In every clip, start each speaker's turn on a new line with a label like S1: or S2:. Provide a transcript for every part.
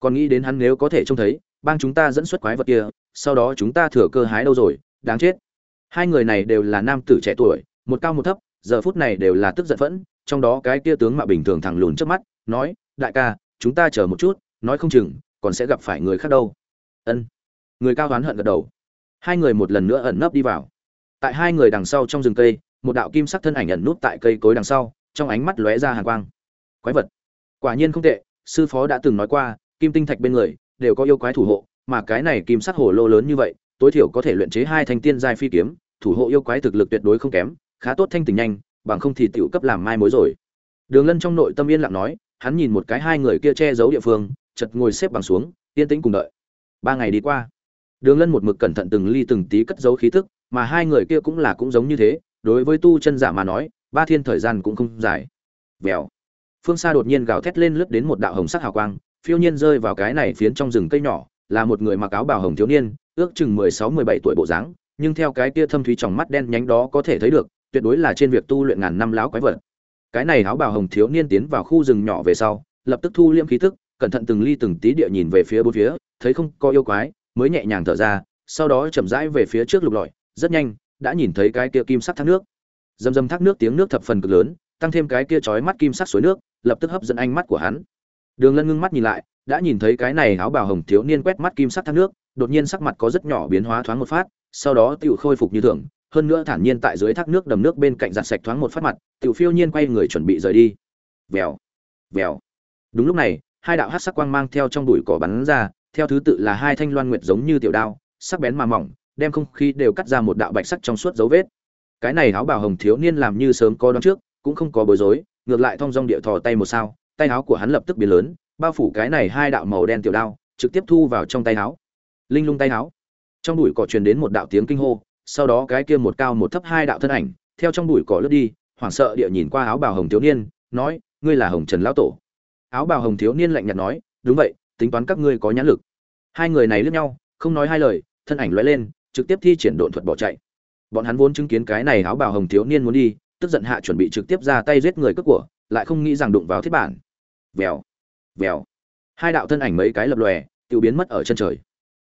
S1: còn nghĩ đến hắn nếu có thể trông thấy, bang chúng ta dẫn xuất quái vật kia, sau đó chúng ta thừa cơ hái đâu rồi, đáng chết. Hai người này đều là nam tử trẻ tuổi, một cao một thấp, giờ phút này đều là tức giận phẫn, trong đó cái kia tướng mạo bình thường thẳng lùn trước mắt, nói, đại ca, chúng ta chờ một chút, nói không chừng, còn sẽ gặp phải người khác đâu. Ân. Người cao đoán hận gật đầu. Hai người một lần nữa ẩn nấp đi vào. Tại hai người đằng sau trong rừng cây, một đạo kim sắc thân ảnh ẩn nút tại cây cối đằng sau, trong ánh mắt lóe ra hàn quang. Quái vật. Quả nhiên không tệ, sư phó đã từng nói qua kim tinh thạch bên người, đều có yêu quái thủ hộ, mà cái này kim sắc hồ lô lớn như vậy, tối thiểu có thể luyện chế hai thanh tiên giai phi kiếm, thủ hộ yêu quái thực lực tuyệt đối không kém, khá tốt thanh tình nhanh, bằng không thì tiểu cấp làm mai mối rồi. Đường lân trong nội tâm yên lặng nói, hắn nhìn một cái hai người kia che giấu địa phương chật ngồi xếp bằng xuống, yên tĩnh cùng đợi. Ba ngày đi qua, đường lân một mực cẩn thận từng ly từng tí cất giấu khí tức mà hai người kia cũng là cũng giống như thế, đối với tu chân giả mà nói, ba thiên thời gian cũng không dài. Vèo. Phương xa đột nhiên gào thét lên lướt đến một đạo hồng sắc hào quang phiêu nhiên rơi vào cái này phiến trong rừng cây nhỏ, là một người mặc áo bào hồng thiếu niên, ước chừng mười sáu, mười bảy tuổi bộ dáng, nhưng theo cái kia thâm thúy trong mắt đen nhánh đó có thể thấy được, tuyệt đối là trên việc tu luyện ngàn năm láo quái vật. Cái này áo bào hồng thiếu niên tiến vào khu rừng nhỏ về sau, lập tức thu liễm khí tức cẩn thận từng ly từng tí địa nhìn về phía bốn phía, thấy không có yêu quái, mới nhẹ nhàng thở ra, sau đó chậm rãi về phía trước lục lọi, rất nhanh, đã nhìn thấy cái kia kim sắc thác nước. Dầm dầm thác nước tiếng nước thập phần cực lớn, tăng thêm cái kia chói mắt kim sắc suối nước, lập tức hấp dẫn ánh mắt của hắn đường lân ngưng mắt nhìn lại, đã nhìn thấy cái này áo bào hồng thiếu niên quét mắt kim sắc thác nước, đột nhiên sắc mặt có rất nhỏ biến hóa thoáng một phát, sau đó tựu khôi phục như thường, hơn nữa thản nhiên tại dưới thác nước đầm nước bên cạnh giặt sạch thoáng một phát mặt, tiểu phiêu nhiên quay người chuẩn bị rời đi. Vèo vèo. Đúng lúc này, hai đạo hắc sắc quang mang theo trong bụi cỏ bắn ra, theo thứ tự là hai thanh loan nguyệt giống như tiểu đao, sắc bén mà mỏng, đem không khí đều cắt ra một đạo bạch sắc trong suốt dấu vết. Cái này áo bào hồng thiếu niên làm như sớm có đoán trước, cũng không có bối rối, ngược lại thong dong địa thò tay một sao tay áo của hắn lập tức biến lớn, bao phủ cái này hai đạo màu đen tiểu đao, trực tiếp thu vào trong tay áo. Linh lung tay áo. Trong bụi cỏ truyền đến một đạo tiếng kinh hô, sau đó cái kia một cao một thấp hai đạo thân ảnh, theo trong bụi cỏ lướt đi, hoảng sợ địa nhìn qua áo bào hồng thiếu niên, nói, ngươi là hồng trần lão tổ. Áo bào hồng thiếu niên lạnh nhạt nói, đúng vậy, tính toán các ngươi có nhãn lực. Hai người này lướt nhau, không nói hai lời, thân ảnh lóe lên, trực tiếp thi triển độn thuật bỏ chạy. Bọn hắn vốn chứng kiến cái này áo bào hồng thiếu niên muốn đi, tức giận hạ chuẩn bị trực tiếp ra tay giết người cướp của, lại không nghĩ rằng đụng vào thiết bản vèo. Vèo. Hai đạo thân ảnh mấy cái lập lòe tự biến mất ở chân trời.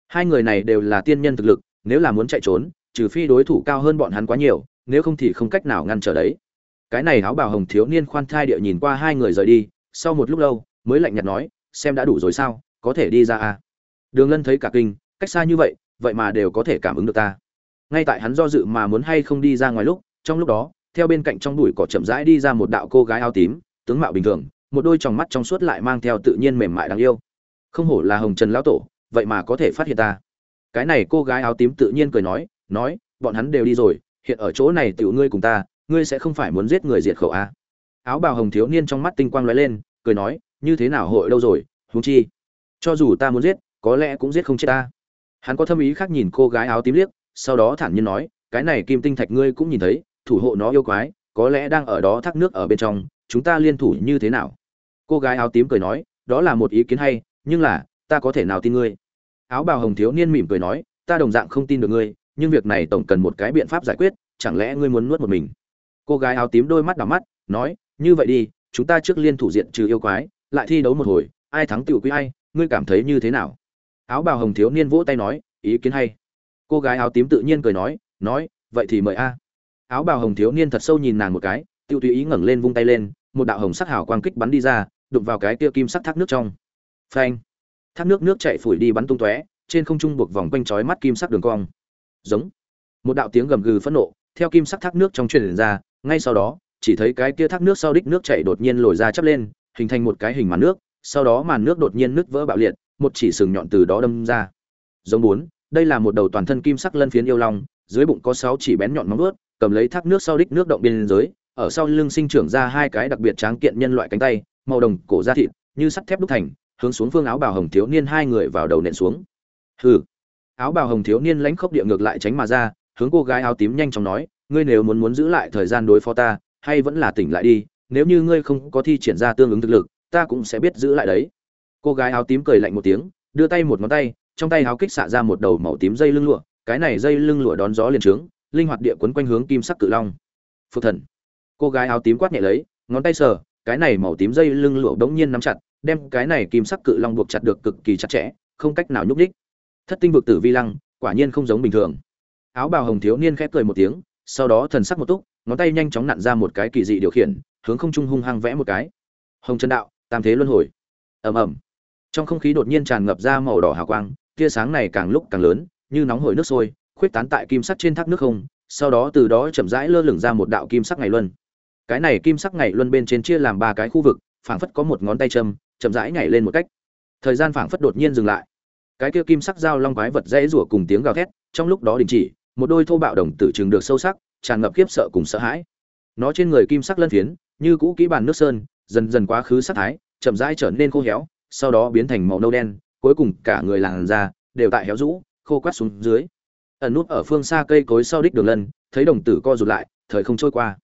S1: Hai người này đều là tiên nhân thực lực, nếu là muốn chạy trốn, trừ phi đối thủ cao hơn bọn hắn quá nhiều, nếu không thì không cách nào ngăn trở đấy. Cái này áo bào hồng thiếu niên khoan thai địa nhìn qua hai người rời đi, sau một lúc lâu, mới lạnh nhạt nói, xem đã đủ rồi sao, có thể đi ra à đường lân thấy cả kinh, cách xa như vậy vậy mà đều có thể cảm ứng được ta. Ngay tại hắn do dự mà muốn hay không đi ra ngoài lúc, trong lúc đó, theo bên cạnh trong bụi cỏ chậm rãi đi ra một đạo cô gái áo tím, tướng mạo bình thường một đôi tròng mắt trong suốt lại mang theo tự nhiên mềm mại đáng yêu. Không hổ là hồng trần lão tổ, vậy mà có thể phát hiện ta. Cái này cô gái áo tím tự nhiên cười nói nói, bọn hắn đều đi rồi, hiện ở chỗ này tiểu ngươi cùng ta, ngươi sẽ không phải muốn giết người diệt khẩu a à? áo bào hồng thiếu niên trong mắt tinh quang lóe lên, cười nói, như thế nào hội đâu rồi, huống chi, cho dù ta muốn giết, có lẽ cũng giết không chết ta. Hắn có thâm ý khác nhìn cô gái áo tím liếc, sau đó thản nhiên nói, cái này kim tinh thạch ngươi cũng nhìn thấy, thủ hộ nó yêu quái, có lẽ đang ở đó thác nước ở bên trong, chúng ta liên thủ như thế nào? Cô gái áo tím cười nói, đó là một ý kiến hay, nhưng là, ta có thể nào tin ngươi? Áo bào hồng thiếu niên mỉm cười nói, ta đồng dạng không tin được ngươi, nhưng việc này tổng cần một cái biện pháp giải quyết, chẳng lẽ ngươi muốn nuốt một mình? Cô gái áo tím đôi mắt đỏ mắt, nói, như vậy đi, chúng ta trước liên thủ diện trừ yêu quái, lại thi đấu một hồi, ai thắng tiểu quý ai, ngươi cảm thấy như thế nào? Áo bào hồng thiếu niên vỗ tay nói, ý kiến hay. Cô gái áo tím tự nhiên cười nói nói, vậy thì mời a. Áo bào hồng thiếu niên thật sâu nhìn nàng một cái, tiêu tùy ý ngẩng lên vung tay lên một đạo hồng sắc hào quang kích bắn đi ra, đụng vào cái kia kim sắc thác nước trong. Phanh! Thác nước nước chảy phủi đi bắn tung tóe, trên không trung buộc vòng quanh chói mắt kim sắc đường cong. Giống! Một đạo tiếng gầm gừ phẫn nộ theo kim sắc thác nước trong truyền ra, ngay sau đó, chỉ thấy cái kia thác nước sau đích nước chảy đột nhiên lồi ra chắp lên, hình thành một cái hình màn nước, sau đó màn nước đột nhiên nứt vỡ bạo liệt, một chỉ sừng nhọn từ đó đâm ra. Giống bốn, đây là một đầu toàn thân kim sắc lân phiến yêu long, dưới bụng có sáu chỉ bén nhọn móng vuốt, cầm lấy thác nước sau đích nước động biên giới ở sau lưng sinh trưởng ra hai cái đặc biệt tráng kiện nhân loại cánh tay, màu đồng cổ da thịt, như sắt thép đúc thành, hướng xuống phương áo bào hồng thiếu niên hai người vào đầu nện xuống. Hừ. Áo bào hồng thiếu niên lãnh khốc địa ngược lại tránh mà ra, hướng cô gái áo tím nhanh chóng nói, ngươi nếu muốn muốn giữ lại thời gian đối phó ta, hay vẫn là tỉnh lại đi, nếu như ngươi không có thi triển ra tương ứng thực lực, ta cũng sẽ biết giữ lại đấy. Cô gái áo tím cười lạnh một tiếng, đưa tay một ngón tay, trong tay áo kích xạ ra một đầu màu tím dây lưng lụa, cái này dây lưng lụa đón gió liền trướng, linh hoạt địa quấn quanh hướng kim sắc cự long. Phước thần cô gái áo tím quát nhẹ lấy, ngón tay sờ, cái này màu tím dây lưng lụa bỗng nhiên nắm chặt, đem cái này kim sắc cự long buộc chặt được cực kỳ chặt chẽ, không cách nào nhúc nhích. Thất tinh vực tử vi lăng, quả nhiên không giống bình thường. Áo bào hồng thiếu niên khép cười một tiếng, sau đó thần sắc một túc, ngón tay nhanh chóng nặn ra một cái kỳ dị điều khiển, hướng không trung hung hăng vẽ một cái. Hồng chân đạo, tam thế luân hồi. Ầm ầm. Trong không khí đột nhiên tràn ngập ra màu đỏ hào quang, tia sáng này càng lúc càng lớn, như nóng hổi nước sôi, khuyết tán tại kim sắc trên thác nước không, sau đó từ đó chậm rãi lơ lửng ra một đạo kim sắc ngày luân cái này kim sắc ngày luân bên trên chia làm ba cái khu vực, phảng phất có một ngón tay châm, chậm rãi nhảy lên một cách. Thời gian phảng phất đột nhiên dừng lại. Cái kia kim sắc dao long quái vật dãy rủa cùng tiếng gào thét, trong lúc đó đình chỉ, một đôi thô bạo đồng tử trường được sâu sắc, tràn ngập khiếp sợ cùng sợ hãi. Nó trên người kim sắc lân phiến, như cũ kỹ bàn nước sơn, dần dần quá khứ sắc thái, chậm rãi trở nên khô héo, sau đó biến thành màu nâu đen, cuối cùng cả người làn da đều tại héo rũ, khô quát xuống dưới. Ẩn nút ở phương xa cây cối sau đích đường lân, thấy đồng tử co rụt lại, thời không trôi qua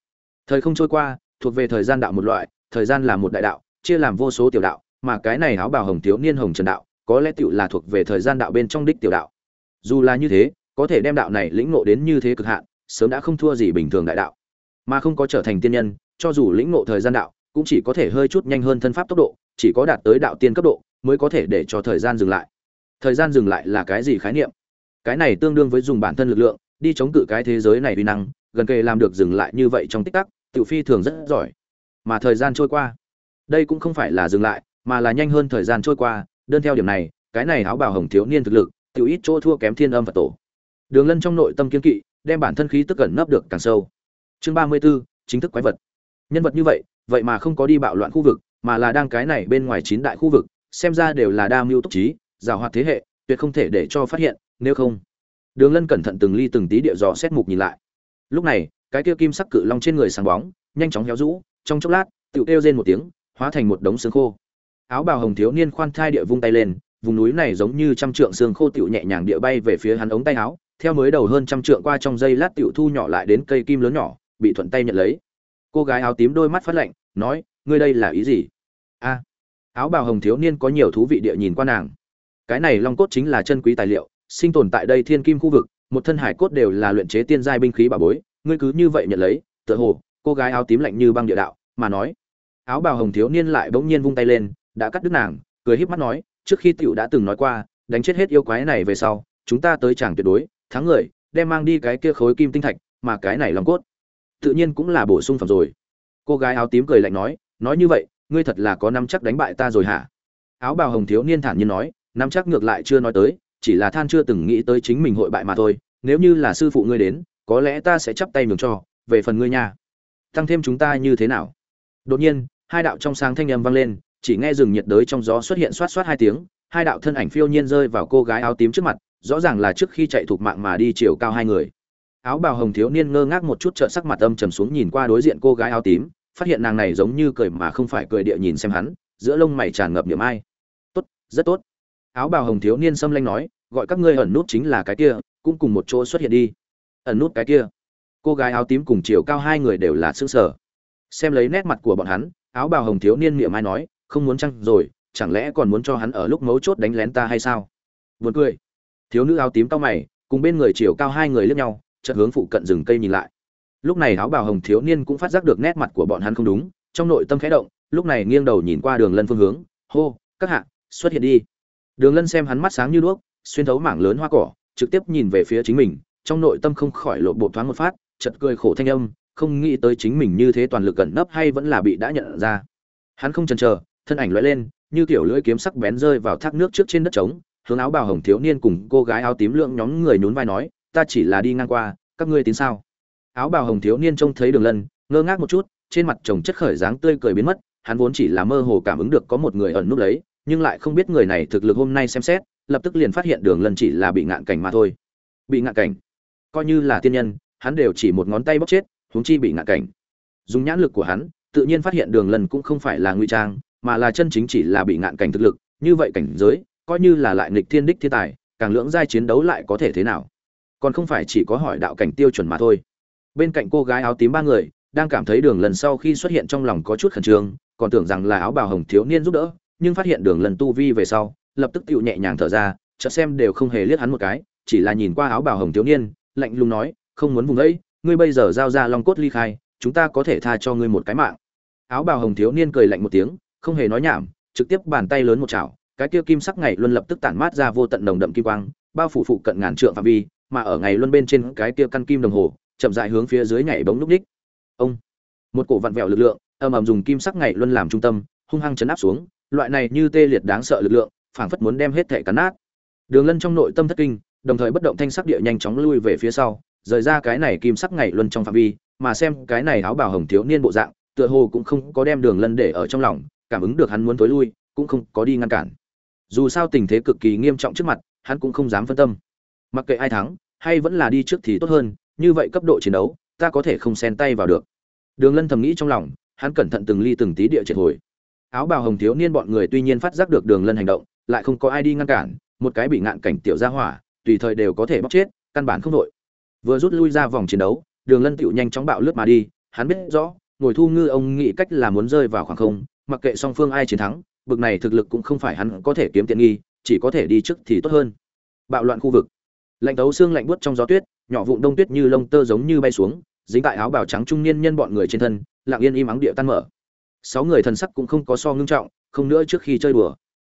S1: thời không trôi qua, thuộc về thời gian đạo một loại, thời gian là một đại đạo, chia làm vô số tiểu đạo, mà cái này áo bào hồng thiếu niên hồng trần đạo, có lẽ tựu là thuộc về thời gian đạo bên trong đích tiểu đạo. Dù là như thế, có thể đem đạo này lĩnh ngộ đến như thế cực hạn, sớm đã không thua gì bình thường đại đạo. Mà không có trở thành tiên nhân, cho dù lĩnh ngộ thời gian đạo, cũng chỉ có thể hơi chút nhanh hơn thân pháp tốc độ, chỉ có đạt tới đạo tiên cấp độ, mới có thể để cho thời gian dừng lại. Thời gian dừng lại là cái gì khái niệm? Cái này tương đương với dùng bản thân lực lượng, đi chống cự cái thế giới này uy năng, gần kề làm được dừng lại như vậy trong tích tắc tiểu phi thường rất giỏi. Mà thời gian trôi qua. Đây cũng không phải là dừng lại mà là nhanh hơn thời gian trôi qua. Đơn theo điểm này cái này áo bào hồng thiếu niên thực lực tiểu ít chỗ thua kém thiên âm phật tổ. Đường lân trong nội tâm kiên kỵ đem bản thân khí tức cẩn nấp được càng sâu. Chương ba mươi 34, chính thức quái vật. Nhân vật như vậy vậy mà không có đi bạo loạn khu vực mà là đang cái này bên ngoài chín đại khu vực xem ra đều là đa mưu túc trí giảo hoạt thế hệ tuyệt không thể để cho phát hiện nếu không. Đường lân cẩn thận từng ly từng tí địa dò xét mục nhìn lại. Lúc này cái kia kim sắc cự long trên người sáng bóng, nhanh chóng héo rũ, trong chốc lát, tiểu kêu rên một tiếng, hóa thành một đống xương khô. Áo bào hồng thiếu niên khoan thai địa vung tay lên, vùng núi này giống như trăm trượng xương khô tiểu nhẹ nhàng địa bay về phía hắn ống tay áo, theo mới đầu hơn trăm trượng qua trong giây lát tiểu thu nhỏ lại đến cây kim lớn nhỏ, bị thuận tay nhận lấy. Cô gái áo tím đôi mắt phát lạnh, nói, ngươi đây là ý gì? A. Áo bào hồng thiếu niên có nhiều thú vị địa nhìn qua nàng. Cái này long cốt chính là chân quý tài liệu, sinh tồn tại đây thiên kim khu vực, một thân hải cốt đều là luyện chế tiên giai binh khí bà bối ngươi cứ như vậy nhận lấy, tựa hồ, cô gái áo tím lạnh như băng địa đạo, mà nói. Áo bào hồng thiếu niên lại bỗng nhiên vung tay lên, đã cắt đứt nàng, cười híp mắt nói, trước khi tiểu đã từng nói qua, đánh chết hết yêu quái này về sau, chúng ta tới chàng tuyệt đối, thắng người, đem mang đi cái kia khối kim tinh thạch, mà cái này lòng cốt. Tự nhiên cũng là bổ sung phẩm rồi. Cô gái áo tím cười lạnh nói nói như vậy, ngươi thật là có năm chắc đánh bại ta rồi hả? Áo bào hồng thiếu niên thản nhiên nói năm chắc ngược lại chưa nói tới, chỉ là than chưa từng nghĩ tới chính mình hội bại mà thôi, nếu như là sư phụ ngươi đến có lẽ ta sẽ chắp tay nhường cho, về phần ngươi nha. Tăng thêm chúng ta như thế nào? Đột nhiên, hai đạo trong sáng thanh âm vang lên, chỉ nghe rừng nhiệt đới trong gió xuất hiện xoát xoát hai tiếng, hai đạo thân ảnh phiêu nhiên rơi vào cô gái áo tím trước mặt, rõ ràng là trước khi chạy thuộc mạng mà đi chiều cao hai người. Áo bào hồng thiếu niên ngơ ngác một chút trợn sắc mặt âm trầm xuống nhìn qua đối diện cô gái áo tím, phát hiện nàng này giống như cười mà không phải cười địa nhìn xem hắn, giữa lông mày tràn ngập niềm ai. Tốt, rất tốt. Áo bào hồng thiếu niên xâm lanh nói, gọi các ngươi ẩn nút chính là cái kia, cũng cùng một chỗ xuất hiện đi ẩn nút cái kia. Cô gái áo tím cùng chiều cao hai người đều là xương sở xem lấy nét mặt của bọn hắn, áo bào hồng thiếu niên miệng mai nói, không muốn chăng rồi, chẳng lẽ còn muốn cho hắn ở lúc mấu chốt đánh lén ta hay sao? Buồn cười. Thiếu nữ áo tím cao mày, cùng bên người chiều cao hai người lướt nhau, chợt hướng phụ cận rừng cây nhìn lại. Lúc này áo bào hồng thiếu niên cũng phát giác được nét mặt của bọn hắn không đúng, trong nội tâm khẽ động, lúc này nghiêng đầu nhìn qua đường lân phương hướng, hô, các hạ, xuất hiện đi. Đường lân xem hắn mắt sáng như đuốc, xuyên thấu mảng lớn hoa cỏ, trực tiếp nhìn về phía chính mình trong nội tâm không khỏi lộ bộ thoáng một phát chật cười khổ thanh âm, không nghĩ tới chính mình như thế toàn lực cẩn nấp hay vẫn là bị đã nhận ra. Hắn không chần chờ, thân ảnh lóe lên, như kiểu lưỡi kiếm sắc bén rơi vào thác nước trước trên đất trống, hướng áo bào hồng thiếu niên cùng cô gái áo tím lượng nhóm người nhún vai nói, ta chỉ là đi ngang qua, các ngươi tin sao? Áo bào hồng thiếu niên trông thấy đường lân, ngơ ngác một chút, trên mặt chồng chất khởi dáng tươi cười biến mất, hắn vốn chỉ là mơ hồ cảm ứng được có một người ẩn núp lấy, nhưng lại không biết người này thực lực hôm nay xem xét, lập tức liền phát hiện đường lân chỉ là bị ngạn cảnh mà thôi. Bị ngạn cảnh? Coi như là tiên nhân, hắn đều chỉ một ngón tay bóc chết, huống chi bị ngạn cảnh. Dùng nhãn lực của hắn, tự nhiên phát hiện đường lân cũng không phải là nguy trang, mà là chân chính chỉ là bị ngạn cảnh thực lực. Như vậy cảnh giới, coi như là lại nghịch thiên đích thiên tài, càng lưỡng giai chiến đấu lại có thể thế nào? Còn không phải chỉ có hỏi đạo cảnh tiêu chuẩn mà thôi. Bên cạnh cô gái áo tím ba người, đang cảm thấy đường lần sau khi xuất hiện trong lòng có chút khẩn trương, còn tưởng rằng là áo bào hồng thiếu niên giúp đỡ, nhưng phát hiện đường lần tu vi về sau, lập tức tựu nhẹ nhàng thở ra, chợt xem đều không hề liếc hắn một cái, chỉ là nhìn qua áo bào hồng thiếu niên lạnh lùng nói, không muốn vùng đấy ngươi bây giờ giao ra long cốt ly khai, chúng ta có thể tha cho ngươi một cái mạng. Áo bào hồng thiếu niên cười lạnh một tiếng, không hề nói nhảm, trực tiếp bàn tay lớn một chảo, cái kia kim sắc ngày luân lập tức tản mát ra vô tận đồng đậm kim quang, bao phủ phụ cận ngàn trượng phạm vi, mà ở ngày luân bên trên cái kia căn kim đồng hồ, chậm rãi hướng phía dưới nhảy bóng lúc ních ông, một cổ vặn vẹo lực lượng ầm ầm dùng kim sắc ngày luân làm trung tâm, hung hăng chấn áp xuống, loại này như tê liệt đáng sợ lực lượng, phảng phất muốn đem hết thể cắn nát. Đường lân trong nội tâm thất kinh đồng thời bất động thanh sắc địa nhanh chóng lui về phía sau, rời ra cái này kim sắc ngày luân trong phạm vi, mà xem cái này áo bào hồng thiếu niên bộ dạng, tựa hồ cũng không có đem đường lân để ở trong lòng, cảm ứng được hắn muốn tối lui, cũng không có đi ngăn cản. Dù sao tình thế cực kỳ nghiêm trọng trước mặt, hắn cũng không dám phân tâm. Mặc kệ ai thắng, hay vẫn là đi trước thì tốt hơn, như vậy cấp độ chiến đấu, ta có thể không xen tay vào được. Đường lân thầm nghĩ trong lòng, hắn cẩn thận từng ly từng tí địa triệt hồi. Áo bào hồng thiếu niên bọn người tuy nhiên phát giác được đường lân hành động, lại không có ai đi ngăn cản, một cái bị ngạn cảnh tiểu gia hỏa tùy thời đều có thể bóc chết, căn bản không đội. Vừa rút lui ra vòng chiến đấu, đường lân tựu nhanh chóng bạo lướt mà đi, hắn biết rõ, ngồi thu ngư ông nghĩ cách là muốn rơi vào khoảng không, mặc kệ song phương ai chiến thắng, bực này thực lực cũng không phải hắn có thể kiếm tiện nghi, chỉ có thể đi trước thì tốt hơn. Bạo loạn khu vực. Lạnh tấu xương lạnh buốt trong gió tuyết, nhỏ vụn đông tuyết như lông tơ giống như bay xuống, dính tại áo bào trắng trung niên nhân bọn người trên thân, lặng yên im ắng địa tan mở. Sáu người thần sắc cũng không có so ngưng trọng, không nữa trước khi chơi đùa.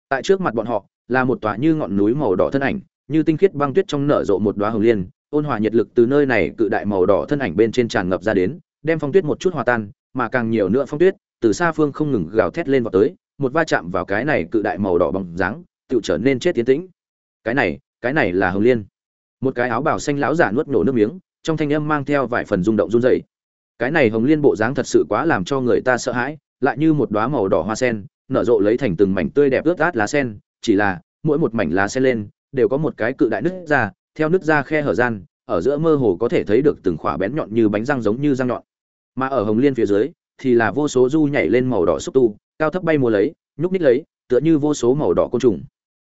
S1: Tại trước mặt bọn họ, là một tòa như ngọn núi màu đỏ thân ảnh như tinh khiết băng tuyết trong nở rộ một đóa hồng liên, ôn hòa nhiệt lực từ nơi này cự đại màu đỏ thân ảnh bên trên tràn ngập ra đến, đem phong tuyết một chút hòa tan, mà càng nhiều nữa phong tuyết từ xa phương không ngừng gào thét lên vào tới, một va chạm vào cái này cự đại màu đỏ bóng dáng tự trở nên chết tiến tĩnh. Cái này cái này là hồng liên. Một cái áo bào xanh lão giả nuốt nổ nước miếng, trong thanh âm mang theo vài phần rung động run rẩy. Cái này hồng liên bộ dáng thật sự quá làm cho người ta sợ hãi, lại như một đóa màu đỏ hoa sen, nở rộ lấy thành từng mảnh tươi đẹp ướt át lá sen, chỉ là, mỗi một mảnh lá sen lên đều có một cái cự đại nứt ra, theo nứt ra khe hở gian, ở giữa mơ hồ có thể thấy được từng khỏa bén nhọn như bánh răng giống như răng nhọn. Mà ở hồng liên phía dưới, thì là vô số du nhảy lên màu đỏ xúc tu, cao thấp bay múa lấy, nhúc ních lấy, tựa như vô số màu đỏ côn trùng.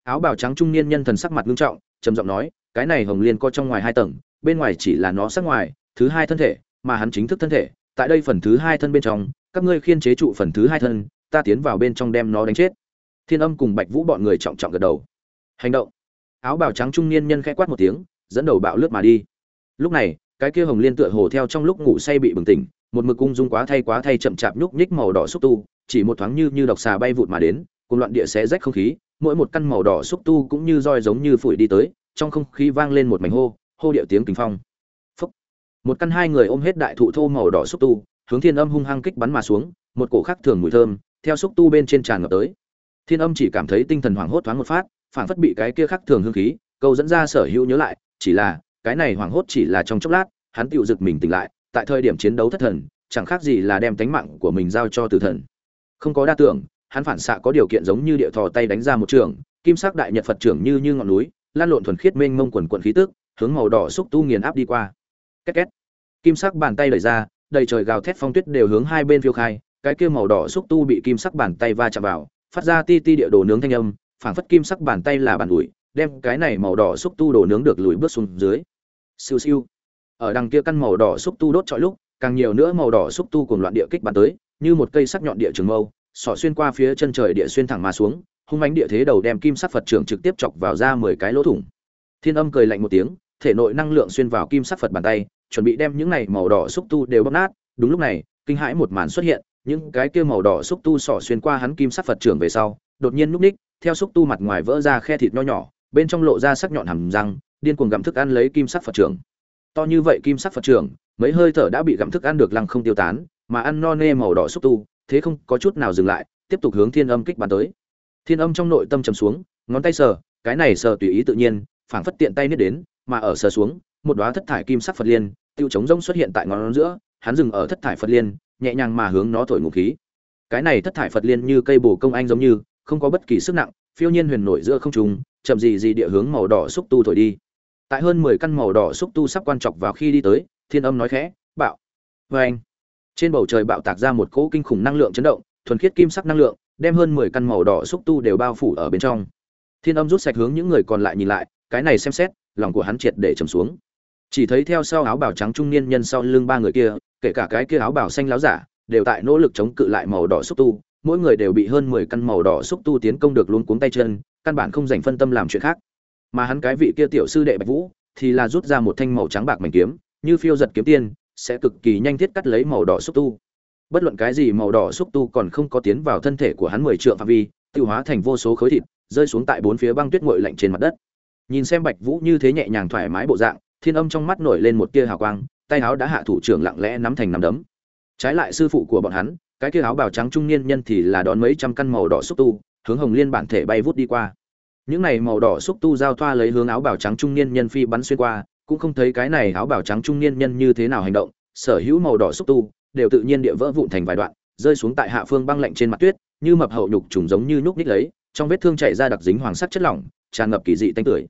S1: Áo bào trắng trung niên nhân thần sắc mặt nghiêm trọng, trầm giọng nói, cái này hồng liên có trong ngoài hai tầng, bên ngoài chỉ là nó sắc ngoài, thứ hai thân thể, mà hắn chính thức thân thể, tại đây phần thứ hai thân bên trong, các ngươi khiên chế trụ phần thứ hai thân, ta tiến vào bên trong đem nó đánh chết. Thiên âm cùng bạch vũ bọn người trọng trọng gật đầu. Hành động áo bào trắng trung niên nhân khẽ quát một tiếng, dẫn đầu bạo lướt mà đi. Lúc này, cái kia hồng liên tựa hồ theo trong lúc ngủ say bị bừng tỉnh, một mực cung dung quá thay quá thay chậm chạp nhúc nhích màu đỏ xúc tu, chỉ một thoáng như như độc xà bay vụt mà đến cùng loạn địa xé rách không khí, mỗi một căn màu đỏ xúc tu cũng như roi giống như phủi đi tới, trong không khí vang lên một mảnh hô hô điệu tiếng kinh phong. Phúc. một căn hai người ôm hết đại thụ thô màu đỏ xúc tu, hướng thiên âm hung hăng kích bắn mà xuống, một cổ khác thường mùi thơm, theo xúc tu bên trên tràn ngập tới. Thiên âm chỉ cảm thấy tinh thần hoảng hốt thoáng một phát phản phất bị cái kia khắc thường hương khí, câu dẫn ra sở hữu nhớ lại, chỉ là, cái này hoảng hốt chỉ là trong chốc lát, hắn tựu giật mình tỉnh lại, tại thời điểm chiến đấu thất thần, chẳng khác gì là đem tánh mạng của mình giao cho tử thần. Không có đa tưởng, hắn phản xạ có điều kiện giống như địa thò tay đánh ra một trường, kim sắc đại nhật phật trưởng như như ngọn núi, lan lộn thuần khiết mênh mông quần quần khí tức, hướng màu đỏ xúc tu nghiền áp đi qua. Két két. Kim sắc bàn tay đẩy ra, đầy trời gào thét phong tuyết đều hướng hai bên phiêu khai, cái kia màu đỏ xúc tu bị kim sắc bàn tay va chạm vào, phát ra ti ti địa đồ nướng thanh âm phảng phất kim sắc bàn tay là bàn ủi, đem cái này màu đỏ xúc tu đồ nướng được lùi bước xuống dưới. Siêu siêu. Ở đằng kia căn màu đỏ xúc tu đốt trọi lúc, càng nhiều nữa màu đỏ xúc tu cùng loạn địa kích bắn tới, như một cây sắc nhọn địa trường mâu sọ xuyên qua phía chân trời địa xuyên thẳng mà xuống, hung mãnh địa thế đầu đem kim sắc phật trưởng trực tiếp chọc vào ra mười cái lỗ thủng. Thiên âm cười lạnh một tiếng, thể nội năng lượng xuyên vào kim sắc phật bàn tay, chuẩn bị đem những này màu đỏ xúc tu đều bóp nát. Đúng lúc này, kinh hãi một màn xuất hiện, những cái kia màu đỏ xúc tu sỏ xuyên qua hắn kim sắc phật trưởng về sau, đột nhiên núp ních theo xúc tu mặt ngoài vỡ ra khe thịt nho nhỏ, bên trong lộ ra sắc nhọn hàm răng, điên cuồng gặm thức ăn lấy kim sắc phật trưởng. To như vậy kim sắc phật trưởng, mấy hơi thở đã bị gặm thức ăn được lăng không tiêu tán, mà ăn no nê màu đỏ xúc tu, thế không có chút nào dừng lại, tiếp tục hướng thiên âm kích bắn tới. Thiên âm trong nội tâm trầm xuống, ngón tay sờ, cái này sờ tùy ý tự nhiên, phảng phất tiện tay niết đến, mà ở sờ xuống, một đóa thất thải kim sắc phật liên, tiêu chống rông xuất hiện tại ngón giữa, hắn dừng ở thất thải phật liên, nhẹ nhàng mà hướng nó thổi ngụ khí. Cái này thất thải phật liên như cây bổ công anh giống như không có bất kỳ sức nặng, phiêu nhiên huyền nổi giữa không trung, chậm gì gì địa hướng màu đỏ xúc tu thổi đi. Tại hơn mười căn màu đỏ xúc tu sắp quan trọc vào khi đi tới, thiên âm nói khẽ, bạo. Vê anh, trên bầu trời bạo tạc ra một cỗ kinh khủng năng lượng chấn động, thuần khiết kim sắc năng lượng, đem hơn mười căn màu đỏ xúc tu đều bao phủ ở bên trong. Thiên âm rút sạch hướng những người còn lại nhìn lại, cái này xem xét, lòng của hắn triệt để trầm xuống. Chỉ thấy theo sau áo bào trắng trung niên nhân sau lưng ba người kia, kể cả cái kia áo bào xanh láo giả, đều tại nỗ lực chống cự lại màu đỏ xúc tu mỗi người đều bị hơn mười căn màu đỏ xúc tu tiến công được luôn cuống tay chân, căn bản không dành phân tâm làm chuyện khác. Mà hắn cái vị kia tiểu sư đệ bạch vũ, thì là rút ra một thanh màu trắng bạc mảnh kiếm, như phiêu giật kiếm tiên, sẽ cực kỳ nhanh thiết cắt lấy màu đỏ xúc tu. Bất luận cái gì màu đỏ xúc tu còn không có tiến vào thân thể của hắn mười trượng phạm vi, tiêu hóa thành vô số khối thịt, rơi xuống tại bốn phía băng tuyết nguội lạnh trên mặt đất. Nhìn xem bạch vũ như thế nhẹ nhàng thoải mái bộ dạng, thiên âm trong mắt nổi lên một tia hào quang, tay áo đã hạ thủ trưởng lặng lẽ nắm thành nắm đấm. Trái lại sư phụ của bọn hắn cái kia áo bào trắng trung niên nhân thì là đón mấy trăm căn màu đỏ xúc tu, hướng hồng liên bản thể bay vút đi qua. Những này màu đỏ xúc tu giao thoa lấy hướng áo bào trắng trung niên nhân phi bắn xuyên qua, cũng không thấy cái này áo bào trắng trung niên nhân như thế nào hành động, sở hữu màu đỏ xúc tu đều tự nhiên địa vỡ vụn thành vài đoạn, rơi xuống tại hạ phương băng lạnh trên mặt tuyết, như mập hậu nhục trùng giống như nhúc ních lấy, trong vết thương chảy ra đặc dính hoàng sắc chất lỏng, tràn ngập kỳ dị tanh tưởi.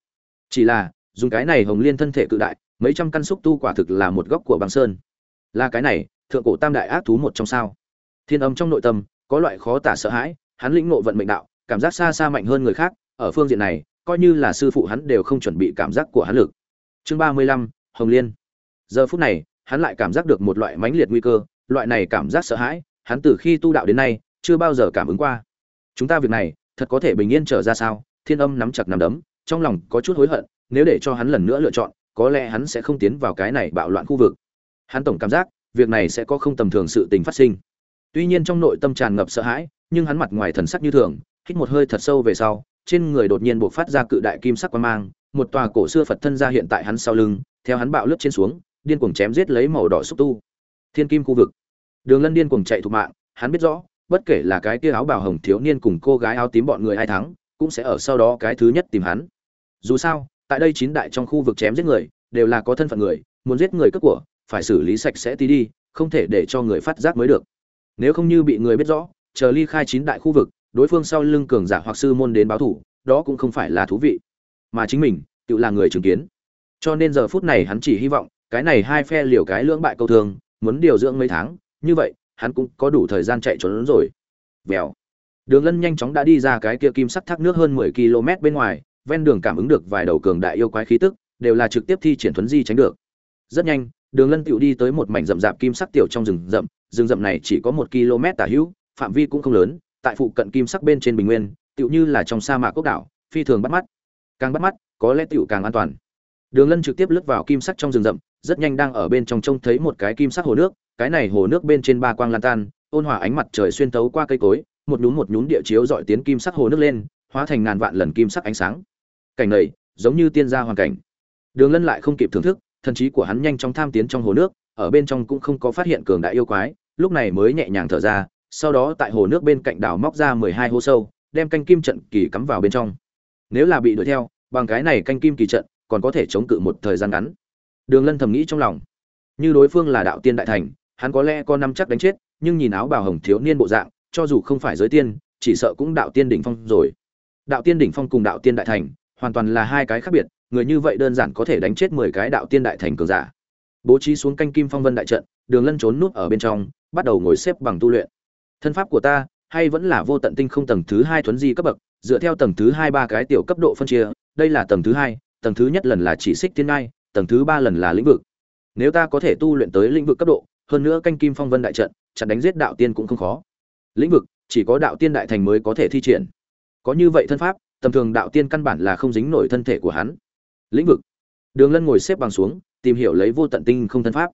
S1: Chỉ là, dùng cái này hồng liên thân thể cự đại, mấy trăm căn xúc tu quả thực là một góc của băng sơn. Là cái này, thượng cổ tam đại ác thú một trong sao thiên âm trong nội tâm, có loại khó tả sợ hãi, hắn lĩnh ngộ vận mệnh đạo, cảm giác xa xa mạnh hơn người khác, ở phương diện này, coi như là sư phụ hắn đều không chuẩn bị cảm giác của hắn lực. Chương ba mươi lăm, hồng liên. Giờ phút này, hắn lại cảm giác được một loại mãnh liệt nguy cơ, loại này cảm giác sợ hãi, hắn từ khi tu đạo đến nay, chưa bao giờ cảm ứng qua. Chúng ta việc này, thật có thể bình yên trở ra sao? Thiên âm nắm chặt nắm đấm, trong lòng có chút hối hận, nếu để cho hắn lần nữa lựa chọn, có lẽ hắn sẽ không tiến vào cái này bạo loạn khu vực. Hắn tổng cảm giác, việc này sẽ có không tầm thường sự tình phát sinh tuy nhiên trong nội tâm tràn ngập sợ hãi nhưng hắn mặt ngoài thần sắc như thường hít một hơi thật sâu về sau trên người đột nhiên buộc phát ra cự đại kim sắc quang mang một tòa cổ xưa phật thân ra hiện tại hắn sau lưng theo hắn bạo lướt trên xuống điên cuồng chém giết lấy màu đỏ xúc tu. Thiên kim khu vực. Đường lân điên cuồng chạy thục mạng hắn biết rõ bất kể là cái kia áo bào hồng thiếu niên cùng cô gái áo tím bọn người hai tháng, cũng sẽ ở sau đó cái thứ nhất tìm hắn. Dù sao tại đây chín đại trong khu vực chém giết người đều là có thân phận người muốn giết người cướp của phải xử lý sạch sẽ tí đi không thể để cho người phát giác mới được nếu không như bị người biết rõ, chờ ly khai chín đại khu vực, đối phương sau lưng cường giả hoặc sư môn đến báo thủ, đó cũng không phải là thú vị. Mà chính mình, tự là người chứng kiến. Cho nên giờ phút này hắn chỉ hy vọng, cái này hai phe liều cái lưỡng bại câu thường muốn điều dưỡng mấy tháng, như vậy, hắn cũng có đủ thời gian chạy trốn rồi. Vèo. Đường lân nhanh chóng đã đi ra cái kia kim sắc thác nước hơn mười km bên ngoài, ven đường cảm ứng được vài đầu cường đại yêu quái khí tức, đều là trực tiếp thi triển thuấn di tránh được. Rất nhanh, đường lân tựu đi tới một mảnh rậm rạp kim sắc tiểu trong rừng rậm rừng rậm này chỉ có một km tả hữu, phạm vi cũng không lớn, tại phụ cận kim sắc bên trên bình nguyên, tựu như là trong sa mạc quốc đảo, phi thường bắt mắt. Càng bắt mắt, có lẽ tựu càng an toàn. Đường lân trực tiếp lướt vào kim sắc trong rừng rậm, rất nhanh đang ở bên trong trông thấy một cái kim sắc hồ nước, cái này hồ nước bên trên ba quang lan tan, ôn hòa ánh mặt trời xuyên tấu qua cây cối, một nhún một nhún địa chiếu dọi tiến kim sắc hồ nước lên, hóa thành ngàn vạn lần kim sắc ánh sáng. Cảnh này, giống như tiên gia hoàn cảnh. Đường lân lại không kịp thưởng thức, thần trí của hắn nhanh chóng tham tiến trong hồ nước ở bên trong cũng không có phát hiện cường đại yêu quái, lúc này mới nhẹ nhàng thở ra, sau đó tại hồ nước bên cạnh đảo móc ra mười hai hố sâu, đem canh kim trận kỳ cắm vào bên trong. Nếu là bị đuổi theo, bằng cái này canh kim kỳ trận, còn có thể chống cự một thời gian ngắn. Đường lân thầm nghĩ trong lòng. Như đối phương là đạo tiên đại thành, hắn có lẽ có năm chắc đánh chết, nhưng nhìn áo bào hồng thiếu niên bộ dạng, cho dù không phải giới tiên, chỉ sợ cũng đạo tiên đỉnh phong rồi. Đạo tiên đỉnh phong cùng đạo tiên đại thành, hoàn toàn là hai cái khác biệt, người như vậy đơn giản có thể đánh chết mười cái đạo tiên đại thành cường giả bố trí xuống canh kim phong vân đại trận, đường lân trốn núp ở bên trong, bắt đầu ngồi xếp bằng tu luyện. Thân pháp của ta, hay vẫn là vô tận tinh không tầng thứ hai thuấn di cấp bậc, dựa theo tầng thứ hai ba cái tiểu cấp độ phân chia, đây là tầng thứ hai, tầng thứ nhất lần là chỉ xích thiên ngai, tầng thứ ba lần là lĩnh vực. Nếu ta có thể tu luyện tới lĩnh vực cấp độ, hơn nữa canh kim phong vân đại trận, chặn đánh giết đạo tiên cũng không khó. Lĩnh vực, chỉ có đạo tiên đại thành mới có thể thi triển. Có như vậy thân pháp, tầm thường đạo tiên căn bản là không dính nổi thân thể của hắn. Lĩnh vực, đường lân ngồi xếp bằng xuống tìm hiểu lấy vô tận tinh không thân pháp.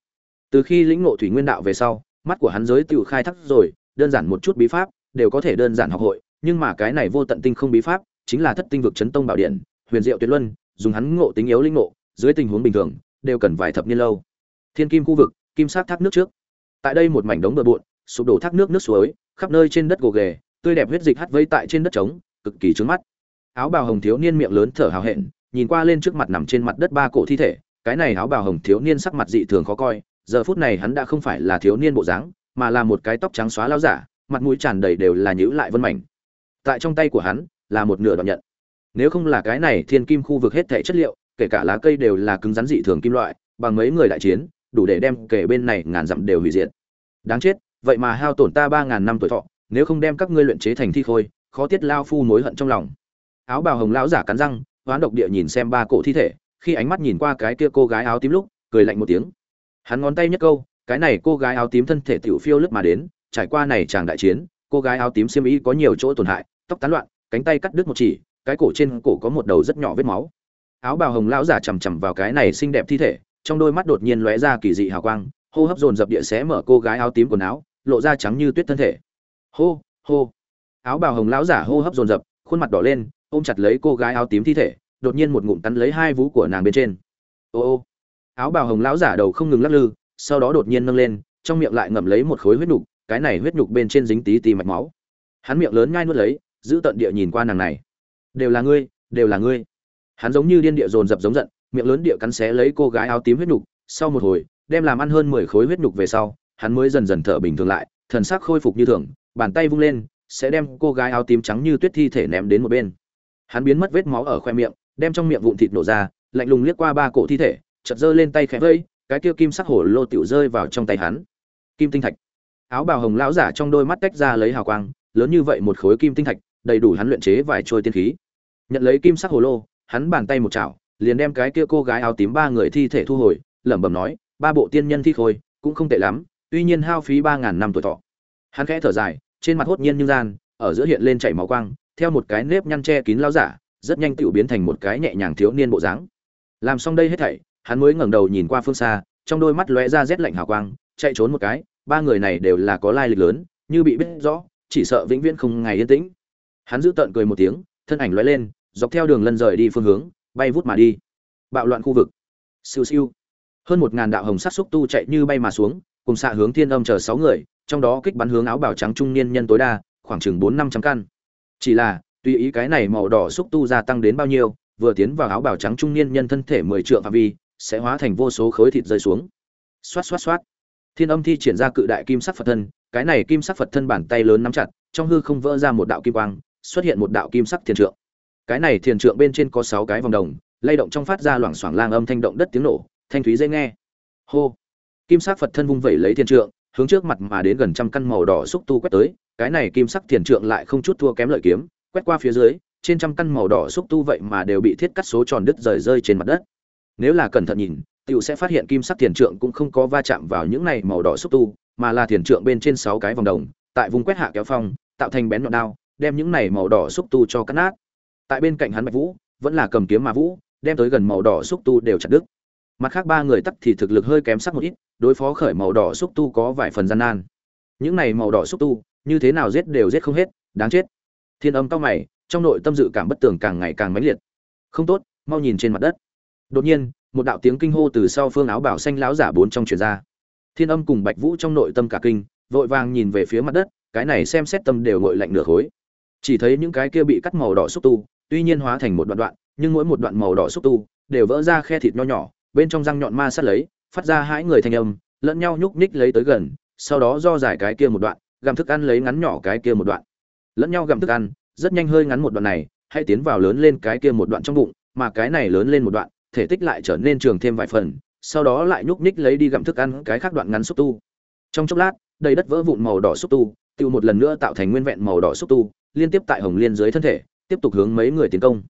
S1: Từ khi lĩnh ngộ thủy nguyên đạo về sau, mắt của hắn giới tiểu khai thác rồi, đơn giản một chút bí pháp, đều có thể đơn giản học hội, nhưng mà cái này vô tận tinh không bí pháp chính là thất tinh vực chấn tông bảo điện, huyền diệu tuyệt luân, dùng hắn ngộ tính yếu linh ngộ, dưới tình huống bình thường, đều cần vài thập niên lâu. Thiên kim khu vực, kim sát thác nước trước. Tại đây một mảnh đống bừa bộn, sụp đổ thác nước nước suối, khắp nơi trên đất gồ ghề, tươi đẹp huyết dịch hắt vây tại trên đất trống, cực kỳ trướng mắt. Áo bào hồng thiếu niên miệng lớn thở hào hẹn, nhìn qua lên trước mặt nằm trên mặt đất ba cổ thi thể cái này áo bào hồng thiếu niên sắc mặt dị thường khó coi, giờ phút này hắn đã không phải là thiếu niên bộ dáng, mà là một cái tóc trắng xóa lao giả, mặt mũi tràn đầy đều là nhữ lại vân mảnh. Tại trong tay của hắn, là một nửa đoạn nhận. Nếu không là cái này thiên kim khu vực hết thể chất liệu, kể cả lá cây đều là cứng rắn dị thường kim loại, bằng mấy người đại chiến, đủ để đem kể bên này ngàn dặm đều hủy diệt. Đáng chết, vậy mà hao tổn ta ba ngàn năm tuổi thọ, nếu không đem các ngươi luyện chế thành thi khôi, khó tiết lao phu mối hận trong lòng. Áo bào hồng lão giả cắn răng, hoán độc địa nhìn xem ba cổ thi thể khi ánh mắt nhìn qua cái kia cô gái áo tím lúc, cười lạnh một tiếng. Hắn ngón tay nhất câu, cái này cô gái áo tím thân thể tiểu phiêu lướt mà đến, trải qua này chàng đại chiến, cô gái áo tím xiêm y có nhiều chỗ tổn hại, tóc tán loạn, cánh tay cắt đứt một chỉ, cái cổ trên cổ có một đầu rất nhỏ vết máu. Áo bào hồng lão giả chằm chằm vào cái này xinh đẹp thi thể, trong đôi mắt đột nhiên lóe ra kỳ dị hào quang, hô hấp dồn dập địa xé mở cô gái áo tím quần áo, lộ ra trắng như tuyết thân thể. Hô hô. Áo bào hồng lão giả hô hấp dồn dập, khuôn mặt đỏ lên, ôm chặt lấy cô gái áo tím thi thể đột nhiên một ngụm cắn lấy hai vú của nàng bên trên. Ô ô. Áo bào hồng lão giả đầu không ngừng lắc lư, sau đó đột nhiên nâng lên, trong miệng lại ngậm lấy một khối huyết nhục, cái này huyết nhục bên trên dính tí tí mạch máu. Hắn miệng lớn ngai nuốt lấy, giữ tận địa nhìn qua nàng này. Đều là ngươi, đều là ngươi. Hắn giống như điên địa dồn dập giống giận, miệng lớn địa cắn xé lấy cô gái áo tím huyết nhục, sau một hồi, đem làm ăn hơn mười khối huyết nhục về sau, hắn mới dần dần thở bình thường lại, thần sắc khôi phục như thường, bàn tay vung lên, sẽ đem cô gái áo tím trắng như tuyết thi thể ném đến một bên. Hắn biến mất vết máu ở khoe miệng đem trong miệng vụn thịt nổ ra, lạnh lùng liếc qua ba cổ thi thể, chợt giơ lên tay khẽ vây, cái kia kim sắc hổ lô tiểu rơi vào trong tay hắn. Kim tinh thạch. Áo bào hồng lão giả trong đôi mắt tách ra lấy hào quang, lớn như vậy một khối kim tinh thạch, đầy đủ hắn luyện chế vài trôi tiên khí. Nhận lấy kim sắc hồ lô, hắn bàn tay một chảo, liền đem cái kia cô gái áo tím ba người thi thể thu hồi, lẩm bẩm nói, ba bộ tiên nhân thi khôi, cũng không tệ lắm, tuy nhiên hao phí ba ngàn năm tuổi thọ. Hắn khẽ thở dài, trên mặt hốt nhiên như gian, ở giữa hiện lên chảy máu quang, theo một cái nếp nhăn che kín lão giả rất nhanh tựu biến thành một cái nhẹ nhàng thiếu niên bộ dáng. Làm xong đây hết thảy, hắn mới ngẩng đầu nhìn qua phương xa, trong đôi mắt lóe ra rét lạnh hào quang, chạy trốn một cái, ba người này đều là có lai lịch lớn, như bị biết rõ, chỉ sợ vĩnh viễn không ngày yên tĩnh. Hắn giữ tợn cười một tiếng, thân ảnh lóe lên, dọc theo đường lân rời đi phương hướng, bay vút mà đi. Bạo loạn khu vực. Siêu siêu. Hơn một ngàn đạo hồng sắc xúc tu chạy như bay mà xuống, cùng xạ hướng thiên âm chờ sáu người, trong đó kích bắn hướng áo bào trắng trung niên nhân tối đa, khoảng chừng bốn năm trăm căn. Chỉ là tùy ý cái này màu đỏ xúc tu gia tăng đến bao nhiêu, vừa tiến vào áo bào trắng trung niên nhân thân thể mười trượng phạm vi, sẽ hóa thành vô số khối thịt rơi xuống. Xoát xoát xoát. Thiên âm thi triển ra cự đại kim sắc phật thân, cái này kim sắc phật thân bàn tay lớn nắm chặt, trong hư không vỡ ra một đạo kim quang, xuất hiện một đạo kim sắc thiền trượng. Cái này thiền trượng bên trên có sáu cái vòng đồng, lay động trong phát ra loảng xoảng lang âm thanh động đất tiếng nổ, thanh thúy dễ nghe. Hô. Kim sắc phật thân vung vẩy lấy thiền trượng, hướng trước mặt mà đến gần trăm căn màu đỏ xúc tu quét tới, cái này kim sắc thiền trượng lại không chút thua kém lợi kiếm quét qua phía dưới, trên trăm căn màu đỏ xúc tu vậy mà đều bị thiết cắt số tròn đứt rời rơi trên mặt đất. Nếu là cẩn thận nhìn, tiểu sẽ phát hiện kim sắc thiền trượng cũng không có va chạm vào những này màu đỏ xúc tu, mà là thiền trượng bên trên sáu cái vòng đồng, tại vùng quét hạ kéo phong, tạo thành bén nhọn đao, đem những này màu đỏ xúc tu cho cắt nát. Tại bên cạnh hắn bạch vũ, vẫn là cầm kiếm mà vũ, đem tới gần màu đỏ xúc tu đều chặt đứt. Mặt khác ba người tắt thì thực lực hơi kém sắc một ít, đối phó khởi màu đỏ xúc tu có vài phần gian nan. Những này màu đỏ xúc tu, như thế nào giết đều giết không hết, đáng chết thiên âm cao mày, trong nội tâm dự cảm bất tường càng ngày càng mãnh liệt. Không tốt, mau nhìn trên mặt đất. Đột nhiên, một đạo tiếng kinh hô từ sau phương áo bảo xanh láo giả bốn trong truyền ra. Thiên âm cùng bạch vũ trong nội tâm cả kinh, vội vàng nhìn về phía mặt đất, cái này xem xét tâm đều ngội lạnh nửa khối. Chỉ thấy những cái kia bị cắt màu đỏ xúc tu, tuy nhiên hóa thành một đoạn đoạn, nhưng mỗi một đoạn màu đỏ xúc tu đều vỡ ra khe thịt nho nhỏ, bên trong răng nhọn ma sát lấy, phát ra hãi người thanh âm, lẫn nhau nhúc nhích lấy tới gần, sau đó do giải cái kia một đoạn, gặm thức ăn lấy ngắn nhỏ cái kia một đoạn lẫn nhau gặm thức ăn, rất nhanh hơi ngắn một đoạn này, hãy tiến vào lớn lên cái kia một đoạn trong bụng, mà cái này lớn lên một đoạn, thể tích lại trở nên trường thêm vài phần, sau đó lại nhúc nhích lấy đi gặm thức ăn cái khác đoạn ngắn xúc tu. Trong chốc lát, đầy đất vỡ vụn màu đỏ xúc tu, tiêu một lần nữa tạo thành nguyên vẹn màu đỏ xúc tu, liên tiếp tại hồng liên dưới thân thể, tiếp tục hướng mấy người tiến công.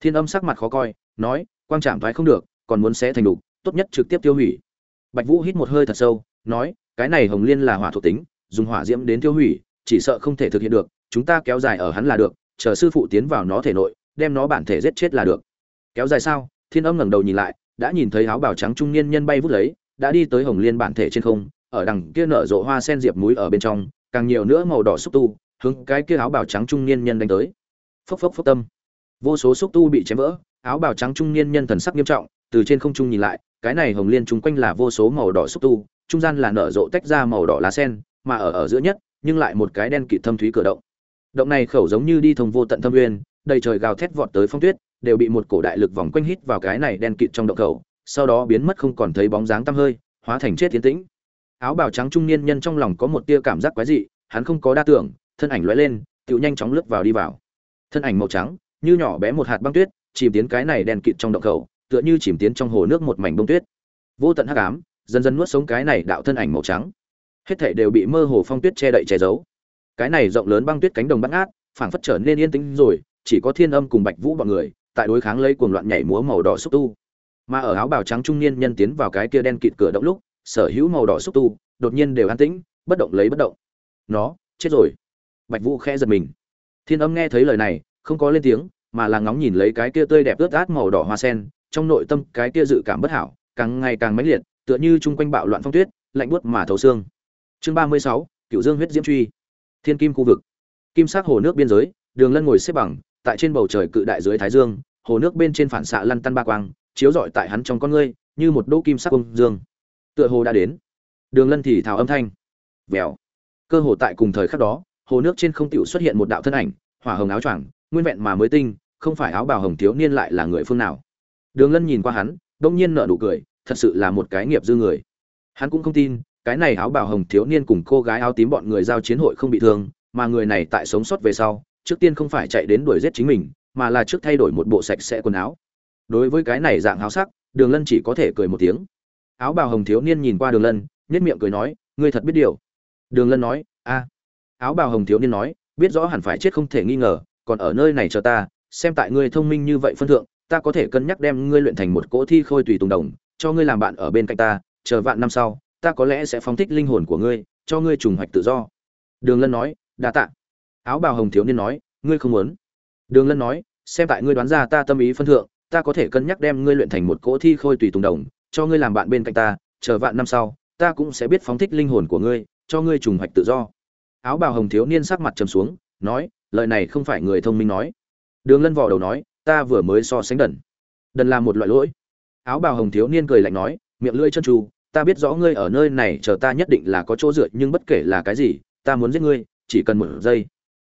S1: Thiên âm sắc mặt khó coi, nói, quang trạm thoái không được, còn muốn xé thành đục, tốt nhất trực tiếp tiêu hủy. Bạch vũ hít một hơi thật sâu, nói, cái này hồng liên là hỏa thuộc tính, dùng hỏa diễm đến tiêu hủy, chỉ sợ không thể thực hiện được chúng ta kéo dài ở hắn là được, chờ sư phụ tiến vào nó thể nội, đem nó bản thể giết chết là được. Kéo dài sao? Thiên âm ngẩng đầu nhìn lại, đã nhìn thấy áo bào trắng trung niên nhân bay vút lấy, đã đi tới hồng liên bản thể trên không, ở đằng kia nở rộ hoa sen diệp múi ở bên trong, càng nhiều nữa màu đỏ xúc tu, hướng cái kia áo bào trắng trung niên nhân đánh tới. Phốc phốc phốc tâm. Vô số xúc tu bị chém vỡ, áo bào trắng trung niên nhân thần sắc nghiêm trọng, từ trên không trung nhìn lại, cái này hồng liên chung quanh là vô số màu đỏ xúc tu, trung gian là nở rộ tách ra màu đỏ lá sen, mà ở ở giữa nhất, nhưng lại một cái đen kịt thâm thúy cửa động động này khẩu giống như đi thông vô tận thâm nguyên, đầy trời gào thét vọt tới phong tuyết, đều bị một cổ đại lực vòng quanh hít vào cái này đen kịt trong động khẩu, sau đó biến mất không còn thấy bóng dáng tăm hơi, hóa thành chết tiến tĩnh. Áo bào trắng trung niên nhân trong lòng có một tia cảm giác quái dị, hắn không có đa tưởng, thân ảnh lóe lên tựu nhanh chóng lướt vào đi vào. Thân ảnh màu trắng, như nhỏ bé một hạt băng tuyết, chìm tiến cái này đen kịt trong động khẩu, tựa như chìm tiến trong hồ nước một mảnh bông tuyết. Vô tận hắc ám, dần dần nuốt sống cái này đạo thân ảnh màu trắng. Hết thảy đều bị mơ hồ phong tuyết che đậy che giấu cái này rộng lớn băng tuyết cánh đồng bắt ngát, phảng phất trở nên yên tĩnh rồi, chỉ có thiên âm cùng bạch vũ bọn người, tại đối kháng lấy cuồng loạn nhảy múa màu đỏ xúc tu. Mà ở áo bào trắng trung niên nhân tiến vào cái kia đen kịt cửa động lúc, sở hữu màu đỏ xúc tu, đột nhiên đều an tĩnh, bất động lấy bất động. Nó, chết rồi. Bạch vũ khẽ giật mình. Thiên âm nghe thấy lời này, không có lên tiếng, mà là ngóng nhìn lấy cái kia tươi đẹp ướt át màu đỏ hoa sen, trong nội tâm cái kia dự cảm bất hảo, càng ngày càng mãnh liệt, tựa như chung quanh bạo loạn phong tuyết, lạnh buốt mà thấu xương. Chương ba mươi sáu cựu dương huyết diễm truy thiên kim khu vực. Kim sắc hồ nước biên giới, đường lân ngồi xếp bằng, tại trên bầu trời cự đại dưới thái dương, hồ nước bên trên phản xạ lăn tăn ba quang, chiếu rọi tại hắn trong con ngươi, như một đỗ kim sắc công dương. Tựa hồ đã đến. Đường lân thì thào âm thanh. Vèo. Cơ hồ tại cùng thời khắc đó, hồ nước trên không tiểu xuất hiện một đạo thân ảnh, hỏa hồng áo choàng, nguyên vẹn mà mới tinh, không phải áo bào hồng thiếu niên lại là người phương nào. Đường lân nhìn qua hắn, đông nhiên nở nụ cười, thật sự là một cái nghiệp dư người. Hắn cũng không tin cái này áo bào hồng thiếu niên cùng cô gái áo tím bọn người giao chiến hội không bị thương, mà người này tại sống sót về sau, trước tiên không phải chạy đến đuổi giết chính mình, mà là trước thay đổi một bộ sạch sẽ quần áo. Đối với cái này dạng háo sắc, đường lân chỉ có thể cười một tiếng. Áo bào hồng thiếu niên nhìn qua đường lân nhất miệng cười nói, ngươi thật biết điều. Đường lân nói, a. Áo bào hồng thiếu niên nói, biết rõ hẳn phải chết không thể nghi ngờ, còn ở nơi này chờ ta, xem tại ngươi thông minh như vậy phân thượng, ta có thể cân nhắc đem ngươi luyện thành một cỗ thi khôi tùy tùng đồng, cho ngươi làm bạn ở bên cạnh ta, chờ vạn năm sau ta có lẽ sẽ phóng thích linh hồn của ngươi, cho ngươi trùng hoạch tự do. Đường lân nói, đa tạ. Áo bào hồng thiếu niên nói, ngươi không muốn. Đường lân nói, xem tại ngươi đoán ra ta tâm ý phân thượng, ta có thể cân nhắc đem ngươi luyện thành một cỗ thi khôi tùy tùng đồng, cho ngươi làm bạn bên cạnh ta, chờ vạn năm sau, ta cũng sẽ biết phóng thích linh hồn của ngươi, cho ngươi trùng hoạch tự do. Áo bào hồng thiếu niên sắc mặt trầm xuống, nói, lời này không phải người thông minh nói. Đường lân vò đầu nói, ta vừa mới so sánh đần. Đần là một loại lỗi. Áo bào hồng thiếu niên cười lạnh nói, miệng lưỡi chân tru ta biết rõ ngươi ở nơi này chờ ta nhất định là có chỗ dựa, nhưng bất kể là cái gì, ta muốn giết ngươi, chỉ cần một giây.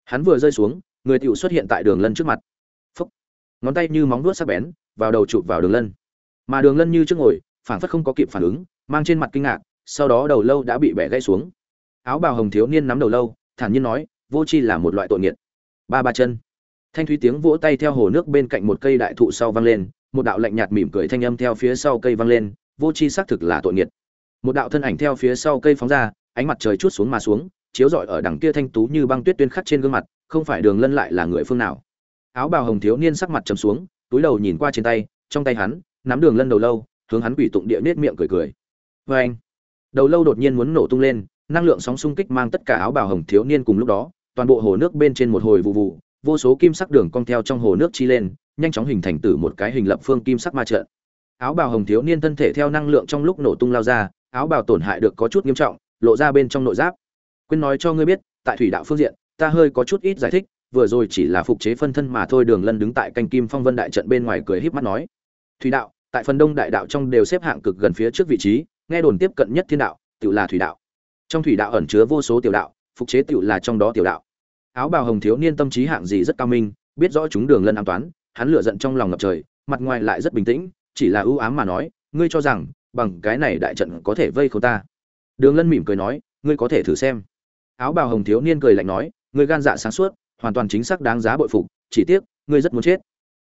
S1: Hắn vừa rơi xuống, người tựu xuất hiện tại đường lân trước mặt. Phúc. Ngón tay như móng vuốt sắc bén, vào đầu chụp vào đường lân. Mà đường lân như trước ngồi, phảng phất không có kịp phản ứng, mang trên mặt kinh ngạc, sau đó đầu lâu đã bị bẻ gãy xuống. Áo bào hồng thiếu niên nắm đầu lâu, thản nhiên nói, vô chi là một loại tội nghiệt. Ba ba chân. Thanh thúy tiếng vỗ tay theo hồ nước bên cạnh một cây đại thụ sau vang lên, một đạo lạnh nhạt mỉm cười thanh âm theo phía sau cây vang lên vô chi xác thực là tội nghiệt. Một đạo thân ảnh theo phía sau cây phóng ra, ánh mặt trời chút xuống mà xuống, chiếu rọi ở đằng kia thanh tú như băng tuyết tuyên khắc trên gương mặt, không phải đường lân lại là người phương nào. Áo bào hồng thiếu niên sắc mặt trầm xuống, túi đầu nhìn qua trên tay, trong tay hắn, nắm đường lân đầu lâu, hướng hắn quỷ tụng địa nết miệng cười cười. Vê anh, đầu lâu đột nhiên muốn nổ tung lên, năng lượng sóng xung kích mang tất cả áo bào hồng thiếu niên cùng lúc đó, toàn bộ hồ nước bên trên một hồi vụ vụ, vô số kim sắc đường cong theo trong hồ nước chi lên, nhanh chóng hình thành từ một cái hình lập phương kim sắc ma trận áo bào hồng thiếu niên thân thể theo năng lượng trong lúc nổ tung lao ra, áo bào tổn hại được có chút nghiêm trọng, lộ ra bên trong nội giáp. Quên nói cho ngươi biết, tại thủy đạo phương diện, ta hơi có chút ít giải thích, vừa rồi chỉ là phục chế phân thân mà thôi, đường lân đứng tại canh kim phong vân đại trận bên ngoài cười híp mắt nói. Thủy đạo, tại phần đông đại đạo trong đều xếp hạng cực gần phía trước vị trí, nghe đồn tiếp cận nhất thiên đạo tự là thủy đạo. Trong thủy đạo ẩn chứa vô số tiểu đạo, phục chế tự là trong đó tiểu đạo. Áo bào hồng thiếu niên tâm trí hạng gì rất cao minh, biết rõ chúng đường lân an toán, hắn lựa giận trong lòng ngập trời, mặt ngoài lại rất bình tĩnh chỉ là ưu ám mà nói, ngươi cho rằng, bằng cái này đại trận có thể vây khốn ta. Đường lân mỉm cười nói, ngươi có thể thử xem. Áo bào hồng thiếu niên cười lạnh nói, ngươi gan dạ sáng suốt, hoàn toàn chính xác đáng giá bội phục, chỉ tiếc, ngươi rất muốn chết.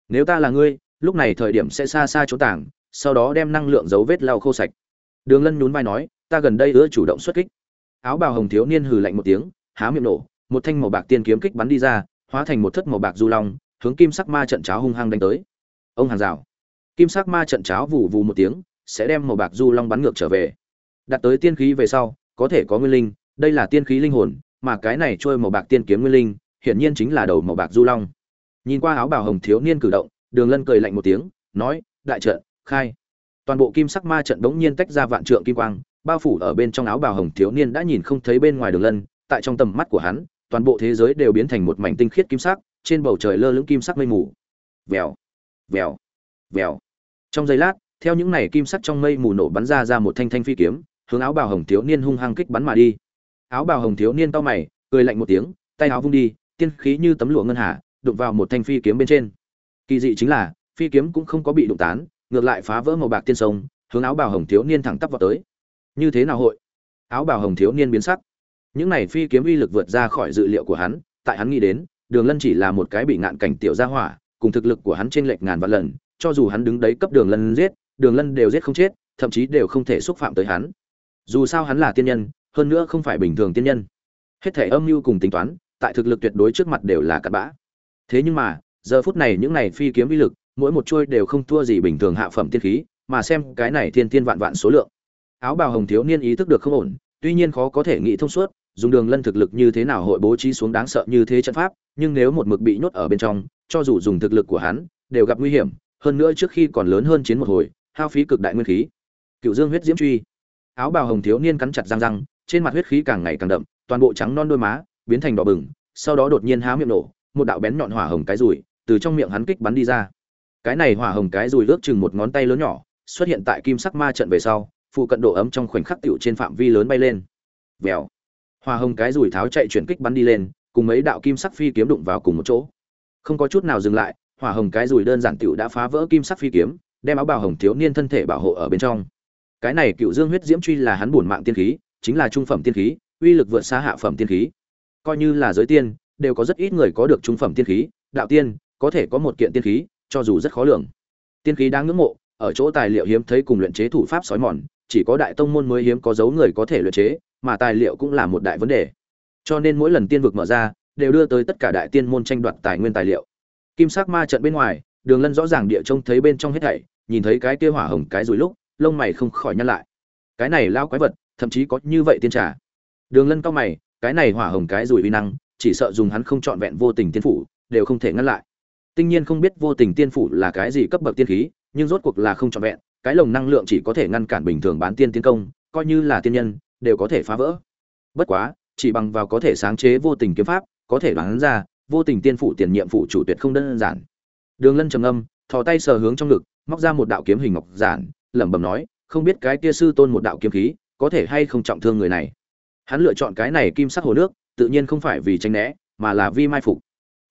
S1: Nếu ta là ngươi, lúc này thời điểm sẽ xa xa chỗ tảng, sau đó đem năng lượng dấu vết lau khô sạch. Đường lân nhún vai nói, ta gần đây ưa chủ động xuất kích. Áo bào hồng thiếu niên hừ lạnh một tiếng, há miệng nổ, một thanh màu bạc tiên kiếm kích bắn đi ra, hóa thành một thất màu bạc du long, hướng kim sắc ma trận cháo hung hăng đánh tới. Ông hàng rào kim sắc ma trận cháo vù vù một tiếng, sẽ đem màu bạc du long bắn ngược trở về. Đặt tới tiên khí về sau, có thể có nguyên linh, đây là tiên khí linh hồn, mà cái này trôi màu bạc tiên kiếm nguyên linh, hiển nhiên chính là đầu màu bạc du long. Nhìn qua áo bào hồng thiếu niên cử động, đường lân cười lạnh một tiếng, nói, đại trận, khai. Toàn bộ kim sắc ma trận đống nhiên tách ra vạn trượng kim quang, bao phủ ở bên trong áo bào hồng thiếu niên đã nhìn không thấy bên ngoài đường lân, tại trong tầm mắt của hắn, toàn bộ thế giới đều biến thành một mảnh tinh khiết kim sắc, trên bầu trời lơ lửng kim sắc mây mù. Vèo vèo vèo. Trong giây lát, theo những này kim sắc trong mây mù nổ bắn ra ra một thanh thanh phi kiếm, hướng áo bào hồng thiếu niên hung hăng kích bắn mà đi. Áo bào hồng thiếu niên cau mày, cười lạnh một tiếng, tay áo vung đi, tiên khí như tấm lụa ngân hà, đụng vào một thanh phi kiếm bên trên. Kỳ dị chính là, phi kiếm cũng không có bị đụng tán, ngược lại phá vỡ màu bạc tiên sông, hướng áo bào hồng thiếu niên thẳng tắp vào tới. Như thế nào hội? Áo bào hồng thiếu niên biến sắc. Những này phi kiếm uy lực vượt ra khỏi dự liệu của hắn, tại hắn nghĩ đến, đường lân chỉ là một cái bị ngạn cảnh tiểu gia hỏa, cùng thực lực của hắn trên lệch ngàn vạn lần cho dù hắn đứng đấy cấp đường lân giết, đường lân đều giết không chết, thậm chí đều không thể xúc phạm tới hắn. Dù sao hắn là tiên nhân, hơn nữa không phải bình thường tiên nhân. Hết thể âm mưu cùng tính toán, tại thực lực tuyệt đối trước mặt đều là cặn bã. Thế nhưng mà, giờ phút này những này phi kiếm uy lực, mỗi một chuôi đều không thua gì bình thường hạ phẩm tiên khí, mà xem cái này thiên tiên vạn vạn số lượng. Áo bào hồng thiếu niên ý thức được không ổn, tuy nhiên khó có thể nghĩ thông suốt, dùng đường lân thực lực như thế nào hội bố trí xuống đáng sợ như thế trận pháp, nhưng nếu một mực bị nhốt ở bên trong, cho dù dùng thực lực của hắn, đều gặp nguy hiểm hơn nữa trước khi còn lớn hơn chiến một hồi, hao phí cực đại nguyên khí. Cựu dương huyết diễm truy. Áo bào hồng thiếu niên cắn chặt răng răng, trên mặt huyết khí càng ngày càng đậm, toàn bộ trắng non đôi má biến thành đỏ bừng, sau đó đột nhiên há miệng nổ, một đạo bén nhọn hỏa hồng cái rùi từ trong miệng hắn kích bắn đi ra. Cái này hỏa hồng cái rùi ước chừng một ngón tay lớn nhỏ, xuất hiện tại kim sắc ma trận về sau, phụ cận độ ấm trong khoảnh khắc tiểu trên phạm vi lớn bay lên. Vèo. Hỏa hồng cái rùi tháo chạy chuyển kích bắn đi lên, cùng mấy đạo kim sắc phi kiếm đụng vào cùng một chỗ. Không có chút nào dừng lại hỏa hồng cái rùi đơn giản tiểu đã phá vỡ kim sắc phi kiếm, đem áo bào hồng thiếu niên thân thể bảo hộ ở bên trong. Cái này cựu dương huyết diễm truy là hắn bổn mạng tiên khí, chính là trung phẩm tiên khí, uy lực vượt xa hạ phẩm tiên khí. Coi như là giới tiên, đều có rất ít người có được trung phẩm tiên khí, đạo tiên, có thể có một kiện tiên khí, cho dù rất khó lường. Tiên khí đáng ngưỡng mộ, ở chỗ tài liệu hiếm thấy cùng luyện chế thủ pháp sói mòn, chỉ có đại tông môn mới hiếm có dấu người có thể luyện chế, mà tài liệu cũng là một đại vấn đề. Cho nên mỗi lần tiên vực mở ra, đều đưa tới tất cả đại tiên môn tranh đoạt tài nguyên tài liệu kim sắc ma trận bên ngoài, đường lân rõ ràng địa trông thấy bên trong hết thảy, nhìn thấy cái kia hỏa hồng cái rồi lúc, lông mày không khỏi nhăn lại. Cái này lao quái vật, thậm chí có như vậy tiên trả. đường lân cao mày, cái này hỏa hồng cái rùi uy năng, chỉ sợ dùng hắn không trọn vẹn vô tình tiên phủ, đều không thể ngăn lại. Tinh nhiên không biết vô tình tiên phủ là cái gì cấp bậc tiên khí, nhưng rốt cuộc là không trọn vẹn, cái lồng năng lượng chỉ có thể ngăn cản bình thường bán tiên tiến công, coi như là tiên nhân, đều có thể phá vỡ. Bất quá, chỉ bằng vào có thể sáng chế vô tình kiếm pháp, có thể đoán ra vô tình tiên phủ tiền nhiệm phủ chủ tuyệt không đơn giản. Đường lân trầm âm thò tay sờ hướng trong ngực, móc ra một đạo kiếm hình ngọc giản, lẩm bẩm nói, không biết cái kia sư tôn một đạo kiếm khí, có thể hay không trọng thương người này? Hắn lựa chọn cái này kim sắc hồ nước, tự nhiên không phải vì tranh né, mà là vì mai phục.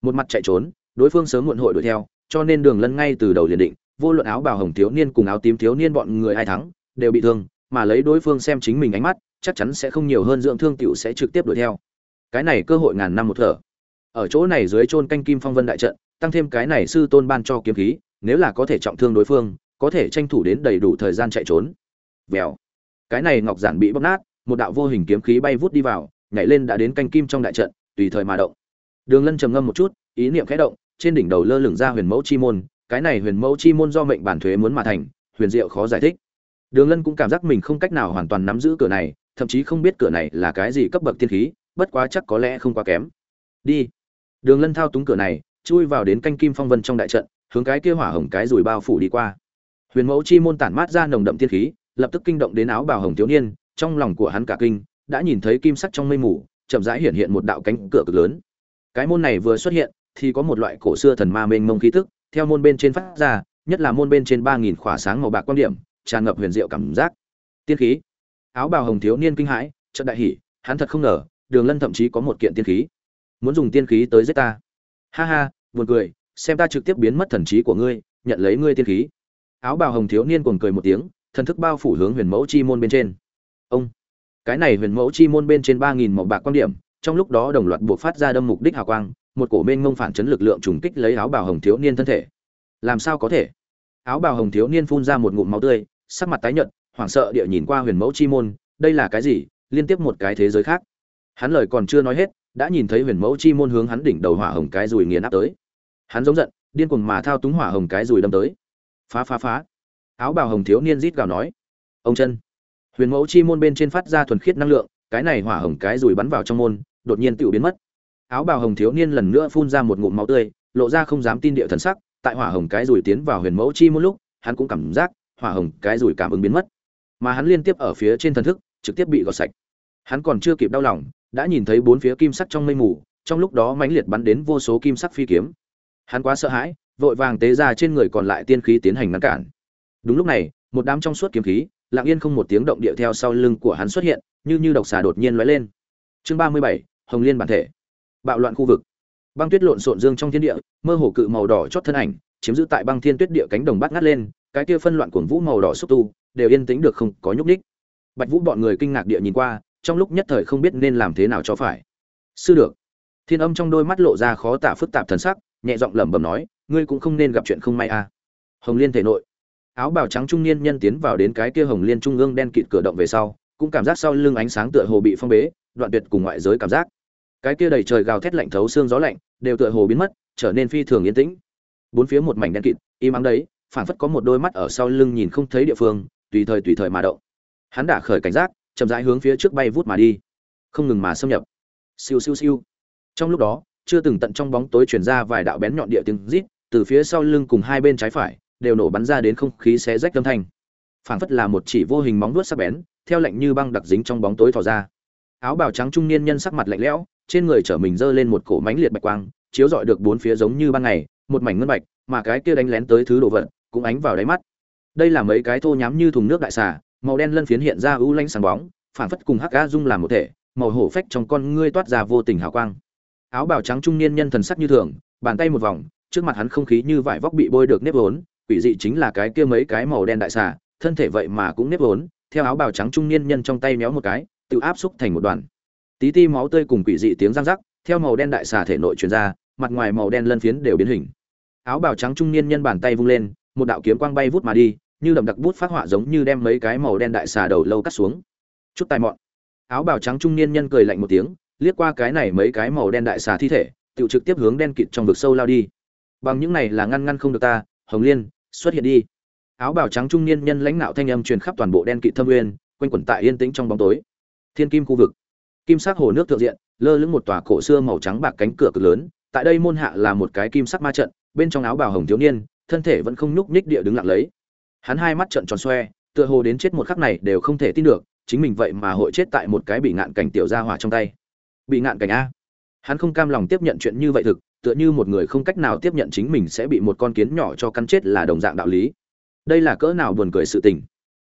S1: Một mặt chạy trốn, đối phương sớm muộn hội đuổi theo, cho nên đường lân ngay từ đầu liền định, vô luận áo bào hồng thiếu niên cùng áo tím thiếu niên bọn người ai thắng, đều bị thương, mà lấy đối phương xem chính mình ánh mắt, chắc chắn sẽ không nhiều hơn dưỡng thương tiểu sẽ trực tiếp đuổi theo. Cái này cơ hội ngàn năm một thở ở chỗ này dưới chôn canh kim phong vân đại trận, tăng thêm cái này sư tôn ban cho kiếm khí, nếu là có thể trọng thương đối phương, có thể tranh thủ đến đầy đủ thời gian chạy trốn. Vèo. Cái này ngọc giản bị bóc nát, một đạo vô hình kiếm khí bay vút đi vào, nhảy lên đã đến canh kim trong đại trận, tùy thời mà động. Đường lân trầm ngâm một chút, ý niệm khẽ động, trên đỉnh đầu lơ lửng ra huyền mẫu chi môn, cái này huyền mẫu chi môn do mệnh bản thuế muốn mà thành, huyền diệu khó giải thích. Đường lân cũng cảm giác mình không cách nào hoàn toàn nắm giữ cửa này, thậm chí không biết cửa này là cái gì cấp bậc tiên khí, bất quá chắc có lẽ không quá kém. Đi đường lân thao túng cửa này, chui vào đến canh kim phong vân trong đại trận, hướng cái kia hỏa hồng cái rùi bao phủ đi qua. Huyền mẫu chi môn tản mát ra nồng đậm tiên khí, lập tức kinh động đến áo bào hồng thiếu niên, trong lòng của hắn cả kinh, đã nhìn thấy kim sắc trong mây mù, chậm rãi hiện hiện một đạo cánh cửa cực lớn. Cái môn này vừa xuất hiện, thì có một loại cổ xưa thần ma mênh mông khí tức, theo môn bên trên phát ra, nhất là môn bên trên ba nghìn khỏa sáng màu bạc quan điểm, tràn ngập huyền diệu cảm giác. Tiên khí. Áo bào hồng thiếu niên kinh hãi trận đại hỉ, hắn thật không ngờ, đường lân thậm chí có một kiện tiên khí muốn dùng tiên khí tới giết ta. Ha ha, buồn cười, xem ta trực tiếp biến mất thần trí của ngươi, nhận lấy ngươi tiên khí. Áo bào hồng thiếu niên cuồng cười một tiếng, thần thức bao phủ hướng huyền mẫu chi môn bên trên. Ông, cái này huyền mẫu chi môn bên trên ba nghìn màu bạc quan điểm, trong lúc đó đồng loạt buộc phát ra đâm mục đích hào quang, một cổ mênh ngông phản chấn lực lượng trùng kích lấy áo bào hồng thiếu niên thân thể. Làm sao có thể? Áo bào hồng thiếu niên phun ra một ngụm máu tươi, sắc mặt tái nhợt, hoảng sợ địa nhìn qua huyền mẫu chi môn, đây là cái gì? Liên tiếp một cái thế giới khác. Hắn lời còn chưa nói hết đã nhìn thấy huyền mẫu chi môn hướng hắn đỉnh đầu hỏa hồng cái rùi nghiền áp tới. Hắn giống giận, điên cuồng mà thao túng hỏa hồng cái rùi đâm tới. Phá phá phá. Áo bào hồng thiếu niên rít gào nói. Ông chân. Huyền mẫu chi môn bên trên phát ra thuần khiết năng lượng, cái này hỏa hồng cái rùi bắn vào trong môn, đột nhiên tự biến mất. Áo bào hồng thiếu niên lần nữa phun ra một ngụm máu tươi, lộ ra không dám tin địa thần sắc, tại hỏa hồng cái rùi tiến vào huyền mẫu chi môn lúc, hắn cũng cảm giác hỏa hồng cái rùi cảm ứng biến mất. Mà hắn liên tiếp ở phía trên thần thức, trực tiếp bị gọt sạch. Hắn còn chưa kịp đau lòng đã nhìn thấy bốn phía kim sắc trong mây mù, trong lúc đó mãnh liệt bắn đến vô số kim sắc phi kiếm. Hắn quá sợ hãi, vội vàng tế ra trên người còn lại tiên khí tiến hành ngăn cản. Đúng lúc này, một đám trong suốt kiếm khí, lặng yên không một tiếng động địa theo sau lưng của hắn xuất hiện, như như độc xà đột nhiên lóe lên. Chương ba mươi bảy, hồng liên bản thể. Bạo loạn khu vực. Băng tuyết lộn xộn dương trong thiên địa, mơ hồ cự màu đỏ chót thân ảnh, chiếm giữ tại băng thiên tuyết địa cánh đồng bát ngắt lên, cái kia phân loạn cuồng vũ màu đỏ xúc tu, đều yên tĩnh được không có nhúc ních bạch vũ bọn người kinh ngạc địa nhìn qua trong lúc nhất thời không biết nên làm thế nào cho phải. Sư được. Thiên âm trong đôi mắt lộ ra khó tả phức tạp thần sắc, nhẹ giọng lẩm bẩm nói, ngươi cũng không nên gặp chuyện không may à. Hồng liên thể nội, áo bào trắng trung niên nhân tiến vào đến cái kia hồng liên trung ương đen kịt cửa động về sau, cũng cảm giác sau lưng ánh sáng tựa hồ bị phong bế, đoạn tuyệt cùng ngoại giới cảm giác. Cái kia đầy trời gào thét lạnh thấu xương gió lạnh, đều tựa hồ biến mất, trở nên phi thường yên tĩnh. Bốn phía một mảnh đen kịt, im ắng đấy, phảng phất có một đôi mắt ở sau lưng nhìn không thấy địa phương, tùy thời tùy thời mà động. Hắn đã khởi cảnh giác chậm rãi hướng phía trước bay vút mà đi. Không ngừng mà xâm nhập. Siêu siêu siêu. Trong lúc đó, chưa từng tận trong bóng tối truyền ra vài đạo bén nhọn địa tiếng rít, từ phía sau lưng cùng hai bên trái phải, đều nổ bắn ra đến không khí xé rách âm thanh. Phảng phất là một chỉ vô hình móng vuốt sắc bén, theo lạnh như băng đặc dính trong bóng tối thò ra. Áo bào trắng trung niên nhân sắc mặt lạnh lẽo, trên người trở mình dơ lên một cổ mánh liệt bạch quang, chiếu rọi được bốn phía giống như ban ngày, một mảnh ngân bạch, mà cái kia đánh lén tới thứ đồ vật cũng ánh vào đáy mắt. Đây là mấy cái thô nhám như thùng nước đại xà màu đen lân phiến hiện ra ưu lanh sáng bóng phản phất cùng hắc a dung làm một thể, màu hổ phách trong con ngươi toát ra vô tình hào quang. Áo bào trắng trung niên nhân thần sắc như thường, bàn tay một vòng, trước mặt hắn không khí như vải vóc bị bôi được nếp vốn, quỷ dị chính là cái kia mấy cái màu đen đại xà, thân thể vậy mà cũng nếp vốn, theo áo bào trắng trung niên nhân trong tay méo một cái, tự áp xúc thành một đoàn. Tí ti máu tươi cùng quỷ dị tiếng răng rắc, theo màu đen đại xà thể nội truyền ra, mặt ngoài màu đen lân phiến đều biến hình. Áo bào trắng trung niên nhân bàn tay vung lên, một đạo kiếm quang bay vút mà đi như đậm đặc bút phát họa giống như đem mấy cái màu đen đại xà đầu lâu cắt xuống. Chút tài mọn. Áo bào trắng trung niên nhân cười lạnh một tiếng, liếc qua cái này mấy cái màu đen đại xà thi thể, tự trực tiếp hướng đen kịt trong vực sâu lao đi. Bằng những này là ngăn ngăn không được ta, hồng liên, xuất hiện đi. Áo bào trắng trung niên nhân lãnh nạo thanh âm truyền khắp toàn bộ đen kịt thâm nguyên, quanh quẩn tại yên tĩnh trong bóng tối. Thiên kim khu vực. Kim sắc hồ nước thượng diện, lơ lửng một tòa cổ xưa màu trắng bạc cánh cửa cực lớn, tại đây môn hạ là một cái kim sắc ma trận, bên trong áo bào hồng thiếu niên, thân thể vẫn không nhúc nhích địa đứng lặng lấy hắn hai mắt trợn tròn xoe, tựa hồ đến chết một khắc này đều không thể tin được, chính mình vậy mà hội chết tại một cái bị ngạn cảnh tiểu gia hỏa trong tay. Bị ngạn cảnh a. Hắn không cam lòng tiếp nhận chuyện như vậy thực, tựa như một người không cách nào tiếp nhận chính mình sẽ bị một con kiến nhỏ cho cắn chết là đồng dạng đạo lý. Đây là cỡ nào buồn cười sự tình.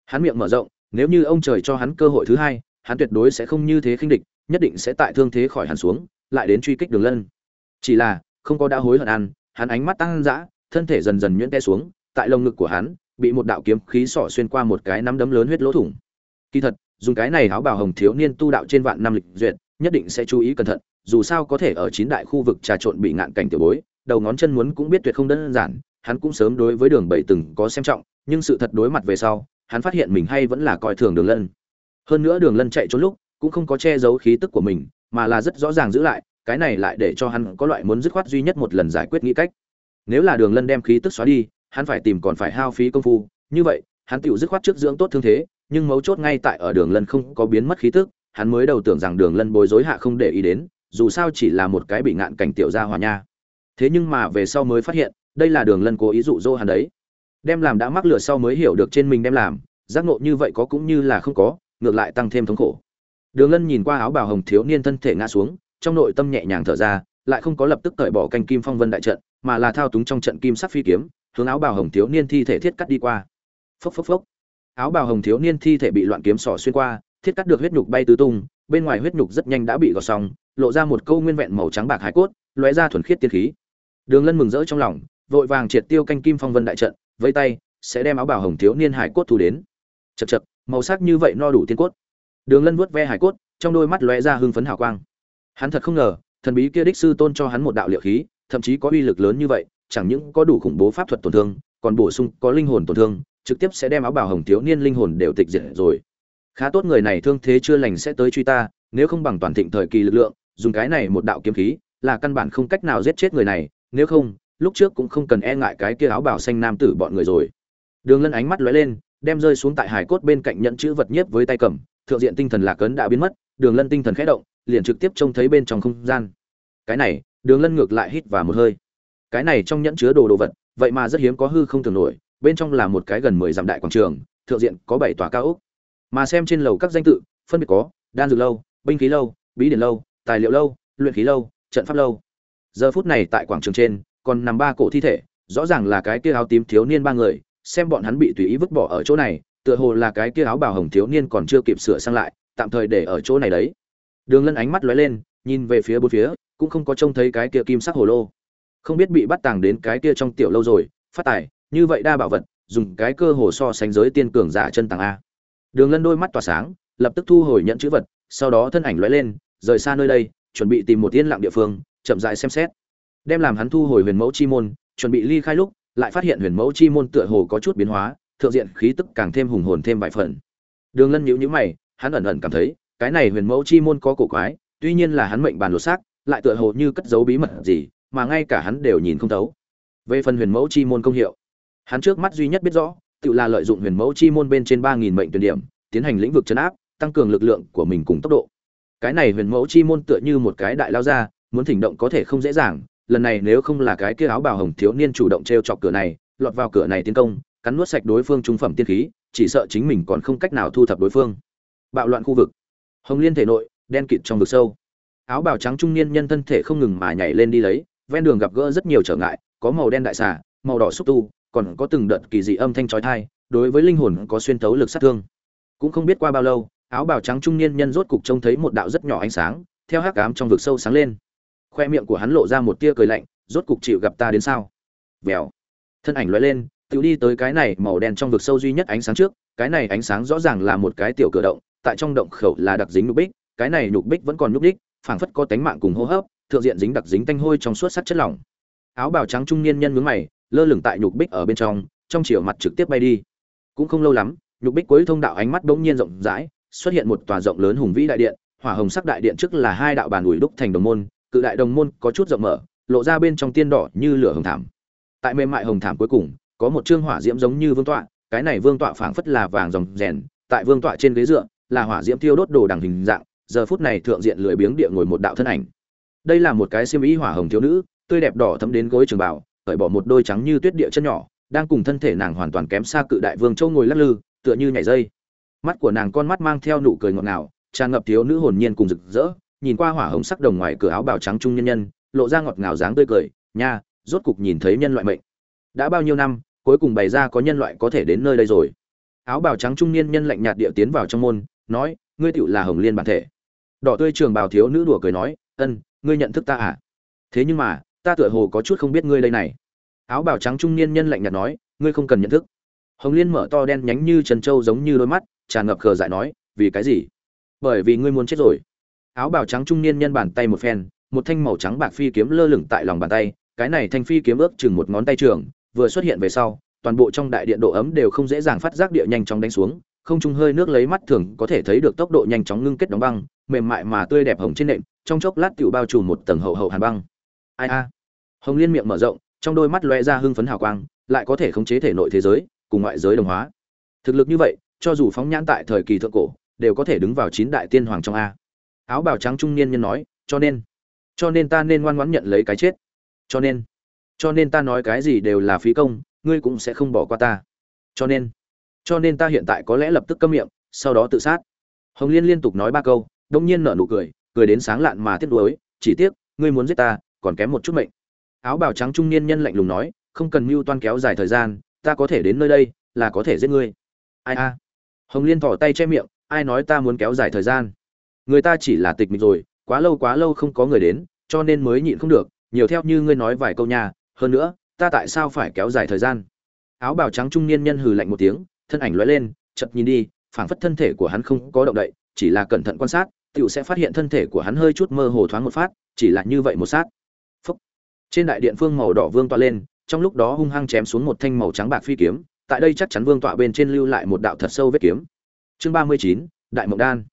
S1: Hắn miệng mở rộng, nếu như ông trời cho hắn cơ hội thứ hai, hắn tuyệt đối sẽ không như thế khinh địch, nhất định sẽ tại thương thế khỏi hẳn xuống, lại đến truy kích đường lân. Chỉ là, không có đã hối hận ăn, hắn ánh mắt tăng dã, thân thể dần dần nhuyễn te xuống, tại lồng ngực của hắn bị một đạo kiếm khí sỏ xuyên qua một cái nắm đấm lớn huyết lỗ thủng. Kỳ thật, dùng cái này áo bào hồng thiếu niên tu đạo trên vạn năm lịch duyệt, nhất định sẽ chú ý cẩn thận, dù sao có thể ở chín đại khu vực trà trộn bị ngạn cảnh tiểu bối, đầu ngón chân muốn cũng biết tuyệt không đơn giản, hắn cũng sớm đối với đường bảy từng có xem trọng, nhưng sự thật đối mặt về sau, hắn phát hiện mình hay vẫn là coi thường đường lân. Hơn nữa đường lân chạy trốn lúc, cũng không có che giấu khí tức của mình, mà là rất rõ ràng giữ lại, cái này lại để cho hắn có loại muốn dứt khoát duy nhất một lần giải quyết nghĩ cách. Nếu là đường lân đem khí tức xóa đi hắn phải tìm còn phải hao phí công phu. Như vậy, hắn tựu dứt khoát trước dưỡng tốt thương thế, nhưng mấu chốt ngay tại ở đường lân không có biến mất khí tức, hắn mới đầu tưởng rằng đường lân bối rối hạ không để ý đến, dù sao chỉ là một cái bị ngạn cảnh tiểu gia hòa nha. Thế nhưng mà về sau mới phát hiện, đây là đường lân cố ý dụ dỗ hắn đấy. Đem làm đã mắc lửa sau mới hiểu được trên mình đem làm, giác ngộ như vậy có cũng như là không có, ngược lại tăng thêm thống khổ. Đường lân nhìn qua áo bào hồng thiếu niên thân thể ngã xuống, trong nội tâm nhẹ nhàng thở ra, lại không có lập tức cởi bỏ canh kim phong vân đại trận mà là thao túng trong trận kim sắc phi kiếm, hướng áo bào hồng thiếu niên thi thể thiết cắt đi qua. Phốc phốc phốc. Áo bào hồng thiếu niên thi thể bị loạn kiếm sỏ xuyên qua, thiết cắt được huyết nhục bay tứ tung, bên ngoài huyết nhục rất nhanh đã bị gọt xong, lộ ra một câu nguyên vẹn màu trắng bạc hải cốt, lóe ra thuần khiết tiên khí. Đường lân mừng rỡ trong lòng, vội vàng triệt tiêu canh kim phong vân đại trận vây tay, sẽ đem áo bào hồng thiếu niên hải cốt thu đến. Chật chật màu sắc như vậy no đủ tiên cốt. Đường lân vuốt ve hải cốt, trong đôi mắt lóe ra hưng phấn hào quang. Hắn thật không ngờ, thần bí kia đích sư tôn cho hắn một đạo liệu khí thậm chí có uy lực lớn như vậy, chẳng những có đủ khủng bố pháp thuật tổn thương, còn bổ sung có linh hồn tổn thương, trực tiếp sẽ đem áo bào hồng thiếu niên linh hồn đều tịch diệt rồi. Khá tốt người này thương thế chưa lành sẽ tới truy ta, nếu không bằng toàn thịnh thời kỳ lực lượng, dùng cái này một đạo kiếm khí, là căn bản không cách nào giết chết người này, nếu không, lúc trước cũng không cần e ngại cái kia áo bào xanh nam tử bọn người rồi. Đường lân ánh mắt lóe lên, đem rơi xuống tại hải cốt bên cạnh nhận chữ vật nhiếp với tay cầm, thượng diện tinh thần lạc cấn đã biến mất, đường lân tinh thần khẽ động, liền trực tiếp trông thấy bên trong không gian. Cái này đường lân ngược lại hít và một hơi. Cái này trong nhẫn chứa đồ đồ vật, vậy mà rất hiếm có hư không thường nổi, bên trong là một cái gần mười dặm đại quảng trường, thượng diện có bảy tòa cao ốc. Mà xem trên lầu các danh tự, phân biệt có, đan dược lâu, binh khí lâu, bí điển lâu, tài liệu lâu, luyện khí lâu, trận pháp lâu. Giờ phút này tại quảng trường trên, còn nằm ba cổ thi thể, rõ ràng là cái kia áo tím thiếu niên ba người, xem bọn hắn bị tùy ý vứt bỏ ở chỗ này, tựa hồ là cái kia áo bào hồng thiếu niên còn chưa kịp sửa sang lại, tạm thời để ở chỗ này đấy. Đường lân ánh mắt lóe lên, nhìn về phía bốn phía cũng không có trông thấy cái kia kim sắc hồ lô. Không biết bị bắt tàng đến cái kia trong tiểu lâu rồi, phát tài, như vậy đa bảo vật, dùng cái cơ hồ so sánh giới tiên cường giả chân tàng a. Đường lân đôi mắt tỏa sáng, lập tức thu hồi nhận chữ vật, sau đó thân ảnh lóe lên, rời xa nơi đây, chuẩn bị tìm một yên lặng địa phương, chậm rãi xem xét. Đem làm hắn thu hồi huyền mẫu chi môn, chuẩn bị ly khai lúc, lại phát hiện huyền mẫu chi môn tựa hồ có chút biến hóa, thượng diện khí tức càng thêm hùng hồn thêm vài phần. Đường lân nhíu nhíu mày, hắn ẩn ẩn cảm thấy, cái này huyền mẫu chi môn có cổ quái, tuy nhiên là hắn mệnh bàn lột xác lại tựa hồ như cất giấu bí mật gì mà ngay cả hắn đều nhìn không thấu. Về phần huyền mẫu chi môn công hiệu, hắn trước mắt duy nhất biết rõ, tự là lợi dụng huyền mẫu chi môn bên trên ba nghìn mệnh tuyển điểm, tiến hành lĩnh vực chấn áp, tăng cường lực lượng của mình cùng tốc độ. Cái này huyền mẫu chi môn tựa như một cái đại lao ra, muốn thỉnh động có thể không dễ dàng, lần này nếu không là cái kia áo bào hồng thiếu niên chủ động t r e o chọc cửa này, lọt vào cửa này tiến công, cắn nuốt sạch đối phương trung phẩm tiên khí, chỉ sợ chính mình còn không cách nào thu thập đối phương. Bạo loạn khu vực. Hồng liên thể nội, đen kịt trong vực sâu áo bào trắng trung niên nhân thân thể không ngừng mà nhảy lên đi lấy, ven đường gặp gỡ rất nhiều trở ngại, có màu đen đại xà, màu đỏ xúc tu, còn có từng đợt kỳ dị âm thanh trói thai đối với linh hồn có xuyên thấu lực sát thương. Cũng không biết qua bao lâu, áo bào trắng trung niên nhân rốt cục trông thấy một đạo rất nhỏ ánh sáng, theo hắc ám trong vực sâu sáng lên. Khoe miệng của hắn lộ ra một tia cười lạnh, rốt cục chịu gặp ta đến sao? Vèo. Thân ảnh lóe lên tự đi tới cái này màu đen trong vực sâu duy nhất ánh sáng trước, cái này ánh sáng rõ ràng là một cái tiểu cửa động, tại trong động khẩu là đặc dính nhục bích, cái này nhục bích vẫn còn nhúc đích phảng phất có tánh mạng cùng hô hấp, thượng diện dính đặc dính tanh hôi trong suốt sắc chất lỏng. Áo bào trắng trung niên nhân mướn mày, lơ lửng tại nhục bích ở bên trong trong chiều mặt trực tiếp bay đi. Cũng không lâu lắm, nhục bích cuối thông đạo ánh mắt bỗng nhiên rộng rãi, xuất hiện một tòa rộng lớn hùng vĩ đại điện, hỏa hồng sắc đại điện trước là hai đạo bàn ủi đúc thành đồng môn, cự đại đồng môn có chút rộng mở, lộ ra bên trong tiên đỏ như lửa hồng thảm. Tại mềm mại hồng thảm cuối cùng, có một trương hỏa diễm giống như vương tọa, cái này vương tọa phảng phất là vàng ròng rèn, tại vương tọa trên ghế dựa là hỏa diễm thiêu đốt đồ đằng hình dạng giờ phút này thượng diện lười biếng địa ngồi một đạo thân ảnh. Đây là một cái xiêm y hỏa hồng thiếu nữ, tươi đẹp đỏ thấm đến gối trường bảo cởi bỏ một đôi trắng như tuyết địa chân nhỏ, đang cùng thân thể nàng hoàn toàn kém xa cự đại vương châu ngồi lắc lư, tựa như nhảy dây. Mắt của nàng con mắt mang theo nụ cười ngọt ngào, tràn ngập thiếu nữ hồn nhiên cùng rực rỡ, nhìn qua hỏa hồng sắc đồng ngoài cửa áo bào trắng trung nhân nhân, lộ ra ngọt ngào dáng tươi cười, nha, rốt cục nhìn thấy nhân loại mệnh. Đã bao nhiêu năm, cuối cùng bày ra có nhân loại có thể đến nơi đây rồi. Áo bào trắng trung niên nhân lạnh nhạt địa tiến vào trong môn, nói, ngươi tựu là hồng liên bản thể đỏ tươi trường bào thiếu nữ đùa cười nói, ân, ngươi nhận thức ta à? Thế nhưng mà, ta tựa hồ có chút không biết ngươi đây này. Áo bào trắng trung niên nhân lạnh nhạt nói, ngươi không cần nhận thức. Hồng liên mở to đen nhánh như trần trâu giống như đôi mắt, tràn ngập khờ dại nói, vì cái gì? Bởi vì ngươi muốn chết rồi. Áo bào trắng trung niên nhân bàn tay một phen, một thanh màu trắng bạc phi kiếm lơ lửng tại lòng bàn tay, cái này thanh phi kiếm ước chừng một ngón tay trường, vừa xuất hiện về sau, toàn bộ trong đại điện độ ấm đều không dễ dàng phát giác địa nhanh chóng đánh xuống không trung hơi nước lấy mắt thường có thể thấy được tốc độ nhanh chóng ngưng kết đóng băng, mềm mại mà tươi đẹp hồng trên nệm, trong chốc lát tựu bao trùm một tầng hậu hậu hàn băng. Ai a? Hồng liên miệng mở rộng, trong đôi mắt lóe ra hưng phấn hào quang, lại có thể khống chế thể nội thế giới, cùng ngoại giới đồng hóa. Thực lực như vậy, cho dù phóng nhãn tại thời kỳ thượng cổ, đều có thể đứng vào chín đại tiên hoàng trong a. Áo bào trắng trung niên nhân nói, cho nên cho nên ta nên ngoan ngoãn nhận lấy cái chết. Cho nên cho nên ta nói cái gì đều là phí công, ngươi cũng sẽ không bỏ qua ta. Cho nên cho nên ta hiện tại có lẽ lập tức câm miệng, sau đó tự sát. Hồng liên liên tục nói ba câu đông nhiên nở nụ cười cười đến sáng lạn mà tiếc nuối, chỉ tiếc, ngươi muốn giết ta, còn kém một chút mệnh. Áo bào trắng trung niên nhân lạnh lùng nói, không cần mưu toan kéo dài thời gian, ta có thể đến nơi đây, là có thể giết ngươi. Ai a? Hồng liên thỏ tay che miệng, ai nói ta muốn kéo dài thời gian? Người ta chỉ là tịch mịch rồi, quá lâu quá lâu không có người đến, cho nên mới nhịn không được, nhiều theo như ngươi nói vài câu nhà hơn nữa, ta tại sao phải kéo dài thời gian? Áo bào trắng trung niên nhân hừ lạnh một tiếng thân ảnh lóe lên, chợt nhìn đi, phảng phất thân thể của hắn không có động đậy, chỉ là cẩn thận quan sát tựu sẽ phát hiện thân thể của hắn hơi chút mơ hồ thoáng một phát, chỉ là như vậy một sát. Phúc. trên đại điện phương màu đỏ vương tọa lên, trong lúc đó hung hăng chém xuống một thanh màu trắng bạc phi kiếm, tại đây chắc chắn vương tọa bên trên lưu lại một đạo thật sâu vết kiếm. Chương ba mươi chín, đại mộng đan.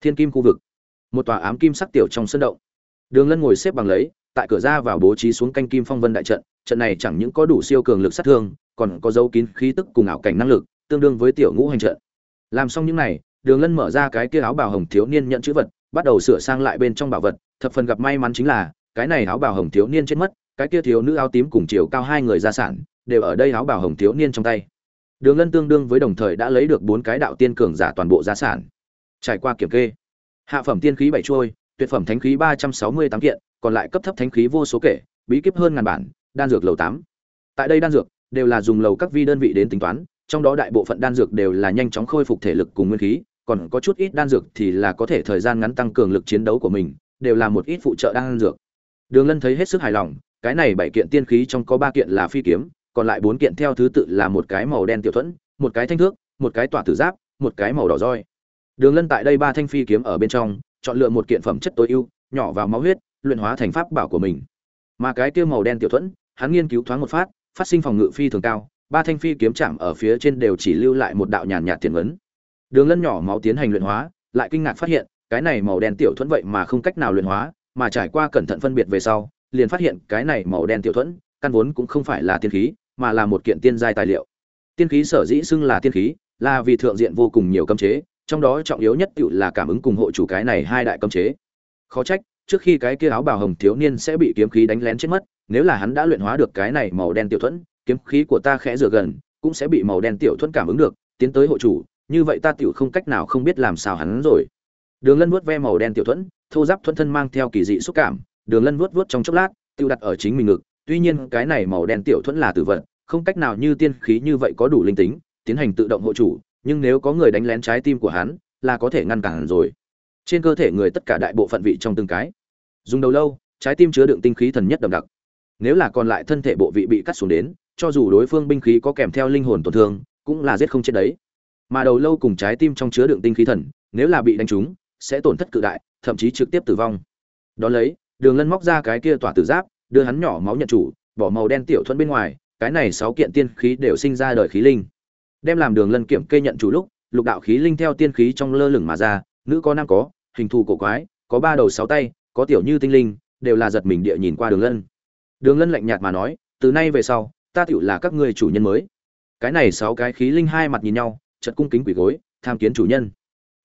S1: Thiên kim khu vực. Một tòa ám kim sắc tiểu trong sân động. Đường lân ngồi xếp bằng lấy, tại cửa ra vào bố trí xuống canh kim phong vân đại trận trận này chẳng những có đủ siêu cường lực sát thương, còn có dấu kín khí tức cùng ảo cảnh năng lực tương đương với tiểu ngũ hành trận. Làm xong những này, đường lân mở ra cái kia áo bào hồng thiếu niên nhận chữ vật, bắt đầu sửa sang lại bên trong bảo vật, thập phần gặp may mắn chính là, cái này áo bào hồng thiếu niên chết mất, cái kia thiếu nữ áo tím cùng chiều cao hai người gia sản, đều ở đây áo bào hồng thiếu niên trong tay. Đường lân tương đương với đồng thời đã lấy được bốn cái đạo tiên cường giả toàn bộ gia sản. Trải qua kiểm kê, hạ phẩm tiên khí bảy trôi, tuyệt phẩm thánh khí ba trăm sáu mươi tám kiện, còn lại cấp thấp thánh khí vô số kể, bí kíp hơn ngàn bản, đan dược lầu tám. Tại đây đan dược đều là dùng lầu các vi đơn vị đến tính toán trong đó đại bộ phận đan dược đều là nhanh chóng khôi phục thể lực cùng nguyên khí, còn có chút ít đan dược thì là có thể thời gian ngắn tăng cường lực chiến đấu của mình, đều là một ít phụ trợ đan dược. Đường lân thấy hết sức hài lòng, cái này bảy kiện tiên khí trong có ba kiện là phi kiếm, còn lại bốn kiện theo thứ tự là một cái màu đen tiểu thuẫn, một cái thanh thước, một cái tỏa tử giáp, một cái màu đỏ roi. Đường lân tại đây ba thanh phi kiếm ở bên trong, chọn lựa một kiện phẩm chất tối ưu, nhỏ vào máu huyết, luyện hóa thành pháp bảo của mình. Mà cái tiêu màu đen tiểu thuẫn, hắn nghiên cứu thoáng một phát phát sinh phòng ngự phi thường cao ba thanh phi kiếm chạm ở phía trên đều chỉ lưu lại một đạo nhàn nhạt tiền vấn đường lân nhỏ máu tiến hành luyện hóa, lại kinh ngạc phát hiện, cái này màu đen tiểu thuẫn vậy mà không cách nào luyện hóa, mà trải qua cẩn thận phân biệt về sau, liền phát hiện cái này màu đen tiểu thuẫn, căn vốn cũng không phải là tiên khí, mà là một kiện tiên giai tài liệu. Tiên khí sở dĩ xưng là tiên khí, là vì thượng diện vô cùng nhiều cấm chế, trong đó trọng yếu nhất tự là cảm ứng cùng hộ chủ cái này hai đại cấm chế. Khó trách, trước khi cái kia áo bào hồng thiếu niên sẽ bị kiếm khí đánh lén chết mất, nếu là hắn đã luyện hóa được cái này màu đen tiểu thuẫn kiếm khí của ta khẽ rửa gần, cũng sẽ bị màu đen tiểu thuẫn cảm ứng được, tiến tới hộ chủ, như vậy ta tiểu không cách nào không biết làm sao hắn rồi. Đường lân vuốt ve màu đen tiểu thuẫn, thô giáp thuẫn thân mang theo kỳ dị xúc cảm, đường lân vuốt vuốt trong chốc lát, tiêu đặt ở chính mình ngực, tuy nhiên cái này màu đen tiểu thuẫn là tử vật, không cách nào như tiên khí như vậy có đủ linh tính, tiến hành tự động hộ chủ, nhưng nếu có người đánh lén trái tim của hắn, là có thể ngăn cản rồi. Trên cơ thể người tất cả đại bộ phận vị trong từng cái, dùng đầu lâu, trái tim chứa đựng tinh khí thần nhất đậm đặc. Nếu là còn lại thân thể bộ vị bị cắt xuống đến cho dù đối phương binh khí có kèm theo linh hồn tổn thương, cũng là giết không chết đấy. Mà đầu lâu cùng trái tim trong chứa đựng tinh khí thần, nếu là bị đánh trúng, sẽ tổn thất cự đại, thậm chí trực tiếp tử vong. Đó lấy, đường lân móc ra cái kia tỏa tử giáp, đưa hắn nhỏ máu nhận chủ, bỏ màu đen tiểu thuần bên ngoài, cái này sáu kiện tiên khí đều sinh ra đời khí linh. Đem làm đường lân kiểm kê nhận chủ lúc, lục đạo khí linh theo tiên khí trong lơ lửng mà ra, nữ có nam có, hình thù cổ quái, có ba đầu sáu tay, có tiểu như tinh linh, đều là giật mình địa nhìn qua đường lân. Đường lân lạnh nhạt mà nói, từ nay về sau ta tựu là các ngươi chủ nhân mới. Cái này sáu cái khí linh hai mặt nhìn nhau chật cung kính quỷ gối, tham kiến chủ nhân.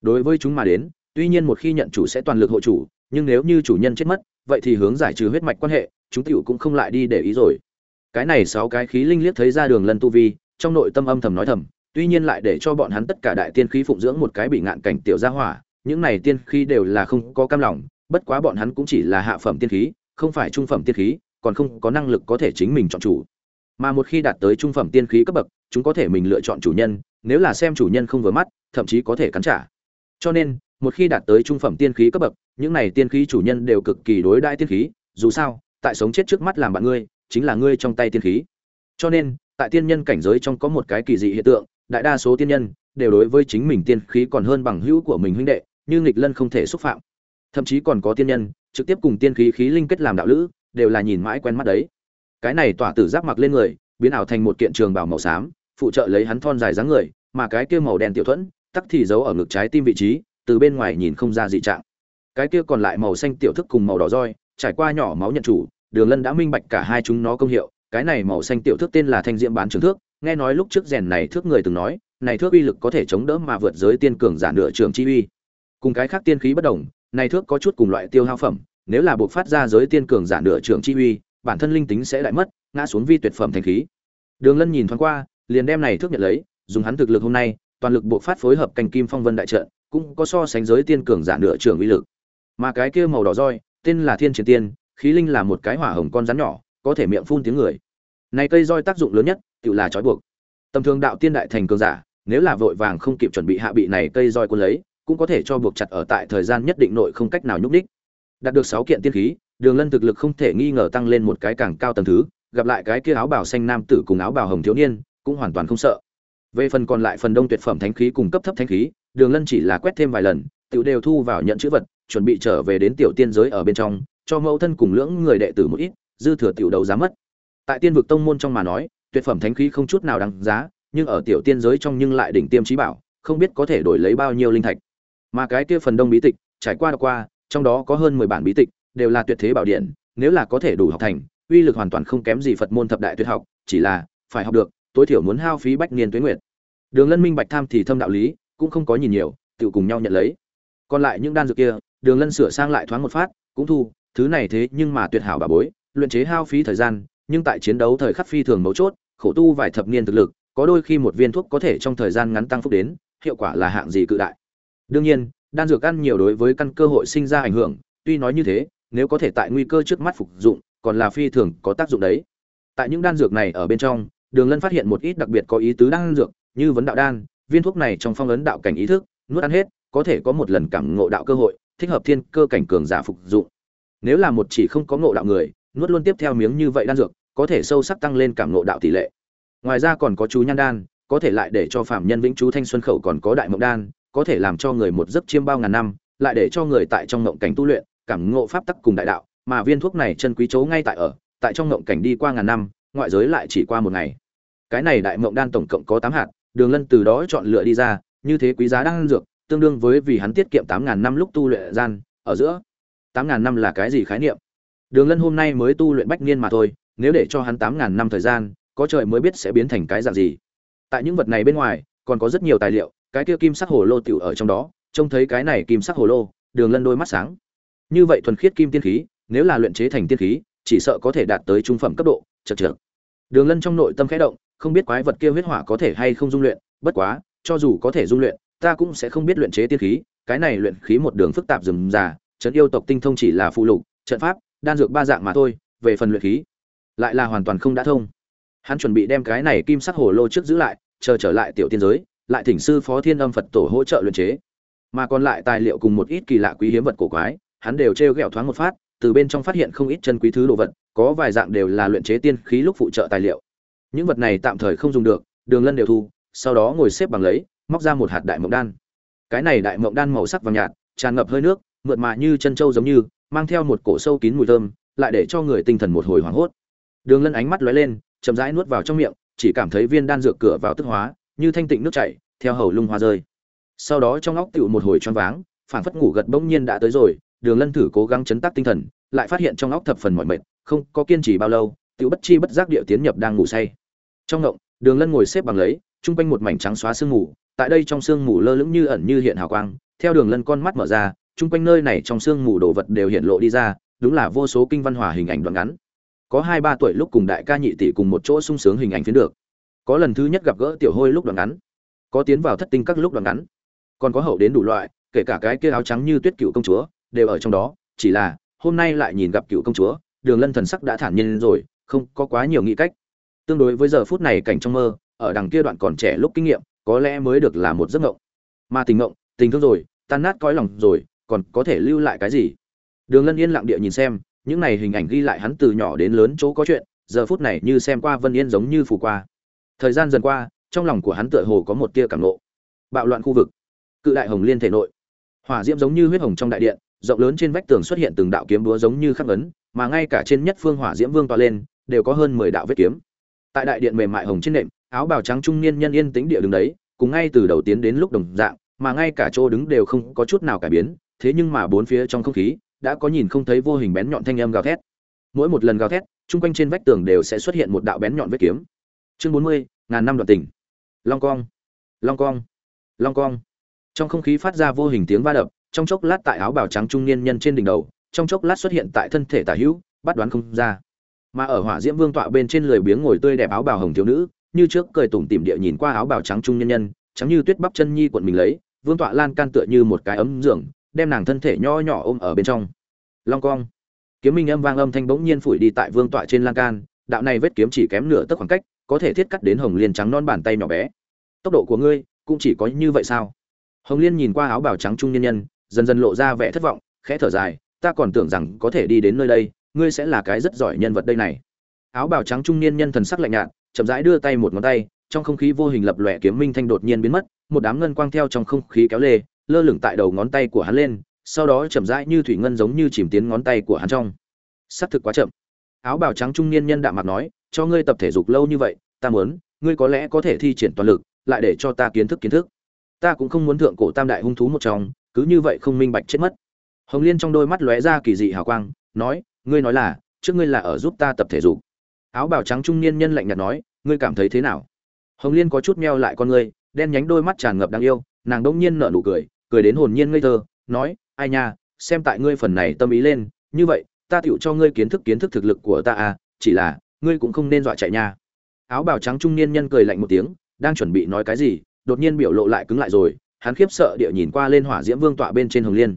S1: Đối với chúng mà đến, tuy nhiên một khi nhận chủ sẽ toàn lực hộ chủ, nhưng nếu như chủ nhân chết mất, vậy thì hướng giải trừ huyết mạch quan hệ, chúng tiểu cũng không lại đi để ý rồi. Cái này sáu cái khí linh liếc thấy ra đường lân tu vi, trong nội tâm âm thầm nói thầm, tuy nhiên lại để cho bọn hắn tất cả đại tiên khí phụng dưỡng một cái bị ngạn cảnh tiểu gia hỏa, những này tiên khí đều là không có cam lòng, bất quá bọn hắn cũng chỉ là hạ phẩm tiên khí, không phải trung phẩm tiên khí, còn không có năng lực có thể chính mình chọn chủ mà một khi đạt tới trung phẩm tiên khí cấp bậc, chúng có thể mình lựa chọn chủ nhân, nếu là xem chủ nhân không vừa mắt, thậm chí có thể cắn trả. Cho nên, một khi đạt tới trung phẩm tiên khí cấp bậc, những này tiên khí chủ nhân đều cực kỳ đối đãi tiên khí, dù sao, tại sống chết trước mắt làm bạn ngươi, chính là ngươi trong tay tiên khí. Cho nên, tại tiên nhân cảnh giới trong có một cái kỳ dị hiện tượng, đại đa số tiên nhân đều đối với chính mình tiên khí còn hơn bằng hữu của mình huynh đệ, như nghịch lân không thể xúc phạm. Thậm chí còn có tiên nhân trực tiếp cùng tiên khí khí linh kết làm đạo lữ, đều là nhìn mãi quen mắt đấy cái này tỏa tử giáp mặc lên người, biến ảo thành một kiện trường bào màu xám, phụ trợ lấy hắn thon dài dáng người, mà cái kia màu đen tiểu thuẫn, tắc thì giấu ở ngực trái tim vị trí, từ bên ngoài nhìn không ra dị trạng. Cái kia còn lại màu xanh tiểu thức cùng màu đỏ roi, trải qua nhỏ máu nhận chủ, đường lân đã minh bạch cả hai chúng nó công hiệu, cái này màu xanh tiểu thức tên là thanh diễm bán trường thước, nghe nói lúc trước rèn này thước người từng nói, này thước uy lực có thể chống đỡ mà vượt giới tiên cường giả nửa trường chi uy. Cùng cái khác tiên khí bất đồng, này thước có chút cùng loại tiêu hao phẩm, nếu là buộc phát ra giới tiên cường giả nửa trường chi uy bản thân linh tính sẽ lại mất, ngã xuống vi tuyệt phẩm thành khí. Đường lân nhìn thoáng qua, liền đem này thước nhận lấy, dùng hắn thực lực hôm nay, toàn lực bộ phát phối hợp canh kim phong vân đại trận, cũng có so sánh giới tiên cường giả nửa trưởng uy lực. Mà cái kia màu đỏ roi, tên là thiên chiến tiên, khí linh là một cái hỏa hồng con rắn nhỏ, có thể miệng phun tiếng người. Này cây roi tác dụng lớn nhất tự là trói buộc. Tầm thường đạo tiên đại thành cường giả, nếu là vội vàng không kịp chuẩn bị hạ bị này cây roi quân lấy, cũng có thể cho buộc chặt ở tại thời gian nhất định nội không cách nào nhúc đích đạt được sáu kiện tiên khí đường lân thực lực không thể nghi ngờ tăng lên một cái càng cao tầng thứ, gặp lại cái kia áo bào xanh nam tử cùng áo bào hồng thiếu niên, cũng hoàn toàn không sợ. Về phần còn lại phần đông tuyệt phẩm thánh khí cùng cấp thấp thánh khí, đường lân chỉ là quét thêm vài lần tự đều thu vào nhận chữ vật, chuẩn bị trở về đến tiểu tiên giới ở bên trong, cho mẫu thân cùng lưỡng người đệ tử một ít, dư thừa tiểu đầu giá mất. Tại tiên vực tông môn trong mà nói, tuyệt phẩm thánh khí không chút nào đáng giá, nhưng ở tiểu tiên giới trong nhưng lại đỉnh tiêm trí bảo, không biết có thể đổi lấy bao nhiêu linh thạch. Mà cái kia phần đông bí tịch, trải qua đọc qua, trong đó có hơn mười bản bí tịch đều là tuyệt thế bảo điện, nếu là có thể đủ học thành, uy lực hoàn toàn không kém gì phật môn thập đại tuyệt học, chỉ là, phải học được, tối thiểu muốn hao phí bách niên tuế nguyệt. Đường lân minh bạch tham thì thâm đạo lý, cũng không có nhìn nhiều, tự cùng nhau nhận lấy. Còn lại những đan dược kia, đường lân sửa sang lại thoáng một phát, cũng thu, thứ này thế nhưng mà tuyệt hảo bà bối, luyện chế hao phí thời gian, nhưng tại chiến đấu thời khắc phi thường mấu chốt, khổ tu vài thập niên thực lực, có đôi khi một viên thuốc có thể trong thời gian ngắn tăng phúc đến, hiệu quả là hạng gì cự đại. Đương nhiên, đan dược ăn nhiều đối với căn cơ hội sinh ra ảnh hưởng, tuy nói như thế nếu có thể tại nguy cơ trước mắt phục dụng, còn là phi thường có tác dụng đấy. Tại những đan dược này ở bên trong, đường lân phát hiện một ít đặc biệt có ý tứ đan dược, như vấn đạo đan, viên thuốc này trong phong ấn đạo cảnh ý thức, nuốt ăn hết, có thể có một lần cảm ngộ đạo cơ hội, thích hợp thiên cơ cảnh cường giả phục dụng. Nếu là một chỉ không có ngộ đạo người, nuốt luôn tiếp theo miếng như vậy đan dược, có thể sâu sắc tăng lên cảm ngộ đạo tỷ lệ. Ngoài ra còn có chú nhan đan, có thể lại để cho phạm nhân vĩnh chú thanh xuân khẩu còn có đại mộng đan, có thể làm cho người một giấc chiêm bao ngàn năm, lại để cho người tại trong mộng cảnh tu luyện cảm ngộ pháp tắc cùng đại đạo, mà viên thuốc này chân quý chỗ ngay tại ở, tại trong ngộng cảnh đi qua ngàn năm, ngoại giới lại chỉ qua một ngày. Cái này đại mộng đan tổng cộng có tám hạt, đường lân từ đó chọn lựa đi ra, như thế quý giá đang dược, tương đương với vì hắn tiết kiệm tám ngàn năm lúc tu luyện gian, ở giữa. Tám ngàn năm là cái gì khái niệm? Đường lân hôm nay mới tu luyện bách niên mà thôi, nếu để cho hắn tám ngàn năm thời gian, có trời mới biết sẽ biến thành cái dạng gì. Tại những vật này bên ngoài, còn có rất nhiều tài liệu, cái kia kim sắc hồ lô tiểu ở trong đó, trông thấy cái này kim sắc hồ lô, đường lân đôi mắt sáng như vậy thuần khiết kim tiên khí, nếu là luyện chế thành tiên khí, chỉ sợ có thể đạt tới trung phẩm cấp độ, chật chật đường lân trong nội tâm khẽ động, không biết quái vật kia huyết hỏa có thể hay không dung luyện, bất quá, cho dù có thể dung luyện, ta cũng sẽ không biết luyện chế tiên khí, cái này luyện khí một đường phức tạp rườm rà, trận yêu tộc tinh thông chỉ là phụ lục, trận pháp, đan dược ba dạng mà thôi, về phần luyện khí, lại là hoàn toàn không đã thông. Hắn chuẩn bị đem cái này kim sắc hồ lô trước giữ lại, chờ trở lại tiểu tiên giới, lại thỉnh sư phó thiên âm phật tổ hỗ trợ luyện chế. Mà còn lại tài liệu cùng một ít kỳ lạ quý hiếm vật cổ quái hắn đều trêu ghẹo thoáng một phát, từ bên trong phát hiện không ít chân quý thứ đồ vật, có vài dạng đều là luyện chế tiên khí lúc phụ trợ tài liệu. Những vật này tạm thời không dùng được, đường lân đều thu, sau đó ngồi xếp bằng lấy, móc ra một hạt đại mộng đan. Cái này đại mộng đan màu sắc vàng nhạt, tràn ngập hơi nước, mượt mà như chân trâu giống như, mang theo một cổ sâu kín mùi thơm, lại để cho người tinh thần một hồi hoảng hốt. Đường lân ánh mắt lóe lên, chậm rãi nuốt vào trong miệng, chỉ cảm thấy viên đan dược cửa vào tức hóa, như thanh tịnh nước chảy, theo hầu lung hoa rơi. Sau đó trong óc tựu một hồi choáng váng, phảng phất ngủ gật bỗng nhiên đã tới rồi đường lân thử cố gắng chấn tác tinh thần, lại phát hiện trong óc thập phần mỏi mệt, không có kiên trì bao lâu tự bất chi bất giác địa tiến nhập đang ngủ say. Trong ngộng, đường lân ngồi xếp bằng lấy trung quanh một mảnh trắng xóa sương mù, tại đây trong sương mù lơ lững như ẩn như hiện hào quang, theo đường lân con mắt mở ra trung quanh nơi này trong sương mù đồ vật đều hiện lộ đi ra, đúng là vô số kinh văn hòa hình ảnh đoạn ngắn. Có hai ba tuổi lúc cùng đại ca nhị tỷ cùng một chỗ sung sướng hình ảnh phiến được. Có lần thứ nhất gặp gỡ tiểu hôi lúc đoạn ngắn. Có tiến vào thất tinh các lúc đoạn ngắn. Còn có hậu đến đủ loại, kể cả cái kia áo trắng như tuyết cựu công chúa đều ở trong đó, chỉ là, hôm nay lại nhìn gặp cựu công chúa, đường lân thần sắc đã thản nhiên rồi, không có quá nhiều nghĩ cách. Tương đối với giờ phút này cảnh trong mơ, ở đằng kia đoạn còn trẻ lúc kinh nghiệm, có lẽ mới được là một giấc ngộng mà tình ngộng tình thương rồi, tan nát cõi lòng rồi, còn có thể lưu lại cái gì? Đường lân yên lặng địa nhìn xem, những này hình ảnh ghi lại hắn từ nhỏ đến lớn chỗ có chuyện, giờ phút này như xem qua vân yên giống như phủ qua. Thời gian dần qua, trong lòng của hắn tựa hồ có một tia cảm nộ bạo loạn khu vực. Cự đại hồng liên thể nội. Hỏa diễm giống như huyết hồng trong đại điện rộng lớn trên vách tường xuất hiện từng đạo kiếm búa giống như khắc ấn, mà ngay cả trên nhất phương hỏa diễm vương tỏa lên, đều có hơn mười đạo vết kiếm. Tại đại điện mềm mại hồng trên nệm, áo bào trắng trung niên nhân yên tĩnh địa đứng đấy, cùng ngay từ đầu tiến đến lúc đồng dạng, mà ngay cả chỗ đứng đều không có chút nào cải biến, thế nhưng mà bốn phía trong không khí, đã có nhìn không thấy vô hình bén nhọn thanh âm gào thét. Mỗi một lần gào thét, chung quanh trên vách tường đều sẽ xuất hiện một đạo bén nhọn vết kiếm. Chương bốn mươi, ngàn năm đoạn tình. Long cong. Long cong. Long cong. Trong không khí phát ra vô hình tiếng va đập trong chốc lát tại áo bào trắng trung niên nhân trên đỉnh đầu, trong chốc lát xuất hiện tại thân thể tả hữu, bắt đoán không ra. Mà ở hỏa diễm vương tọa bên trên lười biếng ngồi tươi đẹp áo bào hồng thiếu nữ, như trước cười tủm tỉm địa nhìn qua áo bào trắng trung niên nhân, trắng như tuyết bắp chân nhi quận mình lấy, vương tọa lan can tựa như một cái ấm giường, đem nàng thân thể nho nhỏ ôm ở bên trong. Long cong. Kiếm minh âm vang âm thanh bỗng nhiên phủi đi tại vương tọa trên lan can, đạo này vết kiếm chỉ kém nửa tấc khoảng cách, có thể thiết cắt đến hồng liên trắng non bàn tay nhỏ bé. Tốc độ của ngươi cũng chỉ có như vậy sao? Hồng liên nhìn qua áo bào trắng trung nhân nhân dần dần lộ ra vẻ thất vọng, khẽ thở dài, ta còn tưởng rằng có thể đi đến nơi đây, ngươi sẽ là cái rất giỏi nhân vật đây này. Áo bào trắng trung niên nhân thần sắc lạnh nhạt, chậm rãi đưa tay một ngón tay, trong không khí vô hình lập lòe kiếm minh thanh đột nhiên biến mất, một đám ngân quang theo trong không khí kéo lê, lơ lửng tại đầu ngón tay của hắn lên, sau đó chậm rãi như thủy ngân giống như chìm tiến ngón tay của hắn trong. Xác thực quá chậm. Áo bào trắng trung niên nhân đạm mặt nói, cho ngươi tập thể dục lâu như vậy, ta muốn, ngươi có lẽ có thể thi triển toàn lực, lại để cho ta kiến thức kiến thức. Ta cũng không muốn thượng cổ tam đại hung thú một trong cứ như vậy không minh bạch chết mất. Hồng liên trong đôi mắt lóe ra kỳ dị hào quang, nói, ngươi nói là, trước ngươi là ở giúp ta tập thể dục. Áo bào trắng trung niên nhân lạnh nhạt nói, ngươi cảm thấy thế nào? Hồng liên có chút meo lại con ngươi, đen nhánh đôi mắt tràn ngập đáng yêu, nàng đông nhiên nở nụ cười cười đến hồn nhiên ngây thơ, nói, ai nha, xem tại ngươi phần này tâm ý lên, như vậy, ta tựu cho ngươi kiến thức kiến thức thực lực của ta à chỉ là, ngươi cũng không nên dọa chạy nha. Áo bào trắng trung niên nhân cười lạnh một tiếng, đang chuẩn bị nói cái gì, đột nhiên biểu lộ lại cứng lại rồi hắn khiếp sợ địa nhìn qua lên hỏa diễm vương tọa bên trên hồng liên.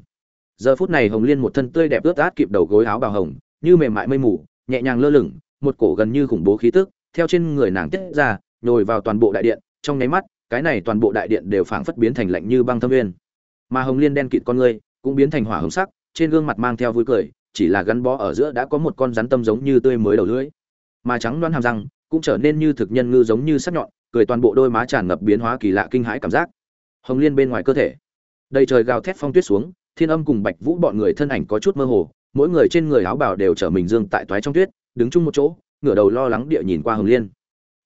S1: Giờ phút này hồng liên một thân tươi đẹp ướt át kịp đầu gối áo bào hồng, như mềm mại mây mù, nhẹ nhàng lơ lửng, một cổ gần như khủng bố khí tức, theo trên người nàng tiết ra, nhồi vào toàn bộ đại điện, trong nháy mắt, cái này toàn bộ đại điện đều phảng phất biến thành lạnh như băng thâm nguyên. Mà hồng liên đen kịt con ngươi cũng biến thành hỏa hồng sắc, trên gương mặt mang theo vui cười, chỉ là gắn bó ở giữa đã có một con rắn tâm giống như tươi mới đầu lưỡi. Mà trắng đoán hàm răng, cũng trở nên như thực nhân ngư giống như sắc nhọn, cười toàn bộ đôi má tràn ngập biến hóa kỳ lạ kinh hãi cảm giác hồng liên bên ngoài cơ thể. Đầy trời gào thét phong tuyết xuống, thiên âm cùng bạch vũ bọn người thân ảnh có chút mơ hồ, mỗi người trên người áo bào đều trở mình dương tại toái trong tuyết, đứng chung một chỗ, ngửa đầu lo lắng địa nhìn qua hồng liên.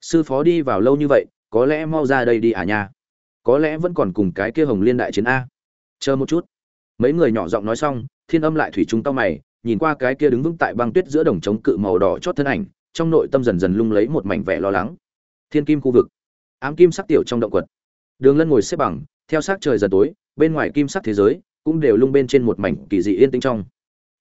S1: Sư phó đi vào lâu như vậy, có lẽ mau ra đây đi à nha. Có lẽ vẫn còn cùng cái kia hồng liên đại chiến a. Chờ một chút. Mấy người nhỏ giọng nói xong, thiên âm lại thủy chúng tao mày, nhìn qua cái kia đứng vững tại băng tuyết giữa đồng trống cự màu đỏ chót thân ảnh, trong nội tâm dần dần lung lấy một mảnh vẻ lo lắng. Thiên kim khu vực. Ám kim sắc tiểu trong động quật đường lân ngồi xếp bằng, theo sắc trời dần tối, bên ngoài kim sắc thế giới cũng đều lung bên trên một mảnh kỳ dị yên tĩnh trong.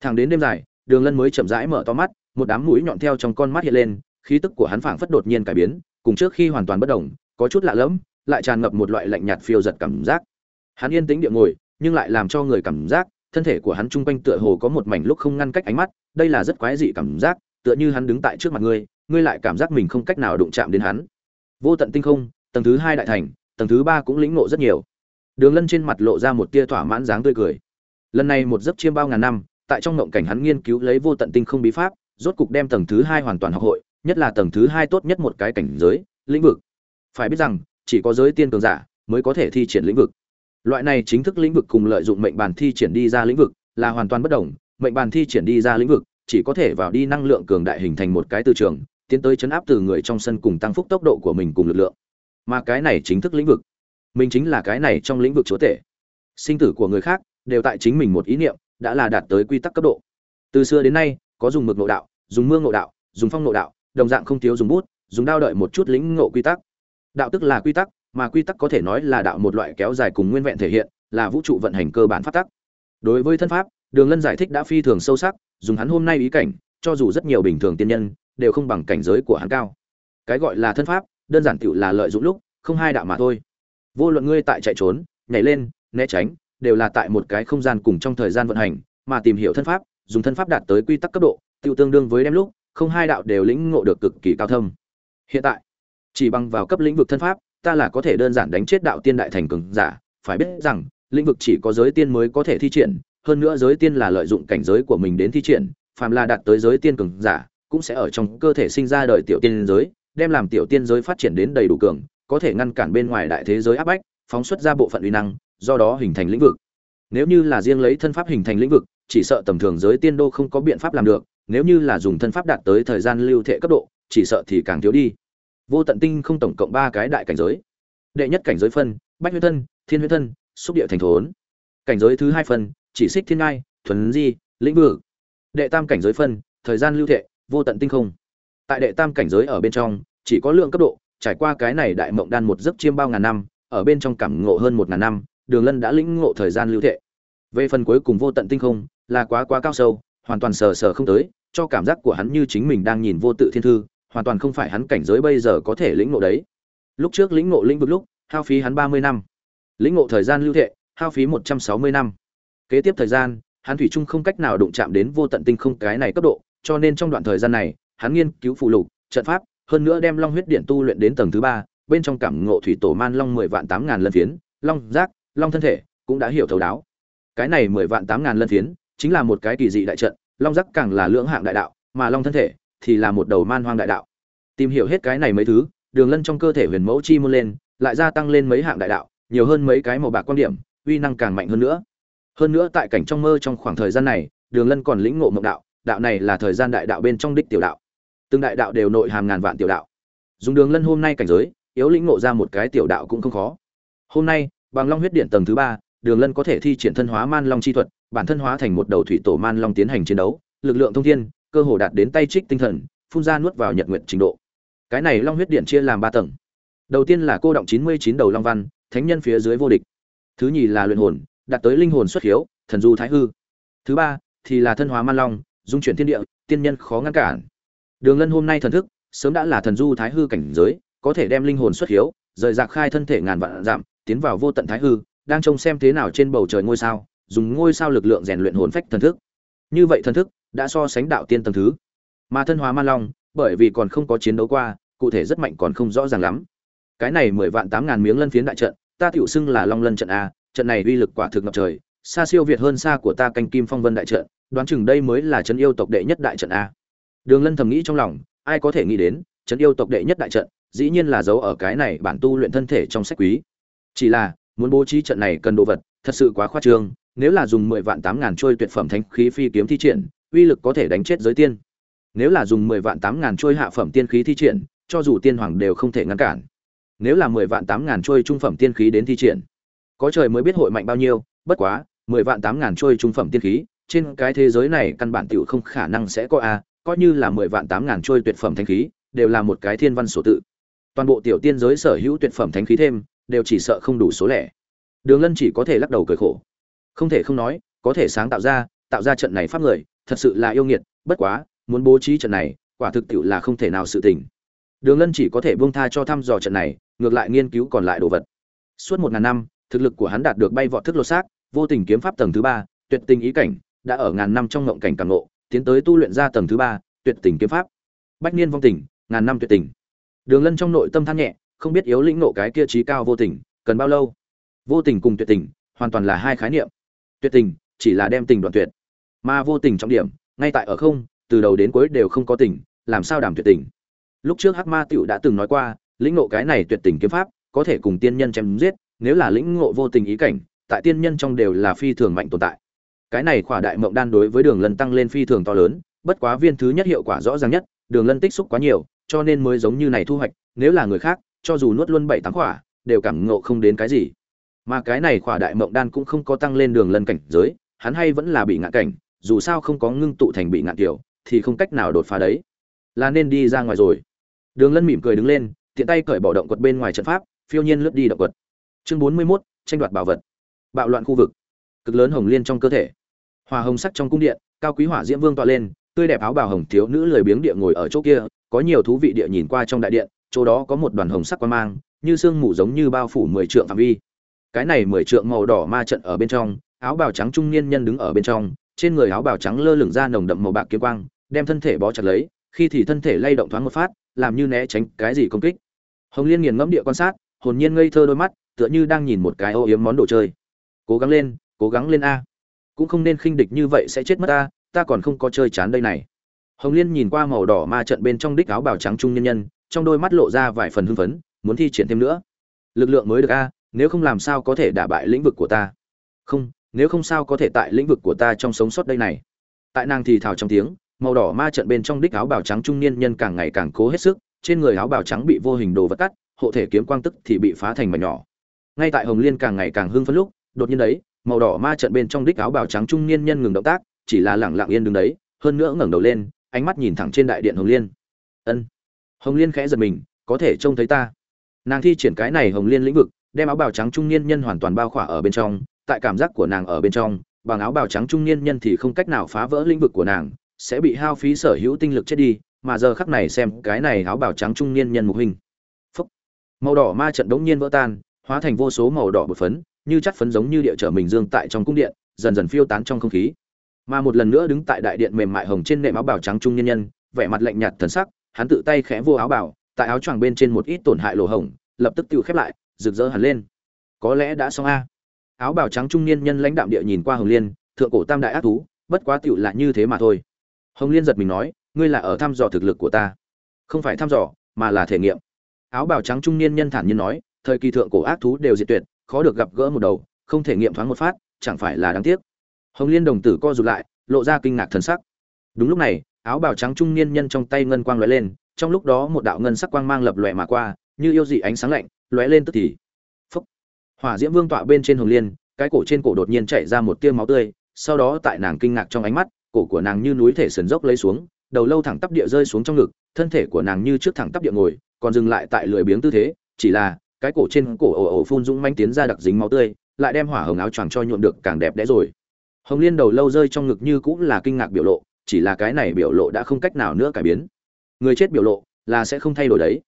S1: Thẳng đến đêm dài, đường lân mới chậm rãi mở to mắt, một đám mũi nhọn theo trong con mắt hiện lên, khí tức của hắn phảng phất đột nhiên cải biến, cùng trước khi hoàn toàn bất động có chút lạ lẫm, lại tràn ngập một loại lạnh nhạt phiêu giật cảm giác. Hắn yên tĩnh địa ngồi, nhưng lại làm cho người cảm giác, thân thể của hắn trung quanh tựa hồ có một mảnh lúc không ngăn cách ánh mắt, đây là rất quái dị cảm giác, tựa như hắn đứng tại trước mặt ngươi ngươi lại cảm giác mình không cách nào đụng chạm đến hắn. Vô tận tinh không, tầng thứ hai đại thành tầng thứ ba cũng lĩnh ngộ rất nhiều. Đường lân trên mặt lộ ra một tia thỏa mãn dáng tươi cười. Lần này một giấc chiêm bao ngàn năm, tại trong ngộng cảnh hắn nghiên cứu lấy vô tận tinh không bí pháp, rốt cục đem tầng thứ hai hoàn toàn học hội, nhất là tầng thứ hai tốt nhất một cái cảnh giới, lĩnh vực. Phải biết rằng, chỉ có giới tiên cường giả mới có thể thi triển lĩnh vực. Loại này chính thức lĩnh vực cùng lợi dụng mệnh bàn thi triển đi ra lĩnh vực là hoàn toàn bất đồng. Mệnh bàn thi triển đi ra lĩnh vực chỉ có thể vào đi năng lượng cường đại hình thành một cái từ trường, tiến tới chấn áp từ người trong sân cùng tăng phúc tốc độ của mình cùng lực lượng mà cái này chính thức lĩnh vực. Mình chính là cái này trong lĩnh vực chúa tể. Sinh tử của người khác đều tại chính mình một ý niệm, đã là đạt tới quy tắc cấp độ. Từ xưa đến nay, có dùng mực nội đạo, dùng mương nội đạo, dùng phong nội đạo, đồng dạng không thiếu dùng bút, dùng đao đợi một chút lĩnh ngộ quy tắc. Đạo tức là quy tắc, mà quy tắc có thể nói là đạo một loại kéo dài cùng nguyên vẹn thể hiện, là vũ trụ vận hành cơ bản phát tắc. Đối với thân pháp, đường lân giải thích đã phi thường sâu sắc, dùng hắn hôm nay ý cảnh, cho dù rất nhiều bình thường tiên nhân, đều không bằng cảnh giới của hắn cao. Cái gọi là thân pháp đơn giản tiểu là lợi dụng lúc, không hai đạo mà thôi. Vô luận ngươi tại chạy trốn, nhảy lên, né tránh, đều là tại một cái không gian cùng trong thời gian vận hành, mà tìm hiểu thân pháp, dùng thân pháp đạt tới quy tắc cấp độ, tiêu tương đương với đem lúc, không hai đạo đều lĩnh ngộ được cực kỳ cao thâm. Hiện tại, chỉ bằng vào cấp lĩnh vực thân pháp, ta là có thể đơn giản đánh chết đạo tiên đại thành cường giả, phải biết rằng, lĩnh vực chỉ có giới tiên mới có thể thi triển, hơn nữa giới tiên là lợi dụng cảnh giới của mình đến thi triển, phàm là đạt tới giới tiên cường giả, cũng sẽ ở trong cơ thể sinh ra đời tiểu tiên giới đem làm tiểu tiên giới phát triển đến đầy đủ cường có thể ngăn cản bên ngoài đại thế giới áp bách phóng xuất ra bộ phận uy năng do đó hình thành lĩnh vực. Nếu như là riêng lấy thân pháp hình thành lĩnh vực chỉ sợ tầm thường giới tiên đô không có biện pháp làm được nếu như là dùng thân pháp đạt tới thời gian lưu thể cấp độ chỉ sợ thì càng thiếu đi. Vô tận tinh không tổng cộng ba cái đại cảnh giới. Đệ nhất cảnh giới phân bách huyết thân thiên huyết thân xúc địa thành thốn. Cảnh giới thứ hai phân chỉ xích thiên ngai thuần di lĩnh vực. Đệ tam cảnh giới phân thời gian lưu thể, vô tận tinh không tại đệ tam cảnh giới ở bên trong, chỉ có lượng cấp độ, trải qua cái này đại mộng đan một giấc chiêm bao ngàn năm, ở bên trong cảm ngộ hơn một ngàn năm, đường lân đã lĩnh ngộ thời gian lưu thệ. Về phần cuối cùng vô tận tinh không, là quá quá cao sâu, hoàn toàn sờ sờ không tới, cho cảm giác của hắn như chính mình đang nhìn vô tự thiên thư, hoàn toàn không phải hắn cảnh giới bây giờ có thể lĩnh ngộ đấy. Lúc trước lĩnh ngộ lĩnh vực lúc, hao phí hắn ba mươi năm. Lĩnh ngộ thời gian lưu thệ, hao phí một trăm sáu mươi năm. Kế tiếp thời gian, hắn thủy chung không cách nào đụng chạm đến vô tận tinh không cái này cấp độ, cho nên trong đoạn thời gian này hắn nghiên cứu phụ lục, trận pháp, hơn nữa đem long huyết điện tu luyện đến tầng thứ ba, bên trong cảm ngộ thủy tổ man long mười vạn tám ngàn lân phiến, long giác, long thân thể, cũng đã hiểu thấu đáo. Cái này mười vạn tám ngàn lân phiến, chính là một cái kỳ dị đại trận, long giác càng là lưỡng hạng đại đạo, mà long thân thể thì là một đầu man hoang đại đạo. Tìm hiểu hết cái này mấy thứ, đường lân trong cơ thể huyền mẫu chi môn lên, lại gia tăng lên mấy hạng đại đạo, nhiều hơn mấy cái màu bạc quan điểm, uy năng càng mạnh hơn nữa. Hơn nữa tại cảnh trong mơ trong khoảng thời gian này, đường lân còn lĩnh ngộ mộng đạo đạo này là thời gian đại đạo bên trong đích tiểu đạo từng đại đạo đều nội hàm ngàn vạn tiểu đạo. Dùng đường lân hôm nay cảnh giới, yếu lĩnh ngộ ra một cái tiểu đạo cũng không khó. Hôm nay bằng long huyết điện tầng thứ ba, đường lân có thể thi triển thân hóa man long chi thuật, bản thân hóa thành một đầu thủy tổ man long tiến hành chiến đấu, lực lượng thông thiên, cơ hồ đạt đến tay trích tinh thần, phun ra nuốt vào nhật nguyện trình độ. Cái này long huyết điện chia làm ba tầng. Đầu tiên là cô động chín mươi chín đầu long văn, thánh nhân phía dưới vô địch. Thứ nhì là luyện hồn, đạt tới linh hồn xuất hiếu, thần du thái hư. Thứ ba thì là thân hóa man long, dung chuyển thiên địa, tiên nhân khó ngăn cản đường lân hôm nay thần thức, sớm đã là thần du thái hư cảnh giới, có thể đem linh hồn xuất hiếu, rời rạc khai thân thể ngàn vạn giảm tiến vào vô tận thái hư, đang trông xem thế nào trên bầu trời ngôi sao, dùng ngôi sao lực lượng rèn luyện hồn phách thần thức. Như vậy thần thức đã so sánh đạo tiên tầng thứ. Mà thân hóa ma long, bởi vì còn không có chiến đấu qua, cụ thể rất mạnh còn không rõ ràng lắm. Cái này mười vạn tám ngàn miếng lân phiến đại trận, ta tiểu xưng là long lân trận a, trận này uy lực quả thực ngập trời, xa siêu việt hơn xa của ta canh kim phong vân đại trận, đoán chừng đây mới là trấn yêu tộc đệ nhất đại trận a đường lân thầm nghĩ trong lòng, ai có thể nghĩ đến trận yêu tộc đệ nhất đại trận, dĩ nhiên là giấu ở cái này bản tu luyện thân thể trong sách quý. Chỉ là, muốn bố trí trận này cần đồ vật, thật sự quá khoa trương, nếu là dùng mười vạn tám ngàn trôi tuyệt phẩm thánh khí phi kiếm thi triển, uy lực có thể đánh chết giới tiên. Nếu là dùng mười vạn tám ngàn trôi hạ phẩm tiên khí thi triển, cho dù tiên hoàng đều không thể ngăn cản. Nếu là mười vạn tám ngàn trôi trung phẩm tiên khí đến thi triển, có trời mới biết hội mạnh bao nhiêu, bất quá, mười vạn tám ngàn trôi trung phẩm tiên khí, trên cái thế giới này căn bản tiểu không khả năng sẽ có a coi như là mười vạn tám ngàn trôi tuyệt phẩm thánh khí, đều là một cái thiên văn sổ tự. Toàn bộ tiểu tiên giới sở hữu tuyệt phẩm thánh khí thêm, đều chỉ sợ không đủ số lẻ. Đường lân chỉ có thể lắc đầu cười khổ. Không thể không nói, có thể sáng tạo ra tạo ra trận này pháp người, thật sự là yêu nghiệt, bất quá, muốn bố trí trận này, quả thực tiệu là không thể nào sự tình. Đường lân chỉ có thể buông tha cho thăm dò trận này, ngược lại nghiên cứu còn lại đồ vật. Suốt một ngàn năm, thực lực của hắn đạt được bay vọt thức lột xác, vô tình kiếm pháp tầng thứ ba, tuyệt tình ý cảnh, đã ở ngàn năm trong ngộng cảnh càng ngộ tiến tới tu luyện ra tầng thứ ba, tuyệt tình kiếm pháp. Bách niên vong tình, ngàn năm tuyệt tình. Đường lân trong nội tâm than nhẹ, không biết yếu lĩnh nộ cái kia trí cao vô tình, cần bao lâu? Vô tình cùng tuyệt tình, hoàn toàn là hai khái niệm. Tuyệt tình, chỉ là đem tình đoạn tuyệt. Mà vô tình trọng điểm, ngay tại ở không, từ đầu đến cuối đều không có tình, làm sao đảm tuyệt tình? Lúc trước hắc ma tựu đã từng nói qua, lĩnh ngộ cái này tuyệt tình kiếm pháp, có thể cùng tiên nhân chém giết, nếu là lĩnh ngộ vô tình ý cảnh, tại tiên nhân trong đều là phi thường mạnh tồn tại cái này khỏa đại mộng đan đối với đường lân tăng lên phi thường to lớn, bất quá viên thứ nhất hiệu quả rõ ràng nhất, đường lân tích xúc quá nhiều, cho nên mới giống như này thu hoạch, nếu là người khác, cho dù nuốt luôn bảy tám khỏa, đều cảm ngộ không đến cái gì. Mà cái này khỏa đại mộng đan cũng không có tăng lên đường lân cảnh giới, hắn hay vẫn là bị ngạn cảnh, dù sao không có ngưng tụ thành bị ngạn kiểu thì không cách nào đột phá đấy. Là nên đi ra ngoài rồi. Đường lân mỉm cười đứng lên, tiện tay cởi bỏ động quật bên ngoài trận pháp, phiêu nhiên lướt đi động quật. Chương bốn mươi mốt, tranh đoạt bảo vật. Bạo loạn khu vực. Cực lớn hồng liên trong cơ thể hòa hồng sắc trong cung điện, cao quý hỏa diễm vương tọa lên, tươi đẹp áo bào hồng thiếu nữ lười biếng địa ngồi ở chỗ kia, có nhiều thú vị địa nhìn qua trong đại điện, chỗ đó có một đoàn hồng sắc quan mang, như sương mù giống như bao phủ mười trượng phạm vi. Cái này mười trượng màu đỏ ma trận ở bên trong, áo bào trắng trung niên nhân đứng ở bên trong, trên người áo bào trắng lơ lửng ra nồng đậm màu bạc kiếm quang, đem thân thể bó chặt lấy, khi thì thân thể lay động thoáng một phát, làm như né tránh cái gì công kích. Hồng liên nghiền ngẫm địa quan sát, hồn nhiên ngây thơ đôi mắt, tựa như đang nhìn một cái ô yếm món đồ chơi. Cố gắng lên, cố gắng lên a cũng không nên khinh địch như vậy sẽ chết mất ta ta còn không có chơi chán đây này. Hồng liên nhìn qua màu đỏ ma trận bên trong đích áo bào trắng trung nhân nhân, trong đôi mắt lộ ra vài phần hưng phấn, muốn thi triển thêm nữa. Lực lượng mới được a, nếu không làm sao có thể đả bại lĩnh vực của ta? Không, nếu không sao có thể tại lĩnh vực của ta trong sống sót đây này. Tại nàng thì thào trong tiếng, màu đỏ ma trận bên trong đích áo bào trắng trung niên nhân càng ngày càng cố hết sức, trên người áo bào trắng bị vô hình đồ vật cắt, hộ thể kiếm quang tức thì bị phá thành mảnh nhỏ. Ngay tại hồng liên càng ngày càng hưng phấn lúc, đột nhiên đấy màu đỏ ma trận bên trong đích áo bào trắng trung niên nhân ngừng động tác, chỉ là lẳng lặng yên đứng đấy, hơn nữa ngẩng đầu lên, ánh mắt nhìn thẳng trên đại điện hồng liên. Ân. Hồng liên khẽ giật mình, có thể trông thấy ta. Nàng thi triển cái này hồng liên lĩnh vực, đem áo bào trắng trung niên nhân hoàn toàn bao khỏa ở bên trong, tại cảm giác của nàng ở bên trong, bằng áo bào trắng trung niên nhân thì không cách nào phá vỡ lĩnh vực của nàng, sẽ bị hao phí sở hữu tinh lực chết đi, mà giờ khắc này xem cái này áo bào trắng trung niên nhân mục hình. Phúc. màu đỏ ma trận đống nhiên vỡ tan, hóa thành vô số màu đỏ bột phấn như chất phấn giống như địa trở mình dương tại trong cung điện dần dần phiêu tán trong không khí. Mà một lần nữa đứng tại đại điện mềm mại hồng trên nệm áo bào trắng trung nhân nhân vẻ mặt lạnh nhạt thần sắc hắn tự tay khẽ vô áo bào tại áo choàng bên trên một ít tổn hại lỗ hồng, lập tức tự khép lại rực rỡ hẳn lên. Có lẽ đã xong a. Áo bào trắng trung niên nhân lãnh đạm địa nhìn qua hồng liên thượng cổ tam đại ác thú bất quá tựu là như thế mà thôi. Hồng liên giật mình nói ngươi là ở thăm dò thực lực của ta. Không phải thăm dò mà là thể nghiệm. Áo bào trắng trung niên nhân thản nhiên nói thời kỳ thượng cổ ác thú đều diệt tuyệt khó được gặp gỡ một đầu, không thể nghiệm thoáng một phát, chẳng phải là đáng tiếc. Hồng liên đồng tử co rụt lại, lộ ra kinh ngạc thần sắc. Đúng lúc này, áo bào trắng trung niên nhân trong tay ngân quang lóe lên, trong lúc đó một đạo ngân sắc quang mang lập lòe mà qua, như yêu dị ánh sáng lạnh, lóe lên tức thì. Phúc. Hỏa diễm vương tọa bên trên hồng liên, cái cổ trên cổ đột nhiên chảy ra một tia máu tươi, sau đó tại nàng kinh ngạc trong ánh mắt, cổ của nàng như núi thể sườn dốc lấy xuống, đầu lâu thẳng tắp địa rơi xuống trong ngực, thân thể của nàng như trước thẳng tắp địa ngồi, còn dừng lại tại lười biếng tư thế, chỉ là cái cổ trên cổ ồ ồ phun dũng manh tiến ra đặc dính máu tươi, lại đem hỏa hồng áo choàng cho nhuộm được càng đẹp đẽ rồi. Hồng liên đầu lâu rơi trong ngực như cũng là kinh ngạc biểu lộ, chỉ là cái này biểu lộ đã không cách nào nữa cải biến. Người chết biểu lộ là sẽ không thay đổi đấy.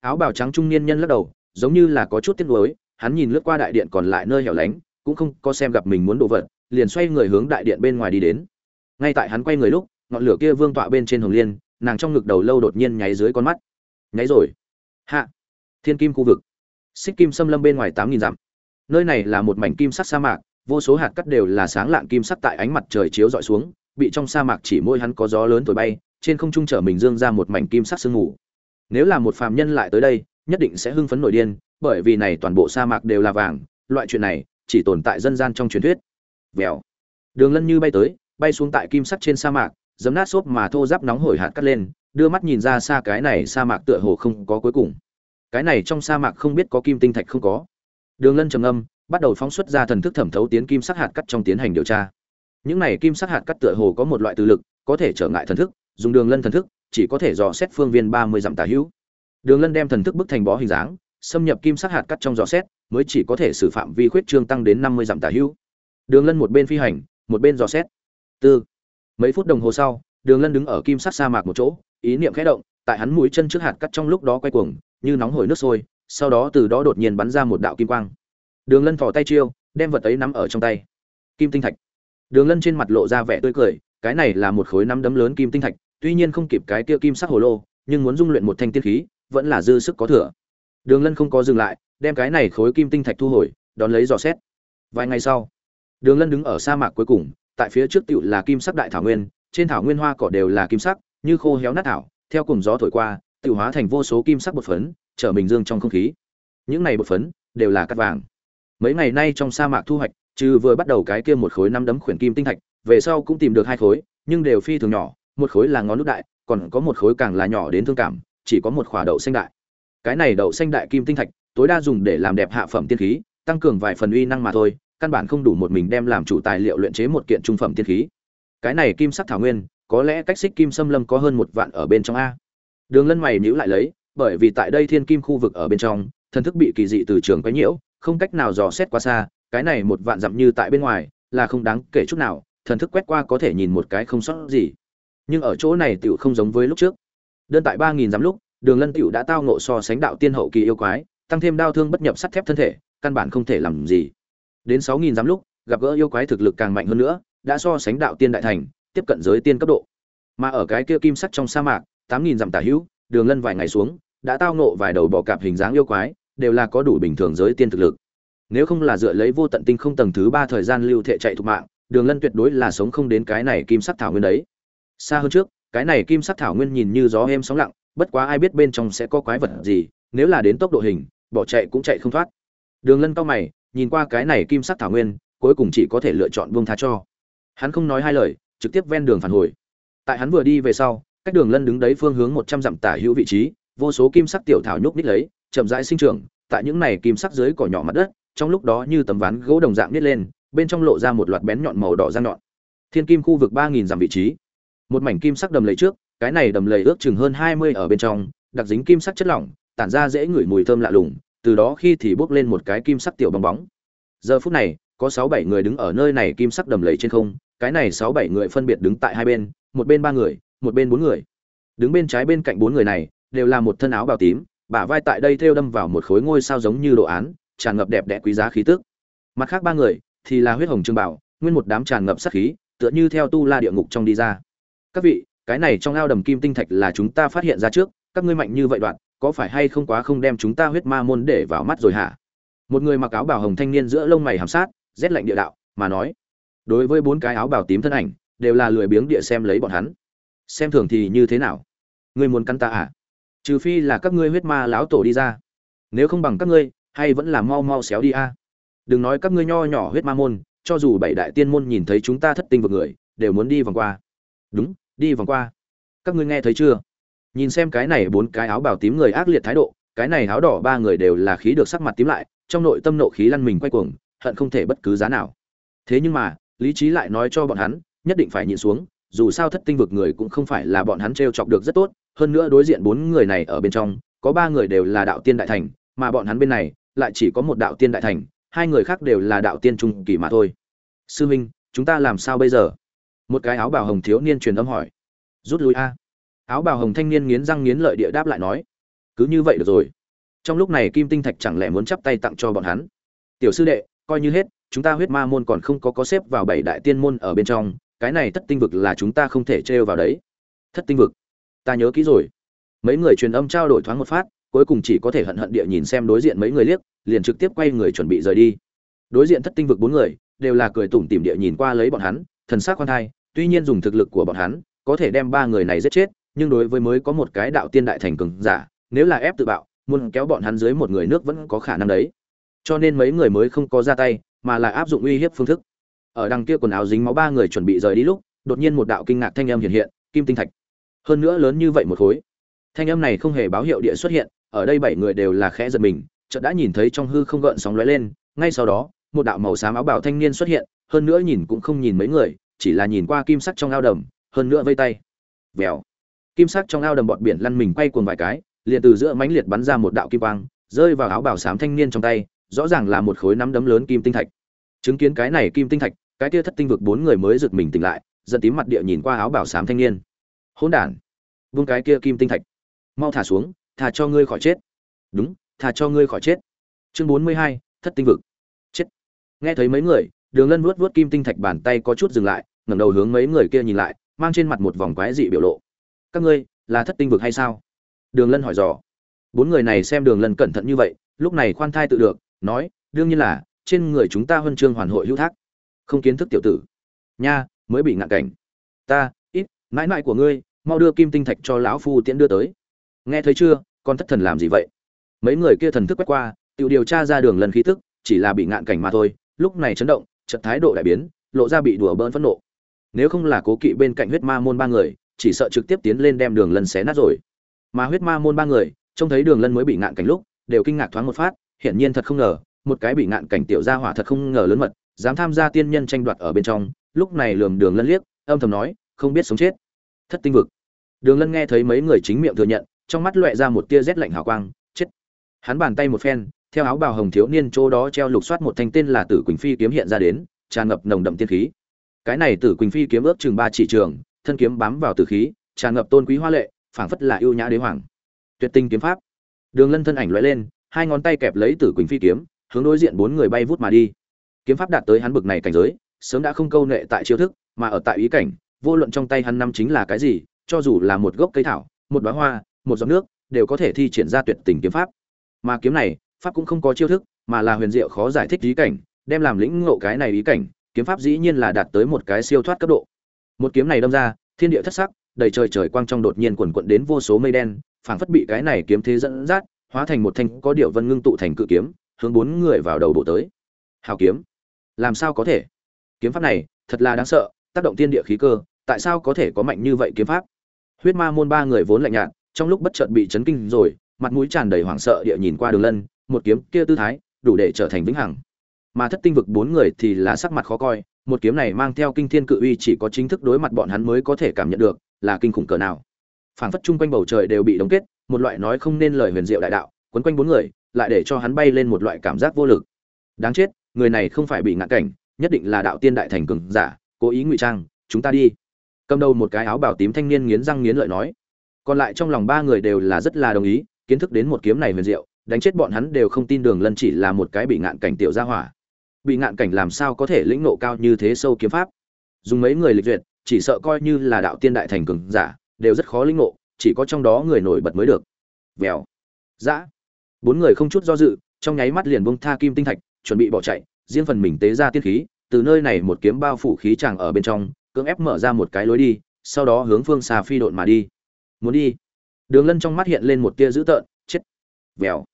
S1: Áo bào trắng trung niên nhân lắc đầu, giống như là có chút tiếc nuối, hắn nhìn lướt qua đại điện còn lại nơi hẻo lánh, cũng không có xem gặp mình muốn đồ vật, liền xoay người hướng đại điện bên ngoài đi đến. Ngay tại hắn quay người lúc, ngọn lửa kia vương tọa bên trên hồng liên, nàng trong ngực đầu lâu đột nhiên nháy dưới con mắt. Nháy rồi. Hạ. Thiên kim khu vực xích kim xâm lâm bên ngoài tám nghìn dặm. Nơi này là một mảnh kim sắc sa mạc, vô số hạt cắt đều là sáng lạng kim sắc tại ánh mặt trời chiếu dọi xuống, bị trong sa mạc chỉ môi hắn có gió lớn thổi bay, trên không trung trở mình dương ra một mảnh kim sắc sương mù. Nếu là một phàm nhân lại tới đây, nhất định sẽ hưng phấn nổi điên, bởi vì này toàn bộ sa mạc đều là vàng, loại chuyện này chỉ tồn tại dân gian trong truyền thuyết. Vèo. Đường lân như bay tới, bay xuống tại kim sắc trên sa mạc, giấm nát xốp mà thô giáp nóng hổi hạt cắt lên, đưa mắt nhìn ra xa cái này sa mạc tựa hồ không có cuối cùng cái này trong sa mạc không biết có kim tinh thạch không có. Đường lân trầm âm bắt đầu phóng xuất ra thần thức thẩm thấu tiến kim sắc hạt cắt trong tiến hành điều tra. Những này kim sắc hạt cắt tựa hồ có một loại từ lực, có thể trở ngại thần thức, dùng đường lân thần thức, chỉ có thể dò xét phương viên ba mươi dặm tà hữu. Đường lân đem thần thức bức thành bó hình dáng, xâm nhập kim sắc hạt cắt trong dò xét, mới chỉ có thể xử phạm vi khuyết trương tăng đến năm mươi dặm tà hữu. Đường lân một bên phi hành, một bên dò xét. Tư. Mấy phút đồng hồ sau, đường lân đứng ở kim sắc sa mạc một chỗ, ý niệm khẽ động, tại hắn mũi chân trước hạt cắt trong lúc đó quay cuồng như nóng hổi nước sôi, sau đó từ đó đột nhiên bắn ra một đạo kim quang. Đường lân thò tay chiêu, đem vật ấy nắm ở trong tay. Kim tinh thạch. Đường lân trên mặt lộ ra vẻ tươi cười, cái này là một khối năm đấm lớn kim tinh thạch, tuy nhiên không kịp cái kia kim sắc hồ lô, nhưng muốn dung luyện một thanh tiên khí, vẫn là dư sức có thừa. Đường lân không có dừng lại, đem cái này khối kim tinh thạch thu hồi, đón lấy dò xét. Vài ngày sau, đường lân đứng ở sa mạc cuối cùng, tại phía trước tựu là kim sắc đại thảo nguyên, trên thảo nguyên hoa cỏ đều là kim sắc, như khô héo nát thảo, theo cùng gió thổi qua tự hóa thành vô số kim sắc bột phấn, trở mình dương trong không khí. Những này bột phấn đều là cắt vàng. Mấy ngày nay trong sa mạc thu hoạch, trừ vừa bắt đầu cái kia một khối năm đấm khuyển kim tinh thạch, về sau cũng tìm được hai khối, nhưng đều phi thường nhỏ, một khối là ngón nút đại, còn có một khối càng là nhỏ đến thương cảm, chỉ có một khỏa đậu xanh đại. Cái này đậu xanh đại kim tinh thạch, tối đa dùng để làm đẹp hạ phẩm tiên khí, tăng cường vài phần uy năng mà thôi, căn bản không đủ một mình đem làm chủ tài liệu luyện chế một kiện trung phẩm tiên khí. Cái này kim sắc thảo nguyên, có lẽ cách xích kim xâm lâm có hơn một vạn ở bên trong a đường lân mày nhíu lại lấy, bởi vì tại đây thiên kim khu vực ở bên trong, thần thức bị kỳ dị từ trường quấy nhiễu, không cách nào dò xét quá xa, cái này một vạn dặm như tại bên ngoài, là không đáng kể chút nào, thần thức quét qua có thể nhìn một cái không sót gì. Nhưng ở chỗ này tiểu không giống với lúc trước. Đơn tại ba nghìn dặm lúc, đường lân tiểu đã tao ngộ so sánh đạo tiên hậu kỳ yêu quái, tăng thêm đau thương bất nhập sắt thép thân thể, căn bản không thể làm gì. Đến sáu nghìn dặm lúc, gặp gỡ yêu quái thực lực càng mạnh hơn nữa, đã so sánh đạo tiên đại thành, tiếp cận giới tiên cấp độ. Mà ở cái kia kim sắt trong sa mạc tám nghìn dặm tả hữu, đường lân vài ngày xuống, đã tao ngộ vài đầu bọ cạp hình dáng yêu quái, đều là có đủ bình thường giới tiên thực lực. Nếu không là dựa lấy vô tận tinh không tầng thứ ba thời gian lưu thệ chạy thục mạng, đường lân tuyệt đối là sống không đến cái này kim sắc thảo nguyên đấy. Xa hơn trước, cái này kim sắc thảo nguyên nhìn như gió êm sóng lặng, bất quá ai biết bên trong sẽ có quái vật gì, nếu là đến tốc độ hình, bỏ chạy cũng chạy không thoát. Đường lân cao mày, nhìn qua cái này kim sắc thảo nguyên, cuối cùng chỉ có thể lựa chọn buông tha cho. Hắn không nói hai lời, trực tiếp ven đường phản hồi. Tại hắn vừa đi về sau cách đường lân đứng đấy phương hướng một trăm dặm tả hữu vị trí, vô số kim sắc tiểu thảo nhúc nít lấy, chậm rãi sinh trưởng, tại những này kim sắc dưới cỏ nhỏ mặt đất, trong lúc đó như tấm ván gỗ đồng dạng nít lên, bên trong lộ ra một loạt bén nhọn màu đỏ răng nhọn. Thiên kim khu vực ba nghìn dặm vị trí. Một mảnh kim sắc đầm lầy trước, cái này đầm lầy ước chừng hơn hai mươi ở bên trong, đặc dính kim sắc chất lỏng, tản ra dễ ngửi mùi thơm lạ lùng, từ đó khi thì bốc lên một cái kim sắc tiểu bong bóng. Giờ phút này, có sáu bảy người đứng ở nơi này kim sắc đầm lầy trên không, cái này sáu bảy người phân biệt đứng tại hai bên, một bên ba người một bên bốn người. Đứng bên trái bên cạnh bốn người này, đều là một thân áo bào tím, bả vai tại đây thêu đâm vào một khối ngôi sao giống như đồ án, tràn ngập đẹp đẽ quý giá khí tức. Mặt khác ba người, thì là huyết hồng trương bảo, nguyên một đám tràn ngập sát khí, tựa như theo tu la địa ngục trong đi ra. Các vị, cái này trong ao đầm kim tinh thạch là chúng ta phát hiện ra trước, các ngươi mạnh như vậy đoạn, có phải hay không quá không đem chúng ta huyết ma môn để vào mắt rồi hả? Một người mặc áo bào hồng thanh niên giữa lông mày hàm sát, rét lạnh địa đạo, mà nói, đối với bốn cái áo bào tím thân ảnh, đều là lười biếng địa xem lấy bọn hắn xem thường thì như thế nào? Ngươi muốn cắn ta à? Trừ phi là các ngươi huyết ma lão tổ đi ra. Nếu không bằng các ngươi, hay vẫn là mau mau xéo đi a? Đừng nói các ngươi nho nhỏ huyết ma môn, cho dù bảy đại tiên môn nhìn thấy chúng ta thất tinh vực người, đều muốn đi vòng qua. Đúng, đi vòng qua. Các ngươi nghe thấy chưa? Nhìn xem cái này bốn cái áo bào tím người ác liệt thái độ, cái này áo đỏ ba người đều là khí được sắc mặt tím lại, trong nội tâm nộ khí lăn mình quay cuồng, hận không thể bất cứ giá nào. Thế nhưng mà, lý trí lại nói cho bọn hắn, nhất định phải nhịn xuống dù sao thất tinh vực người cũng không phải là bọn hắn t r e o chọc được rất tốt, hơn nữa đối diện bốn người này ở bên trong, có ba người đều là đạo tiên đại thành, mà bọn hắn bên này lại chỉ có một đạo tiên đại thành, hai người khác đều là đạo tiên trung kỳ mà thôi. Sư minh, chúng ta làm sao bây giờ? Một cái áo bào hồng thiếu niên truyền âm hỏi. Rút lui a. Áo bào hồng thanh niên nghiến răng nghiến lợi địa đáp lại nói. Cứ như vậy được rồi. Trong lúc này kim tinh thạch chẳng lẽ muốn chắp tay tặng cho bọn hắn? Tiểu sư đệ, coi như hết, chúng ta huyết ma môn còn không có có xếp vào bảy đại tiên môn ở bên trong cái này thất tinh vực là chúng ta không thể trêu vào đấy. Thất tinh vực? Ta nhớ kỹ rồi. Mấy người truyền âm trao đổi thoáng một phát, cuối cùng chỉ có thể hận hận địa nhìn xem đối diện mấy người liếc, liền trực tiếp quay người chuẩn bị rời đi. Đối diện thất tinh vực bốn người, đều là cười tủm tỉm địa nhìn qua lấy bọn hắn, thần sắc quan thai, tuy nhiên dùng thực lực của bọn hắn, có thể đem ba người này giết chết, nhưng đối với mới có một cái đạo tiên đại thành cường giả, nếu là ép tự bạo, muốn kéo bọn hắn dưới một người nước vẫn có khả năng đấy. Cho nên mấy người mới không có ra tay, mà là áp dụng uy hiếp phương thức ở đằng kia quần áo dính máu ba người chuẩn bị rời đi lúc, đột nhiên một đạo kinh ngạc thanh âm hiện hiện, kim tinh thạch. Hơn nữa lớn như vậy một khối. Thanh âm này không hề báo hiệu địa xuất hiện, ở đây bảy người đều là khẽ giật mình, chợt đã nhìn thấy trong hư không gợn sóng lóe lên, ngay sau đó, một đạo màu xám áo bào thanh niên xuất hiện, hơn nữa nhìn cũng không nhìn mấy người, chỉ là nhìn qua kim sắc trong ao đầm, hơn nữa vây tay. Vèo. Kim sắc trong ao đầm bọt biển lăn mình quay cuồng vài cái, liền từ giữa mãnh liệt bắn ra một đạo kim quang, rơi vào áo bào xám thanh niên trong tay, rõ ràng là một khối nắm đấm lớn kim tinh thạch. Chứng kiến cái này kim tinh thạch cái kia thất tinh vực bốn người mới giật mình tỉnh lại dẫn tím mặt địa nhìn qua áo bảo sám thanh niên. Hỗn đản, vung cái kia kim tinh thạch. Mau thả xuống, thả cho ngươi khỏi chết. Đúng, thả cho ngươi khỏi chết. Chương bốn mươi hai, thất tinh vực. Chết. Nghe thấy mấy người, đường lân vuốt vuốt kim tinh thạch bàn tay có chút dừng lại, ngẩng đầu hướng mấy người kia nhìn lại, mang trên mặt một vòng quái dị biểu lộ. Các ngươi, là thất tinh vực hay sao? Đường lân hỏi dò. Bốn người này xem đường lân cẩn thận như vậy, lúc này khoan thai tự được, nói, đương nhiên là, trên người chúng ta huân chương hoàn hội hữu thác không kiến thức tiểu tử. Nha, mới bị ngạn cảnh. Ta, ít, mãi mãi của ngươi, mau đưa kim tinh thạch cho lão phu tiễn đưa tới. Nghe thấy chưa, con thất thần làm gì vậy? Mấy người kia thần thức quét qua, tự điều tra ra đường lần khí tức, chỉ là bị ngạn cảnh mà thôi. Lúc này chấn động trận thái độ đại biến, lộ ra bị đùa bỡn phẫn nộ. Nếu không là cố kỵ bên cạnh huyết ma môn ba người, chỉ sợ trực tiếp tiến lên đem đường lân xé nát rồi. Mà huyết ma môn ba người, trông thấy đường lân mới bị ngạn cảnh lúc, đều kinh ngạc thoáng một phát, hiển nhiên thật không ngờ, một cái bị ngạn cảnh tiểu gia hỏa thật không ngờ lớn mật dám tham gia tiên nhân tranh đoạt ở bên trong, lúc này lườm đường lân liếc, âm thầm nói, không biết sống chết. Thất tinh vực. Đường lân nghe thấy mấy người chính miệng thừa nhận, trong mắt loẹ ra một tia rét lạnh hào quang, chết. Hắn bàn tay một phen, theo áo bào hồng thiếu niên chỗ đó treo lục soát một thanh tên là tử quỳnh phi kiếm hiện ra đến, tràn ngập nồng đậm tiên khí. Cái này tử quỳnh phi kiếm ước chừng ba chỉ trường, thân kiếm bám vào tử khí, tràn ngập tôn quý hoa lệ, phảng phất là yêu nhã đế hoàng. Tuyệt tinh kiếm pháp. Đường lân thân ảnh lóe lên, hai ngón tay kẹp lấy tử quỳnh phi kiếm, hướng đối diện bốn người bay vút mà đi kiếm pháp đạt tới hắn bực này cảnh giới, sớm đã không câu nệ tại chiêu thức, mà ở tại ý cảnh, vô luận trong tay hắn năm chính là cái gì, cho dù là một gốc cây thảo, một đoá hoa, một giọt nước, đều có thể thi triển ra tuyệt tình kiếm pháp. Mà kiếm này, pháp cũng không có chiêu thức, mà là huyền diệu khó giải thích ý cảnh, đem làm lĩnh ngộ cái này ý cảnh, kiếm pháp dĩ nhiên là đạt tới một cái siêu thoát cấp độ. Một kiếm này đâm ra, thiên địa thất sắc, đầy trời trời quang trong đột nhiên quần quận đến vô số mây đen, phảng phất bị cái này kiếm thế dẫn dắt, hóa thành một thanh có điệu vân ngưng tụ thành cự kiếm, hướng bốn người vào đầu bộ tới. Hào kiếm làm sao có thể? Kiếm pháp này, thật là đáng sợ, tác động tiên địa khí cơ, tại sao có thể có mạnh như vậy kiếm pháp? Huyết ma môn ba người vốn lạnh nhạt, trong lúc bất chợt bị chấn kinh rồi, mặt mũi tràn đầy hoảng sợ địa nhìn qua đường lân, một kiếm kia tư thái, đủ để trở thành vĩnh hằng. Mà thất tinh vực bốn người thì là sắc mặt khó coi, một kiếm này mang theo kinh thiên cự uy chỉ có chính thức đối mặt bọn hắn mới có thể cảm nhận được, là kinh khủng cỡ nào. Phảng phất chung quanh bầu trời đều bị đóng kết, một loại nói không nên lời huyền diệu đại đạo, quấn quanh bốn người, lại để cho hắn bay lên một loại cảm giác vô lực. Đáng chết người này không phải bị ngạn cảnh, nhất định là đạo tiên đại thành cường giả, cố ý ngụy trang, chúng ta đi. Cầm đầu một cái áo bào tím thanh niên nghiến răng nghiến lợi nói. Còn lại trong lòng ba người đều là rất là đồng ý, kiến thức đến một kiếm này huyền diệu, đánh chết bọn hắn đều không tin đường lân chỉ là một cái bị ngạn cảnh tiểu gia hỏa. Bị ngạn cảnh làm sao có thể lĩnh nộ cao như thế sâu kiếm pháp? Dùng mấy người lịch duyệt, chỉ sợ coi như là đạo tiên đại thành cường giả, đều rất khó lĩnh nộ chỉ có trong đó người nổi bật mới được. Vèo. Dã. Bốn người không chút do dự, trong nháy mắt liền bông tha kim tinh thạch chuẩn bị bỏ chạy, riêng phần mình tế ra tiên khí, từ nơi này một kiếm bao phủ khí tràng ở bên trong, cưỡng ép mở ra một cái lối đi, sau đó hướng phương xa phi độn mà đi. Muốn đi? Đường lân trong mắt hiện lên một tia dữ tợn, chết. Vèo.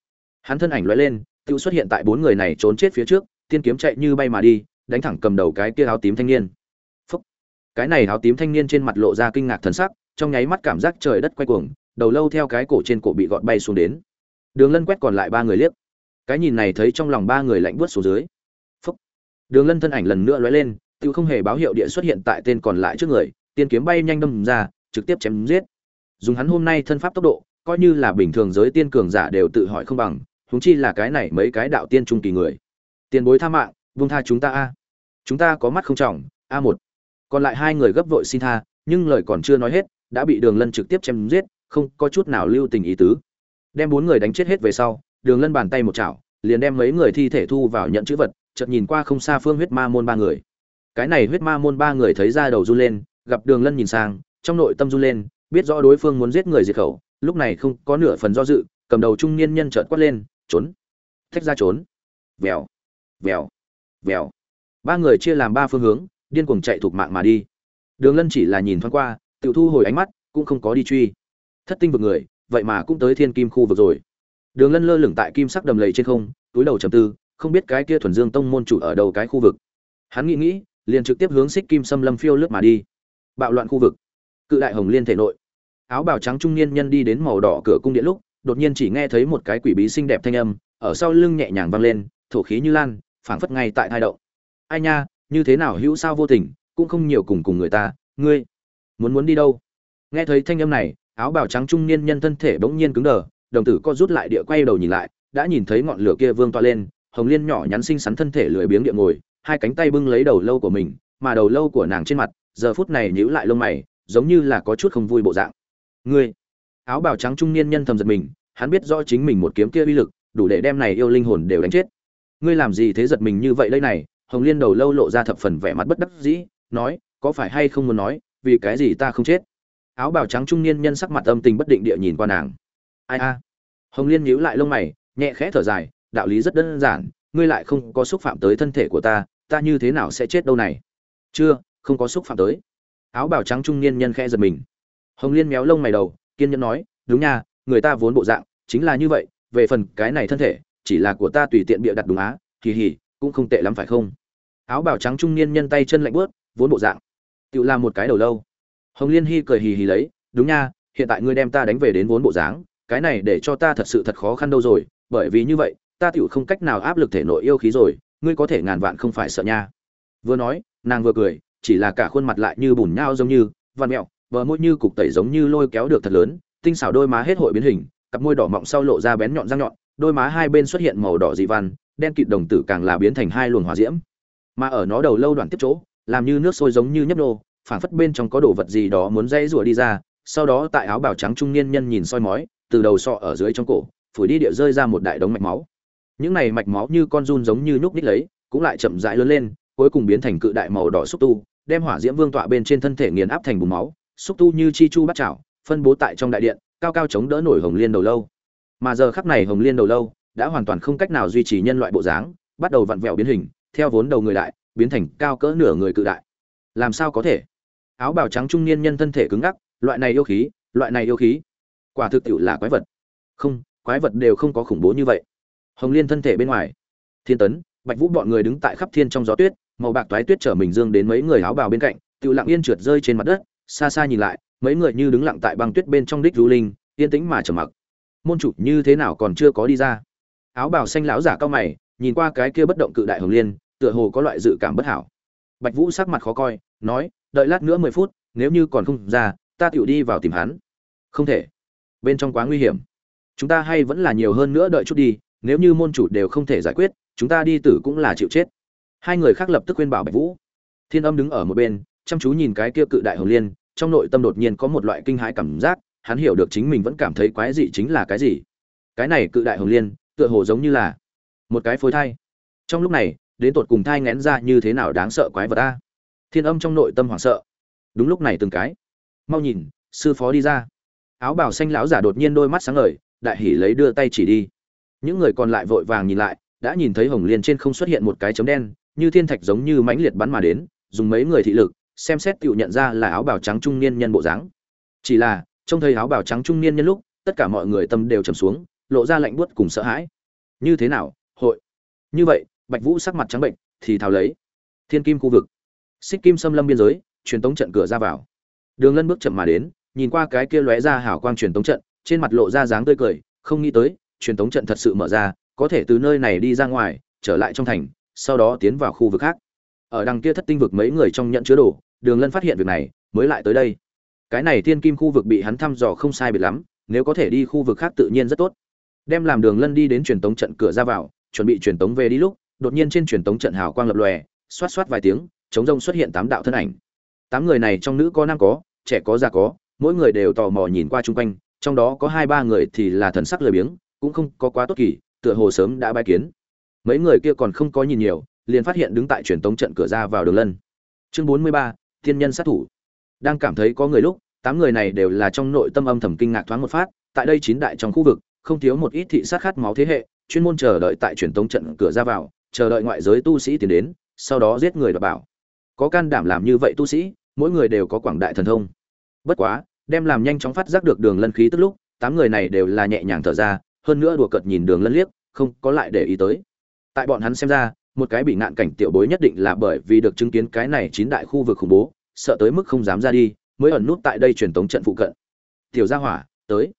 S1: Hắn thân ảnh lóe lên tự xuất hiện tại bốn người này trốn chết phía trước, tiên kiếm chạy như bay mà đi, đánh thẳng cầm đầu cái kia áo tím thanh niên. Phúc. cái này áo tím thanh niên trên mặt lộ ra kinh ngạc thần sắc, trong nháy mắt cảm giác trời đất quay cuồng, đầu lâu theo cái cổ trên cổ bị gọt bay xuống đến. Đường lân quét còn lại ba người liếc cái nhìn này thấy trong lòng ba người lạnh buốt xuống dưới. Phúc. đường lân thân ảnh lần nữa lóe lên tự không hề báo hiệu địa xuất hiện tại tên còn lại trước người, tiên kiếm bay nhanh đâm ra, trực tiếp chém giết. Dùng hắn hôm nay thân pháp tốc độ, coi như là bình thường giới tiên cường giả đều tự hỏi không bằng, huống chi là cái này mấy cái đạo tiên trung kỳ người. Tiền bối tha mạng vung tha chúng ta a. Chúng ta có mắt không trọng, a một. Còn lại hai người gấp vội xin tha, nhưng lời còn chưa nói hết, đã bị đường lân trực tiếp chém giết, không có chút nào lưu tình ý tứ. Đem bốn người đánh chết hết về sau đường lân bàn tay một chảo, liền đem mấy người thi thể thu vào nhận chữ vật, chợt nhìn qua không xa phương huyết ma môn ba người. Cái này huyết ma môn ba người thấy ra đầu run lên, gặp đường lân nhìn sang, trong nội tâm run lên, biết rõ đối phương muốn giết người diệt khẩu, lúc này không có nửa phần do dự, cầm đầu trung niên nhân chợt quát lên, trốn. Thách ra trốn. Vèo. Vèo. Vèo. Ba người chia làm ba phương hướng, điên cuồng chạy thuộc mạng mà đi. Đường lân chỉ là nhìn thoáng qua tự thu hồi ánh mắt, cũng không có đi truy. Thất tinh vực người, vậy mà cũng tới thiên kim khu vực rồi đường lân lơ lửng tại kim sắc đầm lầy trên không, túi đầu trầm tư, không biết cái kia thuần dương tông môn chủ ở đầu cái khu vực. Hắn nghĩ nghĩ, liền trực tiếp hướng xích kim xâm lâm phiêu lướt mà đi. Bạo loạn khu vực. Cự đại hồng liên thể nội. Áo bào trắng trung niên nhân đi đến màu đỏ cửa cung điện lúc, đột nhiên chỉ nghe thấy một cái quỷ bí xinh đẹp thanh âm, ở sau lưng nhẹ nhàng vang lên, thổ khí như lan, phảng phất ngay tại thai động. Ai nha, như thế nào hữu sao vô tình, cũng không nhiều cùng cùng người ta, ngươi muốn muốn đi đâu? Nghe thấy thanh âm này, áo bào trắng trung niên nhân thân thể bỗng nhiên cứng đờ đồng tử co rút lại địa quay đầu nhìn lại, đã nhìn thấy ngọn lửa kia vương toa lên, hồng liên nhỏ nhắn xinh xắn thân thể lười biếng địa ngồi, hai cánh tay bưng lấy đầu lâu của mình, mà đầu lâu của nàng trên mặt, giờ phút này nhíu lại lông mày, giống như là có chút không vui bộ dạng. Ngươi. Áo bào trắng trung niên nhân thầm giật mình, hắn biết rõ chính mình một kiếm kia uy lực, đủ để đem này yêu linh hồn đều đánh chết. Ngươi làm gì thế giật mình như vậy đây này? Hồng liên đầu lâu lộ ra thập phần vẻ mặt bất đắc dĩ, nói, có phải hay không muốn nói, vì cái gì ta không chết? Áo bào trắng trung niên nhân sắc mặt âm tình bất định địa nhìn qua nàng. Ai a? Hồng liên nhíu lại lông mày, nhẹ khẽ thở dài, đạo lý rất đơn giản, ngươi lại không có xúc phạm tới thân thể của ta ta như thế nào sẽ chết đâu này? Chưa, không có xúc phạm tới. Áo bào trắng trung niên nhân khẽ giật mình. Hồng liên méo lông mày đầu, kiên nhẫn nói, đúng nha, người ta vốn bộ dạng, chính là như vậy, về phần cái này thân thể, chỉ là của ta tùy tiện bịa đặt đúng á, kỳ hỉ, cũng không tệ lắm phải không? Áo bào trắng trung niên nhân tay chân lạnh bớt vốn bộ dạng. Tự làm một cái đầu lâu. Hồng liên hy cười hì hì lấy, đúng nha, hiện tại ngươi đem ta đánh về đến vốn bộ dáng cái này để cho ta thật sự thật khó khăn đâu rồi, bởi vì như vậy, ta tựu không cách nào áp lực thể nội yêu khí rồi, ngươi có thể ngàn vạn không phải sợ nha. Vừa nói, nàng vừa cười, chỉ là cả khuôn mặt lại như bùn nhao giống như vằn mẹo, bờ môi như cục tẩy giống như lôi kéo được thật lớn, tinh xảo đôi má hết hội biến hình, cặp môi đỏ mọng sau lộ ra bén nhọn răng nhọn, đôi má hai bên xuất hiện màu đỏ dị văn, đen kịt đồng tử càng là biến thành hai luồng hỏa diễm. Mà ở nó đầu lâu đoạn tiếp chỗ, làm như nước sôi giống như nhấp nô, phảng phất bên trong có đồ vật gì đó muốn dây rủa đi ra, sau đó tại áo bào trắng trung niên nhân nhìn soi mói từ đầu sọ ở dưới trong cổ, phủi đi địa rơi ra một đại đống mạch máu. Những này mạch máu như con run giống như nhúc ních lấy, cũng lại chậm rãi lớn lên, cuối cùng biến thành cự đại màu đỏ xúc tu, đem hỏa diễm vương tọa bên trên thân thể nghiền áp thành bùn máu. Xúc tu như chi chu bắt chảo, phân bố tại trong đại điện, cao cao chống đỡ nổi hồng liên đầu lâu. Mà giờ khắc này hồng liên đầu lâu đã hoàn toàn không cách nào duy trì nhân loại bộ dáng, bắt đầu vặn vẹo biến hình, theo vốn đầu người đại biến thành cao cỡ nửa người cự đại. Làm sao có thể? Áo bào trắng trung niên nhân thân thể cứng ngắc, loại này yêu khí, loại này yêu khí quả thực tiệu là quái vật. Không, quái vật đều không có khủng bố như vậy. Hồng liên thân thể bên ngoài. Thiên tấn, bạch vũ bọn người đứng tại khắp thiên trong gió tuyết, màu bạc toái tuyết chở mình dương đến mấy người áo bào bên cạnh tự lặng yên trượt rơi trên mặt đất, xa xa nhìn lại, mấy người như đứng lặng tại băng tuyết bên trong đích du linh, yên tĩnh mà trầm mặc. Môn chủ như thế nào còn chưa có đi ra? Áo bào xanh lão giả cao mày, nhìn qua cái kia bất động cự đại hồng liên, tựa hồ có loại dự cảm bất hảo. Bạch vũ sắc mặt khó coi, nói, đợi lát nữa mười phút, nếu như còn không ra, ta tựu đi vào tìm hắn. Không thể bên trong quá nguy hiểm. Chúng ta hay vẫn là nhiều hơn nữa đợi chút đi, nếu như môn chủ đều không thể giải quyết, chúng ta đi tử cũng là chịu chết. Hai người khác lập tức khuyên bảo bạch vũ. Thiên âm đứng ở một bên, chăm chú nhìn cái kia cự đại hồng liên, trong nội tâm đột nhiên có một loại kinh hãi cảm giác, hắn hiểu được chính mình vẫn cảm thấy quái dị chính là cái gì. Cái này cự đại hồng liên, tựa hồ giống như là một cái phôi thai. Trong lúc này, đến tột cùng thai ngén ra như thế nào đáng sợ quái vật ta thiên âm trong nội tâm hoảng sợ. Đúng lúc này từng cái. Mau nhìn, sư phó đi ra áo bào xanh lão giả đột nhiên đôi mắt sáng ngời, đại hỉ lấy đưa tay chỉ đi. Những người còn lại vội vàng nhìn lại, đã nhìn thấy hồng liên trên không xuất hiện một cái chấm đen, như thiên thạch giống như mãnh liệt bắn mà đến, dùng mấy người thị lực, xem xét tựu nhận ra là áo bào trắng trung niên nhân bộ dáng. Chỉ là, trông thấy áo bào trắng trung niên nhân lúc, tất cả mọi người tâm đều trầm xuống, lộ ra lạnh buốt cùng sợ hãi. Như thế nào, hội? Như vậy, bạch vũ sắc mặt trắng bệnh, thì thào lấy. Thiên kim khu vực. Xích kim xâm lâm biên giới, truyền tống trận cửa ra vào. Đường lân bước chậm mà đến nhìn qua cái kia lóe ra hảo quang truyền tống trận, trên mặt lộ ra dáng tươi cười, không nghĩ tới, truyền tống trận thật sự mở ra, có thể từ nơi này đi ra ngoài, trở lại trong thành, sau đó tiến vào khu vực khác. Ở đằng kia thất tinh vực mấy người trong nhận chứa đồ, đường lân phát hiện việc này, mới lại tới đây. Cái này thiên kim khu vực bị hắn thăm dò không sai biệt lắm, nếu có thể đi khu vực khác tự nhiên rất tốt. Đem làm đường lân đi đến truyền tống trận cửa ra vào, chuẩn bị truyền tống về đi lúc, đột nhiên trên truyền tống trận hào quang lập lòe, xoát xoát vài tiếng, chống rông xuất hiện tám đạo thân ảnh. Tám người này trong nữ có nam có, trẻ có già có mỗi người đều tò mò nhìn qua chung quanh, trong đó có hai ba người thì là thần sắc lười biếng, cũng không có quá tốt kỳ, tựa hồ sớm đã bài kiến. Mấy người kia còn không có nhìn nhiều, liền phát hiện đứng tại truyền tống trận cửa ra vào đường lân. Chương bốn mươi ba, thiên nhân sát thủ. Đang cảm thấy có người lúc, tám người này đều là trong nội tâm âm thầm kinh ngạc thoáng một phát, tại đây chín đại trong khu vực, không thiếu một ít thị sát khát máu thế hệ, chuyên môn chờ đợi tại truyền tống trận cửa ra vào, chờ đợi ngoại giới tu sĩ tiến đến, sau đó giết người đ bảo. Có can đảm làm như vậy tu sĩ, mỗi người đều có quảng đại thần thông bất quá, đem làm nhanh chóng phát giác được đường lân khí tức lúc, tám người này đều là nhẹ nhàng thở ra, hơn nữa đùa cợt nhìn đường lân liếc, không có lại để ý tới. Tại bọn hắn xem ra, một cái bị ngạn cảnh tiểu bối nhất định là bởi vì được chứng kiến cái này chín đại khu vực khủng bố, sợ tới mức không dám ra đi, mới ẩn nút tại đây truyền tống trận phụ cận. Tiểu gia hỏa, tới.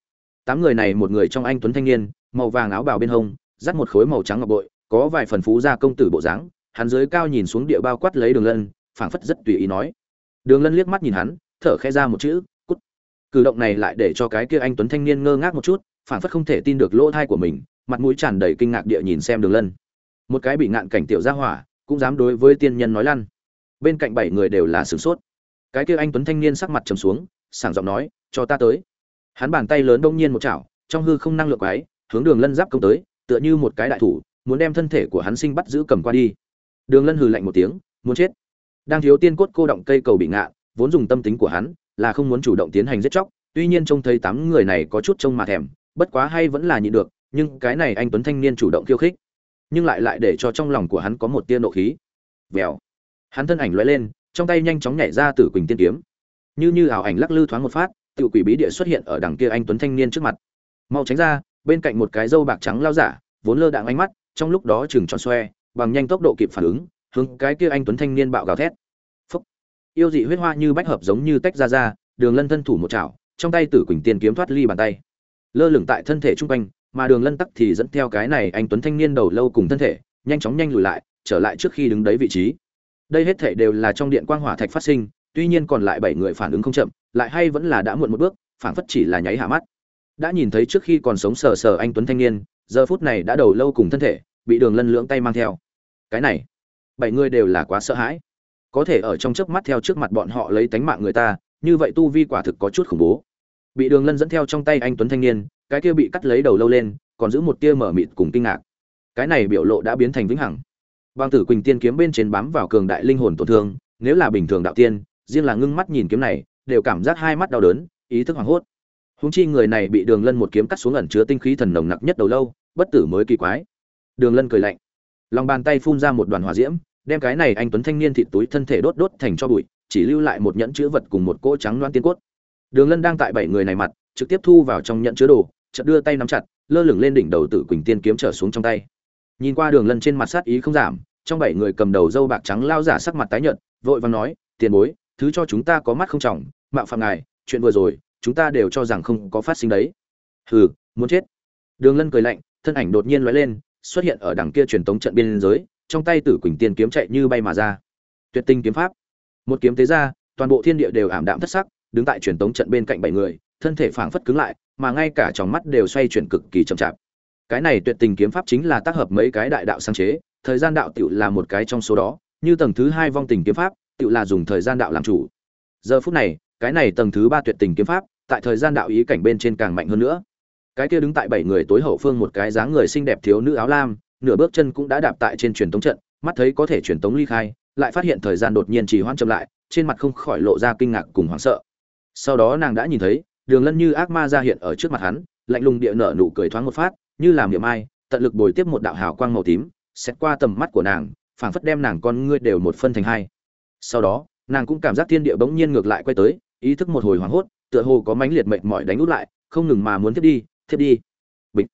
S1: Tám người này một người trong anh tuấn thanh niên, màu vàng áo bào bên hông dắt một khối màu trắng ngọc bội, có vài phần phú gia công tử bộ dáng, hắn dưới cao nhìn xuống địa bao quát lấy đường lân, phảng phất rất tùy ý nói. Đường lân liếc mắt nhìn hắn thở khẽ ra một chữ, cút. Cử động này lại để cho cái kia anh tuấn thanh niên ngơ ngác một chút, phản phất không thể tin được lỗ thai của mình, mặt mũi tràn đầy kinh ngạc địa nhìn xem đường lân. Một cái bị ngạn cảnh tiểu gia hỏa, cũng dám đối với tiên nhân nói lăn. Bên cạnh bảy người đều là sửng sốt. Cái kia anh tuấn thanh niên sắc mặt trầm xuống, sảng giọng nói, cho ta tới. Hắn bàn tay lớn đông nhiên một chảo, trong hư không năng lượng quái, hướng đường lân giáp công tới, tựa như một cái đại thủ, muốn đem thân thể của hắn sinh bắt giữ cầm qua đi. Đường lân hừ lạnh một tiếng, muốn chết. Đang thiếu tiên cốt cô động cây cầu bị ngạ vốn dùng tâm tính của hắn là không muốn chủ động tiến hành giết chóc, tuy nhiên trông thấy tám người này có chút trông mà thèm, bất quá hay vẫn là nhịn được, nhưng cái này anh tuấn thanh niên chủ động khiêu khích, nhưng lại lại để cho trong lòng của hắn có một tia nộ khí. Vèo. Hắn thân ảnh lóe lên, trong tay nhanh chóng nhảy ra tử quỳnh tiên kiếm. Như như ảo ảnh lắc lư thoáng một phát tự quỷ bí địa xuất hiện ở đằng kia anh tuấn thanh niên trước mặt. Mau tránh ra, bên cạnh một cái dâu bạc trắng lao giả, vốn lơ đạng ánh mắt, trong lúc đó chừng tròn xoe, bằng nhanh tốc độ kịp phản ứng, hướng cái kia anh tuấn thanh niên bạo gào thét yêu dị huyết hoa như bách hợp giống như tách ra ra, đường lân thân thủ một chảo, trong tay tử quỳnh tiên kiếm thoát ly bàn tay. Lơ lửng tại thân thể trung quanh, mà đường lân tắc thì dẫn theo cái này anh tuấn thanh niên đầu lâu cùng thân thể, nhanh chóng nhanh lùi lại, trở lại trước khi đứng đấy vị trí. Đây hết thể đều là trong điện quang hỏa thạch phát sinh, tuy nhiên còn lại bảy người phản ứng không chậm, lại hay vẫn là đã muộn một bước phản phất chỉ là nháy hạ mắt. Đã nhìn thấy trước khi còn sống sờ sờ anh tuấn thanh niên, giờ phút này đã đầu lâu cùng thân thể, bị đường lân lưỡng tay mang theo. Cái này, bảy người đều là quá sợ hãi có thể ở trong chớp mắt theo trước mặt bọn họ lấy tánh mạng người ta, như vậy tu vi quả thực có chút khủng bố. Bị đường lân dẫn theo trong tay anh tuấn thanh niên, cái kia bị cắt lấy đầu lâu lên, còn giữ một tia mở mịt cùng kinh ngạc. Cái này biểu lộ đã biến thành vĩnh hằng. Băng tử quỳnh tiên kiếm bên trên bám vào cường đại linh hồn tổn thương, nếu là bình thường đạo tiên, riêng là ngưng mắt nhìn kiếm này, đều cảm giác hai mắt đau đớn, ý thức hoảng hốt. Húng chi người này bị đường lân một kiếm cắt xuống ẩn chứa tinh khí thần nồng nặc nhất đầu lâu, bất tử mới kỳ quái. Đường lân cười lạnh. Lòng bàn tay phun ra một đoàn hỏa diễm đem cái này anh tuấn thanh niên thịt túi thân thể đốt đốt thành cho bụi, chỉ lưu lại một nhẫn chữ vật cùng một cỗ trắng loan tiên cốt. Đường lân đang tại bảy người này mặt, trực tiếp thu vào trong nhẫn chứa đồ, chợt đưa tay nắm chặt, lơ lửng lên đỉnh đầu tử quỳnh tiên kiếm trở xuống trong tay. Nhìn qua đường lân trên mặt sát ý không giảm, trong bảy người cầm đầu dâu bạc trắng lao giả sắc mặt tái nhợt, vội vàng nói, tiền bối, thứ cho chúng ta có mắt không trọng, mạo phạm ngài, chuyện vừa rồi, chúng ta đều cho rằng không có phát sinh đấy. Hừ, muốn chết. Đường lân cười lạnh, thân ảnh đột nhiên lóe lên, xuất hiện ở đằng kia truyền tống trận biên giới trong tay tử quỳnh tiên kiếm chạy như bay mà ra. Tuyệt tinh kiếm pháp. Một kiếm tế ra, toàn bộ thiên địa đều ảm đạm thất sắc, đứng tại truyền tống trận bên cạnh bảy người, thân thể phảng phất cứng lại, mà ngay cả trong mắt đều xoay chuyển cực kỳ chậm chạp. Cái này tuyệt tình kiếm pháp chính là tác hợp mấy cái đại đạo sáng chế, thời gian đạo tựu là một cái trong số đó, như tầng thứ hai vong tình kiếm pháp, tựu là dùng thời gian đạo làm chủ. Giờ phút này, cái này tầng thứ ba tuyệt tình kiếm pháp, tại thời gian đạo ý cảnh bên trên càng mạnh hơn nữa. Cái kia đứng tại bảy người tối hậu phương một cái dáng người xinh đẹp thiếu nữ áo lam nửa bước chân cũng đã đạp tại trên truyền tống trận, mắt thấy có thể truyền tống ly khai, lại phát hiện thời gian đột nhiên trì hoãn chậm lại, trên mặt không khỏi lộ ra kinh ngạc cùng hoảng sợ. Sau đó nàng đã nhìn thấy, đường lân như ác ma ra hiện ở trước mặt hắn, lạnh lùng địa nở nụ cười thoáng một phát, như làm niệm ai, tận lực bồi tiếp một đạo hào quang màu tím xét qua tầm mắt của nàng, phảng phất đem nàng con ngươi đều một phân thành hai. Sau đó, nàng cũng cảm giác thiên địa bỗng nhiên ngược lại quay tới, ý thức một hồi hoảng hốt, tựa hồ có mãnh liệt mệt mỏi đánh út lại, không ngừng mà muốn tiếp đi tiếp đi. Bịch.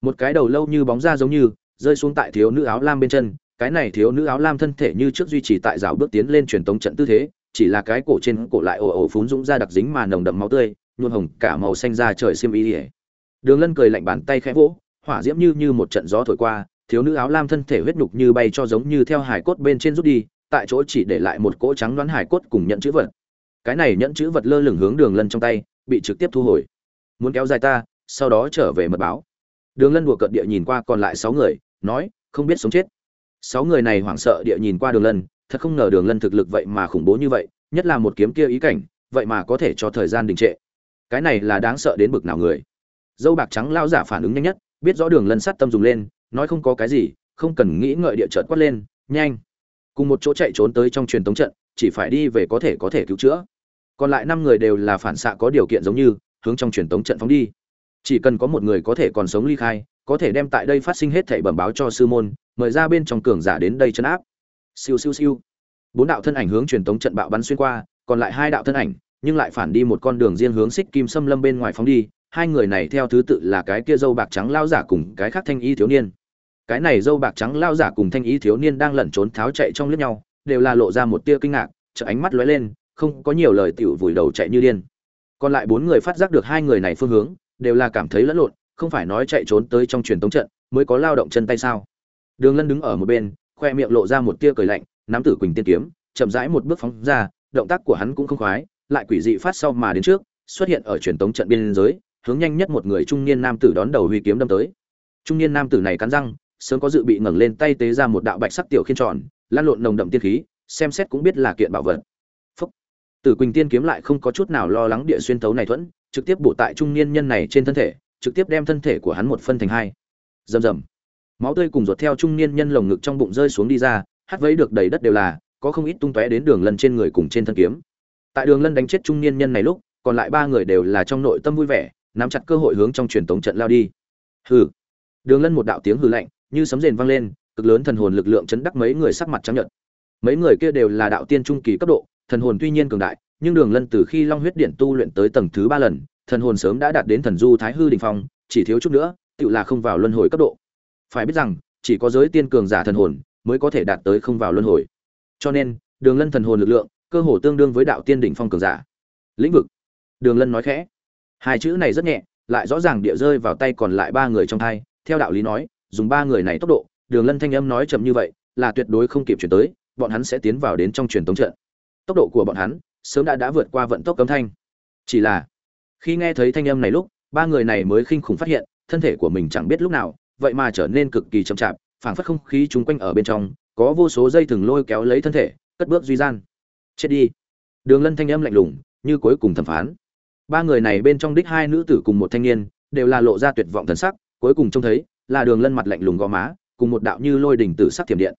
S1: Một cái đầu lâu như bóng ra giống như rơi xuống tại thiếu nữ áo lam bên chân, cái này thiếu nữ áo lam thân thể như trước duy trì tại rào bước tiến lên truyền tống trận tư thế, chỉ là cái cổ trên cổ lại ồ ồ phún dũng ra đặc dính mà nồng đậm máu tươi, nhuộm hồng cả màu xanh ra trời xiêm y ỉa đường lân cười lạnh bàn tay khẽ vỗ, hỏa diễm như như một trận gió thổi qua, thiếu nữ áo lam thân thể huyết nhục như bay cho giống như theo hải cốt bên trên rút đi, tại chỗ chỉ để lại một cỗ trắng đoán hải cốt cùng nhận chữ vật. Cái này nhận chữ vật lơ lửng hướng đường lân trong tay, bị trực tiếp thu hồi. Muốn kéo dài ta, sau đó trở về mật báo. Đường lân đùa cận địa nhìn qua còn lại sáu người nói, không biết sống chết. Sáu người này hoảng sợ địa nhìn qua đường lân, thật không ngờ đường lân thực lực vậy mà khủng bố như vậy, nhất là một kiếm kia ý cảnh, vậy mà có thể cho thời gian đình trệ. Cái này là đáng sợ đến bực nào người. Dâu bạc trắng lao giả phản ứng nhanh nhất, biết rõ đường lân sát tâm dùng lên, nói không có cái gì, không cần nghĩ ngợi địa trợt quát lên, nhanh, cùng một chỗ chạy trốn tới trong truyền tống trận, chỉ phải đi về có thể có thể cứu chữa. Còn lại năm người đều là phản xạ có điều kiện giống như, hướng trong truyền tống trận phóng đi. Chỉ cần có một người có thể còn sống ly khai có thể đem tại đây phát sinh hết thảy bẩm báo cho sư môn, mời ra bên trong cường giả đến đây chấn áp. Siêu siêu siêu. Bốn đạo thân ảnh hướng truyền tống trận bạo bắn xuyên qua, còn lại hai đạo thân ảnh, nhưng lại phản đi một con đường riêng hướng xích kim xâm lâm bên ngoài phóng đi, hai người này theo thứ tự là cái kia dâu bạc trắng lao giả cùng cái khác thanh y thiếu niên. Cái này dâu bạc trắng lao giả cùng thanh y thiếu niên đang lẩn trốn tháo chạy trong lẫn nhau, đều là lộ ra một tia kinh ngạc chợ ánh mắt lóe lên, không có nhiều lời tiểu vùi đầu chạy như điên. Còn lại bốn người phát giác được hai người này phương hướng, đều là cảm thấy lẫn lộn không phải nói chạy trốn tới trong truyền tống trận mới có lao động chân tay sao? Đường lân đứng ở một bên, khoe miệng lộ ra một tia cười lạnh, nắm tử quỳnh tiên kiếm, chậm rãi một bước phóng ra, động tác của hắn cũng không khoái, lại quỷ dị phát sau mà đến trước, xuất hiện ở truyền tống trận biên giới, hướng nhanh nhất một người trung niên nam tử đón đầu huy kiếm đâm tới. Trung niên nam tử này cắn răng, sớm có dự bị ngẩng lên tay tế ra một đạo bạch sắc tiểu khiên tròn, lan lộn nồng đậm tiên khí, xem xét cũng biết là kiện bảo vật. Phúc. tử quỳnh tiên kiếm lại không có chút nào lo lắng địa xuyên tấu này thuẫn, trực tiếp bổ tại trung niên nhân này trên thân thể trực tiếp đem thân thể của hắn một phân thành hai. Rầm rầm. Máu tươi cùng ruột theo trung niên nhân lồng ngực trong bụng rơi xuống đi ra, hát vấy được đầy đất đều là, có không ít tung tóe đến đường lân trên người cùng trên thân kiếm. Tại đường lân đánh chết trung niên nhân này lúc, còn lại ba người đều là trong nội tâm vui vẻ, nắm chặt cơ hội hướng trong truyền tống trận lao đi. Hừ. Đường lân một đạo tiếng hừ lạnh, như sấm rền vang lên, cực lớn thần hồn lực lượng chấn đắc mấy người sắc mặt trắng nhợt. Mấy người kia đều là đạo tiên trung kỳ cấp độ, thần hồn tuy nhiên cường đại, nhưng đường lân từ khi long huyết điện tu luyện tới tầng thứ ba lần thần hồn sớm đã đạt đến thần du thái hư đỉnh phong, chỉ thiếu chút nữa tự là không vào luân hồi cấp độ. Phải biết rằng, chỉ có giới tiên cường giả thần hồn mới có thể đạt tới không vào luân hồi. Cho nên, đường lân thần hồn lực lượng cơ hồ tương đương với đạo tiên đỉnh phong cường giả. Lĩnh vực. Đường lân nói khẽ. Hai chữ này rất nhẹ, lại rõ ràng địa rơi vào tay còn lại ba người trong hai theo đạo lý nói, dùng ba người này tốc độ, đường lân thanh âm nói chậm như vậy, là tuyệt đối không kịp chuyển tới, bọn hắn sẽ tiến vào đến trong truyền tống trận. Tốc độ của bọn hắn sớm đã đã vượt qua vận tốc cấm thanh. Chỉ là khi nghe thấy thanh âm này lúc, ba người này mới khinh khủng phát hiện, thân thể của mình chẳng biết lúc nào, vậy mà trở nên cực kỳ chậm chạp, phảng phất không khí chung quanh ở bên trong, có vô số dây thừng lôi kéo lấy thân thể, cất bước duy gian. Chết đi. Đường lân thanh âm lạnh lùng, như cuối cùng thẩm phán. Ba người này bên trong đích hai nữ tử cùng một thanh niên, đều là lộ ra tuyệt vọng thần sắc, cuối cùng trông thấy, là đường lân mặt lạnh lùng gò má, cùng một đạo như lôi đỉnh tử sắc thiểm điện.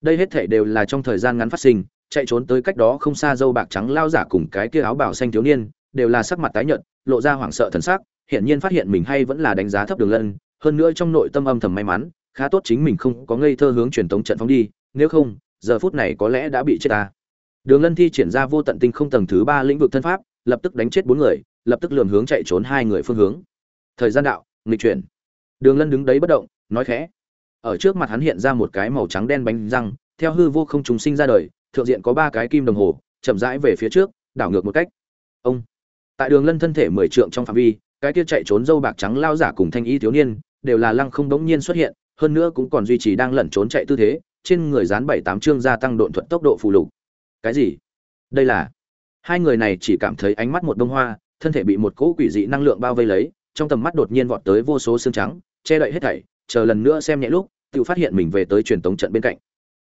S1: Đây hết thể đều là trong thời gian ngắn phát sinh, chạy trốn tới cách đó không xa dâu bạc trắng lao giả cùng cái kia áo bảo xanh thiếu niên đều là sắc mặt tái nhợt, lộ ra hoảng sợ thần sắc, hiển nhiên phát hiện mình hay vẫn là đánh giá thấp đường lân, hơn nữa trong nội tâm âm thầm may mắn, khá tốt chính mình không có ngây thơ hướng truyền tống trận phóng đi, nếu không, giờ phút này có lẽ đã bị chết ta. Đường lân thi triển ra vô tận tinh không tầng thứ ba lĩnh vực thân pháp, lập tức đánh chết bốn người, lập tức lườm hướng chạy trốn hai người phương hướng. Thời gian đạo, nghịch chuyển. Đường lân đứng đấy bất động, nói khẽ. Ở trước mặt hắn hiện ra một cái màu trắng đen bánh răng, theo hư vô không trùng sinh ra đời, thượng diện có ba cái kim đồng hồ, chậm rãi về phía trước, đảo ngược một cách. Ông tại đường lân thân thể mười trượng trong phạm vi, cái kia chạy trốn dâu bạc trắng lao giả cùng thanh y thiếu niên đều là lăng không đống nhiên xuất hiện, hơn nữa cũng còn duy trì đang lẩn trốn chạy tư thế, trên người dán bảy tám chương gia tăng độn thuật tốc độ phù lục. Cái gì? Đây là? Hai người này chỉ cảm thấy ánh mắt một bông hoa, thân thể bị một cỗ quỷ dị năng lượng bao vây lấy, trong tầm mắt đột nhiên vọt tới vô số xương trắng, che đậy hết thảy, chờ lần nữa xem nhẹ lúc, tự phát hiện mình về tới truyền tống trận bên cạnh.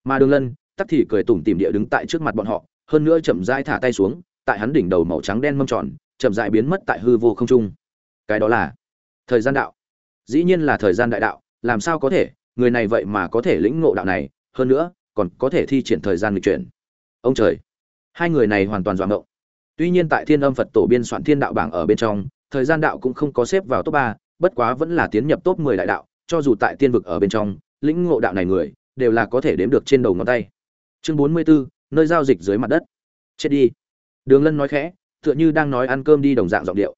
S1: Mà đường lân, tắc thì cười tủm tìm địa đứng tại trước mặt bọn họ, hơn nữa chậm rãi thả tay xuống, tại hắn đỉnh đầu màu trắng đen mâm tròn chậm dại biến mất tại hư vô không trung. Cái đó là thời gian đạo. Dĩ nhiên là thời gian đại đạo làm sao có thể? Người này vậy mà có thể lĩnh ngộ đạo này hơn nữa còn có thể thi triển thời gian lịch chuyển. Ông trời! Hai người này hoàn toàn doạng ngộ. tuy nhiên tại thiên âm phật tổ biên soạn thiên đạo bảng ở bên trong thời gian đạo cũng không có xếp vào top ba bất quá vẫn là tiến nhập top mười đại đạo cho dù tại tiên vực ở bên trong lĩnh ngộ đạo này người đều là có thể đếm được trên đầu ngón tay. Chương bốn mươi 44, nơi giao dịch dưới mặt đất. Chết đi. Đường lân nói khẽ tựa như đang nói ăn cơm đi đồng dạng giọng điệu.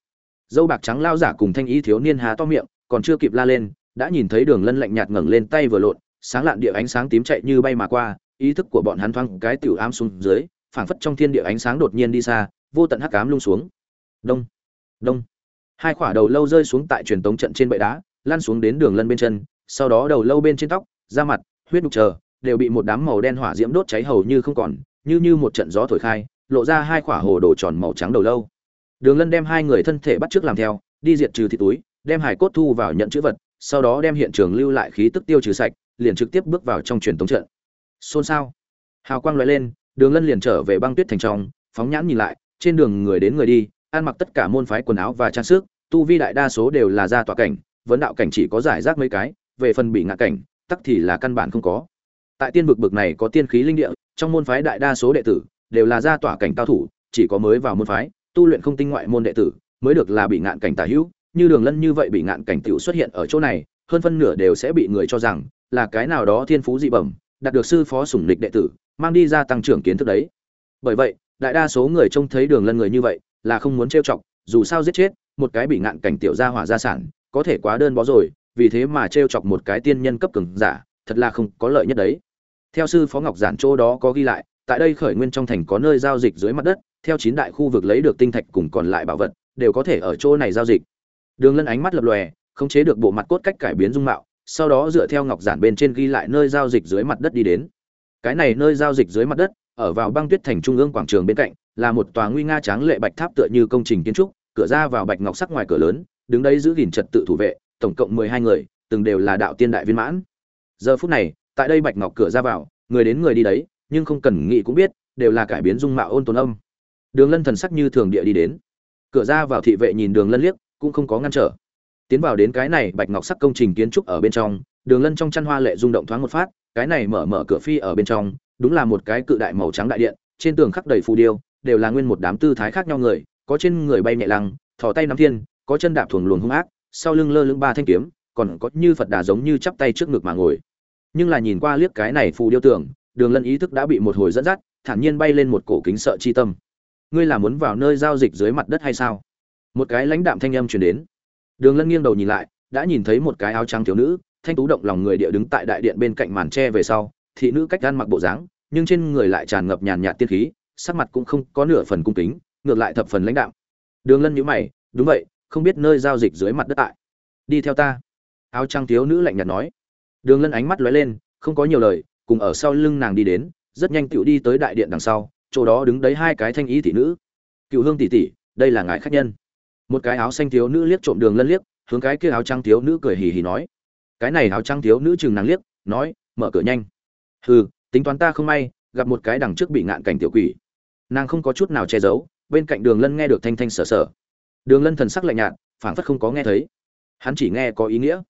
S1: Dâu bạc trắng lao giả cùng thanh ý thiếu niên há to miệng, còn chưa kịp la lên, đã nhìn thấy đường lân lạnh nhạt ngẩng lên tay vừa lộn, sáng lạn địa ánh sáng tím chạy như bay mà qua, ý thức của bọn hắn thoáng cái tiểu ám xuống dưới, phảng phất trong thiên địa ánh sáng đột nhiên đi xa, vô tận hắc ám lung xuống. Đông đông. Hai quả đầu lâu rơi xuống tại truyền tống trận trên bệ đá, lăn xuống đến đường lân bên chân, sau đó đầu lâu bên trên tóc, da mặt, huyết nhục chờ, đều bị một đám màu đen hỏa diễm đốt cháy hầu như không còn, như như một trận gió thổi khai lộ ra hai quả hồ đồ tròn màu trắng đầu lâu. Đường lân đem hai người thân thể bắt trước làm theo, đi diệt trừ thịt túi, đem hải cốt thu vào nhận chữ vật, sau đó đem hiện trường lưu lại khí tức tiêu trừ sạch, liền trực tiếp bước vào trong truyền tống trận. Xôn xao. Hào quang loại lên, đường lân liền trở về băng tuyết thành trong, phóng nhãn nhìn lại, trên đường người đến người đi, ăn mặc tất cả môn phái quần áo và trang sức, tu vi đại đa số đều là gia tọa cảnh, vấn đạo cảnh chỉ có giải rác mấy cái, về phần bị ngạ cảnh, tắc thì là căn bản không có. Tại tiên vực bực này có tiên khí linh địa, trong môn phái đại đa số đệ tử đều là gia tỏa cảnh cao thủ, chỉ có mới vào môn phái, tu luyện không tinh ngoại môn đệ tử, mới được là bị ngạn cảnh tả hữu. Như đường lân như vậy bị ngạn cảnh tiểu xuất hiện ở chỗ này, hơn phân nửa đều sẽ bị người cho rằng là cái nào đó thiên phú dị bẩm, đạt được sư phó sủng lịch đệ tử, mang đi ra tăng trưởng kiến thức đấy. Bởi vậy, đại đa số người trông thấy đường lân người như vậy là không muốn trêu chọc, dù sao giết chết một cái bị ngạn cảnh tiểu gia hỏa gia sản, có thể quá đơn bó rồi, vì thế mà trêu chọc một cái tiên nhân cấp cường giả, thật là không có lợi nhất đấy. Theo sư phó ngọc giản chỗ đó có ghi lại tại đây khởi nguyên trong thành có nơi giao dịch dưới mặt đất, theo chín đại khu vực lấy được tinh thạch cùng còn lại bảo vật, đều có thể ở chỗ này giao dịch. Đường lân ánh mắt lập lòe, khống chế được bộ mặt cốt cách cải biến dung mạo, sau đó dựa theo ngọc giản bên trên ghi lại nơi giao dịch dưới mặt đất đi đến. Cái này nơi giao dịch dưới mặt đất, ở vào băng tuyết thành trung ương quảng trường bên cạnh, là một tòa nguy nga tráng lệ bạch tháp tựa như công trình kiến trúc, cửa ra vào bạch ngọc sắc ngoài cửa lớn, đứng đây giữ gìn trật tự thủ vệ, tổng cộng mười hai người, từng đều là đạo tiên đại viên mãn. Giờ phút này, tại đây bạch ngọc cửa ra vào, người đến người đi đấy nhưng không cần nghĩ cũng biết, đều là cải biến dung mạo ôn tồn âm. Đường lân thần sắc như thường địa đi đến. Cửa ra vào thị vệ nhìn đường lân liếc, cũng không có ngăn trở. Tiến vào đến cái này bạch ngọc sắc công trình kiến trúc ở bên trong, đường lân trong chăn hoa lệ rung động thoáng một phát, cái này mở mở cửa phi ở bên trong, đúng là một cái cự đại màu trắng đại điện, trên tường khắc đầy phù điêu, đều là nguyên một đám tư thái khác nhau người, có trên người bay nhẹ lăng, thò tay nắm thiên, có chân đạp thuồng luồng hung ác, sau lưng lơ lưng ba thanh kiếm, còn có như phật đà giống như chắp tay trước ngực mà ngồi. Nhưng là nhìn qua liếc cái này phù điêu tưởng đường lân ý thức đã bị một hồi dẫn dắt, thản nhiên bay lên một cổ kính sợ chi tâm. Ngươi là muốn vào nơi giao dịch dưới mặt đất hay sao? Một cái lãnh đạm thanh âm truyền đến. Đường lân nghiêng đầu nhìn lại, đã nhìn thấy một cái áo trắng thiếu nữ, thanh tú động lòng người địa đứng tại đại điện bên cạnh màn tre về sau, thị nữ cách gan mặc bộ dáng, nhưng trên người lại tràn ngập nhàn nhạt tiên khí, sắc mặt cũng không có nửa phần cung kính, ngược lại thập phần lãnh đạm. Đường lân nhíu mày, đúng vậy, không biết nơi giao dịch dưới mặt đất tại. Đi theo ta. Áo trắng thiếu nữ lạnh nhạt nói. Đường lân ánh mắt lóe lên, không có nhiều lời cùng ở sau lưng nàng đi đến, rất nhanh tựu đi tới đại điện đằng sau, chỗ đó đứng đấy hai cái thanh ý thị nữ. Cựu hương tỷ tỷ, đây là ngài khách nhân. Một cái áo xanh thiếu nữ liếc trộm đường lân liếc, hướng cái kia áo trắng thiếu nữ cười hì hì nói. Cái này áo trắng thiếu nữ chừng nàng liếc, nói, mở cửa nhanh. Hừ, tính toán ta không may, gặp một cái đằng trước bị ngạn cảnh tiểu quỷ. Nàng không có chút nào che giấu, bên cạnh đường lân nghe được thanh thanh sở sở. Đường lân thần sắc lạnh nhạt, phảng phất không có nghe thấy. Hắn chỉ nghe có ý nghĩa.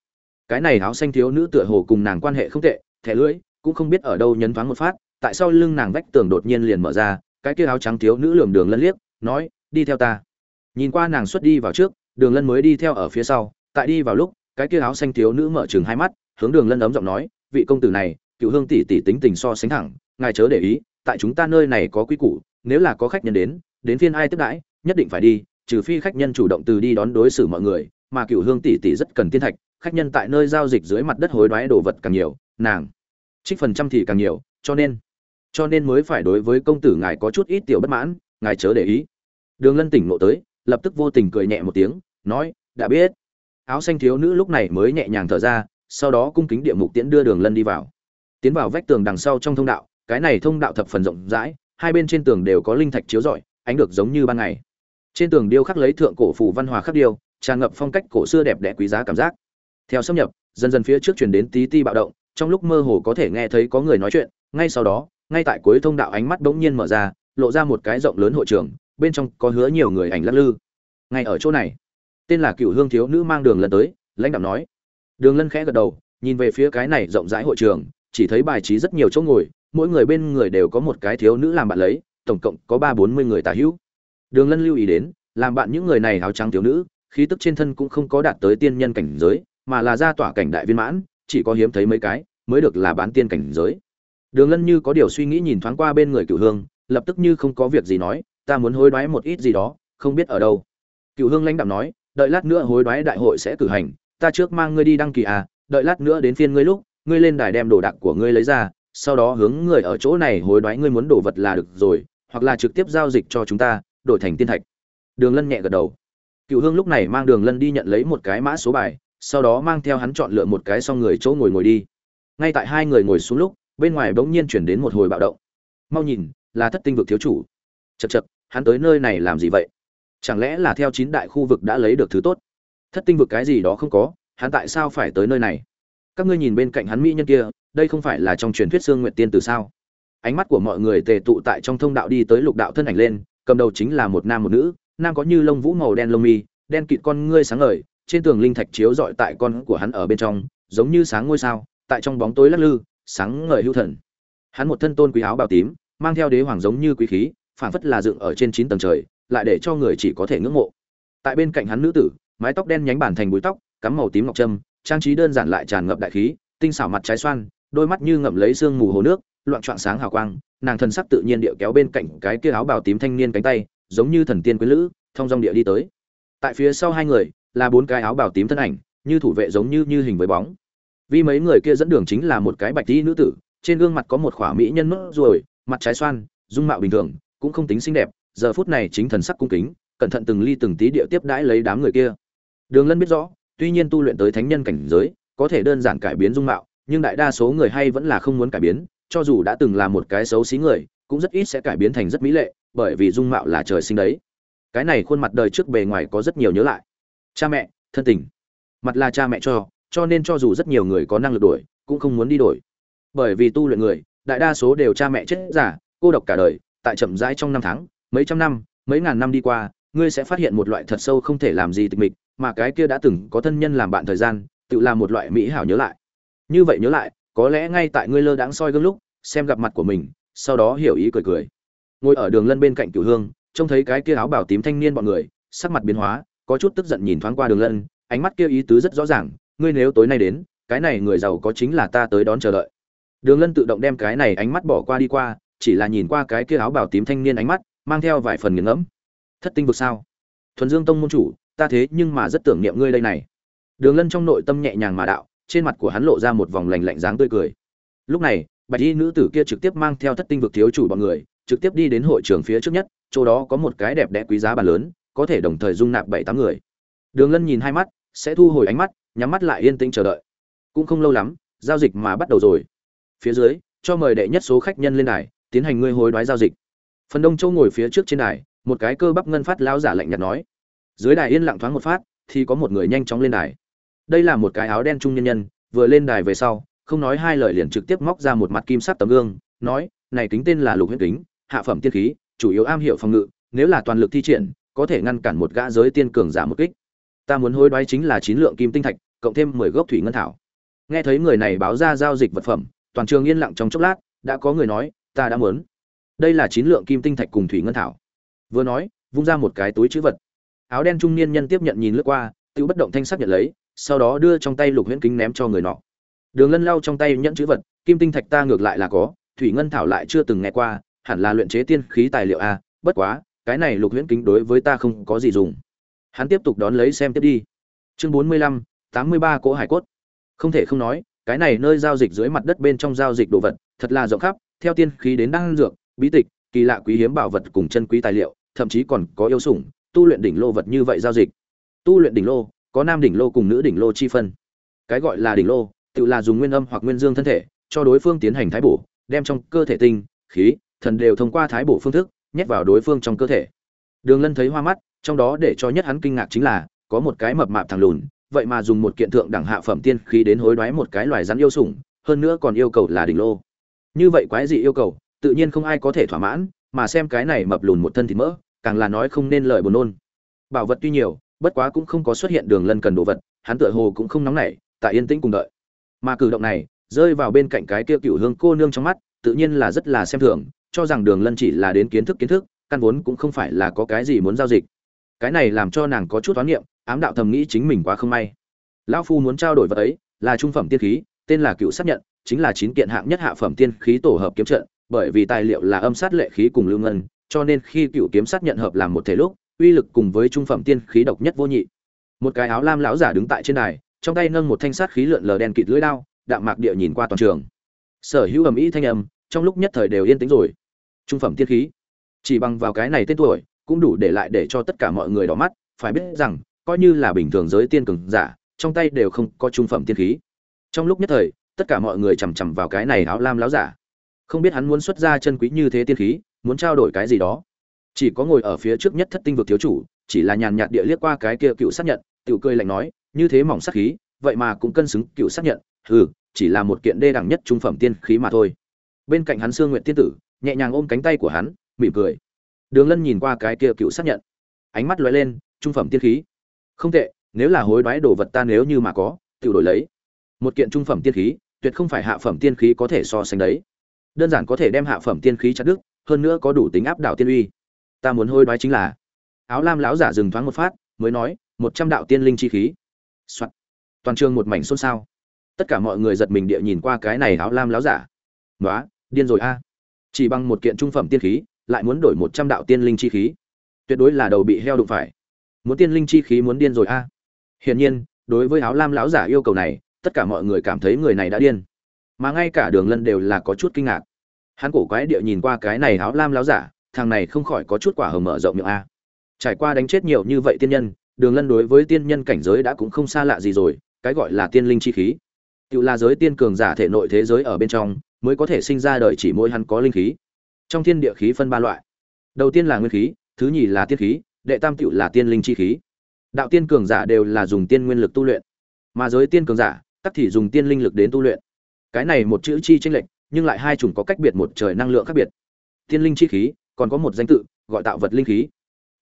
S1: Cái này áo xanh thiếu nữ tựa hồ cùng nàng quan hệ không tệ, thẻ lưỡi cũng không biết ở đâu nhấn thoáng một phát, tại sao lưng nàng vách tường đột nhiên liền mở ra, cái kia áo trắng thiếu nữ lườm đường lân liếc, nói, đi theo ta. Nhìn qua nàng xuất đi vào trước, đường lân mới đi theo ở phía sau, tại đi vào lúc, cái kia áo xanh thiếu nữ mở chừng hai mắt, hướng đường lân ấm giọng nói, vị công tử này, cựu hương tỷ tỷ tính tình so sánh thẳng, ngài chớ để ý, tại chúng ta nơi này có quý củ, nếu là có khách nhân đến đến phiên ai tiếp đãi, nhất định phải đi, trừ phi khách nhân chủ động từ đi đón đối xử mọi người, mà cựu hương tỷ tỷ rất cần tiên thạch, khách nhân tại nơi giao dịch dưới mặt đất hối đoái đồ vật càng nhiều, nàng trích phần trăm thì càng nhiều, cho nên cho nên mới phải đối với công tử ngài có chút ít tiểu bất mãn, ngài chớ để ý. Đường lân tỉnh ngộ tới, lập tức vô tình cười nhẹ một tiếng, nói, đã biết. Áo xanh thiếu nữ lúc này mới nhẹ nhàng thở ra, sau đó cung kính địa mục tiễn đưa đường lân đi vào. Tiến vào vách tường đằng sau trong thông đạo, cái này thông đạo thập phần rộng rãi, hai bên trên tường đều có linh thạch chiếu rọi, ánh được giống như ban ngày. Trên tường điêu khắc lấy thượng cổ phủ văn hóa khắc điêu, tràn ngập phong cách cổ xưa đẹp đẽ quý giá cảm giác. Theo xâm nhập, dần dần phía trước chuyển đến tí ti bạo động trong lúc mơ hồ có thể nghe thấy có người nói chuyện, ngay sau đó, ngay tại cuối thông đạo ánh mắt bỗng nhiên mở ra, lộ ra một cái rộng lớn hội trường, bên trong có hứa nhiều người ảnh lắc lư. Ngay ở chỗ này, tên là cựu hương thiếu nữ mang đường lần tới, lãnh đạo nói. Đường lân khẽ gật đầu, nhìn về phía cái này rộng rãi hội trường, chỉ thấy bài trí rất nhiều chỗ ngồi, mỗi người bên người đều có một cái thiếu nữ làm bạn lấy, tổng cộng có ba bốn mươi người tả hữu. Đường lân lưu ý đến, làm bạn những người này áo trắng thiếu nữ, khí tức trên thân cũng không có đạt tới tiên nhân cảnh giới, mà là ra tỏa cảnh đại viên mãn chỉ có hiếm thấy mấy cái, mới được là bán tiên cảnh giới. Đường lân như có điều suy nghĩ nhìn thoáng qua bên người cựu hương, lập tức như không có việc gì nói, ta muốn hối đoái một ít gì đó, không biết ở đâu. Cựu hương lãnh đạo nói, đợi lát nữa hối đoái đại hội sẽ cử hành, ta trước mang ngươi đi đăng kỳ à đợi lát nữa đến phiên ngươi lúc, ngươi lên đài đem đồ đạc của ngươi lấy ra, sau đó hướng người ở chỗ này hối đoái ngươi muốn đồ vật là được rồi, hoặc là trực tiếp giao dịch cho chúng ta, đổi thành tiên thạch. Đường lân nhẹ gật đầu. Cựu hương lúc này mang đường lân đi nhận lấy một cái mã số bài sau đó mang theo hắn chọn lựa một cái xong người chỗ ngồi ngồi đi. Ngay tại hai người ngồi xuống lúc, bên ngoài bỗng nhiên chuyển đến một hồi bạo động. Mau nhìn, là thất tinh vực thiếu chủ. Chật chật hắn tới nơi này làm gì vậy? Chẳng lẽ là theo chín đại khu vực đã lấy được thứ tốt? Thất tinh vực cái gì đó không có, hắn tại sao phải tới nơi này? Các ngươi nhìn bên cạnh hắn mỹ nhân kia, đây không phải là trong truyền thuyết sương nguyệt tiên từ sao? Ánh mắt của mọi người tề tụ tại trong thông đạo đi tới lục đạo thân ảnh lên, cầm đầu chính là một nam một nữ, nam có như lông vũ màu đen lông mi, đen kịt con ngươi sáng ngời trên tường linh thạch chiếu rọi tại con của hắn ở bên trong, giống như sáng ngôi sao, tại trong bóng tối lắc lư, sáng ngời hữu thần. Hắn một thân tôn quý áo bào tím, mang theo đế hoàng giống như quý khí phản phất là dựng ở trên chín tầng trời, lại để cho người chỉ có thể ngưỡng mộ. Tại bên cạnh hắn nữ tử, mái tóc đen nhánh bản thành búi tóc, cắm màu tím ngọc trâm, trang trí đơn giản lại tràn ngập đại khí, tinh xảo mặt trái xoan, đôi mắt như ngậm lấy sương mù hồ nước, loạn trọn sáng hào quang, nàng thần sắc tự nhiên điệu kéo bên cạnh cái kia áo bào tím thanh niên cánh tay, giống như thần tiên quý lữ, thông dong địa đi tới. Tại phía sau hai người là bốn cái áo bào tím thân ảnh, như thủ vệ giống như như hình với bóng. Vì mấy người kia dẫn đường chính là một cái bạch tí nữ tử, trên gương mặt có một khỏa mỹ nhân nốt ruồi, mặt trái xoan, dung mạo bình thường, cũng không tính xinh đẹp, giờ phút này chính thần sắc cung kính, cẩn thận từng ly từng tí địa tiếp đãi lấy đám người kia. Đường lân biết rõ, tuy nhiên tu luyện tới thánh nhân cảnh giới, có thể đơn giản cải biến dung mạo, nhưng đại đa số người hay vẫn là không muốn cải biến, cho dù đã từng là một cái xấu xí người, cũng rất ít sẽ cải biến thành rất mỹ lệ, bởi vì dung mạo là trời sinh đấy. Cái này khuôn mặt đời trước bề ngoài có rất nhiều nhớ lại cha mẹ, thân tình. Mặt là cha mẹ cho cho nên cho dù rất nhiều người có năng lực đổi, cũng không muốn đi đổi. Bởi vì tu luyện người, đại đa số đều cha mẹ chết giả cô độc cả đời, tại chậm rãi trong năm tháng, mấy trăm năm, mấy ngàn năm đi qua, ngươi sẽ phát hiện một loại thật sâu không thể làm gì tịch mịch, mà cái kia đã từng có thân nhân làm bạn thời gian, tự làm một loại mỹ hảo nhớ lại. Như vậy nhớ lại, có lẽ ngay tại ngươi lơ đãng soi gương lúc, xem gặp mặt của mình, sau đó hiểu ý cười cười. Ngồi ở đường lân bên cạnh cửu hương, trông thấy cái kia áo bảo tím thanh niên bọn người, sắc mặt biến hóa có chút tức giận nhìn thoáng qua đường lân, ánh mắt kia ý tứ rất rõ ràng, ngươi nếu tối nay đến, cái này người giàu có chính là ta tới đón chờ đợi. Đường lân tự động đem cái này ánh mắt bỏ qua đi qua, chỉ là nhìn qua cái kia áo bảo tím thanh niên ánh mắt, mang theo vài phần nghiền ngẫm. Thất tinh vực sao? Thuần dương tông môn chủ, ta thế nhưng mà rất tưởng niệm ngươi đây này. Đường lân trong nội tâm nhẹ nhàng mà đạo, trên mặt của hắn lộ ra một vòng lành lạnh dáng tươi cười. Lúc này, bạch y nữ tử kia trực tiếp mang theo thất tinh vực thiếu chủ bọn người, trực tiếp đi đến hội trường phía trước nhất, chỗ đó có một cái đẹp đẽ quý giá bàn lớn có thể đồng thời dung nạp bảy tám người. Đường lân nhìn hai mắt, sẽ thu hồi ánh mắt, nhắm mắt lại yên tĩnh chờ đợi. Cũng không lâu lắm, giao dịch mà bắt đầu rồi. Phía dưới, cho mời đệ nhất số khách nhân lên đài, tiến hành ngươi hối đoái giao dịch. Phần đông châu ngồi phía trước trên đài, một cái cơ bắp ngân phát lão giả lạnh nhạt nói. Dưới đài yên lặng thoáng một phát, thì có một người nhanh chóng lên đài. Đây là một cái áo đen trung nhân nhân, vừa lên đài về sau, không nói hai lời liền trực tiếp móc ra một mặt kim sắt tấm gương, nói, này kính tên là lục huyết kính, hạ phẩm tiên khí, chủ yếu am hiểu phòng ngự, nếu là toàn lực thi triển có thể ngăn cản một gã giới tiên cường giả một kích. Ta muốn hối đoái chính là chín lượng kim tinh thạch, cộng thêm mười gốc thủy ngân thảo. Nghe thấy người này báo ra giao dịch vật phẩm, toàn trường yên lặng trong chốc lát, đã có người nói, ta đã muốn. Đây là chín lượng kim tinh thạch cùng thủy ngân thảo. Vừa nói, vung ra một cái túi trữ vật. Áo đen trung niên nhân tiếp nhận nhìn lướt qua tự bất động thanh sắc nhận lấy, sau đó đưa trong tay lục huyễn kính ném cho người nọ. Đường lân lau trong tay nhẫn chữ vật, kim tinh thạch ta ngược lại là có, thủy ngân thảo lại chưa từng nghe qua, hẳn là luyện chế tiên khí tài liệu a, bất quá cái này lục huyễn kính đối với ta không có gì dùng. Hắn tiếp tục đón lấy xem tiếp đi. Chương bốn mươi lăm, tám mươi ba cỗ hải cốt. Không thể không nói, cái này nơi giao dịch dưới mặt đất bên trong giao dịch đồ vật, thật là rộng khắp, theo tiên khí đến đăng dược, bí tịch, kỳ lạ quý hiếm bảo vật cùng chân quý tài liệu, thậm chí còn có yêu sủng, tu luyện đỉnh lô vật như vậy giao dịch. Tu luyện đỉnh lô, có nam đỉnh lô cùng nữ đỉnh lô chi phân. Cái gọi là đỉnh lô, tự là dùng nguyên âm hoặc nguyên dương thân thể, cho đối phương tiến hành thái bổ, đem trong cơ thể tinh, khí, thần đều thông qua thái bổ phương thức nhét vào đối phương trong cơ thể. Đường lân thấy hoa mắt, trong đó để cho nhất hắn kinh ngạc chính là, có một cái mập mạp thằng lùn, vậy mà dùng một kiện thượng đẳng hạ phẩm tiên khí đến hối đoái một cái loài rắn yêu sủng, hơn nữa còn yêu cầu là đỉnh lô. Như vậy quái dị yêu cầu, tự nhiên không ai có thể thỏa mãn, mà xem cái này mập lùn một thân thịt mỡ, càng là nói không nên lời buồn nôn. Bảo vật tuy nhiều, bất quá cũng không có xuất hiện đường lân cần đồ vật, hắn tựa hồ cũng không nóng nảy, tại yên tĩnh cùng đợi. Mà cử động này, rơi vào bên cạnh cái kia cựu hương cô nương trong mắt, tự nhiên là rất là xem thường cho rằng đường lân chỉ là đến kiến thức kiến thức, căn vốn cũng không phải là có cái gì muốn giao dịch. Cái này làm cho nàng có chút toán niệm, ám đạo thầm nghĩ chính mình quá không may. Lão phu muốn trao đổi vật ấy, là trung phẩm tiên khí, tên là cựu xác nhận, chính là chín kiện hạng nhất hạ phẩm tiên khí tổ hợp kiếm trận, bởi vì tài liệu là âm sát lệ khí cùng lưu ngân, cho nên khi cựu kiếm sát nhận hợp làm một thể lúc, uy lực cùng với trung phẩm tiên khí độc nhất vô nhị. Một cái áo lam lão giả đứng tại trên đài, trong tay nâng một thanh sát khí lượn lờ đen kịt lưỡi đao, đạm mạc địa nhìn qua toàn trường. Sở hữu ầm ĩ thanh âm trong lúc nhất thời đều yên tĩnh rồi. Trung phẩm tiên khí, chỉ bằng vào cái này tên tuổi, cũng đủ để lại để cho tất cả mọi người đỏ mắt, phải biết rằng, coi như là bình thường giới tiên cường giả, trong tay đều không có trung phẩm tiên khí. Trong lúc nhất thời, tất cả mọi người chằm chằm vào cái này áo lam láo giả. Không biết hắn muốn xuất ra chân quý như thế tiên khí, muốn trao đổi cái gì đó. Chỉ có ngồi ở phía trước nhất thất tinh vực thiếu chủ, chỉ là nhàn nhạt địa liếc qua cái kia cựu xác nhận cựu cười lạnh nói, như thế mỏng sắc khí, vậy mà cũng cân xứng cựu xác nhận. Hừ, chỉ là một kiện đê đẳng nhất trung phẩm tiên khí mà thôi bên cạnh hắn sương nguyện tiên tử, nhẹ nhàng ôm cánh tay của hắn, mỉm cười. Đường lân nhìn qua cái kia cựu xác nhận, ánh mắt lóe lên, trung phẩm tiên khí. Không tệ, nếu là hối đoái đồ vật ta nếu như mà có, tự đổi lấy. Một kiện trung phẩm tiên khí, tuyệt không phải hạ phẩm tiên khí có thể so sánh đấy. Đơn giản có thể đem hạ phẩm tiên khí chặt đứt, hơn nữa có đủ tính áp đảo tiên uy. Ta muốn hối đoái chính là, áo lam lão giả dừng thoáng một phát, mới nói, một trăm đạo tiên linh chi khí、Soạn. toàn trường một mảnh xôn xao. Tất cả mọi người giật mình địa nhìn qua cái này áo lam lão giả. Nói điên rồi a. Chỉ bằng một kiện trung phẩm tiên khí, lại muốn đổi một trăm đạo tiên linh chi khí. Tuyệt đối là đầu bị heo đụng phải. Muốn tiên linh chi khí muốn điên rồi a. Hiển nhiên, đối với áo lam lão giả yêu cầu này, tất cả mọi người cảm thấy người này đã điên. Mà ngay cả đường lân đều là có chút kinh ngạc. Hắn cổ quái địa nhìn qua cái này áo lam lão giả, thằng này không khỏi có chút quả hờ mở rộng miệng a. Trải qua đánh chết nhiều như vậy tiên nhân, đường lân đối với tiên nhân cảnh giới đã cũng không xa lạ gì rồi, cái gọi là tiên linh chi khí. Tự là giới tiên cường giả thể nội thế giới ở bên trong mới có thể sinh ra đời chỉ mỗi hắn có linh khí. Trong thiên địa khí phân ba loại. Đầu tiên là nguyên khí, thứ nhì là tiên khí, đệ tam tiểu là tiên linh chi khí. Đạo tiên cường giả đều là dùng tiên nguyên lực tu luyện. Mà giới tiên cường giả, tắc thì dùng tiên linh lực đến tu luyện. Cái này một chữ chi tranh lệch, nhưng lại hai chủng có cách biệt một trời năng lượng khác biệt. Tiên linh chi khí, còn có một danh tự, gọi tạo vật linh khí.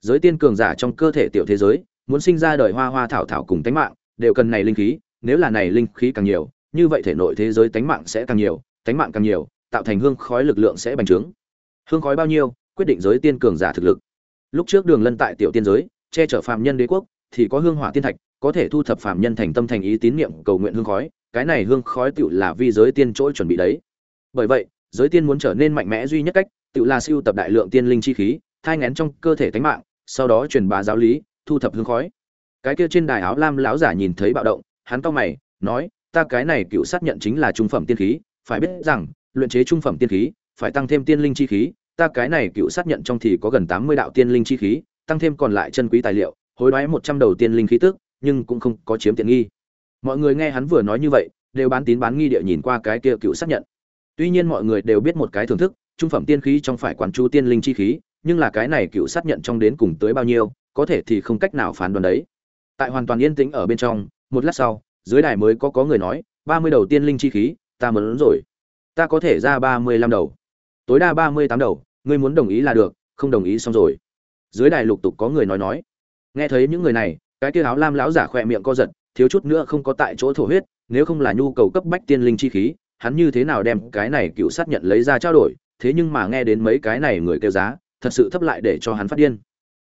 S1: Giới tiên cường giả trong cơ thể tiểu thế giới, muốn sinh ra đời hoa hoa thảo thảo cùng tánh mạng, đều cần này linh khí, nếu là này linh khí càng nhiều, như vậy thể nội thế giới tánh mạng sẽ càng nhiều tánh mạng càng nhiều, tạo thành hương khói lực lượng sẽ bành trướng. Hương khói bao nhiêu, quyết định giới tiên cường giả thực lực. Lúc trước đường lân tại tiểu tiên giới, che chở phàm nhân đế quốc, thì có hương hỏa tiên thạch, có thể thu thập phàm nhân thành tâm thành ý tín niệm cầu nguyện hương khói, cái này hương khói tựu là vi giới tiên chỗ chuẩn bị đấy. Bởi vậy, giới tiên muốn trở nên mạnh mẽ duy nhất cách, tựu là siêu tập đại lượng tiên linh chi khí, thai ngén trong cơ thể tánh mạng, sau đó truyền bá giáo lý, thu thập hương khói. Cái kia trên đài áo lam lão giả nhìn thấy bạo động, hắn cau mày, nói, ta cái này cựu xác nhận chính là trung phẩm tiên khí phải biết rằng, luyện chế trung phẩm tiên khí, phải tăng thêm tiên linh chi khí, ta cái này cựu sát nhận trong thì có gần tám mươi đạo tiên linh chi khí, tăng thêm còn lại chân quý tài liệu, hối đoái một trăm đầu tiên linh khí tức, nhưng cũng không có chiếm tiện nghi. Mọi người nghe hắn vừa nói như vậy, đều bán tín bán nghi địa nhìn qua cái kia cựu sát nhận. Tuy nhiên mọi người đều biết một cái thưởng thức, trung phẩm tiên khí trong phải quản chú tiên linh chi khí, nhưng là cái này cựu sát nhận trong đến cùng tới bao nhiêu, có thể thì không cách nào phán đoán đấy. Tại hoàn toàn yên tĩnh ở bên trong, một lát sau, dưới đài mới có có người nói, ba mươi đầu tiên linh chi khí ta muốn rồi. Ta có thể ra ba mươi lăm đầu. Tối đa ba mươi tám đầu, ngươi muốn đồng ý là được, không đồng ý xong rồi. Dưới đài lục tục có người nói nói. Nghe thấy những người này, cái kia áo lam lão giả khỏe miệng co giật, thiếu chút nữa không có tại chỗ thổ huyết, nếu không là nhu cầu cấp bách tiên linh chi khí, hắn như thế nào đem cái này cựu sát nhận lấy ra trao đổi, thế nhưng mà nghe đến mấy cái này người kêu giá, thật sự thấp lại để cho hắn phát điên.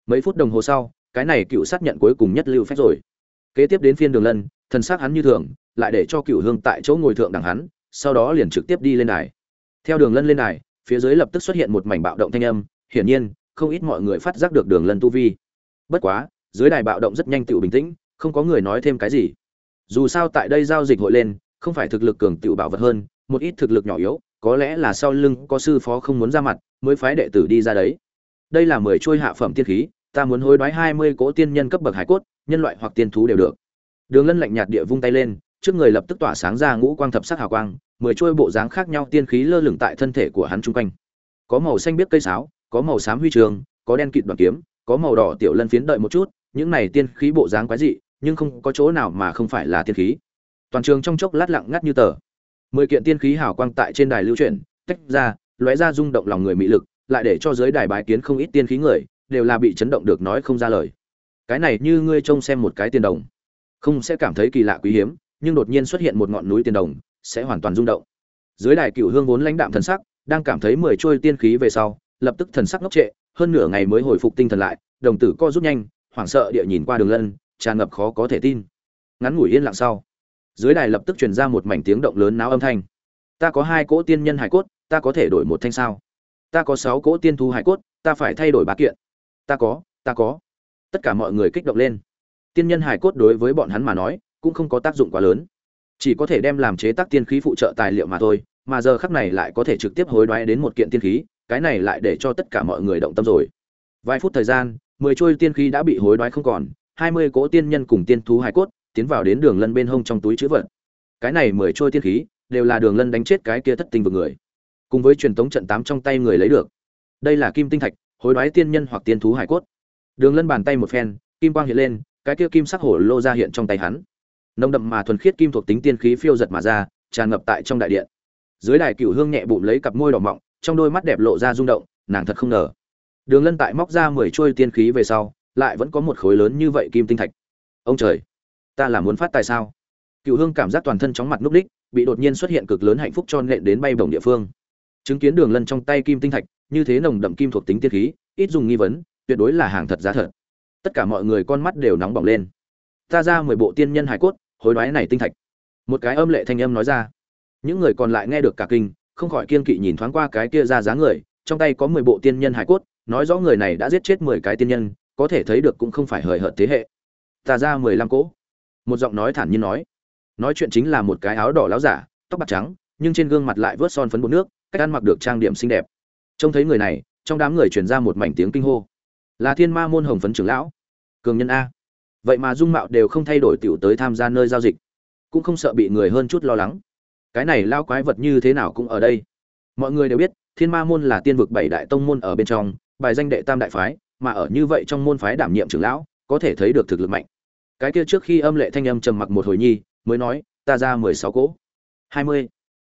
S1: Mấy phút đồng hồ sau, cái này cựu sát nhận cuối cùng nhất lưu phép rồi. Kế tiếp đến phiên đường lân, thần xác hắn như thường, lại để cho cựu hương tại chỗ ngồi thượng đẳng hắn sau đó liền trực tiếp đi lên đài. Theo đường lân lên đài, phía dưới lập tức xuất hiện một mảnh bạo động thanh âm, hiển nhiên, không ít mọi người phát giác được đường lân tu vi. Bất quá, dưới đài bạo động rất nhanh tựu bình tĩnh, không có người nói thêm cái gì. Dù sao tại đây giao dịch hội lên, không phải thực lực cường tựu bảo vật hơn, một ít thực lực nhỏ yếu, có lẽ là sau lưng có sư phó không muốn ra mặt, mới phái đệ tử đi ra đấy. Đây là mười trôi hạ phẩm tiên khí, ta muốn hối đoái hai mươi cỗ tiên nhân cấp bậc hải cốt, nhân loại hoặc tiên thú đều được. Đường lân lạnh nhạt địa vung tay lên, trước người lập tức tỏa sáng ra ngũ quang thập sắc hào quang mười trôi bộ dáng khác nhau tiên khí lơ lửng tại thân thể của hắn chung quanh. Có màu xanh biết cây sáo, có màu xám huy trường, có đen kịt đoàn kiếm, có màu đỏ tiểu lân phiến đợi một chút, những này tiên khí bộ dáng quái dị, nhưng không có chỗ nào mà không phải là tiên khí. Toàn trường trong chốc lát lặng ngắt như tờ. Mười kiện tiên khí hào quang tại trên đài lưu chuyển, tách ra, lóe ra rung động lòng người mị lực, lại để cho giới đài bái kiến không ít tiên khí người, đều là bị chấn động được nói không ra lời. Cái này như ngươi trông xem một cái tiền đồng. Không sẽ cảm thấy kỳ lạ quý hiếm, nhưng đột nhiên xuất hiện một ngọn núi tiền đồng sẽ hoàn toàn rung động. Dưới đài cựu hương vốn lãnh đạm thần sắc, đang cảm thấy mười trôi tiên khí về sau, lập tức thần sắc ngốc trệ, hơn nửa ngày mới hồi phục tinh thần lại, đồng tử co rút nhanh, hoảng sợ địa nhìn qua đường lân, tràn ngập khó có thể tin. Ngắn ngủi yên lặng sau, dưới đài lập tức truyền ra một mảnh tiếng động lớn náo âm thanh. Ta có hai cỗ tiên nhân hải cốt, ta có thể đổi một thanh sao? Ta có sáu cỗ tiên thu hải cốt, ta phải thay đổi ba kiện. Ta có ta có. Tất cả mọi người kích động lên. Tiên nhân hải cốt đối với bọn hắn mà nói, cũng không có tác dụng quá lớn chỉ có thể đem làm chế tác tiên khí phụ trợ tài liệu mà thôi, mà giờ khắc này lại có thể trực tiếp hối đoái đến một kiện tiên khí, cái này lại để cho tất cả mọi người động tâm rồi. Vài phút thời gian, mười trôi tiên khí đã bị hối đoái không còn, hai mươi cỗ tiên nhân cùng tiên thú hải cốt tiến vào đến đường lân bên hông trong túi chữ vật. Cái này mười trôi tiên khí đều là đường lân đánh chết cái kia thất tinh vực người, cùng với truyền thống trận tám trong tay người lấy được. Đây là kim tinh thạch, hối đoái tiên nhân hoặc tiên thú hải cốt. Đường lân bàn tay một phen, kim quang hiện lên, cái kia kim sắc hổ lô ra hiện trong tay hắn nồng đậm mà thuần khiết kim thuộc tính tiên khí phiêu giật mà ra, tràn ngập tại trong đại điện. Dưới đài cửu hương nhẹ bụng lấy cặp môi đỏ mọng, trong đôi mắt đẹp lộ ra rung động, nàng thật không ngờ. Đường lân tại móc ra mười chuôi tiên khí về sau, lại vẫn có một khối lớn như vậy kim tinh thạch. Ông trời, ta là muốn phát tài sao? Cựu hương cảm giác toàn thân chóng mặt núp đích, bị đột nhiên xuất hiện cực lớn hạnh phúc cho nện đến bay bổng địa phương. Chứng kiến đường lân trong tay kim tinh thạch, như thế nồng đậm kim thuộc tính tiên khí, ít dùng nghi vấn, tuyệt đối là hàng thật giá thật. Tất cả mọi người con mắt đều nóng bỏng lên. Ta ra mười bộ tiên nhân hải cốt hối đoái này tinh thạch. Một cái âm lệ thanh âm nói ra. Những người còn lại nghe được cả kinh, không khỏi kiên kỵ nhìn thoáng qua cái kia ra dáng người, trong tay có mười bộ tiên nhân hải cốt, nói rõ người này đã giết chết mười cái tiên nhân, có thể thấy được cũng không phải hời hợt thế hệ. Ta ra mười lăm cỗ. Một giọng nói thản nhiên nói. Nói chuyện chính là một cái áo đỏ láo giả, tóc bạc trắng, nhưng trên gương mặt lại vớt son phấn bột nước, cách ăn mặc được trang điểm xinh đẹp. Trông thấy người này, trong đám người truyền ra một mảnh tiếng kinh hô. Là thiên ma môn hồng phấn trưởng lão. Cường nhân a vậy mà dung mạo đều không thay đổi tiểu tới tham gia nơi giao dịch. Cũng không sợ bị người hơn chút lo lắng. Cái này lao quái vật như thế nào cũng ở đây. Mọi người đều biết, thiên ma môn là tiên vực bảy đại tông môn ở bên trong, bài danh đệ tam đại phái, mà ở như vậy trong môn phái đảm nhiệm trưởng lão, có thể thấy được thực lực mạnh. Cái kia trước khi âm lệ thanh âm trầm mặc một hồi nhi, mới nói, ta ra mười sáu cỗ. Hai mươi.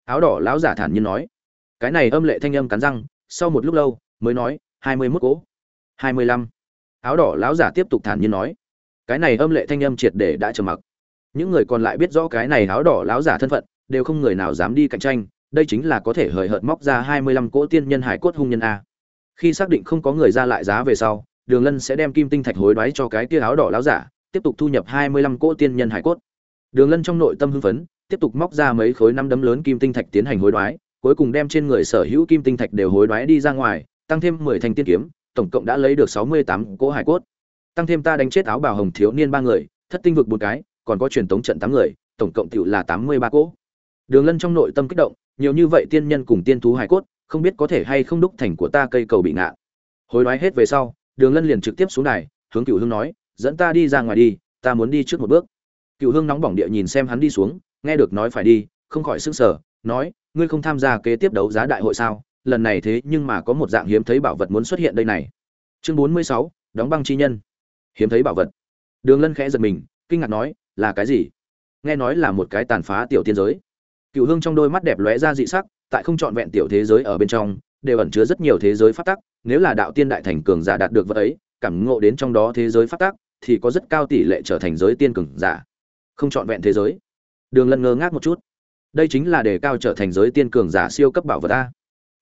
S1: Áo đỏ lão giả thản nhiên nói. Cái này âm lệ thanh âm cắn răng, sau một lúc lâu, mới nói, hai mươi mốt cỗ. Hai mươi lăm. Áo đỏ lão giả tiếp tục thản nhiên nói cái này âm lệ thanh âm triệt để đã trầm mặc. Những người còn lại biết rõ cái này áo đỏ láo giả thân phận, đều không người nào dám đi cạnh tranh, đây chính là có thể hời hợt móc ra hai mươi lăm cỗ tiên nhân hải cốt hung nhân a. Khi xác định không có người ra lại giá về sau, đường lân sẽ đem kim tinh thạch hối đoái cho cái kia áo đỏ láo giả, tiếp tục thu nhập hai mươi lăm cỗ tiên nhân hải cốt. Đường lân trong nội tâm hưng phấn, tiếp tục móc ra mấy khối năm đấm lớn kim tinh thạch tiến hành hối đoái, cuối cùng đem trên người sở hữu kim tinh thạch đều hối đoái đi ra ngoài, tăng thêm mười thanh tiên kiếm, tổng cộng đã lấy được sáu mươi tám cỗ hải cốt tăng thêm ta đánh chết áo bào hồng thiếu niên ba người, thất tinh vực một cái, còn có truyền tống trận tám người, tổng cộng tiểu là tám mươi ba cỗ. Đường lân trong nội tâm kích động, nhiều như vậy tiên nhân cùng tiên thú hải cốt, không biết có thể hay không đúc thành của ta cây cầu bị ngạn hối đoái hết về sau, đường lân liền trực tiếp xuống đài, hướng cựu hương nói, dẫn ta đi ra ngoài đi, ta muốn đi trước một bước. Cựu hương nóng bỏng địa nhìn xem hắn đi xuống, nghe được nói phải đi, không khỏi sức sở nói, ngươi không tham gia kế tiếp đấu giá đại hội sao? Lần này thế nhưng mà có một dạng hiếm thấy bảo vật muốn xuất hiện đây này. Chương bốn mươi sáu, đóng băng chi nhân hiếm thấy bảo vật. Đường lân khẽ giật mình, kinh ngạc nói, là cái gì? Nghe nói là một cái tàn phá tiểu tiên giới. Cựu hương trong đôi mắt đẹp lóe ra dị sắc, tại không trọn vẹn tiểu thế giới ở bên trong, đều ẩn chứa rất nhiều thế giới phát tắc, nếu là đạo tiên đại thành cường giả đạt được vật ấy, cảm ngộ đến trong đó thế giới phát tắc, thì có rất cao tỷ lệ trở thành giới tiên cường giả. Không trọn vẹn thế giới. Đường lân ngơ ngác một chút. Đây chính là đề cao trở thành giới tiên cường giả siêu cấp bảo vật a.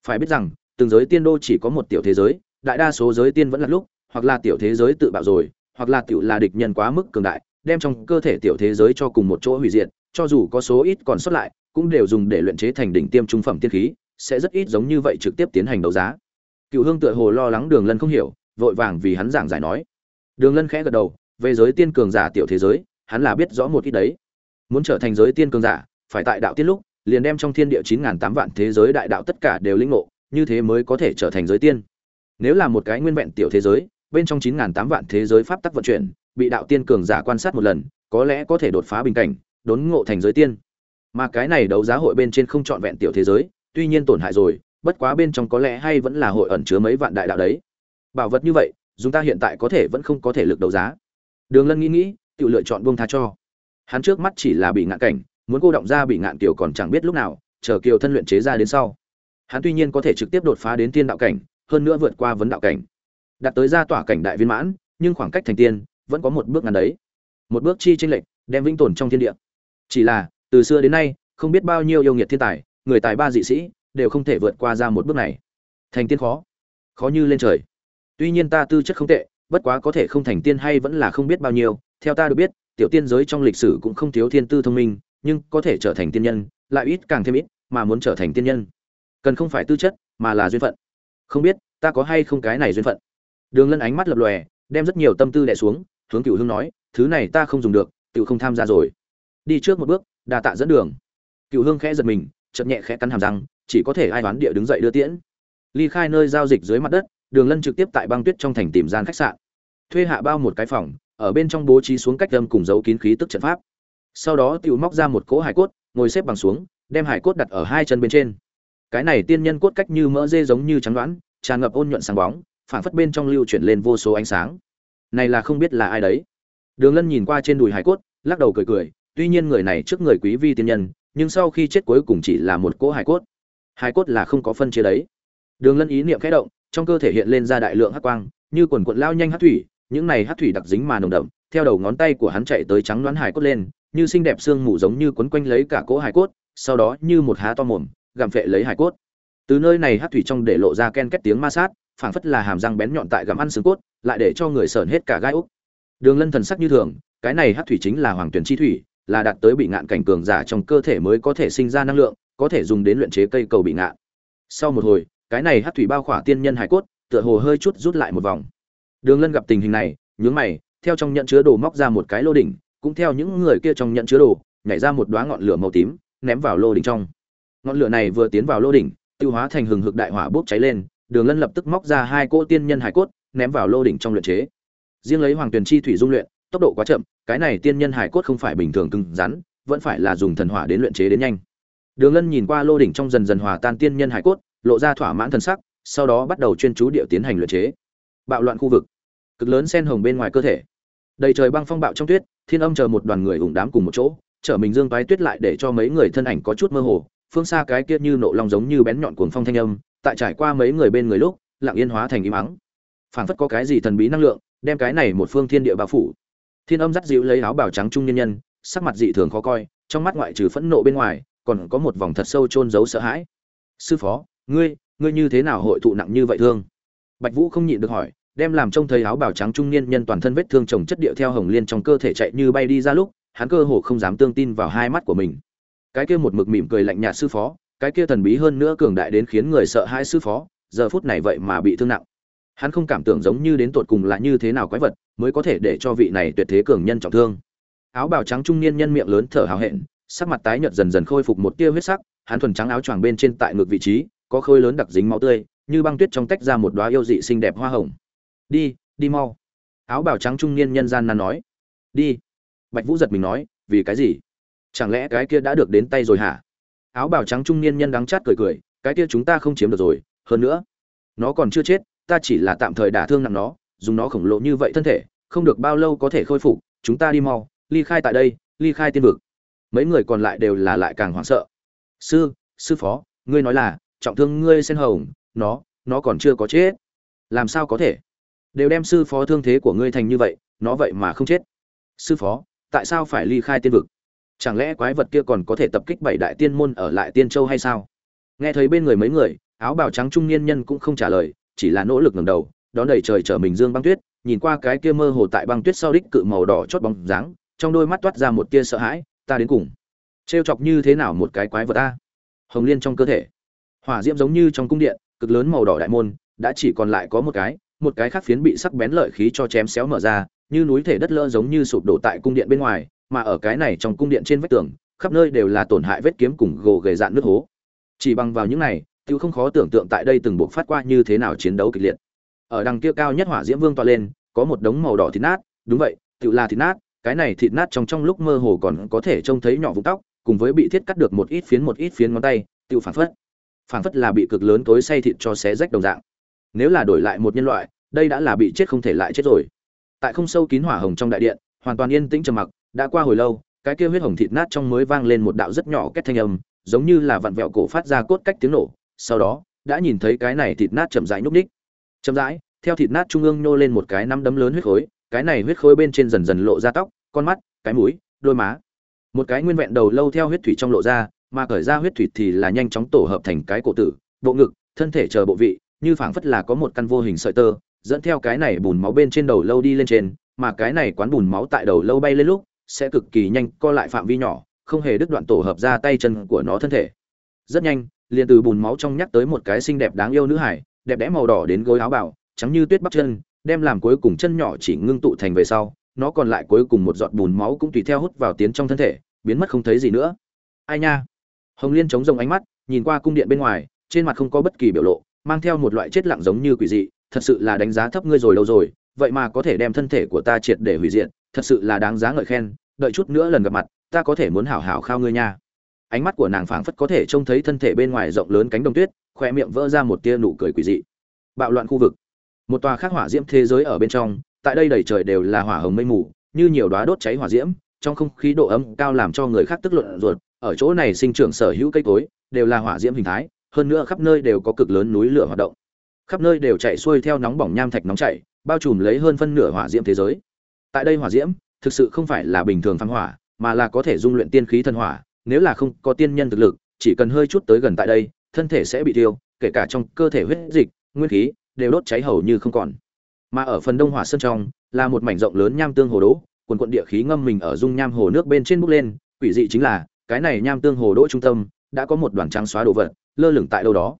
S1: Phải biết rằng, từng giới tiên đô chỉ có một tiểu thế giới, đại đa số giới tiên vẫn là lúc, hoặc là tiểu thế giới tự bạo rồi hoặc là tiểu là địch nhân quá mức cường đại, đem trong cơ thể tiểu thế giới cho cùng một chỗ hủy diệt, cho dù có số ít còn sót lại, cũng đều dùng để luyện chế thành đỉnh tiêm trung phẩm tiên khí, sẽ rất ít giống như vậy trực tiếp tiến hành đấu giá. Cựu hương tựa hồ lo lắng đường lân không hiểu, vội vàng vì hắn giảng giải nói. Đường lân khẽ gật đầu, về giới tiên cường giả tiểu thế giới, hắn là biết rõ một ít đấy. Muốn trở thành giới tiên cường giả, phải tại đạo tiết lúc, liền đem trong thiên địa chín ngàn tám vạn thế giới đại đạo tất cả đều lĩnh ngộ, như thế mới có thể trở thành giới tiên. Nếu là một cái nguyên vẹn tiểu thế giới bên trong chín ngàn tám vạn thế giới pháp tắc vận chuyển, bị đạo tiên cường giả quan sát một lần, có lẽ có thể đột phá bình cảnh, đốn ngộ thành giới tiên. Mà cái này đấu giá hội bên trên không chọn vẹn tiểu thế giới, tuy nhiên tổn hại rồi, bất quá bên trong có lẽ hay vẫn là hội ẩn chứa mấy vạn đại đạo đấy. Bảo vật như vậy chúng ta hiện tại có thể vẫn không có thể lực đấu giá. Đường lân nghĩ nghĩ, tự lựa chọn buông tha cho. Hắn trước mắt chỉ là bị ngạn cảnh, muốn cô động ra bị ngạn tiểu còn chẳng biết lúc nào, chờ kiều thân luyện chế ra đến sau. Hắn tuy nhiên có thể trực tiếp đột phá đến tiên đạo cảnh, hơn nữa vượt qua vấn đạo cảnh đạt tới gia tỏa cảnh đại viên mãn, nhưng khoảng cách thành tiên vẫn có một bước ngắn đấy. Một bước chi tranh lệch, đem vĩnh tồn trong thiên địa. Chỉ là, từ xưa đến nay, không biết bao nhiêu yêu nghiệt thiên tài, người tài ba dị sĩ, đều không thể vượt qua ra một bước này. Thành tiên khó. Khó như lên trời. Tuy nhiên ta tư chất không tệ, bất quá có thể không thành tiên hay vẫn là không biết bao nhiêu. Theo ta được biết, tiểu tiên giới trong lịch sử cũng không thiếu thiên tư thông minh, nhưng có thể trở thành tiên nhân, lại ít càng thêm ít, mà muốn trở thành tiên nhân. Cần không phải tư chất, mà là duyên phận. Không biết, ta có hay không cái này duyên phận? Đường lân ánh mắt lập lòe, đem rất nhiều tâm tư đè xuống, hướng Cửu hương nói, thứ này ta không dùng được tiểu không tham gia rồi. Đi trước một bước, đà tạ dẫn đường. Cửu hương khẽ giật mình chậm nhẹ khẽ cắn hàm răng, chỉ có thể ai đoán địa đứng dậy đưa tiễn. Ly khai nơi giao dịch dưới mặt đất, đường lân trực tiếp tại băng tuyết trong thành tìm gian khách sạn. Thuê hạ bao một cái phòng, ở bên trong bố trí xuống cách âm cùng dấu kín khí tức trận pháp. Sau đó tiểu móc ra một cỗ hải cốt, ngồi xếp bằng xuống, đem hải cốt đặt ở hai chân bên trên. Cái này tiên nhân cốt cách như mỡ dê giống như trắng đoán, tràn ngập ôn nhuận sáng bóng phản phất bên trong lưu chuyển lên vô số ánh sáng. Này là không biết là ai đấy. Đường lân nhìn qua trên đùi hải cốt, lắc đầu cười cười, tuy nhiên người này trước người quý vi tiên nhân, nhưng sau khi chết cuối cùng chỉ là một cỗ hải cốt. Hải cốt là không có phân chia đấy. Đường lân ý niệm khẽ động, trong cơ thể hiện lên ra đại lượng hắc quang, như quần quận lao nhanh hắc thủy, những này hắc thủy đặc dính mà nồng đậm, theo đầu ngón tay của hắn chạy tới trắng đoán hải cốt lên, như xinh đẹp xương mù giống như quấn quanh lấy cả cỗ hải cốt, sau đó như một há to mồm, gặm phệ lấy hải cốt. Từ nơi này hắc thủy trong để lộ ra ken két tiếng ma sát phảng phất là hàm răng bén nhọn tại gặm ăn xương cốt, lại để cho người sởn hết cả gai úc. Đường lân thần sắc như thường, cái này hắc thủy chính là hoàng tuyển chi thủy, là đạt tới bị ngạn cảnh cường giả trong cơ thể mới có thể sinh ra năng lượng, có thể dùng đến luyện chế cây cầu bị ngạn. Sau một hồi, cái này hắc thủy bao khỏa tiên nhân hải cốt, tựa hồ hơi chút rút lại một vòng. Đường lân gặp tình hình này, nhướng mày, theo trong nhận chứa đồ móc ra một cái lô đỉnh, cũng theo những người kia trong nhận chứa đồ, nhảy ra một đóa ngọn lửa màu tím, ném vào lô đỉnh trong. Ngọn lửa này vừa tiến vào lô đỉnh, tiêu hóa thành hừng hực đại hỏa bốc cháy lên đường lân lập tức móc ra hai cỗ tiên nhân hải cốt, ném vào lô đỉnh trong luyện chế. Riêng lấy hoàng tuyền chi thủy dung luyện, tốc độ quá chậm, cái này tiên nhân hải cốt không phải bình thường cứng rắn, vẫn phải là dùng thần hỏa đến luyện chế đến nhanh. Đường lân nhìn qua lô đỉnh trong dần dần hòa tan tiên nhân hải cốt, lộ ra thỏa mãn thần sắc, sau đó bắt đầu chuyên chú địa tiến hành luyện chế. Bạo loạn khu vực. Cực lớn sen hồng bên ngoài cơ thể. Đầy trời băng phong bạo trong tuyết, thiên âm chờ một đoàn người ủng đám cùng một chỗ chở mình dương toái tuyết lại để cho mấy người thân ảnh có chút mơ hồ, phương xa cái kia như nộ long giống như bén nhọn cuồng phong thanh âm tại trải qua mấy người bên người lúc, lặng yên hóa thành im ắng. Phảng phất có cái gì thần bí năng lượng, đem cái này một phương thiên địa bao phủ. Thiên âm dắt dịu lấy áo bào trắng trung nhân nhân, sắc mặt dị thường khó coi, trong mắt ngoại trừ phẫn nộ bên ngoài, còn có một vòng thật sâu chôn giấu sợ hãi. Sư phó, ngươi ngươi như thế nào hội thụ nặng như vậy thương? Bạch vũ không nhịn được hỏi, đem làm trông thấy áo bào trắng trung niên nhân toàn thân vết thương chồng chất địa theo hồng liên trong cơ thể chạy như bay đi ra lúc, hắn cơ hồ không dám tương tin vào hai mắt của mình. Cái kia một mực mỉm cười lạnh nhạt sư phó cái kia thần bí hơn nữa cường đại đến khiến người sợ hãi sư phó, giờ phút này vậy mà bị thương nặng. Hắn không cảm tưởng giống như đến tột cùng là như thế nào quái vật mới có thể để cho vị này tuyệt thế cường nhân trọng thương. Áo bào trắng trung niên nhân miệng lớn thở hào hẹn, sắc mặt tái nhợt dần dần khôi phục một tia huyết sắc, hắn thuần trắng áo choàng bên trên tại ngược vị trí, có khối lớn đặc dính máu tươi, như băng tuyết trong tách ra một đóa yêu dị xinh đẹp hoa hồng. Đi đi mau. Áo bào trắng trung niên nhân gian nan nói. Đi. Bạch vũ giật mình nói, vì cái gì? Chẳng lẽ cái kia đã được đến tay rồi hả? Áo bào trắng trung niên nhân đắng chát cười cười, cái kia chúng ta không chiếm được rồi, hơn nữa, nó còn chưa chết, ta chỉ là tạm thời đả thương nặng nó, dùng nó khổng lồ như vậy thân thể, không được bao lâu có thể khôi phục, chúng ta đi mau, ly khai tại đây, ly khai tiên vực. Mấy người còn lại đều là lại càng hoảng sợ. Sư sư phó, ngươi nói là, trọng thương ngươi sen hồng, nó nó còn chưa có chết. Làm sao có thể? Đều đem sư phó thương thế của ngươi thành như vậy, nó vậy mà không chết. Sư phó, tại sao phải ly khai tiên vực? Chẳng lẽ quái vật kia còn có thể tập kích bảy đại tiên môn ở lại tiên châu hay sao? Nghe thấy bên người mấy người, áo bào trắng trung niên nhân cũng không trả lời, chỉ là nỗ lực ngẩng đầu, đón đầy trời trở mình dương băng tuyết, nhìn qua cái kia mơ hồ tại băng tuyết sau đích cự màu đỏ chót bóng dáng, trong đôi mắt toát ra một tia sợ hãi, ta đến cùng trêu chọc như thế nào một cái quái vật ta? Hồng liên trong cơ thể, hỏa diễm giống như trong cung điện, cực lớn màu đỏ đại môn, đã chỉ còn lại có một cái một cái khác phiến bị sắc bén lợi khí cho chém xéo mở ra, như núi thể đất lỡ giống như sụp đổ tại cung điện bên ngoài mà ở cái này trong cung điện trên vách tường, khắp nơi đều là tổn hại vết kiếm cùng gồ ghề dạn nước hố. Chỉ bằng vào những này, tiêu không khó tưởng tượng tại đây từng buộc phát qua như thế nào chiến đấu kịch liệt. Ở đằng kia cao nhất hỏa diễm vương toa lên, có một đống màu đỏ thịt nát, đúng vậy tự là thịt nát, cái này thịt nát trong trong lúc mơ hồ còn có thể trông thấy nhỏ vũng tóc, cùng với bị thiết cắt được một ít phiến một ít phiến ngón tay tự phản phất. Phản phất là bị cực lớn tối say thịt cho xé rách đồng dạng. Nếu là đổi lại một nhân loại, đây đã là bị chết không thể lại chết rồi. Tại không sâu kín hỏa hồng trong đại điện, hoàn toàn yên tĩnh trầm mặc đã qua hồi lâu, cái kia huyết hồng thịt nát trong mới vang lên một đạo rất nhỏ kết thanh âm, giống như là vặn vẹo cổ phát ra cốt cách tiếng nổ. Sau đó, đã nhìn thấy cái này thịt nát chậm rãi nhúc ních. Chậm rãi, theo thịt nát trung ương nhô lên một cái năm đấm lớn huyết khối, cái này huyết khối bên trên dần dần lộ ra tóc, con mắt, cái mũi, đôi má. Một cái nguyên vẹn đầu lâu theo huyết thủy trong lộ ra, mà khởi ra huyết thủy thì là nhanh chóng tổ hợp thành cái cổ tử, bộ ngực, thân thể chờ bộ vị, như phảng phất là có một căn vô hình sợi tơ, dẫn theo cái này bùn máu bên trên đầu lâu đi lên trên, mà cái này quán bùn máu tại đầu lâu bay lên lúc sẽ cực kỳ nhanh co lại phạm vi nhỏ, không hề đứt đoạn tổ hợp ra tay chân của nó thân thể. Rất nhanh, liền từ bùn máu trong nhắc tới một cái xinh đẹp đáng yêu nữ hải, đẹp đẽ màu đỏ đến gối áo bảo trắng như tuyết bắp chân, đem làm cuối cùng chân nhỏ chỉ ngưng tụ thành về sau, nó còn lại cuối cùng một giọt bùn máu cũng tùy theo hút vào tiến trong thân thể, biến mất không thấy gì nữa. Ai nha? Hồng liên chống rồng ánh mắt, nhìn qua cung điện bên ngoài, trên mặt không có bất kỳ biểu lộ, mang theo một loại chết lặng giống như quỷ dị, thật sự là đánh giá thấp ngươi rồi lâu rồi, vậy mà có thể đem thân thể của ta triệt để hủy diệt thật sự là đáng giá ngợi khen, đợi chút nữa lần gặp mặt, ta có thể muốn hảo hảo khao ngươi nha. Ánh mắt của nàng phảng phất có thể trông thấy thân thể bên ngoài rộng lớn cánh đồng tuyết khoe miệng vỡ ra một tia nụ cười quỷ dị. Bạo loạn khu vực. Một tòa khắc hỏa diễm thế giới ở bên trong, tại đây đầy trời đều là hỏa hồng mây mù, như nhiều đóa đốt cháy hỏa diễm, trong không khí độ ấm cao làm cho người khác tức luận ruột, ở chỗ này sinh trưởng sở hữu cây cối, đều là hỏa diễm hình thái, hơn nữa khắp nơi đều có cực lớn núi lửa hoạt động. Khắp nơi đều chạy xuôi theo nóng bỏng nham thạch nóng chảy, bao trùm lấy hơn phân nửa hỏa diễm thế giới tại đây hỏa diễm, thực sự không phải là bình thường phăng hỏa, mà là có thể dung luyện tiên khí thân hỏa, nếu là không có tiên nhân thực lực, chỉ cần hơi chút tới gần tại đây, thân thể sẽ bị tiêu, kể cả trong cơ thể huyết dịch, nguyên khí, đều đốt cháy hầu như không còn. Mà ở phần đông hỏa sơn trong, là một mảnh rộng lớn nham tương hồ đỗ, quần quận địa khí ngâm mình ở dung nham hồ nước bên trên bốc lên, quỷ dị chính là, cái này nham tương hồ đỗ trung tâm, đã có một đoàn trắng xóa đồ vật, lơ lửng tại đâu đó.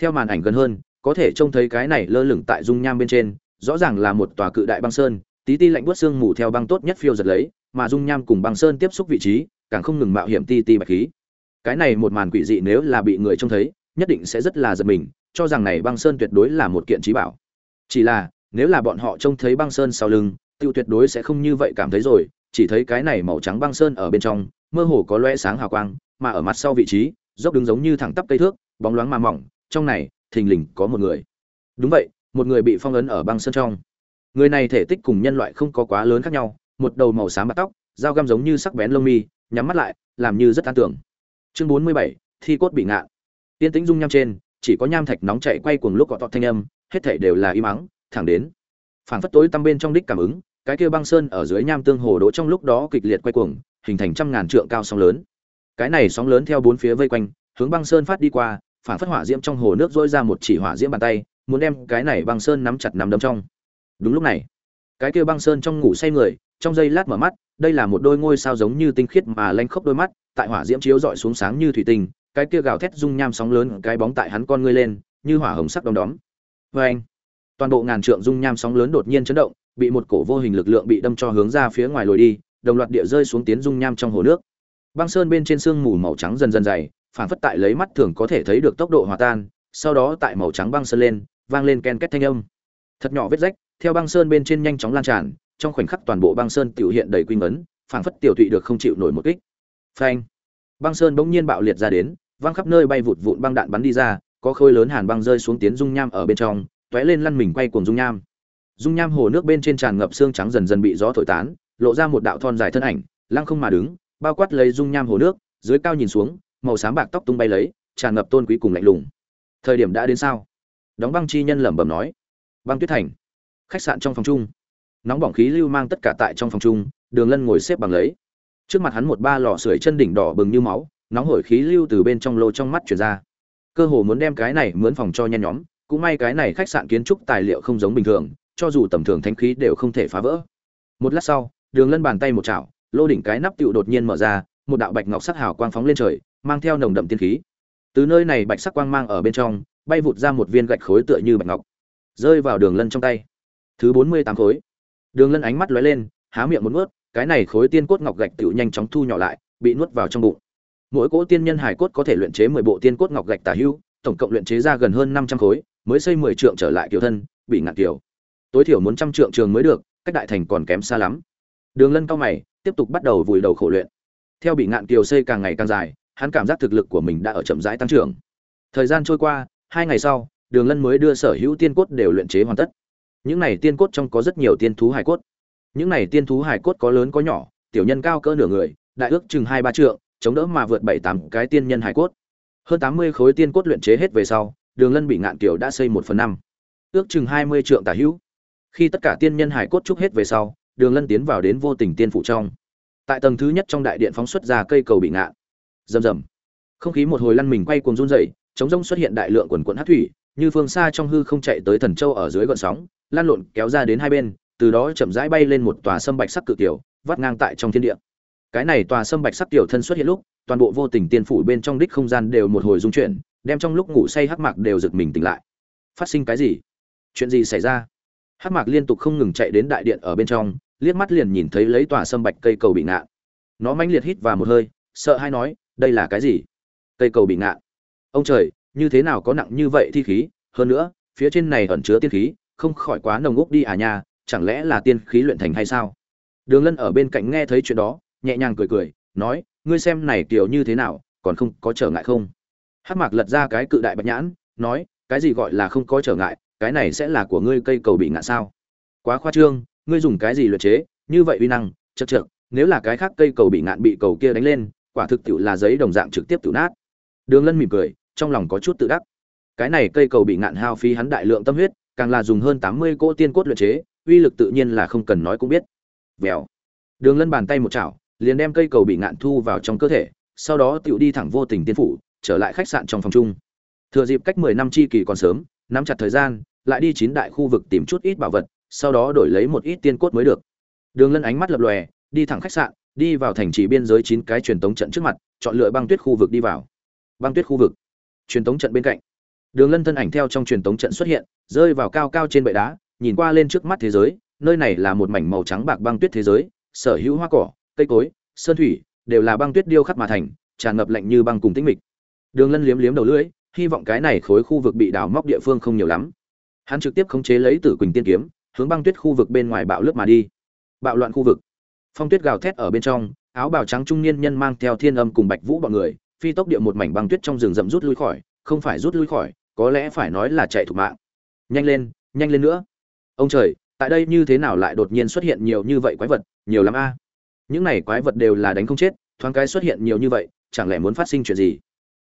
S1: Theo màn ảnh gần hơn, có thể trông thấy cái này lơ lửng tại dung nham bên trên, rõ ràng là một tòa cự đại băng sơn tí ti lạnh buốt xương mù theo băng tốt nhất phiêu giật lấy, mà dung nham cùng băng sơn tiếp xúc vị trí, càng không ngừng mạo hiểm ti ti bạch khí. Cái này một màn quỷ dị nếu là bị người trông thấy, nhất định sẽ rất là giật mình, cho rằng này băng sơn tuyệt đối là một kiện trí bảo. Chỉ là, nếu là bọn họ trông thấy băng sơn sau lưng, tiêu tuyệt đối sẽ không như vậy cảm thấy rồi, chỉ thấy cái này màu trắng băng sơn ở bên trong, mơ hồ có loe sáng hào quang, mà ở mặt sau vị trí, dốc đứng giống như thẳng tắp cây thước, bóng loáng mà mỏng, trong này, thình lình có một người. Đúng vậy, một người bị phong ấn ở băng sơn trong người này thể tích cùng nhân loại không có quá lớn khác nhau, một đầu màu xám bạc tóc, dao găm giống như sắc bén lông mi, nhắm mắt lại, làm như rất an tưởng. Chương bốn mươi bảy, thi cốt bị ngạn. Tiên tĩnh dung nham trên, chỉ có nham thạch nóng chạy quay cuồng lúc gọt tọt thanh âm, hết thảy đều là im ắng, thẳng đến, phảng phất tối tăm bên trong đích cảm ứng, cái kia băng sơn ở dưới nham tương hồ đỗ trong lúc đó kịch liệt quay cuồng, hình thành trăm ngàn trượng cao sóng lớn. Cái này sóng lớn theo bốn phía vây quanh, hướng băng sơn phát đi qua phản phất hỏa diễm trong hồ nước dỗi ra một chỉ hỏa diễm bàn tay, muốn đem cái này băng sơn nắm chặt nắm đấm trong đúng lúc này, cái kia băng sơn trong ngủ say người, trong giây lát mở mắt, đây là một đôi ngôi sao giống như tinh khiết mà lanh khốc đôi mắt, tại hỏa diễm chiếu rọi xuống sáng như thủy tinh, cái kia gào thét rung nham sóng lớn, cái bóng tại hắn con ngươi lên, như hỏa hồng sắc đom đóm. Vê anh, toàn bộ ngàn trượng rung nham sóng lớn đột nhiên chấn động, bị một cổ vô hình lực lượng bị đâm cho hướng ra phía ngoài lồi đi, đồng loạt địa rơi xuống tiến rung nham trong hồ nước. Băng sơn bên trên sương mù màu trắng dần dần dày phản phất tại lấy mắt thường có thể thấy được tốc độ hòa tan, sau đó tại màu trắng băng sơn lên, vang lên ken két thanh âm. Thật nhỏ vết rách theo băng sơn bên trên nhanh chóng lan tràn, trong khoảnh khắc toàn bộ băng sơn tiểu hiện đầy quy ngấn, phảng phất tiểu thụy được không chịu nổi một kích. Phanh! Băng sơn bỗng nhiên bạo liệt ra đến, văng khắp nơi bay vụt vụn băng đạn bắn đi ra, có khối lớn hàn băng rơi xuống tiến dung nham ở bên trong, tóe lên lăn mình quay cuồng dung nham. Dung nham hồ nước bên trên tràn ngập xương trắng dần dần bị gió thổi tán, lộ ra một đạo thon dài thân ảnh, lăng không mà đứng, bao quát lấy dung nham hồ nước, dưới cao nhìn xuống, màu xám bạc tóc tung bay lấy, tràn ngập tôn quý cùng lạnh lùng. Thời điểm đã đến sao? Đóng băng chi nhân lẩm bẩm nói. Băng tuyết thành khách sạn trong phòng chung. Nóng bỏng khí lưu mang tất cả tại trong phòng chung, đường lân ngồi xếp bằng lấy. Trước mặt hắn một ba lò sưởi chân đỉnh đỏ bừng như máu, nóng hổi khí lưu từ bên trong lô trong mắt chuyển ra. Cơ hồ muốn đem cái này mướn phòng cho nhen nhóm, cũng may cái này khách sạn kiến trúc tài liệu không giống bình thường, cho dù tầm thường thanh khí đều không thể phá vỡ. Một lát sau, đường lân bàn tay một chảo, lô đỉnh cái nắp tựu đột nhiên mở ra, một đạo bạch ngọc sắc hào quang phóng lên trời, mang theo nồng đậm tiên khí. Từ nơi này bạch sắc quang mang ở bên trong, bay vụt ra một viên gạch khối tựa như bạch ngọc, rơi vào đường lân trong tay thứ bốn mươi tám khối. Đường lân ánh mắt lóe lên, há miệng một nuốt, cái này khối tiên cốt ngọc gạch tựu nhanh chóng thu nhỏ lại, bị nuốt vào trong bụng. Mỗi cỗ tiên nhân hải cốt có thể luyện chế mười bộ tiên cốt ngọc gạch tả hữu, tổng cộng luyện chế ra gần hơn năm trăm khối, mới xây mười trượng trở lại kiểu thân, bị ngạn kiểu. Tối thiểu muốn trăm trượng trường mới được, cách đại thành còn kém xa lắm. Đường lân cao mày, tiếp tục bắt đầu vùi đầu khổ luyện. Theo bị ngạn kiều xây càng ngày càng dài, hắn cảm giác thực lực của mình đã ở chậm rãi tăng trưởng. Thời gian trôi qua, hai ngày sau, đường lân mới đưa sở hữu tiên cốt đều luyện chế hoàn tất những này tiên cốt trong có rất nhiều tiên thú hải cốt. Những này tiên thú hải cốt có lớn có nhỏ, tiểu nhân cao cỡ nửa người, đại ước chừng hai ba trượng, chống đỡ mà vượt bảy tám cái tiên nhân hải cốt. Hơn tám mươi khối tiên cốt luyện chế hết về sau, đường lân bị ngạn kiều đã xây một phần năm, ước chừng hai mươi trượng tả hữu. Khi tất cả tiên nhân hải cốt trúc hết về sau, đường lân tiến vào đến vô tình tiên phủ trong. Tại tầng thứ nhất trong đại điện phóng xuất ra cây cầu bị ngạn. Rầm rầm. Không khí một hồi lăn mình quay cuồng run rẩy, chống rông xuất hiện đại lượng quần quần hát thủy như phương xa trong hư không chạy tới thần châu ở dưới gọn sóng, lan lộn kéo ra đến hai bên, từ đó chậm rãi bay lên một tòa sâm bạch sắc cự tiểu, vắt ngang tại trong thiên địa. Cái này tòa sâm bạch sắc tiểu thân xuất hiện lúc, toàn bộ vô tình tiên phủ bên trong đích không gian đều một hồi rung chuyển, đem trong lúc ngủ say hắc mạc đều giật mình tỉnh lại. Phát sinh cái gì? Chuyện gì xảy ra? Hắc mạc liên tục không ngừng chạy đến đại điện ở bên trong, liếc mắt liền nhìn thấy lấy tòa sâm bạch cây cầu bị ngạn. Nó mãnh liệt hít vào một hơi, sợ hay nói, đây là cái gì? Cây cầu bị ngạn. Ông trời như thế nào có nặng như vậy thi khí? Hơn nữa, phía trên này ẩn chứa tiên khí, không khỏi quá nồng úc đi à nha, chẳng lẽ là tiên khí luyện thành hay sao? Đường lân ở bên cạnh nghe thấy chuyện đó, nhẹ nhàng cười cười, nói, ngươi xem này kiểu như thế nào, còn không có trở ngại không? Hát mạc lật ra cái cự đại bạch nhãn, nói, cái gì gọi là không có trở ngại, cái này sẽ là của ngươi cây cầu bị ngã sao? Quá khoa trương, ngươi dùng cái gì luyện chế? Như vậy uy năng, chật chật nếu là cái khác cây cầu bị ngạn bị cầu kia đánh lên, quả thực tiểu là giấy đồng dạng trực tiếp tiểu nát. Đường lân mỉm cười trong lòng có chút tự đắc. Cái này cây cầu bị ngạn hao phí hắn đại lượng tâm huyết, càng là dùng hơn tám mươi cỗ tiên cốt luyện chế, uy lực tự nhiên là không cần nói cũng biết. Vèo. Đường lân bàn tay một chảo, liền đem cây cầu bị ngạn thu vào trong cơ thể, sau đó tựu đi thẳng vô tình tiên phủ, trở lại khách sạn trong phòng chung. Thừa dịp cách mười năm chi kỳ còn sớm, nắm chặt thời gian, lại đi chín đại khu vực tìm chút ít bảo vật, sau đó đổi lấy một ít tiên cốt mới được. Đường lân ánh mắt lập lòe, đi thẳng khách sạn, đi vào thành trì biên giới chín cái truyền tống trận trước mặt, chọn lựa băng tuyết khu vực đi vào. Băng tuyết khu vực truyền tống trận bên cạnh. Đường lân thân ảnh theo trong truyền tống trận xuất hiện, rơi vào cao cao trên bệ đá, nhìn qua lên trước mắt thế giới, nơi này là một mảnh màu trắng bạc băng tuyết thế giới, sở hữu hoa cỏ, cây cối, sơn thủy, đều là băng tuyết điêu khắc mà thành, tràn ngập lạnh như băng cùng tĩnh mịch. Đường lân liếm liếm đầu lưỡi, hy vọng cái này khối khu vực bị đào móc địa phương không nhiều lắm. Hắn trực tiếp khống chế lấy tử quỳnh tiên kiếm, hướng băng tuyết khu vực bên ngoài bạo lướt mà đi. Bạo loạn khu vực. Phong tuyết gào thét ở bên trong, áo bào trắng trung niên nhân mang theo thiên âm cùng bạch vũ bọn người phi tốc địa một mảnh băng tuyết trong rừng rậm rút lui khỏi, không phải rút lui khỏi, có lẽ phải nói là chạy thủ mạng. Nhanh lên nhanh lên nữa. Ông trời, tại đây như thế nào lại đột nhiên xuất hiện nhiều như vậy quái vật, nhiều lắm a. Những này quái vật đều là đánh không chết, thoáng cái xuất hiện nhiều như vậy, chẳng lẽ muốn phát sinh chuyện gì?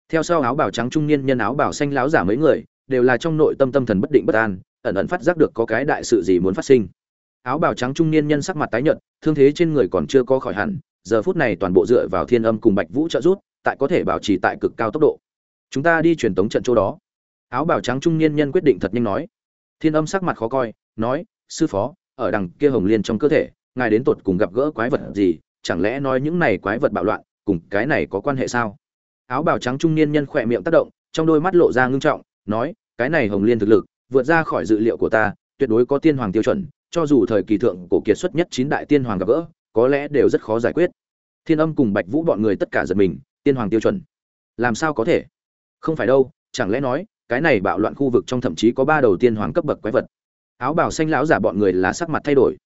S1: Theo sau áo bào trắng trung niên nhân áo bào xanh láo giả mấy người, đều là trong nội tâm tâm thần bất định bất an, ẩn ẩn phát giác được có cái đại sự gì muốn phát sinh. Áo bào trắng trung niên nhân sắc mặt tái nhợt, thương thế trên người còn chưa có khỏi hẳn, giờ phút này toàn bộ dựa vào thiên âm cùng bạch vũ trợ rút tại có thể bảo trì tại cực cao tốc độ. Chúng ta đi truyền tống trận chỗ đó. Áo bào trắng trung niên nhân quyết định thật nhanh nói. Thiên âm sắc mặt khó coi, nói, sư phó, ở đằng kia hồng liên trong cơ thể, ngài đến tột cùng gặp gỡ quái vật gì? Chẳng lẽ nói những này quái vật bạo loạn, cùng cái này có quan hệ sao? Áo bào trắng trung niên nhân khỏe miệng tác động, trong đôi mắt lộ ra ngưng trọng, nói, cái này hồng liên thực lực, vượt ra khỏi dự liệu của ta, tuyệt đối có tiên hoàng tiêu chuẩn, cho dù thời kỳ thượng cổ kiệt xuất nhất chín đại tiên hoàng gặp gỡ, có lẽ đều rất khó giải quyết. Thiên âm cùng bạch vũ bọn người tất cả giật mình tiên hoàng tiêu chuẩn. Làm sao có thể? Không phải đâu, chẳng lẽ nói, cái này bạo loạn khu vực trong thậm chí có ba đầu tiên hoàng cấp bậc quái vật. Áo bào xanh lão giả bọn người là sắc mặt thay đổi.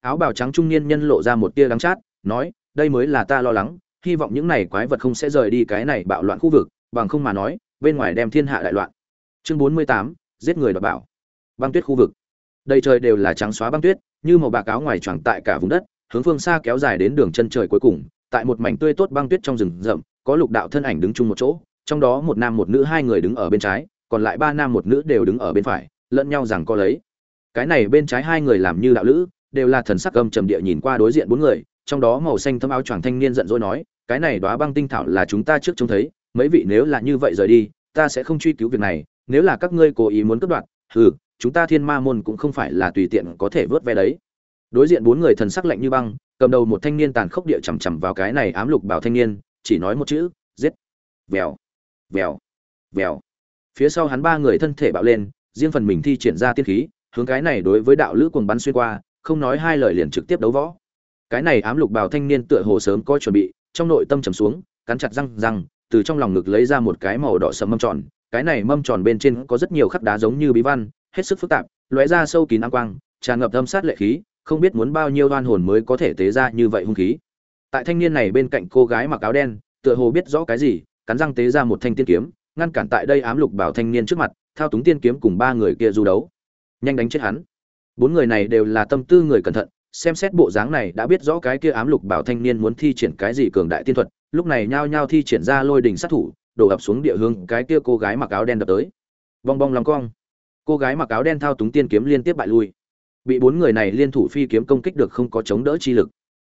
S1: Áo bào trắng trung niên nhân lộ ra một tia đắng chát, nói, đây mới là ta lo lắng, hy vọng những này quái vật không sẽ rời đi cái này bạo loạn khu vực, bằng không mà nói, bên ngoài đem thiên hạ đại loạn. Chương bốn mươi tám, giết người đoạt bảo. Băng tuyết khu vực. Đầy trời đều là trắng xóa băng tuyết, như màu bạc áo ngoài choàng tại cả vùng đất, hướng phương xa kéo dài đến đường chân trời cuối cùng tại một mảnh tươi tốt băng tuyết trong rừng rậm, có lục đạo thân ảnh đứng chung một chỗ, trong đó một nam một nữ hai người đứng ở bên trái, còn lại ba nam một nữ đều đứng ở bên phải, lẫn nhau rằng có lấy. Cái này bên trái hai người làm như đạo lữ, đều là thần sắc âm trầm địa nhìn qua đối diện bốn người, trong đó màu xanh thâm áo choàng thanh niên giận dỗi nói, cái này đóa băng tinh thảo là chúng ta trước trông thấy, mấy vị nếu là như vậy rời đi, ta sẽ không truy cứu việc này, nếu là các ngươi cố ý muốn cướp đoạt, hừ, chúng ta thiên ma môn cũng không phải là tùy tiện có thể vớt ve đấy. Đối diện bốn người thần sắc lạnh như băng cầm đầu một thanh niên tàn khốc địa chằm chằm vào cái này ám lục bảo thanh niên, chỉ nói một chữ, giết. Vèo vèo vèo. Phía sau hắn ba người thân thể bạo lên, riêng phần mình thi triển ra tiên khí, hướng cái này đối với đạo lữ cuồng bắn xuyên qua, không nói hai lời liền trực tiếp đấu võ. Cái này ám lục bào thanh niên tựa hồ sớm có chuẩn bị, trong nội tâm trầm xuống, cắn chặt răng răng, từ trong lòng ngực lấy ra một cái màu đỏ sẫm mâm tròn. Cái này mâm tròn bên trên có rất nhiều khắc đá giống như bí văn, hết sức phức tạp, lóe ra sâu kín ám quang, tràn ngập âm sát lệ khí không biết muốn bao nhiêu đoan hồn mới có thể tế ra như vậy hung khí. Tại thanh niên này bên cạnh cô gái mặc áo đen, tựa hồ biết rõ cái gì, cắn răng tế ra một thanh tiên kiếm, ngăn cản tại đây ám lục bảo thanh niên trước mặt, thao túng tiên kiếm cùng ba người kia du đấu. Nhanh đánh chết hắn. Bốn người này đều là tâm tư người cẩn thận, xem xét bộ dáng này đã biết rõ cái kia ám lục bảo thanh niên muốn thi triển cái gì cường đại tiên thuật, lúc này nhao nhao thi triển ra lôi đỉnh sát thủ, đổ ập xuống địa hương cái kia cô gái mặc áo đen đập tới. Bong bong lòng cong. Cô gái mặc áo đen thao túng tiên kiếm liên tiếp bại lui bị bốn người này liên thủ phi kiếm công kích được không có chống đỡ chi lực.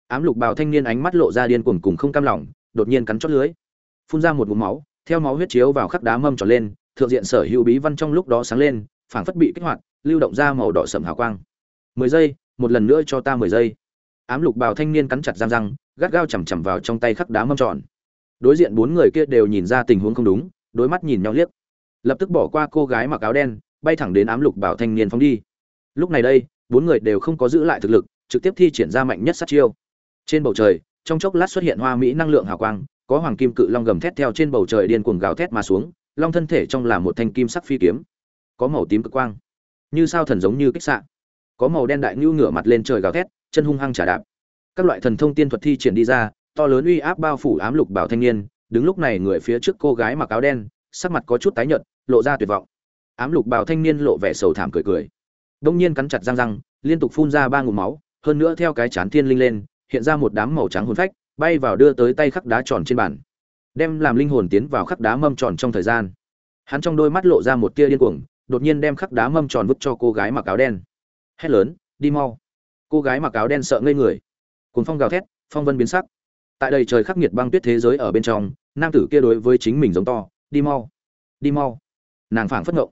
S1: Ám lục bào thanh niên ánh mắt lộ ra điên cuồng cùng không cam lòng, đột nhiên cắn chót lưới, phun ra một ngụm máu, theo máu huyết chiếu vào khắc đá mâm tròn lên, thượng diện sở hữu bí văn trong lúc đó sáng lên, phảng phất bị kích hoạt, lưu động ra màu đỏ sẫm hào quang. Mười giây, một lần nữa cho ta mười giây. Ám lục bào thanh niên cắn chặt răng răng, gắt gao chầm chằm vào trong tay khắc đá mâm tròn. Đối diện bốn người kia đều nhìn ra tình huống không đúng đối mắt nhìn nhau liếc. Lập tức bỏ qua cô gái mặc áo đen, bay thẳng đến ám lục bảo thanh niên phóng đi. Lúc này đây bốn người đều không có giữ lại thực lực, trực tiếp thi triển ra mạnh nhất sát chiêu. Trên bầu trời, trong chốc lát xuất hiện hoa mỹ năng lượng hào quang, có hoàng kim cự long gầm thét theo trên bầu trời điên cuồng gào thét mà xuống, long thân thể trong là một thanh kim sắc phi kiếm, có màu tím cực quang. Như sao thần giống như kích xạ. Có màu đen đại ngưu ngửa mặt lên trời gào thét, chân hung hăng trả đạp. Các loại thần thông tiên thuật thi triển đi ra, to lớn uy áp bao phủ ám lục bảo thanh niên, đứng lúc này người phía trước cô gái mặc áo đen, sắc mặt có chút tái nhợt, lộ ra tuyệt vọng. Ám lục bảo thanh niên lộ vẻ sầu thảm cười cười đông nhiên cắn chặt răng răng, liên tục phun ra ba ngụm máu, hơn nữa theo cái chán thiên linh lên, hiện ra một đám màu trắng hồn phách, bay vào đưa tới tay khắc đá tròn trên bàn. Đem làm linh hồn tiến vào khắc đá mâm tròn trong thời gian. Hắn trong đôi mắt lộ ra một tia điên cuồng, đột nhiên đem khắc đá mâm tròn vứt cho cô gái mặc áo đen. Hét lớn, đi mau. Cô gái mặc áo đen sợ ngây người. Cuốn phong gào thét, phong vân biến sắc. Tại đây trời khắc nghiệt băng tuyết thế giới ở bên trong, nam tử kia đối với chính mình giống to, đi mau đi mau. Nàng phảng phất ngộng.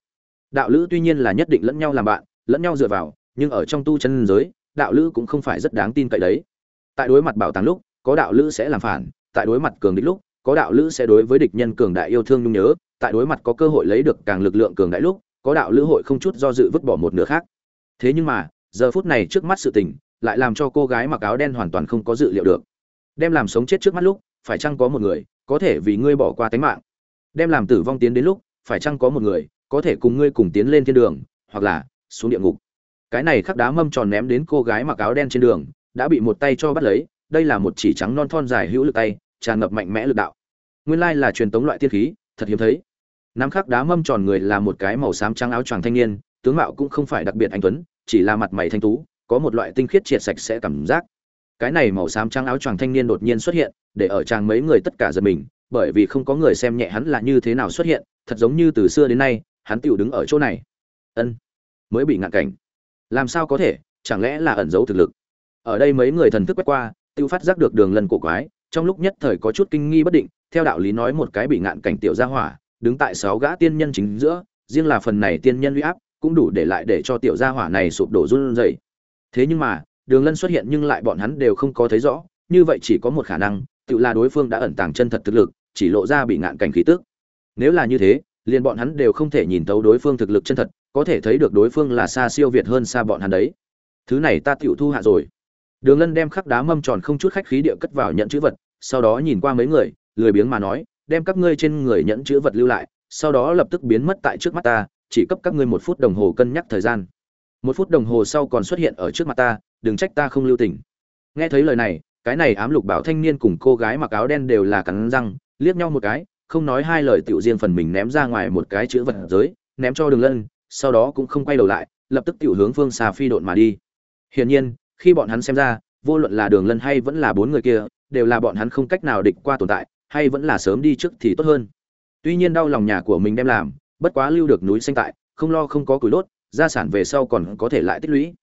S1: Đạo lữ tuy nhiên là nhất định lẫn nhau làm bạn lẫn nhau dựa vào, nhưng ở trong tu chân giới, đạo lữ cũng không phải rất đáng tin cậy đấy. Tại đối mặt bảo tàng lúc, có đạo lữ sẽ làm phản, tại đối mặt cường địch lúc, có đạo lữ sẽ đối với địch nhân cường đại yêu thương nhung nhớ, tại đối mặt có cơ hội lấy được càng lực lượng cường đại lúc, có đạo lữ hội không chút do dự vứt bỏ một nửa khác. Thế nhưng mà, giờ phút này trước mắt sự tình, lại làm cho cô gái mặc áo đen hoàn toàn không có dự liệu được. Đem làm sống chết trước mắt lúc, phải chăng có một người, có thể vì ngươi bỏ qua tính mạng? Đem làm tử vong tiến đến lúc, phải chăng có một người, có thể cùng ngươi cùng tiến lên thiên đường, hoặc là xuống địa ngục. Cái này khắc đá mâm tròn ném đến cô gái mặc áo đen trên đường, đã bị một tay cho bắt lấy, đây là một chỉ trắng non thon dài hữu lực tay, tràn ngập mạnh mẽ lực đạo. Nguyên lai là truyền tống loại tiên khí, thật hiếm thấy. Nắm khắc đá mâm tròn người là một cái màu xám trắng áo choàng thanh niên, tướng mạo cũng không phải đặc biệt anh tuấn, chỉ là mặt mày thanh tú, có một loại tinh khiết triệt sạch sẽ cảm giác. Cái này màu xám trắng áo choàng thanh niên đột nhiên xuất hiện, để ở chàng mấy người tất cả giật mình, bởi vì không có người xem nhẹ hắn là như thế nào xuất hiện, thật giống như từ xưa đến nay, hắn tựu đứng ở chỗ này. Ân mới bị ngạn cảnh. Làm sao có thể? Chẳng lẽ là ẩn giấu thực lực? Ở đây mấy người thần thức quét qua, tiêu phát giác được đường lần cổ quái, trong lúc nhất thời có chút kinh nghi bất định, theo đạo lý nói một cái bị ngạn cảnh tiểu gia hỏa, đứng tại sáu gã tiên nhân chính giữa, riêng là phần này tiên nhân uy áp, cũng đủ để lại để cho tiểu gia hỏa này sụp đổ run rẩy. Thế nhưng mà, đường lân xuất hiện nhưng lại bọn hắn đều không có thấy rõ, như vậy chỉ có một khả năng, tự là đối phương đã ẩn tàng chân thật thực lực, chỉ lộ ra bị ngạn cảnh khí tức. Nếu là như thế, liền bọn hắn đều không thể nhìn thấu đối phương thực lực chân thật có thể thấy được đối phương là xa siêu việt hơn xa bọn hắn đấy. Thứ này ta tiểu thu hạ rồi. Đường lân đem khắc đá mâm tròn không chút khách khí địa cất vào nhận chữ vật, sau đó nhìn qua mấy người, lười biếng mà nói, đem các ngươi trên người nhận chữ vật lưu lại, sau đó lập tức biến mất tại trước mắt ta, chỉ cấp các ngươi một phút đồng hồ cân nhắc thời gian. Một phút đồng hồ sau còn xuất hiện ở trước mặt ta, đừng trách ta không lưu tình. Nghe thấy lời này, cái này ám lục bảo thanh niên cùng cô gái mặc áo đen đều là cắn răng, liếc nhau một cái, không nói hai lời tiểu riêng phần mình ném ra ngoài một cái chữ vật giới, ném cho đường lân sau đó cũng không quay đầu lại, lập tức tiểu hướng phương xa phi độn mà đi. Hiển nhiên, khi bọn hắn xem ra, vô luận là đường lân hay vẫn là bốn người kia, đều là bọn hắn không cách nào địch qua tồn tại, hay vẫn là sớm đi trước thì tốt hơn. Tuy nhiên đau lòng nhà của mình đem làm, bất quá lưu được núi xanh tại, không lo không có củi đốt, gia sản về sau còn có thể lại tích lũy.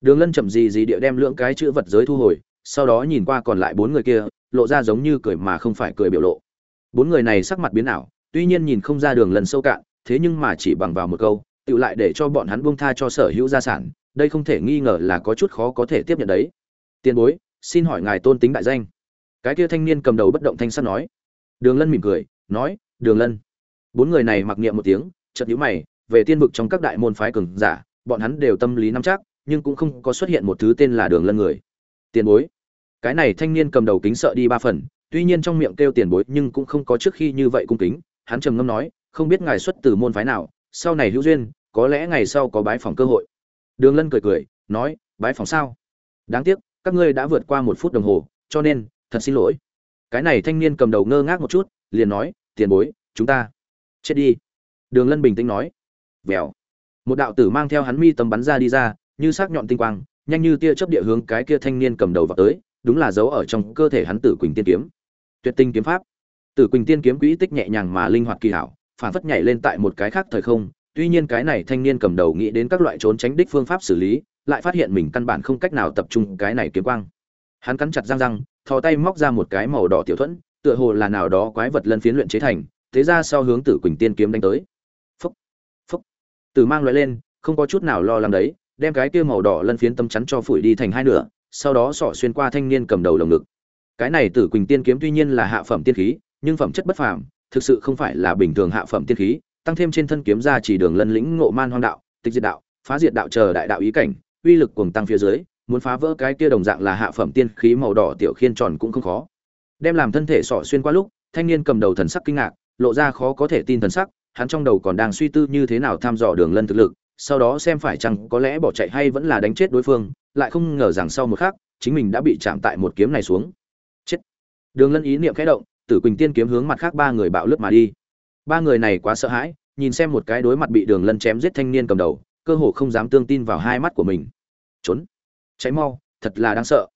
S1: Đường lân chậm gì gì địa đem lượng cái chữ vật giới thu hồi, sau đó nhìn qua còn lại bốn người kia, lộ ra giống như cười mà không phải cười biểu lộ. Bốn người này sắc mặt biến ảo, tuy nhiên nhìn không ra đường lân sâu cạn, thế nhưng mà chỉ bằng vào một câu tự lại để cho bọn hắn buông tha cho sở hữu gia sản, đây không thể nghi ngờ là có chút khó có thể tiếp nhận đấy. Tiền bối, xin hỏi ngài tôn tính đại danh. Cái kia thanh niên cầm đầu bất động thanh sắt nói. Đường lân mỉm cười, nói, đường lân. Bốn người này mặc niệm một tiếng, chợt nhíu mày, về tiên vực trong các đại môn phái cường giả, bọn hắn đều tâm lý nắm chắc, nhưng cũng không có xuất hiện một thứ tên là đường lân người. Tiền bối. Cái này thanh niên cầm đầu kính sợ đi ba phần, tuy nhiên trong miệng kêu tiền bối nhưng cũng không có trước khi như vậy cung kính, hắn trầm ngâm nói, không biết ngài xuất từ môn phái nào sau này hữu duyên, có lẽ ngày sau có bái phòng cơ hội. Đường lân cười cười, nói, bái phòng sao? Đáng tiếc, các ngươi đã vượt qua một phút đồng hồ, cho nên, thật xin lỗi. Cái này thanh niên cầm đầu ngơ ngác một chút, liền nói, tiền bối, chúng ta chết đi. Đường lân bình tĩnh nói, vèo. Một đạo tử mang theo hắn mi tầm bắn ra đi ra, như sắc nhọn tinh quang, nhanh như tia chớp địa hướng cái kia thanh niên cầm đầu vào tới, đúng là dấu ở trong cơ thể hắn tử quỳnh tiên kiếm. Tuyệt tinh kiếm pháp. Tử quỳnh tiên kiếm quỹ tích nhẹ nhàng mà linh hoạt kỳ hảo phản phất nhảy lên tại một cái khác thời không, tuy nhiên cái này thanh niên cầm đầu nghĩ đến các loại trốn tránh đích phương pháp xử lý, lại phát hiện mình căn bản không cách nào tập trung cái này kiếm quang. Hắn cắn chặt răng răng, thò tay móc ra một cái màu đỏ tiểu thuẫn, tựa hồ là nào đó quái vật lân phiến luyện chế thành, thế ra sau hướng tử quỳnh tiên kiếm đánh tới. Phúc phúc tử mang loại lên, không có chút nào lo lắng đấy, đem cái kia màu đỏ lân phiến tâm chắn cho phủi đi thành hai nửa, sau đó sỏ xuyên qua thanh niên cầm đầu lồng ngực. Cái này tử quỳnh tiên kiếm tuy nhiên là hạ phẩm tiên khí, nhưng phẩm chất bất phàm thực sự không phải là bình thường hạ phẩm tiên khí, tăng thêm trên thân kiếm ra chỉ đường lân lĩnh ngộ man hoang đạo, tịch diệt đạo, phá diệt đạo chờ đại đạo ý cảnh, uy lực cuồng tăng phía dưới, muốn phá vỡ cái kia đồng dạng là hạ phẩm tiên khí màu đỏ tiểu khiên tròn cũng không khó. Đem làm thân thể sọ xuyên qua lúc, thanh niên cầm đầu thần sắc kinh ngạc, lộ ra khó có thể tin thần sắc, hắn trong đầu còn đang suy tư như thế nào tham dò đường lân thực lực, sau đó xem phải chăng có lẽ bỏ chạy hay vẫn là đánh chết đối phương, lại không ngờ rằng sau một khắc, chính mình đã bị chạm tại một kiếm này xuống. Chết. Đường lân ý niệm khẽ động tử quỳnh tiên kiếm hướng mặt khác ba người bạo lướt mà đi. Ba người này quá sợ hãi, nhìn xem một cái đối mặt bị đường lân chém giết thanh niên cầm đầu, cơ hồ không dám tương tin vào hai mắt của mình. Trốn. Cháy mau, thật là đáng sợ.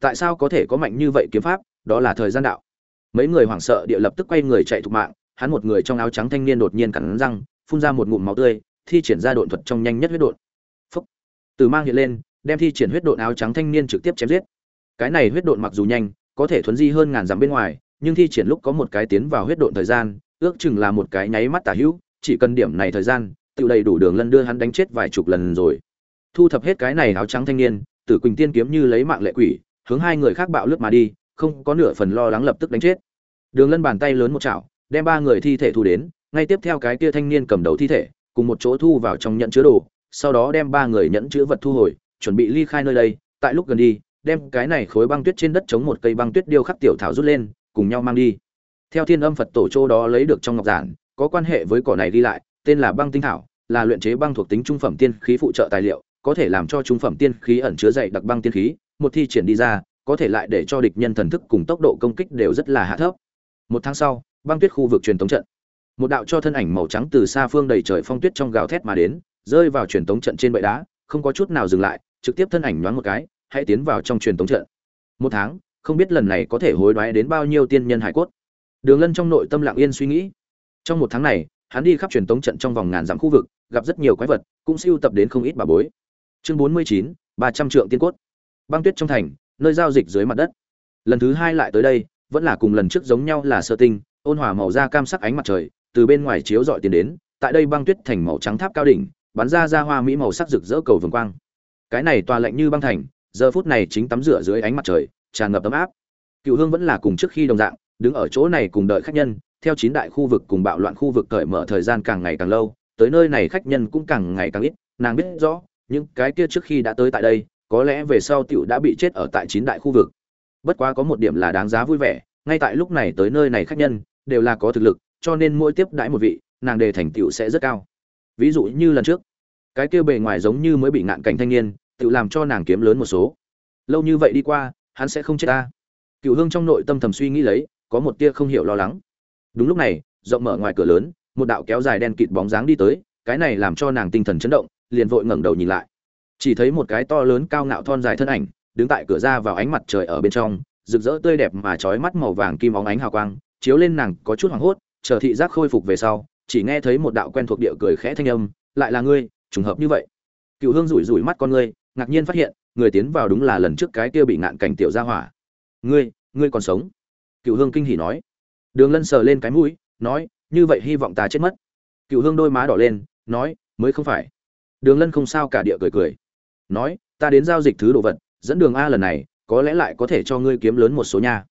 S1: Tại sao có thể có mạnh như vậy kiếm pháp? Đó là thời gian đạo. Mấy người hoảng sợ địa lập tức quay người chạy thục mạng, hắn một người trong áo trắng thanh niên đột nhiên cắn răng, phun ra một ngụm máu tươi, thi triển ra độn thuật trong nhanh nhất huyết độn. Phúc. Từ mang hiện lên, đem thi triển huyết độn áo trắng thanh niên trực tiếp chém giết. Cái này huyết độn mặc dù nhanh, có thể thuấn di hơn ngàn dặm bên ngoài nhưng thi triển lúc có một cái tiến vào huyết độn thời gian, ước chừng là một cái nháy mắt tả hữu, chỉ cần điểm này thời gian, tự đầy đủ đường lân đưa hắn đánh chết vài chục lần rồi. Thu thập hết cái này áo trắng thanh niên, tử quỳnh tiên kiếm như lấy mạng lệ quỷ, hướng hai người khác bạo lướt mà đi, không có nửa phần lo lắng lập tức đánh chết. Đường lân bàn tay lớn một chảo, đem ba người thi thể thu đến, ngay tiếp theo cái kia thanh niên cầm đầu thi thể, cùng một chỗ thu vào trong nhận chứa đồ, sau đó đem ba người nhẫn chứa vật thu hồi, chuẩn bị ly khai nơi đây, tại lúc gần đi, đem cái này khối băng tuyết trên đất chống một cây băng tuyết điêu khắc tiểu thảo rút lên cùng nhau mang đi. Theo thiên âm phật tổ châu đó lấy được trong ngọc giản, có quan hệ với cỏ này đi lại, tên là băng tinh thảo, là luyện chế băng thuộc tính trung phẩm tiên khí phụ trợ tài liệu, có thể làm cho trung phẩm tiên khí ẩn chứa dày đặc băng tiên khí, một thi triển đi ra, có thể lại để cho địch nhân thần thức cùng tốc độ công kích đều rất là hạ thấp. Một tháng sau, băng tuyết khu vực truyền tống trận. Một đạo cho thân ảnh màu trắng từ xa phương đầy trời phong tuyết trong gào thét mà đến, rơi vào truyền tống trận trên bệ đá, không có chút nào dừng lại, trực tiếp thân ảnh nhoáng một cái, hãy tiến vào trong truyền tống trận. Một tháng không biết lần này có thể hối đoái đến bao nhiêu tiên nhân hải cốt. Đường lân trong nội tâm lặng yên suy nghĩ. Trong một tháng này, hắn đi khắp truyền tống trận trong vòng ngàn dặm khu vực, gặp rất nhiều quái vật, cũng siêu tập đến không ít bà bối. Chương bốn mươi chín, ba trăm trượng tiên cốt. Băng tuyết trong thành, nơi giao dịch dưới mặt đất. Lần thứ hai lại tới đây, vẫn là cùng lần trước giống nhau là sơ tinh, ôn hòa màu da cam sắc ánh mặt trời, từ bên ngoài chiếu dọi tiền đến, tại đây băng tuyết thành màu trắng tháp cao đỉnh, bắn ra ra hoa mỹ màu sắc rực rỡ cầu vồng quang. Cái này tòa lạnh như băng thành, giờ phút này chính tắm rửa dưới ánh mặt trời tràn ngập ấm áp. Cựu hương vẫn là cùng trước khi đồng dạng, đứng ở chỗ này cùng đợi khách nhân, theo chín đại khu vực cùng bạo loạn khu vực cởi mở thời gian càng ngày càng lâu, tới nơi này khách nhân cũng càng ngày càng ít, nàng biết rõ, những cái kia trước khi đã tới tại đây, có lẽ về sau tiểu đã bị chết ở tại chín đại khu vực. Bất quá có một điểm là đáng giá vui vẻ, ngay tại lúc này tới nơi này khách nhân, đều là có thực lực, cho nên mỗi tiếp đãi một vị, nàng đề thành tựu sẽ rất cao. Ví dụ như lần trước, cái kia bề ngoài giống như mới bị ngạn cảnh thanh niên tự làm cho nàng kiếm lớn một số. Lâu như vậy đi qua hắn sẽ không chết ta. Cựu hương trong nội tâm thầm suy nghĩ lấy, có một tia không hiểu lo lắng. Đúng lúc này, rộng mở ngoài cửa lớn, một đạo kéo dài đen kịt bóng dáng đi tới, cái này làm cho nàng tinh thần chấn động, liền vội ngẩng đầu nhìn lại. Chỉ thấy một cái to lớn cao ngạo thon dài thân ảnh, đứng tại cửa ra vào ánh mặt trời ở bên trong, rực rỡ tươi đẹp mà trói mắt màu vàng kim óng ánh hào quang, chiếu lên nàng có chút hoảng hốt, chờ thị giác khôi phục về sau, chỉ nghe thấy một đạo quen thuộc địa cười khẽ thanh âm, lại là ngươi, trùng hợp như vậy. Cựu hương rủi rủi mắt con ngươi, ngạc nhiên phát hiện người tiến vào đúng là lần trước cái kia bị ngạn cảnh tiểu gia hỏa. Ngươi ngươi còn sống? Cựu hương kinh hỉ nói. Đường lân sờ lên cái mũi, nói, như vậy hy vọng ta chết mất. Cựu hương đôi má đỏ lên, nói, mới không phải. Đường lân không sao cả địa cười cười. Nói, ta đến giao dịch thứ đồ vật, dẫn đường a lần này, có lẽ lại có thể cho ngươi kiếm lớn một số nhà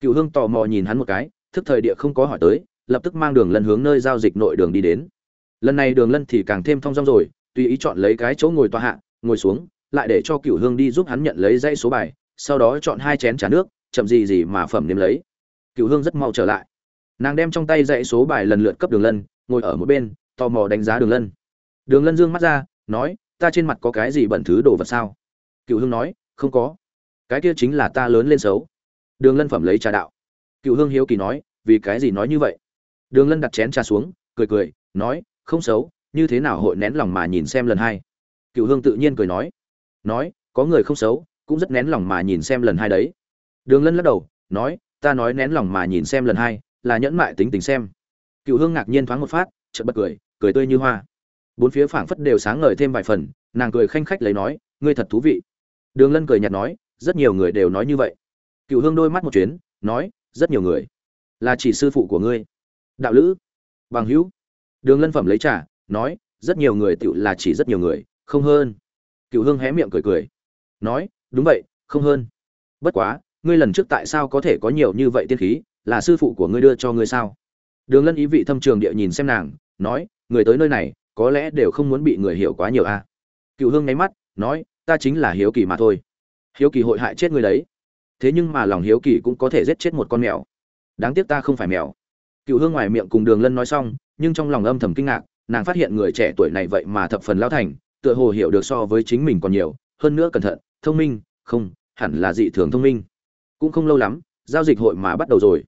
S1: cựu hương tò mò nhìn hắn một cái, thức thời địa không có hỏi tới, lập tức mang đường lân hướng nơi giao dịch nội đường đi đến. Lần này đường lân thì càng thêm thong dong rồi, tùy ý chọn lấy cái chỗ ngồi tòa hạ, ngồi xuống lại để cho cựu hương đi giúp hắn nhận lấy dãy số bài, sau đó chọn hai chén trà nước, chậm gì gì mà phẩm nếm lấy. Cựu hương rất mau trở lại. Nàng đem trong tay dãy số bài lần lượt cấp đường lân, ngồi ở một bên, tò mò đánh giá đường lân. Đường lân dương mắt ra, nói, ta trên mặt có cái gì bẩn thứ đồ vật sao? Cựu hương nói, không có. Cái kia chính là ta lớn lên xấu. Đường lân phẩm lấy trà đạo. Cựu hương hiếu kỳ nói, vì cái gì nói như vậy? Đường lân đặt chén trà xuống, cười cười, nói, không xấu, như thế nào hội nén lòng mà nhìn xem lần hai? Cựu hương tự nhiên cười nói nói có người không xấu cũng rất nén lòng mà nhìn xem lần hai đấy. Đường lân lắc đầu nói ta nói nén lòng mà nhìn xem lần hai là nhẫn mại tính tình xem. Cựu hương ngạc nhiên thoáng một phát chợt bật cười cười tươi như hoa. Bốn phía phảng phất đều sáng ngời thêm vài phần nàng cười khanh khách lấy nói ngươi thật thú vị. Đường lân cười nhạt nói rất nhiều người đều nói như vậy. Cựu hương đôi mắt một chuyến nói rất nhiều người. Là chỉ sư phụ của ngươi. Đạo lữ. Bằng hữu. Đường lân phẩm lấy trả, nói rất nhiều người tựu là chỉ rất nhiều người không hơn cựu hương hé miệng cười cười. Nói, đúng vậy, không hơn. Bất quá, ngươi lần trước tại sao có thể có nhiều như vậy tiên khí, là sư phụ của ngươi đưa cho ngươi sao? Đường lân ý vị thâm trường địa nhìn xem nàng, nói, người tới nơi này, có lẽ đều không muốn bị người hiểu quá nhiều a à. cựu hương nháy mắt, nói, ta chính là hiếu kỳ mà thôi. Hiếu kỳ hội hại chết người đấy. Thế nhưng mà lòng hiếu kỳ cũng có thể giết chết một con mèo. Đáng tiếc ta không phải mèo. Cựu hương ngoài miệng cùng đường lân nói xong, nhưng trong lòng âm thầm kinh ngạc, nàng phát hiện người trẻ tuổi này vậy mà thập phần lao thành tựa hồ hiểu được so với chính mình còn nhiều, hơn nữa cẩn thận, thông minh, không, hẳn là dị thường thông minh. Cũng không lâu lắm, giao dịch hội mà bắt đầu rồi.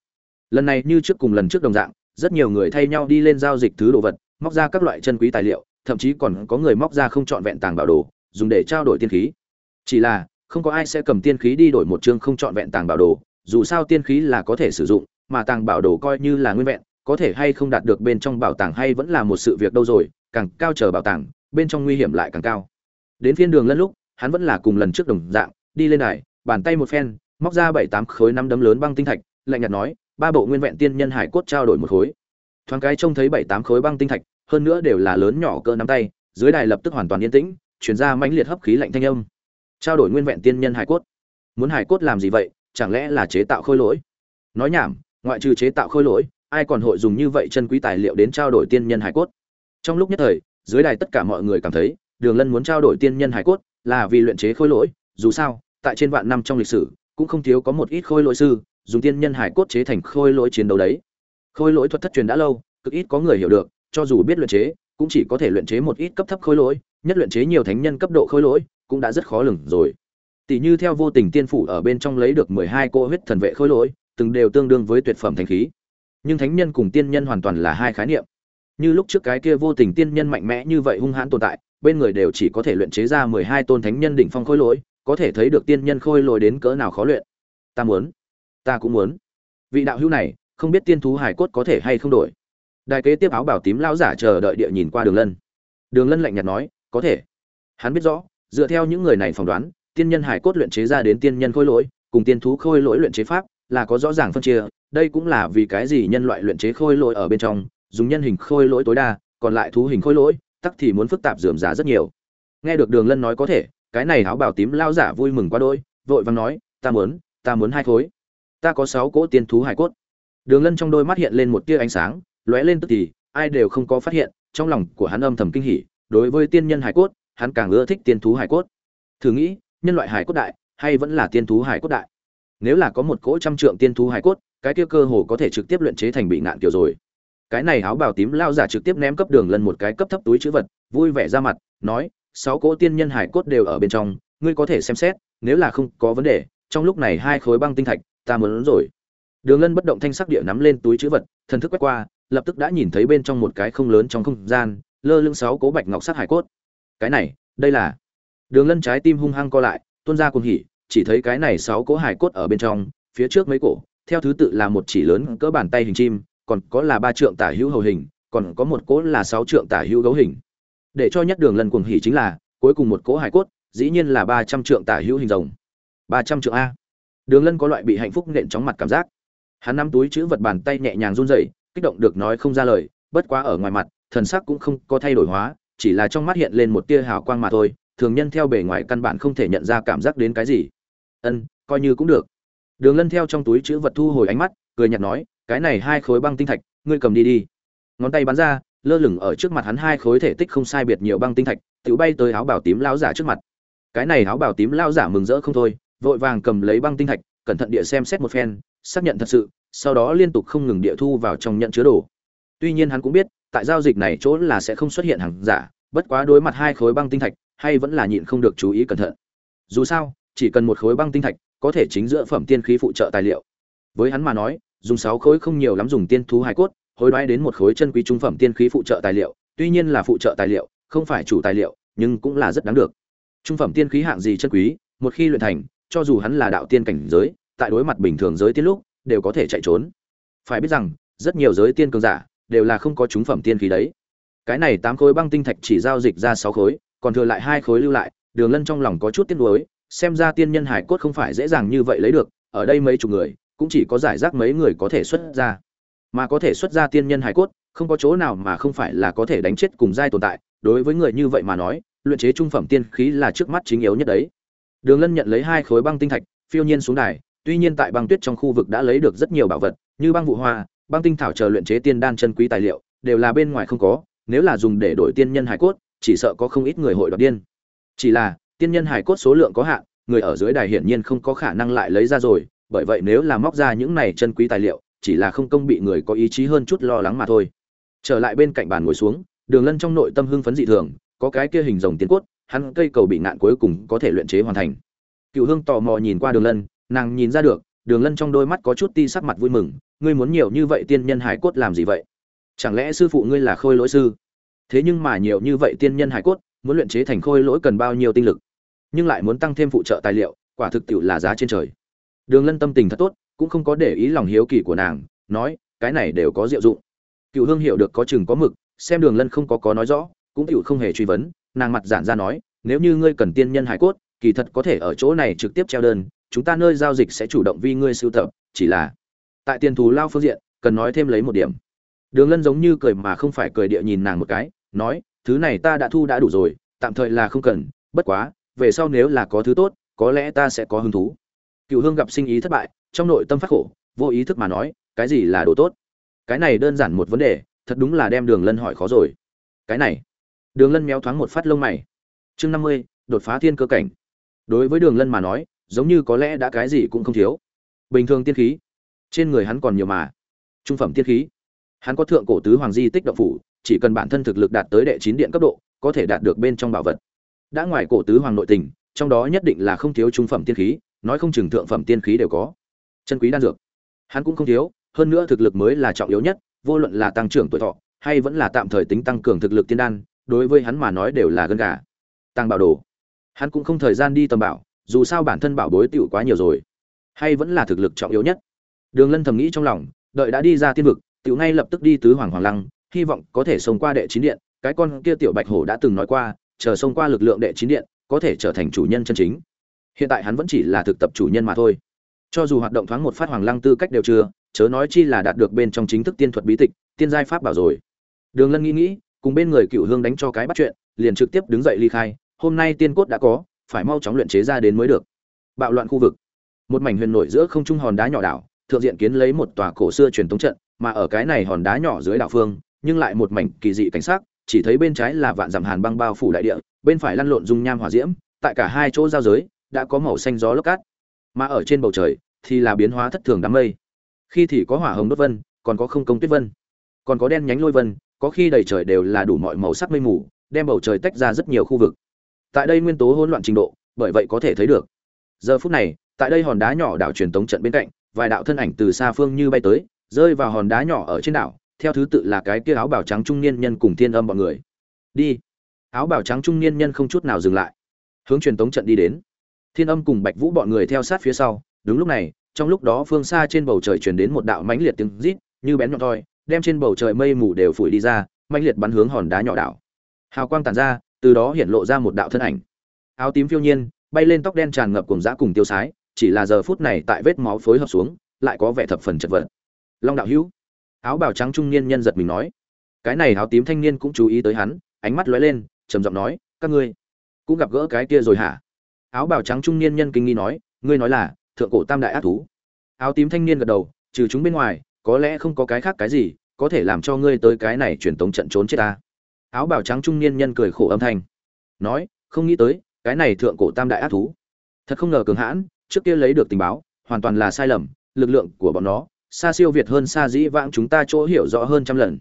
S1: Lần này như trước cùng lần trước đồng dạng, rất nhiều người thay nhau đi lên giao dịch thứ đồ vật, móc ra các loại chân quý tài liệu, thậm chí còn có người móc ra không trọn vẹn tàng bảo đồ, dùng để trao đổi tiên khí. Chỉ là, không có ai sẽ cầm tiên khí đi đổi một chương không trọn vẹn tàng bảo đồ, dù sao tiên khí là có thể sử dụng, mà tàng bảo đồ coi như là nguyên vẹn, có thể hay không đạt được bên trong bảo tàng hay vẫn là một sự việc đâu rồi, càng cao chờ bảo tàng bên trong nguy hiểm lại càng cao. Đến phiên đường lân lúc, hắn vẫn là cùng lần trước đồng dạng, đi lên đài, bàn tay một phen, móc ra bảy tám khối năm đấm lớn băng tinh thạch, lạnh nhạt nói, ba bộ nguyên vẹn tiên nhân hải cốt trao đổi một khối. Thoáng cái trông thấy bảy tám khối băng tinh thạch, hơn nữa đều là lớn nhỏ cỡ nắm tay, dưới đài lập tức hoàn toàn yên tĩnh chuyển ra mãnh liệt hấp khí lạnh thanh âm. Trao đổi nguyên vẹn tiên nhân hải cốt? Muốn hải cốt làm gì vậy? Chẳng lẽ là chế tạo khôi lỗi? Nói nhảm, ngoại trừ chế tạo khôi lỗi, ai còn hội dùng như vậy chân quý tài liệu đến trao đổi tiên nhân hải cốt? Trong lúc nhất thời dưới đài tất cả mọi người cảm thấy, đường lân muốn trao đổi tiên nhân hải cốt là vì luyện chế khôi lỗi, dù sao, tại trên vạn năm trong lịch sử, cũng không thiếu có một ít khôi lỗi sư, dùng tiên nhân hải cốt chế thành khôi lỗi chiến đấu đấy. Khôi lỗi thuật thất truyền đã lâu, cực ít có người hiểu được, cho dù biết luyện chế, cũng chỉ có thể luyện chế một ít cấp thấp khôi lỗi, nhất luyện chế nhiều thánh nhân cấp độ khôi lỗi, cũng đã rất khó lường rồi. Tỷ như theo vô tình tiên phủ ở bên trong lấy được mười hai cô huyết thần vệ khôi lỗi, từng đều tương đương với tuyệt phẩm thánh khí. Nhưng thánh nhân cùng tiên nhân hoàn toàn là hai khái niệm như lúc trước cái kia vô tình tiên nhân mạnh mẽ như vậy hung hãn tồn tại, bên người đều chỉ có thể luyện chế ra mười hai tôn thánh nhân đỉnh phong khôi lỗi, có thể thấy được tiên nhân khôi lỗi đến cỡ nào khó luyện. Ta muốn, ta cũng muốn. Vị đạo hữu này, không biết tiên thú hải cốt có thể hay không đổi. Đại kế tiếp áo bảo tím lão giả chờ đợi địa nhìn qua đường lân. Đường lân lạnh nhạt nói, có thể. Hắn biết rõ, dựa theo những người này phỏng đoán, tiên nhân hải cốt luyện chế ra đến tiên nhân khôi lỗi, cùng tiên thú khôi lỗi luyện chế pháp là có rõ ràng phân chia, đây cũng là vì cái gì nhân loại luyện chế khôi lỗi ở bên trong dùng nhân hình khôi lỗi tối đa, còn lại thú hình khôi lỗi, tắc thì muốn phức tạp dườm giá rất nhiều. Nghe được đường lân nói có thể, cái này áo Bảo tím lao giả vui mừng quá đôi vội vàng nói, ta muốn ta muốn hai khối. Ta có sáu cỗ tiên thú hải cốt. Đường lân trong đôi mắt hiện lên một tia ánh sáng, lóe lên tức thì, ai đều không có phát hiện, trong lòng của hắn âm thầm kinh hỉ, đối với tiên nhân hải cốt, hắn càng ưa thích tiên thú hải cốt. Thử nghĩ, nhân loại hải cốt đại, hay vẫn là tiên thú hải cốt đại? Nếu là có một cỗ trăm trượng tiên thú hải cốt, cái kia cơ hồ có thể trực tiếp luyện chế thành bị ngạn kiểu rồi cái này áo bào tím lao giả trực tiếp ném cấp đường lân một cái cấp thấp túi chữ vật, vui vẻ ra mặt, nói, sáu cỗ tiên nhân hải cốt đều ở bên trong, ngươi có thể xem xét, nếu là không có vấn đề, trong lúc này hai khối băng tinh thạch, ta muốn rồi. Đường lân bất động thanh sắc địa nắm lên túi chữ vật, thần thức quét qua, lập tức đã nhìn thấy bên trong một cái không lớn trong không gian, lơ lưng sáu cố bạch ngọc sắc hải cốt. Cái này, đây là đường lân trái tim hung hăng co lại, tuôn ra cuồng hỉ, chỉ thấy cái này sáu cố hải cốt ở bên trong, phía trước mấy cổ, theo thứ tự là một chỉ lớn cỡ bàn tay hình chim còn có là ba trượng tả hữu hầu hình, còn có một cỗ là sáu trượng tả hữu gấu hình. Để cho nhất đường lân cuồng hỉ chính là, cuối cùng một cỗ hải cốt, dĩ nhiên là ba trăm trượng tả hữu hình rồng. Ba trăm trượng a. Đường lân có loại bị hạnh phúc nện chóng mặt cảm giác. Hắn nắm túi chữ vật bàn tay nhẹ nhàng run rẩy, kích động được nói không ra lời, bất quá ở ngoài mặt, thần sắc cũng không có thay đổi hóa, chỉ là trong mắt hiện lên một tia hào quang mà thôi, thường nhân theo bề ngoài căn bản không thể nhận ra cảm giác đến cái gì. Ân, coi như cũng được. Đường lân theo trong túi chữ vật thu hồi ánh mắt, cười nhạt nói cái này hai khối băng tinh thạch, ngươi cầm đi đi. Ngón tay bắn ra, lơ lửng ở trước mặt hắn hai khối thể tích không sai biệt nhiều băng tinh thạch tự bay tới áo bảo tím lão giả trước mặt. Cái này áo bảo tím lão giả mừng rỡ không thôi, vội vàng cầm lấy băng tinh thạch, cẩn thận địa xem xét một phen, xác nhận thật sự, sau đó liên tục không ngừng địa thu vào trong nhận chứa đồ. Tuy nhiên hắn cũng biết, tại giao dịch này chỗ là sẽ không xuất hiện hàng giả, bất quá đối mặt hai khối băng tinh thạch, hay vẫn là nhịn không được chú ý cẩn thận. Dù sao, chỉ cần một khối băng tinh thạch, có thể chính giữa phẩm tiên khí phụ trợ tài liệu. Với hắn mà nói dùng sáu khối không nhiều lắm dùng tiên thú hải cốt, hối đoái đến một khối chân quý trung phẩm tiên khí phụ trợ tài liệu. Tuy nhiên là phụ trợ tài liệu, không phải chủ tài liệu, nhưng cũng là rất đáng được. Trung phẩm tiên khí hạng gì chân quý, một khi luyện thành, cho dù hắn là đạo tiên cảnh giới, tại đối mặt bình thường giới tiên lúc, đều có thể chạy trốn. Phải biết rằng, rất nhiều giới tiên cường giả, đều là không có trung phẩm tiên khí đấy. Cái này tám khối băng tinh thạch chỉ giao dịch ra sáu khối, còn thừa lại hai khối lưu lại, đường lân trong lòng có chút tiếc nuối, xem ra tiên nhân hải cốt không phải dễ dàng như vậy lấy được, ở đây mấy chục người cũng chỉ có giải rác mấy người có thể xuất ra. Mà có thể xuất ra tiên nhân hải cốt, không có chỗ nào mà không phải là có thể đánh chết cùng giai tồn tại. Đối với người như vậy mà nói, luyện chế trung phẩm tiên khí là trước mắt chính yếu nhất đấy. Đường lân nhận lấy hai khối băng tinh thạch, phiêu nhiên xuống đài. Tuy nhiên tại băng tuyết trong khu vực đã lấy được rất nhiều bảo vật, như băng vụ hoa, băng tinh thảo chờ luyện chế tiên đan chân quý tài liệu, đều là bên ngoài không có. Nếu là dùng để đổi tiên nhân hải cốt, chỉ sợ có không ít người hội đoạt điên. Chỉ là, tiên nhân hải cốt số lượng có hạn, người ở dưới đài hiển nhiên không có khả năng lại lấy ra rồi bởi vậy nếu là móc ra những này chân quý tài liệu, chỉ là không công bị người có ý chí hơn chút lo lắng mà thôi. Trở lại bên cạnh bàn ngồi xuống, đường lân trong nội tâm hưng phấn dị thường, có cái kia hình rồng tiên cốt, hắn cây cầu bị ngạn cuối cùng có thể luyện chế hoàn thành. Cựu hương tò mò nhìn qua đường lân, nàng nhìn ra được, đường lân trong đôi mắt có chút ti sắc mặt vui mừng, ngươi muốn nhiều như vậy tiên nhân hải cốt làm gì vậy? Chẳng lẽ sư phụ ngươi là khôi lỗi sư? Thế nhưng mà nhiều như vậy tiên nhân hải cốt, muốn luyện chế thành khôi lỗi cần bao nhiêu tinh lực? Nhưng lại muốn tăng thêm phụ trợ tài liệu, quả thực tiệu là giá trên trời đường lân tâm tình thật tốt, cũng không có để ý lòng hiếu kỳ của nàng, nói, cái này đều có diệu dụng. Cựu hương hiểu được có chừng có mực, xem đường lân không có có nói rõ, cũng tiểu không hề truy vấn, nàng mặt giản ra nói, nếu như ngươi cần tiên nhân hải cốt, kỳ thật có thể ở chỗ này trực tiếp treo đơn, chúng ta nơi giao dịch sẽ chủ động vì ngươi sưu tập, chỉ là tại tiền thù lao phương diện, cần nói thêm lấy một điểm. Đường lân giống như cười mà không phải cười địa nhìn nàng một cái, nói, thứ này ta đã thu đã đủ rồi, tạm thời là không cần, bất quá, về sau nếu là có thứ tốt, có lẽ ta sẽ có hứng thú cựu hương gặp sinh ý thất bại, trong nội tâm phát khổ, vô ý thức mà nói, cái gì là đồ tốt? Cái này đơn giản một vấn đề, thật đúng là đem đường lân hỏi khó rồi. Cái này, đường lân méo thoáng một phát lông mày. Chương năm mươi, đột phá thiên cơ cảnh. Đối với đường lân mà nói, giống như có lẽ đã cái gì cũng không thiếu. Bình thường tiên khí, trên người hắn còn nhiều mà. Trung phẩm tiên khí, hắn có thượng cổ tứ hoàng di tích động phủ, chỉ cần bản thân thực lực đạt tới đệ chín điện cấp độ, có thể đạt được bên trong bảo vật. Đã ngoài cổ tứ hoàng nội tình, trong đó nhất định là không thiếu trung phẩm tiên khí nói không chừng thượng phẩm tiên khí đều có. Chân quý đan dược. Hắn cũng không thiếu, hơn nữa thực lực mới là trọng yếu nhất, vô luận là tăng trưởng tuổi thọ, hay vẫn là tạm thời tính tăng cường thực lực tiên đan, đối với hắn mà nói đều là gân gà. Tăng bảo đồ. Hắn cũng không thời gian đi tầm bảo, dù sao bản thân bảo bối tựu quá nhiều rồi. Hay vẫn là thực lực trọng yếu nhất. Đường lân thầm nghĩ trong lòng, đợi đã đi ra tiên vực tựu ngay lập tức đi tứ hoàng hoàng lăng, hy vọng có thể sống qua đệ chín điện. Cái con kia tiểu bạch hổ đã từng nói qua, chờ sống qua lực lượng đệ chín điện, có thể trở thành chủ nhân chân chính hiện tại hắn vẫn chỉ là thực tập chủ nhân mà thôi. Cho dù hoạt động thoáng một phát hoàng lăng tư cách đều chưa, chớ nói chi là đạt được bên trong chính thức tiên thuật bí tịch, tiên giai pháp bảo rồi. Đường lân nghĩ nghĩ, cùng bên người cựu hương đánh cho cái bắt chuyện, liền trực tiếp đứng dậy ly khai, hôm nay tiên cốt đã có, phải mau chóng luyện chế ra đến mới được. Bạo loạn khu vực. Một mảnh huyền nổi giữa không trung hòn đá nhỏ đảo, thượng diện kiến lấy một tòa cổ xưa truyền thống trận, mà ở cái này hòn đá nhỏ dưới đảo phương, nhưng lại một mảnh kỳ dị cảnh sắc, chỉ thấy bên trái là vạn dặm hàn băng bao phủ đại địa, bên phải lăn lộn dung nham hỏa diễm, tại cả hai chỗ giao giới đã có màu xanh gió lốc cát. Mà ở trên bầu trời thì là biến hóa thất thường đám mây. Khi thì có hỏa hồng đốt vân, còn có không công tuyết vân. Còn có đen nhánh lôi vân, có khi đầy trời đều là đủ mọi màu sắc mây mù, đem bầu trời tách ra rất nhiều khu vực. Tại đây nguyên tố hỗn loạn trình độ, bởi vậy có thể thấy được. Giờ phút này, tại đây hòn đá nhỏ đảo truyền tống trận bên cạnh, vài đạo thân ảnh từ xa phương như bay tới, rơi vào hòn đá nhỏ ở trên đảo, theo thứ tự là cái kia áo bào trắng trung niên nhân cùng thiên âm bọn người. Đi. Áo bào trắng trung niên nhân không chút nào dừng lại, hướng truyền tống trận đi đến thiên âm cùng bạch vũ bọn người theo sát phía sau, đúng lúc này, trong lúc đó phương xa trên bầu trời truyền đến một đạo mãnh liệt tiếng rít, như bén nhọn thoi, đem trên bầu trời mây mù đều phủi đi ra, mãnh liệt bắn hướng hòn đá nhỏ đảo. Hào quang tàn ra, từ đó hiện lộ ra một đạo thân ảnh. Áo tím phiêu nhiên, bay lên tóc đen tràn ngập cùng dã cùng tiêu sái, chỉ là giờ phút này tại vết máu phối hợp xuống, lại có vẻ thập phần chật vật. Long đạo hữu. Áo bào trắng trung niên nhân giật mình nói. Cái này áo tím thanh niên cũng chú ý tới hắn, ánh mắt lóe lên, trầm giọng nói, các ngươi cũng gặp gỡ cái kia rồi hả? Áo bào trắng trung niên nhân kinh nghi nói, ngươi nói là, thượng cổ tam đại ác thú. Áo tím thanh niên gật đầu, trừ chúng bên ngoài, có lẽ không có cái khác cái gì có thể làm cho ngươi tới cái này truyền tống trận trốn chết ta. Áo bào trắng trung niên nhân cười khổ âm thanh, nói, không nghĩ tới, cái này thượng cổ tam đại ác thú. Thật không ngờ cường hãn, trước kia lấy được tình báo, hoàn toàn là sai lầm, lực lượng của bọn nó, xa siêu việt hơn xa dĩ vãng chúng ta chỗ hiểu rõ hơn trăm lần.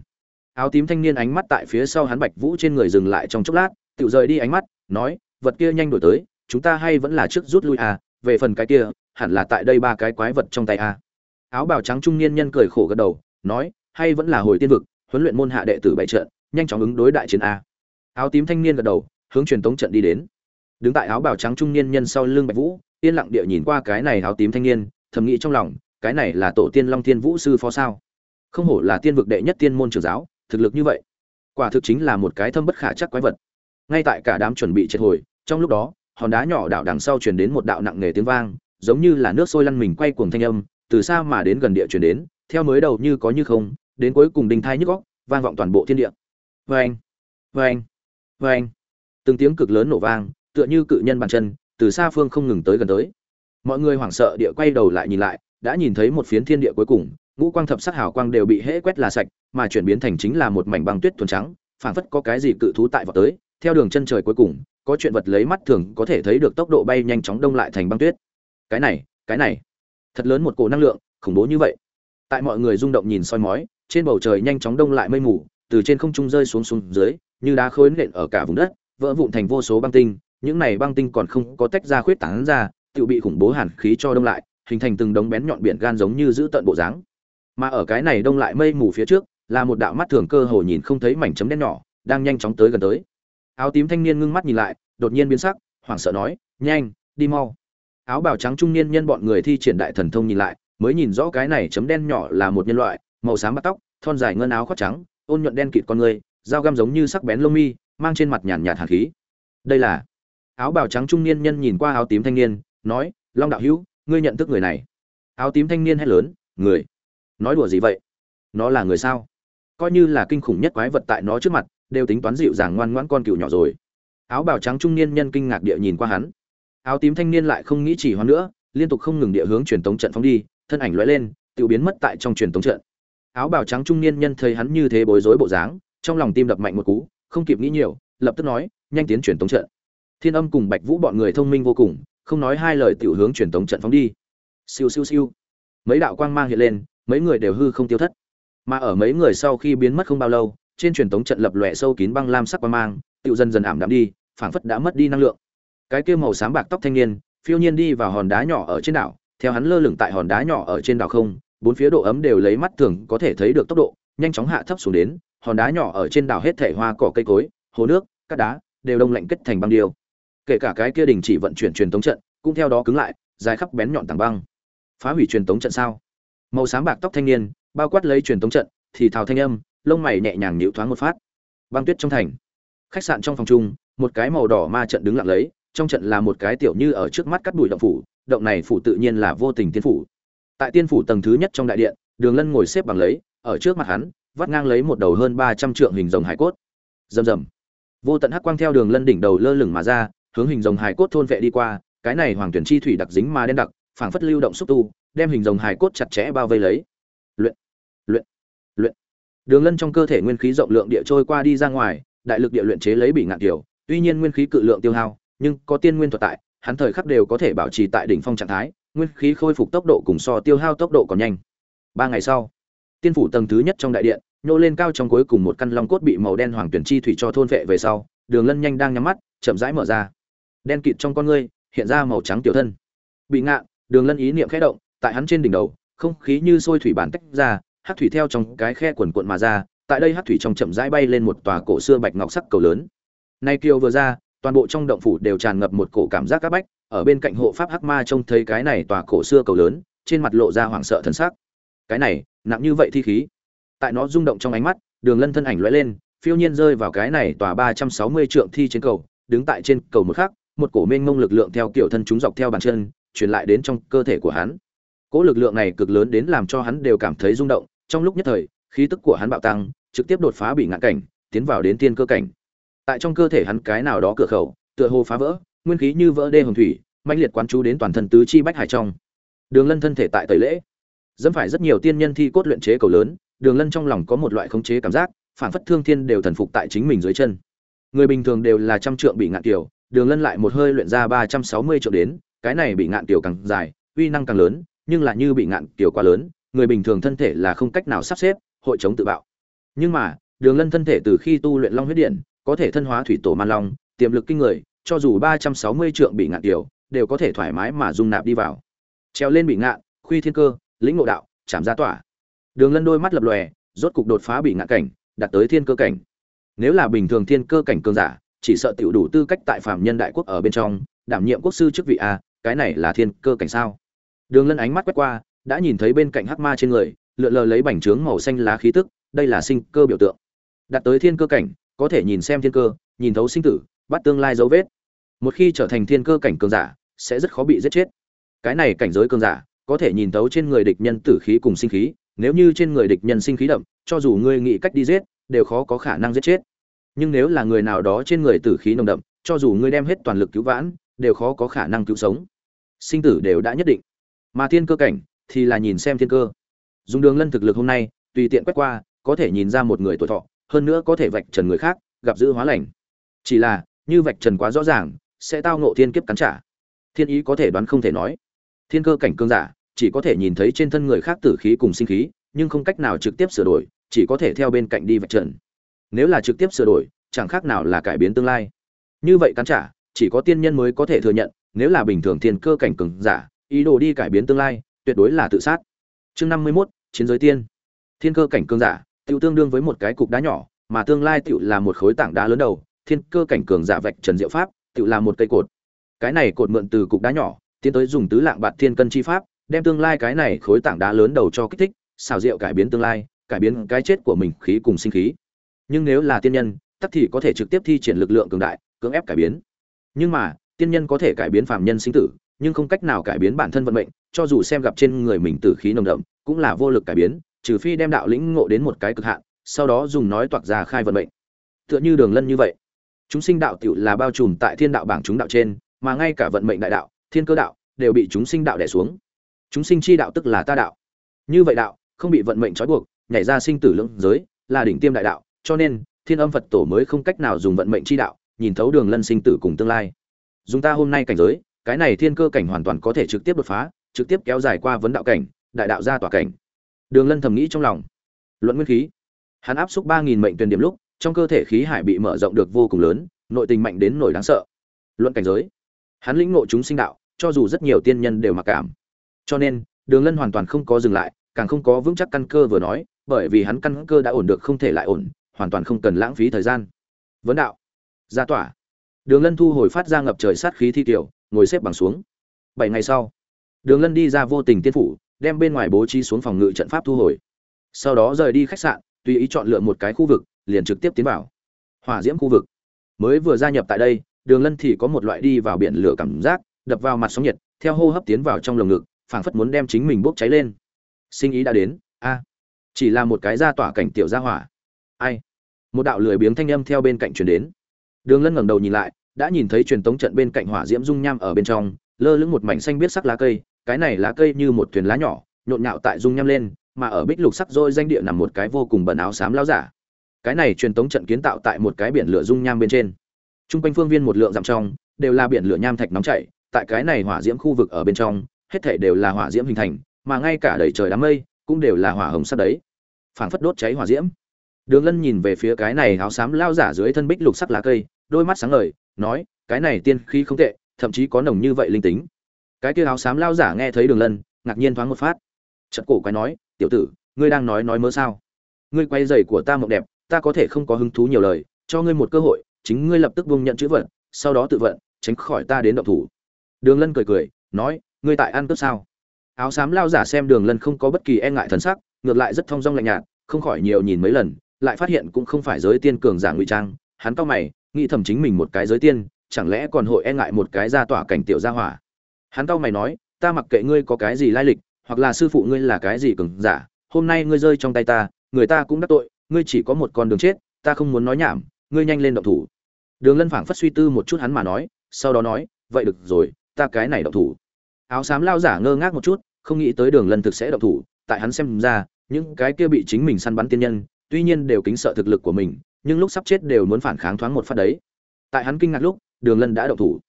S1: Áo tím thanh niên ánh mắt tại phía sau hắn bạch vũ trên người dừng lại trong chốc lát, tự rời đi ánh mắt, nói, vật kia nhanh đổi tới chúng ta hay vẫn là trước rút lui à về phần cái kia, hẳn là tại đây ba cái quái vật trong tay à. Áo bào trắng trung niên nhân cười khổ gật đầu, nói, hay vẫn là hồi tiên vực, huấn luyện môn hạ đệ tử bảy trận, nhanh chóng ứng đối đại chiến a áo tím thanh niên gật đầu, hướng truyền tống trận đi đến. Đứng tại áo bào trắng trung niên nhân sau lưng bạch vũ, yên lặng địa nhìn qua cái này áo tím thanh niên, thầm nghĩ trong lòng, cái này là tổ tiên long thiên vũ sư phó sao? Không hổ là tiên vực đệ nhất tiên môn trưởng giáo, thực lực như vậy. Quả thực chính là một cái thâm bất khả chắc quái vật. Ngay tại cả đám chuẩn bị triệt hồi, trong lúc đó hòn đá nhỏ đảo đằng sau truyền đến một đạo nặng nề tiếng vang giống như là nước sôi lăn mình quay cuồng thanh âm từ xa mà đến gần địa truyền đến theo mới đầu như có như không đến cuối cùng đinh thai nhức óc, vang vọng toàn bộ thiên địa. Vang vang vang từng tiếng cực lớn nổ vang tựa như cự nhân bàn chân từ xa phương không ngừng tới gần tới. Mọi người hoảng sợ địa quay đầu lại nhìn lại đã nhìn thấy một phiến thiên địa cuối cùng ngũ quang thập sắc hào quang đều bị hễ quét là sạch mà chuyển biến thành chính là một mảnh băng tuyết thuần trắng phảng phất có cái gì cự thú tại vào tới theo đường chân trời cuối cùng có chuyện vật lấy mắt thường có thể thấy được tốc độ bay nhanh chóng đông lại thành băng tuyết. Cái này cái này. Thật lớn một cổ năng lượng, khủng bố như vậy. Tại mọi người rung động nhìn soi mói, trên bầu trời nhanh chóng đông lại mây mù, từ trên không trung rơi xuống xuống dưới, như đá khối nện ở cả vùng đất, vỡ vụn thành vô số băng tinh. Những này băng tinh còn không có tách ra khuyết tán ra tự bị khủng bố hàn khí cho đông lại, hình thành từng đống bén nhọn biển gan giống như giữ tận bộ dáng. Mà ở cái này đông lại mây mù phía trước, là một đạo mắt thường cơ hồ nhìn không thấy mảnh chấm đen nhỏ, đang nhanh chóng tới gần tới áo tím thanh niên ngưng mắt nhìn lại, đột nhiên biến sắc, hoảng sợ nói, nhanh, đi mau. Áo bào trắng trung niên nhân bọn người thi triển đại thần thông nhìn lại, mới nhìn rõ cái này chấm đen nhỏ là một nhân loại, màu xám bắt tóc, thon dài ngân áo khoác trắng, ôn nhuận đen kịt con người, dao găm giống như sắc bén lông mi, mang trên mặt nhàn nhạt hàn khí. Đây là áo bào trắng trung niên nhân nhìn qua áo tím thanh niên, nói, long đạo hữu, ngươi nhận thức người này. Áo tím thanh niên hét lớn, người? Nói đùa gì vậy? Nó là người sao? Coi như là kinh khủng nhất quái vật tại nó trước mặt đều tính toán dịu dàng ngoan ngoãn con cừu nhỏ rồi. Áo bào trắng trung niên nhân kinh ngạc địa nhìn qua hắn. Áo tím thanh niên lại không nghĩ chỉ hoan nữa, liên tục không ngừng địa hướng truyền tống trận phóng đi, thân ảnh lóe lên, tự biến mất tại trong truyền tống trận. Áo bào trắng trung niên nhân thấy hắn như thế bối rối bộ dáng, trong lòng tim đập mạnh một cú, không kịp nghĩ nhiều, lập tức nói, nhanh tiến truyền tống trận. Thiên âm cùng bạch vũ bọn người thông minh vô cùng, không nói hai lời tiểu hướng truyền tống trận phóng đi. Siêu siêu siêu. Mấy đạo quang mang hiện lên, mấy người đều hư không tiêu thất. Mà ở mấy người sau khi biến mất không bao lâu trên truyền tống trận lập lòe sâu kín băng lam sắc quang mang, tựu dần dần ảm đạm đi, phảng phất đã mất đi năng lượng. Cái kia màu xám bạc tóc thanh niên, phiêu nhiên đi vào hòn đá nhỏ ở trên đảo, theo hắn lơ lửng tại hòn đá nhỏ ở trên đảo không, bốn phía độ ấm đều lấy mắt thường có thể thấy được tốc độ, nhanh chóng hạ thấp xuống đến, hòn đá nhỏ ở trên đảo hết thể hoa cỏ cây cối, hồ nước các đá, đều đông lạnh kết thành băng điêu. Kể cả cái kia đình chỉ vận chuyển truyền tống trận, cũng theo đó cứng lại, dài khắp bén nhọn tảng băng. Phá hủy truyền tống trận sao? Màu sáng bạc tóc thanh niên, bao quát lấy truyền tống trận, thì thào thanh âm lông mày nhẹ nhàng nhịu thoáng một phát. Băng tuyết trong thành. Khách sạn trong phòng chung, một cái màu đỏ ma trận đứng lặng lấy, trong trận là một cái tiểu như ở trước mắt cắt đuổi động phủ, động này phủ tự nhiên là vô tình tiên phủ. Tại tiên phủ tầng thứ nhất trong đại điện, đường lân ngồi xếp bằng lấy, ở trước mặt hắn, vắt ngang lấy một đầu hơn ba trăm trượng hình rồng hải cốt. Rầm rầm. Vô tận hắc quang theo đường lân đỉnh đầu lơ lửng mà ra, hướng hình rồng hải cốt thôn vệ đi qua, cái này hoàng tuyển chi thủy đặc dính mà đen đặc, phảng phất lưu động xúc tu, đem hình rồng hải cốt chặt chẽ bao vây lấy. Luyện. Luyện đường lân trong cơ thể nguyên khí rộng lượng địa trôi qua đi ra ngoài, đại lực địa luyện chế lấy bị ngạn tiểu, tuy nhiên nguyên khí cự lượng tiêu hao, nhưng có tiên nguyên thuật tại, hắn thời khắc đều có thể bảo trì tại đỉnh phong trạng thái, nguyên khí khôi phục tốc độ cùng so tiêu hao tốc độ còn nhanh. Ba ngày sau, tiên phủ tầng thứ nhất trong đại điện, nhô lên cao trong cuối cùng một căn long cốt bị màu đen hoàng tuyển chi thủy cho thôn vệ về sau, đường lân nhanh đang nhắm mắt, chậm rãi mở ra. Đen kịt trong con ngươi, hiện ra màu trắng tiểu thân. Bị ngạn, đường lân ý niệm khẽ động, tại hắn trên đỉnh đầu, không khí như sôi thủy bản tách ra Hắc thủy theo trong cái khe quần cuộn mà ra, tại đây Hắc thủy trong chậm rãi bay lên một tòa cổ xưa bạch ngọc sắc cầu lớn. Nay kiều vừa ra, toàn bộ trong động phủ đều tràn ngập một cổ cảm giác các bách, ở bên cạnh hộ pháp hắc ma trông thấy cái này tòa cổ xưa cầu lớn, trên mặt lộ ra hoảng sợ thần sắc. Cái này, nặng như vậy thi khí. Tại nó rung động trong ánh mắt, đường lân thân ảnh lóe lên, phiêu nhiên rơi vào cái này tòa ba trăm sáu mươi trượng thi trên cầu, đứng tại trên cầu một khắc, một cổ mênh mông lực lượng theo kiểu thân chúng dọc theo bàn chân, truyền lại đến trong cơ thể của hắn. Cỗ lực lượng này cực lớn đến làm cho hắn đều cảm thấy rung động trong lúc nhất thời, khí tức của hắn bạo tăng, trực tiếp đột phá bị ngạn cảnh, tiến vào đến tiên cơ cảnh. Tại trong cơ thể hắn cái nào đó cửa khẩu, tựa hồ phá vỡ, nguyên khí như vỡ đê hồng thủy mạnh liệt quán chú đến toàn thân tứ chi bách hải trong. Đường lân thân thể tại tẩy lễ. Dẫm phải rất nhiều tiên nhân thi cốt luyện chế cầu lớn, đường lân trong lòng có một loại khống chế cảm giác, phản phất thương thiên đều thần phục tại chính mình dưới chân. Người bình thường đều là trăm trượng bị ngạn tiểu, đường lân lại một hơi luyện ra ba trăm sáu mươi triệu đến, cái này bị ngạn tiểu càng dài, uy năng càng lớn, nhưng là như bị ngạn tiểu quá lớn người bình thường thân thể là không cách nào sắp xếp, hội chống tự bạo. Nhưng mà, đường lân thân thể từ khi tu luyện long huyết điện, có thể thân hóa thủy tổ man long, tiềm lực kinh người, cho dù ba trăm sáu mươi trượng bị ngạn tiểu, đều có thể thoải mái mà dung nạp đi vào. Treo lên bị ngạn, khuy thiên cơ, lĩnh ngộ đạo, chạm ra tỏa. Đường lân đôi mắt lập lòe, rốt cục đột phá bị ngạn cảnh, đạt tới thiên cơ cảnh. Nếu là bình thường thiên cơ cảnh cường giả, chỉ sợ tiểu đủ tư cách tại phạm nhân đại quốc ở bên trong, đảm nhiệm quốc sư chức vị a, cái này là thiên cơ cảnh sao? Đường lân ánh mắt quét qua đã nhìn thấy bên cạnh hắc ma trên người, lượn lờ lấy bành trướng màu xanh lá khí tức, đây là sinh cơ biểu tượng. Đặt tới thiên cơ cảnh, có thể nhìn xem thiên cơ, nhìn thấu sinh tử, bắt tương lai dấu vết. Một khi trở thành thiên cơ cảnh cường giả, sẽ rất khó bị giết chết. Cái này cảnh giới cường giả, có thể nhìn thấu trên người địch nhân tử khí cùng sinh khí, nếu như trên người địch nhân sinh khí đậm, cho dù ngươi nghĩ cách đi giết, đều khó có khả năng giết chết. Nhưng nếu là người nào đó trên người tử khí nồng đậm, cho dù ngươi đem hết toàn lực cứu vãn, đều khó có khả năng cứu sống. Sinh tử đều đã nhất định. Mà thiên cơ cảnh thì là nhìn xem thiên cơ. Dùng đường lân thực lực hôm nay, tùy tiện quét qua, có thể nhìn ra một người tuổi thọ, hơn nữa có thể vạch trần người khác, gặp giữ hóa lành. Chỉ là, như vạch trần quá rõ ràng, sẽ tao ngộ thiên kiếp cắn trả. Thiên ý có thể đoán không thể nói. Thiên cơ cảnh cương giả, chỉ có thể nhìn thấy trên thân người khác tử khí cùng sinh khí, nhưng không cách nào trực tiếp sửa đổi, chỉ có thể theo bên cạnh đi vạch trần. Nếu là trực tiếp sửa đổi, chẳng khác nào là cải biến tương lai. Như vậy cắn trả, chỉ có tiên nhân mới có thể thừa nhận, nếu là bình thường thiên cơ cảnh cường giả, ý đồ đi cải biến tương lai tuyệt đối là tự sát. Chương năm mươi 51, chiến giới tiên. Thiên cơ cảnh cường giả tự tương đương với một cái cục đá nhỏ mà tương lai tự là một khối tảng đá lớn đầu. Thiên cơ cảnh cường giả vạch trần diệu pháp tự là một cây cột. Cái này cột mượn từ cục đá nhỏ tiến tới dùng tứ lạng bạt thiên cân chi pháp đem tương lai cái này khối tảng đá lớn đầu cho kích thích xào rượu cải biến tương lai cải biến cái chết của mình khí cùng sinh khí. Nhưng nếu là tiên nhân tắc thì có thể trực tiếp thi triển lực lượng cường đại cưỡng ép cải biến. Nhưng mà tiên nhân có thể cải biến phàm nhân sinh tử nhưng không cách nào cải biến bản thân vận mệnh, cho dù xem gặp trên người mình tử khí nồng đậm, cũng là vô lực cải biến, trừ phi đem đạo lĩnh ngộ đến một cái cực hạn, sau đó dùng nói toạc ra khai vận mệnh. Tựa như đường lân như vậy. Chúng sinh đạo tiểu là bao trùm tại thiên đạo bảng chúng đạo trên, mà ngay cả vận mệnh đại đạo, thiên cơ đạo, đều bị chúng sinh đạo đè xuống. Chúng sinh chi đạo tức là ta đạo. Như vậy đạo, không bị vận mệnh trói buộc, nhảy ra sinh tử lưỡng giới, là đỉnh tiêm đại đạo, cho nên, thiên âm phật tổ mới không cách nào dùng vận mệnh chi đạo, nhìn thấu đường lân sinh tử cùng tương lai. Dùng ta hôm nay cảnh giới cái này thiên cơ cảnh hoàn toàn có thể trực tiếp đột phá, trực tiếp kéo dài qua vấn đạo cảnh, đại đạo ra tỏa cảnh. Đường lân thầm nghĩ trong lòng. Luận nguyên khí, hắn áp xúc ba nghìn mệnh tuyển điểm lúc, trong cơ thể khí hải bị mở rộng được vô cùng lớn, nội tình mạnh đến nổi đáng sợ. Luận cảnh giới, hắn lĩnh ngộ chúng sinh đạo, cho dù rất nhiều tiên nhân đều mặc cảm. Cho nên, đường lân hoàn toàn không có dừng lại, càng không có vững chắc căn cơ vừa nói, bởi vì hắn căn cơ đã ổn được không thể lại ổn, hoàn toàn không cần lãng phí thời gian. Vấn đạo, ra tỏa đường lân thu hồi phát ra ngập trời sát khí thi tiểu ngồi xếp bằng xuống. Bảy ngày sau, đường lân đi ra vô tình tiên phủ, đem bên ngoài bố trí xuống phòng ngự trận pháp thu hồi. Sau đó rời đi khách sạn, tùy ý chọn lựa một cái khu vực, liền trực tiếp tiến vào. Hỏa diễm khu vực. Mới vừa gia nhập tại đây, đường lân thì có một loại đi vào biển lửa cảm giác, đập vào mặt sóng nhiệt, theo hô hấp tiến vào trong lồng ngực, phảng phất muốn đem chính mình bốc cháy lên. Sinh ý đã đến, a. Chỉ là một cái ra tỏa cảnh tiểu gia hỏa. Ai? Một đạo lười biếng thanh âm theo bên cạnh truyền đến. Đường lân ngẩng đầu nhìn lại đã nhìn thấy truyền tống trận bên cạnh hỏa diễm dung nham ở bên trong, lơ lửng một mảnh xanh biết sắc lá cây, cái này lá cây như một thuyền lá nhỏ, nhộn nhạo tại dung nham lên, mà ở bích lục sắc rồi danh địa nằm một cái vô cùng bẩn áo xám lão giả. Cái này truyền tống trận kiến tạo tại một cái biển lửa dung nham bên trên. Trung quanh phương viên một lượng dặm trong, đều là biển lửa nham thạch nóng chảy, tại cái này hỏa diễm khu vực ở bên trong, hết thảy đều là hỏa diễm hình thành, mà ngay cả đầy trời đám mây cũng đều là hỏa hồng sắc đấy. Phảng phất đốt cháy hỏa diễm. Đường lân nhìn về phía cái này áo xám lao giả dưới thân bích lục sắc lá cây, đôi mắt sáng ngời nói, cái này tiên khí không tệ, thậm chí có nồng như vậy linh tính. Cái kia áo xám lao giả nghe thấy đường lân, ngạc nhiên thoáng một phát. Chật cổ quay nói, tiểu tử, ngươi đang nói nói mớ sao? Ngươi quay giày của ta mộng đẹp, ta có thể không có hứng thú nhiều lời, cho ngươi một cơ hội, chính ngươi lập tức buông nhận chữ vận, sau đó tự vận, tránh khỏi ta đến động thủ. Đường lân cười cười, nói, ngươi tại ăn cướp sao? Áo xám lao giả xem đường lân không có bất kỳ e ngại thần sắc, ngược lại rất thong dong lạnh nhạt, không khỏi nhiều nhìn mấy lần, lại phát hiện cũng không phải giới tiên cường giả ngụy trang, hắn cau mày nghĩ thầm chính mình một cái giới tiên, chẳng lẽ còn hội e ngại một cái ra tỏa cảnh tiểu gia hỏa? Hắn tao mày nói, ta mặc kệ ngươi có cái gì lai lịch, hoặc là sư phụ ngươi là cái gì cường giả, hôm nay ngươi rơi trong tay ta, người ta cũng đắc tội, ngươi chỉ có một con đường chết, ta không muốn nói nhảm, ngươi nhanh lên động thủ. Đường lân phảng phất suy tư một chút hắn mà nói, sau đó nói, vậy được rồi, ta cái này động thủ. Áo xám lao giả ngơ ngác một chút, không nghĩ tới đường lân thực sẽ động thủ, tại hắn xem ra, những cái kia bị chính mình săn bắn tiên nhân, tuy nhiên đều kính sợ thực lực của mình nhưng lúc sắp chết đều muốn phản kháng thoáng một phát đấy. Tại hắn kinh ngạc lúc, đường lân đã động thủ.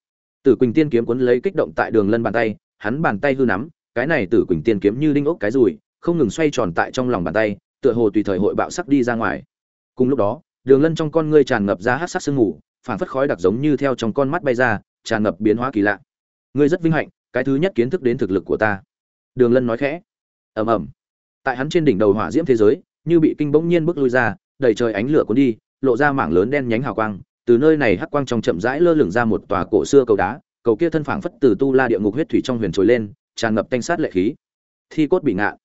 S1: Tử quỳnh tiên kiếm cuốn lấy kích động tại đường lân bàn tay, hắn bàn tay hư nắm, cái này tử quỳnh tiên kiếm như đinh ốc cái rùi, không ngừng xoay tròn tại trong lòng bàn tay, tựa hồ tùy thời hội bạo sắc đi ra ngoài. Cùng lúc đó, đường lân trong con ngươi tràn ngập ra hát sắc sương mù phản phất khói đặc giống như theo trong con mắt bay ra, tràn ngập biến hóa kỳ lạ. Ngươi rất vinh hạnh, cái thứ nhất kiến thức đến thực lực của ta. Đường lân nói khẽ. Ầm ầm. Tại hắn trên đỉnh đầu hỏa diễm thế giới, như bị kinh bỗng nhiên bước lui ra, đầy trời ánh lửa cuốn đi lộ ra mảng lớn đen nhánh hào quang, từ nơi này hắc quang trong chậm rãi lơ lửng ra một tòa cổ xưa cầu đá, cầu kia thân phảng phất từ tu la địa ngục huyết thủy trong huyền trồi lên, tràn ngập tanh sát lệ khí. Thi cốt bị ngạn.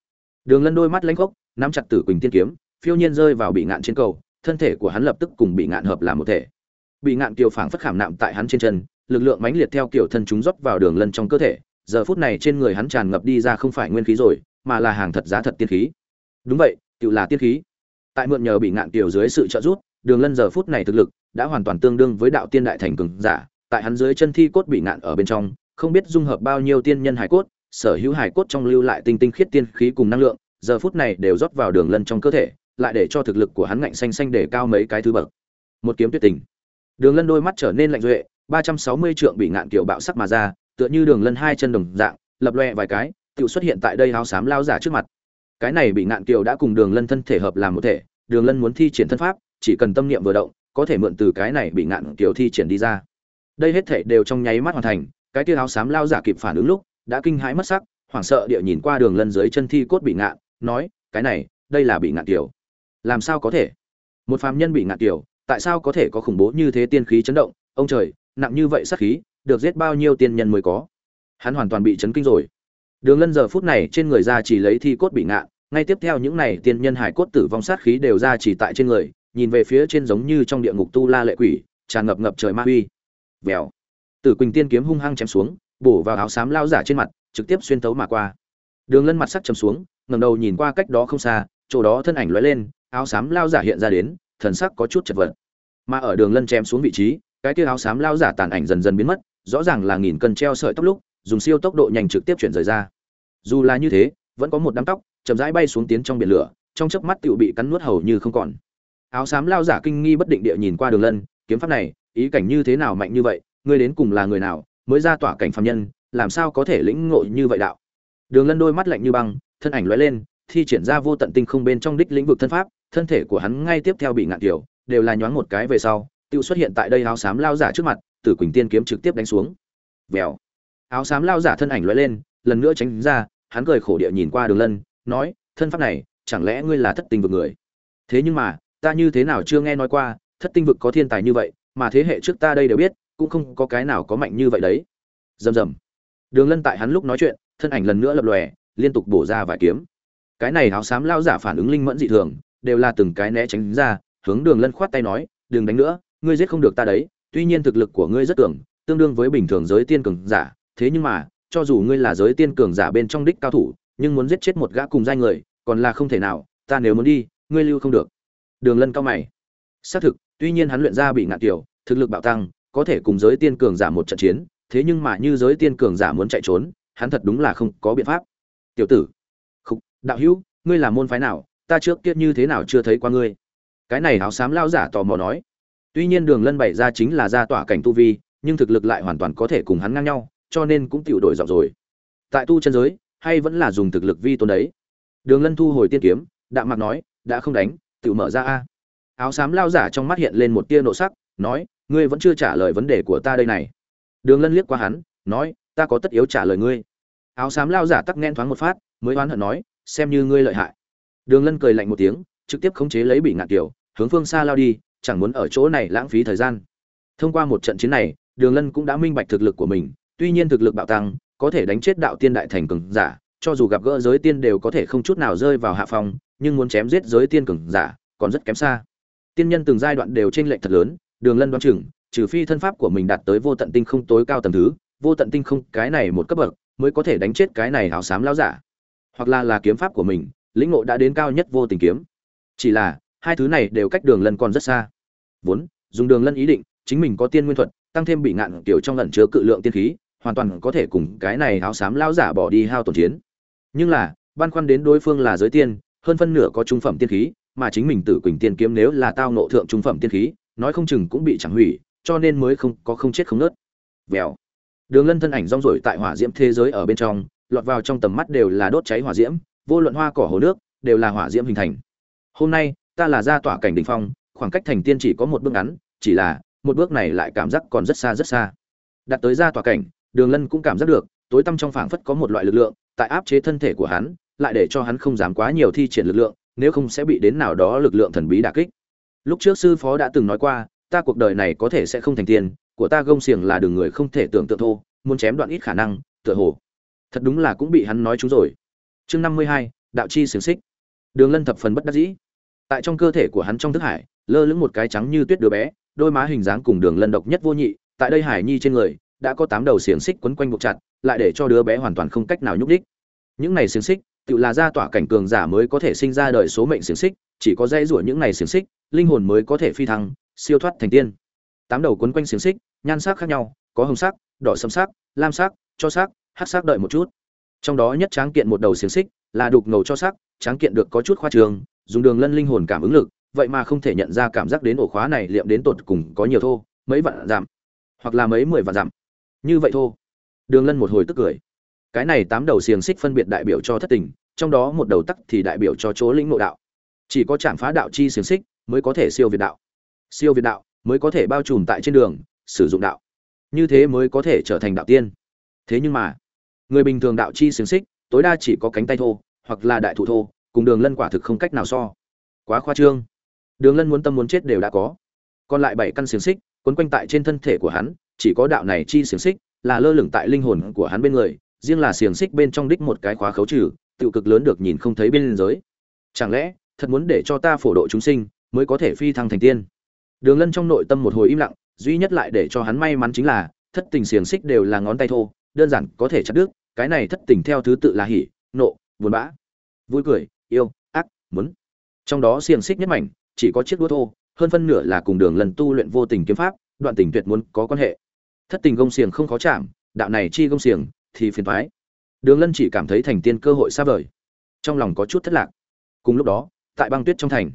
S1: Đường lân đôi mắt lãnh khốc, nắm chặt tử quỳnh tiên kiếm, phiêu nhiên rơi vào bị ngạn trên cầu, thân thể của hắn lập tức cùng bị ngạn hợp làm một thể. Bị ngạn kiều phảng phất khảm nạm tại hắn trên chân, lực lượng mãnh liệt theo kiểu thân chúng rót vào đường lân trong cơ thể, giờ phút này trên người hắn tràn ngập đi ra không phải nguyên khí rồi, mà là hàng thật giá thật tiên khí. Đúng vậy, tự là tiên khí. Tại mượn nhờ bị ngạn kiều dưới sự trợ giúp đường lân giờ phút này thực lực đã hoàn toàn tương đương với đạo tiên đại thành cường giả, tại hắn dưới chân thi cốt bị ngạn ở bên trong, không biết dung hợp bao nhiêu tiên nhân hải cốt, sở hữu hải cốt trong lưu lại tinh tinh khiết tiên khí cùng năng lượng, giờ phút này đều rót vào đường lân trong cơ thể, lại để cho thực lực của hắn ngạnh xanh xanh để cao mấy cái thứ bậc. Một kiếm tuyệt tình. Đường lân đôi mắt trở nên lạnh duệ, ba trăm sáu mươi trượng bị ngạn kiểu bạo sắc mà ra, tựa như đường lân hai chân đồng dạng, lập loe vài cái tự xuất hiện tại đây áo xám lao giả trước mặt. Cái này bị ngạn kiều đã cùng đường lân thân thể hợp làm một thể đường lân muốn thi triển thân pháp, chỉ cần tâm niệm vừa động, có thể mượn từ cái này bị ngạn kiều thi triển đi ra. Đây hết thể đều trong nháy mắt hoàn thành, cái tia áo xám lao giả kịp phản ứng lúc, đã kinh hãi mất sắc, hoảng sợ địa nhìn qua đường lân dưới chân thi cốt bị ngạn, nói, cái này, đây là bị ngạn kiều làm sao có thể? Một phàm nhân bị ngạn kiều tại sao có thể có khủng bố như thế tiên khí chấn động? Ông trời, nặng như vậy sát khí, được giết bao nhiêu tiên nhân mới có? Hắn hoàn toàn bị chấn kinh rồi. Đường lân giờ phút này trên người ra chỉ lấy thi cốt bị ngạn ngay tiếp theo những này tiên nhân hải cốt tử vong sát khí đều ra chỉ tại trên người, nhìn về phía trên giống như trong địa ngục tu la lệ quỷ, tràn ngập ngập trời ma uy vèo. Tử quỳnh tiên kiếm hung hăng chém xuống, bổ vào áo xám lao giả trên mặt, trực tiếp xuyên tấu mà qua. Đường lân mặt sắc chầm xuống, ngẩng đầu nhìn qua cách đó không xa, chỗ đó thân ảnh lóe lên, áo xám lao giả hiện ra đến, thần sắc có chút chật vật. Mà ở đường lân chém xuống vị trí, cái kia áo xám lao giả tàn ảnh dần dần biến mất, rõ ràng là nghìn cân treo sợi tóc lúc, dùng siêu tốc độ nhanh trực tiếp chuyển rời ra. Dù là như thế vẫn có một đám tóc, chậm rãi bay xuống tiến trong biển lửa, trong chớp mắt tựu bị cắn nuốt hầu như không còn. Áo xám lao giả kinh nghi bất định địa nhìn qua đường lân, kiếm pháp này, ý cảnh như thế nào mạnh như vậy, ngươi đến cùng là người nào, mới ra tỏa cảnh phàm nhân, làm sao có thể lĩnh ngộ như vậy đạo? Đường lân đôi mắt lạnh như băng, thân ảnh lóe lên, thi triển ra vô tận tinh không bên trong đích lĩnh vực thân pháp, thân thể của hắn ngay tiếp theo bị ngạn tiểu, đều là nhoáng một cái về sau tự xuất hiện tại đây áo xám lao giả trước mặt, tử quỳnh tiên kiếm trực tiếp đánh xuống. Vèo. Áo xám lao giả thân ảnh lóe lên, lần nữa tránh ra hắn cười khổ địa nhìn qua đường lân, nói, thân pháp này, chẳng lẽ ngươi là thất tinh vực người? Thế nhưng mà, ta như thế nào chưa nghe nói qua, thất tinh vực có thiên tài như vậy, mà thế hệ trước ta đây đều biết, cũng không có cái nào có mạnh như vậy đấy. Rầm rầm. Đường lân tại hắn lúc nói chuyện, thân ảnh lần nữa lập lòe, liên tục bổ ra vài kiếm. Cái này áo xám lao giả phản ứng linh mẫn dị thường, đều là từng cái né tránh ra, hướng đường lân khoát tay nói, đừng đánh nữa, ngươi giết không được ta đấy, tuy nhiên thực lực của ngươi rất cường, tương đương với bình thường giới tiên cường giả, thế nhưng mà cho dù ngươi là giới tiên cường giả bên trong đích cao thủ, nhưng muốn giết chết một gã cùng giai người, còn là không thể nào, ta nếu muốn đi, ngươi lưu không được. Đường lân cao mày. Xác thực, tuy nhiên hắn luyện ra bị ngạn tiểu, thực lực bạo tăng, có thể cùng giới tiên cường giả một trận chiến, thế nhưng mà như giới tiên cường giả muốn chạy trốn, hắn thật đúng là không có biện pháp. Tiểu tử, khục, đạo hữu, ngươi là môn phái nào, ta trước kia như thế nào chưa thấy qua ngươi? Cái này áo xám lao giả tò mò nói. Tuy nhiên đường lân bày ra chính là gia tỏa cảnh tu vi, nhưng thực lực lại hoàn toàn có thể cùng hắn ngang nhau cho nên cũng tiểu đổi giọng rồi. Tại tu chân giới, hay vẫn là dùng thực lực vi tôn đấy? Đường lân thu hồi tiên kiếm, đạm mạc nói, đã không đánh, tiểu mở ra a. Áo xám lao giả trong mắt hiện lên một tia nộ sắc, nói, ngươi vẫn chưa trả lời vấn đề của ta đây này. Đường lân liếc qua hắn, nói, ta có tất yếu trả lời ngươi. Áo xám lao giả tắc nghẽn thoáng một phát, mới oán hận nói, xem như ngươi lợi hại. Đường lân cười lạnh một tiếng, trực tiếp khống chế lấy bị ngạn tiểu hướng phương xa lao đi, chẳng muốn ở chỗ này lãng phí thời gian. Thông qua một trận chiến này, đường lân cũng đã minh bạch thực lực của mình tuy nhiên thực lực bạo tăng có thể đánh chết đạo tiên đại thành cường giả cho dù gặp gỡ giới tiên đều có thể không chút nào rơi vào hạ phong, nhưng muốn chém giết giới tiên cường giả còn rất kém xa. Tiên nhân từng giai đoạn đều chênh lệch thật lớn đường lân đoán chừng trừ phi thân pháp của mình đạt tới vô tận tinh không tối cao tầng thứ vô tận tinh không cái này một cấp bậc mới có thể đánh chết cái này áo xám lão giả. Hoặc là là kiếm pháp của mình lĩnh ngộ đã đến cao nhất vô tình kiếm. Chỉ là hai thứ này đều cách đường lân còn rất xa. Vốn dùng đường lân ý định chính mình có tiên nguyên thuật tăng thêm bị ngạn tiểu trong lần chứa cự lượng tiên khí hoàn toàn có thể cùng cái này áo xám lão giả bỏ đi hao tổn chiến. Nhưng là ban khoăn đến đối phương là giới tiên, hơn phân nửa có trung phẩm tiên khí, mà chính mình tử quỳnh tiên kiếm nếu là tao ngộ thượng trung phẩm tiên khí, nói không chừng cũng bị chẳng hủy, cho nên mới không, có không chết không nứt. vèo. Đường lân thân ảnh rong rổi tại hỏa diễm thế giới ở bên trong, lọt vào trong tầm mắt đều là đốt cháy hỏa diễm, vô luận hoa cỏ hồ nước, đều là hỏa diễm hình thành. Hôm nay, ta là gia tỏa cảnh đỉnh phong, khoảng cách thành tiên chỉ có một bước ngắn, chỉ là, một bước này lại cảm giác còn rất xa rất xa. Đặt tới gia tỏa cảnh đường lân cũng cảm giác được, tối tăm trong phảng phất có một loại lực lượng, tại áp chế thân thể của hắn, lại để cho hắn không dám quá nhiều thi triển lực lượng, nếu không sẽ bị đến nào đó lực lượng thần bí đả kích. Lúc trước sư phó đã từng nói qua, ta cuộc đời này có thể sẽ không thành tiên của ta gông xiềng là đường người không thể tưởng tượng thô, muốn chém đoạn ít khả năng, tựa hồ. Thật đúng là cũng bị hắn nói chúng rồi. Chương năm mươi hai, đạo chi xiềng xích. Đường lân thập phần bất đắc dĩ. Tại trong cơ thể của hắn trong thức hải, lơ lửng một cái trắng như tuyết đứa bé, đôi má hình dáng cùng đường lân độc nhất vô nhị, tại đây hải nhi trên người đã có tám đầu xiềng xích quấn quanh buộc chặt, lại để cho đứa bé hoàn toàn không cách nào nhúc đích những này xiềng xích, tự là ra tỏa cảnh cường giả mới có thể sinh ra đời số mệnh xiềng xích, chỉ có dây rủa những này xiềng xích, linh hồn mới có thể phi thăng, siêu thoát thành tiên. Tám đầu quấn quanh xiềng xích, nhan sắc khác nhau, có hồng sắc, đỏ sẫm sắc, lam sắc, cho sắc, hắc sắc đợi một chút. Trong đó nhất tráng kiện một đầu xiềng xích là đục ngầu cho sắc, tráng kiện được có chút khoa trường, dùng đường lân linh hồn cảm ứng lực, vậy mà không thể nhận ra cảm giác đến ổ khóa này liệm đến tột cùng có nhiều thô, mấy vạn giảm, hoặc là mấy mười vạn giảm như vậy thô. Đường lân một hồi tức cười. Cái này tám đầu xiềng xích phân biệt đại biểu cho thất tình, trong đó một đầu tắc thì đại biểu cho chỗ lĩnh nội đạo. Chỉ có chạm phá đạo chi xiềng xích mới có thể siêu việt đạo. Siêu việt đạo mới có thể bao trùm tại trên đường, sử dụng đạo. Như thế mới có thể trở thành đạo tiên. Thế nhưng mà, người bình thường đạo chi xiềng xích, tối đa chỉ có cánh tay thô, hoặc là đại thụ thô, cùng đường lân quả thực không cách nào so. Quá khoa trương. Đường lân muốn tâm muốn chết đều đã có. Còn lại bảy căn xiềng xích, quấn quanh tại trên thân thể của hắn chỉ có đạo này chi xiềng xích là lơ lửng tại linh hồn của hắn bên người, riêng là xiềng xích bên trong đích một cái khóa khấu trừ tự cực lớn được nhìn không thấy bên giới chẳng lẽ, thật muốn để cho ta phổ độ chúng sinh, mới có thể phi thăng thành tiên? Đường lân trong nội tâm một hồi im lặng, duy nhất lại để cho hắn may mắn chính là, thất tình xiềng xích đều là ngón tay thô, đơn giản có thể chặt đứt, cái này thất tình theo thứ tự là hỉ, nộ, buồn bã. Vui cười, yêu, ác, muốn. Trong đó xiềng xích nhất mảnh, chỉ có chiếc đũa thô, hơn phân nửa là cùng đường lần tu luyện vô tình kiếm pháp, đoạn tình tuyệt muốn có quan hệ thất tình gông xiềng không khó chạm, đạo này chi gông xiềng thì phiền thoái đường lân chỉ cảm thấy thành tiên cơ hội xa vời. Trong lòng có chút thất lạc. Cùng lúc đó, tại băng tuyết trong thành.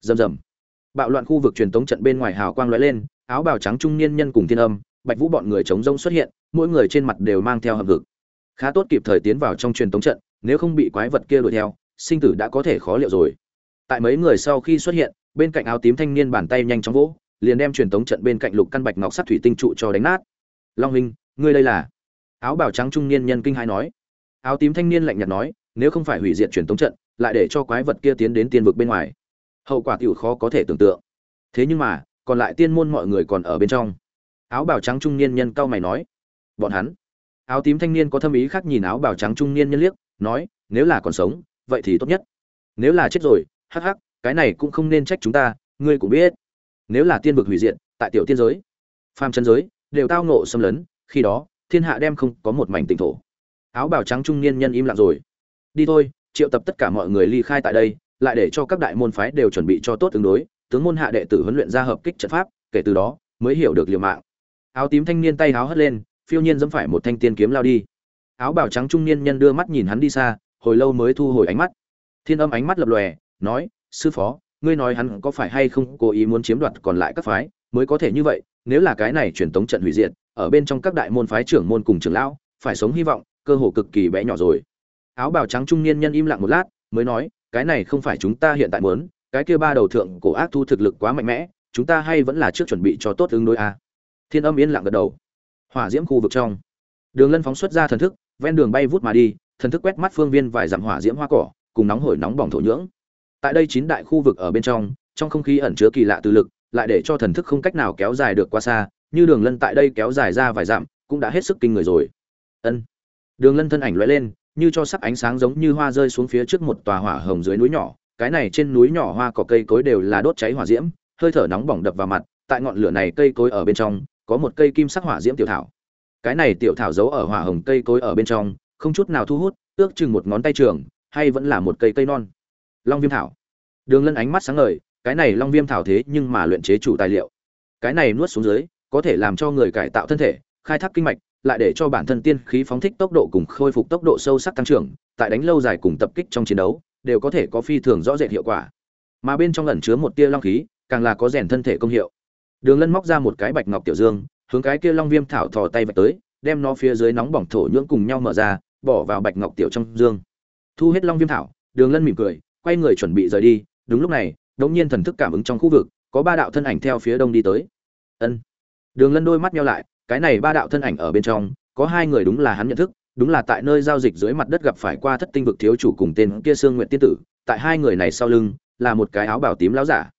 S1: Rầm rầm. Bạo loạn khu vực truyền tống trận bên ngoài hào quang lóe lên, áo bào trắng trung niên nhân cùng thiên âm, bạch vũ bọn người chống rông xuất hiện, mỗi người trên mặt đều mang theo hầm vực khá tốt kịp thời tiến vào trong truyền tống trận, nếu không bị quái vật kia đuổi theo, sinh tử đã có thể khó liệu rồi. Tại mấy người sau khi xuất hiện, bên cạnh áo tím thanh niên bàn tay nhanh chóng vỗ liền đem truyền tống trận bên cạnh lục căn bạch ngọc sắt thủy tinh trụ cho đánh nát. Long huynh, ngươi đây là? Áo bào trắng trung niên nhân kinh hãi nói. Áo tím thanh niên lạnh nhạt nói, nếu không phải hủy diệt truyền tống trận, lại để cho quái vật kia tiến đến tiên vực bên ngoài. Hậu quả tiểu khó có thể tưởng tượng. Thế nhưng mà, còn lại tiên môn mọi người còn ở bên trong. Áo bào trắng trung niên nhân cao mày nói. Bọn hắn. Áo tím thanh niên có thâm ý khác nhìn áo bào trắng trung niên nhân liếc, nói, nếu là còn sống, vậy thì tốt nhất. Nếu là chết rồi, hắc hắc, cái này cũng không nên trách chúng ta, ngươi cũng biết nếu là tiên vực hủy diệt, tại tiểu tiên giới, phàm chân giới, đều tao ngộ xâm lấn, khi đó, thiên hạ đem không có một mảnh tỉnh thổ. Áo bào trắng trung niên nhân im lặng rồi. Đi thôi, triệu tập tất cả mọi người ly khai tại đây, lại để cho các đại môn phái đều chuẩn bị cho tốt tương đối, tướng môn hạ đệ tử huấn luyện ra hợp kích trận pháp, kể từ đó, mới hiểu được liều mạng. Áo tím thanh niên tay áo hất lên, phiêu nhiên dẫm phải một thanh tiên kiếm lao đi. Áo bào trắng trung niên nhân đưa mắt nhìn hắn đi xa, hồi lâu mới thu hồi ánh mắt. Thiên âm ánh mắt lập lòe, nói, sư phó ngươi nói hắn có phải hay không cố ý muốn chiếm đoạt còn lại các phái, mới có thể như vậy, nếu là cái này truyền tống trận hủy diệt, ở bên trong các đại môn phái trưởng môn cùng trưởng lão, phải sống hy vọng, cơ hồ cực kỳ bé nhỏ rồi. Áo bào trắng trung niên nhân im lặng một lát, mới nói, cái này không phải chúng ta hiện tại muốn, cái kia ba đầu thượng cổ ác thu thực lực quá mạnh mẽ, chúng ta hay vẫn là trước chuẩn bị cho tốt ứng đối a. Thiên âm yên lặng gật đầu. Hỏa diễm khu vực trong. Đường lân phóng xuất ra thần thức, ven đường bay vút mà đi, thần thức quét mắt phương viên vài dặm hỏa diễm hoa cỏ, cùng nóng hổi nóng bỏng thổ nhưỡng tại đây chín đại khu vực ở bên trong trong không khí ẩn chứa kỳ lạ từ lực, lại để cho thần thức không cách nào kéo dài được qua xa, như đường lân tại đây kéo dài ra vài dặm, cũng đã hết sức kinh người rồi. Ân. Đường lân thân ảnh lóe lên, như cho sắc ánh sáng giống như hoa rơi xuống phía trước một tòa hỏa hồng dưới núi nhỏ, cái này trên núi nhỏ hoa cỏ cây cối đều là đốt cháy hỏa diễm, hơi thở nóng bỏng đập vào mặt, tại ngọn lửa này cây cối ở bên trong, có một cây kim sắc hỏa diễm tiểu thảo. Cái này tiểu thảo giấu ở hỏa hồng cây cối ở bên trong, không chút nào thu hút, ước chừng một ngón tay trường, hay vẫn là một cây cây non long viêm thảo. Đường lân ánh mắt sáng ngời, cái này long viêm thảo thế nhưng mà luyện chế chủ tài liệu. Cái này nuốt xuống dưới, có thể làm cho người cải tạo thân thể, khai thác kinh mạch, lại để cho bản thân tiên khí phóng thích tốc độ cùng khôi phục tốc độ sâu sắc tăng trưởng, tại đánh lâu dài cùng tập kích trong chiến đấu, đều có thể có phi thường rõ rệt hiệu quả. Mà bên trong ẩn chứa một tia long khí, càng là có rèn thân thể công hiệu. Đường lân móc ra một cái bạch ngọc tiểu dương, hướng cái kia long viêm thảo thò tay vạch tới, đem nó phía dưới nóng bỏng thổ nhưỡng cùng nhau mở ra, bỏ vào bạch ngọc tiểu trong dương. Thu hết long viêm thảo, đường lân mỉm cười quay người chuẩn bị rời đi, đúng lúc này, đống nhiên thần thức cảm ứng trong khu vực, có ba đạo thân ảnh theo phía đông đi tới. Ân. Đường lân đôi mắt nhau lại, cái này ba đạo thân ảnh ở bên trong, có hai người đúng là hắn nhận thức, đúng là tại nơi giao dịch dưới mặt đất gặp phải qua thất tinh vực thiếu chủ cùng tên kia sương nguyện tiên tử, tại hai người này sau lưng, là một cái áo bảo tím láo giả.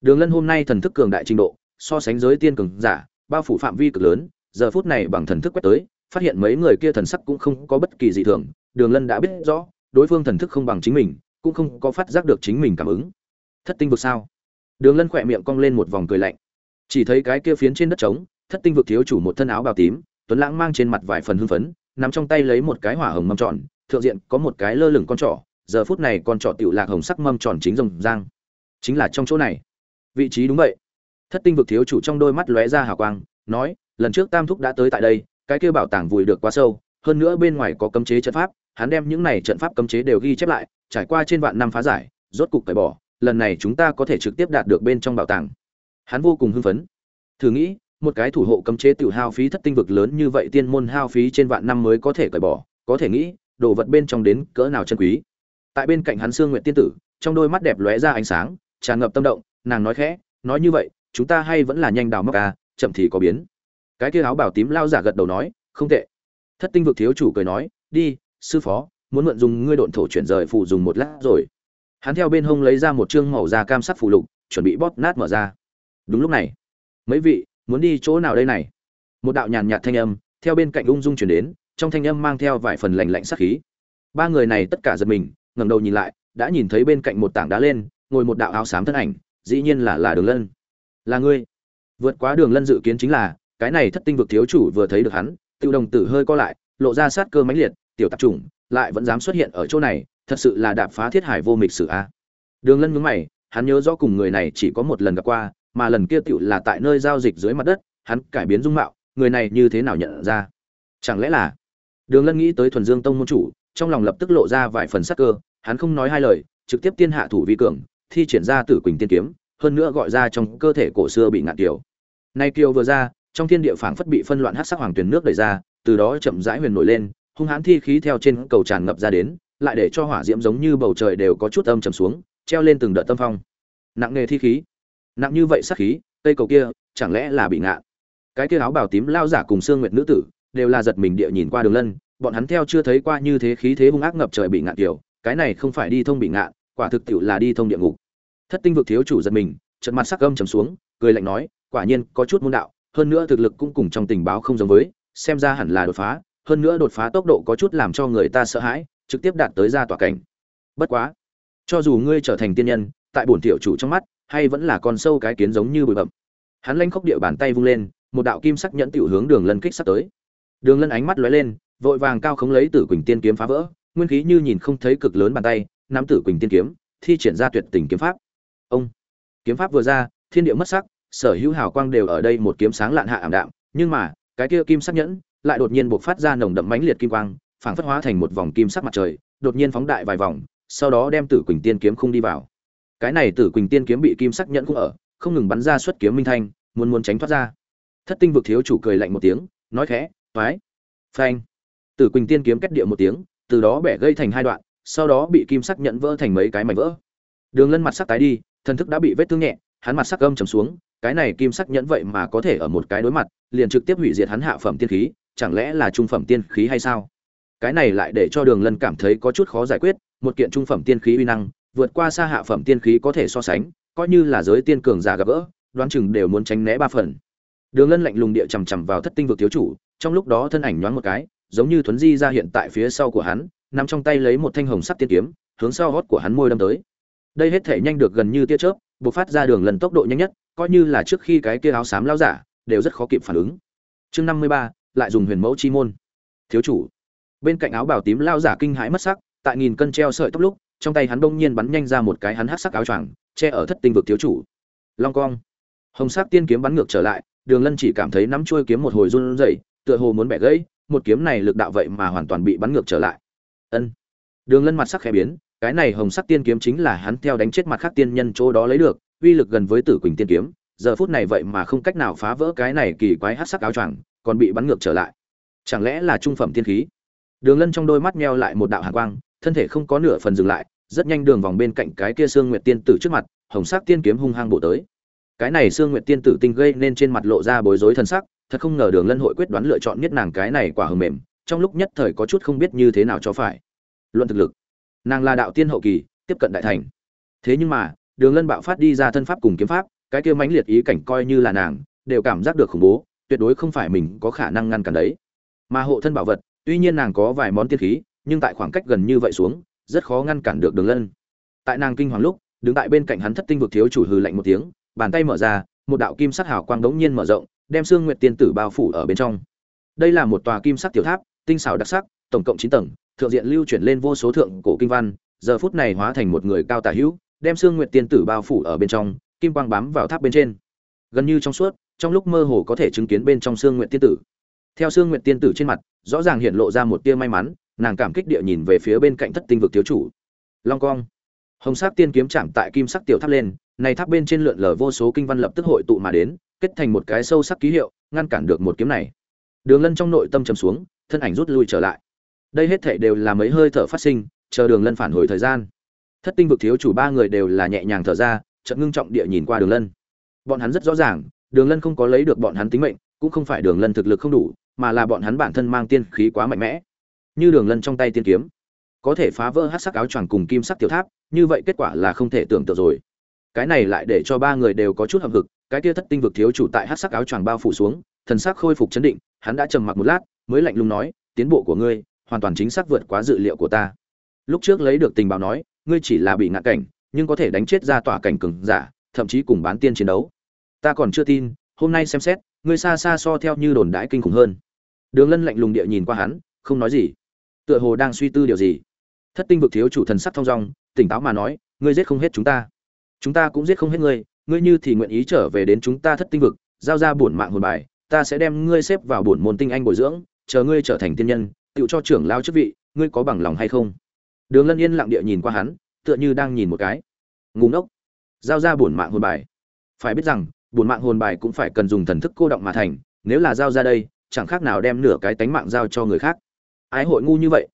S1: Đường lân hôm nay thần thức cường đại trình độ, so sánh giới tiên cường giả, bao phủ phạm vi cực lớn, giờ phút này bằng thần thức quét tới, phát hiện mấy người kia thần sắc cũng không có bất kỳ dị thường, đường lân đã biết rõ, đối phương thần thức không bằng chính mình cũng không có phát giác được chính mình cảm ứng. Thất tinh vực sao? Đường lân khỏe miệng cong lên một vòng cười lạnh. Chỉ thấy cái kia phiến trên đất trống, thất tinh vực thiếu chủ một thân áo bào tím, tuấn lãng mang trên mặt vài phần hưng phấn, nằm trong tay lấy một cái hỏa hồng mâm tròn, thượng diện có một cái lơ lửng con trỏ, giờ phút này con trỏ tiểu lạc hồng sắc mâm tròn chính rồng giang chính là trong chỗ này. Vị trí đúng vậy. Thất tinh vực thiếu chủ trong đôi mắt lóe ra hào quang, nói, lần trước tam thúc đã tới tại đây, cái kia bảo tàng vùi được quá sâu, hơn nữa bên ngoài có cấm chế trận pháp, hắn đem những này trận pháp cấm chế đều ghi chép lại trải qua trên vạn năm phá giải rốt cục cởi bỏ lần này chúng ta có thể trực tiếp đạt được bên trong bảo tàng. Hắn vô cùng hưng phấn. Thử nghĩ một cái thủ hộ cấm chế tiểu hao phí thất tinh vực lớn như vậy tiên môn hao phí trên vạn năm mới có thể cởi bỏ có thể nghĩ đồ vật bên trong đến cỡ nào chân quý. Tại bên cạnh hắn sương nguyện tiên tử trong đôi mắt đẹp lóe ra ánh sáng tràn ngập tâm động nàng nói khẽ nói như vậy chúng ta hay vẫn là nhanh đào móc a, chậm thì có biến. Cái kia áo bảo tím lao giả gật đầu nói không tệ. Thất tinh vực thiếu chủ cười nói đi sư phó muốn mượn dùng ngươi độn thổ chuyển rời phụ dùng một lát rồi. Hắn theo bên hông lấy ra một chương màu da cam sắc phù lục, chuẩn bị bóp nát mở ra. Đúng lúc này, mấy vị, muốn đi chỗ nào đây này? Một đạo nhàn nhạt thanh âm theo bên cạnh ung dung chuyển đến, trong thanh âm mang theo vài phần lạnh lạnh sắc khí. Ba người này tất cả giật mình, ngẩng đầu nhìn lại, đã nhìn thấy bên cạnh một tảng đá lên, ngồi một đạo áo xám thân ảnh, dĩ nhiên là là đường lân. Là ngươi. Vượt quá đường lân dự kiến chính là, cái này thất tinh vực thiếu chủ vừa thấy được hắn tiêu đồng tử hơi co lại, lộ ra sát cơ mãnh liệt, tiểu tạp chủng lại vẫn dám xuất hiện ở chỗ này, thật sự là đạp phá thiết hải vô mịch sử a. Đường lân nhướng mày, hắn nhớ rõ cùng người này chỉ có một lần gặp qua, mà lần kia tựu là tại nơi giao dịch dưới mặt đất, hắn cải biến dung mạo, người này như thế nào nhận ra? Chẳng lẽ là? Đường lân nghĩ tới thuần dương tông môn chủ, trong lòng lập tức lộ ra vài phần sắc cơ, hắn không nói hai lời, trực tiếp tiên hạ thủ vi cường, thi triển ra tử quỳnh tiên kiếm, hơn nữa gọi ra trong cơ thể cổ xưa bị ngạn kiều. Nay kiều vừa ra, trong thiên địa phảng phất bị phân loạn hát sắc hoàng tuyền nước đẩy ra, từ đó chậm rãi huyền nổi lên hung hãn thi khí theo trên cầu tràn ngập ra đến, lại để cho hỏa diễm giống như bầu trời đều có chút âm trầm xuống, treo lên từng đợt tâm phong. Nặng nghề thi khí. Nặng như vậy sắc khí, cây cầu kia, chẳng lẽ là bị ngạn cái kia áo bào tím lao giả cùng xương nguyệt nữ tử, đều là giật mình địa nhìn qua đường lân, bọn hắn theo chưa thấy qua như thế khí thế hung ác ngập trời bị ngạn kiểu cái này không phải đi thông bị ngạn quả thực tiệu là đi thông địa ngục. Thất tinh vực thiếu chủ giật mình trận mặt sắc âm trầm xuống, cười lạnh nói, quả nhiên có chút môn đạo, hơn nữa thực lực cũng cùng trong tình báo không giống với, xem ra hẳn là đột phá hơn nữa đột phá tốc độ có chút làm cho người ta sợ hãi, trực tiếp đạt tới ra tỏa cảnh. Bất quá, cho dù ngươi trở thành tiên nhân, tại bổn tiểu chủ trong mắt, hay vẫn là con sâu cái kiến giống như bụi bậm hắn lanh khóc địa bàn tay vung lên, một đạo kim sắc nhẫn tiểu hướng đường lân kích sắp tới. Đường lân ánh mắt lóe lên, vội vàng cao khống lấy tử quỳnh tiên kiếm phá vỡ, nguyên khí như nhìn không thấy cực lớn bàn tay, nắm tử quỳnh tiên kiếm, thi triển ra tuyệt tình kiếm pháp. Ông, kiếm pháp vừa ra, thiên địa mất sắc, sở hữu hào quang đều ở đây một kiếm sáng lạn hạ ảm đạm, nhưng mà, cái kia kim sắc nhẫn lại đột nhiên bộc phát ra nồng đậm mãnh liệt kim quang, phảng phất hóa thành một vòng kim sắc mặt trời, đột nhiên phóng đại vài vòng, sau đó đem tử quỳnh tiên kiếm khung đi vào. Cái này tử quỳnh tiên kiếm bị kim sắc nhẫn cũng ở, không ngừng bắn ra xuất kiếm minh thanh, muốn muốn tránh thoát ra. Thất tinh vực thiếu chủ cười lạnh một tiếng, nói khẽ, toái, phanh. Tử quỳnh tiên kiếm cắt địa một tiếng, từ đó bẻ gây thành hai đoạn, sau đó bị kim sắc nhẫn vỡ thành mấy cái mảnh vỡ. Đường lân mặt sắc tái đi, thân thức đã bị vết thương nhẹ, hắn mặt sắc âm trầm xuống, cái này kim sắc nhẫn vậy mà có thể ở một cái đối mặt, liền trực tiếp hủy diệt hắn hạ phẩm tiên khí chẳng lẽ là trung phẩm tiên khí hay sao? Cái này lại để cho đường lân cảm thấy có chút khó giải quyết, một kiện trung phẩm tiên khí uy năng, vượt qua xa hạ phẩm tiên khí có thể so sánh, coi như là giới tiên cường giả gặp gỡ, đoán chừng đều muốn tránh né ba phần. Đường lân lạnh lùng địa chằm chằm vào thất tinh vực thiếu chủ, trong lúc đó thân ảnh nhoáng một cái, giống như thuấn di ra hiện tại phía sau của hắn nằm trong tay lấy một thanh hồng sắc tiên kiếm, hướng sau hót của hắn môi đâm tới. Đây hết thể nhanh được gần như tia chớp, bộc phát ra đường lần tốc độ nhanh nhất, coi như là trước khi cái kia áo xám lao giả, đều rất khó kịp phản ứng. Chương năm mươi ba lại dùng huyền mẫu chi môn. Thiếu chủ. Bên cạnh áo bào tím lao giả kinh hãi mất sắc, tại nghìn cân treo sợi tóc lúc, trong tay hắn bỗng nhiên bắn nhanh ra một cái hắn hắc sắc áo choàng, che ở thất tinh vực thiếu chủ. Long cong. Hồng sắc tiên kiếm bắn ngược trở lại, đường lân chỉ cảm thấy nắm chuôi kiếm một hồi run rẩy, tựa hồ muốn bẻ gãy, một kiếm này lực đạo vậy mà hoàn toàn bị bắn ngược trở lại. Ân. Đường lân mặt sắc khẽ biến, cái này hồng sắc tiên kiếm chính là hắn theo đánh chết mặt khác tiên nhân chỗ đó lấy được, uy lực gần với tử quỳnh tiên kiếm, giờ phút này vậy mà không cách nào phá vỡ cái này kỳ quái hắc sắc áo choàng còn bị bắn ngược trở lại. Chẳng lẽ là trung phẩm tiên khí? Đường lân trong đôi mắt meo lại một đạo hàn quang, thân thể không có nửa phần dừng lại, rất nhanh đường vòng bên cạnh cái kia xương nguyệt tiên tử trước mặt, hồng sắc tiên kiếm hung hăng bổ tới. Cái này xương nguyệt tiên tử tinh gây nên trên mặt lộ ra bối rối thân sắc, thật không ngờ đường lân hội quyết đoán lựa chọn nhất nàng cái này quả hầm mềm, trong lúc nhất thời có chút không biết như thế nào cho phải. Luận thực lực, nàng là đạo tiên hậu kỳ, tiếp cận đại thành. Thế nhưng mà, đường lân bạo phát đi ra thân pháp cùng kiếm pháp, cái kia mãnh liệt ý cảnh coi như là nàng, đều cảm giác được khủng bố tuyệt đối không phải mình có khả năng ngăn cản đấy. Mà hộ thân bảo vật, tuy nhiên nàng có vài món tiên khí, nhưng tại khoảng cách gần như vậy xuống, rất khó ngăn cản được đường lân. Tại nàng kinh hoàng lúc, đứng tại bên cạnh hắn thất tinh vực thiếu chủ hừ lạnh một tiếng, bàn tay mở ra, một đạo kim sắc hào quang đống nhiên mở rộng, đem xương nguyệt tiên tử bao phủ ở bên trong. Đây là một tòa kim sắc tiểu tháp, tinh xảo đặc sắc, tổng cộng chín tầng, thượng diện lưu chuyển lên vô số thượng cổ kinh văn, giờ phút này hóa thành một người cao tả hữu, đem xương nguyệt tiên tử bao phủ ở bên trong, kim quang bám vào tháp bên trên. Gần như trong suốt trong lúc mơ hồ có thể chứng kiến bên trong xương nguyệt tiên tử. Theo xương nguyệt tiên tử trên mặt, rõ ràng hiện lộ ra một tia may mắn, nàng cảm kích địa nhìn về phía bên cạnh thất tinh vực thiếu chủ. Long cong. Hồng sắc tiên kiếm chạm tại kim sắc tiểu tháp lên, này tháp bên trên lượn lờ vô số kinh văn lập tức hội tụ mà đến, kết thành một cái sâu sắc ký hiệu, ngăn cản được một kiếm này. Đường lân trong nội tâm trầm xuống, thân ảnh rút lui trở lại. Đây hết thể đều là mấy hơi thở phát sinh, chờ đường lân phản hồi thời gian. Thất tinh vực thiếu chủ ba người đều là nhẹ nhàng thở ra, chợt ngưng trọng địa nhìn qua đường lân. Bọn hắn rất rõ ràng đường lân không có lấy được bọn hắn tính mệnh, cũng không phải đường lân thực lực không đủ, mà là bọn hắn bản thân mang tiên khí quá mạnh mẽ. Như đường lân trong tay tiên kiếm, có thể phá vỡ hát sắc áo choàng cùng kim sắc tiểu tháp, như vậy kết quả là không thể tưởng tượng rồi. Cái này lại để cho ba người đều có chút hậm hực, cái kia thất tinh vực thiếu chủ tại hát sắc áo choàng bao phủ xuống, thần sắc khôi phục chấn định, hắn đã trầm mặc một lát, mới lạnh lùng nói, tiến bộ của ngươi, hoàn toàn chính xác vượt quá dự liệu của ta. Lúc trước lấy được tình báo nói, ngươi chỉ là bị ngã cảnh, nhưng có thể đánh chết ra tỏa cảnh cường giả, thậm chí cùng bán tiên chiến đấu ta còn chưa tin, hôm nay xem xét, ngươi xa xa so theo như đồn đãi kinh khủng hơn. Đường lân lạnh lùng địa nhìn qua hắn, không nói gì. Tựa hồ đang suy tư điều gì. Thất tinh vực thiếu chủ thần sắc thong dong, tỉnh táo mà nói, ngươi giết không hết chúng ta. Chúng ta cũng giết không hết ngươi ngươi như thì nguyện ý trở về đến chúng ta thất tinh vực, giao ra bổn mạng hồn bài, ta sẽ đem ngươi xếp vào bổn môn tinh anh bồi dưỡng, chờ ngươi trở thành tiên nhân, tựu cho trưởng lao chức vị, ngươi có bằng lòng hay không? Đường lân yên lặng địa nhìn qua hắn, tựa như đang nhìn một cái. Ngủ ngốc, giao ra bổn mạng hồn bài. Phải biết rằng bổn mạng hồn bài cũng phải cần dùng thần thức cô động mà thành, nếu là giao ra đây, chẳng khác nào đem nửa cái tánh mạng giao cho người khác. Ái hội ngu như vậy.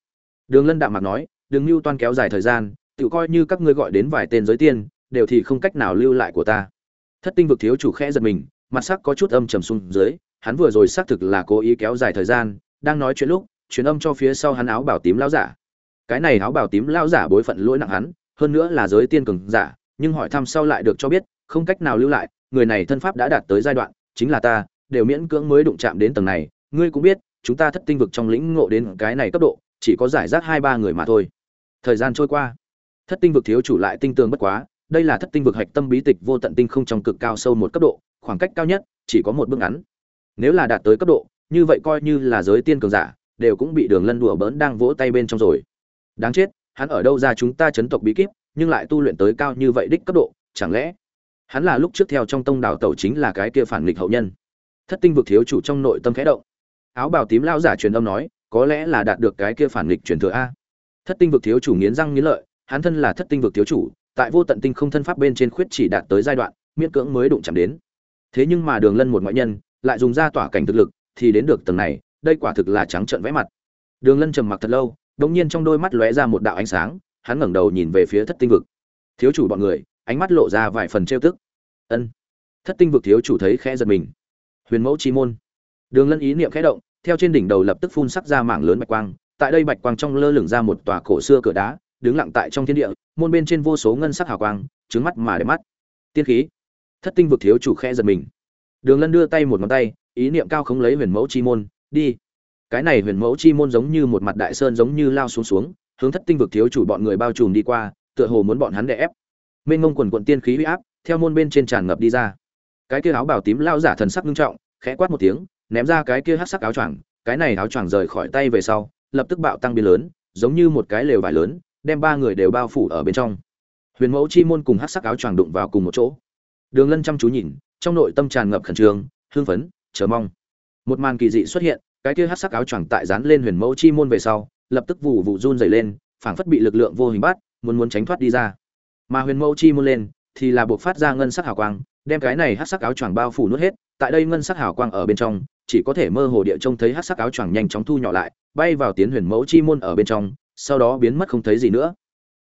S1: Đường lân đạm mạc nói đừng lưu toan kéo dài thời gian tự coi như các ngươi gọi đến vài tên giới tiên, đều thì không cách nào lưu lại của ta. Thất tinh vực thiếu chủ khẽ giật mình, mặt sắc có chút âm trầm xuống dưới, hắn vừa rồi xác thực là cố ý kéo dài thời gian, đang nói chuyện lúc, truyền âm cho phía sau hắn áo bảo tím lão giả. Cái này áo bảo tím lão giả bối phận lỗi nặng hắn, hơn nữa là giới tiên cường giả, nhưng hỏi thăm sau lại được cho biết, không cách nào lưu lại người này thân pháp đã đạt tới giai đoạn, chính là ta, đều miễn cưỡng mới đụng chạm đến tầng này. Ngươi cũng biết, chúng ta thất tinh vực trong lĩnh ngộ đến cái này cấp độ, chỉ có giải rác hai ba người mà thôi. Thời gian trôi qua. Thất tinh vực thiếu chủ lại tinh tường bất quá, đây là thất tinh vực hạch tâm bí tịch vô tận tinh không trong cực cao sâu một cấp độ, khoảng cách cao nhất, chỉ có một bước ngắn. Nếu là đạt tới cấp độ, như vậy coi như là giới tiên cường giả, đều cũng bị đường lân đùa bỡn đang vỗ tay bên trong rồi. Đáng chết, hắn ở đâu ra chúng ta chấn tộc bí kíp, nhưng lại tu luyện tới cao như vậy đích cấp độ, chẳng lẽ hắn là lúc trước theo trong tông đào tẩu chính là cái kia phản nghịch hậu nhân. Thất tinh vực thiếu chủ trong nội tâm khẽ động. Áo bào tím lao giả truyền âm nói, có lẽ là đạt được cái kia phản nghịch truyền thừa a. Thất tinh vực thiếu chủ nghiến răng nghiến lợi, hắn thân là thất tinh vực thiếu chủ, tại vô tận tinh không thân pháp bên trên khuyết chỉ đạt tới giai đoạn, miễn cưỡng mới đụng chạm đến. Thế nhưng mà đường lân một ngoại nhân, lại dùng ra tỏa cảnh thực lực, thì đến được tầng này, đây quả thực là trắng trợn vẽ mặt. Đường lân trầm mặc thật lâu, đống nhiên trong đôi mắt lóe ra một đạo ánh sáng, hắn ngẩng đầu nhìn về phía thất tinh vực. Thiếu chủ bọn người ánh mắt lộ ra vài phần trêu tức. Ân. Thất tinh vực thiếu chủ thấy khẽ giật mình. Huyền mẫu chi môn. Đường lân ý niệm khẽ động, theo trên đỉnh đầu lập tức phun sắc ra mảng lớn bạch quang, tại đây bạch quang trong lơ lửng ra một tòa cổ xưa cửa đá, đứng lặng tại trong thiên địa, môn bên trên vô số ngân sắc hào quang trứng mắt mà để mắt. Tiên khí. Thất tinh vực thiếu chủ khẽ giật mình. Đường lân đưa tay một ngón tay, ý niệm cao không lấy huyền mẫu chi môn, đi. Cái này huyền mẫu chi môn giống như một mặt đại sơn giống như lao xuống xuống, hướng thất tinh vực thiếu chủ bọn người bao trùm đi qua, tựa hồ muốn bọn hắn đè ép mênh ngông quần quận tiên khí huy áp, theo môn bên trên tràn ngập đi ra. Cái kia áo bào tím lao giả thần sắc nghiêm trọng, khẽ quát một tiếng, ném ra cái kia hắc sắc áo choàng, cái này áo choàng rời khỏi tay về sau, lập tức bạo tăng biến lớn, giống như một cái lều vải lớn, đem ba người đều bao phủ ở bên trong. Huyền mẫu chi môn cùng hắc sắc áo choàng đụng vào cùng một chỗ. Đường lân chăm chú nhìn, trong nội tâm tràn ngập khẩn trương hương phấn, chờ mong. Một màn kỳ dị xuất hiện, cái kia hắc sắc áo choàng tại dán lên huyền mẫu chi môn về sau, lập tức vụ vụ run dày lên, phảng phất bị lực lượng vô hình bắt, muốn muốn tránh thoát đi ra mà huyền mẫu chi môn lên, thì là buộc phát ra ngân sắc hào quang, đem cái này hắc sắc áo choàng bao phủ nuốt hết. Tại đây ngân sắc hào quang ở bên trong, chỉ có thể mơ hồ địa trông thấy hắc sắc áo choàng nhanh chóng thu nhỏ lại, bay vào tiến huyền mẫu chi môn ở bên trong, sau đó biến mất không thấy gì nữa.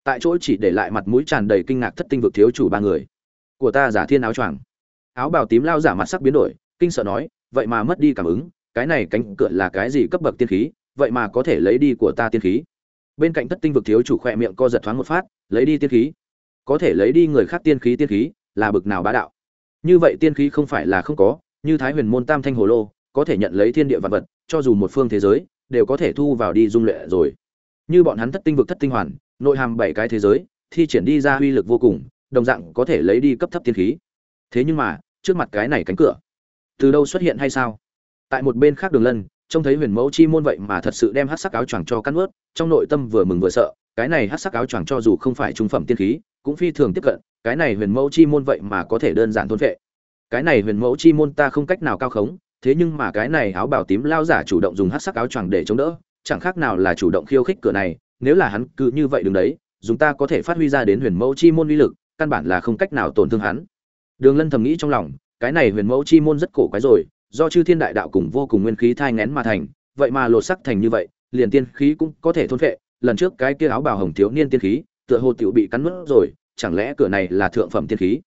S1: Tại chỗ chỉ để lại mặt mũi tràn đầy kinh ngạc thất tinh vực thiếu chủ ba người. Của ta giả thiên áo choàng. Áo bào tím lao giả mặt sắc biến đổi, kinh sợ nói, vậy mà mất đi cảm ứng, cái này cánh cửa là cái gì cấp bậc tiên khí, vậy mà có thể lấy đi của ta tiên khí. Bên cạnh thất tinh vực thiếu chủ khỏe miệng co giật thoáng một phát, lấy đi tiên khí có thể lấy đi người khác tiên khí tiên khí, là bực nào bá đạo. Như vậy tiên khí không phải là không có, như thái huyền môn tam thanh hồ lô, có thể nhận lấy thiên địa vật vật, cho dù một phương thế giới, đều có thể thu vào đi dung lệ rồi. Như bọn hắn thất tinh vực thất tinh hoàn, nội hàm bảy cái thế giới, thi triển đi ra uy lực vô cùng, đồng dạng có thể lấy đi cấp thấp tiên khí. Thế nhưng mà, trước mặt cái này cánh cửa, từ đâu xuất hiện hay sao? Tại một bên khác đường lân, trông thấy huyền mẫu chi môn vậy mà thật sự đem hát sắc áo choàng cho cắt ướt, trong nội tâm vừa mừng vừa sợ, cái này hát sắc áo choàng cho dù không phải trung phẩm tiên khí cũng phi thường tiếp cận, cái này huyền mẫu chi môn vậy mà có thể đơn giản thôn vệ. Cái này huyền mẫu chi môn ta không cách nào cao khống, thế nhưng mà cái này áo bảo tím lao giả chủ động dùng hát sắc áo choàng để chống đỡ, chẳng khác nào là chủ động khiêu khích cửa này, nếu là hắn cứ như vậy đứng đấy, dùng ta có thể phát huy ra đến huyền mẫu chi môn uy lực, căn bản là không cách nào tổn thương hắn. Đường lân thầm nghĩ trong lòng, cái này huyền mẫu chi môn rất cổ quái rồi, do chư thiên đại đạo cùng vô cùng nguyên khí thai ngén mà thành, vậy mà lột sắc thành như vậy, liền tiên khí cũng có thể thôn phệ lần trước cái kia áo bào hồng thiếu niên tiên khí tựa hồ tiểu bị cắn nuốt rồi, chẳng lẽ cửa này là thượng phẩm tiên khí?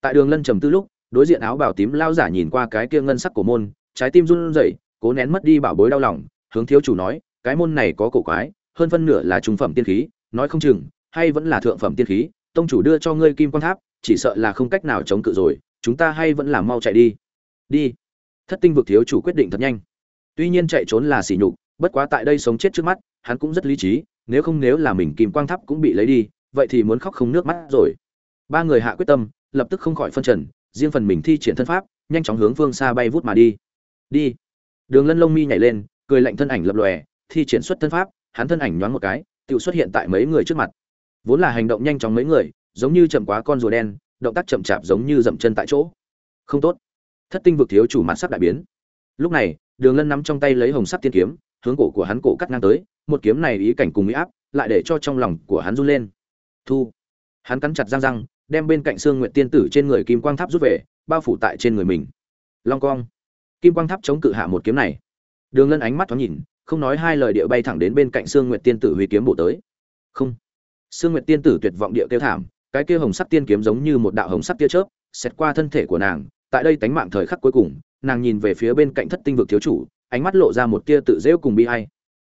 S1: Tại đường lân trầm tư lúc, đối diện áo bào tím lao giả nhìn qua cái kia ngân sắc của môn, trái tim run rẩy, cố nén mất đi bảo bối đau lòng, hướng thiếu chủ nói, cái môn này có cổ quái, hơn phân nửa là trung phẩm tiên khí, nói không chừng, hay vẫn là thượng phẩm tiên khí, tông chủ đưa cho ngươi kim quan tháp, chỉ sợ là không cách nào chống cự rồi, chúng ta hay vẫn là mau chạy đi. Đi. Thất tinh vực thiếu chủ quyết định thật nhanh. Tuy nhiên chạy trốn là sỉ nhục, bất quá tại đây sống chết trước mắt, hắn cũng rất lý trí nếu không nếu là mình kim quang tháp cũng bị lấy đi, vậy thì muốn khóc không nước mắt rồi. Ba người hạ quyết tâm, lập tức không khỏi phân trần, riêng phần mình thi triển thân pháp, nhanh chóng hướng phương xa bay vút mà đi. Đi. Đường lân lông mi nhảy lên, cười lạnh thân ảnh lập lòe, thi triển xuất thân pháp, hắn thân ảnh nhoáng một cái tự xuất hiện tại mấy người trước mặt. Vốn là hành động nhanh chóng mấy người, giống như chậm quá con rùa đen, động tác chậm chạp giống như dậm chân tại chỗ. Không tốt. Thất tinh vực thiếu chủ mặt sắc đại biến. Lúc này, đường lân nắm trong tay lấy hồng sắc tiên kiếm, hướng cổ của hắn cổ cắt ngang tới một kiếm này ý cảnh cùng mỹ áp, lại để cho trong lòng của hắn run lên. Thu. Hắn cắn chặt răng răng, đem bên cạnh xương nguyện tiên tử trên người kim quang tháp rút về, bao phủ tại trên người mình. Long cong. Kim quang tháp chống cự hạ một kiếm này. Đường lân ánh mắt thoáng nhìn, không nói hai lời địa bay thẳng đến bên cạnh xương nguyện tiên tử huy kiếm bổ tới. Không. Xương nguyện tiên tử tuyệt vọng địa kêu thảm, cái kia hồng sắc tiên kiếm giống như một đạo hồng sắc tia chớp xét qua thân thể của nàng, tại đây tánh mạng thời khắc cuối cùng, nàng nhìn về phía bên cạnh thất tinh vực thiếu chủ, ánh mắt lộ ra một tia tự dễu cùng bi hay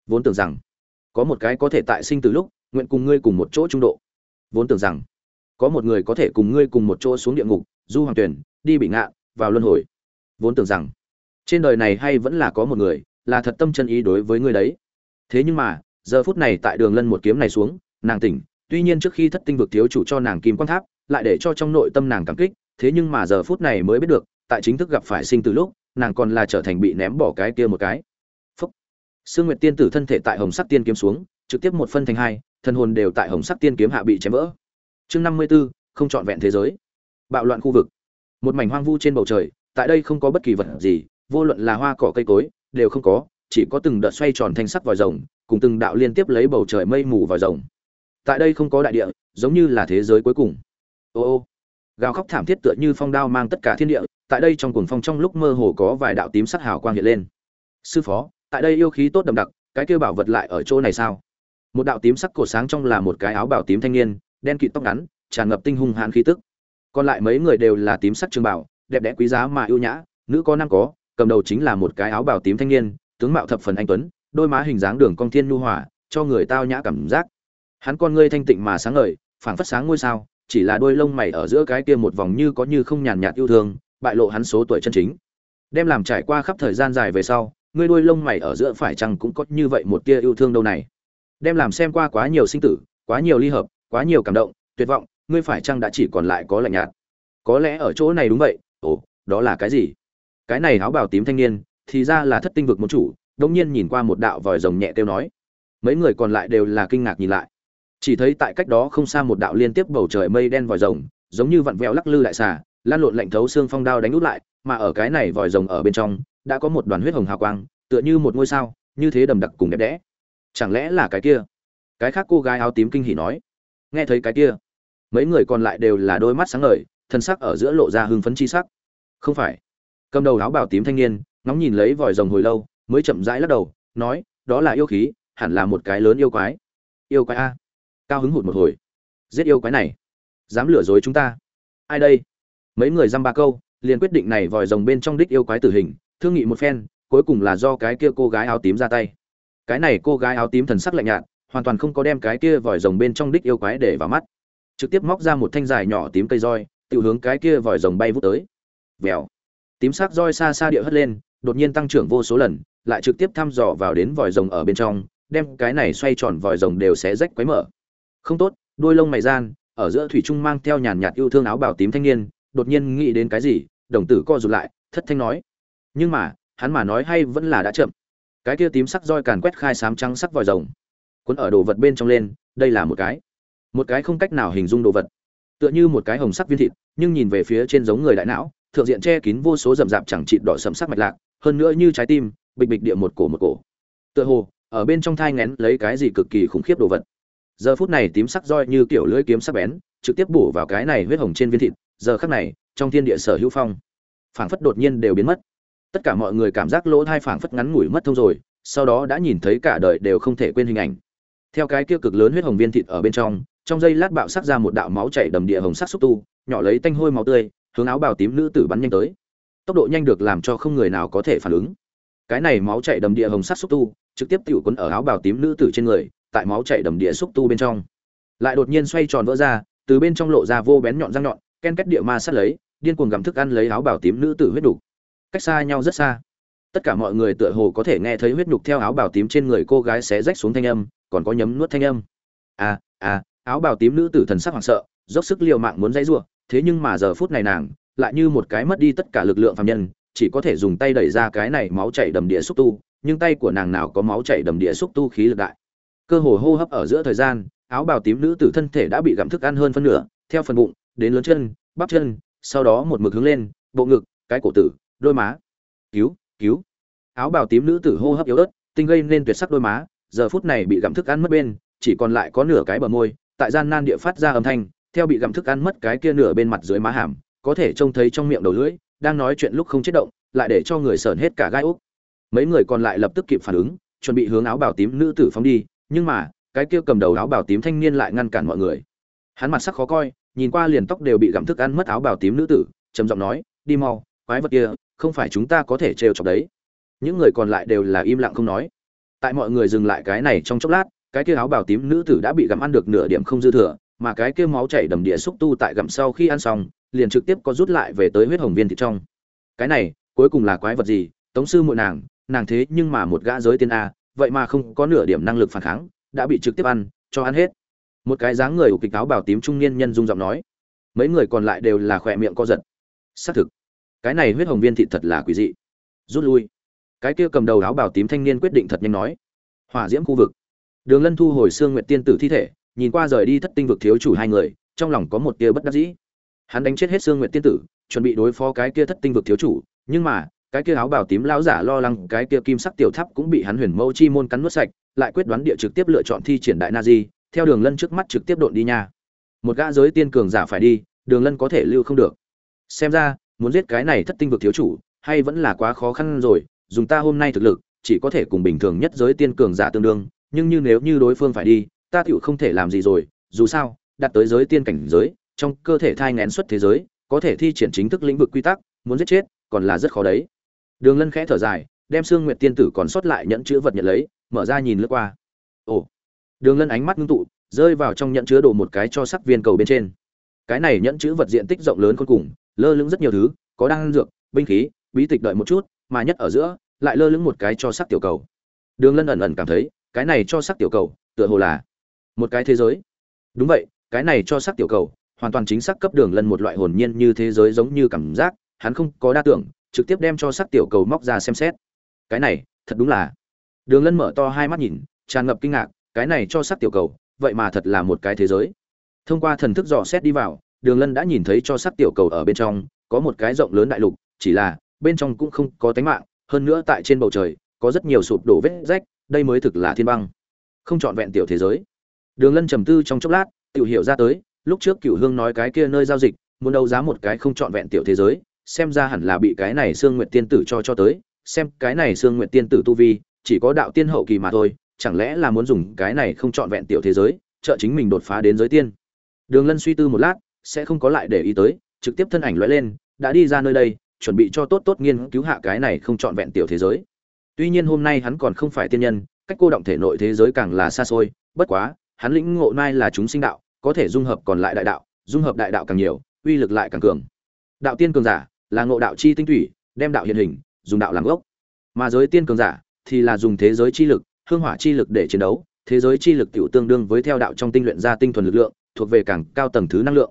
S1: vốn tưởng rằng có một cái có thể tại sinh từ lúc, nguyện cùng ngươi cùng một chỗ trung độ. Vốn tưởng rằng có một người có thể cùng ngươi cùng một chỗ xuống địa ngục, du hoàng tuyển, đi bị ngạ, vào luân hồi. Vốn tưởng rằng trên đời này hay vẫn là có một người là thật tâm chân ý đối với ngươi đấy. Thế nhưng mà, giờ phút này tại đường lân một kiếm này xuống, nàng tỉnh, tuy nhiên trước khi thất tinh vực thiếu chủ cho nàng kim quan tháp, lại để cho trong nội tâm nàng cảm kích, thế nhưng mà giờ phút này mới biết được, tại chính thức gặp phải sinh từ lúc, nàng còn là trở thành bị ném bỏ cái kia một cái sương nguyệt tiên tử thân thể tại hồng sắc tiên kiếm xuống, trực tiếp một phân thành hai thân hồn đều tại hồng sắc tiên kiếm hạ bị chém vỡ. Chương năm mươi b ố không chọn vẹn thế giới. Bạo loạn khu vực. Một mảnh hoang vu trên bầu trời, tại đây không có bất kỳ vật gì, vô luận là hoa cỏ cây cối, đều không có, chỉ có từng đợt xoay tròn thanh sắc vòi rồng, cùng từng đạo liên tiếp lấy bầu trời mây mù vòi rồng. Tại đây không có đại địa, giống như là thế giới cuối cùng. Ô ô, gào khóc thảm thiết tựa như phong đao mang tất cả thiên địa, tại đây trong cuồng phong trong lúc mơ hồ có vài đạo tím sắc hào quang hiện lên. Sư phó tại đây yêu khí tốt đậm đặc, cái kêu bảo vật lại ở chỗ này sao? Một đạo tím sắc cổ sáng trong là một cái áo bảo tím thanh niên, đen kịt tóc ngắn, tràn ngập tinh hung hãn khí tức. Còn lại mấy người đều là tím sắc trường bảo, đẹp đẽ quý giá mà ưu nhã, nữ có nam có, cầm đầu chính là một cái áo bảo tím thanh niên, tướng mạo thập phần anh tuấn, đôi má hình dáng đường cong thiên nhu hòa, cho người tao nhã cảm giác. Hắn con ngươi thanh tịnh mà sáng ngời, phảng phất sáng ngôi sao, chỉ là đôi lông mày ở giữa cái kia một vòng như có như không nhàn nhạt yêu thương, bại lộ hắn số tuổi chân chính. Đem làm trải qua khắp thời gian dài về sau ngươi đôi lông mày ở giữa phải chăng cũng có như vậy một tia yêu thương đâu này? Đem làm xem qua quá nhiều sinh tử, quá nhiều ly hợp, quá nhiều cảm động, tuyệt vọng, ngươi phải chăng đã chỉ còn lại có lạnh nhạt? Có lẽ ở chỗ này đúng vậy, ồ, đó là cái gì? Cái này áo bào tím thanh niên, thì ra là thất tinh vực một chủ đông nhiên nhìn qua một đạo vòi rồng nhẹ kêu nói. Mấy người còn lại đều là kinh ngạc nhìn lại. Chỉ thấy tại cách đó không xa một đạo liên tiếp bầu trời mây đen vòi rồng, giống như vặn vẹo lắc lư lại xà, lan lộn lạnh thấu xương phong đao đánh út lại, mà ở cái này vòi rồng ở bên trong đã có một đoàn huyết hồng hào quang, tựa như một ngôi sao, như thế đầm đặc cùng đẹp đẽ. Chẳng lẽ là cái kia? Cái khác cô gái áo tím kinh hỉ nói. Nghe thấy cái kia, mấy người còn lại đều là đôi mắt sáng ngời, thân sắc ở giữa lộ ra hưng phấn chi sắc. Không phải. Cầm đầu áo bào tím thanh niên, ngóng nhìn lấy vòi rồng hồi lâu, mới chậm rãi lắc đầu, nói, đó là yêu khí, hẳn là một cái lớn yêu quái. Yêu quái a? Cao hứng hụt một hồi. Giết yêu quái này, dám lừa dối chúng ta. Ai đây? Mấy người dăm ba câu, liền quyết định này vòi rồng bên trong đích yêu quái tử hình thương nghị một phen, cuối cùng là do cái kia cô gái áo tím ra tay. Cái này cô gái áo tím thần sắc lạnh nhạt, hoàn toàn không có đem cái kia vòi rồng bên trong đích yêu quái để vào mắt. Trực tiếp móc ra một thanh dài nhỏ tím cây roi, tự hướng cái kia vòi rồng bay vút tới. Vèo. Tím sắc roi xa xa địa hất lên, đột nhiên tăng trưởng vô số lần, lại trực tiếp thăm dò vào đến vòi rồng ở bên trong, đem cái này xoay tròn vòi rồng đều xé rách quấy mở. Không tốt đôi lông mày gian, ở giữa thủy trung mang theo nhàn nhạt yêu thương áo bào tím thanh niên, đột nhiên nghĩ đến cái gì, đồng tử co rụt lại, thất thanh nói nhưng mà, hắn mà nói hay vẫn là đã chậm. Cái kia tím sắc roi càn quét khai sám trắng sắc vòi rồng, cuốn ở đồ vật bên trong lên, đây là một cái. Một cái không cách nào hình dung đồ vật. Tựa như một cái hồng sắc viên thịt, nhưng nhìn về phía trên giống người đại não, thượng diện che kín vô số rậm rạp chẳng chịt đỏ sầm sắc mạch lạc, hơn nữa như trái tim, bịch bịch địa một cổ một cổ. Tựa hồ, ở bên trong thai ngén lấy cái gì cực kỳ khủng khiếp đồ vật. Giờ phút này tím sắc roi như kiểu lưỡi kiếm sắc bén, trực tiếp bổ vào cái này huyết hồng trên viên thịt, giờ khắc này, trong thiên địa sở hữu phong, phảng phất đột nhiên đều biến mất tất cả mọi người cảm giác lỗ thai phảng phất ngắn ngủi mất thông rồi, sau đó đã nhìn thấy cả đời đều không thể quên hình ảnh. Theo cái kia cực lớn huyết hồng viên thịt ở bên trong trong giây lát bạo sắc ra một đạo máu chảy đầm địa hồng sắc xúc tu, nhỏ lấy tanh hôi máu tươi, hướng áo bào tím nữ tử bắn nhanh tới. Tốc độ nhanh được làm cho không người nào có thể phản ứng. Cái này máu chảy đầm địa hồng sắc xúc tu, trực tiếp tiểu quấn ở áo bào tím nữ tử trên người, tại máu chảy đầm địa xúc tu bên trong. Lại đột nhiên xoay tròn vỡ ra, từ bên trong lộ ra vô bén nhọn răng nhọn, ken kết địa ma sát lấy, điên cuồng gặm thức ăn lấy áo bào tím nữ tử huyết đủ cách xa nhau rất xa. Tất cả mọi người tựa hồ có thể nghe thấy huyết nhục theo áo bào tím trên người cô gái xé rách xuống thanh âm, còn có nhấm nuốt thanh âm. À à áo bào tím nữ tử thần sắc hoảng sợ, dốc sức liều mạng muốn dãy rủa, thế nhưng mà giờ phút này nàng lại như một cái mất đi tất cả lực lượng phàm nhân, chỉ có thể dùng tay đẩy ra cái này máu chảy đầm địa xúc tu, nhưng tay của nàng nào có máu chảy đầm địa xúc tu khí lực đại. Cơ hồ hô hấp ở giữa thời gian, áo bào tím nữ tử thân thể đã bị gặm thức ăn hơn phân nửa, theo phần bụng, đến lớn chân, bắp chân, sau đó một mực hướng lên, bộ ngực, cái cổ tử đôi má. Cứu cứu. Áo bào tím nữ tử hô hấp yếu ớt, tinh gây nên tuyệt sắc đôi má, giờ phút này bị gặm thức ăn mất bên, chỉ còn lại có nửa cái bờ môi, tại gian nan địa phát ra âm thanh, theo bị gặm thức ăn mất cái kia nửa bên mặt dưới má hàm, có thể trông thấy trong miệng đầu lưỡi, đang nói chuyện lúc không chết động, lại để cho người sởn hết cả gai úc. Mấy người còn lại lập tức kịp phản ứng, chuẩn bị hướng áo bào tím nữ tử phóng đi, nhưng mà, cái kia cầm đầu áo bào tím thanh niên lại ngăn cản mọi người. Hắn mặt sắc khó coi, nhìn qua liền tóc đều bị gặm thức ăn mất áo bào tím nữ tử, trầm giọng nói, đi mau, quái vật kia không phải chúng ta có thể trêu chọc đấy. Những người còn lại đều là im lặng không nói. Tại mọi người dừng lại cái này trong chốc lát, cái kia áo bào tím nữ tử đã bị gặm ăn được nửa điểm không dư thừa, mà cái kia máu chảy đầm địa xúc tu tại gặm sau khi ăn xong, liền trực tiếp có rút lại về tới huyết hồng viên thịt trong. Cái này, cuối cùng là quái vật gì? Tống sư muội nàng nàng thế nhưng mà một gã giới tiên a, vậy mà không có nửa điểm năng lực phản kháng, đã bị trực tiếp ăn, cho ăn hết. Một cái dáng người ục kịch áo bào tím trung niên nhân dung giọng nói. Mấy người còn lại đều là khỏe miệng co giật. Xác thực cái này huyết hồng viên thị thật là quỷ dị. Rút lui. Cái kia cầm đầu áo bào tím thanh niên quyết định thật nhanh nói. Hỏa diễm khu vực. Đường lân thu hồi xương nguyện tiên tử thi thể, nhìn qua rời đi thất tinh vực thiếu chủ hai người, trong lòng có một tia bất đắc dĩ. Hắn đánh chết hết xương nguyện tiên tử, chuẩn bị đối phó cái kia thất tinh vực thiếu chủ, nhưng mà, cái kia áo bào tím lão giả lo lắng cái kia kim sắc tiểu tháp cũng bị hắn huyền mẫu chi môn cắn nuốt sạch, lại quyết đoán địa trực tiếp lựa chọn thi triển đại na di, theo đường lân trước mắt trực tiếp độn đi nha. Một gã giới tiên cường giả phải đi, đường lân có thể lưu không được. Xem ra muốn giết cái này thất tinh vực thiếu chủ, hay vẫn là quá khó khăn rồi, dùng ta hôm nay thực lực, chỉ có thể cùng bình thường nhất giới tiên cường giả tương đương, nhưng như nếu như đối phương phải đi, ta tựu không thể làm gì rồi, dù sao, đặt tới giới tiên cảnh giới, trong cơ thể thai ngén xuất thế giới, có thể thi triển chính thức lĩnh vực quy tắc, muốn giết chết, còn là rất khó đấy. Đường lân khẽ thở dài, đem xương nguyệt tiên tử còn sót lại nhẫn chứa vật nhận lấy, mở ra nhìn lướt qua. Ồ. Đường lân ánh mắt ngưng tụ, rơi vào trong nhẫn chứa đồ một cái cho sắc viên cầu bên trên. Cái này nhẫn chứa vật diện tích rộng lớn cuối cùng lơ lửng rất nhiều thứ, có đan dược, binh khí, bí tịch đợi một chút, mà nhất ở giữa, lại lơ lửng một cái cho sắc tiểu cầu. Đường lân ẩn ẩn cảm thấy, cái này cho sắc tiểu cầu, tựa hồ là một cái thế giới. Đúng vậy, cái này cho sắc tiểu cầu, hoàn toàn chính xác cấp đường lân một loại hồn nhiên như thế giới giống như cảm giác, hắn không có đa tưởng, trực tiếp đem cho sắc tiểu cầu móc ra xem xét. Cái này, thật đúng là. Đường lân mở to hai mắt nhìn, tràn ngập kinh ngạc, cái này cho sắc tiểu cầu, vậy mà thật là một cái thế giới. Thông qua thần thức dò xét đi vào đường lân đã nhìn thấy cho sắc tiểu cầu ở bên trong có một cái rộng lớn đại lục chỉ là bên trong cũng không có tánh mạng hơn nữa tại trên bầu trời có rất nhiều sụp đổ vết rách đây mới thực là thiên băng không trọn vẹn tiểu thế giới đường lân trầm tư trong chốc lát tự hiểu ra tới lúc trước cửu hương nói cái kia nơi giao dịch muốn đấu giá một cái không trọn vẹn tiểu thế giới xem ra hẳn là bị cái này Sương Nguyệt tiên tử cho cho tới, xem cái này Sương Nguyệt tiên tử tu vi, chỉ có đạo tiên hậu kỳ mà thôi, chẳng lẽ là muốn dùng cái này không chọn vẹn tiểu thế giới, trợ chính mình đột phá đến giới tiên. Đường Lân suy tư một lát, sẽ không có lại để ý tới, trực tiếp thân ảnh lóe lên, đã đi ra nơi đây, chuẩn bị cho tốt tốt nghiên cứu hạ cái này không chọn vẹn tiểu thế giới. Tuy nhiên hôm nay hắn còn không phải tiên nhân, cách cô động thể nội thế giới càng là xa xôi, bất quá, hắn lĩnh ngộ mai là chúng sinh đạo, có thể dung hợp còn lại đại đạo, dung hợp đại đạo càng nhiều, uy lực lại càng cường. Đạo tiên cường giả, là ngộ đạo chi tinh thủy, đem đạo hiện hình, dùng đạo làm gốc. Mà giới tiên cường giả thì là dùng thế giới chi lực, hương hỏa chi lực để chiến đấu, thế giới chi lực tiểu tương đương với theo đạo trong tinh luyện ra tinh thuần lực lượng, thuộc về càng cao tầng thứ năng lượng.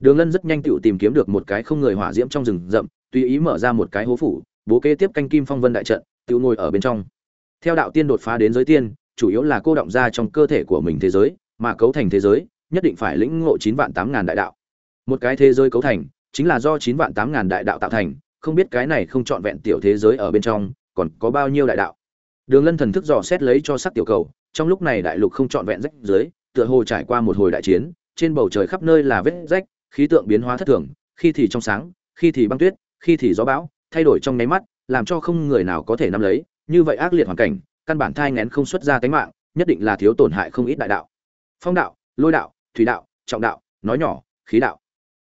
S1: Đường Lân rất nhanh tiểu tìm kiếm được một cái không người hỏa diễm trong rừng rậm, tùy ý mở ra một cái hố phủ, bố kế tiếp canh kim phong vân đại trận, tiểu ngồi ở bên trong. Theo đạo tiên đột phá đến giới tiên, chủ yếu là cô động ra trong cơ thể của mình thế giới, mà cấu thành thế giới, nhất định phải lĩnh ngộ chín vạn tám ngàn đại đạo. Một cái thế giới cấu thành, chính là do chín vạn tám ngàn đại đạo tạo thành, không biết cái này không trọn vẹn tiểu thế giới ở bên trong, còn có bao nhiêu đại đạo. Đường Lân thần thức dò xét lấy cho sắc tiểu cầu, trong lúc này đại lục không trọn vẹn rách dưới, tựa hồ trải qua một hồi đại chiến, trên bầu trời khắp nơi là vết rách, khí tượng biến hóa thất thường, khi thì trong sáng, khi thì băng tuyết, khi thì gió bão, thay đổi trong nháy mắt, làm cho không người nào có thể nắm lấy, như vậy ác liệt hoàn cảnh, căn bản thai nghén không xuất ra cái mạng, nhất định là thiếu tổn hại không ít đại đạo. Phong đạo, lôi đạo, thủy đạo, trọng đạo, nói nhỏ, khí đạo.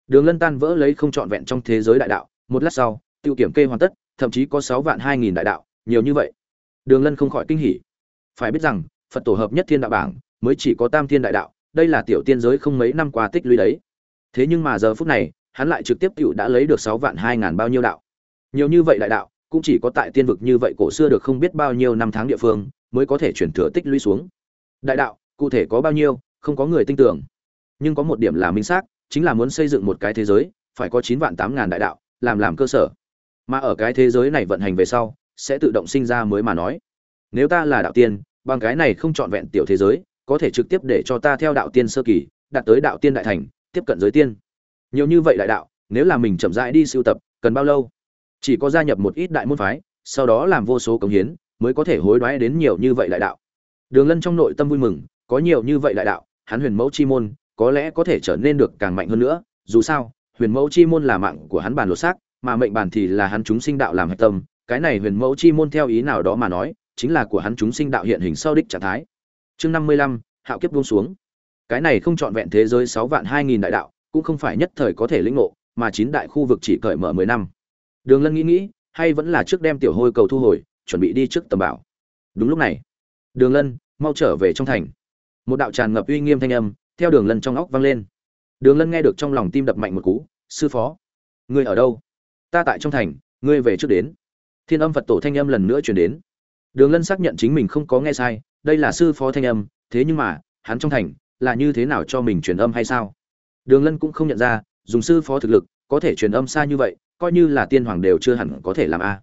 S1: Đường Lân tan vỡ lấy không trọn vẹn trong thế giới đại đạo, một lát sau, tiêu kiểm kê hoàn tất, thậm chí có sáu vạn hai nghìn đại đạo, nhiều như vậy. Đường Lân không khỏi kinh hỉ. Phải biết rằng, Phật tổ hợp nhất thiên đạo bảng, mới chỉ có tam thiên đại đạo, đây là tiểu tiên giới không mấy năm qua tích lũy đấy. Thế nhưng mà giờ phút này, hắn lại trực tiếp tiểu đã lấy được sáu vạn hai ngàn bao nhiêu đạo. Nhiều như vậy đại đạo, cũng chỉ có tại tiên vực như vậy cổ xưa được không biết bao nhiêu năm tháng địa phương, mới có thể chuyển thừa tích lũy xuống. Đại đạo, cụ thể có bao nhiêu, không có người tin tưởng. Nhưng có một điểm là minh xác, chính là muốn xây dựng một cái thế giới phải có chín vạn tám ngàn đại đạo làm làm cơ sở mà ở cái thế giới này vận hành về sau sẽ tự động sinh ra mới mà nói nếu ta là đạo tiên bằng cái này không trọn vẹn tiểu thế giới có thể trực tiếp để cho ta theo đạo tiên sơ kỳ đạt tới đạo tiên đại thành tiếp cận giới tiên. Nhiều như vậy đại đạo, nếu là mình chậm rãi đi sưu tập, cần bao lâu? Chỉ có gia nhập một ít đại môn phái, sau đó làm vô số cống hiến, mới có thể hối đoái đến nhiều như vậy đại đạo. Đường lân trong nội tâm vui mừng, có nhiều như vậy đại đạo, hắn huyền mẫu chi môn, có lẽ có thể trở nên được càng mạnh hơn nữa. Dù sao, huyền mẫu chi môn là mạng của hắn bàn lột xác, mà mệnh bàn thì là hắn chúng sinh đạo làm hạch tâm. Cái này huyền mẫu chi môn theo ý nào đó mà nói, chính là của hắn chúng sinh đạo hiện hình sau đích trạng thái. Chương năm mươi lăm, hạo kiếp buông xuống cái này không trọn vẹn thế giới sáu vạn hai nghìn đại đạo, cũng không phải nhất thời có thể lĩnh ngộ, mà chín đại khu vực chỉ cởi mở mười năm. Đường lân nghĩ nghĩ, hay vẫn là trước đem tiểu hôi cầu thu hồi, chuẩn bị đi trước tầm bảo. Đúng lúc này, đường lân mau trở về trong thành. Một đạo tràn ngập uy nghiêm thanh âm theo đường lân trong óc vang lên. Đường lân nghe được trong lòng tim đập mạnh một cú, sư phó, ngươi ở đâu? Ta tại trong thành, ngươi về trước đến. Thiên âm phật tổ thanh âm lần nữa chuyển đến. Đường lân xác nhận chính mình không có nghe sai, đây là sư phó thanh âm, thế nhưng mà, hắn trong thành là như thế nào cho mình truyền âm hay sao? Đường lân cũng không nhận ra, dùng sư phó thực lực, có thể truyền âm xa như vậy, coi như là tiên hoàng đều chưa hẳn có thể làm a.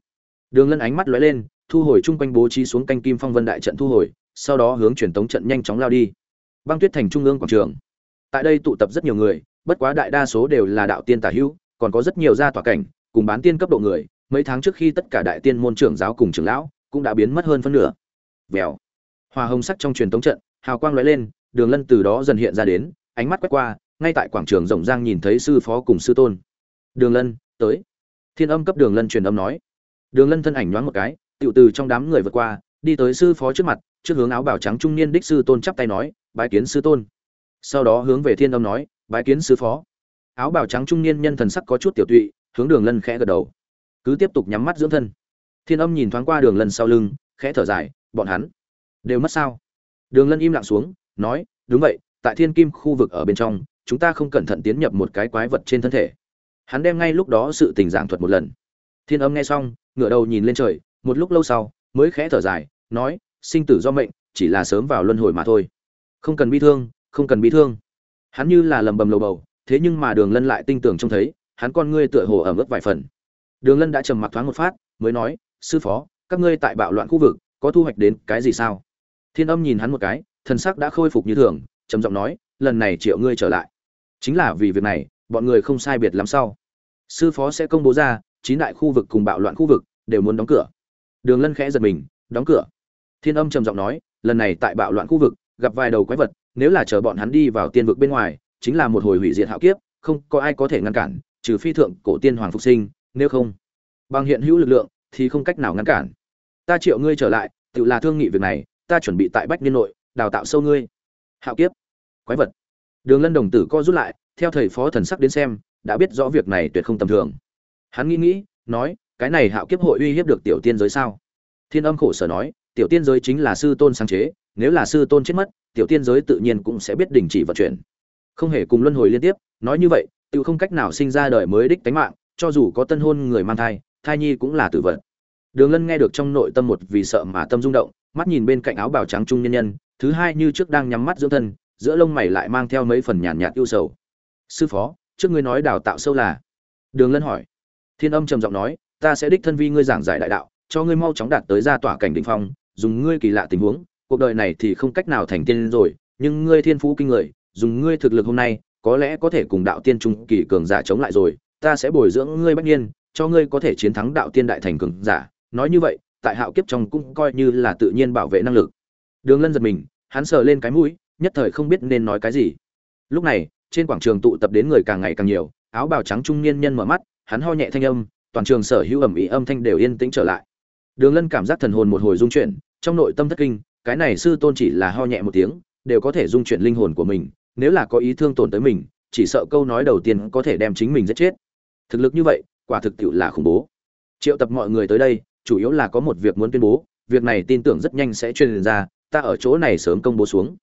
S1: Đường lân ánh mắt lóe lên, thu hồi chung quanh bố trí xuống canh kim phong vân đại trận thu hồi, sau đó hướng truyền tống trận nhanh chóng lao đi. Băng tuyết thành trung ương quảng trường. Tại đây tụ tập rất nhiều người, bất quá đại đa số đều là đạo tiên tả hữu, còn có rất nhiều gia tỏa cảnh, cùng bán tiên cấp độ người, mấy tháng trước khi tất cả đại tiên môn trưởng giáo cùng trưởng lão cũng đã biến mất hơn phân nửa. Vèo. Hòa hồng sắc trong truyền tống trận, hào quang lóe lên đường lân từ đó dần hiện ra đến, ánh mắt quét qua, ngay tại quảng trường rộng giang nhìn thấy sư phó cùng sư tôn. Đường lân, tới. Thiên âm cấp đường lân truyền âm nói. Đường lân thân ảnh nhoáng một cái, tựu từ trong đám người vượt qua, đi tới sư phó trước mặt, trước hướng áo bào trắng trung niên đích sư tôn chắp tay nói, bái kiến sư tôn. Sau đó hướng về thiên âm nói, bái kiến sư phó. Áo bào trắng trung niên nhân thần sắc có chút tiểu tụy, hướng đường lân khẽ gật đầu. Cứ tiếp tục nhắm mắt dưỡng thân. Thiên âm nhìn thoáng qua đường lân sau lưng, khẽ thở dài, bọn hắn đều mất sao? Đường lân im lặng xuống nói, đúng vậy, tại thiên kim khu vực ở bên trong, chúng ta không cẩn thận tiến nhập một cái quái vật trên thân thể. Hắn đem ngay lúc đó sự tình giảng thuật một lần. Thiên âm nghe xong, ngửa đầu nhìn lên trời, một lúc lâu sau, mới khẽ thở dài, nói, sinh tử do mệnh, chỉ là sớm vào luân hồi mà thôi. Không cần bi thương, không cần bi thương. Hắn như là lầm bầm lầu bầu, thế nhưng mà đường lân lại tinh tưởng trông thấy, hắn con ngươi tựa hồ ẩm ướt vài phần. Đường lân đã trầm mặc thoáng một phát, mới nói, sư phó, các ngươi tại bạo loạn khu vực, có thu hoạch đến cái gì sao? Thiên âm nhìn hắn một cái thần sắc đã khôi phục như thường, trầm giọng nói, lần này triệu ngươi trở lại. Chính là vì việc này, bọn người không sai biệt lắm sau. Sư phó sẽ công bố ra, chín đại khu vực cùng bạo loạn khu vực, đều muốn đóng cửa. Đường lân khẽ giật mình, đóng cửa? Thiên âm trầm giọng nói, lần này tại bạo loạn khu vực, gặp vài đầu quái vật, nếu là chờ bọn hắn đi vào tiên vực bên ngoài, chính là một hồi hủy diệt hạo kiếp, không có ai có thể ngăn cản, trừ phi thượng cổ tiên hoàng phục sinh, nếu không, bằng hiện hữu lực lượng thì không cách nào ngăn cản. Ta triệu ngươi trở lại, tự là thương nghị việc này, ta chuẩn bị tại bách niên nội đào tạo sâu ngươi. Hạo kiếp. Quái vật. Đường lân đồng tử co rút lại, theo thầy phó thần sắc đến xem, đã biết rõ việc này tuyệt không tầm thường. Hắn nghĩ nghĩ, nói, cái này hạo kiếp hội uy hiếp được tiểu tiên giới sao? Thiên âm khổ sở nói, tiểu tiên giới chính là sư tôn sáng chế, nếu là sư tôn chết mất, tiểu tiên giới tự nhiên cũng sẽ biết đình chỉ vận chuyển. Không hề cùng luân hồi liên tiếp, nói như vậy tự không cách nào sinh ra đời mới đích tánh mạng, cho dù có tân hôn người mang thai thai nhi cũng là tử vật. Đường lân nghe được trong nội tâm một vì sợ mà tâm rung động, mắt nhìn bên cạnh áo bào trắng trung nhân nhân thứ hai như trước đang nhắm mắt dưỡng thân, giữa lông mày lại mang theo mấy phần nhàn nhạt yêu sầu. Sư phó, trước ngươi nói đào tạo sâu là? Đường lân hỏi. Thiên âm trầm giọng nói, ta sẽ đích thân vi ngươi giảng giải đại đạo, cho ngươi mau chóng đạt tới gia tỏa cảnh đỉnh phong, dùng ngươi kỳ lạ tình huống, cuộc đời này thì không cách nào thành tiên rồi, nhưng ngươi thiên phú kinh người, dùng ngươi thực lực hôm nay, có lẽ có thể cùng đạo tiên trung kỳ cường giả chống lại rồi, ta sẽ bồi dưỡng ngươi bách nhiên cho ngươi có thể chiến thắng đạo tiên đại thành cường giả. Nói như vậy, tại hạo kiếp trong cũng coi như là tự nhiên bảo vệ năng lực đường lân giật mình, hắn sờ lên cái mũi, nhất thời không biết nên nói cái gì. Lúc này, trên quảng trường tụ tập đến người càng ngày càng nhiều, áo bào trắng trung niên nhân mở mắt, hắn ho nhẹ thanh âm, toàn trường sở hữu ẩm ý âm thanh đều yên tĩnh trở lại. Đường lân cảm giác thần hồn một hồi dung chuyển, trong nội tâm thất kinh, cái này sư tôn chỉ là ho nhẹ một tiếng, đều có thể dung chuyển linh hồn của mình, nếu là có ý thương tổn tới mình, chỉ sợ câu nói đầu tiên có thể đem chính mình giết chết. Thực lực như vậy, quả thực tiệu là khủng bố. Triệu tập mọi người tới đây, chủ yếu là có một việc muốn tuyên bố, việc này tin tưởng rất nhanh sẽ truyền ra ta ở chỗ này sớm công bố xuống.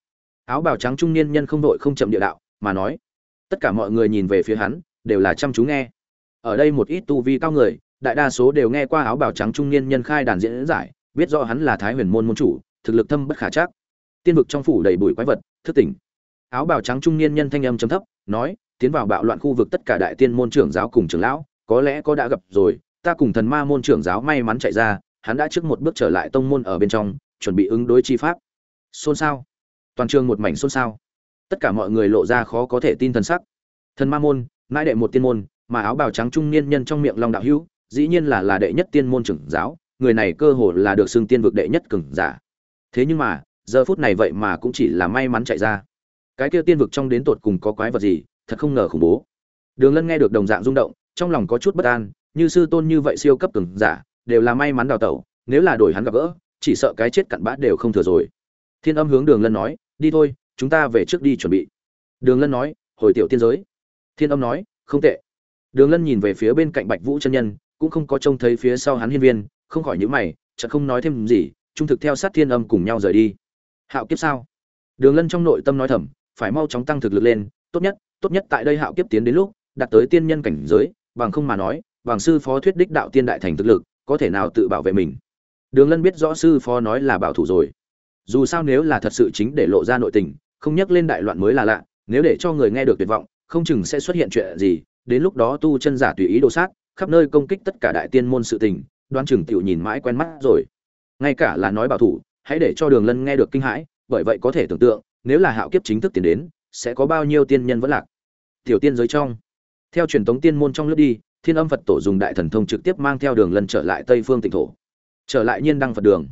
S1: Áo bào trắng trung niên nhân không đội không chậm địa đạo, mà nói, tất cả mọi người nhìn về phía hắn, đều là chăm chú nghe. Ở đây một ít tu vi cao người, đại đa số đều nghe qua áo bào trắng trung niên nhân khai đàn diễn giải, biết rõ hắn là thái huyền môn môn chủ, thực lực thâm bất khả chắc. Tiên vực trong phủ đầy bụi quái vật, thức tỉnh. Áo bào trắng trung niên nhân thanh âm chấm thấp, nói, tiến vào bạo loạn khu vực tất cả đại tiên môn trưởng giáo cùng trưởng lão, có lẽ có đã gặp rồi, ta cùng thần ma môn trưởng giáo may mắn chạy ra, hắn đã trước một bước trở lại tông môn ở bên trong chuẩn bị ứng đối chi pháp. Xôn xao. Toàn trường một mảnh xôn xao. Tất cả mọi người lộ ra khó có thể tin thần sắc. Thần ma môn, mãi đệ một tiên môn, mà áo bào trắng trung niên nhân trong miệng long đạo hữu, dĩ nhiên là là đệ nhất tiên môn trưởng giáo, người này cơ hồ là được xưng tiên vực đệ nhất cường giả. Thế nhưng mà, giờ phút này vậy mà cũng chỉ là may mắn chạy ra. Cái kia tiên vực trong đến tột cùng có quái vật gì, thật không ngờ khủng bố. Đường lân nghe được đồng dạng rung động, trong lòng có chút bất an, như sư tôn như vậy siêu cấp cường giả, đều là may mắn đào tẩu, nếu là đổi hắn gặp gỡ chỉ sợ cái chết cặn bã đều không thừa rồi. Thiên âm hướng đường lân nói, đi thôi, chúng ta về trước đi chuẩn bị. Đường lân nói, hồi tiểu tiên giới. Thiên âm nói, không tệ. Đường lân nhìn về phía bên cạnh bạch vũ chân nhân, cũng không có trông thấy phía sau hắn hiên viên, không khỏi nhữ mày, chợt không nói thêm gì, trung thực theo sát thiên âm cùng nhau rời đi. Hạo kiếp sao? Đường lân trong nội tâm nói thầm, phải mau chóng tăng thực lực lên, tốt nhất tốt nhất tại đây hạo kiếp tiến đến lúc, đạt tới tiên nhân cảnh giới, bằng không mà nói, bằng sư phó thuyết đích đạo tiên đại thành thực lực, có thể nào tự bảo vệ mình? Đường lân biết rõ sư phó nói là bảo thủ rồi. Dù sao nếu là thật sự chính để lộ ra nội tình, không nhắc lên đại loạn mới là lạ, nếu để cho người nghe được tuyệt vọng, không chừng sẽ xuất hiện chuyện gì, đến lúc đó tu chân giả tùy ý đồ sát, khắp nơi công kích tất cả đại tiên môn sự tình, đoan chừng tiểu nhìn mãi quen mắt rồi. Ngay cả là nói bảo thủ, hãy để cho đường lân nghe được kinh hãi, bởi vậy có thể tưởng tượng, nếu là hạo kiếp chính thức tiến đến, sẽ có bao nhiêu tiên nhân vẫn lạc. Tiểu tiên giới trong, theo truyền thống tiên môn trong lướt đi, thiên âm phật tổ dùng đại thần thông trực tiếp mang theo đường lân trở lại tây phương tỉnh thổ trở lại nhiên đăng phật đường.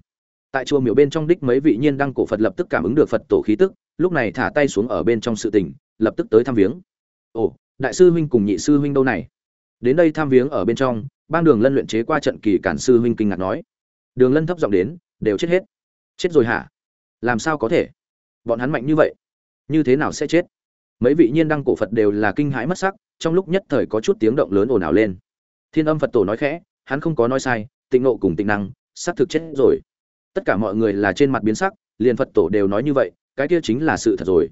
S1: Tại chùa miểu bên trong đích mấy vị nhiên đăng cổ phật lập tức cảm ứng được phật tổ khí tức, lúc này thả tay xuống ở bên trong sự tỉnh, lập tức tới thăm viếng. Ồ, đại sư huynh cùng nhị sư huynh đâu này? Đến đây thăm viếng ở bên trong ban đường lân luyện chế qua trận kỳ cản sư huynh kinh ngạc nói. Đường lân thấp giọng đến, đều chết hết. Chết rồi hả? Làm sao có thể? Bọn hắn mạnh như vậy, như thế nào sẽ chết? Mấy vị nhiên đăng cổ phật đều là kinh hãi mất sắc, trong lúc nhất thời có chút tiếng động lớn ồn ào lên. Thiên âm phật tổ nói khẽ, hắn không có nói sai, tịnh nộ cùng tịnh năng xác thực chết rồi. Tất cả mọi người là trên mặt biến sắc, liền phật tổ đều nói như vậy, cái kia chính là sự thật rồi.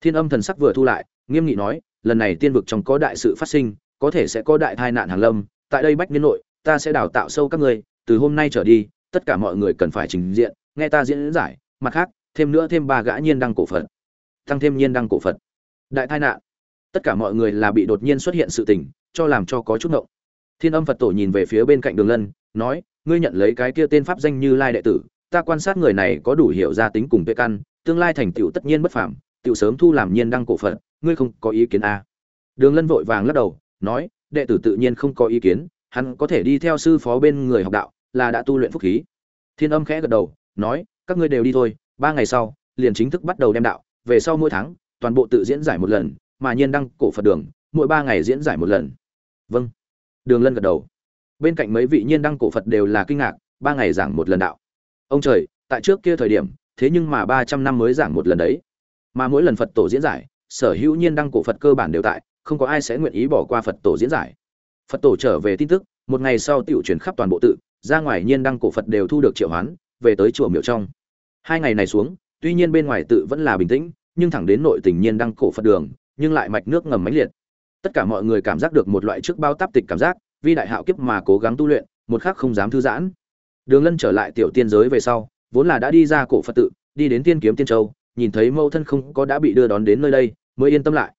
S1: Thiên âm thần sắc vừa thu lại, nghiêm nghị nói, lần này tiên vực trong có đại sự phát sinh, có thể sẽ có đại tai nạn hàng lâm, tại đây bách niên nội, ta sẽ đào tạo sâu các ngươi, từ hôm nay trở đi, tất cả mọi người cần phải trình diện, nghe ta diễn giải, mặt khác, thêm nữa thêm ba gã nhiên đăng cổ phật. Tăng thêm nhiên đăng cổ phật. Đại tai nạn. Tất cả mọi người là bị đột nhiên xuất hiện sự tình, cho làm cho có chút ngộng. Thiên âm phật tổ nhìn về phía bên cạnh đường lân, nói ngươi nhận lấy cái kia tên pháp danh như lai đệ tử ta quan sát người này có đủ hiểu ra tính cùng tuệ căn tương lai thành tựu tất nhiên bất phàm tựu sớm thu làm nhiên đăng cổ phận, ngươi không có ý kiến à. đường lân vội vàng lắc đầu nói đệ tử tự nhiên không có ý kiến hắn có thể đi theo sư phó bên người học đạo là đã tu luyện phúc khí. Thiên âm khẽ gật đầu nói các ngươi đều đi thôi ba ngày sau liền chính thức bắt đầu đem đạo về sau mỗi tháng toàn bộ tự diễn giải một lần mà nhiên đăng cổ phật đường mỗi ba ngày diễn giải một lần. Vâng. Đường lân gật đầu bên cạnh mấy vị nhiên đăng cổ phật đều là kinh ngạc, ba ngày giảng một lần đạo. Ông trời, tại trước kia thời điểm, thế nhưng mà ba trăm năm mới giảng một lần đấy. Mà mỗi lần phật tổ diễn giải, sở hữu nhiên đăng cổ phật cơ bản đều tại, không có ai sẽ nguyện ý bỏ qua phật tổ diễn giải. Phật tổ trở về tin tức, một ngày sau tiểu truyền khắp toàn bộ tự, ra ngoài nhiên đăng cổ phật đều thu được triệu hoán, về tới chùa miểu trong. Hai ngày này xuống, tuy nhiên bên ngoài tự vẫn là bình tĩnh, nhưng thẳng đến nội tình nhiên đăng cổ phật đường, nhưng lại mạch nước ngầm mãnh liệt. Tất cả mọi người cảm giác được một loại trước bao táp tịch cảm giác Vi đại hạo kiếp mà cố gắng tu luyện, một khắc không dám thư giãn. Đường lân trở lại tiểu tiên giới về sau, vốn là đã đi ra cổ phật tự, đi đến tiên kiếm tiên châu, nhìn thấy mẫu thân không có đã bị đưa đón đến nơi đây, mới yên tâm lại.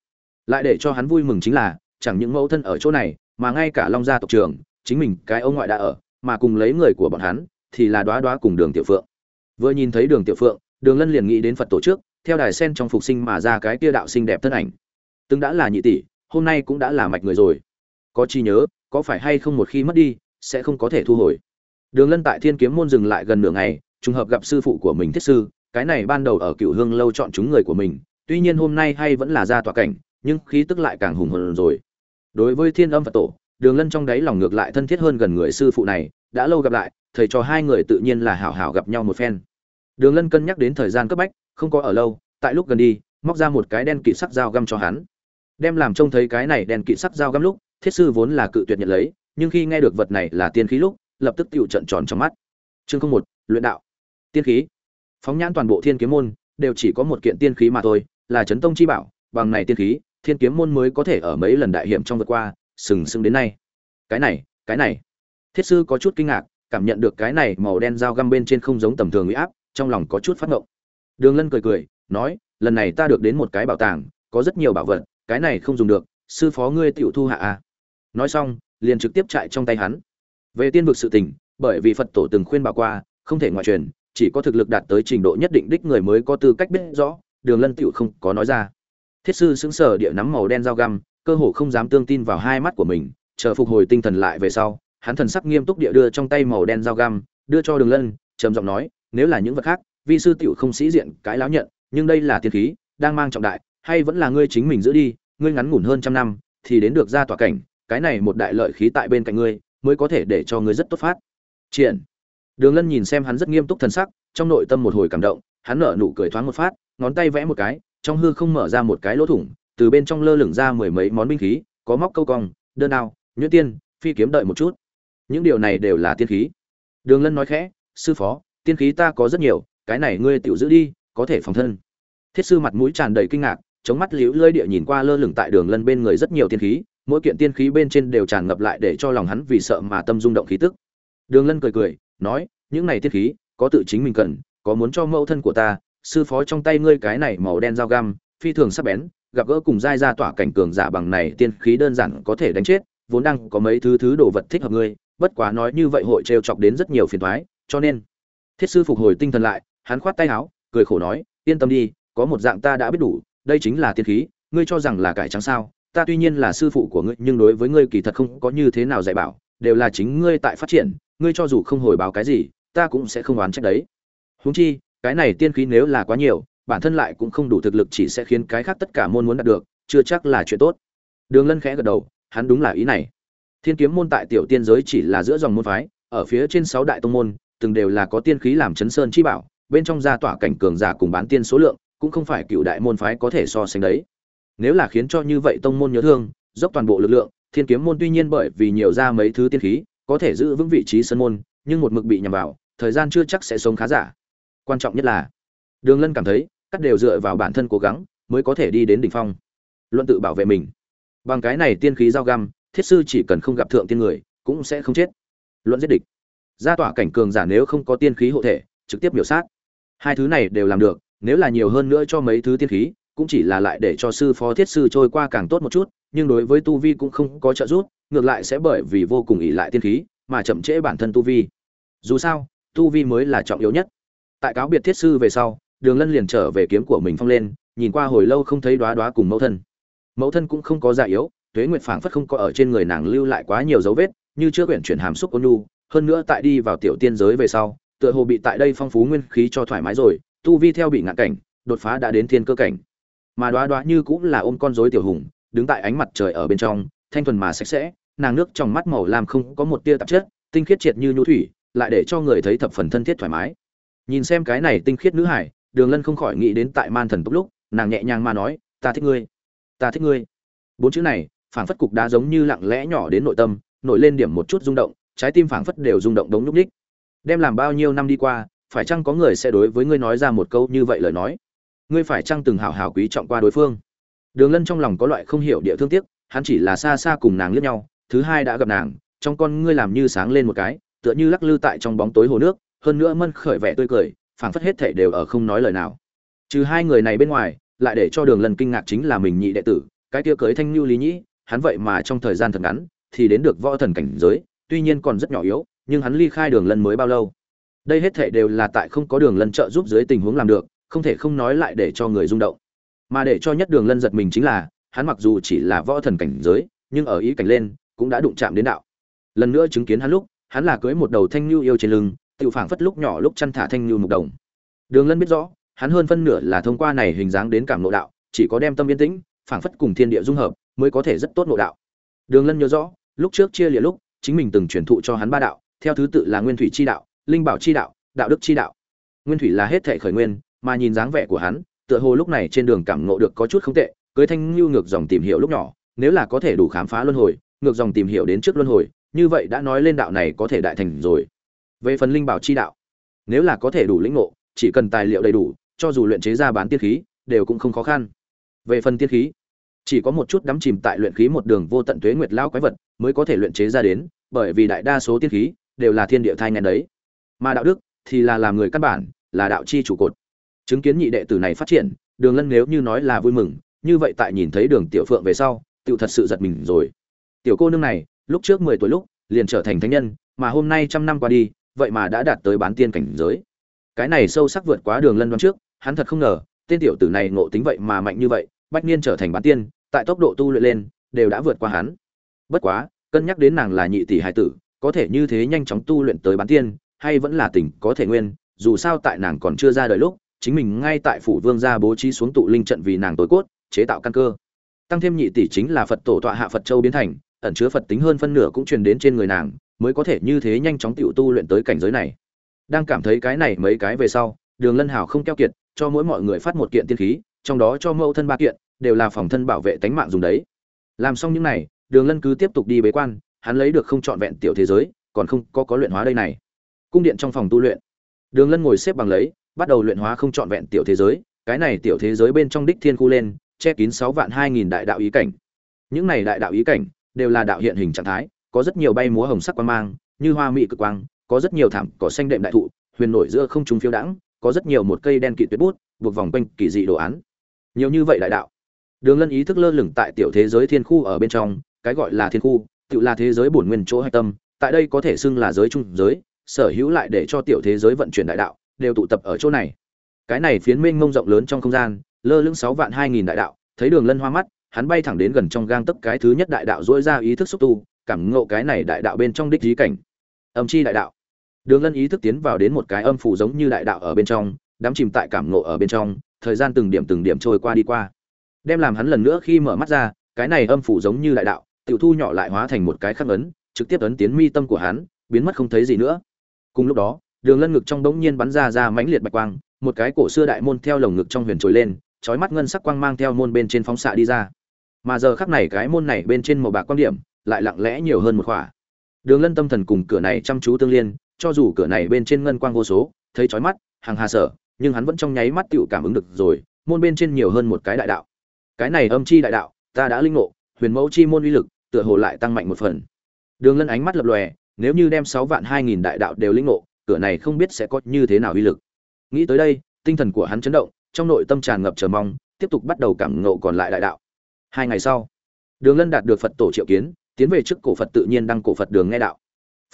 S1: Lại để cho hắn vui mừng chính là, chẳng những mẫu thân ở chỗ này, mà ngay cả long gia tộc trưởng, chính mình, cái ông ngoại đã ở, mà cùng lấy người của bọn hắn, thì là đoá đoá cùng đường tiểu phượng. Vừa nhìn thấy đường tiểu phượng, đường lân liền nghĩ đến phật tổ trước, theo đài sen trong phục sinh mà ra cái tia đạo xinh đẹp thân ảnh. Từng đã là nhị tỷ, hôm nay cũng đã là mạch người rồi có chi nhớ, có phải hay không một khi mất đi, sẽ không có thể thu hồi. Đường lân tại thiên kiếm môn dừng lại gần nửa ngày, trùng hợp gặp sư phụ của mình thiết sư, cái này ban đầu ở cựu hương lâu chọn chúng người của mình, tuy nhiên hôm nay hay vẫn là ra tòa cảnh, nhưng khí tức lại càng hùng hồn rồi. Đối với thiên âm phật tổ, đường lân trong đáy lòng ngược lại thân thiết hơn gần người sư phụ này, đã lâu gặp lại, thầy trò hai người tự nhiên là hảo hảo gặp nhau một phen. Đường lân cân nhắc đến thời gian cấp bách, không có ở lâu, tại lúc gần đi, móc ra một cái đen kịt sắc dao găm cho hắn. Đem làm trông thấy cái này đen kịt sắc dao găm lúc thiết sư vốn là cự tuyệt nhận lấy, nhưng khi nghe được vật này là tiên khí lúc, lập tức tựu trận tròn trong mắt. Chương không một, luyện đạo. Tiên khí. Phóng nhãn toàn bộ thiên kiếm môn, đều chỉ có một kiện tiên khí mà thôi, là chấn tông chi bảo, bằng này tiên khí, thiên kiếm môn mới có thể ở mấy lần đại hiểm trong vượt qua, sừng sững đến nay. Cái này cái này. Thiết sư có chút kinh ngạc, cảm nhận được cái này màu đen dao găm bên trên không giống tầm thường huy áp, trong lòng có chút phát ngộng. Đường lân cười cười, nói, lần này ta được đến một cái bảo tàng, có rất nhiều bảo vật, cái này không dùng được, sư phó ngươi tiểu thu hạ a nói xong, liền trực tiếp chạy trong tay hắn. Về tiên vực sự tình, bởi vì phật tổ từng khuyên bà qua, không thể ngoại truyền, chỉ có thực lực đạt tới trình độ nhất định đích người mới có tư cách biết rõ, đường lân tiểu không có nói ra. Thiết sư xứng sở địa nắm màu đen dao găm, cơ hồ không dám tương tin vào hai mắt của mình, chờ phục hồi tinh thần lại về sau, hắn thần sắc nghiêm túc địa đưa trong tay màu đen dao găm, đưa cho đường lân, trầm giọng nói, nếu là những vật khác, vi sư tiểu không sĩ diện cái láo nhận, nhưng đây là tiên khí, đang mang trọng đại, hay vẫn là ngươi chính mình giữ đi, ngươi ngắn ngủn hơn trăm năm, thì đến được ra tòa cảnh cái này một đại lợi khí tại bên cạnh ngươi, mới có thể để cho ngươi rất tốt phát. Triển. Đường lân nhìn xem hắn rất nghiêm túc thần sắc, trong nội tâm một hồi cảm động, hắn nở nụ cười thoáng một phát, ngón tay vẽ một cái, trong hư không mở ra một cái lỗ thủng, từ bên trong lơ lửng ra mười mấy món binh khí, có móc câu cong, đơn đao nhuyễn tiên, phi kiếm đợi một chút. Những điều này đều là tiên khí. Đường lân nói khẽ, sư phó, tiên khí ta có rất nhiều, cái này ngươi tiểu giữ đi, có thể phòng thân. Thiết sư mặt mũi tràn đầy kinh ngạc, chống mắt liễu lơi địa nhìn qua lơ lửng tại đường lân bên người rất nhiều tiên khí mỗi kiện tiên khí bên trên đều tràn ngập lại để cho lòng hắn vì sợ mà tâm rung động khí tức. Đường lân cười cười nói những này tiên khí có tự chính mình cần có muốn cho mẫu thân của ta sư phó trong tay ngươi cái này màu đen dao găm phi thường sắc bén gặp gỡ cùng giai ra tỏa cảnh cường giả bằng này tiên khí đơn giản có thể đánh chết vốn đang có mấy thứ thứ đồ vật thích hợp ngươi bất quá nói như vậy hội trêu chọc đến rất nhiều phiền toái, cho nên. Thiết sư phục hồi tinh thần lại hắn khoát tay áo cười khổ nói yên tâm đi có một dạng ta đã biết đủ đây chính là tiên khí ngươi cho rằng là cải trắng sao? Ta tuy nhiên là sư phụ của ngươi, nhưng đối với ngươi kỳ thật không có như thế nào dạy bảo, đều là chính ngươi tại phát triển, ngươi cho dù không hồi báo cái gì, ta cũng sẽ không oán trách đấy. Huống chi, cái này tiên khí nếu là quá nhiều, bản thân lại cũng không đủ thực lực chỉ sẽ khiến cái khác tất cả môn muốn đạt được, chưa chắc là chuyện tốt. Đường lân khẽ gật đầu, hắn đúng là ý này. Thiên kiếm môn tại tiểu tiên giới chỉ là giữa dòng môn phái, ở phía trên sáu đại tông môn, từng đều là có tiên khí làm chấn sơn chi bảo, bên trong gia tỏa cảnh cường giả cùng bán tiên số lượng, cũng không phải cựu đại môn phái có thể so sánh đấy nếu là khiến cho như vậy tông môn nhớ thương, dốc toàn bộ lực lượng, thiên kiếm môn tuy nhiên bởi vì nhiều ra mấy thứ tiên khí, có thể giữ vững vị trí sân môn, nhưng một mực bị nhầm vào, thời gian chưa chắc sẽ sống khá giả. Quan trọng nhất là, đường lân cảm thấy, cắt đều dựa vào bản thân cố gắng, mới có thể đi đến đỉnh phong. Luận tự bảo vệ mình. Bằng cái này tiên khí giao găm, thiết sư chỉ cần không gặp thượng tiên người, cũng sẽ không chết. Luận giết địch. Gia tỏa cảnh cường giả nếu không có tiên khí hộ thể, trực tiếp biểu sát. Hai thứ này đều làm được, nếu là nhiều hơn nữa cho mấy thứ tiên khí cũng chỉ là lại để cho sư phó thiết sư trôi qua càng tốt một chút, nhưng đối với tu vi cũng không có trợ giúp, ngược lại sẽ bởi vì vô cùng ỷ lại tiên khí mà chậm trễ bản thân tu vi. Dù sao, tu vi mới là trọng yếu nhất. Tại cáo biệt thiết sư về sau, đường lân liền trở về kiếm của mình phong lên, nhìn qua hồi lâu không thấy đoá đoá cùng mẫu thân. Mẫu thân cũng không có già yếu, tuế nguyệt phảng phất không có ở trên người nàng lưu lại quá nhiều dấu vết, như chưa quyển chuyển hàm xúc ôn nhu, hơn nữa tại đi vào tiểu tiên giới về sau, tựa hồ bị tại đây phong phú nguyên khí cho thoải mái rồi, tu vi theo bị ngạn cảnh, đột phá đã đến thiên cơ cảnh mà đoá đoá như cũng là ôm con rối tiểu hùng, đứng tại ánh mặt trời ở bên trong, thanh thuần mà sạch sẽ, nàng nước trong mắt màu lam không có một tia tạp chất, tinh khiết triệt như nhu thủy, lại để cho người thấy thập phần thân thiết thoải mái. Nhìn xem cái này tinh khiết nữ hải, đường lân không khỏi nghĩ đến tại man thần tốc lúc, nàng nhẹ nhàng mà nói, ta thích ngươi, ta thích ngươi. Bốn chữ này, phảng phất cục đá giống như lặng lẽ nhỏ đến nội tâm, nổi lên điểm một chút rung động, trái tim phảng phất đều rung động đống nhúc ních đem làm bao nhiêu năm đi qua, phải chăng có người sẽ đối với ngươi nói ra một câu như vậy lời nói? Ngươi phải chăng từng hảo hảo quý trọng qua đối phương? Đường lân trong lòng có loại không hiểu địa thương tiếc, hắn chỉ là xa xa cùng nàng liếc nhau, thứ hai đã gặp nàng, trong con ngươi làm như sáng lên một cái, tựa như lắc lư tại trong bóng tối hồ nước, hơn nữa mân khởi vẻ tươi cười, phảng phất hết thảy đều ở không nói lời nào. Trừ hai người này bên ngoài, lại để cho đường lân kinh ngạc chính là mình nhị đệ tử, cái kia cưới thanh lưu lý nhĩ, hắn vậy mà trong thời gian thật ngắn, thì đến được võ thần cảnh giới, tuy nhiên còn rất nhỏ yếu, nhưng hắn ly khai đường lân mới bao lâu? Đây hết thảy đều là tại không có đường lân trợ giúp dưới tình huống làm được không thể không nói lại để cho người rung động. Mà để cho nhất đường lân giật mình chính là, hắn mặc dù chỉ là võ thần cảnh giới, nhưng ở ý cảnh lên, cũng đã đụng chạm đến đạo. Lần nữa chứng kiến hắn lúc, hắn là cưới một đầu thanh lưu yêu trên lưng tự phảng phất lúc nhỏ lúc chăn thả thanh lưu mục đồng. Đường lân biết rõ, hắn hơn phân nửa là thông qua này hình dáng đến cảm nội đạo, chỉ có đem tâm yên tĩnh, phảng phất cùng thiên địa dung hợp, mới có thể rất tốt nội đạo. Đường lân nhớ rõ, lúc trước chia liệt lúc, chính mình từng truyền thụ cho hắn ba đạo, theo thứ tự là nguyên thủy chi đạo, linh bảo chi đạo đạo đức chi đạo. Nguyên thủy là hết thể khởi nguyên mà nhìn dáng vẻ của hắn, tựa hồ lúc này trên đường cảm ngộ được có chút không tệ, cưới thanh lưu ngược dòng tìm hiểu lúc nhỏ, nếu là có thể đủ khám phá luân hồi, ngược dòng tìm hiểu đến trước luân hồi, như vậy đã nói lên đạo này có thể đại thành rồi. Về phần linh bảo chi đạo, nếu là có thể đủ lĩnh ngộ, chỉ cần tài liệu đầy đủ, cho dù luyện chế ra bán tiên khí, đều cũng không khó khăn. Về phần tiên khí, chỉ có một chút đắm chìm tại luyện khí một đường vô tận tuế nguyệt lao quái vật mới có thể luyện chế ra đến, bởi vì đại đa số tiên khí đều là thiên địa thai ngàn đấy. Mà đạo đức thì là làm người căn bản, là đạo chi trụ cột chứng kiến nhị đệ tử này phát triển, đường lân nếu như nói là vui mừng, như vậy tại nhìn thấy đường tiểu phượng về sau tự thật sự giật mình rồi. Tiểu cô nương này, lúc trước mười tuổi lúc, liền trở thành thánh nhân, mà hôm nay trăm năm qua đi, vậy mà đã đạt tới bán tiên cảnh giới. Cái này sâu sắc vượt quá đường lân đoán trước, hắn thật không ngờ, tên tiểu tử này ngộ tính vậy mà mạnh như vậy, bách niên trở thành bán tiên, tại tốc độ tu luyện lên, đều đã vượt qua hắn. Bất quá, cân nhắc đến nàng là nhị tỷ hải tử, có thể như thế nhanh chóng tu luyện tới bán tiên, hay vẫn là tình có thể nguyên, dù sao tại nàng còn chưa ra đời lúc chính mình ngay tại phủ vương gia bố trí xuống tụ linh trận vì nàng tối cốt, chế tạo căn cơ. Tăng thêm nhị tỷ chính là phật tổ tọa hạ phật châu biến thành, ẩn chứa phật tính hơn phân nửa cũng truyền đến trên người nàng, mới có thể như thế nhanh chóng tiểu tu luyện tới cảnh giới này. Đang cảm thấy cái này mấy cái về sau, đường lân hào không keo kiệt, cho mỗi mọi người phát một kiện tiên khí, trong đó cho mẫu thân ba kiện, đều là phòng thân bảo vệ tánh mạng dùng đấy. Làm xong những này, đường lân cứ tiếp tục đi bế quan, hắn lấy được không trọn vẹn tiểu thế giới, còn không có có luyện hóa đây này. Cung điện trong phòng tu luyện. Đường lân ngồi xếp bằng lấy bắt đầu luyện hóa không trọn vẹn tiểu thế giới, cái này tiểu thế giới bên trong đích thiên khu lên, che kín sáu vạn hai nghìn đại đạo ý cảnh. Những này đại đạo ý cảnh đều là đạo hiện hình trạng thái, có rất nhiều bay múa hồng sắc quang mang, như hoa mỹ cực quang, có rất nhiều thảm cỏ xanh đệm đại thụ, huyền nổi giữa không trung phiêu đãng, có rất nhiều một cây đen kịt tuyệt bút, buộc vòng quanh kỳ dị đồ án. Nhiều như vậy đại đạo. Đường lân ý thức lơ lửng tại tiểu thế giới thiên khu ở bên trong, cái gọi là thiên khu, tự là thế giới bổn nguyên chỗ hạch tâm, tại đây có thể xưng là giới trung giới, sở hữu lại để cho tiểu thế giới vận chuyển đại đạo đều tụ tập ở chỗ này. Cái này phiến mênh mông rộng lớn trong không gian, lơ lửng sáu vạn hai nghìn đại đạo, thấy đường lân hoa mắt, hắn bay thẳng đến gần trong gang tấc cái thứ nhất đại đạo dỗi ra ý thức xúc tu, cảm ngộ cái này đại đạo bên trong đích trí cảnh. Âm chi đại đạo. Đường lân ý thức tiến vào đến một cái âm phủ giống như đại đạo ở bên trong, đắm chìm tại cảm ngộ ở bên trong, thời gian từng điểm từng điểm trôi qua đi qua. Đem làm hắn lần nữa khi mở mắt ra, cái này âm phủ giống như đại đạo, tiểu thu nhỏ lại hóa thành một cái khắc ấn, trực tiếp ấn tiến mi tâm của hắn, biến mất không thấy gì nữa. Cùng lúc đó đường lân ngực trong bỗng nhiên bắn ra ra mãnh liệt bạch quang, một cái cổ xưa đại môn theo lồng ngực trong huyền trồi lên trói mắt ngân sắc quang mang theo môn bên trên phóng xạ đi ra. Mà giờ khắc này cái môn này bên trên màu bạc quan điểm, lại lặng lẽ nhiều hơn một khỏa. Đường lân tâm thần cùng cửa này chăm chú tương liên, cho dù cửa này bên trên ngân quang vô số, thấy trói mắt hàng hà sở nhưng hắn vẫn trong nháy mắt tựu cảm ứng được rồi, môn bên trên nhiều hơn một cái đại đạo. Cái này âm chi đại đạo, ta đã linh ngộ, huyền mẫu chi môn uy lực, tựa hồ lại tăng mạnh một phần. Đường lân ánh mắt lập lòe, nếu như đem sáu vạn hai nghìn đại đạo đều linh ngộ cửa này không biết sẽ có như thế nào uy lực. Nghĩ tới đây, tinh thần của hắn chấn động, trong nội tâm tràn ngập chờ mong, tiếp tục bắt đầu cảm ngộ còn lại đại đạo. Hai ngày sau, đường lân đạt được phật tổ triệu kiến, tiến về trước cổ phật tự nhiên đăng cổ phật đường nghe đạo.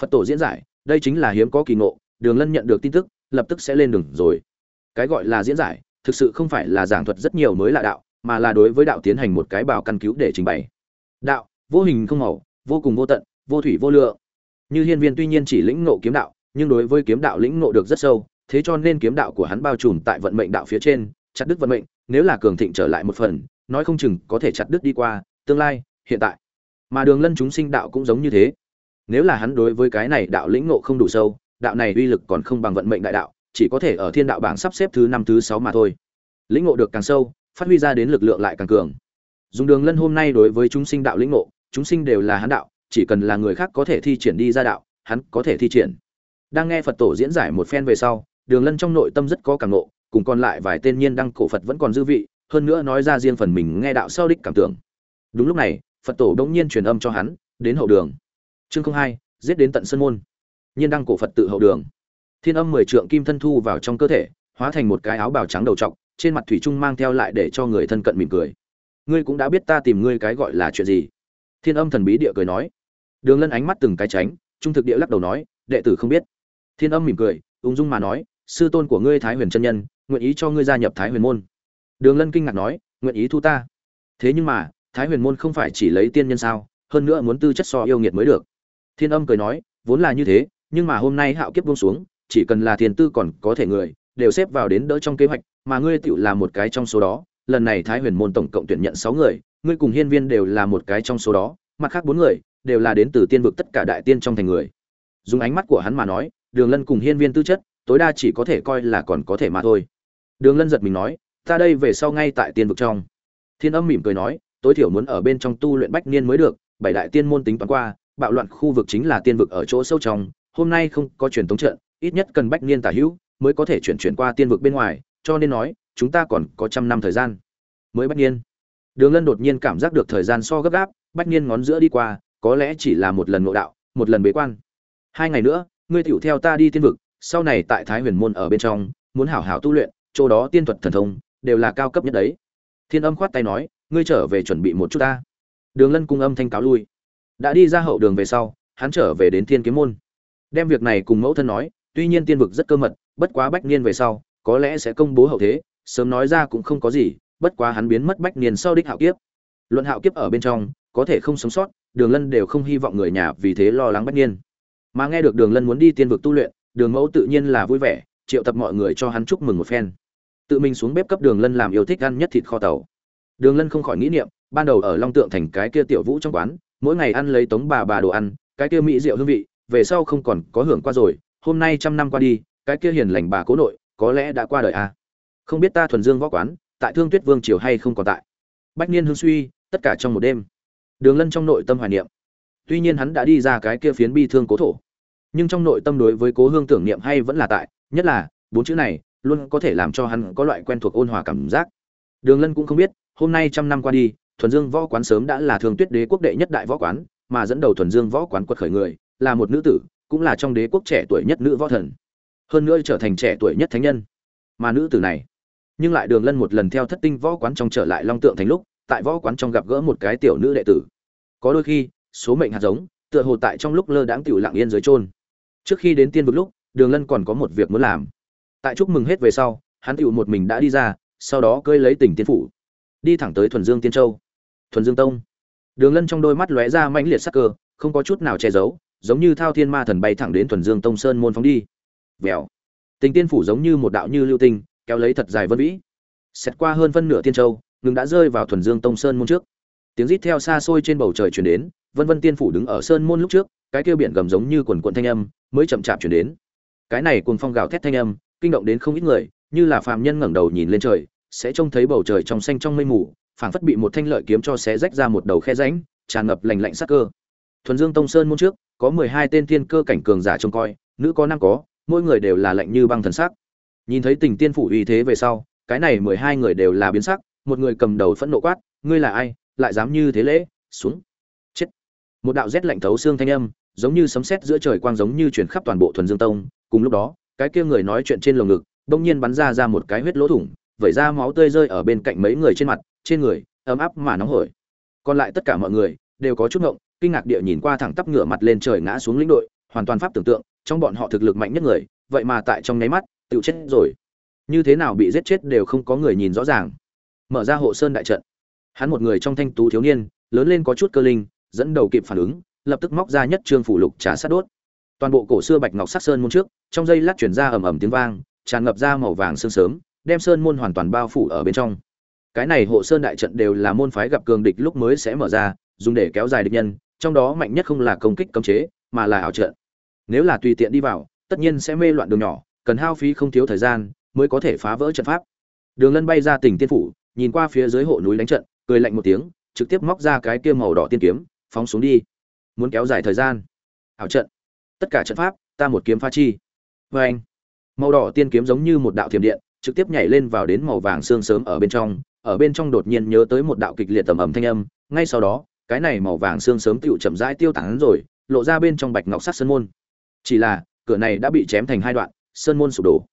S1: Phật tổ diễn giải, đây chính là hiếm có kỳ ngộ, đường lân nhận được tin tức, lập tức sẽ lên đường rồi. Cái gọi là diễn giải, thực sự không phải là giảng thuật rất nhiều mới là đạo, mà là đối với đạo tiến hành một cái bảo căn cứu để trình bày. Đạo, vô hình không màu, vô cùng vô tận, vô thủy vô lượng. Như hiên viên tuy nhiên chỉ lĩnh ngộ kiếm đạo nhưng đối với kiếm đạo lĩnh ngộ được rất sâu, thế cho nên kiếm đạo của hắn bao trùm tại vận mệnh đạo phía trên, chặt đứt vận mệnh, nếu là cường thịnh trở lại một phần, nói không chừng có thể chặt đứt đi qua, tương lai, hiện tại. Mà đường lân chúng sinh đạo cũng giống như thế. Nếu là hắn đối với cái này đạo lĩnh ngộ không đủ sâu, đạo này uy lực còn không bằng vận mệnh đại đạo, chỉ có thể ở thiên đạo bảng sắp xếp thứ năm, thứ sáu mà thôi. Lĩnh ngộ được càng sâu, phát huy ra đến lực lượng lại càng cường. Dùng đường lân hôm nay đối với chúng sinh đạo lĩnh ngộ, chúng sinh đều là hắn đạo, chỉ cần là người khác có thể thi triển đi ra đạo, hắn có thể thi triển đang nghe phật tổ diễn giải một phen về sau đường lân trong nội tâm rất có cảm nộ, cùng còn lại vài tên nhiên đăng cổ phật vẫn còn dư vị hơn nữa nói ra riêng phần mình nghe đạo sau đích cảm tưởng. Đúng lúc này phật tổ đống nhiên truyền âm cho hắn đến hậu đường. Chương không hai giết đến tận sân môn. Nhiên đăng cổ phật tự hậu đường. Thiên âm mười trượng kim thân thu vào trong cơ thể hóa thành một cái áo bào trắng đầu trọc trên mặt thủy trung mang theo lại để cho người thân cận mỉm cười. Ngươi cũng đã biết ta tìm ngươi cái gọi là chuyện gì? Thiên âm thần bí địa cười nói. Đường lân ánh mắt từng cái tránh trung thực địa lắc đầu nói đệ tử không biết thiên âm mỉm cười, ung dung mà nói, sư tôn của ngươi thái huyền chân nhân, nguyện ý cho ngươi gia nhập thái huyền môn. Đường lân kinh ngạc nói, nguyện ý thu ta? Thế nhưng mà, thái huyền môn không phải chỉ lấy tiên nhân sao, hơn nữa muốn tư chất so yêu nghiệt mới được. Thiên âm cười nói, vốn là như thế, nhưng mà hôm nay hạo kiếp buông xuống, chỉ cần là thiền tư còn có thể người, đều xếp vào đến đỡ trong kế hoạch, mà ngươi tựu là một cái trong số đó. Lần này thái huyền môn tổng cộng tuyển nhận sáu người, ngươi cùng hiên viên đều là một cái trong số đó, mặt khác bốn người, đều là đến từ tiên vực tất cả đại tiên trong thành người. Dùng ánh mắt của hắn mà nói đường lân cùng hiên viên tư chất, tối đa chỉ có thể coi là còn có thể mà thôi. Đường lân giật mình nói, ta đây về sau ngay tại tiên vực trong. Thiên âm mỉm cười nói, tối thiểu muốn ở bên trong tu luyện bách niên mới được, bảy đại tiên môn tính toán qua, bạo loạn khu vực chính là tiên vực ở chỗ sâu trong, hôm nay không có truyền thống trận, ít nhất cần bách niên tả hữu mới có thể chuyển chuyển qua tiên vực bên ngoài, cho nên nói, chúng ta còn có trăm năm thời gian mới bách niên. Đường lân đột nhiên cảm giác được thời gian so gấp gáp, bách niên ngón giữa đi qua, có lẽ chỉ là một lần ngộ đạo, một lần bế quan. Hai ngày nữa ngươi tiểu theo ta đi tiên vực, sau này tại thái huyền môn ở bên trong, muốn hảo hảo tu luyện, chỗ đó tiên thuật thần thông, đều là cao cấp nhất đấy. Thiên âm khoát tay nói, ngươi trở về chuẩn bị một chút ta. Đường lân cung âm thanh cáo lui. Đã đi ra hậu đường về sau, hắn trở về đến thiên kiếm môn. Đem việc này cùng mẫu thân nói, tuy nhiên tiên vực rất cơ mật, bất quá bách niên về sau, có lẽ sẽ công bố hậu thế, sớm nói ra cũng không có gì, bất quá hắn biến mất bách niên sau đích hạo kiếp. Luận hạo kiếp ở bên trong, có thể không sống sót, đường lân đều không hy vọng người nhà vì thế lo lắng bách niên mà nghe được đường lân muốn đi tiên vực tu luyện, đường mẫu tự nhiên là vui vẻ, triệu tập mọi người cho hắn chúc mừng một phen. Tự mình xuống bếp cấp đường lân làm yêu thích ăn nhất thịt kho tàu. Đường lân không khỏi nghĩ niệm, ban đầu ở long tượng thành cái kia tiểu vũ trong quán, mỗi ngày ăn lấy tống bà bà đồ ăn, cái kia mỹ rượu hương vị, về sau không còn có hưởng qua rồi, hôm nay trăm năm qua đi, cái kia hiền lành bà cố nội, có lẽ đã qua đời à. không biết ta thuần dương võ quán, tại thương tuyết vương triều hay không còn tại? Bách niên hương suy, tất cả trong một đêm. Đường lân trong nội tâm hoài niệm. Tuy nhiên hắn đã đi ra cái kia phiến bi thương cố thổ nhưng trong nội tâm đối với cố hương tưởng niệm hay vẫn là tại, nhất là, bốn chữ này, luôn có thể làm cho hắn có loại quen thuộc ôn hòa cảm giác. Đường lân cũng không biết, hôm nay trăm năm qua đi, thuần dương võ quán sớm đã là thường tuyết đế quốc đệ nhất đại võ quán, mà dẫn đầu thuần dương võ quán quật khởi người, là một nữ tử, cũng là trong đế quốc trẻ tuổi nhất nữ võ thần. Hơn nữa trở thành trẻ tuổi nhất thánh nhân. Mà nữ tử này, nhưng lại đường lân một lần theo thất tinh võ quán trong trở lại long tượng thành lúc, tại võ quán trong gặp gỡ một cái tiểu nữ đệ tử. Có đôi khi, số mệnh hạt giống, tựa hồ tại trong lúc lơ đãng tiểu lặng yên dưới chôn trước khi đến tiên vực lúc, đường lân còn có một việc muốn làm. Tại chúc mừng hết về sau, hắn tiểu một mình đã đi ra, sau đó cơi lấy tỉnh tiên phủ. Đi thẳng tới thuần dương tiên châu. Thuần dương tông. Đường lân trong đôi mắt lóe ra mãnh liệt sắc cơ, không có chút nào che giấu, giống như thao thiên ma thần bay thẳng đến thuần dương tông sơn môn phóng đi. Vèo. Tình tiên phủ giống như một đạo như lưu tinh, kéo lấy thật dài vân vĩ. Xét qua hơn phân nửa tiên châu, ngừng đã rơi vào thuần dương tông sơn môn trước. Tiếng rít theo xa xôi trên bầu trời chuyển đến vân vân tiên phủ đứng ở sơn môn lúc trước, cái kêu biển gầm giống như quần quận thanh âm mới chậm chạp chuyển đến. Cái này cùng phong gào thét thanh âm, kinh động đến không ít người, như là phàm nhân ngẩng đầu nhìn lên trời, sẽ trông thấy bầu trời trong xanh trong mây mù, phảng phất bị một thanh lợi kiếm cho xé rách ra một đầu khe rãnh, tràn ngập lành lạnh sắc cơ. Thuần dương tông sơn môn trước, có mười hai tên thiên cơ cảnh cường giả trông coi, nữ có, nam có, mỗi người đều là lạnh như băng thần sắc. Nhìn thấy tình tiên phủ uy thế về sau, cái này mười hai người đều là biến sắc, một người cầm đầu phẫn nộ quát, ngươi là ai? Lại dám như thế lễ? Xuống! Một đạo rét lạnh thấu xương thanh âm, giống như sấm sét giữa trời quang giống như chuyển khắp toàn bộ thuần dương tông. Cùng lúc đó, cái kia người nói chuyện trên lồng ngực bỗng nhiên bắn ra ra một cái huyết lỗ thủng, vẩy ra máu tươi rơi ở bên cạnh mấy người trên mặt, trên người, ấm áp mà nóng hổi. Còn lại tất cả mọi người, đều có chút ngộng, kinh ngạc địa nhìn qua thẳng tắp ngửa mặt lên trời ngã xuống lĩnh đội, hoàn toàn pháp tưởng tượng, trong bọn họ thực lực mạnh nhất người, vậy mà tại trong nháy mắt, tự chết rồi. Như thế nào bị giết chết đều không có người nhìn rõ ràng. Mở ra hộ sơn đại trận. Hắn một người trong thanh tú thiếu niên, lớn lên có chút cơ linh dẫn đầu kịp phản ứng, lập tức móc ra nhất trương phủ lục trà sát đốt. Toàn bộ cổ xưa bạch ngọc sắc sơn môn trước, trong dây lát chuyển ra ầm ầm tiếng vang, tràn ngập ra màu vàng sương sớm, đem sơn môn hoàn toàn bao phủ ở bên trong. Cái này hộ sơn đại trận đều là môn phái gặp cường địch lúc mới sẽ mở ra, dùng để kéo dài địch nhân, trong đó mạnh nhất không là công kích cấm chế, mà là ảo trận. Nếu là tùy tiện đi vào, tất nhiên sẽ mê loạn đường nhỏ, cần hao phí không thiếu thời gian mới có thể phá vỡ trận pháp. Đường lân bay ra tỉnh tiên phủ, nhìn qua phía dưới hộ núi đánh trận, cười lạnh một tiếng, trực tiếp móc ra cái kia màu đỏ tiên kiếm phóng xuống đi. Muốn kéo dài thời gian. Ảo trận. Tất cả trận pháp, ta một kiếm pha chi. Vê anh, màu đỏ tiên kiếm giống như một đạo thiểm điện, trực tiếp nhảy lên vào đến màu vàng xương sớm ở bên trong. Ở bên trong đột nhiên nhớ tới một đạo kịch liệt tầm ầm thanh âm. Ngay sau đó, cái này màu vàng xương sớm tựu chậm rãi tiêu tán rồi, lộ ra bên trong bạch ngọc sắt sơn môn. Chỉ là, cửa này đã bị chém thành hai đoạn, sơn môn sụp đổ.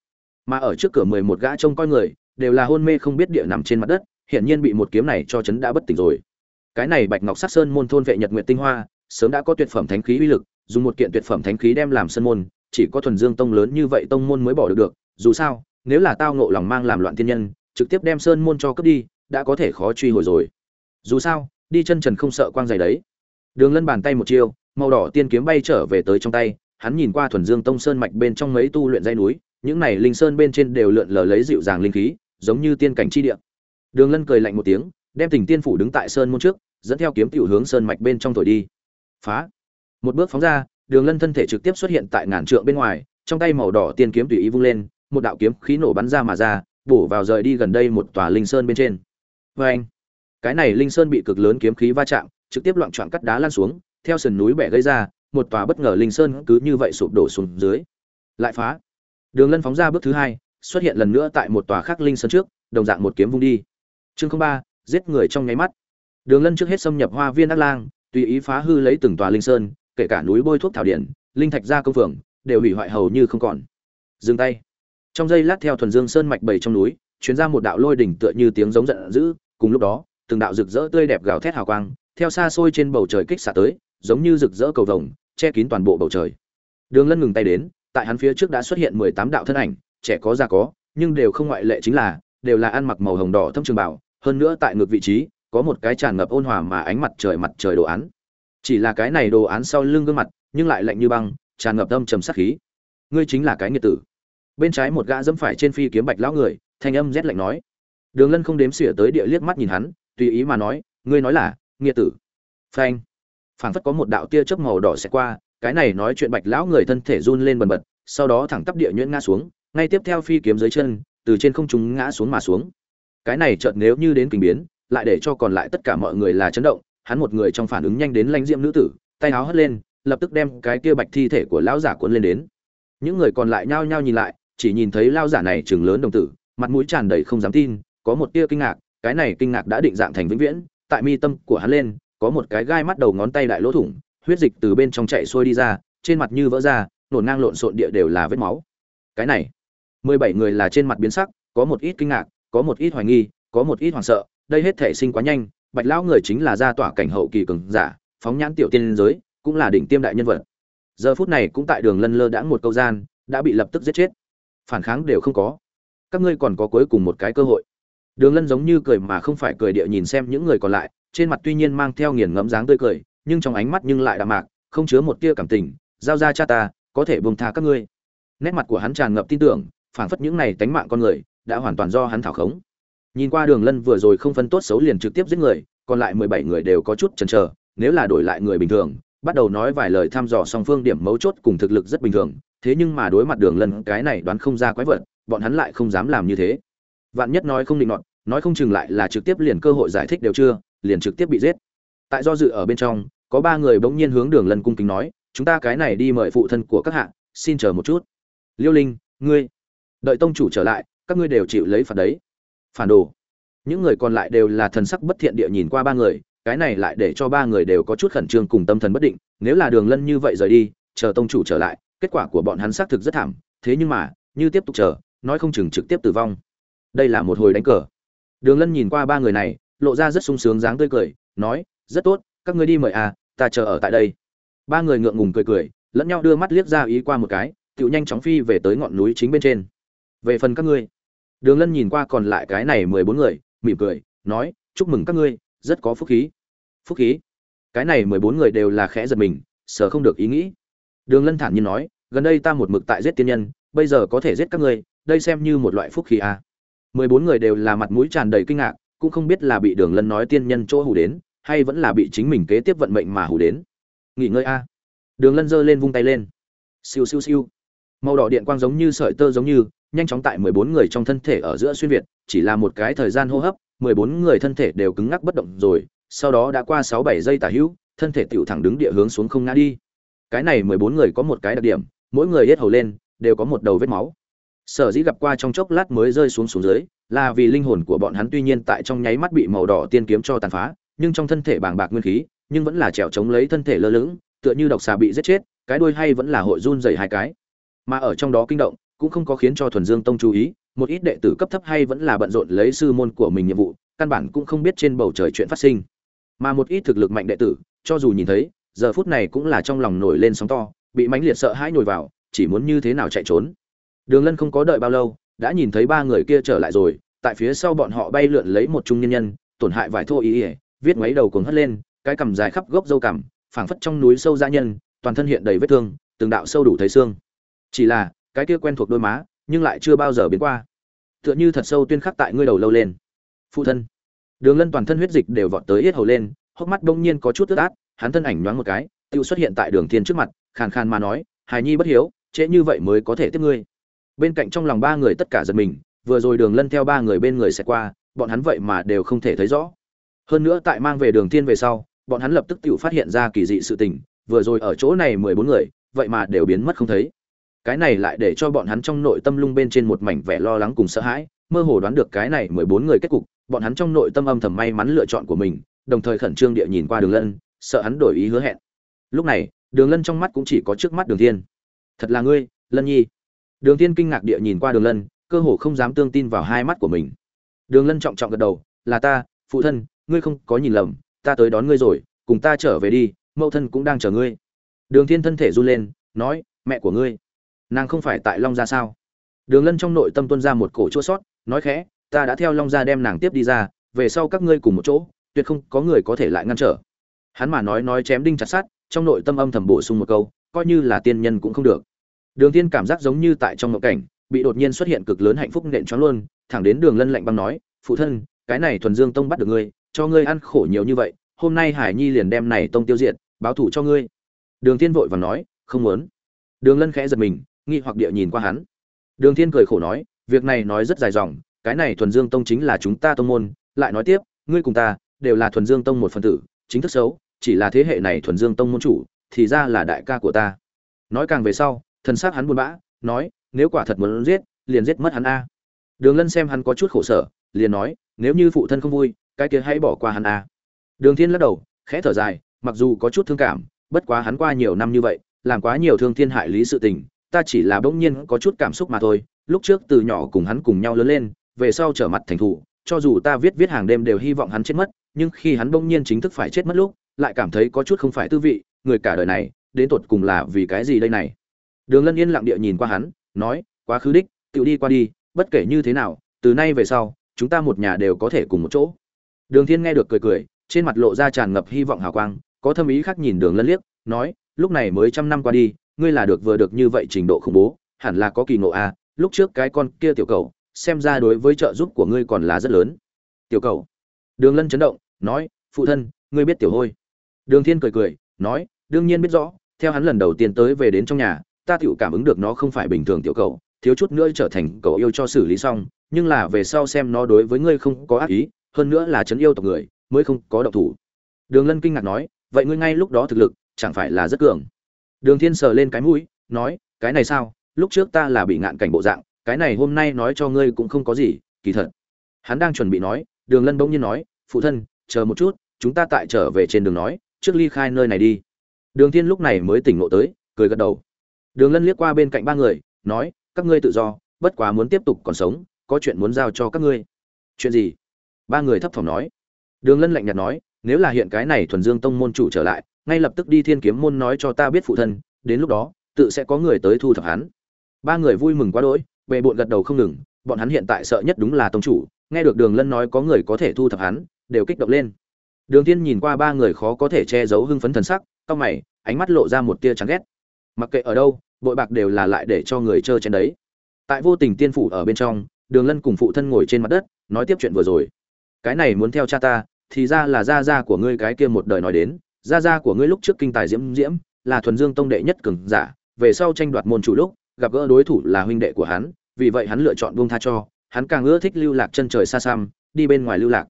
S1: Mà ở trước cửa mười một gã trông coi người, đều là hôn mê không biết địa nằm trên mặt đất hiện nhiên bị một kiếm này cho chấn đã bất tỉnh rồi cái này bạch ngọc sắc sơn môn thôn vệ nhật nguyện tinh hoa, sớm đã có tuyệt phẩm thánh khí uy lực, dùng một kiện tuyệt phẩm thánh khí đem làm sơn môn, chỉ có thuần dương tông lớn như vậy tông môn mới bỏ được được, dù sao, nếu là tao ngộ lòng mang làm loạn thiên nhân, trực tiếp đem sơn môn cho cướp đi, đã có thể khó truy hồi rồi. Dù sao, đi chân trần không sợ quang dày đấy. Đường lân bàn tay một chiêu, màu đỏ tiên kiếm bay trở về tới trong tay, hắn nhìn qua thuần dương tông sơn mạch bên trong mấy tu luyện dây núi, những này linh sơn bên trên đều lượn lờ lấy dịu dàng linh khí, giống như tiên cảnh chi địa. Đường lân cười lạnh một tiếng, đem tình tiên phủ đứng tại sơn môn trước dẫn theo kiếm tiểu hướng sơn mạch bên trong thổi đi. Phá. Một bước phóng ra, đường lân thân thể trực tiếp xuất hiện tại ngàn trượng bên ngoài, trong tay màu đỏ tiên kiếm tùy ý vung lên, một đạo kiếm khí nổ bắn ra mà ra, bổ vào rời đi gần đây một tòa linh sơn bên trên. Oeng! cái này linh sơn bị cực lớn kiếm khí va chạm, trực tiếp loạn choạng cắt đá lan xuống, theo sườn núi bẻ gây ra, một tòa bất ngờ linh sơn cứ như vậy sụp đổ xuống dưới. Lại phá. Đường lân phóng ra bước thứ hai, xuất hiện lần nữa tại một tòa khác linh sơn trước, đồng dạng một kiếm vung đi. Chương ba, giết người trong nháy mắt đường lân trước hết xâm nhập hoa viên đắc lang, tùy ý phá hư lấy từng tòa linh sơn, kể cả núi bôi thuốc thảo điện linh thạch gia công phường, đều hủy hoại hầu như không còn. Dừng tay. Trong giây lát theo thuần dương sơn mạch bảy trong núi, truyền ra một đạo lôi đỉnh tựa như tiếng giống giận dữ, cùng lúc đó, từng đạo rực rỡ tươi đẹp gào thét hào quang, theo xa xôi trên bầu trời kích xạ tới, giống như rực rỡ cầu vồng, che kín toàn bộ bầu trời. Đường lân ngừng tay đến, tại hắn phía trước đã xuất hiện mười tám đạo thân ảnh, trẻ có già có, nhưng đều không ngoại lệ chính là, đều là ăn mặc màu hồng đỏ thâm trường bảo hơn nữa tại ngược vị trí có một cái tràn ngập ôn hòa mà ánh mặt trời mặt trời đồ án. Chỉ là cái này đồ án sau lưng gương mặt, nhưng lại lạnh như băng, tràn ngập âm trầm sát khí. Ngươi chính là cái nghiệt tử. Bên trái một gã dẫm phải trên phi kiếm bạch lão người, thanh âm rét lạnh nói. Đường lân không đếm xỉa tới địa liếc mắt nhìn hắn, tùy ý mà nói, ngươi nói là nghiệt tử. Phanh. Phảng phất có một đạo tia chớp màu đỏ sẽ qua, cái này nói chuyện bạch lão người thân thể run lên bần bật, sau đó thẳng tắp địa nhuyễn ngã xuống, ngay tiếp theo phi kiếm dưới chân, từ trên không trung ngã xuống mà xuống. Cái này chợt nếu như đến kình biến lại để cho còn lại tất cả mọi người là chấn động, hắn một người trong phản ứng nhanh đến lãnh diệm nữ tử, tay áo hất lên, lập tức đem cái kia bạch thi thể của lão giả cuốn lên đến. Những người còn lại nhao nhao nhìn lại, chỉ nhìn thấy lão giả này chừng lớn đồng tử, mặt mũi tràn đầy không dám tin, có một tia kinh ngạc, cái này kinh ngạc đã định dạng thành vĩnh viễn, tại mi tâm của hắn lên, có một cái gai mắt đầu ngón tay đại lỗ thủng, huyết dịch từ bên trong chạy xuôi đi ra, trên mặt như vỡ ra, nổn ngang lộn xộn địa đều là vết máu. Cái này, mười bảy người là trên mặt biến sắc, có một ít kinh ngạc, có một ít hoài nghi, có một ít hoảng sợ đây hết thể sinh quá nhanh, bạch lão người chính là gia tỏa cảnh hậu kỳ cường giả, phóng nhãn tiểu tiên giới, cũng là đỉnh tiêm đại nhân vật. Giờ phút này cũng tại đường lân lơ đã một câu gian, đã bị lập tức giết chết. Phản kháng đều không có. Các ngươi còn có cuối cùng một cái cơ hội. Đường lân giống như cười mà không phải cười địa nhìn xem những người còn lại, trên mặt tuy nhiên mang theo nghiền ngẫm dáng tươi cười, nhưng trong ánh mắt nhưng lại đạm mạc, không chứa một tia cảm tình, giao ra cha ta, có thể buông tha các ngươi. Nét mặt của hắn tràn ngập tin tưởng, phảng phất những này tánh mạng con người, đã hoàn toàn do hắn thảo khống nhìn qua đường lân vừa rồi không phân tốt xấu liền trực tiếp giết người, còn lại mười bảy người đều có chút chần chờ, nếu là đổi lại người bình thường, bắt đầu nói vài lời thăm dò song phương điểm mấu chốt cùng thực lực rất bình thường, thế nhưng mà đối mặt đường lân, cái này đoán không ra quái vật, bọn hắn lại không dám làm như thế. Vạn nhất nói không định nọt, nói không chừng lại là trực tiếp liền cơ hội giải thích đều chưa, liền trực tiếp bị giết. Tại do dự ở bên trong, có ba người bỗng nhiên hướng đường lân cung kính nói, chúng ta cái này đi mời phụ thân của các hạ, xin chờ một chút. Liêu linh, ngươi, đợi tông chủ trở lại, các ngươi đều chịu lấy phạt đấy phản đồ. Những người còn lại đều là thần sắc bất thiện địa nhìn qua ba người, cái này lại để cho ba người đều có chút khẩn trương cùng tâm thần bất định, nếu là đường lân như vậy rời đi, chờ tông chủ trở lại, kết quả của bọn hắn xác thực rất thảm, thế nhưng mà, như tiếp tục chờ, nói không chừng trực tiếp tử vong. Đây là một hồi đánh cờ. Đường lân nhìn qua ba người này, lộ ra rất sung sướng dáng tươi cười, nói, rất tốt, các ngươi đi mời à ta chờ ở tại đây. Ba người ngượng ngùng cười cười, lẫn nhau đưa mắt liếc ra ý qua một cái tự nhanh chóng phi về tới ngọn núi chính bên trên. Về phần các ngươi đường lân nhìn qua còn lại cái này mười bốn người, mỉm cười, nói, chúc mừng các ngươi, rất có phúc khí. Phúc khí? Cái này mười bốn người đều là khẽ giật mình, sợ không được ý nghĩ. Đường lân thản nhiên nói, gần đây ta một mực tại giết tiên nhân, bây giờ có thể giết các ngươi, đây xem như một loại phúc khí à. mười bốn người đều là mặt mũi tràn đầy kinh ngạc, cũng không biết là bị đường lân nói tiên nhân chỗ hù đến, hay vẫn là bị chính mình kế tiếp vận mệnh mà hù đến. Nghỉ ngơi a. Đường lân giơ lên vung tay lên. Siêu siêu siêu. Màu đỏ điện quang giống như sợi tơ giống như nhanh chóng tại mười bốn người trong thân thể ở giữa xuyên việt, chỉ là một cái thời gian hô hấp, mười bốn người thân thể đều cứng ngắc bất động rồi, sau đó đã qua sáu bảy giây tả hữu, thân thể tiểu thẳng đứng địa hướng xuống không ngã đi. Cái này mười bốn người có một cái đặc điểm, mỗi người hết hầu lên, đều có một đầu vết máu. Sở dĩ gặp qua trong chốc lát mới rơi xuống xuống dưới, là vì linh hồn của bọn hắn tuy nhiên tại trong nháy mắt bị màu đỏ tiên kiếm cho tàn phá, nhưng trong thân thể bàng bạc nguyên khí, nhưng vẫn là trèo chống lấy thân thể lơ lửng, tựa như độc xà bị giết chết, cái đuôi hay vẫn là hội run rẩy hai cái. Mà ở trong đó kinh động cũng không có khiến cho thuần dương tông chú ý, một ít đệ tử cấp thấp hay vẫn là bận rộn lấy sư môn của mình nhiệm vụ, căn bản cũng không biết trên bầu trời chuyện phát sinh. Mà một ít thực lực mạnh đệ tử, cho dù nhìn thấy, giờ phút này cũng là trong lòng nổi lên sóng to, bị mãnh liệt sợ hãi nhồi vào, chỉ muốn như thế nào chạy trốn. Đường lân không có đợi bao lâu, đã nhìn thấy ba người kia trở lại rồi, tại phía sau bọn họ bay lượn lấy một trung nhân nhân, tổn hại vài thô ý ỉa viết mấy đầu cuồng hất lên, cái cằm dài khắp gốc dâu cằm, phảng phất trong núi sâu gia nhân, toàn thân hiện đầy vết thương, từng đạo sâu đủ thấy xương. Chỉ là cái kia quen thuộc đôi má, nhưng lại chưa bao giờ biến qua. Tựa như thật sâu tuyên khắc tại ngươi đầu lâu lên. Phụ thân. Đường lân toàn thân huyết dịch đều vọt tới yết hầu lên, hốc mắt bỗng nhiên có chút tức át, hắn thân ảnh nhoáng một cái tự xuất hiện tại đường thiên trước mặt, khàn khàn mà nói, hài nhi bất hiếu, trễ như vậy mới có thể tiếp ngươi. Bên cạnh trong lòng ba người tất cả giật mình, vừa rồi đường lân theo ba người bên người sẽ qua, bọn hắn vậy mà đều không thể thấy rõ. Hơn nữa tại mang về đường thiên về sau, bọn hắn lập tức tự phát hiện ra kỳ dị sự tình, vừa rồi ở chỗ này mười bốn người, vậy mà đều biến mất không thấy cái này lại để cho bọn hắn trong nội tâm lung bên trên một mảnh vẻ lo lắng cùng sợ hãi, mơ hồ đoán được cái này mười bốn người kết cục, bọn hắn trong nội tâm âm thầm may mắn lựa chọn của mình, đồng thời khẩn trương địa nhìn qua đường lân, sợ hắn đổi ý hứa hẹn. Lúc này, đường lân trong mắt cũng chỉ có trước mắt đường thiên. Thật là ngươi, lân nhi. Đường thiên kinh ngạc địa nhìn qua đường lân, cơ hồ không dám tương tin vào hai mắt của mình. Đường lân trọng trọng gật đầu, là ta, phụ thân, ngươi không có nhìn lầm, ta tới đón ngươi rồi, cùng ta trở về đi, mẫu thân cũng đang chờ ngươi. Đường thiên thân thể run lên, nói, mẹ của ngươi nàng không phải tại long gia sao? Đường lân trong nội tâm tuân ra một cổ chỗ sót, nói khẽ, ta đã theo long gia đem nàng tiếp đi ra, về sau các ngươi cùng một chỗ, tuyệt không có người có thể lại ngăn trở. Hắn mà nói nói chém đinh chặt sát trong nội tâm âm thầm bổ sung một câu, coi như là tiên nhân cũng không được. Đường thiên cảm giác giống như tại trong mộng cảnh, bị đột nhiên xuất hiện cực lớn hạnh phúc nện choáng luôn, thẳng đến đường lân lạnh băng nói, phụ thân, cái này thuần dương tông bắt được ngươi, cho ngươi ăn khổ nhiều như vậy, hôm nay hải nhi liền đem này tông tiêu diệt, báo thủ cho ngươi. Đường thiên vội vàng nói, không muốn. Đường lân khẽ giật mình nghi hoặc địa nhìn qua hắn. Đường thiên cười khổ nói, việc này nói rất dài dòng, cái này thuần dương tông chính là chúng ta tông môn, lại nói tiếp, ngươi cùng ta, đều là thuần dương tông một phần tử, chính thức xấu, chỉ là thế hệ này thuần dương tông môn chủ, thì ra là đại ca của ta. Nói càng về sau, thần sắc hắn buồn bã, nói, nếu quả thật muốn giết, liền giết mất hắn a. Đường lân xem hắn có chút khổ sở, liền nói, nếu như phụ thân không vui, cái kia hãy bỏ qua hắn a. Đường thiên lắc đầu, khẽ thở dài, mặc dù có chút thương cảm, bất quá hắn qua nhiều năm như vậy, làm quá nhiều thương thiên hại lý sự tình ta chỉ là bỗng nhiên có chút cảm xúc mà thôi, lúc trước từ nhỏ cùng hắn cùng nhau lớn lên, về sau trở mặt thành thủ cho dù ta viết viết hàng đêm đều hy vọng hắn chết mất, nhưng khi hắn bỗng nhiên chính thức phải chết mất lúc, lại cảm thấy có chút không phải tư vị, người cả đời này, đến tột cùng là vì cái gì đây này? Đường lân yên lặng địa nhìn qua hắn, nói, quá khứ đích, tự đi qua đi, bất kể như thế nào, từ nay về sau, chúng ta một nhà đều có thể cùng một chỗ. Đường thiên nghe được cười cười, trên mặt lộ ra tràn ngập hy vọng hào quang, có thâm ý khác nhìn đường lân liếc, nói, lúc này mới trăm năm qua đi ngươi là được vừa được như vậy trình độ khủng bố, hẳn là có kỳ ngộ a à. lúc trước cái con kia tiểu cầu, xem ra đối với trợ giúp của ngươi còn là rất lớn. Tiểu cầu. Đường lân chấn động, nói, phụ thân, ngươi biết tiểu hôi. Đường thiên cười cười, nói, đương nhiên biết rõ, theo hắn lần đầu tiên tới về đến trong nhà, ta tiểu cảm ứng được nó không phải bình thường tiểu cầu, thiếu chút nữa trở thành cậu yêu cho xử lý xong, nhưng là về sau xem nó đối với ngươi không có ác ý, hơn nữa là chấn yêu tộc người, mới không có động thủ. Đường lân kinh ngạc nói, vậy ngươi ngay lúc đó thực lực, chẳng phải là rất cường? Đường thiên sờ lên cái mũi, nói, cái này sao? Lúc trước ta là bị ngạn cảnh bộ dạng, cái này hôm nay nói cho ngươi cũng không có gì, kỳ thật. Hắn đang chuẩn bị nói, đường lân bỗng nhiên nói, phụ thân, chờ một chút, chúng ta tại trở về trên đường nói, trước ly khai nơi này đi. Đường thiên lúc này mới tỉnh ngộ tới, cười gật đầu. Đường lân liếc qua bên cạnh ba người, nói, các ngươi tự do, bất quá muốn tiếp tục còn sống, có chuyện muốn giao cho các ngươi. Chuyện gì? Ba người thấp thỏm nói. Đường lân lạnh nhạt nói, nếu là hiện cái này thuần dương tông môn chủ trở lại ngay lập tức đi thiên kiếm môn nói cho ta biết phụ thân, đến lúc đó, tự sẽ có người tới thu thập hắn. Ba người vui mừng quá đỗi bệ bộn gật đầu không ngừng, bọn hắn hiện tại sợ nhất đúng là tông chủ, nghe được đường lân nói có người có thể thu thập hắn, đều kích động lên. Đường tiên nhìn qua ba người khó có thể che giấu hưng phấn thần sắc, cau mày, ánh mắt lộ ra một tia chán ghét. Mặc kệ ở đâu, bội bạc đều là lại để cho người chơi trên đấy. Tại vô tình tiên phủ ở bên trong, đường lân cùng phụ thân ngồi trên mặt đất, nói tiếp chuyện vừa rồi. Cái này muốn theo cha ta, thì ra là gia gia của ngươi cái kia một đời nói đến gia gia của ngươi lúc trước kinh tài diễm diễm, là thuần dương tông đệ nhất cường giả, về sau tranh đoạt môn chủ lúc, gặp gỡ đối thủ là huynh đệ của hắn, vì vậy hắn lựa chọn buông tha cho, hắn càng ưa thích lưu lạc chân trời xa xăm, đi bên ngoài lưu lạc.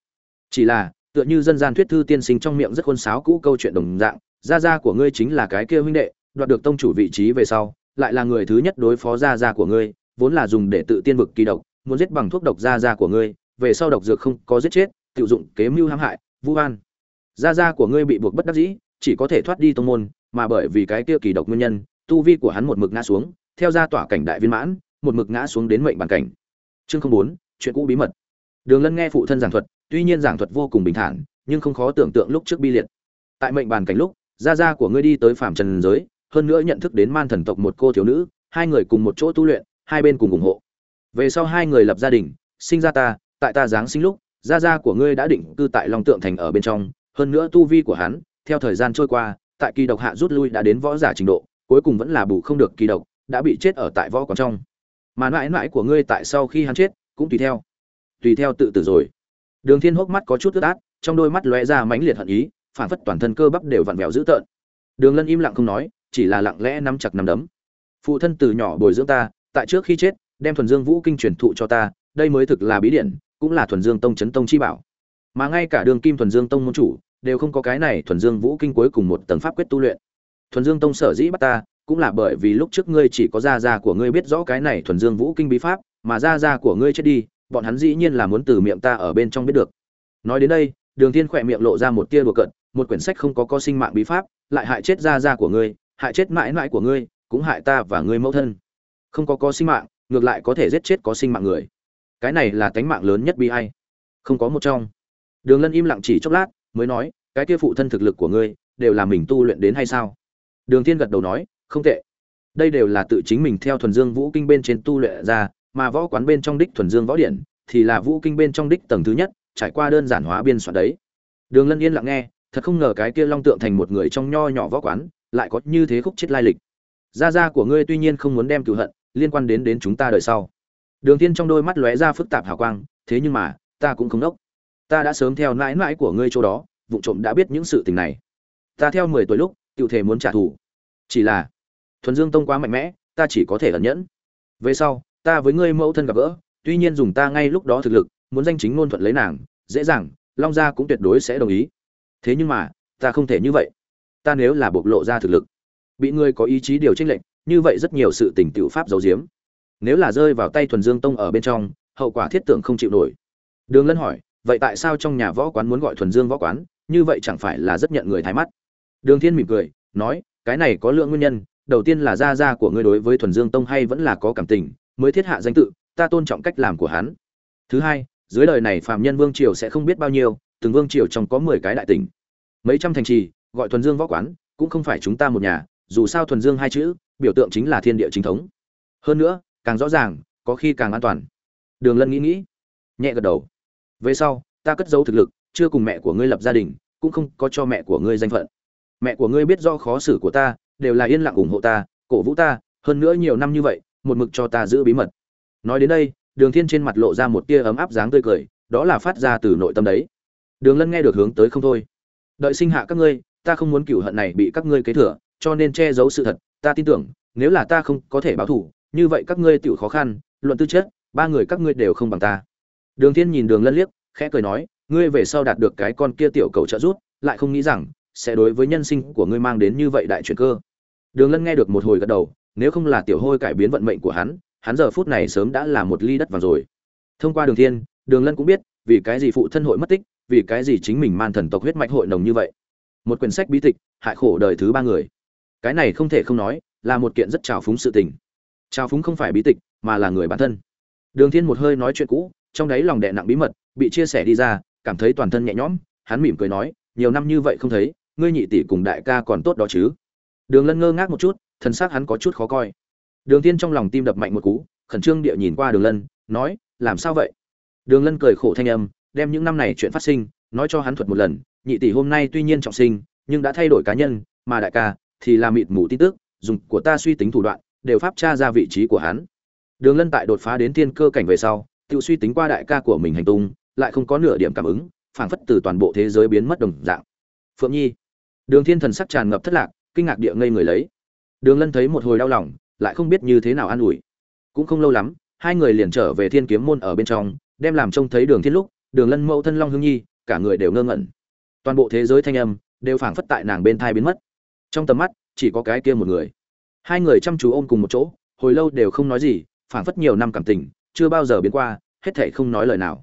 S1: Chỉ là, tựa như dân gian thuyết thư tiên sinh trong miệng rất khôn sáo cũ câu chuyện đồng dạng, gia gia của ngươi chính là cái kia huynh đệ, đoạt được tông chủ vị trí về sau, lại là người thứ nhất đối phó gia gia của ngươi, vốn là dùng để tự tiên vực kỳ độc, muốn giết bằng thuốc độc gia gia của ngươi, về sau độc dược không có giết chết tự dụng kế mưu hãm hại, vu oan gia gia của ngươi bị buộc bất đắc dĩ, chỉ có thể thoát đi tông môn, mà bởi vì cái kia kỳ độc nguyên nhân, tu vi của hắn một mực ngã xuống, theo ra tỏa cảnh đại viên mãn, một mực ngã xuống đến mệnh bản cảnh. Chương không bốn, chuyện cũ bí mật. Đường lân nghe phụ thân giảng thuật, tuy nhiên giảng thuật vô cùng bình thản, nhưng không khó tưởng tượng lúc trước bi liệt. Tại mệnh bàn cảnh lúc, gia gia của ngươi đi tới phạm trần giới, hơn nữa nhận thức đến man thần tộc một cô thiếu nữ, hai người cùng một chỗ tu luyện, hai bên cùng ủng hộ. Về sau hai người lập gia đình, sinh ra ta, tại ta giáng sinh lúc, gia gia của ngươi đã định cư tại long tượng thành ở bên trong hơn nữa tu vi của hắn, theo thời gian trôi qua, tại kỳ độc hạ rút lui đã đến võ giả trình độ, cuối cùng vẫn là bù không được kỳ độc, đã bị chết ở tại võ quán trong. Mà mãi mãi của ngươi tại sau khi hắn chết, cũng tùy theo. Tùy theo tự tử rồi. Đường thiên hốc mắt có chút ướt át, trong đôi mắt lóe ra mãnh liệt hận ý, phản phất toàn thân cơ bắp đều vặn vẹo dữ tợn. Đường lân im lặng không nói, chỉ là lặng lẽ nắm chặt nắm đấm. Phụ thân từ nhỏ bồi dưỡng ta, tại trước khi chết, đem thuần dương vũ kinh truyền thụ cho ta, đây mới thực là bí điển, cũng là thuần dương tông chấn tông chi bảo mà ngay cả đường kim thuần dương tông môn chủ, đều không có cái này thuần dương vũ kinh cuối cùng một tầng pháp quyết tu luyện. Thuần dương tông sở dĩ bắt ta, cũng là bởi vì lúc trước ngươi chỉ có gia gia của ngươi biết rõ cái này thuần dương vũ kinh bí pháp, mà gia gia của ngươi chết đi, bọn hắn dĩ nhiên là muốn từ miệng ta ở bên trong biết được. Nói đến đây, đường thiên khỏe miệng lộ ra một tia đùa cận một quyển sách không có có sinh mạng bí pháp, lại hại chết gia gia của ngươi, hại chết mãi mãi của ngươi, cũng hại ta và ngươi mẫu thân. Không có có sinh mạng, ngược lại có thể giết chết có sinh mạng người. Cái này là tánh mạng lớn nhất bi ai. Không có một trong đường lân im lặng chỉ chốc lát, mới nói, cái kia phụ thân thực lực của ngươi, đều là mình tu luyện đến hay sao? Đường thiên gật đầu nói, không tệ. Đây đều là tự chính mình theo thuần dương vũ kinh bên trên tu luyện ra, mà võ quán bên trong đích thuần dương võ điển thì là vũ kinh bên trong đích tầng thứ nhất, trải qua đơn giản hóa biên soạn đấy. Đường lân yên lặng nghe, thật không ngờ cái kia long tượng thành một người trong nho nhỏ võ quán lại có như thế khúc chết lai lịch. Gia gia của ngươi tuy nhiên không muốn đem cửu hận liên quan đến đến chúng ta đời sau. Đường Thiên trong đôi mắt lóe ra phức tạp hào quang, thế nhưng mà, ta cũng không đốc ta đã sớm theo mãi mãi của ngươi chỗ đó, vụ trộm đã biết những sự tình này. Ta theo mười tuổi lúc cựu thể muốn trả thù. Chỉ là, thuần dương tông quá mạnh mẽ, ta chỉ có thể ẩn nhẫn. Về sau, ta với ngươi mẫu thân gặp gỡ, tuy nhiên dùng ta ngay lúc đó thực lực, muốn danh chính ngôn thuận lấy nàng, dễ dàng, long gia cũng tuyệt đối sẽ đồng ý. Thế nhưng mà, ta không thể như vậy. Ta nếu là bộc lộ ra thực lực, bị ngươi có ý chí điều tranh lệnh như vậy rất nhiều sự tình tiểu pháp giấu giếm. Nếu là rơi vào tay thuần dương tông ở bên trong, hậu quả thiết tưởng không chịu nổi. Đường lân hỏi vậy tại sao trong nhà võ quán muốn gọi thuần dương võ quán? Như vậy chẳng phải là rất nhận người thái mắt. Đường thiên mỉm cười, nói, cái này có lượng nguyên nhân, đầu tiên là gia gia của ngươi đối với thuần dương tông hay vẫn là có cảm tình, mới thiết hạ danh tự, ta tôn trọng cách làm của hắn. Thứ hai, dưới đời này phạm nhân vương triều sẽ không biết bao nhiêu, từng vương triều trong có mười cái đại tỉnh. Mấy trăm thành trì, gọi thuần dương võ quán, cũng không phải chúng ta một nhà, dù sao thuần dương hai chữ, biểu tượng chính là thiên địa chính thống. Hơn nữa, càng rõ ràng, có khi càng an toàn. Đường lân nghĩ nghĩ, nhẹ gật đầu về sau, ta cất giấu thực lực, chưa cùng mẹ của ngươi lập gia đình, cũng không có cho mẹ của ngươi danh phận. Mẹ của ngươi biết do khó xử của ta, đều là yên lặng ủng hộ ta, cổ vũ ta, hơn nữa nhiều năm như vậy, một mực cho ta giữ bí mật. Nói đến đây, đường thiên trên mặt lộ ra một tia ấm áp dáng tươi cười, đó là phát ra từ nội tâm đấy. Đường lân nghe được hướng tới không thôi. Đợi sinh hạ các ngươi, ta không muốn cửu hận này bị các ngươi kế thừa, cho nên che giấu sự thật, ta tin tưởng, nếu là ta không có thể báo thù, như vậy các ngươi tiểu khó khăn, luận tư chất, ba người các ngươi đều không bằng ta đường thiên nhìn đường lân liếc, khẽ cười nói, ngươi về sau đạt được cái con kia tiểu cầu trợ giúp, lại không nghĩ rằng sẽ đối với nhân sinh của ngươi mang đến như vậy đại chuyển cơ. Đường lân nghe được một hồi gật đầu, nếu không là tiểu hôi cải biến vận mệnh của hắn hắn giờ phút này sớm đã là một ly đất vàng rồi. Thông qua đường thiên, đường lân cũng biết, vì cái gì phụ thân hội mất tích, vì cái gì chính mình man thần tộc huyết mạch hội nồng như vậy. Một quyển sách bí tịch, hại khổ đời thứ ba người. Cái này không thể không nói, là một kiện rất trào phúng sự tình. Trào phúng không phải bí tịch, mà là người bản thân. Đường thiên một hơi nói chuyện cũ trong đấy lòng đè nặng bí mật, bị chia sẻ đi ra, cảm thấy toàn thân nhẹ nhõm, hắn mỉm cười nói, nhiều năm như vậy không thấy, ngươi nhị tỷ cùng đại ca còn tốt đó chứ. Đường lân ngơ ngác một chút thân xác hắn có chút khó coi. Đường tiên trong lòng tim đập mạnh một cú, khẩn trương địa nhìn qua đường lân, nói, làm sao vậy? Đường lân cười khổ thanh âm, đem những năm này chuyện phát sinh, nói cho hắn thuật một lần, nhị tỷ hôm nay tuy nhiên trọng sinh, nhưng đã thay đổi cá nhân, mà đại ca thì là mịt mù tin tức, dùng của ta suy tính thủ đoạn, đều pháp tra ra vị trí của hắn. Đường lân tại đột phá đến thiên cơ cảnh về sau tự suy tính qua đại ca của mình hành tung, lại không có nửa điểm cảm ứng, phảng phất từ toàn bộ thế giới biến mất đồng dạng. Phượng nhi. Đường thiên thần sắc tràn ngập thất lạc, kinh ngạc địa ngây người lấy. Đường lân thấy một hồi đau lòng, lại không biết như thế nào an ủi. Cũng không lâu lắm, hai người liền trở về thiên kiếm môn ở bên trong, đem làm trông thấy đường thiên lúc, đường lân mẫu thân long hương nhi, cả người đều ngơ ngẩn. Toàn bộ thế giới thanh âm đều phảng phất tại nàng bên thai biến mất. Trong tầm mắt, chỉ có cái kia một người. Hai người chăm chú ôm cùng một chỗ, hồi lâu đều không nói gì, phảng phất nhiều năm cảm tình chưa bao giờ biến qua, hết thảy không nói lời nào.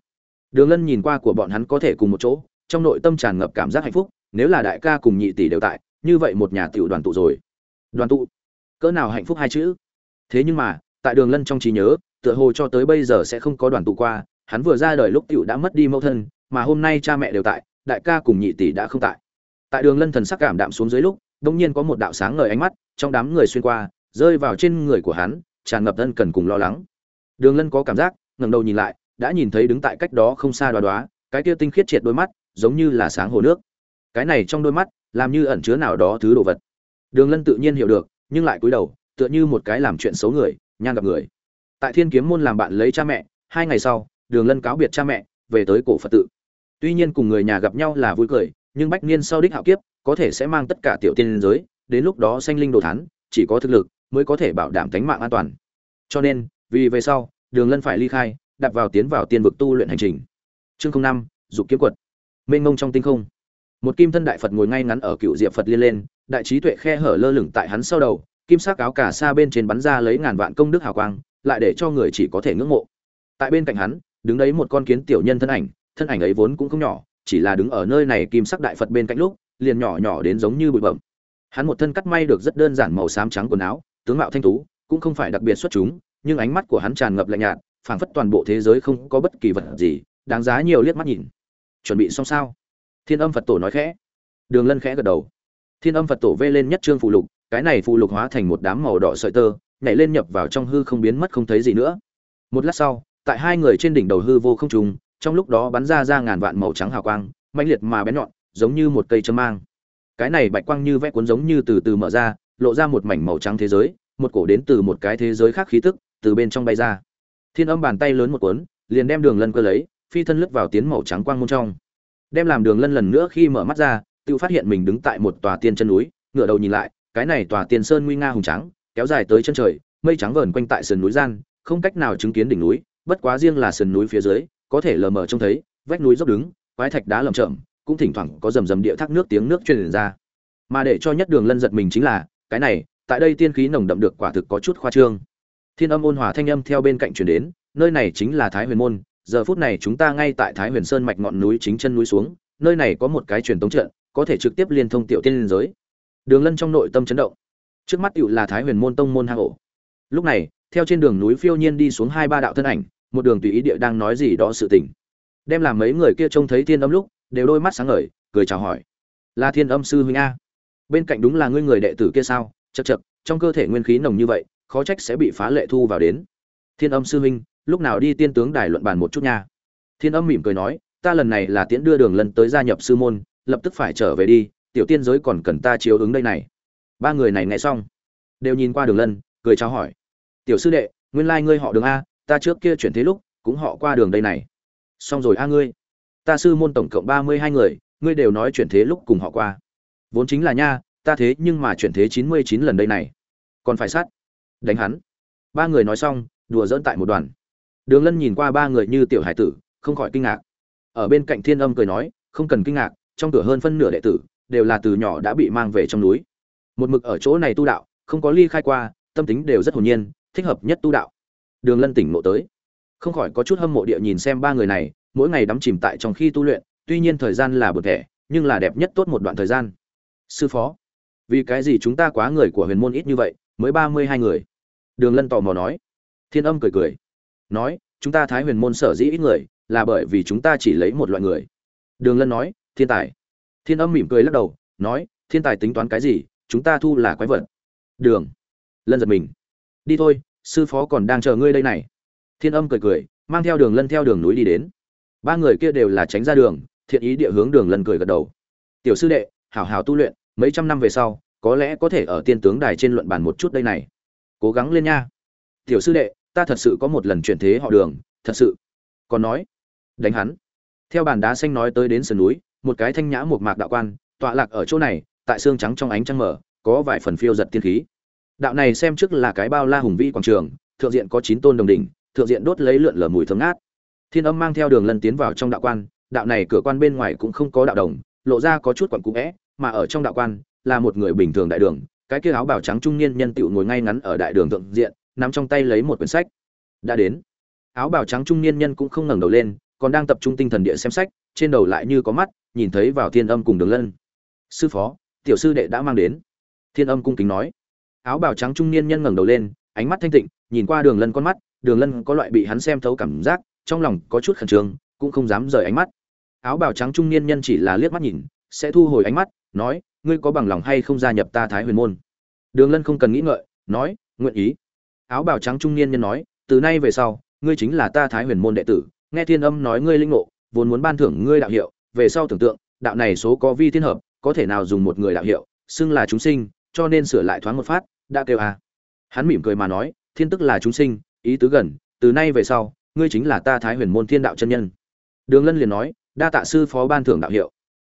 S1: Đường lân nhìn qua của bọn hắn có thể cùng một chỗ, trong nội tâm tràn ngập cảm giác hạnh phúc, nếu là đại ca cùng nhị tỷ đều tại, như vậy một nhà tiểu đoàn tụ rồi. Đoàn tụ? Cỡ nào hạnh phúc hai chữ? Thế nhưng mà, tại đường lân trong trí nhớ, tựa hồ cho tới bây giờ sẽ không có đoàn tụ qua, hắn vừa ra đời lúc tiểu đã mất đi mẫu thân, mà hôm nay cha mẹ đều tại, đại ca cùng nhị tỷ đã không tại. Tại đường lân thần sắc cảm đạm xuống dưới lúc đông nhiên có một đạo sáng ngời ánh mắt, trong đám người xuyên qua, rơi vào trên người của hắn, tràn ngập thân cần cùng lo lắng đường lân có cảm giác, ngẩng đầu nhìn lại, đã nhìn thấy đứng tại cách đó không xa đoá đoá, cái kia tinh khiết triệt đôi mắt, giống như là sáng hồ nước. Cái này trong đôi mắt, làm như ẩn chứa nào đó thứ đồ vật. Đường lân tự nhiên hiểu được, nhưng lại cúi đầu, tựa như một cái làm chuyện xấu người, nhan gặp người. Tại thiên kiếm môn làm bạn lấy cha mẹ, hai ngày sau, đường lân cáo biệt cha mẹ, về tới cổ phật tự. Tuy nhiên cùng người nhà gặp nhau là vui cười, nhưng bách niên sau đích hạo kiếp, có thể sẽ mang tất cả tiểu tiên giới, đến lúc đó sanh linh đồ thán, chỉ có thực lực, mới có thể bảo đảm tính mạng an toàn. Cho nên vì về sau, đường lân phải ly khai, đặt vào tiến vào tiên vực tu luyện hành trình. Chương năm dụ kiếm quật. Mênh mông trong tinh không. Một kim thân đại phật ngồi ngay ngắn ở cựu diệp phật liên lên, đại trí tuệ khe hở lơ lửng tại hắn sau đầu, kim sắc áo cả xa bên trên bắn ra lấy ngàn vạn công đức hào quang, lại để cho người chỉ có thể ngưỡng mộ. Tại bên cạnh hắn, đứng đấy một con kiến tiểu nhân thân ảnh thân ảnh ấy vốn cũng không nhỏ, chỉ là đứng ở nơi này kim sắc đại phật bên cạnh lúc, liền nhỏ nhỏ đến giống như bụi bẩm hắn một thân cắt may được rất đơn giản màu xám trắng quần áo, tướng mạo thanh tú, cũng không phải đặc biệt xuất chúng nhưng ánh mắt của hắn tràn ngập lạnh nhạt, phảng phất toàn bộ thế giới không có bất kỳ vật gì, đáng giá nhiều liếc mắt nhìn. Chuẩn bị xong sao? Thiên âm phật tổ nói khẽ. Đường lân khẽ gật đầu. Thiên âm phật tổ vê lên nhất trương phụ lục, cái này phụ lục hóa thành một đám màu đỏ sợi tơ, nhảy lên nhập vào trong hư không biến mất không thấy gì nữa. Một lát sau, tại hai người trên đỉnh đầu hư vô không trùng, trong lúc đó bắn ra ra ngàn vạn màu trắng hào quang, mãnh liệt mà bén nhọn, giống như một cây châm mang. Cái này bạch quang như vẽ cuốn giống như từ từ mở ra, lộ ra một mảnh màu trắng thế giới, một cổ đến từ một cái thế giới khác khí tức từ bên trong bay ra. Thiên âm bàn tay lớn một cuốn, liền đem đường lân cơ lấy, phi thân lướt vào tiến màu trắng quang môn trong. Đem làm đường lân lần nữa khi mở mắt ra, tự phát hiện mình đứng tại một tòa tiên chân núi, ngửa đầu nhìn lại, cái này tòa tiên sơn nguy nga hùng trắng kéo dài tới chân trời, mây trắng vờn quanh tại sườn núi gian, không cách nào chứng kiến đỉnh núi, bất quá riêng là sườn núi phía dưới, có thể lờ mờ trông thấy, vách núi dốc đứng, quái thạch đá lầm chậm cũng thỉnh thoảng có rầm rầm địa thác nước tiếng nước truyền ra. Mà để cho nhất đường lân giật mình chính là, cái này, tại đây tiên khí nồng đậm được quả thực có chút khoa trương thiên âm ôn hòa thanh âm theo bên cạnh truyền đến, nơi này chính là thái huyền môn, giờ phút này chúng ta ngay tại thái huyền sơn mạch ngọn núi chính chân núi xuống, nơi này có một cái truyền tống trận, có thể trực tiếp liên thông tiểu tiên liên giới. Đường lân trong nội tâm chấn động. Trước mắt tựu là thái huyền môn tông môn hang ổ. Lúc này, theo trên đường núi phiêu nhiên đi xuống hai ba đạo thân ảnh, một đường tùy ý địa đang nói gì đó sự tình. Đem làm mấy người kia trông thấy thiên âm lúc, đều đôi mắt sáng ngời, cười chào hỏi. Là thiên âm sư huynh a. Bên cạnh đúng là ngươi người đệ tử kia sao? Chật chật trong cơ thể nguyên khí nồng như vậy khó trách sẽ bị phá lệ thu vào đến. Thiên âm sư huynh, lúc nào đi tiên tướng đài luận bàn một chút nha. Thiên âm mỉm cười nói, ta lần này là tiễn đưa đường lần tới gia nhập sư môn, lập tức phải trở về đi, tiểu tiên giới còn cần ta chiếu ứng đây này. Ba người này nghe xong, đều nhìn qua đường lân, cười chào hỏi. Tiểu sư đệ, nguyên lai ngươi họ đường a, ta trước kia chuyển thế lúc, cũng họ qua đường đây này. Xong rồi a ngươi. Ta sư môn tổng cộng ba mươi hai người, ngươi đều nói chuyển thế lúc cùng họ qua. Vốn chính là nha, ta thế nhưng mà chuyển thế chín mươi chín lần đây này. Còn phải sát đánh hắn. Ba người nói xong, đùa dỡn tại một đoàn. Đường lân nhìn qua ba người như tiểu hải tử, không khỏi kinh ngạc. Ở bên cạnh thiên âm cười nói, không cần kinh ngạc, trong cửa hơn phân nửa đệ tử đều là từ nhỏ đã bị mang về trong núi. Một mực ở chỗ này tu đạo, không có ly khai qua, tâm tính đều rất hồn nhiên, thích hợp nhất tu đạo. Đường lân tỉnh ngộ tới. Không khỏi có chút hâm mộ địa nhìn xem ba người này, mỗi ngày đắm chìm tại trong khi tu luyện, tuy nhiên thời gian là bực thẻ nhưng là đẹp nhất tốt một đoạn thời gian. Sư phó, vì cái gì chúng ta quá người của huyền môn ít như vậy mới ba mươi hai người. Đường lân tò mò nói. Thiên âm cười cười. Nói, chúng ta thái huyền môn sở dĩ ít người, là bởi vì chúng ta chỉ lấy một loại người. Đường lân nói, thiên tài. Thiên âm mỉm cười lắc đầu, nói, thiên tài tính toán cái gì, chúng ta thu là quái vật. Đường lân giật mình. Đi thôi, sư phó còn đang chờ ngươi đây này. Thiên âm cười cười, mang theo đường lân theo đường núi đi đến. Ba người kia đều là tránh ra đường, thiện ý địa hướng đường lân cười gật đầu. Tiểu sư đệ, hảo hảo tu luyện, mấy trăm năm về sau có lẽ có thể ở tiên tướng đài trên luận bàn một chút đây này. Cố gắng lên nha. Tiểu sư đệ, ta thật sự có một lần chuyển thế họ đường, thật sự. Còn nói, đánh hắn. Theo bàn đá xanh nói tới đến sườn núi, một cái thanh nhã một mạc đạo quan, tọa lạc ở chỗ này, tại xương trắng trong ánh trăng mở, có vài phần phiêu giật tiên khí. Đạo này xem trước là cái bao la hùng vĩ quảng trường, thượng diện có chín tôn đồng đỉnh, thượng diện đốt lấy lượn lờ mùi thơm ngát. Thiên âm mang theo đường lân tiến vào trong đạo quan, đạo này cửa quan bên ngoài cũng không có đạo đồng, lộ ra có chút quặn cũ vẽ, mà ở trong đạo quan là một người bình thường đại đường, cái kia áo bào trắng trung niên nhân tựu ngồi ngay ngắn ở đại đường thượng diện, nắm trong tay lấy một quyển sách. Đã đến. Áo bào trắng trung niên nhân cũng không ngẩng đầu lên, còn đang tập trung tinh thần địa xem sách, trên đầu lại như có mắt, nhìn thấy vào thiên âm cùng đường lân. Sư phó, tiểu sư đệ đã mang đến. Thiên âm cung kính nói. Áo bào trắng trung niên nhân ngẩng đầu lên, ánh mắt thanh tịnh, nhìn qua đường lân con mắt, đường lân có loại bị hắn xem thấu cảm giác, trong lòng có chút khẩn trương, cũng không dám rời ánh mắt. Áo bào trắng trung niên nhân chỉ là liếc mắt nhìn, sẽ thu hồi ánh mắt, nói ngươi có bằng lòng hay không gia nhập ta thái huyền môn? Đường lân không cần nghĩ ngợi, nói, nguyện ý. Áo bào trắng trung niên nhân nói, từ nay về sau, ngươi chính là ta thái huyền môn đệ tử. Nghe thiên âm nói ngươi linh ngộ, vốn muốn ban thưởng ngươi đạo hiệu, về sau tưởng tượng, đạo này số có vi thiên hợp, có thể nào dùng một người đạo hiệu, xưng là chúng sinh, cho nên sửa lại thoáng một phát, đã kêu à. hắn mỉm cười mà nói, thiên tức là chúng sinh, ý tứ gần, từ nay về sau, ngươi chính là ta thái huyền môn thiên đạo chân nhân. Đường lân liền nói, đa tạ sư phó ban thưởng đạo hiệu.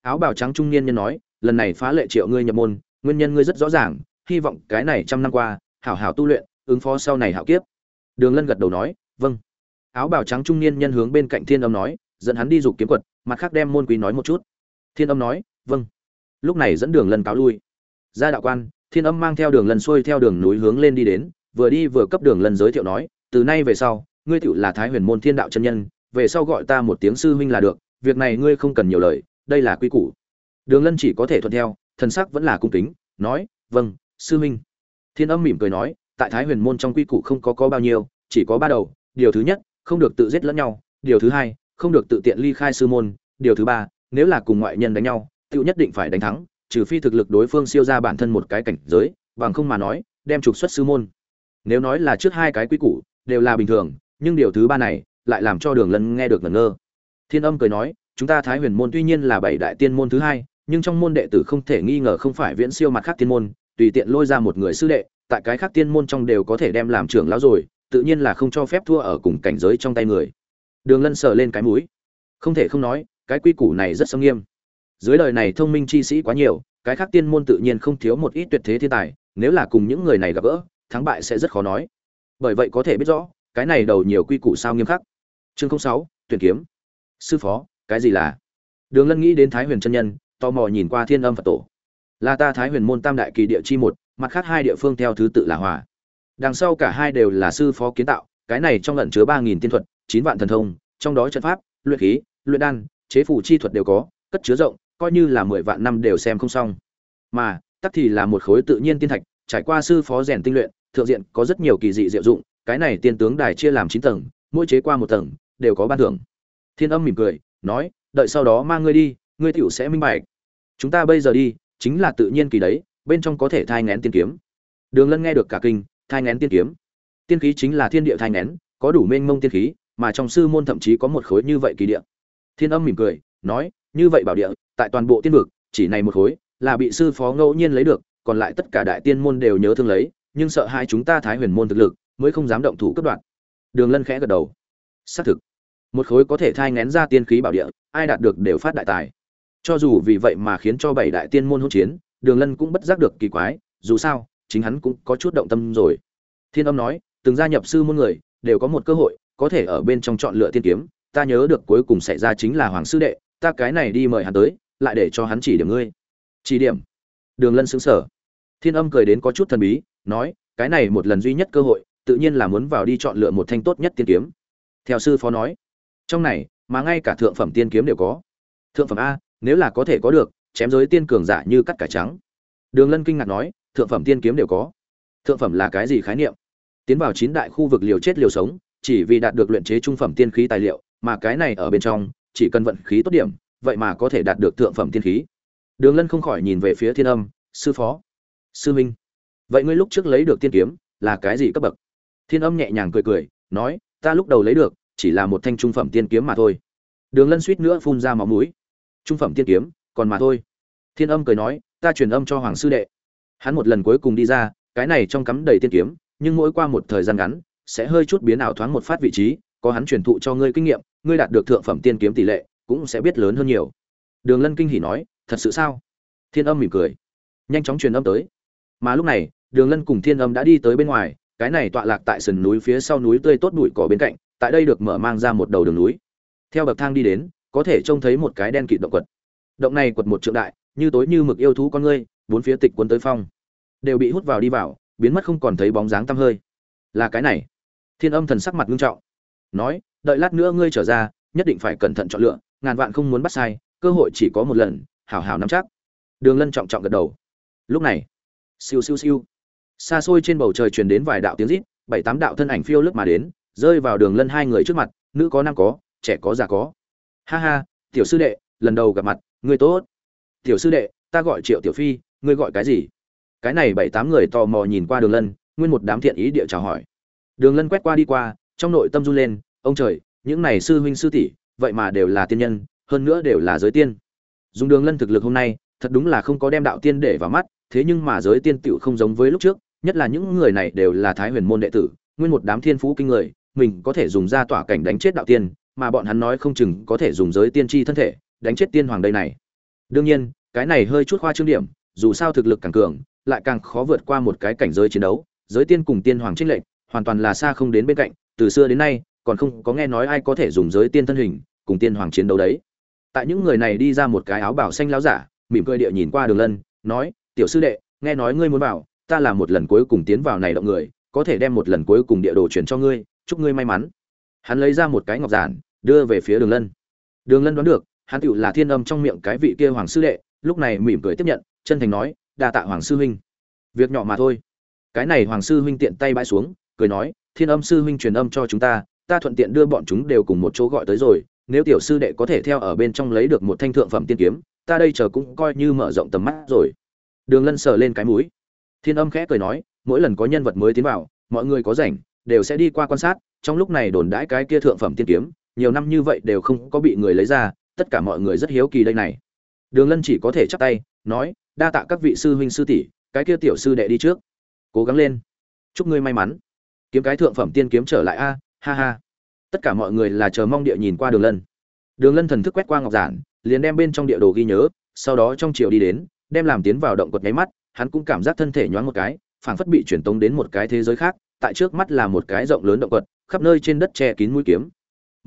S1: Áo bào trắng trung niên nhân nói lần này phá lệ triệu ngươi nhập môn, nguyên nhân ngươi rất rõ ràng, hy vọng cái này trăm năm qua, hảo hảo tu luyện, ứng phó sau này hảo kiếp. Đường lân gật đầu nói vâng. Áo bào trắng trung niên nhân hướng bên cạnh thiên âm nói, dẫn hắn đi dục kiếm quật, mặt khác đem môn quý nói một chút. Thiên âm nói vâng. Lúc này dẫn đường lân cáo lui. Ra đạo quan. Thiên âm mang theo đường lân xuôi theo đường núi hướng lên đi đến, vừa đi vừa cấp đường lân giới thiệu nói, từ nay về sau, ngươi tựu là thái huyền môn thiên đạo chân nhân, về sau gọi ta một tiếng sư huynh là được, việc này ngươi không cần nhiều lời, đây là quy củ đường lân chỉ có thể thuận theo, thần sắc vẫn là cung kính, nói vâng sư huynh. Thiên âm mỉm cười nói, tại thái huyền môn trong quy củ không có có bao nhiêu, chỉ có ba đầu, điều thứ nhất, không được tự giết lẫn nhau, điều thứ hai, không được tự tiện ly khai sư môn, điều thứ ba, nếu là cùng ngoại nhân đánh nhau, tựu nhất định phải đánh thắng, trừ phi thực lực đối phương siêu ra bản thân một cái cảnh giới, bằng không mà nói, đem trục xuất sư môn. Nếu nói là trước hai cái quy củ, đều là bình thường, nhưng điều thứ ba này lại làm cho đường lân nghe được ngẩn ngơ. Thiên âm cười nói, chúng ta thái huyền môn tuy nhiên là bảy đại tiên môn thứ hai nhưng trong môn đệ tử không thể nghi ngờ không phải viễn siêu mặt khác tiên môn, tùy tiện lôi ra một người sư đệ, tại cái khác tiên môn trong đều có thể đem làm trưởng lão rồi, tự nhiên là không cho phép thua ở cùng cảnh giới trong tay người. Đường lân sờ lên cái mũi. Không thể không nói, cái quy củ này rất sâm nghiêm. Dưới đời này thông minh chi sĩ quá nhiều, cái khác tiên môn tự nhiên không thiếu một ít tuyệt thế thiên tài, nếu là cùng những người này gặp gỡ, thắng bại sẽ rất khó nói. Bởi vậy có thể biết rõ, cái này đầu nhiều quy củ sao nghiêm khắc. Chương sáu, tuyển kiếm. Sư phó, cái gì là? Đường lân nghĩ đến thái huyền chân nhân tò mò nhìn qua thiên âm phật tổ. Là ta thái huyền môn tam đại kỳ địa chi một, mặt khác hai địa phương theo thứ tự là hòa. Đằng sau cả hai đều là sư phó kiến tạo, cái này trong lận chứa ba nghìn tiên thuật, chín vạn thần thông, trong đó trận pháp, luyện khí, luyện đan, chế phủ chi thuật đều có, cất chứa rộng, coi như là mười vạn năm đều xem không xong. Mà, tắc thì là một khối tự nhiên tiên thạch, trải qua sư phó rèn tinh luyện, thượng diện có rất nhiều kỳ dị diệu dụng, cái này tiên tướng đài chia làm chín tầng, mỗi chế qua một tầng, đều có ban thưởng. Thiên âm mỉm cười, nói, đợi sau đó mang ngươi đi ngươi tiểu sẽ minh bạch. Chúng ta bây giờ đi chính là tự nhiên kỳ đấy bên trong có thể thai nghén tiên kiếm. Đường lân nghe được cả kinh thai nghén tiên kiếm. Tiên khí chính là thiên địa thai nghén, có đủ mênh mông tiên khí mà trong sư môn thậm chí có một khối như vậy kỳ địa. Thiên âm mỉm cười nói như vậy bảo địa tại toàn bộ tiên vực chỉ này một khối là bị sư phó ngẫu nhiên lấy được còn lại tất cả đại tiên môn đều nhớ thương lấy nhưng sợ hai chúng ta thái huyền môn thực lực mới không dám động thủ cấp đoạn đường lân khẽ gật đầu. Xác thực một khối có thể thai nghén ra tiên khí bảo địa ai đạt được đều phát đại tài cho dù vì vậy mà khiến cho bảy đại tiên môn hỗn chiến, đường lân cũng bất giác được kỳ quái, dù sao, chính hắn cũng có chút động tâm rồi. Thiên âm nói, từng gia nhập sư môn người, đều có một cơ hội, có thể ở bên trong chọn lựa tiên kiếm. Ta nhớ được cuối cùng xảy ra chính là hoàng sư đệ, ta cái này đi mời hắn tới, lại để cho hắn chỉ điểm ngươi. Chỉ điểm? Đường lân xứng sở thiên âm cười đến có chút thần bí, nói, cái này một lần duy nhất cơ hội, tự nhiên là muốn vào đi chọn lựa một thanh tốt nhất tiên kiếm. Theo sư phó nói, trong này, mà ngay cả thượng phẩm tiên kiếm đều có. Thượng phẩm a nếu là có thể có được, chém giới tiên cường giả như cắt cải trắng. Đường lân kinh ngạc nói, thượng phẩm tiên kiếm đều có. Thượng phẩm là cái gì khái niệm? Tiến vào chín đại khu vực liều chết liều sống, chỉ vì đạt được luyện chế trung phẩm tiên khí tài liệu, mà cái này ở bên trong, chỉ cần vận khí tốt điểm, vậy mà có thể đạt được thượng phẩm tiên khí. Đường lân không khỏi nhìn về phía thiên âm, sư phó, sư minh, vậy ngươi lúc trước lấy được tiên kiếm, là cái gì cấp bậc? Thiên âm nhẹ nhàng cười cười, nói, ta lúc đầu lấy được, chỉ là một thanh trung phẩm tiên kiếm mà thôi. Đường lân suýt nữa phun ra máu mũi trung phẩm tiên kiếm, còn mà thôi. Thiên âm cười nói, ta truyền âm cho hoàng sư đệ. Hắn một lần cuối cùng đi ra, cái này trong cắm đầy tiên kiếm, nhưng mỗi qua một thời gian ngắn, sẽ hơi chút biến ảo thoáng một phát vị trí, có hắn truyền thụ cho ngươi kinh nghiệm, ngươi đạt được thượng phẩm tiên kiếm tỷ lệ cũng sẽ biết lớn hơn nhiều. Đường lân kinh hỉ nói, thật sự sao? Thiên âm mỉm cười. Nhanh chóng truyền âm tới. Mà lúc này, đường lân cùng thiên âm đã đi tới bên ngoài, cái này tọa lạc tại sườn núi phía sau núi tươi tốt bụi cỏ bên cạnh, tại đây được mở mang ra một đầu đường núi. Theo bậc thang đi đến có thể trông thấy một cái đen kịt động quật. Động này quật một trượng đại, như tối như mực yêu thú con ngươi, bốn phía tịch cuốn tới phong. Đều bị hút vào đi vào, biến mất không còn thấy bóng dáng tăm hơi. Là cái này. Thiên âm thần sắc mặt nghiêm trọng. Nói, đợi lát nữa ngươi trở ra, nhất định phải cẩn thận chọn lựa, ngàn vạn không muốn bắt sai, cơ hội chỉ có một lần, hảo hảo nắm chắc. Đường lân trọng trọng gật đầu. Lúc này, siêu siêu siêu. Xa xôi trên bầu trời truyền đến vài đạo tiếng rít, bảy tám đạo thân ảnh phiêu lướt mà đến, rơi vào đường lân hai người trước mặt, nữ có nam có, trẻ có già có ha ha, tiểu sư đệ, lần đầu gặp mặt, ngươi tốt. Tiểu sư đệ, ta gọi triệu tiểu phi, ngươi gọi cái gì? Cái này bảy tám người tò mò nhìn qua đường lân, nguyên một đám thiện ý địa chào hỏi. Đường lân quét qua đi qua, trong nội tâm run lên, ông trời, những này sư huynh sư tỷ, vậy mà đều là tiên nhân, hơn nữa đều là giới tiên. Dùng đường lân thực lực hôm nay, thật đúng là không có đem đạo tiên để vào mắt, thế nhưng mà giới tiên tựu không giống với lúc trước, nhất là những người này đều là thái huyền môn đệ tử, nguyên một đám thiên phú kinh người, mình có thể dùng ra tỏa cảnh đánh chết đạo tiên mà bọn hắn nói không chừng có thể dùng giới tiên tri thân thể đánh chết tiên hoàng đây này. Đương nhiên, cái này hơi chút khoa trương điểm, dù sao thực lực càng cường, lại càng khó vượt qua một cái cảnh giới chiến đấu. Giới tiên cùng tiên hoàng trinh lệnh hoàn toàn là xa không đến bên cạnh, từ xưa đến nay, còn không có nghe nói ai có thể dùng giới tiên thân hình cùng tiên hoàng chiến đấu đấy. Tại những người này đi ra một cái áo bảo xanh láo giả, mỉm cười địa nhìn qua đường lân, nói, tiểu sư đệ, nghe nói ngươi muốn vào ta là một lần cuối cùng tiến vào này động người, có thể đem một lần cuối cùng địa đồ chuyển cho ngươi, chúc ngươi may mắn. Hắn lấy ra một cái ngọc giản đưa về phía đường lân. Đường lân đoán được, hắn tựu là thiên âm trong miệng cái vị kia hoàng sư đệ, lúc này mỉm cười tiếp nhận, chân thành nói, đa tạ hoàng sư huynh. Việc nhỏ mà thôi. Cái này hoàng sư huynh tiện tay bãi xuống, cười nói, thiên âm sư huynh truyền âm cho chúng ta ta thuận tiện đưa bọn chúng đều cùng một chỗ gọi tới rồi, nếu tiểu sư đệ có thể theo ở bên trong lấy được một thanh thượng phẩm tiên kiếm, ta đây chờ cũng coi như mở rộng tầm mắt rồi. Đường lân sờ lên cái mũi. Thiên âm khẽ cười nói, mỗi lần có nhân vật mới tiến vào, mọi người có rảnh, đều sẽ đi qua quan sát, trong lúc này đồn đãi cái kia thượng phẩm tiên kiếm nhiều năm như vậy đều không có bị người lấy ra, tất cả mọi người rất hiếu kỳ đây này. Đường lân chỉ có thể chắp tay, nói, đa tạ các vị sư huynh sư tỷ, cái kia tiểu sư đệ đi trước. Cố gắng lên. Chúc ngươi may mắn. Kiếm cái thượng phẩm tiên kiếm trở lại a, ha ha. Tất cả mọi người là chờ mong địa nhìn qua đường lân. Đường lân thần thức quét qua ngọc giản, liền đem bên trong địa đồ ghi nhớ, sau đó trong chiều đi đến, đem làm tiến vào động quật nháy mắt, hắn cũng cảm giác thân thể nhoáng một cái, phảng phất bị truyền tống đến một cái thế giới khác, tại trước mắt là một cái rộng lớn động quật, khắp nơi trên đất che kín mũi kiếm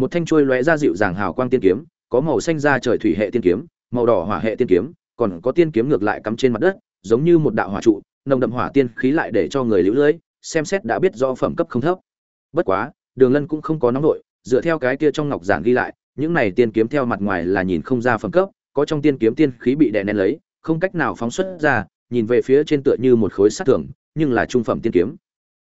S1: một thanh chuôi lóe ra dịu dàng hào quang tiên kiếm, có màu xanh da trời thủy hệ tiên kiếm, màu đỏ hỏa hệ tiên kiếm, còn có tiên kiếm ngược lại cắm trên mặt đất, giống như một đạo hỏa trụ, nồng đậm hỏa tiên khí lại để cho người liễu lưỡi xem xét đã biết do phẩm cấp không thấp. Bất quá, đường lân cũng không có nóng nổi, dựa theo cái kia trong ngọc giản ghi lại, những này tiên kiếm theo mặt ngoài là nhìn không ra phẩm cấp, có trong tiên kiếm tiên khí bị đè nén lấy, không cách nào phóng xuất ra, nhìn về phía trên tựa như một khối sắt thường, nhưng là trung phẩm tiên kiếm.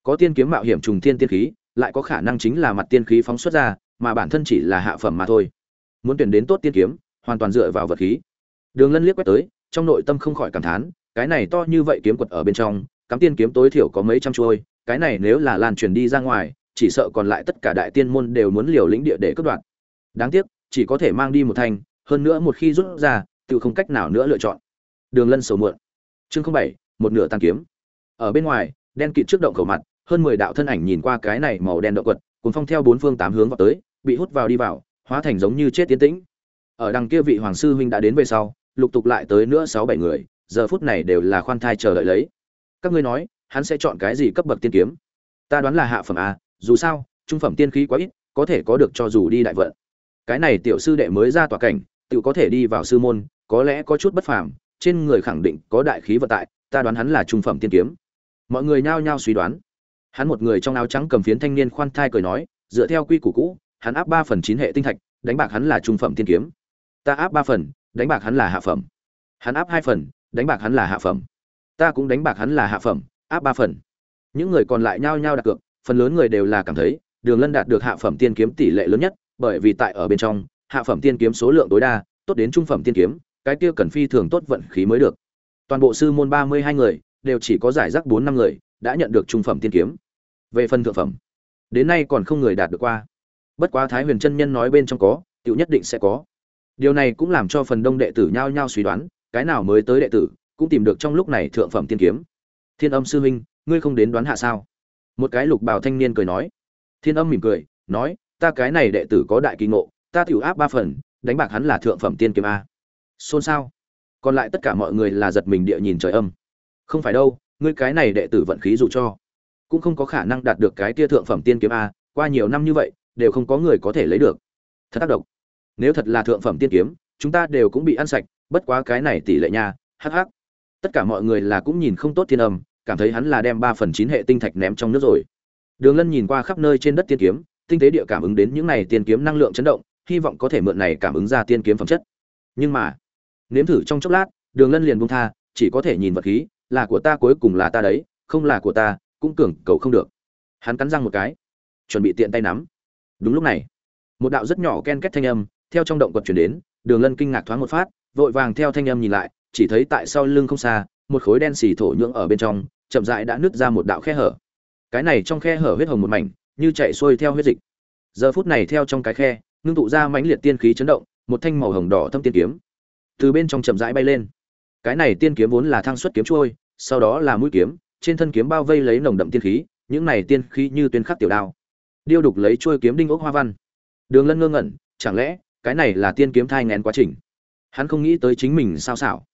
S1: Có tiên kiếm mạo hiểm trùng thiên tiên khí, lại có khả năng chính là mặt tiên khí phóng xuất ra mà bản thân chỉ là hạ phẩm mà thôi. Muốn tuyển đến tốt tiên kiếm, hoàn toàn dựa vào vật khí. Đường lân liếc quét tới, trong nội tâm không khỏi cảm thán, cái này to như vậy kiếm quật ở bên trong, cắm tiên kiếm tối thiểu có mấy trăm chuôi, cái này nếu là lan truyền đi ra ngoài, chỉ sợ còn lại tất cả đại tiên môn đều muốn liều lĩnh địa để cướp đoạt. Đáng tiếc, chỉ có thể mang đi một thanh, hơn nữa một khi rút ra, tự không cách nào nữa lựa chọn. Đường lân sầu muộn. Chương bảy, một nửa tàn kiếm. Ở bên ngoài, đen kịt trước động khẩu mặt, hơn mười đạo thân ảnh nhìn qua cái này màu đen động quật cuốn phong theo bốn phương tám hướng vào tới, bị hút vào đi vào, hóa thành giống như chết tiến tĩnh. Ở đằng kia vị hoàng sư huynh đã đến về sau, lục tục lại tới nữa sáu bảy người, giờ phút này đều là khoan thai chờ đợi lấy. Các ngươi nói, hắn sẽ chọn cái gì cấp bậc tiên kiếm? Ta đoán là hạ phẩm a, dù sao, trung phẩm tiên khí quá ít, có thể có được cho dù đi đại vận. Cái này tiểu sư đệ mới ra tòa cảnh, tự có thể đi vào sư môn, có lẽ có chút bất phàm, trên người khẳng định có đại khí vận tại, ta đoán hắn là trung phẩm tiên kiếm. Mọi người nhao nhao suy đoán hắn một người trong áo trắng cầm phiến thanh niên khoan thai cười nói, dựa theo quy củ cũ, hắn áp ba phần chín hệ tinh thạch, đánh bạc hắn là trung phẩm tiên kiếm. Ta áp ba phần, đánh bạc hắn là hạ phẩm. Hắn áp hai phần, đánh bạc hắn là hạ phẩm. Ta cũng đánh bạc hắn là hạ phẩm, áp ba phần. Những người còn lại nhao nhao đặt cược, phần lớn người đều là cảm thấy, đường lân đạt được hạ phẩm tiên kiếm tỷ lệ lớn nhất, bởi vì tại ở bên trong, hạ phẩm tiên kiếm số lượng tối đa, tốt đến trung phẩm tiên kiếm, cái kia cần phi thường tốt vận khí mới được. Toàn bộ sư môn ba mươi hai người, đều chỉ có giải rác bốn năm người, đã nhận được trung phẩm tiên kiếm về phần thượng phẩm. Đến nay còn không người đạt được qua. Bất quá thái huyền chân nhân nói bên trong có tựu nhất định sẽ có. Điều này cũng làm cho phần đông đệ tử nhao nhao suy đoán, cái nào mới tới đệ tử, cũng tìm được trong lúc này thượng phẩm tiên kiếm. Thiên âm sư huynh, ngươi không đến đoán hạ sao? Một cái lục bào thanh niên cười nói. Thiên âm mỉm cười, nói, ta cái này đệ tử có đại kỳ ngộ, ta tiểu áp ba phần, đánh bạc hắn là thượng phẩm tiên kiếm a. Xôn xao. Còn lại tất cả mọi người là giật mình địa nhìn trời âm. Không phải đâu, ngươi cái này đệ tử vận khí dụ cho cũng không có khả năng đạt được cái tia thượng phẩm tiên kiếm a, qua nhiều năm như vậy, đều không có người có thể lấy được. Thật tác động nếu thật là thượng phẩm tiên kiếm, chúng ta đều cũng bị ăn sạch, bất quá cái này tỷ lệ nha hh tất cả mọi người là cũng nhìn không tốt thiên âm, cảm thấy hắn là đem ba phần chín hệ tinh thạch ném trong nước rồi. Đường lân nhìn qua khắp nơi trên đất tiên kiếm, tinh tế địa cảm ứng đến những này tiên kiếm năng lượng chấn động, hy vọng có thể mượn này cảm ứng ra tiên kiếm phẩm chất. Nhưng mà, nếm thử trong chốc lát, đường lân liền buông tha, chỉ có thể nhìn vật khí, là của ta cuối cùng là ta đấy, không là của ta cũng cường cầu không được. Hắn cắn răng một cái, chuẩn bị tiện tay nắm. Đúng lúc này, một đạo rất nhỏ ken két thanh âm theo trong động quật chuyển đến, đường lân kinh ngạc thoáng một phát, vội vàng theo thanh âm nhìn lại, chỉ thấy tại sau lưng không xa, một khối đen xì thổ nhưỡng ở bên trong, chậm rãi đã nứt ra một đạo khe hở. Cái này trong khe hở huyết hồng một mảnh, như chạy xuôi theo huyết dịch. Giờ phút này theo trong cái khe, ngưng tụ ra mãnh liệt tiên khí chấn động, một thanh màu hồng đỏ thâm tiên kiếm. Từ bên trong chậm rãi bay lên. Cái này tiên kiếm vốn là thăng suất kiếm trôi sau đó là mũi kiếm trên thân kiếm bao vây lấy nồng đậm tiên khí, những này tiên khí như tuyên khắc tiểu đao. Điêu đục lấy chuôi kiếm đinh ốc hoa văn. Đường lân ngơ ngẩn, chẳng lẽ, cái này là tiên kiếm thai ngén quá trình? Hắn không nghĩ tới chính mình sao xảo.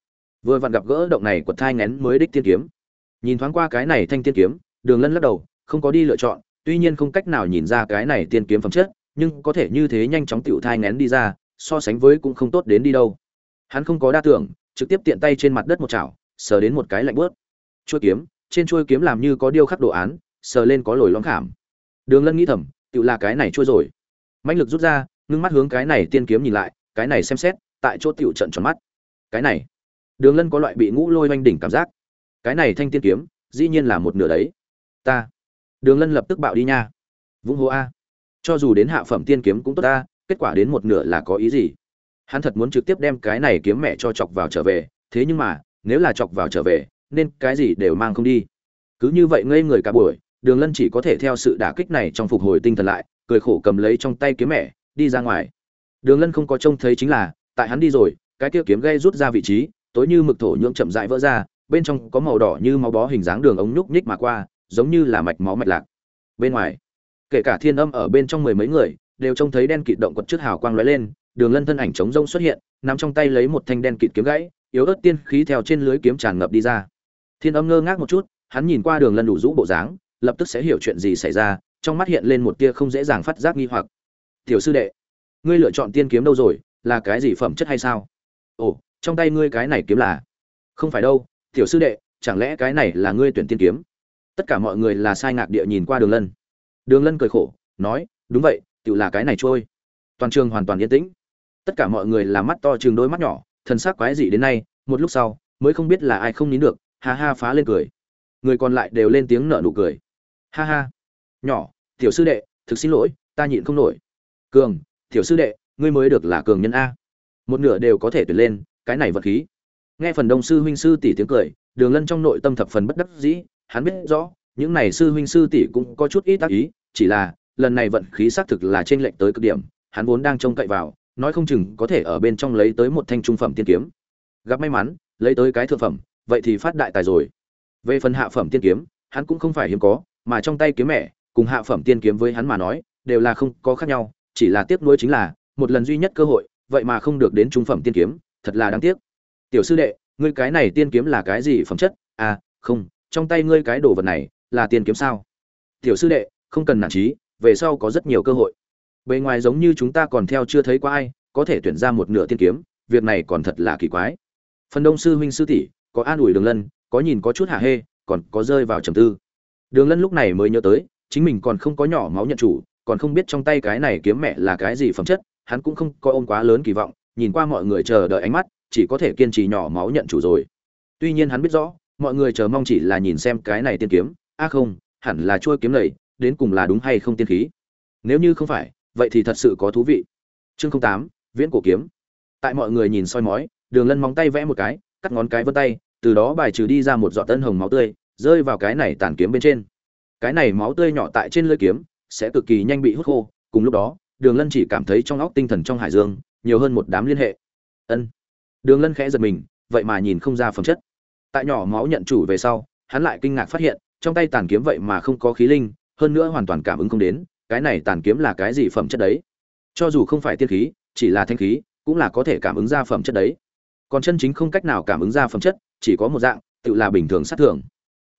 S1: Vừa vặn gặp gỡ động này của thai ngén mới đích tiên kiếm. Nhìn thoáng qua cái này thanh tiên kiếm, đường lân lắc đầu, không có đi lựa chọn, tuy nhiên không cách nào nhìn ra cái này tiên kiếm phẩm chất, nhưng có thể như thế nhanh chóng tựu thai ngén đi ra, so sánh với cũng không tốt đến đi đâu. Hắn không có đa tưởng, trực tiếp tiện tay trên mặt đất một chảo, sờ đến một cái lạnh bớt chuôi kiếm trên chuôi kiếm làm như có điêu khắc đồ án, sờ lên có lồi lõm khảm. Đường lân nghĩ thầm tự là cái này trôi rồi. Mạnh lực rút ra, ngưng mắt hướng cái này tiên kiếm nhìn lại, cái này xem xét, tại chỗ tiểu trận tròn mắt. Cái này, đường lân có loại bị ngũ lôi oanh đỉnh cảm giác. Cái này thanh tiên kiếm, dĩ nhiên là một nửa đấy. Ta, đường lân lập tức bạo đi nha. Vũng hô a. Cho dù đến hạ phẩm tiên kiếm cũng tốt ta, kết quả đến một nửa là có ý gì? Hắn thật muốn trực tiếp đem cái này kiếm mẹ cho chọc vào trở về, thế nhưng mà, nếu là chọc vào trở về nên cái gì đều mang không đi. Cứ như vậy ngây người cả buổi, đường lân chỉ có thể theo sự đả kích này trong phục hồi tinh thần lại, cười khổ cầm lấy trong tay kiếm mẹ, đi ra ngoài. Đường lân không có trông thấy chính là, tại hắn đi rồi, cái kia kiếm gây rút ra vị trí, tối như mực thổ nhưỡng chậm rãi vỡ ra, bên trong có màu đỏ như máu bó hình dáng đường ống nhúc nhích mà qua, giống như là mạch máu mạch lạc. Bên ngoài, kể cả thiên âm ở bên trong mười mấy người, đều trông thấy đen kịt động quật trước hào quang lóe lên, đường lân thân ảnh chống rông xuất hiện nằm trong tay lấy một thanh đen kịt kiếm gãy, yếu ớt tiên khí theo trên lưới kiếm tràn ngập đi ra thiên âm ngơ ngác một chút, hắn nhìn qua đường lân đủ rũ bộ dáng, lập tức sẽ hiểu chuyện gì xảy ra, trong mắt hiện lên một tia không dễ dàng phát giác nghi hoặc. Tiểu sư đệ, ngươi lựa chọn tiên kiếm đâu rồi, là cái gì phẩm chất hay sao? Ồ, trong tay ngươi cái này kiếm là? Không phải đâu, tiểu sư đệ, chẳng lẽ cái này là ngươi tuyển tiên kiếm? Tất cả mọi người là sai ngạc địa nhìn qua đường lân. Đường lân cười khổ, nói, đúng vậy tự là cái này trôi. Toàn trường hoàn toàn yên tĩnh. Tất cả mọi người là mắt to chừng đôi mắt nhỏ, thần sắc quái dị đến nay, một lúc sau, mới không biết là ai không nín được ha ha phá lên cười. Người còn lại đều lên tiếng nở nụ cười. Ha ha. Nhỏ, tiểu sư đệ, thực xin lỗi, ta nhịn không nổi. Cường, tiểu sư đệ, ngươi mới được là cường nhân a. Một nửa đều có thể tuyển lên, cái này vật khí. Nghe phần đông sư huynh sư tỷ tiếng cười, đường lân trong nội tâm thập phần bất đắc dĩ, hắn biết rõ, những này sư huynh sư tỷ cũng có chút ít tác ý, chỉ là, lần này vận khí xác thực là trên lệnh tới cực điểm, hắn vốn đang trông cậy vào, nói không chừng có thể ở bên trong lấy tới một thanh trung phẩm tiên kiếm. Gặp may mắn, lấy tới cái thượng phẩm vậy thì phát đại tài rồi. Về phần hạ phẩm tiên kiếm, hắn cũng không phải hiếm có, mà trong tay kiếm mẹ, cùng hạ phẩm tiên kiếm với hắn mà nói, đều là không có khác nhau, chỉ là tiếc nuối chính là, một lần duy nhất cơ hội, vậy mà không được đến trung phẩm tiên kiếm, thật là đáng tiếc. Tiểu sư đệ, ngươi cái này tiên kiếm là cái gì phẩm chất? À không, trong tay ngươi cái đồ vật này, là tiên kiếm sao? Tiểu sư đệ, không cần nản trí, về sau có rất nhiều cơ hội. Bề ngoài giống như chúng ta còn theo chưa thấy qua ai, có thể tuyển ra một nửa tiên kiếm, việc này còn thật là kỳ quái. Phần đông sư huynh sư tỷ có an ủi đường lân, có nhìn có chút hạ hê, còn có rơi vào trầm tư. Đường lân lúc này mới nhớ tới, chính mình còn không có nhỏ máu nhận chủ, còn không biết trong tay cái này kiếm mẹ là cái gì phẩm chất, hắn cũng không coi ôm quá lớn kỳ vọng, nhìn qua mọi người chờ đợi ánh mắt, chỉ có thể kiên trì nhỏ máu nhận chủ rồi. Tuy nhiên hắn biết rõ, mọi người chờ mong chỉ là nhìn xem cái này tiên kiếm, a không, hẳn là trôi kiếm lầy đến cùng là đúng hay không tiên khí. Nếu như không phải, vậy thì thật sự có thú vị. Chương tám, viễn cổ kiếm. Tại mọi người nhìn soi mói, đường lân móng tay vẽ một cái cắt ngón cái vân tay, từ đó bài trừ đi ra một giọt tân hồng máu tươi, rơi vào cái này tàn kiếm bên trên. Cái này máu tươi nhỏ tại trên lưỡi kiếm, sẽ cực kỳ nhanh bị hút khô, cùng lúc đó, đường lân chỉ cảm thấy trong óc tinh thần trong hải dương, nhiều hơn một đám liên hệ. Ân. Đường lân khẽ giật mình, vậy mà nhìn không ra phẩm chất. Tại nhỏ máu nhận chủ về sau, hắn lại kinh ngạc phát hiện, trong tay tàn kiếm vậy mà không có khí linh, hơn nữa hoàn toàn cảm ứng không đến, cái này tàn kiếm là cái gì phẩm chất đấy? Cho dù không phải tiên khí, chỉ là thanh khí, cũng là có thể cảm ứng ra phẩm chất đấy còn chân chính không cách nào cảm ứng ra phẩm chất, chỉ có một dạng, tự là bình thường sát thường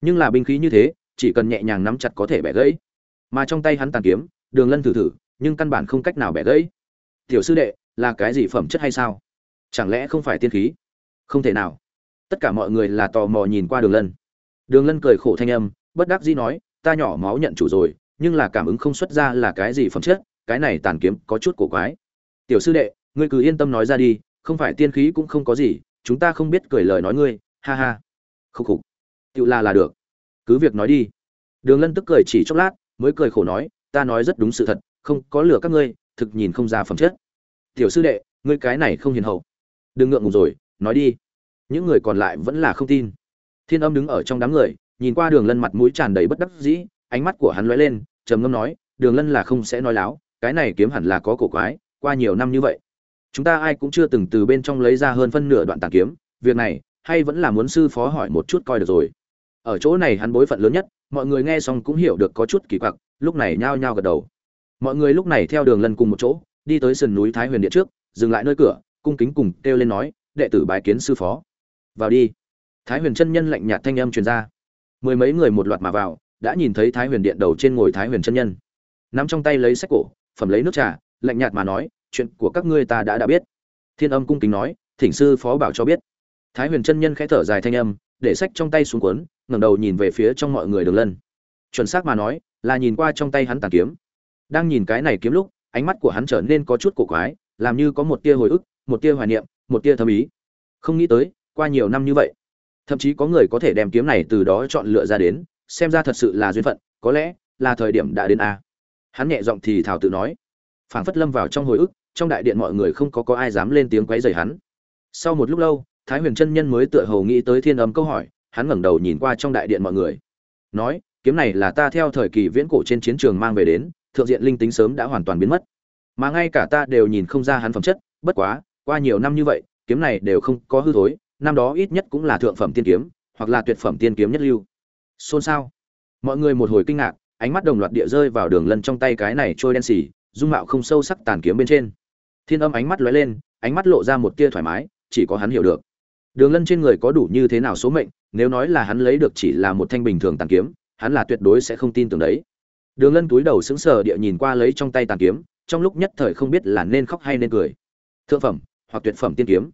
S1: nhưng là binh khí như thế, chỉ cần nhẹ nhàng nắm chặt có thể bẻ gãy. Mà trong tay hắn tàn kiếm, đường lân thử thử, nhưng căn bản không cách nào bẻ gãy. Tiểu sư đệ, là cái gì phẩm chất hay sao? Chẳng lẽ không phải tiên khí? Không thể nào. Tất cả mọi người là tò mò nhìn qua đường lân. Đường lân cười khổ thanh âm, bất đắc dĩ nói, ta nhỏ máu nhận chủ rồi, nhưng là cảm ứng không xuất ra là cái gì phẩm chất, cái này tàn kiếm có chút cổ quái. Tiểu sư đệ, ngươi cứ yên tâm nói ra đi không phải tiên khí cũng không có gì, chúng ta không biết cười lời nói ngươi, ha ha. Khúc khục. Tự là là được. Cứ việc nói đi. Đường lân tức cười chỉ chốc lát, mới cười khổ nói, ta nói rất đúng sự thật, không có lừa các ngươi, thực nhìn không ra phẩm chất. Tiểu sư đệ, ngươi cái này không hiền hậu. Đừng ngượng ngùng rồi, nói đi. Những người còn lại vẫn là không tin. Thiên âm đứng ở trong đám người, nhìn qua đường lân mặt mũi tràn đầy bất đắc dĩ, ánh mắt của hắn lóe lên, trầm ngâm nói, đường lân là không sẽ nói láo, cái này kiếm hẳn là có cổ quái, qua nhiều năm như vậy chúng ta ai cũng chưa từng từ bên trong lấy ra hơn phân nửa đoạn tàn kiếm, việc này, hay vẫn là muốn sư phó hỏi một chút coi được rồi. Ở chỗ này hắn bối phận lớn nhất, mọi người nghe xong cũng hiểu được có chút kỳ quặc, lúc này nhao nhao gật đầu. Mọi người lúc này theo đường lân cùng một chỗ, đi tới sườn núi thái huyền điện trước, dừng lại nơi cửa, cung kính cùng kêu lên nói, đệ tử bái kiến sư phó. Vào đi. Thái huyền chân nhân lạnh nhạt thanh âm truyền ra. Mười mấy người một loạt mà vào, đã nhìn thấy thái huyền điện đầu trên ngồi thái huyền chân nhân. Nắm trong tay lấy sách cổ, phẩm lấy nước trà, lạnh nhạt mà nói chuyện của các ngươi ta đã đã biết. Thiên âm cung kính nói, thỉnh sư phó bảo cho biết. Thái huyền chân nhân khẽ thở dài thanh âm, để sách trong tay xuống cuốn, ngẩng đầu nhìn về phía trong mọi người đường lân. Chuẩn xác mà nói, là nhìn qua trong tay hắn tàn kiếm. Đang nhìn cái này kiếm lúc, ánh mắt của hắn trở nên có chút cổ quái, làm như có một tia hồi ức, một tia hoài niệm, một tia thâm ý. Không nghĩ tới, qua nhiều năm như vậy, thậm chí có người có thể đem kiếm này từ đó chọn lựa ra đến, xem ra thật sự là duyên phận, có lẽ là thời điểm đã đến a. Hắn nhẹ giọng thì thảo tự nói. Phảng phất lâm vào trong hồi ức trong đại điện mọi người không có có ai dám lên tiếng quấy rầy hắn. Sau một lúc lâu, thái huyền chân nhân mới tựa hồ nghĩ tới thiên âm câu hỏi, hắn ngẩng đầu nhìn qua trong đại điện mọi người. Nói, kiếm này là ta theo thời kỳ viễn cổ trên chiến trường mang về đến, thượng diện linh tính sớm đã hoàn toàn biến mất. Mà ngay cả ta đều nhìn không ra hắn phẩm chất, bất quá, qua nhiều năm như vậy, kiếm này đều không có hư thối, năm đó ít nhất cũng là thượng phẩm tiên kiếm, hoặc là tuyệt phẩm tiên kiếm nhất lưu. Xôn xao. Mọi người một hồi kinh ngạc, ánh mắt đồng loạt địa rơi vào đường lân trong tay cái này trôi đen xì, dung mạo không sâu sắc tàn kiếm bên trên thiên âm ánh mắt lóe lên, ánh mắt lộ ra một tia thoải mái, chỉ có hắn hiểu được. Đường lân trên người có đủ như thế nào số mệnh, nếu nói là hắn lấy được chỉ là một thanh bình thường tàn kiếm, hắn là tuyệt đối sẽ không tin tưởng đấy. Đường lân túi đầu sững sờ địa nhìn qua lấy trong tay tàn kiếm, trong lúc nhất thời không biết là nên khóc hay nên cười. Thượng phẩm, hoặc tuyệt phẩm tiên kiếm.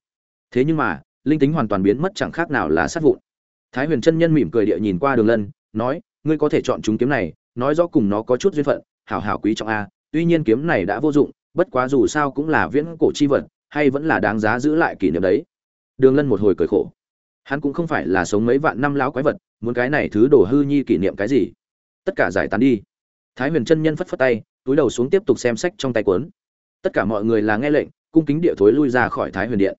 S1: Thế nhưng mà, linh tính hoàn toàn biến mất chẳng khác nào là sát vụn. Thái huyền chân nhân mỉm cười địa nhìn qua đường lân, nói, ngươi có thể chọn chúng kiếm này, nói rõ cùng nó có chút duyên phận, hảo hảo quý trọng a, tuy nhiên kiếm này đã vô dụng bất quá dù sao cũng là viễn cổ chi vật hay vẫn là đáng giá giữ lại kỷ niệm đấy. Đường lân một hồi cười khổ. Hắn cũng không phải là sống mấy vạn năm lão quái vật muốn cái này thứ đồ hư nhi kỷ niệm cái gì? Tất cả giải tán đi. Thái huyền chân nhân phất phất tay túi đầu xuống tiếp tục xem sách trong tay cuốn. Tất cả mọi người là nghe lệnh cung kính địa thối lui ra khỏi thái huyền điện.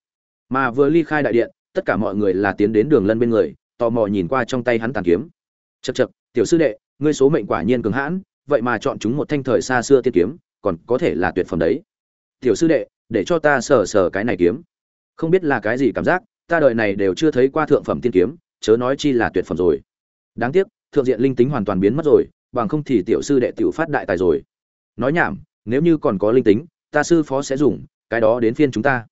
S1: Mà vừa ly khai đại điện tất cả mọi người là tiến đến đường lân bên người tò mò nhìn qua trong tay hắn tàn kiếm. Chậc chậc, tiểu sư đệ ngươi số mệnh quả nhiên cường hãn vậy mà chọn chúng một thanh thời xa xưa tiên kiếm còn có thể là tuyệt phẩm đấy. Tiểu sư đệ, để cho ta sờ sờ cái này kiếm. Không biết là cái gì cảm giác, ta đời này đều chưa thấy qua thượng phẩm tiên kiếm, chớ nói chi là tuyệt phẩm rồi. Đáng tiếc, thượng diện linh tính hoàn toàn biến mất rồi, bằng không thì tiểu sư đệ tiểu phát đại tài rồi. Nói nhảm, nếu như còn có linh tính, ta sư phó sẽ dùng, cái đó đến phiên chúng ta.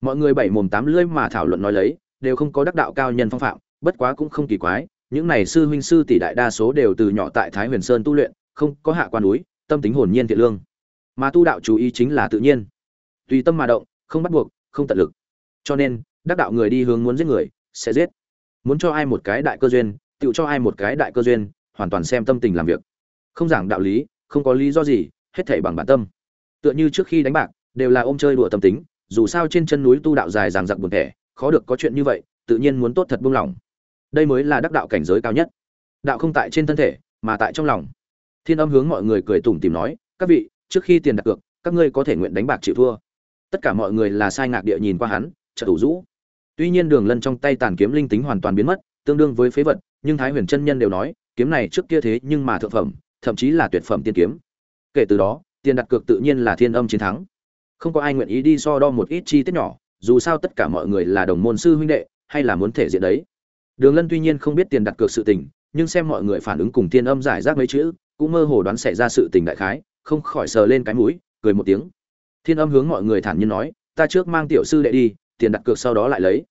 S1: Mọi người bảy mồm tám lưỡi mà thảo luận nói lấy, đều không có đắc đạo cao nhân phong phạm, bất quá cũng không kỳ quái, những này sư huynh sư tỷ đại đa số đều từ nhỏ tại thái huyền sơn tu luyện, không có hạ quan núi, tâm tính hồn nhiên thiện lương mà tu đạo chú ý chính là tự nhiên. Tùy tâm mà động, không bắt buộc, không tận lực. Cho nên, đắc đạo người đi hướng muốn giết người, sẽ giết. Muốn cho ai một cái đại cơ duyên, tự cho ai một cái đại cơ duyên, hoàn toàn xem tâm tình làm việc. Không giảng đạo lý, không có lý do gì, hết thảy bằng bản tâm. Tựa như trước khi đánh bạc, đều là ôm chơi đùa tâm tính, dù sao trên chân núi tu đạo dài ràng giặc buồn thẻ, khó được có chuyện như vậy, tự nhiên muốn tốt thật buông lòng đây mới là đắc đạo cảnh giới cao nhất. Đạo không tại trên thân thể, mà tại trong lòng. Thiên âm hướng mọi người cười tủm tìm nói, các vị trước khi tiền đặt cược, các ngươi có thể nguyện đánh bạc chịu thua. Tất cả mọi người là sai ngạc địa nhìn qua hắn trợ thủ rũ. Tuy nhiên đường lân trong tay tàn kiếm linh tính hoàn toàn biến mất, tương đương với phế vật, nhưng thái huyền chân nhân đều nói, kiếm này trước kia thế nhưng mà thượng phẩm, thậm chí là tuyệt phẩm tiên kiếm. Kể từ đó, tiền đặt cược tự nhiên là thiên âm chiến thắng. Không có ai nguyện ý đi so đo một ít chi tiết nhỏ, dù sao tất cả mọi người là đồng môn sư huynh đệ, hay là muốn thể diện đấy. Đường lân tuy nhiên không biết tiền đặt cược sự tình, nhưng xem mọi người phản ứng cùng thiên âm giải rác mấy chữ, cũng mơ hồ đoán xảy ra sự tình đại khái không khỏi sờ lên cái mũi, cười một tiếng. Thiên âm hướng mọi người thản nhiên nói, ta trước mang tiểu sư đệ đi, tiền đặt cược sau đó lại lấy.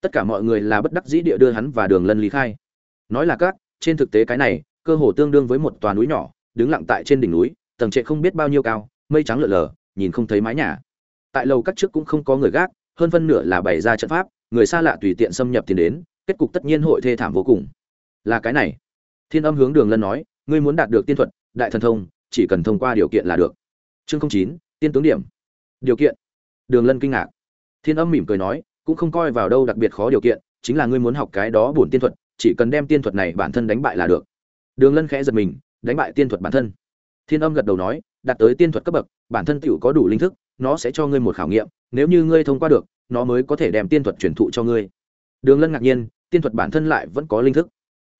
S1: Tất cả mọi người là bất đắc dĩ địa đưa hắn và đường lân lý khai. Nói là các, trên thực tế cái này, cơ hồ tương đương với một tòa núi nhỏ, đứng lặng tại trên đỉnh núi, tầng trệ không biết bao nhiêu cao, mây trắng lượn lờ, nhìn không thấy mái nhà. Tại lầu các trước cũng không có người gác, hơn phân nửa là bày ra trận pháp, người xa lạ tùy tiện xâm nhập tiền đến, kết cục tất nhiên hội thê thảm vô cùng. Là cái này. Thiên âm hướng đường lân nói, ngươi muốn đạt được tiên thuật, đại thần thông chỉ cần thông qua điều kiện là được. Chương chín, tiên tướng điểm. Điều kiện. Đường lân kinh ngạc. Thiên âm mỉm cười nói, cũng không coi vào đâu đặc biệt khó điều kiện, chính là ngươi muốn học cái đó bổn tiên thuật, chỉ cần đem tiên thuật này bản thân đánh bại là được. Đường lân khẽ giật mình, đánh bại tiên thuật bản thân. Thiên âm gật đầu nói, đạt tới tiên thuật cấp bậc, bản thân tựu có đủ linh thức, nó sẽ cho ngươi một khảo nghiệm, nếu như ngươi thông qua được, nó mới có thể đem tiên thuật truyền thụ cho ngươi. Đường lân ngạc nhiên, tiên thuật bản thân lại vẫn có linh thức.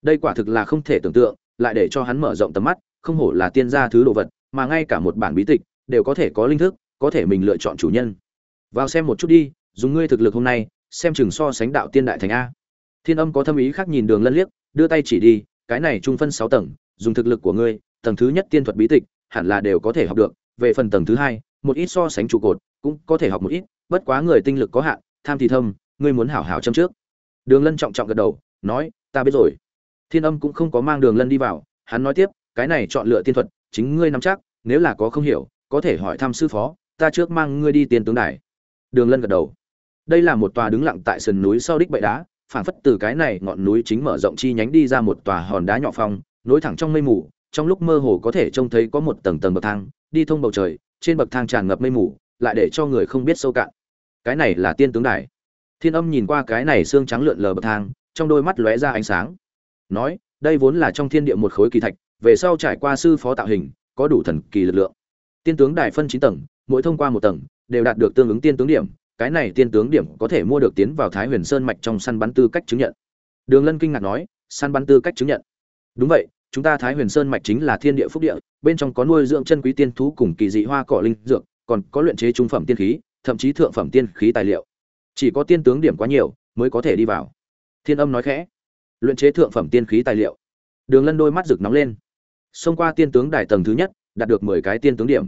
S1: Đây quả thực là không thể tưởng tượng, lại để cho hắn mở rộng tầm mắt không hổ là tiên gia thứ đồ vật, mà ngay cả một bản bí tịch đều có thể có linh thức, có thể mình lựa chọn chủ nhân. Vào xem một chút đi, dùng ngươi thực lực hôm nay, xem chừng so sánh đạo tiên đại thành a. Thiên âm có thâm ý khác nhìn đường lân liếc, đưa tay chỉ đi, cái này trung phân sáu tầng, dùng thực lực của ngươi, tầng thứ nhất tiên thuật bí tịch, hẳn là đều có thể học được, về phần tầng thứ hai, một ít so sánh trụ cột, cũng có thể học một ít, bất quá người tinh lực có hạn, tham thì thâm, ngươi muốn hảo hảo châm trước. Đường lân trọng trọng gật đầu, nói, ta biết rồi. Thiên âm cũng không có mang đường lân đi vào, hắn nói tiếp cái này chọn lựa tiên thuật, chính ngươi nắm chắc, nếu là có không hiểu, có thể hỏi thăm sư phó, ta trước mang ngươi đi tiên tướng đài. Đường lân gật đầu. Đây là một tòa đứng lặng tại sườn núi sau đích bệ đá, phảng phất từ cái này ngọn núi chính mở rộng chi nhánh đi ra một tòa hòn đá nhỏ phong, nối thẳng trong mây mù, trong lúc mơ hồ có thể trông thấy có một tầng tầng bậc thang, đi thông bầu trời, trên bậc thang tràn ngập mây mù, lại để cho người không biết sâu cạn. Cái này là tiên tướng đài. Thiên âm nhìn qua cái này xương trắng lượn lờ bậc thang, trong đôi mắt lóe ra ánh sáng. Nói, đây vốn là trong thiên địa một khối kỳ thạch về sau trải qua sư phó tạo hình, có đủ thần kỳ lực lượng. Tiên tướng đài phân chín tầng, mỗi thông qua một tầng, đều đạt được tương ứng tiên tướng điểm, cái này tiên tướng điểm có thể mua được tiến vào thái huyền sơn mạch trong săn bắn tư cách chứng nhận. Đường lân kinh ngạc nói, săn bắn tư cách chứng nhận. Đúng vậy, chúng ta thái huyền sơn mạch chính là thiên địa phúc địa, bên trong có nuôi dưỡng chân quý tiên thú cùng kỳ dị hoa cỏ linh dược, còn có luyện chế trung phẩm tiên khí, thậm chí thượng phẩm tiên khí tài liệu. Chỉ có tiên tướng điểm quá nhiều, mới có thể đi vào. Thiên âm nói khẽ, luyện chế thượng phẩm tiên khí tài liệu. Đường lân đôi mắt rực nóng lên xông qua tiên tướng đài tầng thứ nhất, đạt được mười cái tiên tướng điểm.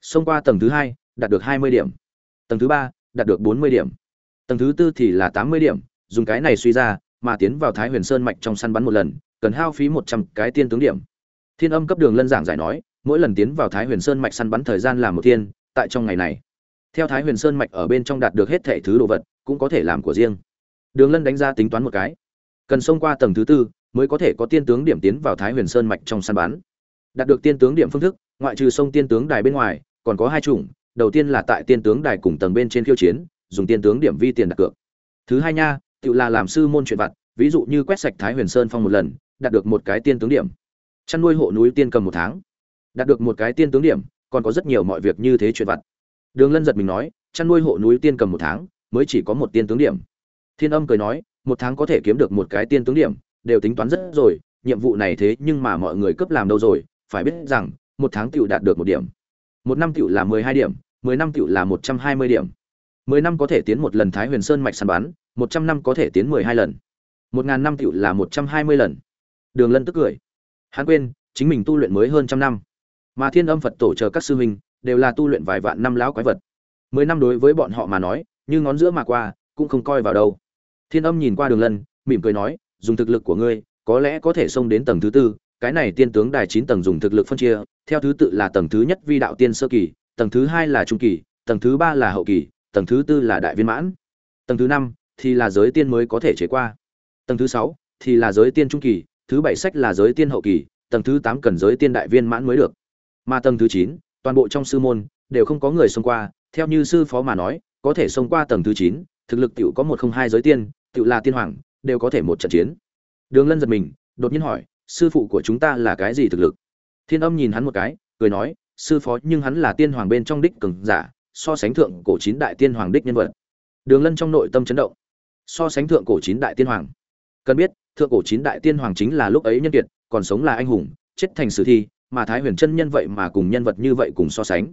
S1: Xông qua tầng thứ hai, đạt được hai mươi điểm. Tầng thứ ba, đạt được bốn mươi điểm. Tầng thứ tư thì là tám mươi điểm, dùng cái này suy ra, mà tiến vào thái huyền sơn mạch trong săn bắn một lần, cần hao phí một trăm cái tiên tướng điểm. Thiên âm cấp đường lân giảng giải nói, mỗi lần tiến vào thái huyền sơn mạch săn bắn thời gian là một thiên, tại trong ngày này. Theo thái huyền sơn mạch ở bên trong đạt được hết thẻ thứ đồ vật, cũng có thể làm của riêng. Đường lân đánh ra tính toán một cái. Cần xông qua tầng thứ tư mới có thể có tiên tướng điểm tiến vào thái huyền sơn mạch trong săn bắn. Đạt được tiên tướng điểm phương thức, ngoại trừ sông tiên tướng đài bên ngoài, còn có hai chủng, đầu tiên là tại tiên tướng đài cùng tầng bên trên khiêu chiến, dùng tiên tướng điểm vi tiền đặt cược. Thứ hai nha, tự là làm sư môn chuyện vặt, ví dụ như quét sạch thái huyền sơn phong một lần, đạt được một cái tiên tướng điểm. Chăn nuôi hộ núi tiên cầm một tháng, đạt được một cái tiên tướng điểm, còn có rất nhiều mọi việc như thế chuyện vặt. Đường lân giật mình nói, chăn nuôi hộ núi tiên cầm một tháng, mới chỉ có một tiên tướng điểm. Thiên âm cười nói, một tháng có thể kiếm được một cái tiên tướng điểm đều tính toán rất rồi, nhiệm vụ này thế nhưng mà mọi người cấp làm đâu rồi, phải biết rằng, một tháng tựu đạt được một điểm. Một năm tựu là mười hai điểm, mười năm tựu là một trăm hai mươi điểm. Mười năm có thể tiến một lần thái huyền sơn mạch săn bắn, một trăm năm có thể tiến mười hai lần. Một ngàn năm tựu là một trăm hai mươi lần. Đường lân tức cười. Hắn quên, chính mình tu luyện mới hơn trăm năm. Mà thiên âm phật tổ chờ các sư huynh, đều là tu luyện vài vạn năm lão quái vật. Mười năm đối với bọn họ mà nói, như ngón giữa mà qua, cũng không coi vào đâu. Thiên âm nhìn qua đường lân, mỉm cười nói dùng thực lực của ngươi, có lẽ có thể xông đến tầng thứ tư, cái này tiên tướng đài chín tầng dùng thực lực phân chia, theo thứ tự là tầng thứ nhất vi đạo tiên sơ kỳ, tầng thứ hai là trung kỳ, tầng thứ ba là hậu kỳ, tầng thứ tư là đại viên mãn. Tầng thứ năm thì là giới tiên mới có thể chế qua. Tầng thứ sáu thì là giới tiên trung kỳ, thứ bảy sách là giới tiên hậu kỳ, tầng thứ tám cần giới tiên đại viên mãn mới được. Mà tầng thứ chín, toàn bộ trong sư môn đều không có người xông qua, theo như sư phó mà nói, có thể xông qua tầng thứ chín, thực lực tiểu có một không hai giới tiên, tiểu là tiên hoàng đều có thể một trận chiến. Đường lân giật mình, đột nhiên hỏi, sư phụ của chúng ta là cái gì thực lực? Thiên âm nhìn hắn một cái, cười nói, sư phó, nhưng hắn là tiên hoàng bên trong đích cường giả, so sánh thượng cổ chín đại tiên hoàng đích nhân vật. Đường lân trong nội tâm chấn động. So sánh thượng cổ chín đại tiên hoàng. Cần biết, thượng cổ chín đại tiên hoàng chính là lúc ấy nhân kiệt, còn sống là anh hùng, chết thành sử thi, mà thái huyền chân nhân vậy mà cùng nhân vật như vậy cùng so sánh.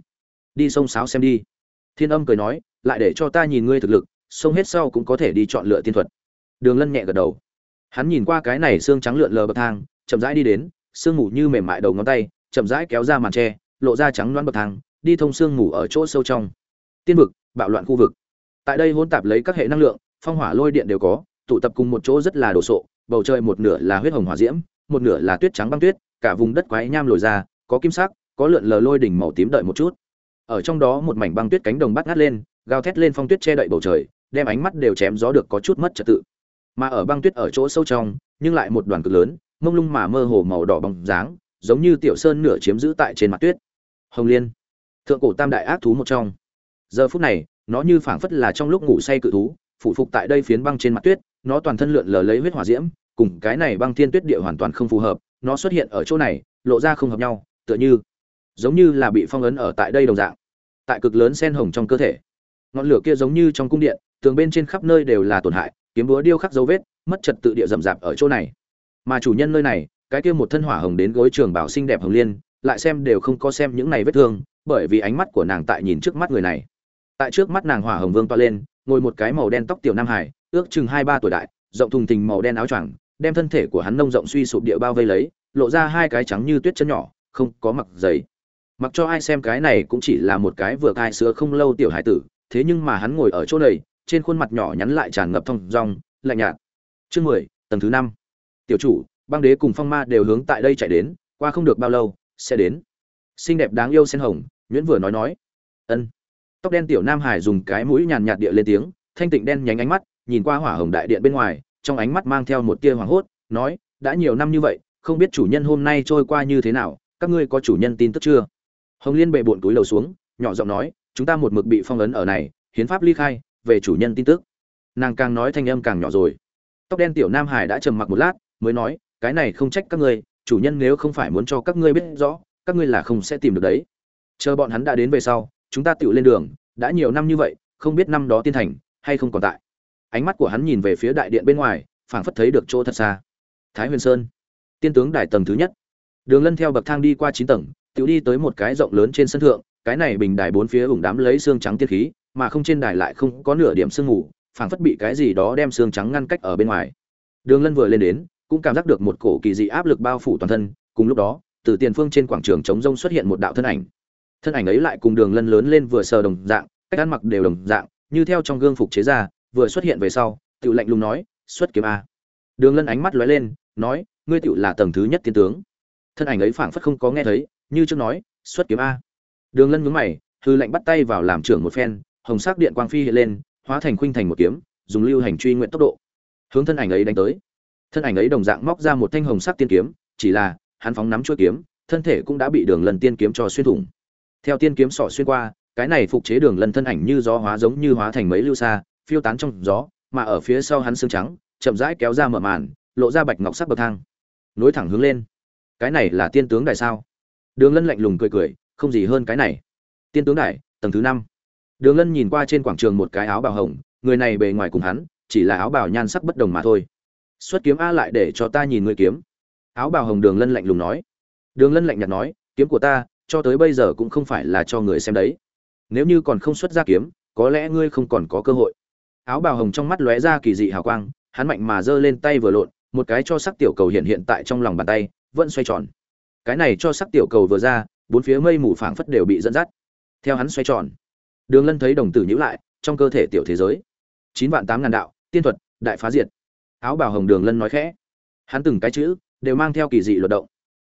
S1: Đi sông sáo xem đi. Thiên âm cười nói, lại để cho ta nhìn ngươi thực lực, sông hết sau cũng có thể đi chọn lựa tiên thuật đường lân nhẹ gật đầu. Hắn nhìn qua cái này xương trắng lượn lờ bậc thang, chậm rãi đi đến, sương mù như mềm mại đầu ngón tay, chậm rãi kéo ra màn tre, lộ ra trắng loãng bậc thang, đi thông sương mù ở chỗ sâu trong. Tiên vực, bạo loạn khu vực. Tại đây hỗn tạp lấy các hệ năng lượng, phong hỏa lôi điện đều có, tụ tập cùng một chỗ rất là đồ sộ, bầu trời một nửa là huyết hồng hỏa diễm, một nửa là tuyết trắng băng tuyết, cả vùng đất quái nham lồi ra, có kim sắc, có lượn lờ lôi đỉnh màu tím đợi một chút. Ở trong đó một mảnh băng tuyết cánh đồng bắt ngắt lên, gào thét lên phong tuyết che đậy bầu trời, đem ánh mắt đều chém gió được có chút mất trật tự mà ở băng tuyết ở chỗ sâu trong, nhưng lại một đoàn cực lớn, mông lung mà mơ hồ màu đỏ bóng dáng, giống như tiểu sơn nửa chiếm giữ tại trên mặt tuyết. Hồng liên, thượng cổ tam đại ác thú một trong. Giờ phút này, nó như phảng phất là trong lúc ngủ say cự thú, phụ phục tại đây phiến băng trên mặt tuyết, nó toàn thân lượn lờ lấy huyết hỏa diễm, cùng cái này băng thiên tuyết địa hoàn toàn không phù hợp, nó xuất hiện ở chỗ này, lộ ra không hợp nhau, tựa như, giống như là bị phong ấn ở tại đây đồng dạng, tại cực lớn sen hồng trong cơ thể. Ngọn lửa kia giống như trong cung điện, tường bên trên khắp nơi đều là tổn hại kiếm búa điêu khắc dấu vết, mất trật tự địa rậm rạp ở chỗ này. Mà chủ nhân nơi này, cái kia một thân hỏa hồng đến gối trường bảo xinh đẹp hồng liên, lại xem đều không có xem những này vết thương, bởi vì ánh mắt của nàng tại nhìn trước mắt người này. Tại trước mắt nàng hỏa hồng vương toa lên, ngồi một cái màu đen tóc tiểu nam hải, ước chừng hai ba tuổi đại, rộng thùng thình màu đen áo choàng, đem thân thể của hắn nông rộng suy sụp địa bao vây lấy, lộ ra hai cái trắng như tuyết chân nhỏ, không có mặc giày. Mặc cho ai xem cái này cũng chỉ là một cái vừa thai sữa không lâu tiểu hải tử, thế nhưng mà hắn ngồi ở chỗ này trên khuôn mặt nhỏ nhắn lại tràn ngập thông dong, lạnh nhạt. Chương mười tầng thứ năm. Tiểu chủ băng đế cùng phong ma đều hướng tại đây chạy đến qua không được bao lâu sẽ đến. Xinh đẹp đáng yêu sen hồng nhuyễn vừa nói nói. Ân. Tóc đen tiểu nam hải dùng cái mũi nhàn nhạt địa lên tiếng thanh tịnh đen nhánh ánh mắt nhìn qua hỏa hồng đại điện bên ngoài trong ánh mắt mang theo một tia hoảng hốt nói đã nhiều năm như vậy không biết chủ nhân hôm nay trôi qua như thế nào các ngươi có chủ nhân tin tức chưa? Hồng liên bệ bộn túi đầu xuống nhỏ giọng nói chúng ta một mực bị phong ấn ở này hiến pháp ly khai về chủ nhân tin tức. Nàng càng nói thanh âm càng nhỏ rồi. Tóc đen tiểu nam hải đã trầm mặc một lát, mới nói, cái này không trách các ngươi, chủ nhân nếu không phải muốn cho các ngươi biết rõ, các ngươi là không sẽ tìm được đấy. Chờ bọn hắn đã đến về sau, chúng ta tự lên đường, đã nhiều năm như vậy, không biết năm đó tiên thành hay không còn tại. Ánh mắt của hắn nhìn về phía đại điện bên ngoài, phảng phất thấy được chỗ thật xa. Thái huyền sơn, tiên tướng đài tầng thứ nhất. Đường lân theo bậc thang đi qua chín tầng tự đi tới một cái rộng lớn trên sân thượng, cái này bình đài bốn phía ủng đám lấy xương trắng tiên khí mà không trên đài lại không có nửa điểm sương ngủ phảng phất bị cái gì đó đem xương trắng ngăn cách ở bên ngoài. Đường lân vừa lên đến, cũng cảm giác được một cổ kỳ dị áp lực bao phủ toàn thân, cùng lúc đó, từ tiền phương trên quảng trường trống rông xuất hiện một đạo thân ảnh. Thân ảnh ấy lại cùng đường lân lớn lên vừa sờ đồng dạng, cách ăn mặc đều đồng dạng, như theo trong gương phục chế ra, vừa xuất hiện về sau tự lạnh lùng nói, xuất kiếm a. Đường lân ánh mắt lóe lên, nói, ngươi tựu là tầng thứ nhất tiên tướng. Thân ảnh ấy phảng phất không có nghe thấy, như trước nói, xuất kiếm a. Đường lân nhướng mày, hư lạnh bắt tay vào làm trưởng một phen hồng sắc điện quang phi hiện lên, hóa thành khuynh thành một kiếm, dùng lưu hành truy nguyện tốc độ. Hướng thân ảnh ấy đánh tới. Thân ảnh ấy đồng dạng móc ra một thanh hồng sắc tiên kiếm, chỉ là, hắn phóng nắm chuôi kiếm, thân thể cũng đã bị đường lần tiên kiếm cho xuyên thủng. Theo tiên kiếm sỏ xuyên qua, cái này phục chế đường lần thân ảnh như gió hóa giống như hóa thành mấy lưu xa phiêu tán trong gió, mà ở phía sau hắn xương trắng, chậm rãi kéo ra mở màn, lộ ra bạch ngọc sắc bậc thang. Nối thẳng hướng lên. Cái này là tiên tướng đại sao? Đường lân lạnh lùng cười cười, không gì hơn cái này. Tiên tướng đại tầng thứ năm đường lân nhìn qua trên quảng trường một cái áo bào hồng, người này bề ngoài cùng hắn, chỉ là áo bào nhan sắc bất đồng mà thôi. Xuất kiếm a lại để cho ta nhìn ngươi kiếm. Áo bào hồng đường lân lạnh lùng nói. Đường lân lạnh nhạt nói, kiếm của ta, cho tới bây giờ cũng không phải là cho người xem đấy. Nếu như còn không xuất ra kiếm, có lẽ ngươi không còn có cơ hội. Áo bào hồng trong mắt lóe ra kỳ dị hào quang, hắn mạnh mà giơ lên tay vừa lộn, một cái cho sắc tiểu cầu hiện hiện tại trong lòng bàn tay, vẫn xoay tròn. Cái này cho sắc tiểu cầu vừa ra, bốn phía mây mù phảng phất đều bị dẫn dắt. Theo hắn xoay tròn đường lân thấy đồng tử nhữ lại, trong cơ thể tiểu thế giới. Chín vạn tám ngàn đạo, tiên thuật, đại phá diệt. Áo bào hồng đường lân nói khẽ. Hắn từng cái chữ, đều mang theo kỳ dị luật động.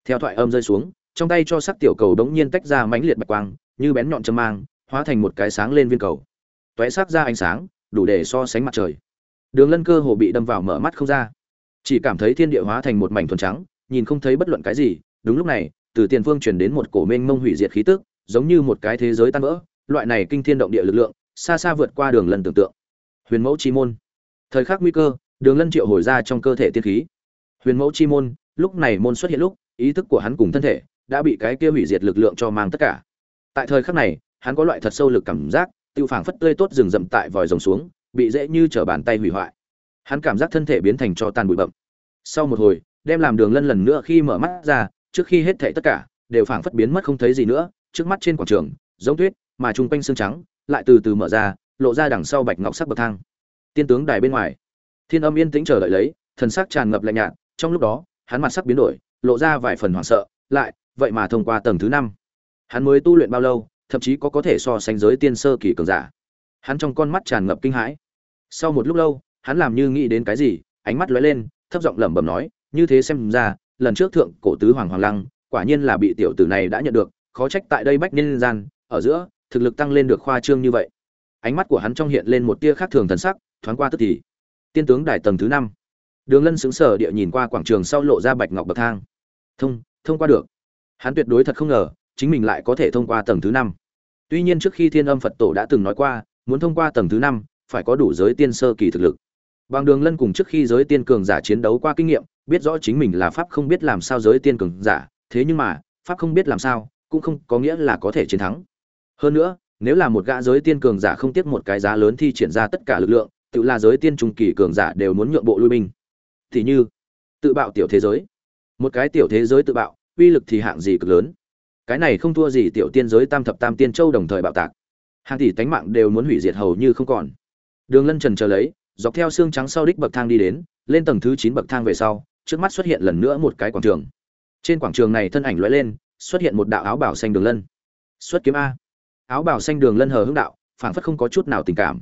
S1: Theo thoại âm rơi xuống, trong tay cho sắc tiểu cầu đống nhiên tách ra mãnh liệt bạch quang, như bén nhọn châm mang, hóa thành một cái sáng lên viên cầu. Tóe sắc ra ánh sáng, đủ để so sánh mặt trời. Đường lân cơ hồ bị đâm vào mở mắt không ra. Chỉ cảm thấy thiên địa hóa thành một mảnh thuần trắng, nhìn không thấy bất luận cái gì. Đúng lúc này, từ tiền phương truyền đến một cổ mênh mông hủy diệt khí tức, giống như một cái thế giới tan vỡ loại này kinh thiên động địa lực lượng, xa xa vượt qua đường lân tưởng tượng. Huyền mẫu chi môn. Thời khắc nguy cơ, đường lân triệu hồi ra trong cơ thể tiên khí. Huyền mẫu chi môn, lúc này môn xuất hiện lúc, ý thức của hắn cùng thân thể đã bị cái kia hủy diệt lực lượng cho mang tất cả. Tại thời khắc này, hắn có loại thật sâu lực cảm giác, tiêu phảng phất tươi tốt rừng rậm tại vòi rồng xuống, bị dễ như trở bàn tay hủy hoại. Hắn cảm giác thân thể biến thành cho tàn bụi bậm sau một hồi, đem làm đường lân lần nữa khi mở mắt ra, trước khi hết thảy tất cả, đều phảng phất biến mất không thấy gì nữa, trước mắt trên quảng trường, giống tuyết mà trung quanh xương trắng lại từ từ mở ra, lộ ra đằng sau bạch ngọc sắc bậc thang. Tiên tướng đài bên ngoài, thiên âm yên tĩnh chờ đợi lấy, thần sắc tràn ngập lạnh nhạt, trong lúc đó, hắn mặt sắc biến đổi, lộ ra vài phần hoảng sợ, lại, vậy mà thông qua tầng thứ năm, hắn mới tu luyện bao lâu, thậm chí có có thể so sánh giới tiên sơ kỳ cường giả. Hắn trong con mắt tràn ngập kinh hãi. Sau một lúc lâu, hắn làm như nghĩ đến cái gì, ánh mắt lóe lên, thấp giọng lẩm bẩm nói, như thế xem ra, lần trước thượng cổ tứ hoàng hoàng lăng, quả nhiên là bị tiểu tử này đã nhận được, khó trách tại đây bách niên gian, ở giữa thực lực tăng lên được khoa trương như vậy. Ánh mắt của hắn trong hiện lên một tia khác thường thần sắc, thoáng qua tức thì. Tiên tướng đài tầng thứ năm. Đường lân xứng sở địa nhìn qua quảng trường sau lộ ra bạch ngọc bậc thang. Thông thông qua được. Hắn tuyệt đối thật không ngờ, chính mình lại có thể thông qua tầng thứ năm. Tuy nhiên trước khi thiên âm phật tổ đã từng nói qua, muốn thông qua tầng thứ năm, phải có đủ giới tiên sơ kỳ thực lực. Bằng đường lân cùng trước khi giới tiên cường giả chiến đấu qua kinh nghiệm, biết rõ chính mình là pháp không biết làm sao giới tiên cường giả, thế nhưng mà, pháp không biết làm sao, cũng không có nghĩa là có thể chiến thắng hơn nữa, nếu là một gã giới tiên cường giả không tiếc một cái giá lớn thi triển ra tất cả lực lượng, tự là giới tiên trung kỳ cường giả đều muốn nhượng bộ lui binh. Thì như, tự bạo tiểu thế giới. Một cái tiểu thế giới tự bạo, uy lực thì hạng gì cực lớn. Cái này không thua gì tiểu tiên giới tam thập tam tiên châu đồng thời bạo tạc. Hàng tỷ tánh mạng đều muốn hủy diệt hầu như không còn. Đường lân trần chờ lấy, dọc theo xương trắng sau đích bậc thang đi đến, lên tầng thứ chín bậc thang về sau, trước mắt xuất hiện lần nữa một cái quảng trường. Trên quảng trường này thân ảnh lóe lên, xuất hiện một đạo áo bảo xanh đường lân. Xuất kiếm a áo bào xanh đường lân hờ hững đạo, phảng phất không có chút nào tình cảm.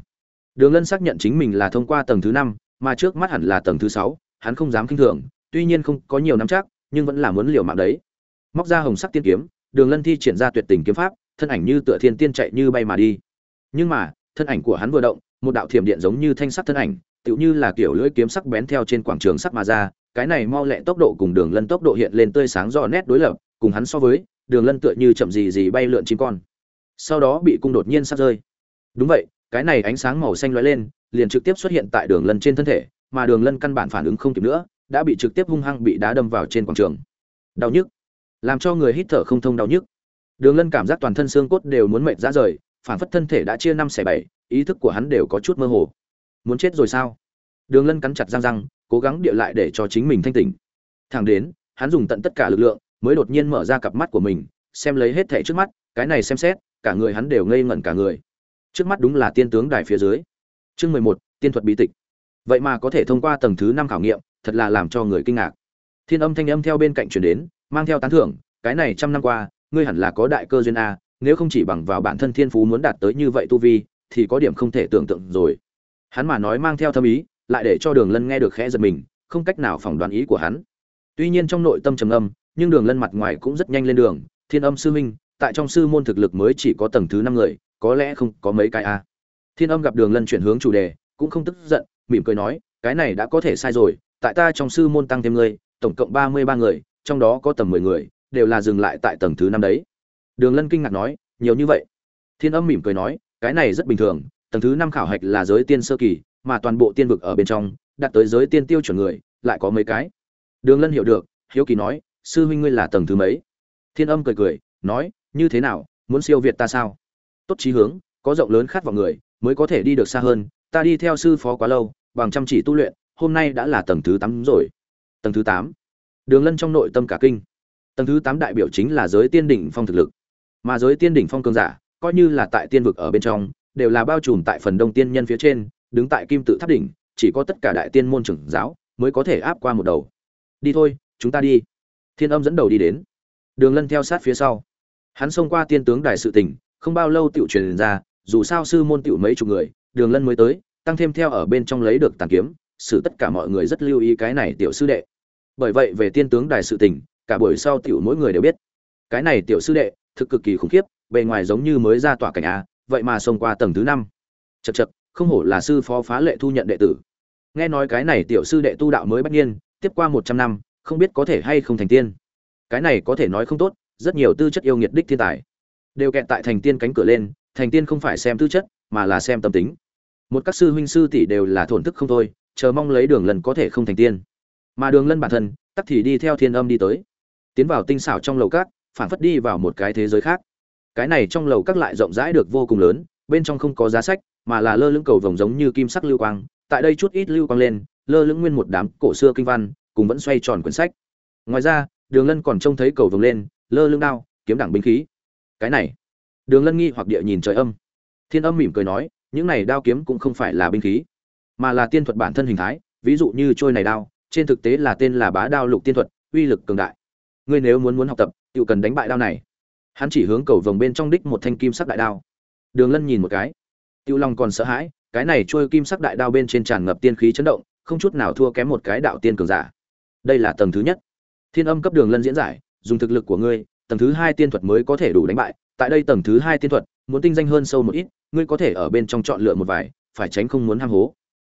S1: Đường lân xác nhận chính mình là thông qua tầng thứ năm, mà trước mắt hẳn là tầng thứ sáu, hắn không dám kinh thường, tuy nhiên không có nhiều nắm chắc, nhưng vẫn là muốn liều mạng đấy. Móc ra hồng sắc tiên kiếm, đường lân thi triển ra tuyệt tình kiếm pháp, thân ảnh như tựa thiên tiên chạy như bay mà đi. Nhưng mà, thân ảnh của hắn vừa động, một đạo thiểm điện giống như thanh sắc thân ảnh, tựu như là kiểu lưỡi kiếm sắc bén theo trên quảng trường sắc mà ra, cái này mau lẹ tốc độ cùng đường lân tốc độ hiện lên tươi sáng rõ nét đối lập, cùng hắn so với, đường lân tựa như chậm gì gì bay lượn chim con sau đó bị cung đột nhiên sắp rơi. Đúng vậy, cái này ánh sáng màu xanh lóe lên, liền trực tiếp xuất hiện tại đường lân trên thân thể, mà đường lân căn bản phản ứng không kịp nữa, đã bị trực tiếp hung hăng bị đá đâm vào trên quảng trường. Đau nhức. Làm cho người hít thở không thông đau nhức. Đường lân cảm giác toàn thân xương cốt đều muốn mệt ra rời, phản phất thân thể đã chia năm xẻ bảy, ý thức của hắn đều có chút mơ hồ. Muốn chết rồi sao? Đường lân cắn chặt răng răng, cố gắng địa lại để cho chính mình thanh tỉnh. Thẳng đến, hắn dùng tận tất cả lực lượng, mới đột nhiên mở ra cặp mắt của mình, xem lấy hết thẻ trước mắt, cái này xem xét cả người hắn đều ngây ngẩn cả người. Trước mắt đúng là tiên tướng đài phía dưới. Chương mười một, tiên thuật bí tịch. Vậy mà có thể thông qua tầng thứ năm khảo nghiệm, thật là làm cho người kinh ngạc. Thiên âm thanh âm theo bên cạnh chuyển đến, mang theo tán thưởng, cái này trăm năm qua, ngươi hẳn là có đại cơ duyên a, nếu không chỉ bằng vào bản thân thiên phú muốn đạt tới như vậy tu vi, thì có điểm không thể tưởng tượng rồi. Hắn mà nói mang theo thâm ý, lại để cho đường lân nghe được khẽ giật mình, không cách nào phỏng đoán ý của hắn. Tuy nhiên trong nội tâm trầm âm nhưng đường lân mặt ngoài cũng rất nhanh lên đường, thiên âm sư minh tại trong sư môn thực lực mới chỉ có tầng thứ năm người, có lẽ không có mấy cái a. Thiên âm gặp đường lân chuyển hướng chủ đề, cũng không tức giận, mỉm cười nói, cái này đã có thể sai rồi, tại ta trong sư môn tăng thêm người, tổng cộng ba mươi ba người, trong đó có tầm mười người, đều là dừng lại tại tầng thứ năm đấy. Đường lân kinh ngạc nói, nhiều như vậy. Thiên âm mỉm cười nói, cái này rất bình thường, tầng thứ năm khảo hạch là giới tiên sơ kỳ, mà toàn bộ tiên vực ở bên trong, đạt tới giới tiên tiêu chuẩn người, lại có mấy cái. Đường lân hiểu được, hiếu kỳ nói, sư huynh ngươi là tầng thứ mấy? Thiên âm cười cười, nói như thế nào, muốn siêu việt ta sao? Tốt chí hướng, có rộng lớn khát vọng người, mới có thể đi được xa hơn. Ta đi theo sư phó quá lâu, bằng chăm chỉ tu luyện, hôm nay đã là tầng thứ tám rồi. Tầng thứ tám. Đường lân trong nội tâm cả kinh. Tầng thứ tám đại biểu chính là giới tiên đỉnh phong thực lực. Mà giới tiên đỉnh phong cường giả, coi như là tại tiên vực ở bên trong, đều là bao trùm tại phần đông tiên nhân phía trên, đứng tại kim tự tháp đỉnh, chỉ có tất cả đại tiên môn trưởng giáo mới có thể áp qua một đầu. Đi thôi, chúng ta đi. Thiên âm dẫn đầu đi đến. Đường lân theo sát phía sau hắn xông qua tiên tướng đài sự tình, không bao lâu tiểu truyền ra, dù sao sư môn tiểu mấy chục người, đường lân mới tới, tăng thêm theo ở bên trong lấy được tàn kiếm, xử tất cả mọi người rất lưu ý cái này tiểu sư đệ. Bởi vậy về tiên tướng đài sự tình, cả buổi sau tiểu mỗi người đều biết. Cái này tiểu sư đệ, thực cực kỳ khủng khiếp, bề ngoài giống như mới ra tỏa cảnh a, vậy mà xông qua tầng thứ năm. Chật chật không hổ là sư phó phá lệ thu nhận đệ tử. Nghe nói cái này tiểu sư đệ tu đạo mới bất nhiên tiếp qua một trăm năm, không biết có thể hay không thành tiên. Cái này có thể nói không tốt rất nhiều tư chất yêu nghiệt đích thiên tài. Đều kẹt tại thành tiên cánh cửa lên, thành tiên không phải xem tư chất, mà là xem tâm tính. Một các sư huynh sư tỷ đều là thổn thức không thôi, chờ mong lấy đường lần có thể không thành tiên. Mà đường lân bản thân, tắc thì đi theo thiên âm đi tới. Tiến vào tinh xảo trong lầu cát phản phất đi vào một cái thế giới khác. Cái này trong lầu các lại rộng rãi được vô cùng lớn, bên trong không có giá sách, mà là lơ lưng cầu vồng giống như kim sắc lưu quang. Tại đây chút ít lưu quang lên, lơ lưng nguyên một đám cổ xưa kinh văn, cùng vẫn xoay tròn quyển sách. Ngoài ra, đường lân còn trông thấy cầu vồng lên lơ lưng đao, kiếm đẳng binh khí. Cái này, đường lân nghi hoặc địa nhìn trời âm. Thiên âm mỉm cười nói, những này đao kiếm cũng không phải là binh khí, mà là tiên thuật bản thân hình thái. Ví dụ như trôi này đao, trên thực tế là tên là bá đao lục tiên thuật, uy lực cường đại. Ngươi nếu muốn muốn học tập tự cần đánh bại đao này. Hắn chỉ hướng cầu vồng bên trong đích một thanh kim sắc đại đao. Đường lân nhìn một cái. Tiêu long còn sợ hãi, cái này trôi kim sắc đại đao bên trên tràn ngập tiên khí chấn động, không chút nào thua kém một cái đạo tiên cường giả. Đây là tầng thứ nhất. Thiên âm cấp đường lân diễn giải dùng thực lực của ngươi, tầng thứ hai tiên thuật mới có thể đủ đánh bại. Tại đây tầng thứ hai tiên thuật, muốn tinh danh hơn sâu một ít, ngươi có thể ở bên trong chọn lựa một vài, phải tránh không muốn ham hố.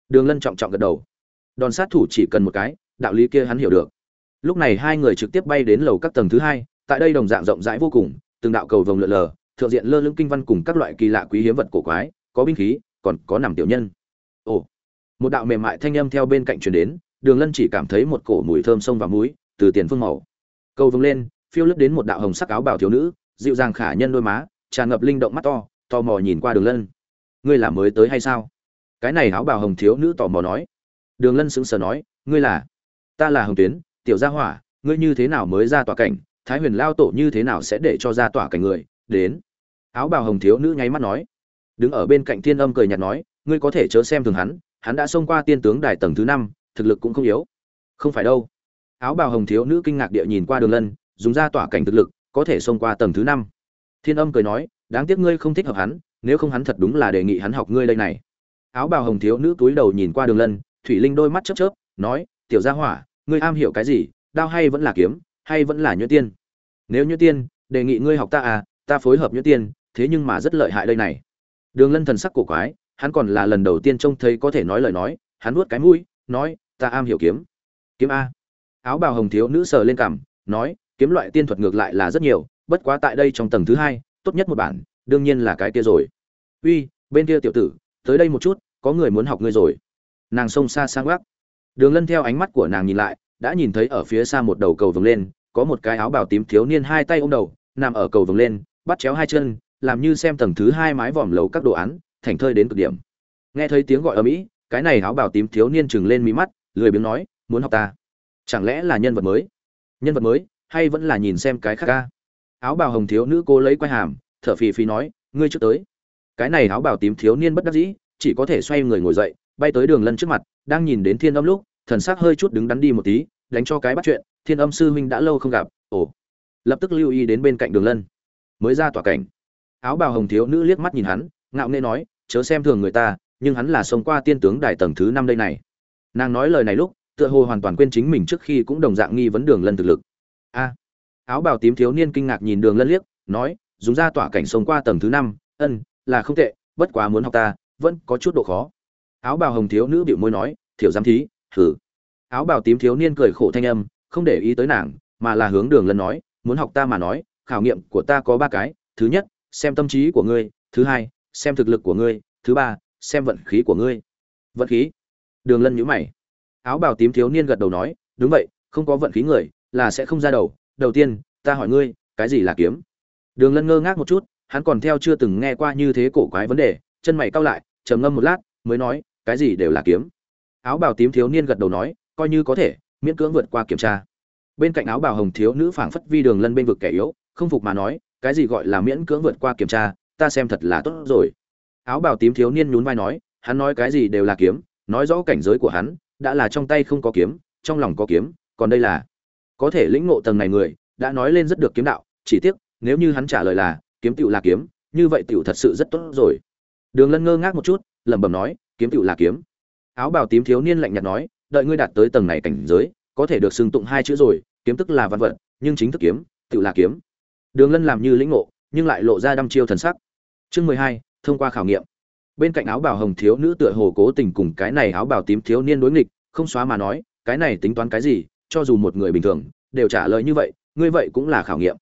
S1: Đường lân trọng trọng gật đầu. Đòn sát thủ chỉ cần một cái, đạo lý kia hắn hiểu được. Lúc này hai người trực tiếp bay đến lầu các tầng thứ hai, tại đây đồng dạng rộng rãi vô cùng, từng đạo cầu vồng lượn lờ, thượng diện lơ lửng kinh văn cùng các loại kỳ lạ quý hiếm vật cổ quái, có binh khí, còn có nằm tiểu nhân. Ồ, một đạo mềm mại thanh âm theo bên cạnh truyền đến, đường lân chỉ cảm thấy một cổ mùi thơm sông và muối từ tiền phương màu cầu vồng lên, phiêu lướt đến một đạo hồng sắc áo bào thiếu nữ, dịu dàng khả nhân đôi má, tràn ngập linh động mắt to, tò mò nhìn qua đường lân. Ngươi là mới tới hay sao? Cái này áo bào hồng thiếu nữ tò mò nói. Đường lân sững sờ nói, ngươi là? Ta là hồng tuyến, tiểu gia hỏa, ngươi như thế nào mới ra tòa cảnh? Thái huyền lao tổ như thế nào sẽ để cho ra tòa cảnh người? Đến. Áo bào hồng thiếu nữ nháy mắt nói. Đứng ở bên cạnh thiên âm cười nhạt nói, ngươi có thể chớ xem thường hắn hắn đã xông qua tiên tướng đài tầng thứ năm, thực lực cũng không yếu. Không phải đâu áo bào hồng thiếu nữ kinh ngạc địa nhìn qua đường lân, dùng ra tỏa cảnh thực lực, có thể xông qua tầng thứ năm. Thiên âm cười nói, đáng tiếc ngươi không thích hợp hắn, nếu không hắn thật đúng là đề nghị hắn học ngươi đây này. Áo bào hồng thiếu nữ túi đầu nhìn qua đường lân, thủy linh đôi mắt chớp chớp, nói, tiểu gia hỏa, ngươi am hiểu cái gì, đao hay vẫn là kiếm, hay vẫn là nhuyễn tiên? Nếu nhuyễn tiên, đề nghị ngươi học ta à ta phối hợp nhuyễn tiên, thế nhưng mà rất lợi hại đây này. Đường lân thần sắc cổ quái, hắn còn là lần đầu tiên trông thấy có thể nói lời nói, hắn nuốt cái mũi, nói, ta am hiểu kiếm. Kiếm a? Áo bào hồng thiếu nữ sờ lên cằm, nói, kiếm loại tiên thuật ngược lại là rất nhiều, bất quá tại đây trong tầng thứ hai, tốt nhất một bản, đương nhiên là cái kia rồi. Uy, bên kia tiểu tử, tới đây một chút, có người muốn học ngươi rồi. Nàng xông xa sang gác. Đường lân theo ánh mắt của nàng nhìn lại, đã nhìn thấy ở phía xa một đầu cầu vồng lên, có một cái áo bào tím thiếu niên hai tay ôm đầu, nằm ở cầu vồng lên, bắt chéo hai chân, làm như xem tầng thứ hai mái vòm lầu các đồ án, thành thơi đến cực điểm. Nghe thấy tiếng gọi ở mỹ, cái này áo bào tím thiếu niên chừng lên mí mắt, lười biếng nói, muốn học ta? Chẳng lẽ là nhân vật mới? Nhân vật mới, hay vẫn là nhìn xem cái khác ca? Áo bào hồng thiếu nữ cô lấy quai hàm, thở phì phì nói, ngươi trước tới. Cái này áo bào tím thiếu niên bất đắc dĩ, chỉ có thể xoay người ngồi dậy, bay tới đường lân trước mặt, đang nhìn đến thiên âm lúc, thần sắc hơi chút đứng đắn đi một tí, đánh cho cái bắt chuyện, thiên âm sư huynh đã lâu không gặp, ồ. Lập tức lưu ý đến bên cạnh đường lân. Mới ra tỏa cảnh. Áo bào hồng thiếu nữ liếc mắt nhìn hắn, ngạo nghê nói, chớ xem thường người ta, nhưng hắn là sống qua tiên tướng đài tầng thứ năm đây này. Nàng nói lời này lúc tựa hồ hoàn toàn quên chính mình trước khi cũng đồng dạng nghi vấn đường lân thực lực. A, áo bào tím thiếu niên kinh ngạc nhìn đường lân liếc, nói, dùng ra tỏa cảnh sống qua tầng thứ năm, ân, là không tệ, bất quá muốn học ta, vẫn có chút độ khó. Áo bào hồng thiếu nữ bịu môi nói, thiểu giám thí thử. áo bào tím thiếu niên cười khổ thanh âm, không để ý tới nàng, mà là hướng đường lân nói, muốn học ta mà nói, khảo nghiệm của ta có ba cái, thứ nhất, xem tâm trí của ngươi, thứ hai, xem thực lực của ngươi, thứ ba, xem vận khí của ngươi. Vận khí? Đường lân nhíu mày áo bào tím thiếu niên gật đầu nói, đúng vậy, không có vận khí người là sẽ không ra đầu. Đầu tiên, ta hỏi ngươi, cái gì là kiếm? Đường lân ngơ ngác một chút, hắn còn theo chưa từng nghe qua như thế cổ quái vấn đề, chân mày cau lại, trầm ngâm một lát, mới nói, cái gì đều là kiếm? Áo bào tím thiếu niên gật đầu nói, coi như có thể, miễn cưỡng vượt qua kiểm tra. Bên cạnh áo bào hồng thiếu nữ phảng phất vi đường lân bên vực kẻ yếu, không phục mà nói, cái gì gọi là miễn cưỡng vượt qua kiểm tra, ta xem thật là tốt rồi. Áo bào tím thiếu niên nhún vai nói, hắn nói cái gì đều là kiếm, nói rõ cảnh giới của hắn đã là trong tay không có kiếm, trong lòng có kiếm, còn đây là, có thể lĩnh ngộ tầng này người, đã nói lên rất được kiếm đạo, chỉ tiếc, nếu như hắn trả lời là, kiếm tựu là kiếm, như vậy tựu thật sự rất tốt rồi. Đường lân ngơ ngác một chút, lẩm bẩm nói, kiếm tựu là kiếm. Áo bào tím thiếu niên lạnh nhạt nói, đợi ngươi đạt tới tầng này cảnh giới, có thể được xưng tụng hai chữ rồi, kiếm tức là văn vật, nhưng chính thức kiếm, tựu là kiếm. Đường lân làm như lĩnh ngộ, nhưng lại lộ ra đăm chiêu thần sắc. Chương mười hai, thông qua khảo nghiệm bên cạnh áo bào hồng thiếu nữ tựa hồ cố tình cùng cái này áo bào tím thiếu niên đối nghịch, không xóa mà nói, cái này tính toán cái gì, cho dù một người bình thường, đều trả lời như vậy, ngươi vậy cũng là khảo nghiệm.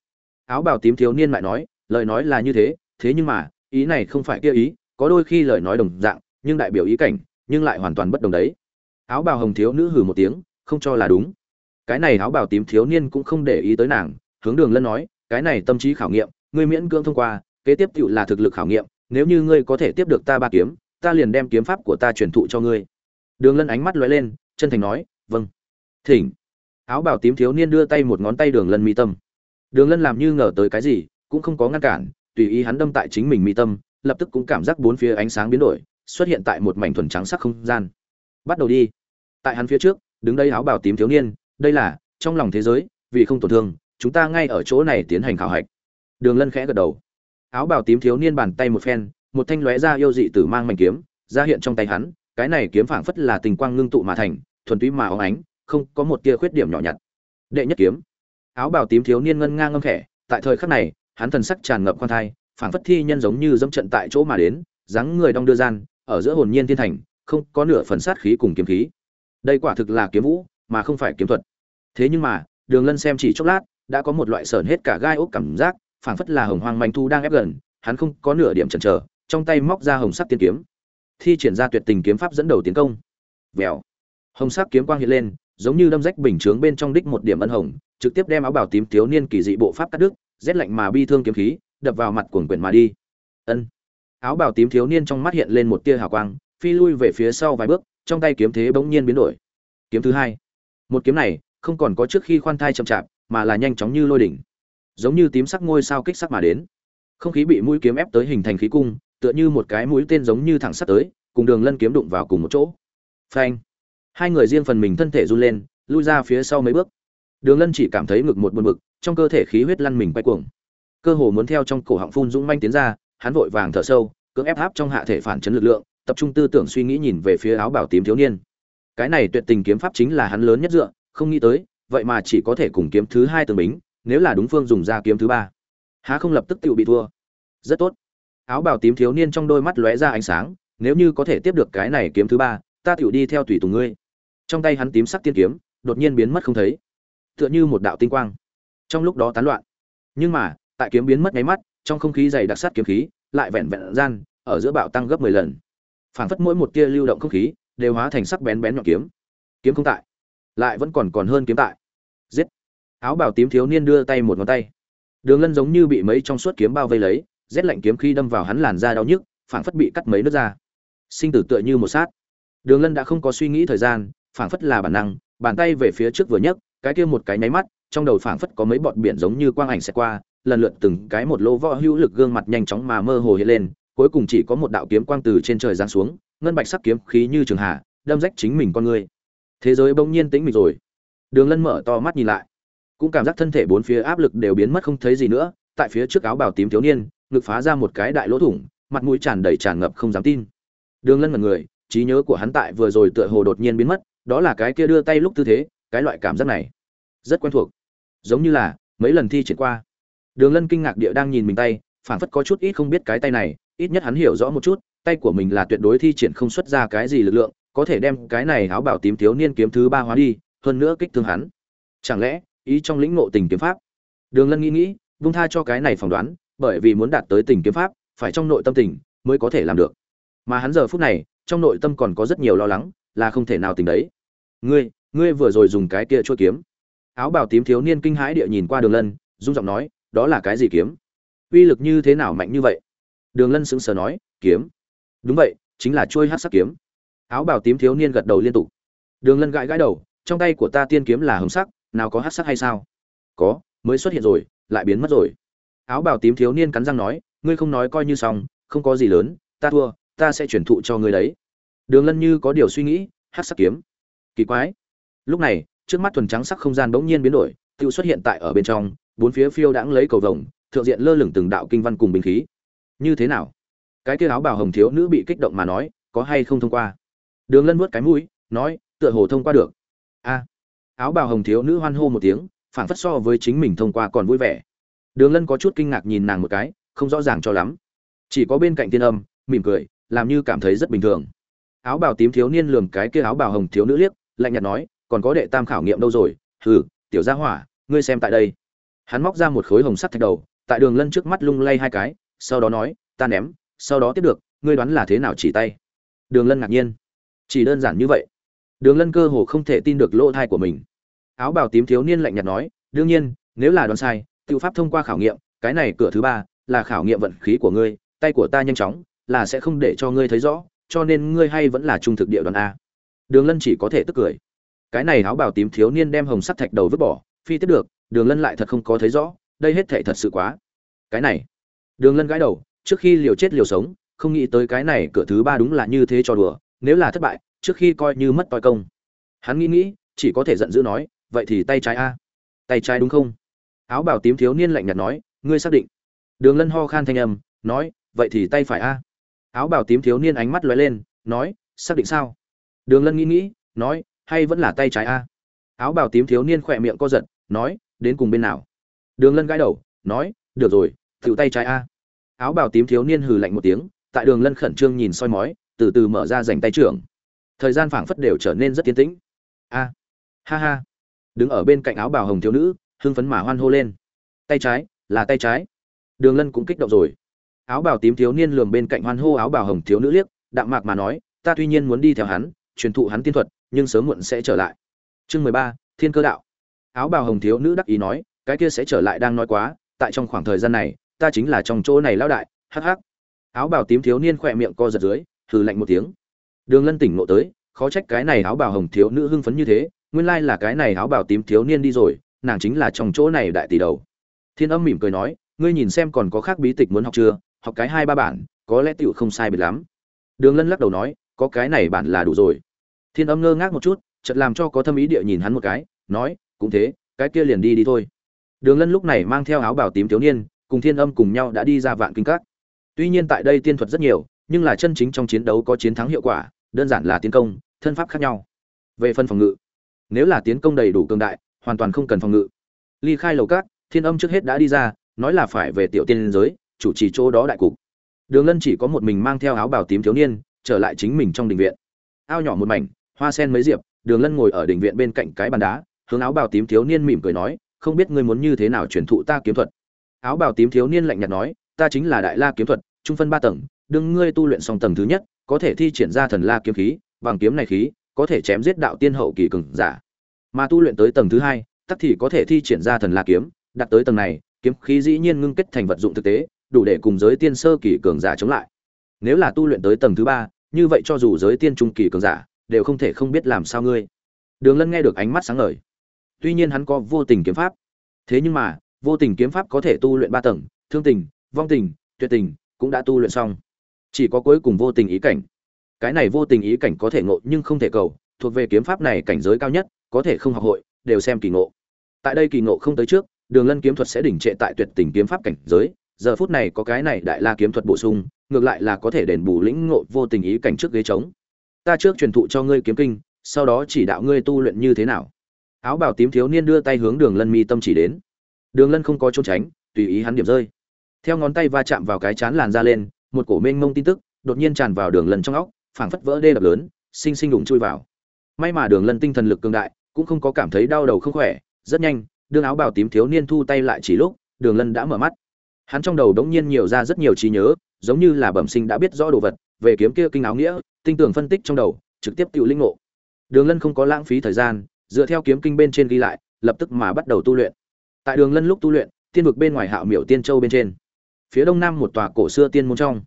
S1: Áo bào tím thiếu niên lại nói, lời nói là như thế thế nhưng mà, ý này không phải kia ý, có đôi khi lời nói đồng dạng, nhưng đại biểu ý cảnh, nhưng lại hoàn toàn bất đồng đấy. Áo bào hồng thiếu nữ hừ một tiếng, không cho là đúng. Cái này áo bào tím thiếu niên cũng không để ý tới nàng, hướng đường lân nói, cái này tâm trí khảo nghiệm, ngươi miễn cưỡng thông qua, kế tiếp tựu là thực lực khảo nghiệm nếu như ngươi có thể tiếp được ta ba kiếm, ta liền đem kiếm pháp của ta truyền thụ cho ngươi. Đường lân ánh mắt lóe lên, chân thành nói vâng. Thỉnh. Áo bào tím thiếu niên đưa tay một ngón tay đường lân mi tâm. Đường lân làm như ngờ tới cái gì, cũng không có ngăn cản, tùy ý hắn đâm tại chính mình mi tâm, lập tức cũng cảm giác bốn phía ánh sáng biến đổi, xuất hiện tại một mảnh thuần trắng sắc không gian. Bắt đầu đi. Tại hắn phía trước, đứng đây áo bào tím thiếu niên, đây là, trong lòng thế giới, vì không tổn thương, chúng ta ngay ở chỗ này tiến hành khảo hạch. Đường lân khẽ gật đầu áo bào tím thiếu niên bàn tay một phen, một thanh lóe ra yêu dị tử mang mảnh kiếm, ra hiện trong tay hắn, cái này kiếm phảng phất là tình quang ngưng tụ mà thành, thuần túy mà óng ánh, không có một tia khuyết điểm nhỏ nhặt. Đệ nhất kiếm. Áo bào tím thiếu niên ngân ngang ngâm khẽ, tại thời khắc này, hắn thần sắc tràn ngập khoan thai, phảng phất thi nhân giống như dẫm trận tại chỗ mà đến, dáng người đong đưa gian, ở giữa hồn nhiên thiên thành, không có nửa phần sát khí cùng kiếm khí. Đây quả thực là kiếm vũ, mà không phải kiếm thuật. Thế nhưng mà, đường lân xem chỉ chốc lát, đã có một loại sởn hết cả gai ốc cảm giác phảng phất là hồng hoang manh thu đang ép gần, hắn không có nửa điểm chần chờ, trong tay móc ra hồng sắc tiên kiếm, thi triển ra tuyệt tình kiếm pháp dẫn đầu tiến công. Vèo. Hồng sắc kiếm quang hiện lên, giống như đâm rách bình chướng bên trong đích một điểm ân hồng, trực tiếp đem áo bảo tím thiếu niên kỳ dị bộ pháp cắt đứt, rét lạnh mà bi thương kiếm khí, đập vào mặt cuồng quyển mà đi. Ân. Áo bào tím thiếu niên trong mắt hiện lên một tia hào quang, phi lui về phía sau vài bước, trong tay kiếm thế bỗng nhiên biến đổi. Kiếm thứ hai. Một kiếm này không còn có trước khi khoan thai chậm chạp, mà là nhanh chóng như lôi đỉnh giống như tím sắc ngôi sao kích sắc mà đến. Không khí bị mũi kiếm ép tới hình thành khí cung, tựa như một cái mũi tên giống như thẳng sắt tới, cùng đường lân kiếm đụng vào cùng một chỗ. Phanh. Hai người riêng phần mình thân thể run lên, lui ra phía sau mấy bước. Đường lân chỉ cảm thấy ngực một buồn bực, trong cơ thể khí huyết lăn mình quay cuồng. Cơ hồ muốn theo trong cổ họng phun dũng manh tiến ra, hắn vội vàng thở sâu, cưỡng ép áp trong hạ thể phản chấn lực lượng, tập trung tư tưởng suy nghĩ nhìn về phía áo bảo tím thiếu niên. Cái này tuyệt tình kiếm pháp chính là hắn lớn nhất dựa, không nghĩ tới, vậy mà chỉ có thể cùng kiếm thứ hai tường bính nếu là đúng phương dùng ra kiếm thứ ba. Há không lập tức tự bị thua. Rất tốt. Áo bào tím thiếu niên trong đôi mắt lóe ra ánh sáng, nếu như có thể tiếp được cái này kiếm thứ ba, ta tự đi theo tùy tùng ngươi. Trong tay hắn tím sắc tiên kiếm, đột nhiên biến mất không thấy. Tựa như một đạo tinh quang. Trong lúc đó tán loạn. Nhưng mà, tại kiếm biến mất nháy mắt, trong không khí dày đặc sắt kiếm khí, lại vẹn vẹn gian, ở giữa bạo tăng gấp mười lần. Phảng phất mỗi một tia lưu động không khí, đều hóa thành sắc bén bén nhọn kiếm. Kiếm không tại. Lại vẫn còn còn hơn kiếm tại. Giết áo bào tím thiếu niên đưa tay một ngón tay. Đường lân giống như bị mấy trong suốt kiếm bao vây lấy, rét lạnh kiếm khi đâm vào hắn làn da đau nhức, phảng phất bị cắt mấy nước ra sinh tử tựa như một sát. Đường lân đã không có suy nghĩ thời gian, phảng phất là bản năng, bàn tay về phía trước vừa nhấc, cái kia một cái nháy mắt, trong đầu phảng phất có mấy bọt biển giống như quang ảnh xẹt qua, lần lượt từng cái một lỗ võ hữu lực gương mặt nhanh chóng mà mơ hồ hiện lên, cuối cùng chỉ có một đạo kiếm quang từ trên trời giáng xuống, ngân bạch sắc kiếm khí như trường hạ, đâm rách chính mình con người. Thế giới bỗng nhiên tĩnh mịch rồi. Đường lân mở to mắt nhìn lại cũng cảm giác thân thể bốn phía áp lực đều biến mất không thấy gì nữa, tại phía trước áo bào tím thiếu niên, ngực phá ra một cái đại lỗ thủng, mặt mũi tràn đầy tràn ngập không dám tin. Đường lân mật người, trí nhớ của hắn tại vừa rồi tựa hồ đột nhiên biến mất, đó là cái kia đưa tay lúc tư thế, cái loại cảm giác này, rất quen thuộc. Giống như là, mấy lần thi triển qua. Đường lân kinh ngạc địa đang nhìn mình tay phản phất có chút ít không biết cái tay này, ít nhất hắn hiểu rõ một chút, tay của mình là tuyệt đối thi triển không xuất ra cái gì lực lượng, có thể đem cái này áo bảo tím thiếu niên kiếm thứ ba hóa đi, hơn nữa kích thương hắn. Chẳng lẽ ý trong lĩnh ngộ tình kiếm pháp. Đường lân nghĩ nghĩ, vung tha cho cái này phỏng đoán, bởi vì muốn đạt tới tình kiếm pháp, phải trong nội tâm tình mới có thể làm được. Mà hắn giờ phút này, trong nội tâm còn có rất nhiều lo lắng, là không thể nào tình đấy. Ngươi ngươi vừa rồi dùng cái kia chua kiếm. Áo bào tím thiếu niên kinh hãi địa nhìn qua đường lân rung giọng nói, đó là cái gì kiếm? Uy lực như thế nào mạnh như vậy? Đường lân sững sờ nói, kiếm. Đúng vậy, chính là trôi hát sắc kiếm. Áo bào tím thiếu niên gật đầu liên tục. Đường lân gãi gãi đầu, trong tay của ta tiên kiếm là hồng sắc nào có hát sắc hay sao? Có, mới xuất hiện rồi, lại biến mất rồi. Áo bào tím thiếu niên cắn răng nói, ngươi không nói coi như xong, không có gì lớn, ta thua, ta sẽ chuyển thụ cho ngươi đấy. Đường lân như có điều suy nghĩ, hát sắc kiếm. Kỳ quái. Lúc này, trước mắt thuần trắng sắc không gian bỗng nhiên biến đổi tự xuất hiện tại ở bên trong, bốn phía phiêu đãng lấy cầu vồng, thượng diện lơ lửng từng đạo kinh văn cùng bình khí. Như thế nào? Cái kia áo bào hồng thiếu nữ bị kích động mà nói, có hay không thông qua? Đường lân vuốt cái mũi, nói, tựa hồ thông qua được. A áo bào hồng thiếu nữ hoan hô một tiếng phản phất so với chính mình thông qua còn vui vẻ. Đường lân có chút kinh ngạc nhìn nàng một cái, không rõ ràng cho lắm. Chỉ có bên cạnh tiên âm, mỉm cười, làm như cảm thấy rất bình thường. Áo bào tím thiếu niên lường cái kia áo bào hồng thiếu nữ liếc, lạnh nhạt nói, còn có đệ tam khảo nghiệm đâu rồi? Hừ, tiểu gia hỏa, ngươi xem tại đây. Hắn móc ra một khối hồng sắt thạch đầu, tại đường lân trước mắt lung lay hai cái, sau đó nói, ta ném, sau đó tiếp được, ngươi đoán là thế nào chỉ tay? Đường lân ngạc nhiên. Chỉ đơn giản như vậy? Đường lân cơ hồ không thể tin được lỗ thai của mình áo bào tím thiếu niên lạnh nhạt nói, đương nhiên, nếu là đoán sai, tự pháp thông qua khảo nghiệm, cái này cửa thứ ba là khảo nghiệm vận khí của ngươi, tay của ta nhanh chóng, là sẽ không để cho ngươi thấy rõ, cho nên ngươi hay vẫn là trung thực địa đoàn a. Đường lân chỉ có thể tức cười. Cái này áo bào tím thiếu niên đem hồng sắt thạch đầu vứt bỏ, phi tiếp được, đường lân lại thật không có thấy rõ, đây hết thệ thật sự quá. Cái này, đường lân gãi đầu, trước khi liều chết liều sống, không nghĩ tới cái này cửa thứ ba đúng là như thế cho đùa, nếu là thất bại, trước khi coi như mất toi công. Hắn nghĩ nghĩ, chỉ có thể giận dữ nói vậy thì tay trái a. Tay trái đúng không? Áo bảo tím thiếu niên lạnh nhạt nói, ngươi xác định. Đường lân ho khan thanh âm, nói, vậy thì tay phải a. Áo bảo tím thiếu niên ánh mắt lóe lên, nói, xác định sao? Đường lân nghĩ nghĩ, nói, hay vẫn là tay trái a. Áo bảo tím thiếu niên khỏe miệng co giật, nói, đến cùng bên nào? Đường lân gãi đầu, nói, được rồi, thử tay trái a. Áo bảo tím thiếu niên hừ lạnh một tiếng, tại đường lân khẩn trương nhìn soi mói, từ từ mở ra dành tay trưởng. Thời gian phảng phất đều trở nên rất tiến tĩnh. A. Ha ha đứng ở bên cạnh áo bào hồng thiếu nữ, hưng phấn mà hoan hô lên. Tay trái, là tay trái. Đường lân cũng kích động rồi. Áo bào tím thiếu niên lườm bên cạnh hoan hô áo bào hồng thiếu nữ liếc, đạm mạc mà nói, ta tuy nhiên muốn đi theo hắn, truyền thụ hắn tiên thuật, nhưng sớm muộn sẽ trở lại. Chương mười ba, thiên cơ đạo. Áo bào hồng thiếu nữ đắc ý nói, cái kia sẽ trở lại đang nói quá, tại trong khoảng thời gian này, ta chính là trong chỗ này lão đại, hắc hắc. Áo bào tím thiếu niên khỏe miệng co giật dưới, hừ lạnh một tiếng. Đường lân tỉnh ngộ tới, khó trách cái này áo bào hồng thiếu nữ hưng phấn như thế nguyên lai là cái này áo bào tím thiếu niên đi rồi, nàng chính là trong chỗ này đại tỷ đầu. Thiên âm mỉm cười nói, ngươi nhìn xem còn có khác bí tịch muốn học chưa, học cái hai ba bản, có lẽ tựu không sai biệt lắm. Đường lân lắc đầu nói, có cái này bản là đủ rồi. Thiên âm ngơ ngác một chút, chợt làm cho có thâm ý địa nhìn hắn một cái, nói, cũng thế, cái kia liền đi đi thôi. Đường lân lúc này mang theo áo bào tím thiếu niên, cùng thiên âm cùng nhau đã đi ra vạn kinh các. Tuy nhiên tại đây tiên thuật rất nhiều, nhưng là chân chính trong chiến đấu có chiến thắng hiệu quả, đơn giản là tiến công, thân pháp khác nhau. Về phần phòng ngự nếu là tiến công đầy đủ cường đại, hoàn toàn không cần phòng ngự. Ly khai lầu các, thiên âm trước hết đã đi ra, nói là phải về tiểu tiên giới, chủ trì chỗ đó đại cục. Đường lân chỉ có một mình mang theo áo bào tím thiếu niên, trở lại chính mình trong đình viện. Ao nhỏ một mảnh, hoa sen mấy diệp, đường lân ngồi ở đình viện bên cạnh cái bàn đá, hướng áo bào tím thiếu niên mỉm cười nói, không biết ngươi muốn như thế nào truyền thụ ta kiếm thuật? Áo bào tím thiếu niên lạnh nhạt nói, ta chính là đại la kiếm thuật, trung phân ba tầng, đương ngươi tu luyện xong tầng thứ nhất, có thể thi triển ra thần la kiếm khí, bằng kiếm này khí có thể chém giết đạo tiên hậu kỳ cường giả. Mà tu luyện tới tầng thứ hai, tắc thì có thể thi triển ra thần la kiếm đạt tới tầng này, kiếm khí dĩ nhiên ngưng kết thành vật dụng thực tế, đủ để cùng giới tiên sơ kỳ cường giả chống lại. Nếu là tu luyện tới tầng thứ ba, như vậy cho dù giới tiên trung kỳ cường giả, đều không thể không biết làm sao ngươi. Đường lân nghe được ánh mắt sáng ngời. Tuy nhiên hắn có vô tình kiếm pháp. Thế nhưng mà, vô tình kiếm pháp có thể tu luyện ba tầng, thương tình, vong tình, tuyệt tình, cũng đã tu luyện xong. Chỉ có cuối cùng vô tình ý cảnh cái này vô tình ý cảnh có thể ngộ nhưng không thể cầu, thuộc về kiếm pháp này cảnh giới cao nhất, có thể không học hội, đều xem kỳ ngộ. Tại đây kỳ ngộ không tới trước, đường lân kiếm thuật sẽ đỉnh trệ tại tuyệt tình kiếm pháp cảnh giới, giờ phút này có cái này đại la kiếm thuật bổ sung, ngược lại là có thể đền bù lĩnh ngộ vô tình ý cảnh trước ghế trống. Ta trước truyền thụ cho ngươi kiếm kinh, sau đó chỉ đạo ngươi tu luyện như thế nào. Áo bào tím thiếu niên đưa tay hướng đường lân mi tâm chỉ đến. Đường lân không có trốn tránh, tùy ý hắn điểm rơi. Theo ngón tay va chạm vào cái chán làn ra lên, một cổ mênh mông tin tức đột nhiên tràn vào đường lân trong óc phảng phất vỡ đê đập lớn sinh sinh đụng chui vào. May mà đường lân tinh thần lực cường đại, cũng không có cảm thấy đau đầu không khỏe, rất nhanh, đương áo bào tím thiếu niên thu tay lại chỉ lúc, đường lân đã mở mắt. Hắn trong đầu đống nhiên nhiều ra rất nhiều trí nhớ, giống như là bẩm sinh đã biết rõ đồ vật, về kiếm kia kinh áo nghĩa, tinh tường phân tích trong đầu, trực tiếp tự linh ngộ. Đường lân không có lãng phí thời gian, dựa theo kiếm kinh bên trên ghi lại, lập tức mà bắt đầu tu luyện. Tại đường lân lúc tu luyện, tiên vực bên ngoài hạo miểu tiên châu bên trên. Phía đông nam một tòa cổ xưa tiên môn trong.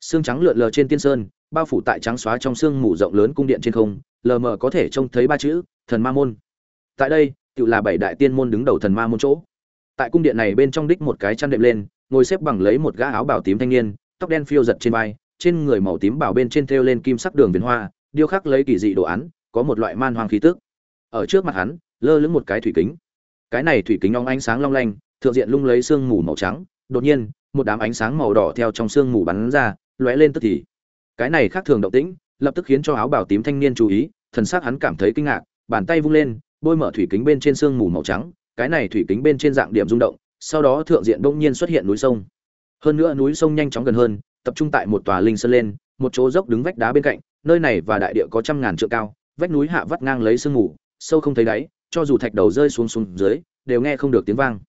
S1: Xương trắng lượn lờ trên tiên sơn bao phủ tại trắng xóa trong sương mù rộng lớn cung điện trên không, lờ mờ có thể trông thấy ba chữ, thần ma môn. Tại đây, tự là bảy đại tiên môn đứng đầu thần ma môn chỗ. Tại cung điện này bên trong đích một cái chăn đệm lên, ngồi xếp bằng lấy một gã áo bào tím thanh niên, tóc đen phiêu giật trên vai, trên người màu tím bảo bên trên thêu lên kim sắc đường viền hoa, điêu khắc lấy kỳ dị đồ án, có một loại man hoang khí tức. Ở trước mặt hắn, lơ lửng một cái thủy kính. Cái này thủy kính óng ánh sáng long lanh, thượng diện lung lấy sương mù màu trắng. Đột nhiên, một đám ánh sáng màu đỏ theo trong sương mù bắn ra, lóe lên tức thì cái này khác thường động tĩnh, lập tức khiến cho áo bào tím thanh niên chú ý, thần sắc hắn cảm thấy kinh ngạc, bàn tay vung lên, bôi mở thủy kính bên trên sương mù màu trắng, cái này thủy kính bên trên dạng điểm rung động, sau đó thượng diện bỗng nhiên xuất hiện núi sông. Hơn nữa núi sông nhanh chóng gần hơn, tập trung tại một tòa linh sơn lên, một chỗ dốc đứng vách đá bên cạnh, nơi này và đại địa có trăm ngàn trượng cao, vách núi hạ vắt ngang lấy sương mù, sâu không thấy đáy, cho dù thạch đầu rơi xuống xuống dưới, đều nghe không được tiếng vang.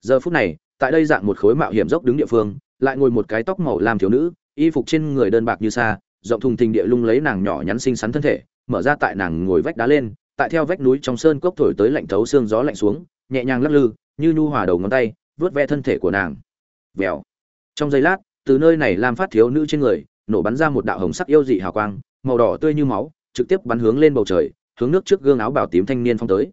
S1: Giờ phút này, tại đây dạng một khối mạo hiểm dốc đứng địa phương, lại ngồi một cái tóc màu làm thiếu nữ y phục trên người đơn bạc như sa, rộng thùng thình địa lung lấy nàng nhỏ nhắn xinh xắn thân thể, mở ra tại nàng ngồi vách đá lên, tại theo vách núi trong sơn cốc thổi tới lạnh thấu xương gió lạnh xuống, nhẹ nhàng lắc lư, như nhu hòa đầu ngón tay vớt ve thân thể của nàng. Vèo. Trong giây lát, từ nơi này lam phát thiếu nữ trên người, nổ bắn ra một đạo hồng sắc yêu dị hào quang, màu đỏ tươi như máu, trực tiếp bắn hướng lên bầu trời, hướng nước trước gương áo bào tím thanh niên phong tới.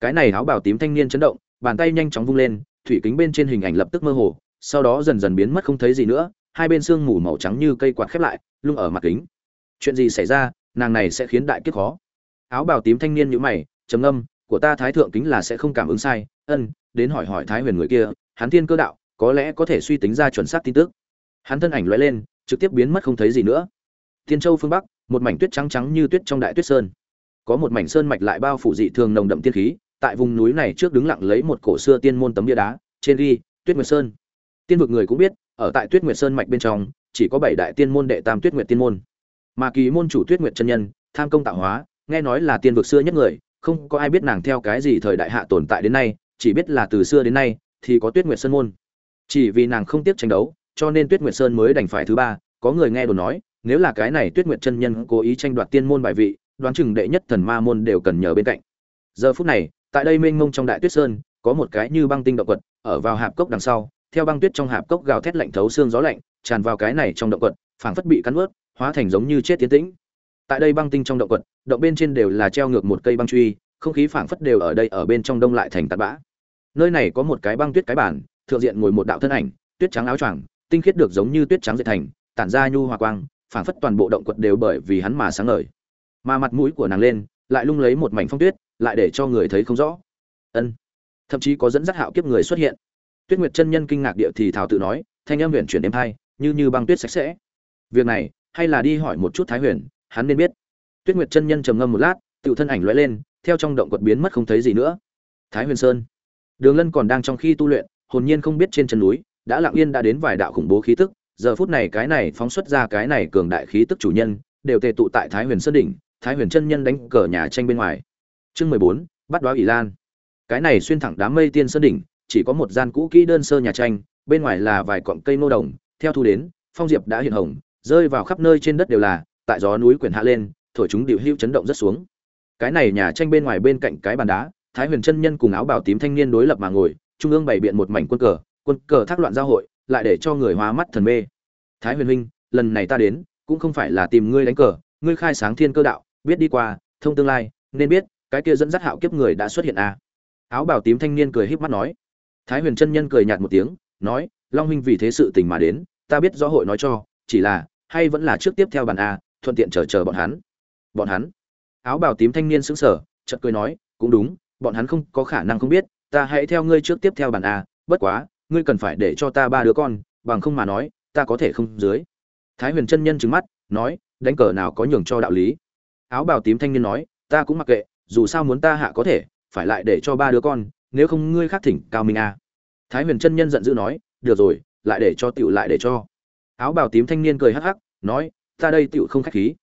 S1: Cái này áo bào tím thanh niên chấn động, bàn tay nhanh chóng vung lên, thủy kính bên trên hình ảnh lập tức mơ hồ, sau đó dần dần biến mất không thấy gì nữa hai bên xương mù màu trắng như cây quạt khép lại, lung ở mặt kính. Chuyện gì xảy ra, nàng này sẽ khiến đại kiếp khó. Áo bào tím thanh niên nhữ mày, trầm âm của ta thái thượng kính là sẽ không cảm ứng sai, ân, đến hỏi hỏi thái huyền người kia, hắn thiên cơ đạo, có lẽ có thể suy tính ra chuẩn xác tin tức. Hắn thân ảnh lóe lên, trực tiếp biến mất không thấy gì nữa. Thiên châu phương bắc, một mảnh tuyết trắng trắng như tuyết trong đại tuyết sơn. Có một mảnh sơn mạch lại bao phủ dị thường nồng đậm tiên khí, tại vùng núi này trước đứng lặng lấy một cổ xưa tiên môn tấm bia đá, trên ghi, tuyết nguyệt sơn. Tiên vực người cũng biết ở tại tuyết nguyệt sơn mạch bên trong, chỉ có bảy đại tiên môn đệ tam tuyết nguyệt tiên môn. Mà kỳ môn chủ tuyết nguyệt chân nhân, tham công tạo hóa, nghe nói là tiên vực xưa nhất người, không có ai biết nàng theo cái gì thời đại hạ tồn tại đến nay, chỉ biết là từ xưa đến nay thì có tuyết nguyệt sơn môn. Chỉ vì nàng không tiếc tranh đấu, cho nên tuyết nguyệt sơn mới đành phải thứ ba, có người nghe đồn nói, nếu là cái này tuyết nguyệt chân nhân cố ý tranh đoạt tiên môn bài vị, đoán chừng đệ nhất thần ma môn đều cần nhờ bên cạnh. Giờ phút này, tại đây mênh mông trong đại tuyết sơn, có một cái như băng tinh động quật ở vào hạp cốc đằng sau theo băng tuyết trong hạp cốc gào thét lạnh thấu xương gió lạnh, tràn vào cái này trong động quật, phảng phất bị cắn ướt hóa thành giống như chết tiến tĩnh. Tại đây băng tinh trong động quật, động bên trên đều là treo ngược một cây băng truy, không khí phảng phất đều ở đây ở bên trong đông lại thành tạt bã. Nơi này có một cái băng tuyết cái bản thượng diện ngồi một đạo thân ảnh, tuyết trắng áo choàng, tinh khiết được giống như tuyết trắng dệt thành, tản ra nhu hòa quang, phảng phất toàn bộ động quật đều bởi vì hắn mà sáng ngời. Mà mặt mũi của nàng lên, lại lung lấy một mảnh phong tuyết, lại để cho người thấy không rõ. Ân. Thậm chí có dẫn dắt hạo kiếp người xuất hiện tuyết nguyệt chân nhân kinh ngạc địa thì thảo tự nói, thanh âm huyền chuyển đêm hai, như như băng tuyết sạch sẽ. Việc này, hay là đi hỏi một chút thái huyền, hắn nên biết. Tuyết nguyệt chân nhân trầm ngâm một lát tự thân ảnh lóe lên, theo trong động quật biến mất không thấy gì nữa. Thái huyền sơn. Đường lân còn đang trong khi tu luyện, hồn nhiên không biết trên chân núi, đã lặng yên đã đến vài đạo khủng bố khí tức, giờ phút này cái này phóng xuất ra cái này cường đại khí tức chủ nhân, đều tề tụ tại thái huyền sơn đỉnh, thái huyền chân nhân đánh cờ nhà tranh bên ngoài. Chương mười bốn, bắt đóa ỷ lan. Cái này xuyên thẳng đám mây tiên sơn đỉnh chỉ có một gian cũ kỹ đơn sơ nhà tranh, bên ngoài là vài cọng cây nô đồng, theo thu đến, phong diệp đã hiện hồng, rơi vào khắp nơi trên đất đều là, tại gió núi quyển hạ lên, thổi chúng điệu hữu chấn động rất xuống. Cái này nhà tranh bên ngoài bên cạnh cái bàn đá, thái huyền chân nhân cùng áo bào tím thanh niên đối lập mà ngồi, trung ương bày biện một mảnh quân cờ quân cờ thác loạn giao hội, lại để cho người hóa mắt thần mê. Thái huyền huynh, lần này ta đến, cũng không phải là tìm ngươi đánh cờ, ngươi khai sáng thiên cơ đạo, biết đi qua, thông tương lai, nên biết, cái kia dẫn dắt hạo kiếp người đã xuất hiện à. áo bào tím thanh niên cười híp mắt nói thái huyền chân nhân cười nhạt một tiếng, nói, long huynh vì thế sự tình mà đến, ta biết rõ hội nói cho, chỉ là, hay vẫn là trước tiếp theo bàn a, thuận tiện chờ chờ bọn hắn. Bọn hắn, áo bào tím thanh niên sững sờ, chợt cười nói, cũng đúng, bọn hắn không có khả năng không biết, ta hãy theo ngươi trước tiếp theo bàn a, bất quá, ngươi cần phải để cho ta ba đứa con, bằng không mà nói, ta có thể không dưới. Thái huyền chân nhân trừng mắt, nói, đánh cờ nào có nhường cho đạo lý. Áo bào tím thanh niên nói, ta cũng mặc kệ, dù sao muốn ta hạ có thể, phải lại để cho ba đứa con nếu không ngươi khác thỉnh cao minh a. Thái huyền chân nhân giận dữ nói, được rồi, lại để cho tựu lại để cho. Áo bào tím thanh niên cười hắc hắc, nói, ta đây tựu không khách khí.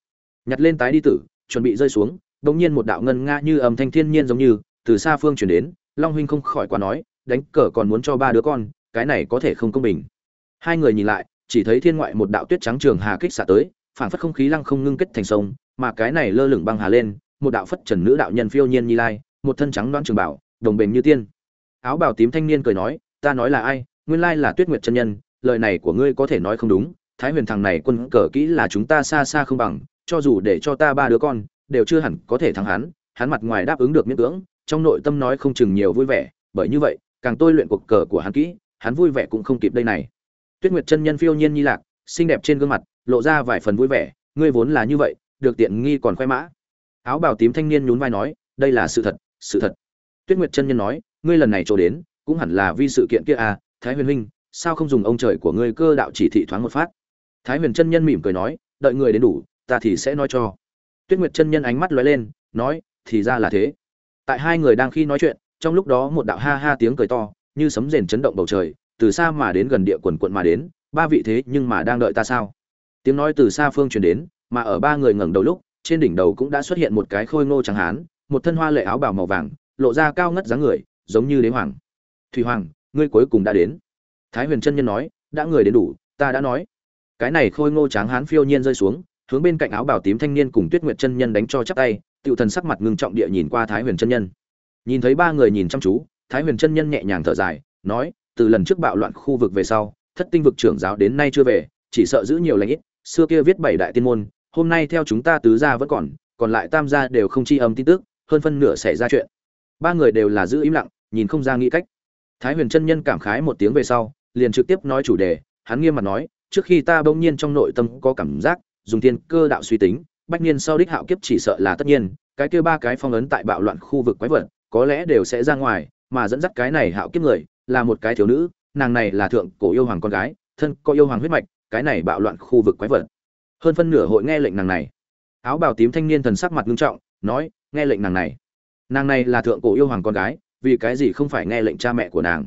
S1: Nhặt lên tái đi tử, chuẩn bị rơi xuống, đột nhiên một đạo ngân nga như âm thanh thiên nhiên giống như, từ xa phương truyền đến, long huynh không khỏi quá nói, đánh cờ còn muốn cho ba đứa con, cái này có thể không công bình. Hai người nhìn lại, chỉ thấy thiên ngoại một đạo tuyết trắng trường hà kích xả tới, phảng phất không khí lăng không ngưng kết thành sông, mà cái này lơ lửng băng hà lên, một đạo phất trần nữ đạo nhân phiêu nhiên như lai, một thân trắng đoán trường bảo đồng bền như tiên. Áo bào tím thanh niên cười nói, ta nói là ai? Nguyên lai là tuyết nguyệt chân nhân, lời này của ngươi có thể nói không đúng. Thái huyền thằng này quân cờ kỹ là chúng ta xa xa không bằng, cho dù để cho ta ba đứa con, đều chưa hẳn có thể thắng hắn. Hắn mặt ngoài đáp ứng được miễn cưỡng, trong nội tâm nói không chừng nhiều vui vẻ, bởi như vậy, càng tôi luyện cuộc cờ của hắn kỹ, hắn vui vẻ cũng không kịp đây này. Tuyết nguyệt chân nhân phiêu nhiên nhi lạc, xinh đẹp trên gương mặt, lộ ra vài phần vui vẻ, ngươi vốn là như vậy, được tiện nghi còn khoe mã. Áo bào tím thanh niên nhún vai nói, đây là sự thật sự thật tuyết nguyệt chân nhân nói, ngươi lần này trổ đến, cũng hẳn là vì sự kiện kia à thái huyền huynh, sao không dùng ông trời của ngươi cơ đạo chỉ thị thoáng một phát? Thái huyền chân nhân mỉm cười nói, đợi người đến đủ, ta thì sẽ nói cho. Tuyết nguyệt chân nhân ánh mắt lóe lên, nói, thì ra là thế. Tại hai người đang khi nói chuyện, trong lúc đó một đạo ha ha tiếng cười to, như sấm rền chấn động bầu trời, từ xa mà đến gần địa quần quận mà đến, ba vị thế nhưng mà đang đợi ta sao? Tiếng nói từ xa phương truyền đến, mà ở ba người ngẩng đầu lúc, trên đỉnh đầu cũng đã xuất hiện một cái khôi ngô trắng hán, một thân hoa lệ áo bào màu vàng lộ ra cao ngất dáng người, giống như đế hoàng. Thủy hoàng, ngươi cuối cùng đã đến. Thái huyền chân nhân nói, đã người đến đủ, ta đã nói. Cái này khôi ngô tráng hán phiêu nhiên rơi xuống, hướng bên cạnh áo bào tím thanh niên cùng tuyết nguyệt chân nhân đánh cho chắp tay tự thần sắc mặt ngưng trọng địa nhìn qua thái huyền chân nhân. Nhìn thấy ba người nhìn chăm chú, thái huyền chân nhân nhẹ nhàng thở dài, nói, từ lần trước bạo loạn khu vực về sau, thất tinh vực trưởng giáo đến nay chưa về, chỉ sợ giữ nhiều lãnh ít, xưa kia viết bảy đại tiên môn, hôm nay theo chúng ta tứ gia vẫn còn còn lại tam gia đều không chi âm tin tức, hơn phân nửa xảy ra chuyện ba người đều là giữ im lặng, nhìn không ra nghĩ cách. Thái huyền chân nhân cảm khái một tiếng về sau, liền trực tiếp nói chủ đề, hắn nghiêm mặt nói, trước khi ta bỗng nhiên trong nội tâm có cảm giác, dùng thiên cơ đạo suy tính, bách niên sau đích hạo kiếp chỉ sợ là tất nhiên, cái kia ba cái phong ấn tại bạo loạn khu vực quái vật, có lẽ đều sẽ ra ngoài, mà dẫn dắt cái này hạo kiếp người, là một cái thiếu nữ, nàng này là thượng cổ yêu hoàng con gái, thân có yêu hoàng huyết mạch, cái này bạo loạn khu vực quái vật. Hơn phân nửa hội nghe lệnh nàng này. Áo bào tím thanh niên thần sắc mặt nghiêm trọng, nói, nghe lệnh nàng này nàng này là thượng cổ yêu hoàng con gái, vì cái gì không phải nghe lệnh cha mẹ của nàng?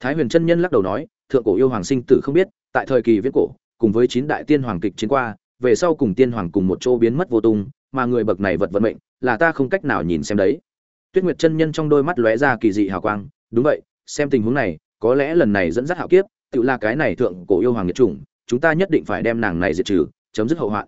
S1: Thái huyền chân nhân lắc đầu nói, thượng cổ yêu hoàng sinh tử không biết, tại thời kỳ viết cổ, cùng với chín đại tiên hoàng kịch chiến qua, về sau cùng tiên hoàng cùng một chỗ biến mất vô tung, mà người bậc này vật vận mệnh, là ta không cách nào nhìn xem đấy. Tuyết nguyệt chân nhân trong đôi mắt lóe ra kỳ dị hào quang, đúng vậy, xem tình huống này, có lẽ lần này dẫn dắt hạo kiếp, tự là cái này thượng cổ yêu hoàng nhiệt chủng, chúng ta nhất định phải đem nàng này diệt trừ, chấm dứt hậu hoạn.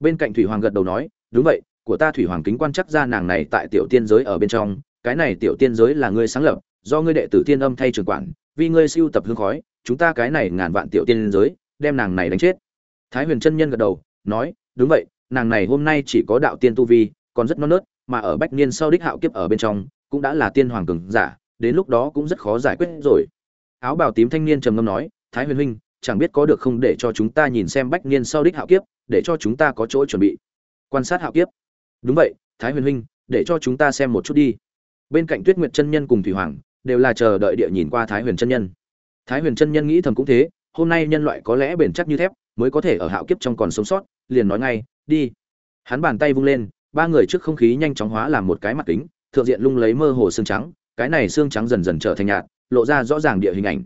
S1: Bên cạnh thủy hoàng gật đầu nói, đúng vậy của ta thủy hoàng kính quan chắc ra nàng này tại tiểu tiên giới ở bên trong, cái này tiểu tiên giới là ngươi sáng lập, do ngươi đệ tử tiên âm thay trường quản, vì ngươi siêu tập hương khói, chúng ta cái này ngàn vạn tiểu tiên giới, đem nàng này đánh chết. Thái huyền chân nhân gật đầu, nói, đúng vậy, nàng này hôm nay chỉ có đạo tiên tu vi, còn rất non nớt, mà ở bách niên sau đích hạo kiếp ở bên trong, cũng đã là tiên hoàng cường giả, đến lúc đó cũng rất khó giải quyết rồi. Áo bào tím thanh niên trầm ngâm nói, thái huyền huynh, chẳng biết có được không để cho chúng ta nhìn xem bách niên sau đích hạo kiếp, để cho chúng ta có chỗ chuẩn bị. Quan sát hạo kiếp đúng vậy, thái huyền huynh, để cho chúng ta xem một chút đi. Bên cạnh tuyết nguyệt chân nhân cùng thủy hoàng, đều là chờ đợi địa nhìn qua thái huyền chân nhân. Thái huyền chân nhân nghĩ thầm cũng thế, hôm nay nhân loại có lẽ bền chắc như thép, mới có thể ở hạo kiếp trong còn sống sót, liền nói ngay, đi. Hắn bàn tay vung lên, ba người trước không khí nhanh chóng hóa làm một cái mặt kính, thượng diện lung lấy mơ hồ xương trắng, cái này xương trắng dần dần trở thành nhạt, lộ ra rõ ràng địa hình ảnh.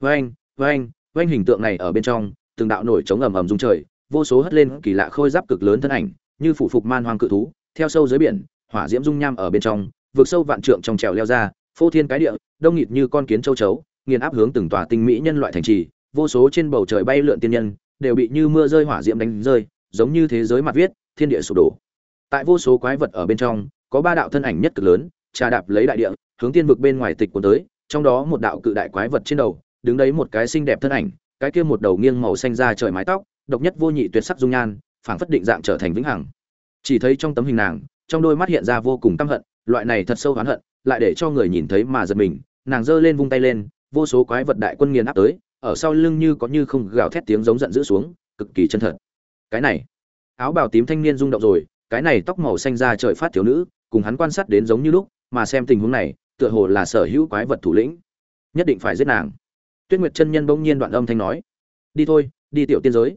S1: Vênh vênh vênh hình tượng này ở bên trong, từng đạo nổi trống ầm ầm rung trời, vô số hất lên kỳ lạ khôi giáp cực lớn thân ảnh như phủ phục man hoang cự thú, theo sâu dưới biển, hỏa diễm dung nham ở bên trong, vượt sâu vạn trượng trong trèo leo ra, phô thiên cái địa, đông nghịt như con kiến châu chấu, nghiền áp hướng từng tòa tinh mỹ nhân loại thành trì, vô số trên bầu trời bay lượn tiên nhân, đều bị như mưa rơi hỏa diễm đánh rơi, giống như thế giới mặt viết, thiên địa sụp đổ. Tại vô số quái vật ở bên trong, có ba đạo thân ảnh nhất cực lớn, trà đạp lấy đại địa, hướng tiên vực bên ngoài tịch cuốn tới, trong đó một đạo cự đại quái vật trên đầu, đứng đấy một cái xinh đẹp thân ảnh, cái kia một đầu nghiêng màu xanh ra trời mái tóc, độc nhất vô nhị tuyệt sắc dung nhan phảng phất định dạng trở thành vĩnh hằng. Chỉ thấy trong tấm hình nàng, trong đôi mắt hiện ra vô cùng căm hận, loại này thật sâu oán hận, lại để cho người nhìn thấy mà giật mình, nàng giơ lên vung tay lên, vô số quái vật đại quân nghiền áp tới, ở sau lưng như có như không gào thét tiếng giống giận dữ xuống, cực kỳ chân thật. Cái này, áo bào tím thanh niên rung động rồi, cái này tóc màu xanh ra trời phát thiếu nữ, cùng hắn quan sát đến giống như lúc, mà xem tình huống này, tựa hồ là sở hữu quái vật thủ lĩnh. Nhất định phải giết nàng. Tuyết nguyệt chân nhân bỗng nhiên đoạn âm thanh nói, đi thôi, đi tiểu tiên giới.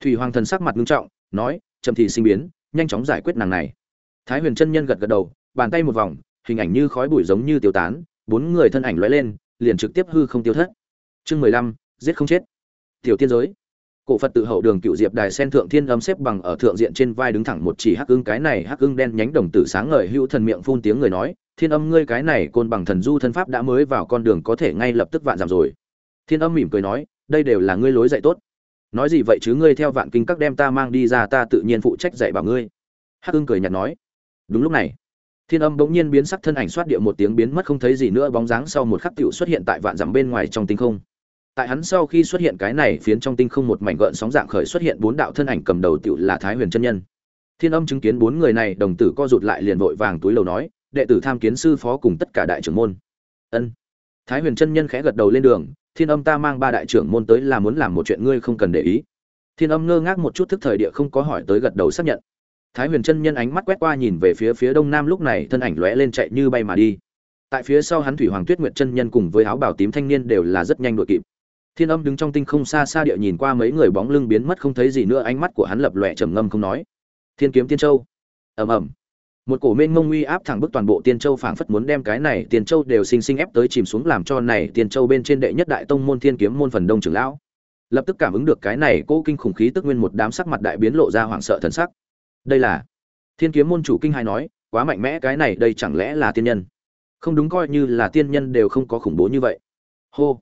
S1: Thủy hoàng thần sắc mặt nghiêm trọng nói trầm thì sinh biến, nhanh chóng giải quyết nàng này. Thái huyền chân nhân gật gật đầu, bàn tay một vòng, hình ảnh như khói bụi giống như tiêu tán, bốn người thân ảnh lóe lên, liền trực tiếp hư không tiêu thất. Chương mười lăm, giết không chết. Tiểu tiên giới. Cổ phật tự hậu đường cựu diệp đài sen thượng thiên âm xếp bằng ở thượng diện trên vai đứng thẳng một chỉ hắc ưng, cái này hắc ưng đen nhánh đồng tử sáng ngời hữu thần miệng phun tiếng người nói, thiên âm ngươi cái này côn bằng thần du thân pháp đã mới vào con đường có thể ngay lập tức vạn giảm rồi. Thiên âm mỉm cười nói, đây đều là ngươi lối dạy tốt nói gì vậy chứ ngươi theo vạn kinh các đem ta mang đi ra, ta tự nhiên phụ trách dạy bảo ngươi. Hắc ưng cười nhạt nói. Đúng lúc này, thiên âm bỗng nhiên biến sắc thân ảnh xoát địa một tiếng biến mất không thấy gì nữa, bóng dáng sau một khắc tựu xuất hiện tại vạn dặm bên ngoài trong tinh không. Tại hắn sau khi xuất hiện cái này phiến trong tinh không một mảnh gợn sóng dạng khởi xuất hiện bốn đạo thân ảnh cầm đầu tựu là thái huyền chân nhân. Thiên âm chứng kiến bốn người này, đồng tử co rụt lại liền vội vàng túi lầu nói, đệ tử tham kiến sư phó cùng tất cả đại trưởng môn. Ân. Thái huyền chân nhân khẽ gật đầu lên đường thiên âm ta mang ba đại trưởng môn tới là muốn làm một chuyện ngươi không cần để ý. Thiên âm ngơ ngác một chút thức thời địa không có hỏi tới gật đầu xác nhận. Thái huyền chân nhân ánh mắt quét qua nhìn về phía phía đông nam lúc này thân ảnh lóe lên chạy như bay mà đi. Tại phía sau hắn thủy hoàng tuyết nguyệt chân nhân cùng với áo Bảo tím thanh niên đều là rất nhanh đội kịp. Thiên âm đứng trong tinh không xa xa địa nhìn qua mấy người bóng lưng biến mất không thấy gì nữa, ánh mắt của hắn lập lòe trầm ngâm không nói. Thiên kiếm tiên châu. Ầm ầm một cổ mênh mông uy áp thẳng bức toàn bộ tiên châu phảng phất muốn đem cái này tiên châu đều sinh sinh ép tới chìm xuống làm cho này tiên châu bên trên đệ nhất đại tông môn thiên kiếm môn phần đông trưởng lão. Lập tức cảm ứng được cái này cố kinh khủng khí tức nguyên một đám sắc mặt đại biến lộ ra hoảng sợ thần sắc. Đây là thiên kiếm môn chủ kinh hai nói, quá mạnh mẽ cái này đây chẳng lẽ là tiên nhân? Không đúng coi như là tiên nhân đều không có khủng bố như vậy. Hô.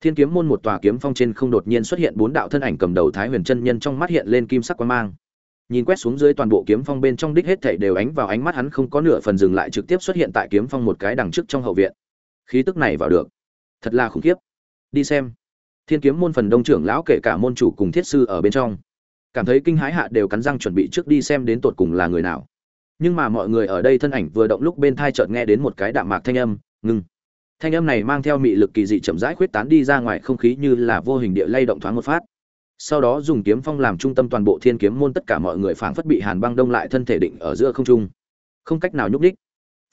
S1: Thiên kiếm môn một tòa kiếm phong trên không đột nhiên xuất hiện bốn đạo thân ảnh cầm đầu thái huyền chân nhân trong mắt hiện lên kim sắc quang mang nhìn quét xuống dưới toàn bộ kiếm phong bên trong đích hết thảy đều ánh vào ánh mắt hắn không có nửa phần dừng lại trực tiếp xuất hiện tại kiếm phong một cái đằng trước trong hậu viện. Khí tức này vào được. Thật là khủng khiếp. Đi xem. Thiên kiếm môn phần đông trưởng lão kể cả môn chủ cùng thiết sư ở bên trong. Cảm thấy kinh hái hạ đều cắn răng chuẩn bị trước đi xem đến tột cùng là người nào. Nhưng mà mọi người ở đây thân ảnh vừa động lúc bên thai chợt nghe đến một cái đạm mạc thanh âm ngừng. thanh âm này mang theo mị lực kỳ dị chậm rãi khuyết tán đi ra ngoài không khí như là vô hình địa lay động thoáng một phát sau đó dùng kiếm phong làm trung tâm toàn bộ thiên kiếm môn tất cả mọi người phảng phất bị hàn băng đông lại thân thể định ở giữa không trung. Không cách nào nhúc đích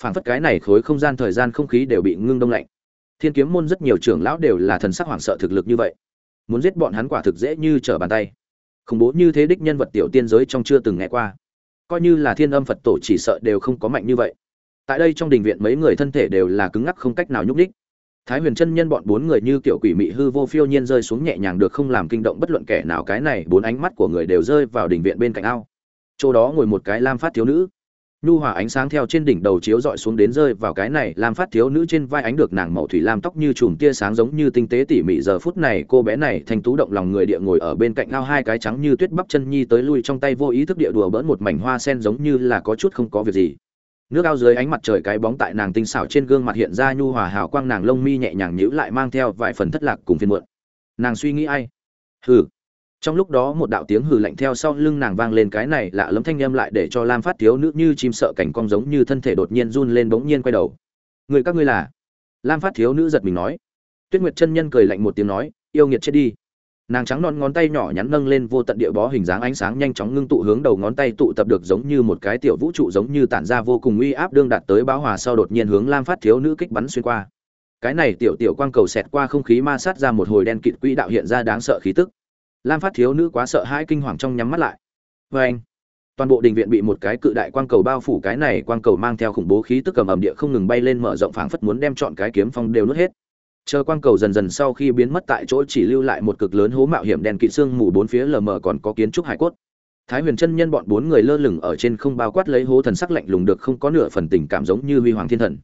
S1: phảng phất cái này khối không gian thời gian không khí đều bị ngưng đông lạnh. Thiên kiếm môn rất nhiều trưởng lão đều là thần sắc hoảng sợ thực lực như vậy. Muốn giết bọn hắn quả thực dễ như trở bàn tay. Khủng bố như thế đích nhân vật tiểu tiên giới trong chưa từng nghe qua. Coi như là thiên âm phật tổ chỉ sợ đều không có mạnh như vậy. Tại đây trong đình viện mấy người thân thể đều là cứng ngắc không cách nào nhúc đích thái huyền chân nhân bọn bốn người như kiểu quỷ mị hư vô phiêu nhiên rơi xuống nhẹ nhàng được không làm kinh động bất luận kẻ nào, cái này bốn ánh mắt của người đều rơi vào đỉnh viện bên cạnh ao. Chỗ đó ngồi một cái lam phát thiếu nữ. Nhu hòa ánh sáng theo trên đỉnh đầu chiếu dọi xuống đến rơi vào cái này lam phát thiếu nữ trên vai ánh được nàng màu thủy lam tóc như chùm tia sáng giống như tinh tế tỉ mỉ. Giờ phút này, cô bé này thành tú động lòng người địa ngồi ở bên cạnh ao, hai cái trắng như tuyết bắp chân nhi tới lui trong tay, vô ý thức địa đùa bỡn một mảnh hoa sen giống như là có chút không có việc gì nước ao dưới ánh mặt trời cái bóng tại nàng tinh xảo trên gương mặt hiện ra nhu hòa hào quang, nàng lông mi nhẹ nhàng nhíu lại mang theo vài phần thất lạc cùng phiền muộn. Nàng suy nghĩ ai? Hừ. Trong lúc đó một đạo tiếng hừ lạnh theo sau lưng nàng vang lên, cái này lạ lẫm thanh âm lại để cho lam phát thiếu nữ như chim sợ cảnh cong giống như thân thể đột nhiên run lên bỗng nhiên quay đầu. Người các ngươi là? Lam phát thiếu nữ giật mình nói. Tuyết nguyệt chân nhân cười lạnh một tiếng nói, yêu nghiệt chết đi nàng trắng non ngón tay nhỏ nhắn nâng lên vô tận địa bó hình dáng ánh sáng nhanh chóng ngưng tụ hướng đầu ngón tay tụ tập được giống như một cái tiểu vũ trụ giống như tản ra vô cùng uy áp đương đạt tới báo hòa sau đột nhiên hướng lam phát thiếu nữ kích bắn xuyên qua. Cái này tiểu tiểu quang cầu xẹt qua không khí ma sát ra một hồi đen kịt quỹ đạo hiện ra đáng sợ khí tức. Lam phát thiếu nữ quá sợ hãi kinh hoàng trong nhắm mắt lại. Vê anh, toàn bộ đình viện bị một cái cự đại quang cầu bao phủ, cái này quang cầu mang theo khủng bố khí tức cầm ẩm địa không ngừng bay lên mở rộng phảng phất muốn đem chọn cái kiếm phong đều nuốt hết chờ quang cầu dần dần sau khi biến mất tại chỗ chỉ lưu lại một cực lớn hố mạo hiểm đèn kỵ xương mù bốn phía lờ mờ còn có kiến trúc hải cốt. Thái huyền chân nhân bọn bốn người lơ lửng ở trên không bao quát lấy hố thần sắc lạnh lùng được không có nửa phần tình cảm giống như huy hoàng thiên thần.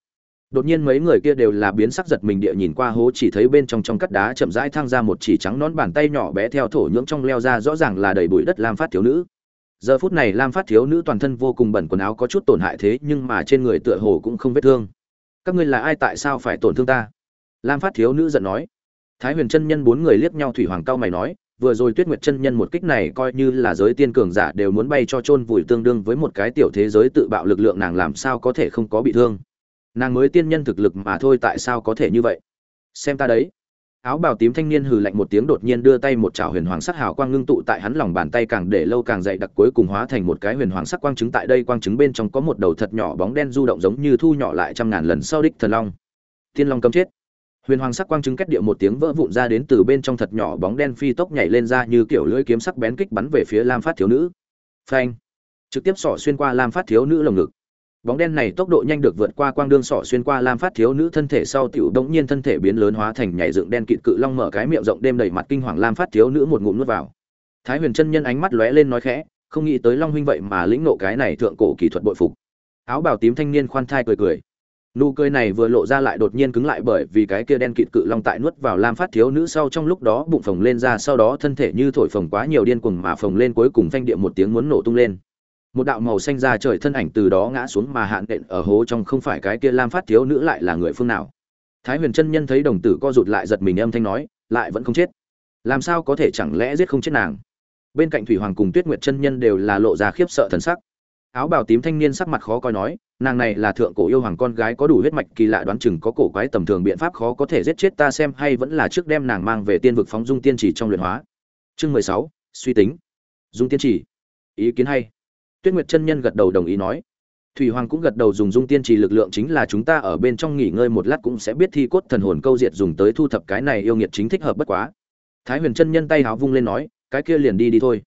S1: Đột nhiên mấy người kia đều là biến sắc giật mình địa nhìn qua hố chỉ thấy bên trong trong cắt đá chậm rãi thang ra một chỉ trắng nón bàn tay nhỏ bé theo thổ nhưỡng trong leo ra rõ ràng là đầy bụi đất lam phát thiếu nữ. Giờ phút này lam phát thiếu nữ toàn thân vô cùng bẩn quần áo có chút tổn hại thế nhưng mà trên người tựa hồ cũng không vết thương. Các ngươi là ai tại sao phải tổn thương ta? Lam phát thiếu nữ giận nói. Thái huyền chân nhân bốn người liếc nhau thủy hoàng cao mày nói, vừa rồi tuyết nguyệt chân nhân một kích này coi như là giới tiên cường giả đều muốn bay cho chôn vùi tương đương với một cái tiểu thế giới tự bạo lực lượng nàng làm sao có thể không có bị thương. Nàng mới tiên nhân thực lực mà thôi tại sao có thể như vậy? Xem ta đấy. Áo bào tím thanh niên hừ lạnh một tiếng đột nhiên đưa tay một chảo huyền hoàng sắc hào quang ngưng tụ tại hắn lòng bàn tay càng để lâu càng dày đặc cuối cùng hóa thành một cái huyền hoàng sắc quang trứng tại đây quang trứng bên trong có một đầu thật nhỏ bóng đen du động giống như thu nhỏ lại trăm ngàn lần sau đích thần long. Tiên long cấm chết huyền hoàng sắc quang chứng kết địa một tiếng vỡ vụn ra đến từ bên trong thật nhỏ bóng đen phi tốc nhảy lên ra như kiểu lưỡi kiếm sắc bén kích bắn về phía lam phát thiếu nữ. Phanh! Trực tiếp sỏ xuyên qua lam phát thiếu nữ lồng ngực. Bóng đen này tốc độ nhanh được vượt qua quang đương sỏ xuyên qua lam phát thiếu nữ thân thể sau tiểu đống nhiên thân thể biến lớn hóa thành nhảy dựng đen kịt cự long mở cái miệng rộng đêm đầy mặt kinh hoàng lam phát thiếu nữ một ngụm nuốt vào. Thái huyền chân nhân ánh mắt lóe lên nói khẽ, không nghĩ tới long huynh vậy mà lĩnh nộ cái này thượng cổ kỹ thuật bội phục. Áo bào tím thanh niên khoan thai cười cười nụ cười này vừa lộ ra lại đột nhiên cứng lại bởi vì cái kia đen kịt cự long tại nuốt vào lam phát thiếu nữ sau trong lúc đó bụng phồng lên ra, sau đó thân thể như thổi phồng quá nhiều điên cuồng mà phồng lên cuối cùng phanh địa một tiếng muốn nổ tung lên. Một đạo màu xanh ra trời thân ảnh từ đó ngã xuống mà hạn đện ở hố trong, không phải cái kia lam phát thiếu nữ lại là người phương nào. Thái huyền chân nhân thấy đồng tử co rụt lại giật mình âm thanh nói, lại vẫn không chết. Làm sao có thể chẳng lẽ giết không chết nàng? Bên cạnh thủy hoàng cùng tuyết nguyệt chân nhân đều là lộ ra khiếp sợ thần sắc. Áo bào tím thanh niên sắc mặt khó coi nói nàng này là thượng cổ yêu hoàng con gái có đủ huyết mạch kỳ lạ đoán chừng có cổ quái tầm thường biện pháp khó có thể giết chết ta xem hay vẫn là trước đem nàng mang về tiên vực phóng dung tiên chỉ trong luyện hóa. Chương mười sáu, suy tính. Dung tiên chỉ ý kiến hay. Tuyết nguyệt chân nhân gật đầu đồng ý nói. Thủy hoàng cũng gật đầu dùng dung tiên chỉ lực lượng chính là chúng ta ở bên trong nghỉ ngơi một lát cũng sẽ biết thi cốt thần hồn câu diệt dùng tới thu thập cái này yêu nghiệt chính thích hợp bất quá. Thái huyền chân nhân tay háo vung lên nói, cái kia liền đi đi thôi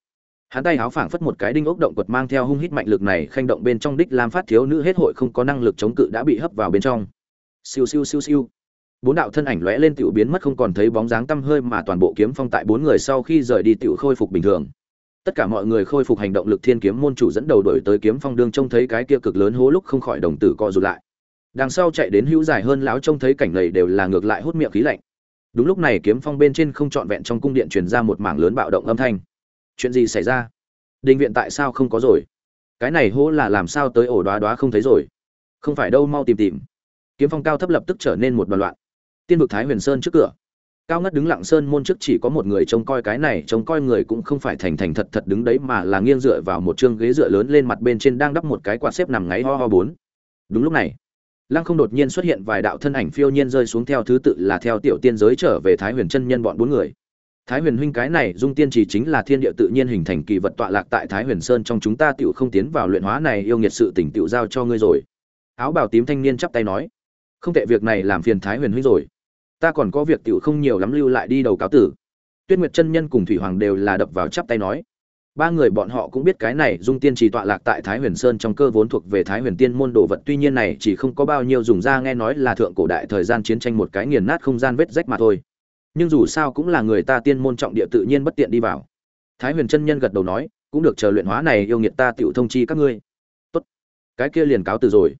S1: hắn tay háo phảng phất một cái đinh ốc động quật mang theo hung hít mạnh lực này khanh động bên trong đích lam phát thiếu nữ hết hội không có năng lực chống cự đã bị hấp vào bên trong. Siêu siêu siêu siêu. Bốn đạo thân ảnh lóe lên tiểu biến mất không còn thấy bóng dáng tăm hơi mà toàn bộ kiếm phong tại bốn người sau khi rời đi tiểu khôi phục bình thường. Tất cả mọi người khôi phục hành động lực thiên kiếm môn chủ dẫn đầu đổi tới kiếm phong đương trông thấy cái kia cực lớn hố lúc không khỏi đồng tử co rụt lại. Đằng sau chạy đến hữu dài hơn lão trông thấy cảnh này đều là ngược lại hút miệng khí lạnh. Đúng lúc này kiếm phong bên trên không trọn vẹn trong cung điện truyền ra một mảng lớn bạo động âm thanh chuyện gì xảy ra? Đình viện tại sao không có rồi? Cái này hố là làm sao tới ổ đoá đoá không thấy rồi? Không phải đâu, mau tìm tìm. Kiếm phong cao thấp lập tức trở nên một đoàn loạn. Tiên vực thái huyền sơn trước cửa. Cao ngất đứng lặng sơn môn trước chỉ có một người trông coi cái này, trông coi người cũng không phải thành thành thật thật đứng đấy mà là nghiêng dựa vào một chương ghế dựa lớn lên mặt bên trên đang đắp một cái quạt xếp nằm ngáy ho ho bốn. Đúng lúc này, lăng không đột nhiên xuất hiện vài đạo thân ảnh phiêu nhiên rơi xuống theo thứ tự là theo tiểu tiên giới trở về thái huyền chân nhân bọn bốn người thái huyền huynh cái này dung tiên chỉ chính là thiên địa tự nhiên hình thành kỳ vật tọa lạc tại thái huyền sơn trong chúng ta tiểu không tiến vào luyện hóa này yêu nghiệt sự tỉnh tiểu giao cho ngươi rồi. Áo bào tím thanh niên chắp tay nói, không tệ việc này làm phiền thái huyền huynh rồi. Ta còn có việc tiểu không nhiều lắm lưu lại đi đầu cáo tử. Tuyết nguyệt chân nhân cùng thủy hoàng đều là đập vào chắp tay nói. Ba người bọn họ cũng biết cái này dung tiên trì tọa lạc tại thái huyền sơn trong cơ vốn thuộc về thái huyền tiên môn đồ vật, tuy nhiên này chỉ không có bao nhiêu dùng ra nghe nói là thượng cổ đại thời gian chiến tranh một cái nghiền nát không gian vết rách mà thôi nhưng dù sao cũng là người ta tiên môn trọng địa tự nhiên bất tiện đi vào. Thái huyền chân nhân gật đầu nói, cũng được chờ luyện hóa này yêu nghiệt ta tựu thông chi các ngươi. Tốt. Cái kia liền cáo từ rồi.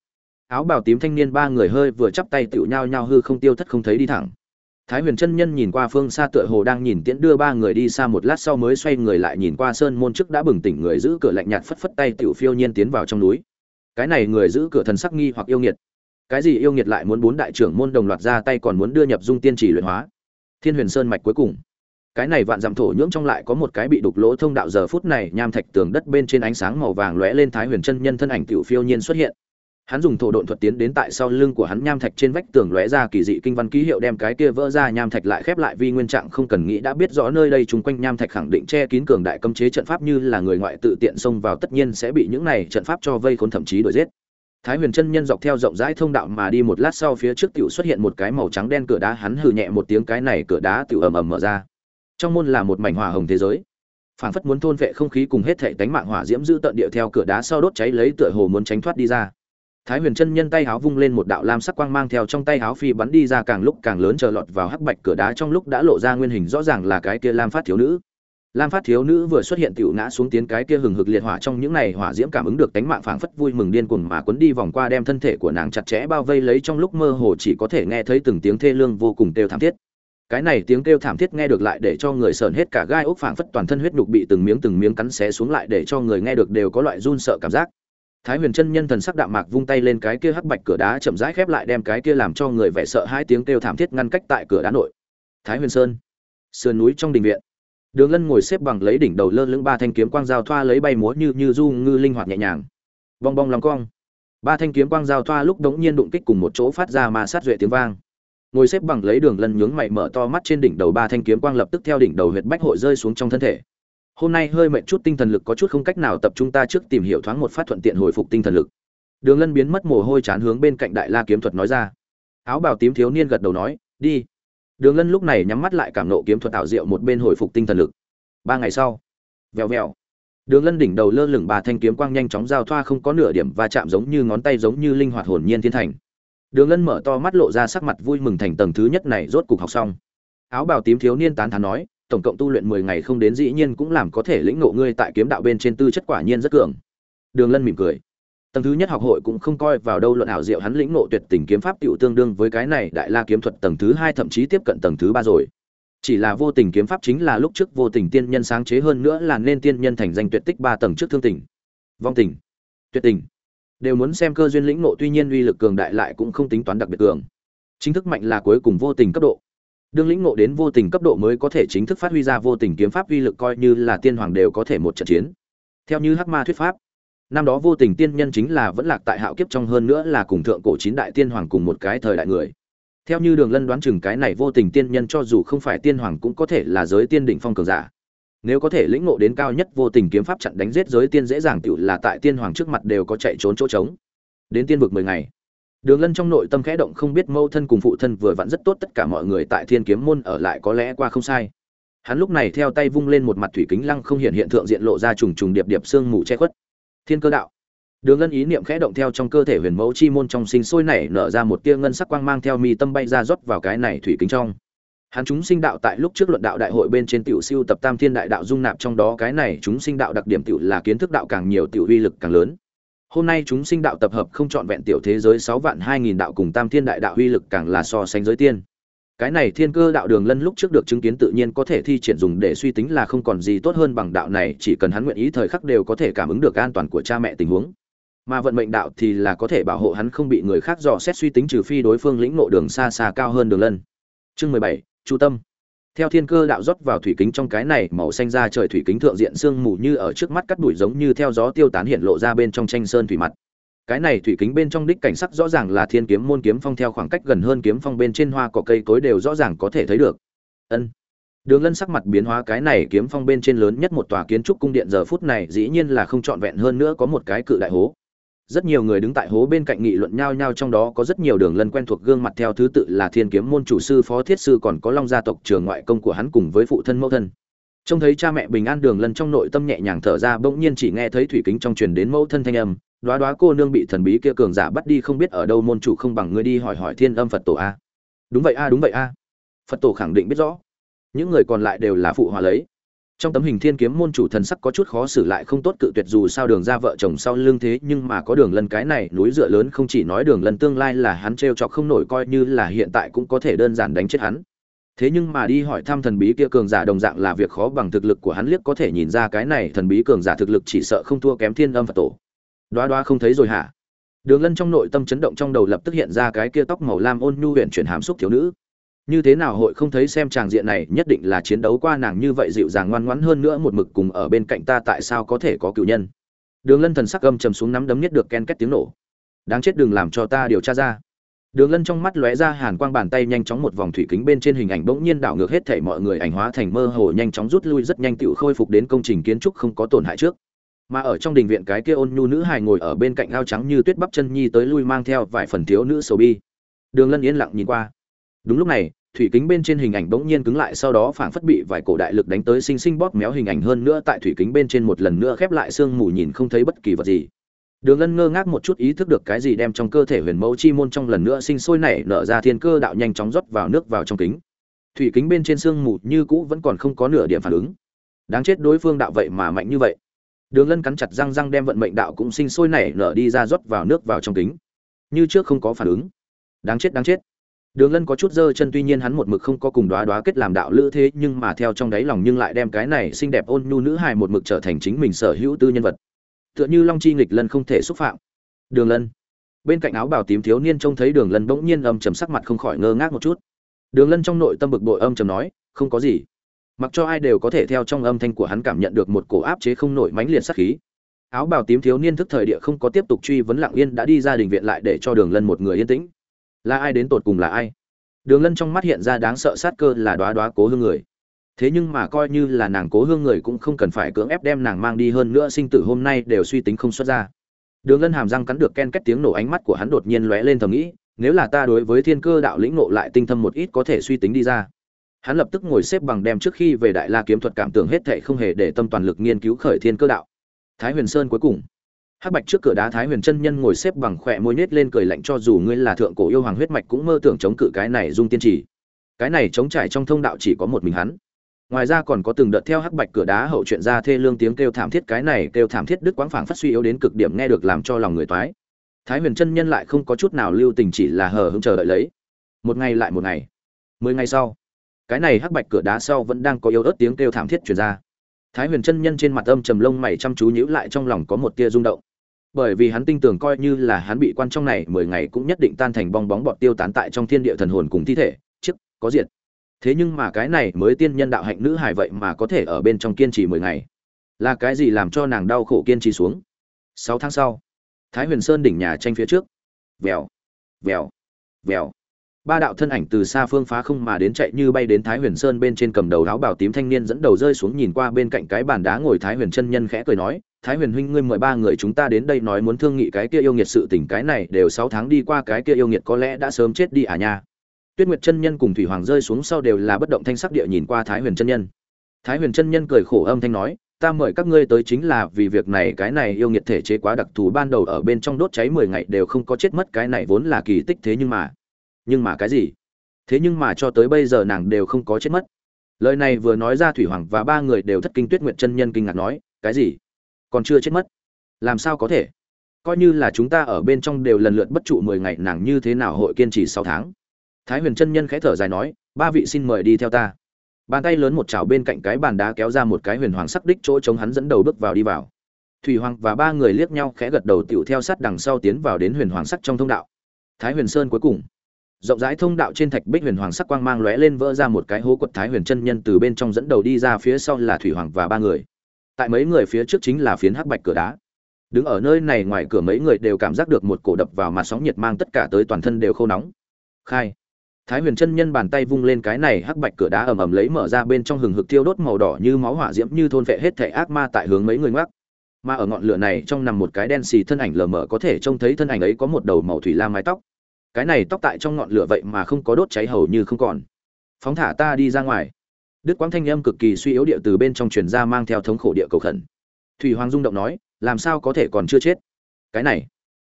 S1: Áo bào tím thanh niên ba người hơi vừa chắp tay tựu nhao nhao hư không tiêu thất không thấy đi thẳng. Thái huyền chân nhân nhìn qua phương xa tựa hồ đang nhìn tiễn đưa ba người đi xa một lát sau mới xoay người lại nhìn qua sơn môn trước đã bừng tỉnh người giữ cửa lạnh nhạt phất phất tay tựu phiêu nhiên tiến vào trong núi. Cái này người giữ cửa thần sắc nghi hoặc yêu nghiệt. Cái gì yêu nghiệt lại muốn bốn đại trưởng môn đồng loạt ra tay còn muốn đưa nhập dung tiên chỉ luyện hóa thiên huyền sơn mạch cuối cùng. Cái này vạn dặm thổ nhưỡng trong lại có một cái bị đục lỗ thông đạo giờ phút này nham thạch tường đất bên trên ánh sáng màu vàng lóe lên thái huyền chân nhân thân ảnh tiểu phiêu nhiên xuất hiện. Hắn dùng thổ độn thuật tiến đến tại sau lưng của hắn nham thạch trên vách tường lóe ra kỳ dị kinh văn ký hiệu đem cái kia vỡ ra nham thạch lại khép lại vi nguyên trạng không cần nghĩ đã biết rõ nơi đây chung quanh nham thạch khẳng định che kín cường đại cấm chế trận pháp như là người ngoại tự tiện xông vào tất nhiên sẽ bị những này trận pháp cho vây khốn thậm chí đuổi giết. Thái Huyền chân nhân dọc theo rộng rãi thông đạo mà đi một lát sau phía trước tiểu xuất hiện một cái màu trắng đen cửa đá, hắn hừ nhẹ một tiếng cái này cửa đá tiểu ầm ầm mở ra. Trong môn là một mảnh hỏa hồng thế giới. Phản phất muốn thôn vệ không khí cùng hết thảy tánh mạng hỏa diễm giữ tận địa theo cửa đá sau đốt cháy lấy tựa hồ muốn tránh thoát đi ra. Thái Huyền chân nhân tay háo vung lên một đạo lam sắc quang mang theo trong tay háo phi bắn đi ra càng lúc càng lớn chờ lọt vào hắc bạch cửa đá trong lúc đã lộ ra nguyên hình rõ ràng là cái kia lam phát thiếu nữ. Lam Phát thiếu nữ vừa xuất hiện tiểu ngã xuống tiến cái kia hừng hực liệt hỏa trong những này hỏa diễm cảm ứng được tánh mạng phảng phất vui mừng điên cuồng mà cuốn đi vòng qua đem thân thể của nàng chặt chẽ bao vây lấy trong lúc mơ hồ chỉ có thể nghe thấy từng tiếng thê lương vô cùng kêu thảm thiết. Cái này tiếng kêu thảm thiết nghe được lại để cho người sờn hết cả gai ốc phảng phất toàn thân huyết nhục bị từng miếng từng miếng cắn xé xuống lại để cho người nghe được đều có loại run sợ cảm giác. Thái Huyền chân nhân thần sắc đạm mạc vung tay lên cái kia hắc bạch cửa đá chậm rãi khép lại đem cái kia làm cho người vẻ sợ hai tiếng kêu thảm thiết ngăn cách tại cửa đá nội. Thái Huyền Sơn, sườn núi trong đình viện Đường Lân ngồi xếp bằng lấy đỉnh đầu lơ lửng ba thanh kiếm quang giao thoa lấy bay múa như như du ngư linh hoạt nhẹ nhàng. Bong bong lòng cong. Ba thanh kiếm quang giao thoa lúc đống nhiên đụng kích cùng một chỗ phát ra ma sát duệ tiếng vang. Ngồi xếp bằng lấy Đường Lân nhướng mày mở to mắt trên đỉnh đầu ba thanh kiếm quang lập tức theo đỉnh đầu huyệt bách hội rơi xuống trong thân thể. Hôm nay hơi mệt chút tinh thần lực có chút không cách nào tập trung ta trước tìm hiểu thoáng một phát thuận tiện hồi phục tinh thần lực. Đường Lân biến mất mồ hôi chán hướng bên cạnh Đại La kiếm thuật nói ra. Áo bào tím thiếu niên gật đầu nói, "Đi." Đường Lân lúc này nhắm mắt lại cảm nộ kiếm thuật tạo diệu một bên hồi phục tinh thần lực. Ba ngày sau, vèo vèo. Đường Lân đỉnh đầu lơ lửng ba thanh kiếm quang nhanh chóng giao thoa không có nửa điểm va chạm giống như ngón tay giống như linh hoạt hồn nhiên thiên thành. Đường Lân mở to mắt lộ ra sắc mặt vui mừng thành tầng thứ nhất này rốt cục học xong. Áo bào tím thiếu niên tán thán nói, tổng cộng tu luyện mười ngày không đến dĩ nhiên cũng làm có thể lĩnh ngộ ngươi tại kiếm đạo bên trên tư chất quả nhiên rất cường. Đường Lân mỉm cười tầng thứ nhất học hội cũng không coi vào đâu luận ảo diệu, hắn lĩnh ngộ tuyệt tình kiếm pháp tựu tương đương với cái này đại la kiếm thuật tầng thứ hai, thậm chí tiếp cận tầng thứ ba rồi. Chỉ là vô tình kiếm pháp chính là lúc trước vô tình tiên nhân sáng chế hơn nữa là nên tiên nhân thành danh tuyệt tích ba tầng trước thương tình. Vong tình. Tuyệt tình. Đều muốn xem cơ duyên lĩnh ngộ, tuy nhiên uy lực cường đại lại cũng không tính toán đặc biệt cường. Chính thức mạnh là cuối cùng vô tình cấp độ. Đương lĩnh ngộ đến vô tình cấp độ mới có thể chính thức phát huy ra vô tình kiếm pháp uy lực coi như là tiên hoàng đều có thể một trận chiến. Theo như hắc ma thuyết pháp năm đó vô tình tiên nhân chính là vẫn lạc tại hạo kiếp trong hơn nữa là cùng thượng cổ chín đại tiên hoàng cùng một cái thời đại người. Theo như đường lân đoán chừng cái này vô tình tiên nhân cho dù không phải tiên hoàng cũng có thể là giới tiên đỉnh phong cường giả. Nếu có thể lĩnh ngộ đến cao nhất vô tình kiếm pháp chặn đánh giết giới tiên dễ dàng tựu là tại tiên hoàng trước mặt đều có chạy trốn chỗ trống. Đến tiên vực mười ngày, đường lân trong nội tâm khẽ động không biết mâu thân cùng phụ thân vừa vặn rất tốt tất cả mọi người tại thiên kiếm môn ở lại có lẽ qua không sai. Hắn lúc này theo tay vung lên một mặt thủy kính lăng không hiện hiện thượng diện lộ ra trùng trùng điệp điệp sương mù che khuất thiên cơ đạo. Đường lân ý niệm khẽ động theo trong cơ thể huyền mẫu chi môn trong sinh sôi nảy nở ra một tia ngân sắc quang mang theo mi tâm bay ra rót vào cái này thủy kính trong. Hắn chúng sinh đạo tại lúc trước luận đạo đại hội bên trên tiểu siêu tập tam thiên đại đạo dung nạp trong đó cái này chúng sinh đạo đặc điểm tiểu là kiến thức đạo càng nhiều tiểu uy lực càng lớn. Hôm nay chúng sinh đạo tập hợp không trọn vẹn tiểu thế giới sáu vạn hai nghìn đạo cùng tam thiên đại đạo uy lực càng là so sánh giới tiên cái này thiên cơ đạo đường lân lúc trước được chứng kiến tự nhiên có thể thi triển dùng để suy tính là không còn gì tốt hơn bằng đạo này, chỉ cần hắn nguyện ý thời khắc đều có thể cảm ứng được an toàn của cha mẹ tình huống. Mà vận mệnh đạo thì là có thể bảo hộ hắn không bị người khác dò xét suy tính trừ phi đối phương lĩnh ngộ đường xa xa cao hơn đường lân. Chương mười bảy, chu tâm. Theo thiên cơ đạo rót vào thủy kính trong cái này màu xanh ra trời thủy kính thượng diện sương mù như ở trước mắt cắt đuổi giống như theo gió tiêu tán hiện lộ ra bên trong tranh sơn thủy mặt cái này thủy kính bên trong đích cảnh sắc rõ ràng là thiên kiếm môn kiếm phong theo khoảng cách gần hơn kiếm phong bên trên hoa cỏ cây cối đều rõ ràng có thể thấy được. Ân. Đường lân sắc mặt biến hóa, cái này kiếm phong bên trên lớn nhất một tòa kiến trúc cung điện giờ phút này dĩ nhiên là không trọn vẹn hơn nữa có một cái cự đại hố. Rất nhiều người đứng tại hố bên cạnh nghị luận nhau nhau, trong đó có rất nhiều đường lân quen thuộc gương mặt theo thứ tự là thiên kiếm môn chủ sư, phó thiết sư, còn có long gia tộc trường ngoại công của hắn cùng với phụ thân mẫu thân. Trông thấy cha mẹ bình an, đường lân trong nội tâm nhẹ nhàng thở ra, bỗng nhiên chỉ nghe thấy thủy kính trong truyền đến mẫu thân thanh âm đoá đoá cô nương bị thần bí kia cường giả bắt đi không biết ở đâu môn chủ không bằng ngươi đi hỏi hỏi thiên âm phật tổ a. Đúng vậy a, đúng vậy a. Phật tổ khẳng định biết rõ. Những người còn lại đều là phụ hòa lấy. Trong tấm hình thiên kiếm môn chủ thần sắc có chút khó xử lại không tốt cự tuyệt dù sao đường ra vợ chồng sau lưng thế, nhưng mà có đường lân cái này, núi dựa lớn không chỉ nói đường lân tương lai là hắn t r e o chọc không nổi coi như là hiện tại cũng có thể đơn giản đánh chết hắn. Thế nhưng mà đi hỏi thăm thần bí kia cường giả đồng dạng là việc khó bằng thực lực của hắn liếc có thể nhìn ra cái này thần bí cường giả thực lực chỉ sợ không thua kém thiên âm phật tổ đoá đoá không thấy rồi hả? Đường lân trong nội tâm chấn động trong đầu lập tức hiện ra cái kia tóc màu lam ôn nhu huyện chuyển hàm xúc thiếu nữ. Như thế nào hội không thấy xem tràng diện này, nhất định là chiến đấu qua nàng như vậy dịu dàng ngoan ngoãn hơn nữa một mực cùng ở bên cạnh ta tại sao có thể có cựu nhân? Đường lân thần sắc âm trầm xuống nắm đấm nhất được ken két tiếng nổ. Đáng chết đừng làm cho ta điều tra ra. Đường lân trong mắt lóe ra hàn quang bàn tay nhanh chóng một vòng thủy kính bên trên hình ảnh bỗng nhiên đảo ngược hết thể mọi người, ảnh hóa thành mơ hồ nhanh chóng rút lui rất nhanh tự khôi phục đến công trình kiến trúc không có tổn hại trước mà ở trong đình viện cái kia ôn nhu nữ hài ngồi ở bên cạnh ao trắng như tuyết bắp chân nhi tới lui mang theo vài phần thiếu nữ sầu bi. Đường lân yên lặng nhìn qua. Đúng lúc này, thủy kính bên trên hình ảnh bỗng nhiên cứng lại, sau đó phảng phất bị vài cổ đại lực đánh tới sinh sinh bóp méo hình ảnh hơn nữa tại thủy kính bên trên một lần nữa khép lại sương mù nhìn không thấy bất kỳ vật gì. Đường lân ngơ ngác một chút ý thức được cái gì đem trong cơ thể huyền mẫu chi môn trong lần nữa sinh sôi nảy nở ra thiên cơ đạo nhanh chóng rót vào nước vào trong kính. Thủy kính bên trên sương mù như cũ vẫn còn không có nửa điểm phản ứng. Đáng chết đối phương đạo vậy mà mạnh như vậy đường lân cắn chặt răng răng đem vận mệnh đạo cũng sinh sôi nảy nở đi ra rót vào nước vào trong kính như trước không có phản ứng đáng chết đáng chết Đường Lân có chút dơ chân tuy nhiên hắn một mực không có cùng đóa đóa kết làm đạo lữ thế nhưng mà theo trong đáy lòng nhưng lại đem cái này xinh đẹp ôn nhu nữ hài một mực trở thành chính mình sở hữu tư nhân vật. Tựa như Long Chi nghịch lân không thể xúc phạm. Đường Lân. Bên cạnh áo bào tím thiếu niên trông thấy Đường Lân bỗng nhiên âm trầm sắc mặt không khỏi ngơ ngác một chút. Đường Lân trong nội tâm bực bội âm trầm nói, không có gì. Mặc cho ai đều có thể theo trong âm thanh của hắn cảm nhận được một cổ áp chế không nổi mãnh liệt sát khí. Áo bào tím thiếu niên thức thời địa không có tiếp tục truy vấn Lặng Yên đã đi ra đình viện lại để cho Đường Lân một người yên tĩnh. Là ai đến tột cùng là ai? Đường lân trong mắt hiện ra đáng sợ sát cơ là đoá đoá cố hương người. Thế nhưng mà coi như là nàng cố hương người cũng không cần phải cưỡng ép đem nàng mang đi hơn nữa sinh tử hôm nay đều suy tính không xuất ra. Đường lân hàm răng cắn được ken két tiếng nổ ánh mắt của hắn đột nhiên lóe lên thầm nghĩ, nếu là ta đối với thiên cơ đạo lĩnh nộ lại tinh thâm một ít có thể suy tính đi ra hắn lập tức ngồi xếp bằng đem trước khi về đại la kiếm thuật cảm tưởng hết thệ không hề để tâm toàn lực nghiên cứu khởi thiên cơ đạo. Thái huyền sơn cuối cùng. Hắc bạch trước cửa đá thái huyền chân nhân ngồi xếp bằng khỏe môi nhếch lên cười lạnh cho dù ngươi là thượng cổ yêu hoàng huyết mạch cũng mơ tưởng chống cự cái này dung tiên trì. Cái này chống trải trong thông đạo chỉ có một mình hắn. Ngoài ra còn có từng đợt theo hắc bạch cửa đá hậu chuyện ra thê lương tiếng kêu thảm thiết, cái này kêu thảm thiết đức quãng phảng phát suy yếu đến cực điểm nghe được làm cho lòng người toái. Thái huyền chân nhân lại không có chút nào lưu tình chỉ là hờ hững chờ đợi lấy. Một ngày lại một ngày. Mười ngày sau cái này hắc bạch cửa đá sau vẫn đang có yếu ớt tiếng kêu thảm thiết truyền ra. Thái huyền chân nhân trên mặt âm trầm lông mày chăm chú nhíu lại trong lòng có một tia rung động. Bởi vì hắn tin tưởng coi như là hắn bị quan trong này mười ngày cũng nhất định tan thành bong bóng bọt tiêu tán tại trong thiên địa thần hồn cùng thi thể trước có diệt. Thế nhưng mà cái này mới tiên nhân đạo hạnh nữ hài vậy mà có thể ở bên trong kiên trì mười ngày. Là cái gì làm cho nàng đau khổ kiên trì xuống? Sáu tháng sau, thái huyền sơn đỉnh nhà tranh phía trước. Vèo vèo vèo ba đạo thân ảnh từ xa phương phá không mà đến chạy như bay đến thái huyền sơn bên trên cầm đầu áo bảo tím thanh niên dẫn đầu rơi xuống nhìn qua bên cạnh cái bàn đá ngồi thái huyền chân nhân khẽ cười nói, thái huyền huynh ngươi mời ba người chúng ta đến đây nói muốn thương nghị cái kia yêu nghiệt sự tình, cái này đều sáu tháng đi qua cái kia yêu nghiệt có lẽ đã sớm chết đi à nha. Tuyết nguyệt chân nhân cùng thủy hoàng rơi xuống sau đều là bất động thanh sắc địa nhìn qua thái huyền chân nhân. Thái huyền chân nhân cười khổ âm thanh nói, ta mời các ngươi tới chính là vì việc này, cái này yêu nghiệt thể chế quá đặc thù, ban đầu ở bên trong đốt cháy mười ngày đều không có chết mất, cái này vốn là kỳ tích thế nhưng mà nhưng mà cái gì? Thế nhưng mà cho tới bây giờ nàng đều không có chết mất. Lời này vừa nói ra thủy hoàng và ba người đều thất kinh tuyết nguyện chân nhân kinh ngạc nói, cái gì? Còn chưa chết mất? Làm sao có thể? Coi như là chúng ta ở bên trong đều lần lượt bất trụ mười ngày, nàng như thế nào hội kiên trì sáu tháng? Thái huyền chân nhân khẽ thở dài nói, ba vị xin mời đi theo ta. Bàn tay lớn một chảo bên cạnh cái bàn đá kéo ra một cái huyền hoàng sắc đích chỗ chống hắn dẫn đầu bước vào đi vào. Thủy hoàng và ba người liếc nhau khẽ gật đầu tựu theo sát đằng sau tiến vào đến huyền hoàng sắc trong thông đạo. Thái huyền sơn cuối cùng rộng rãi thông đạo trên thạch bích huyền hoàng sắc quang mang lóe lên vỡ ra một cái hố quật thái huyền chân nhân từ bên trong dẫn đầu đi ra phía sau là thủy hoàng và ba người. Tại mấy người phía trước chính là phiến hắc bạch cửa đá. Đứng ở nơi này ngoài cửa mấy người đều cảm giác được một cổ đập vào mặt sóng nhiệt mang tất cả tới toàn thân đều khô nóng. Khai. Thái huyền chân nhân bàn tay vung lên cái này hắc bạch cửa đá ầm ầm lấy mở ra bên trong hừng hực tiêu đốt màu đỏ như máu hỏa diễm như thôn vệ hết thể ác ma tại hướng mấy người ngoắc. Mà ở ngọn lửa này trong nằm một cái đen xì thân ảnh lờ mờ có thể trông thấy thân ảnh ấy có một đầu màu thủy lam mái tóc cái này tóc tại trong ngọn lửa vậy mà không có đốt cháy hầu như không còn. Phóng thả ta đi ra ngoài. Đức quang thanh âm cực kỳ suy yếu địa từ bên trong truyền ra mang theo thống khổ địa cầu khẩn. Thủy hoàng dung động nói, làm sao có thể còn chưa chết? Cái này,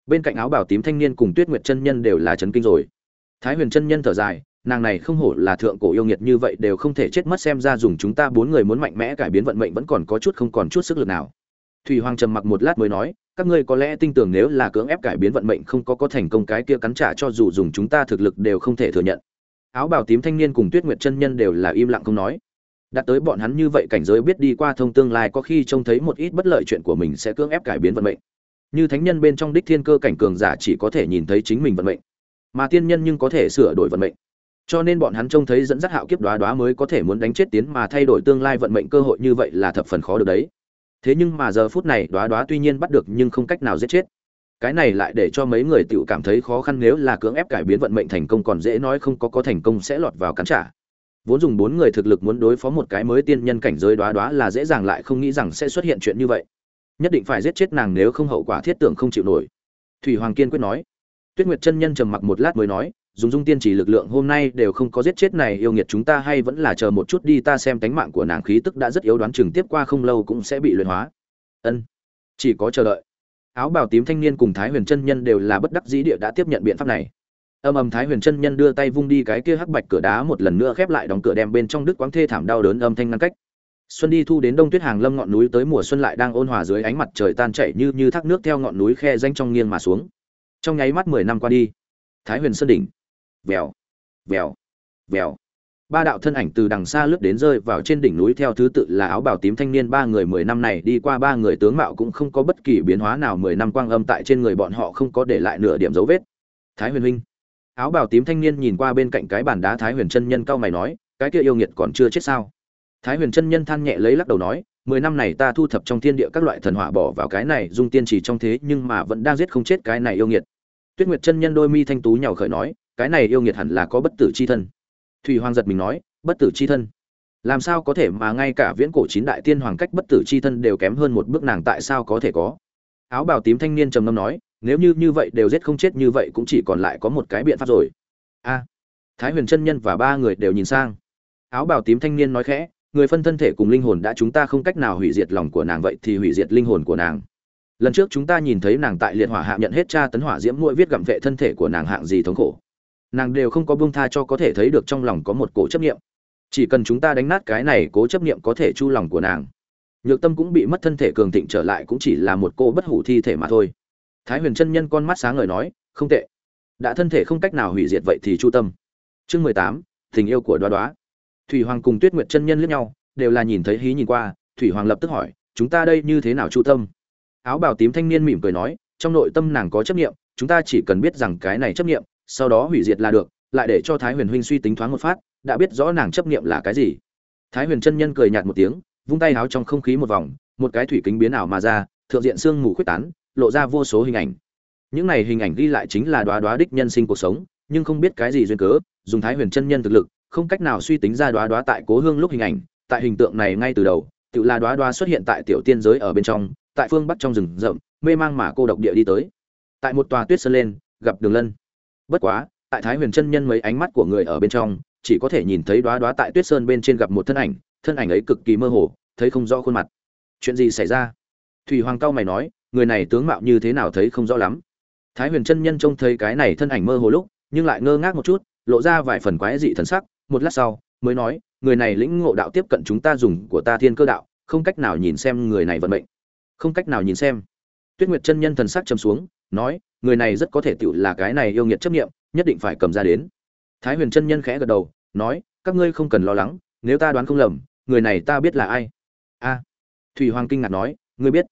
S1: bên cạnh áo bảo tím thanh niên cùng tuyết nguyệt chân nhân đều là chấn kinh rồi. Thái huyền chân nhân thở dài, nàng này không hổ là thượng cổ yêu nghiệt như vậy đều không thể chết mất, xem ra dùng chúng ta bốn người muốn mạnh mẽ cải biến vận mệnh vẫn còn có chút không còn chút sức lực nào thủy hoàng trầm mặc một lát mới nói, các ngươi có lẽ tin tưởng nếu là cưỡng ép cải biến vận mệnh không có có thành công cái kia cắn trả cho dù dùng chúng ta thực lực đều không thể thừa nhận. Áo bào tím thanh niên cùng tuyết nguyệt chân nhân đều là im lặng không nói. Đặt tới bọn hắn như vậy cảnh giới biết đi qua thông tương lai có khi trông thấy một ít bất lợi chuyện của mình sẽ cưỡng ép cải biến vận mệnh. Như thánh nhân bên trong đích thiên cơ cảnh cường giả chỉ có thể nhìn thấy chính mình vận mệnh, mà tiên nhân nhưng có thể sửa đổi vận mệnh. Cho nên bọn hắn trông thấy dẫn dắt hạo kiếp đoá đoá mới có thể muốn đánh chết tiến mà thay đổi tương lai vận mệnh cơ hội như vậy là thập phần khó được đấy thế nhưng mà giờ phút này đoá đoá tuy nhiên bắt được nhưng không cách nào giết chết. Cái này lại để cho mấy người tự cảm thấy khó khăn nếu là cưỡng ép cải biến vận mệnh thành công còn dễ nói không có có thành công sẽ lọt vào cắn trả. Vốn dùng bốn người thực lực muốn đối phó một cái mới tiên nhân cảnh giới đoá đoá là dễ dàng lại không nghĩ rằng sẽ xuất hiện chuyện như vậy. Nhất định phải giết chết nàng nếu không hậu quả thiết tưởng không chịu nổi. Thủy hoàng kiên quyết nói. Tuyết nguyệt chân nhân trầm mặc một lát mới nói dùng dung tiên chỉ lực lượng hôm nay đều không có giết chết này yêu nghiệt chúng ta hay vẫn là chờ một chút đi, ta xem tánh mạng của nàng khí tức đã rất yếu đoán chừng tiếp qua không lâu cũng sẽ bị luyện hóa. Ân, chỉ có chờ đợi. Áo bào tím thanh niên cùng thái huyền chân nhân đều là bất đắc dĩ địa đã tiếp nhận biện pháp này. Âm âm thái huyền chân nhân đưa tay vung đi cái kia hắc bạch cửa đá một lần nữa khép lại đóng cửa đem bên trong đức quáng thê thảm đau đớn âm thanh ngăn cách. Xuân đi thu đến đông tuyết hàng lâm ngọn núi tới mùa xuân lại đang ôn hòa dưới ánh mặt trời tan chảy như như thác nước theo ngọn núi khe danh trong nghiêng mà xuống. Trong nháy mắt mười năm qua đi, thái huyền sơn đỉnh vèo vèo vèo. Ba đạo thân ảnh từ đằng xa lướt đến rơi vào trên đỉnh núi. Theo thứ tự là áo bào tím thanh niên, ba người mười năm này đi qua, ba người tướng mạo cũng không có bất kỳ biến hóa nào. Mười năm quang âm tại trên người bọn họ không có để lại nửa điểm dấu vết. Thái huyền huynh. Áo bào tím thanh niên nhìn qua bên cạnh cái bàn đá, thái huyền chân nhân cao mày nói, cái kia yêu nghiệt còn chưa chết sao? Thái huyền chân nhân than nhẹ lấy lắc đầu nói, mười năm này ta thu thập trong thiên địa các loại thần hỏa bỏ vào cái này, dung tiên chỉ trong thế nhưng mà vẫn đang giết không chết cái này yêu nghiệt. Tuyết nguyệt chân nhân đôi mi thanh tú nhào khởi nói cái này yêu nghiệt hẳn là có bất tử chi thân. Thủy hoàng giật mình nói, bất tử chi thân? Làm sao có thể mà ngay cả viễn cổ chín đại tiên hoàng cách bất tử chi thân đều kém hơn một bước nàng tại sao có thể có? Áo bào tím thanh niên trầm ngâm nói, nếu như như vậy đều giết không chết như vậy cũng chỉ còn lại có một cái biện pháp rồi. A, thái huyền chân nhân và ba người đều nhìn sang. Áo bào tím thanh niên nói khẽ, người phân thân thể cùng linh hồn đã chúng ta không cách nào hủy diệt lòng của nàng vậy thì hủy diệt linh hồn của nàng. Lần trước chúng ta nhìn thấy nàng tại liệt hỏa hạ nhận hết tra tấn hỏa diễm mũi viết gặm vệ thân thể của nàng hạng gì thống khổ nàng đều không có buông tha cho có thể thấy được trong lòng có một cổ chấp niệm. Chỉ cần chúng ta đánh nát cái này cố chấp niệm có thể chu lòng của nàng, nhược tâm cũng bị mất thân thể cường thịnh trở lại cũng chỉ là một cô bất hủ thi thể mà thôi. Thái huyền chân nhân con mắt sáng ngời nói, không tệ. Đã thân thể không cách nào hủy diệt vậy thì chu tâm. Chương mười tám, tình yêu của đoá đoá. Thủy hoàng cùng tuyết nguyệt chân nhân liếc nhau, đều là nhìn thấy hí nhìn qua, thủy hoàng lập tức hỏi, chúng ta đây như thế nào chu tâm? Áo bào tím thanh niên mỉm cười nói, trong nội tâm nàng có chấp niệm, chúng ta chỉ cần biết rằng cái này chấp niệm sau đó hủy diệt là được, lại để cho thái huyền huynh suy tính thoáng một phát, đã biết rõ nàng chấp niệm là cái gì. Thái huyền chân nhân cười nhạt một tiếng, vung tay háo trong không khí một vòng, một cái thủy kính biến ảo mà ra, thượng diện sương mù khuyết tán, lộ ra vô số hình ảnh. Những này hình ảnh ghi lại chính là đoá đoá đích nhân sinh cuộc sống, nhưng không biết cái gì duyên cớ, dùng thái huyền chân nhân thực lực, không cách nào suy tính ra đoá đoá tại cố hương lúc hình ảnh, tại hình tượng này ngay từ đầu, tự là đoá đoá xuất hiện tại tiểu tiên giới ở bên trong, tại phương bắc trong rừng rậm, mê mang mà cô độc địa đi tới. Tại một tòa tuyết sơn lên, gặp đường lân bất quá, tại thái huyền chân nhân mấy ánh mắt của người ở bên trong, chỉ có thể nhìn thấy đoá đoá tại tuyết sơn bên trên gặp một thân ảnh thân ảnh ấy cực kỳ mơ hồ, thấy không rõ khuôn mặt. Chuyện gì xảy ra? Thủy hoàng cao mày nói, người này tướng mạo như thế nào thấy không rõ lắm. Thái huyền chân nhân trông thấy cái này thân ảnh mơ hồ lúc, nhưng lại ngơ ngác một chút, lộ ra vài phần quái dị thần sắc, một lát sau, mới nói, người này lĩnh ngộ đạo tiếp cận chúng ta dùng của ta thiên cơ đạo, không cách nào nhìn xem người này vận mệnh. Không cách nào nhìn xem. Tuyết nguyệt chân nhân thần sắc trầm xuống nói, người này rất có thể tựu là cái này yêu nghiệt chấp nghiệm nhất định phải cầm ra đến. Thái huyền chân nhân khẽ gật đầu, nói, các ngươi không cần lo lắng, nếu ta đoán không lầm, người này ta biết là ai? A. Thủy hoàng kinh ngạc nói, ngươi biết.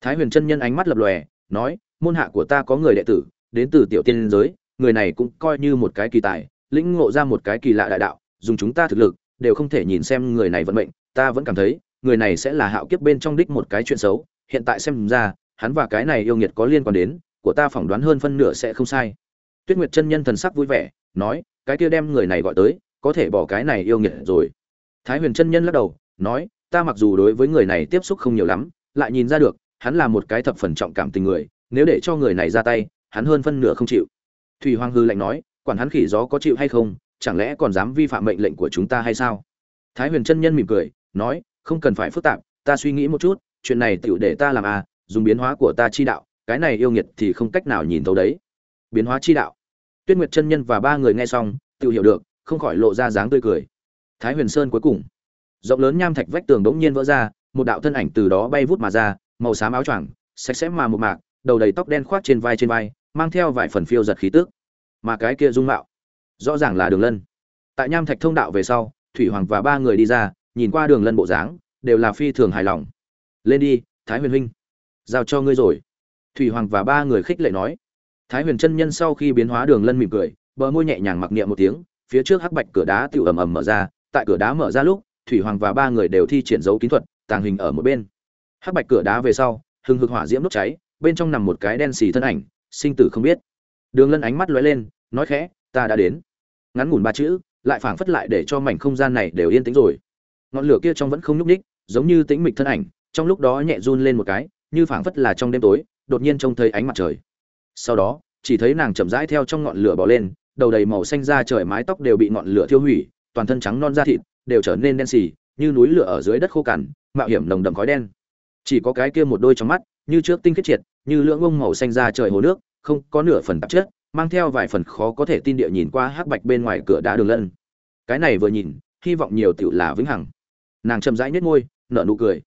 S1: Thái huyền chân nhân ánh mắt lập lòe, nói, môn hạ của ta có người đệ tử, đến từ tiểu tiên giới, người này cũng coi như một cái kỳ tài, lĩnh ngộ ra một cái kỳ lạ đại đạo, dùng chúng ta thực lực, đều không thể nhìn xem người này vận mệnh, ta vẫn cảm thấy, người này sẽ là hạo kiếp bên trong đích một cái chuyện xấu, hiện tại xem ra, hắn và cái này yêu nghiệt có liên quan đến của ta phỏng đoán hơn phân nửa sẽ không sai. Tuyết nguyệt chân nhân thần sắc vui vẻ, nói, cái kia đem người này gọi tới, có thể bỏ cái này yêu nghiệt rồi. Thái huyền chân nhân lắc đầu, nói, ta mặc dù đối với người này tiếp xúc không nhiều lắm, lại nhìn ra được, hắn là một cái thập phần trọng cảm tình người, nếu để cho người này ra tay, hắn hơn phân nửa không chịu. Thủy hoàng hư lạnh nói, quản hắn khỉ gió có chịu hay không, chẳng lẽ còn dám vi phạm mệnh lệnh của chúng ta hay sao? Thái huyền chân nhân mỉm cười, nói, không cần phải phức tạp, ta suy nghĩ một chút, chuyện này tựu để ta làm à dùng biến hóa của ta chi đạo cái này yêu nghiệt thì không cách nào nhìn thấu đấy. Biến hóa chi đạo. Tuyết nguyệt chân nhân và ba người nghe xong, tự hiểu được, không khỏi lộ ra dáng tươi cười. Thái huyền sơn cuối cùng. Rộng lớn nham thạch vách tường đống nhiên vỡ ra, một đạo thân ảnh từ đó bay vút mà ra, màu xám áo choàng, sạch sẽ mà một mạc, đầu đầy tóc đen khoác trên vai trên vai, mang theo vài phần phiêu giật khí tước mà cái kia dung mạo, rõ ràng là đường lân. Tại nham thạch thông đạo về sau, thủy hoàng và ba người đi ra, nhìn qua đường lân bộ dáng, đều là phi thường hài lòng. Lên đi, thái huyền huynh, giao cho ngươi rồi thủy hoàng và ba người khích lệ nói. Thái huyền chân nhân sau khi biến hóa đường lân mỉm cười, bờ môi nhẹ nhàng mặc niệm một tiếng, phía trước hắc bạch cửa đá tự ầm ầm mở ra, tại cửa đá mở ra lúc, thủy hoàng và ba người đều thi triển dấu kín thuật, tàng hình ở một bên. Hắc bạch cửa đá về sau, hừng hực hỏa diễm đốt cháy, bên trong nằm một cái đen xì thân ảnh, sinh tử không biết. Đường lân ánh mắt lóe lên, nói khẽ, ta đã đến. Ngắn ngủn ba chữ, lại phảng phất lại để cho mảnh không gian này đều yên tĩnh rồi. Ngọn lửa kia trong vẫn không nhúc ních giống như tĩnh mịch thân ảnh, trong lúc đó nhẹ run lên một cái, như phảng phất là trong đêm tối đột nhiên trông thấy ánh mặt trời. Sau đó, chỉ thấy nàng chậm rãi theo trong ngọn lửa bỏ lên, đầu đầy màu xanh da trời mái tóc đều bị ngọn lửa thiêu hủy, toàn thân trắng non da thịt đều trở nên đen xì, như núi lửa ở dưới đất khô cằn, mạo hiểm nồng đậm khói đen. Chỉ có cái kia một đôi trong mắt, như trước tinh khiết triệt, như lưỡng ông màu xanh da trời hồ nước, không có nửa phần tạp chất, mang theo vài phần khó có thể tin địa nhìn qua hắc bạch bên ngoài cửa đá đường lân. Cái này vừa nhìn, hy vọng nhiều tiểu là vĩnh hằng. Nàng chậm rãi nhếch môi, nở nụ cười.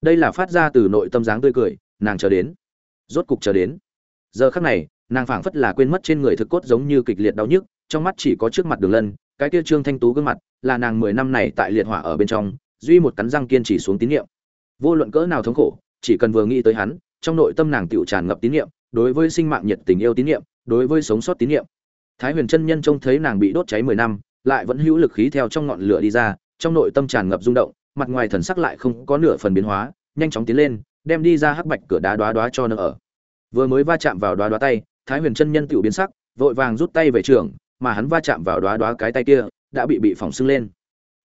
S1: Đây là phát ra từ nội tâm dáng tươi cười, nàng chờ đến rốt cục chờ đến. Giờ khắc này, nàng phảng phất là quên mất trên người thực cốt giống như kịch liệt đau nhức, trong mắt chỉ có trước mặt đường lân, cái kia trương thanh tú gương mặt, là nàng mười năm này tại liệt hỏa ở bên trong, duy một cắn răng kiên trì xuống tín nhiệm vô luận cỡ nào thống khổ, chỉ cần vừa nghĩ tới hắn, trong nội tâm nàng tựu tràn ngập tín nhiệm đối với sinh mạng nhiệt tình yêu tín nhiệm đối với sống sót tín nhiệm thái huyền chân nhân trông thấy nàng bị đốt cháy mười năm, lại vẫn hữu lực khí theo trong ngọn lửa đi ra, trong nội tâm tràn ngập rung động, mặt ngoài thần sắc lại không có nửa phần biến hóa, nhanh chóng tiến lên, đem đi ra hắc bạch cửa đá đoá đoá cho nợ ở vừa mới va chạm vào đoá đoá tay, thái huyền chân nhân tựu biến sắc, vội vàng rút tay về trường, mà hắn va chạm vào đoá đoá cái tay kia, đã bị bị phỏng sưng lên.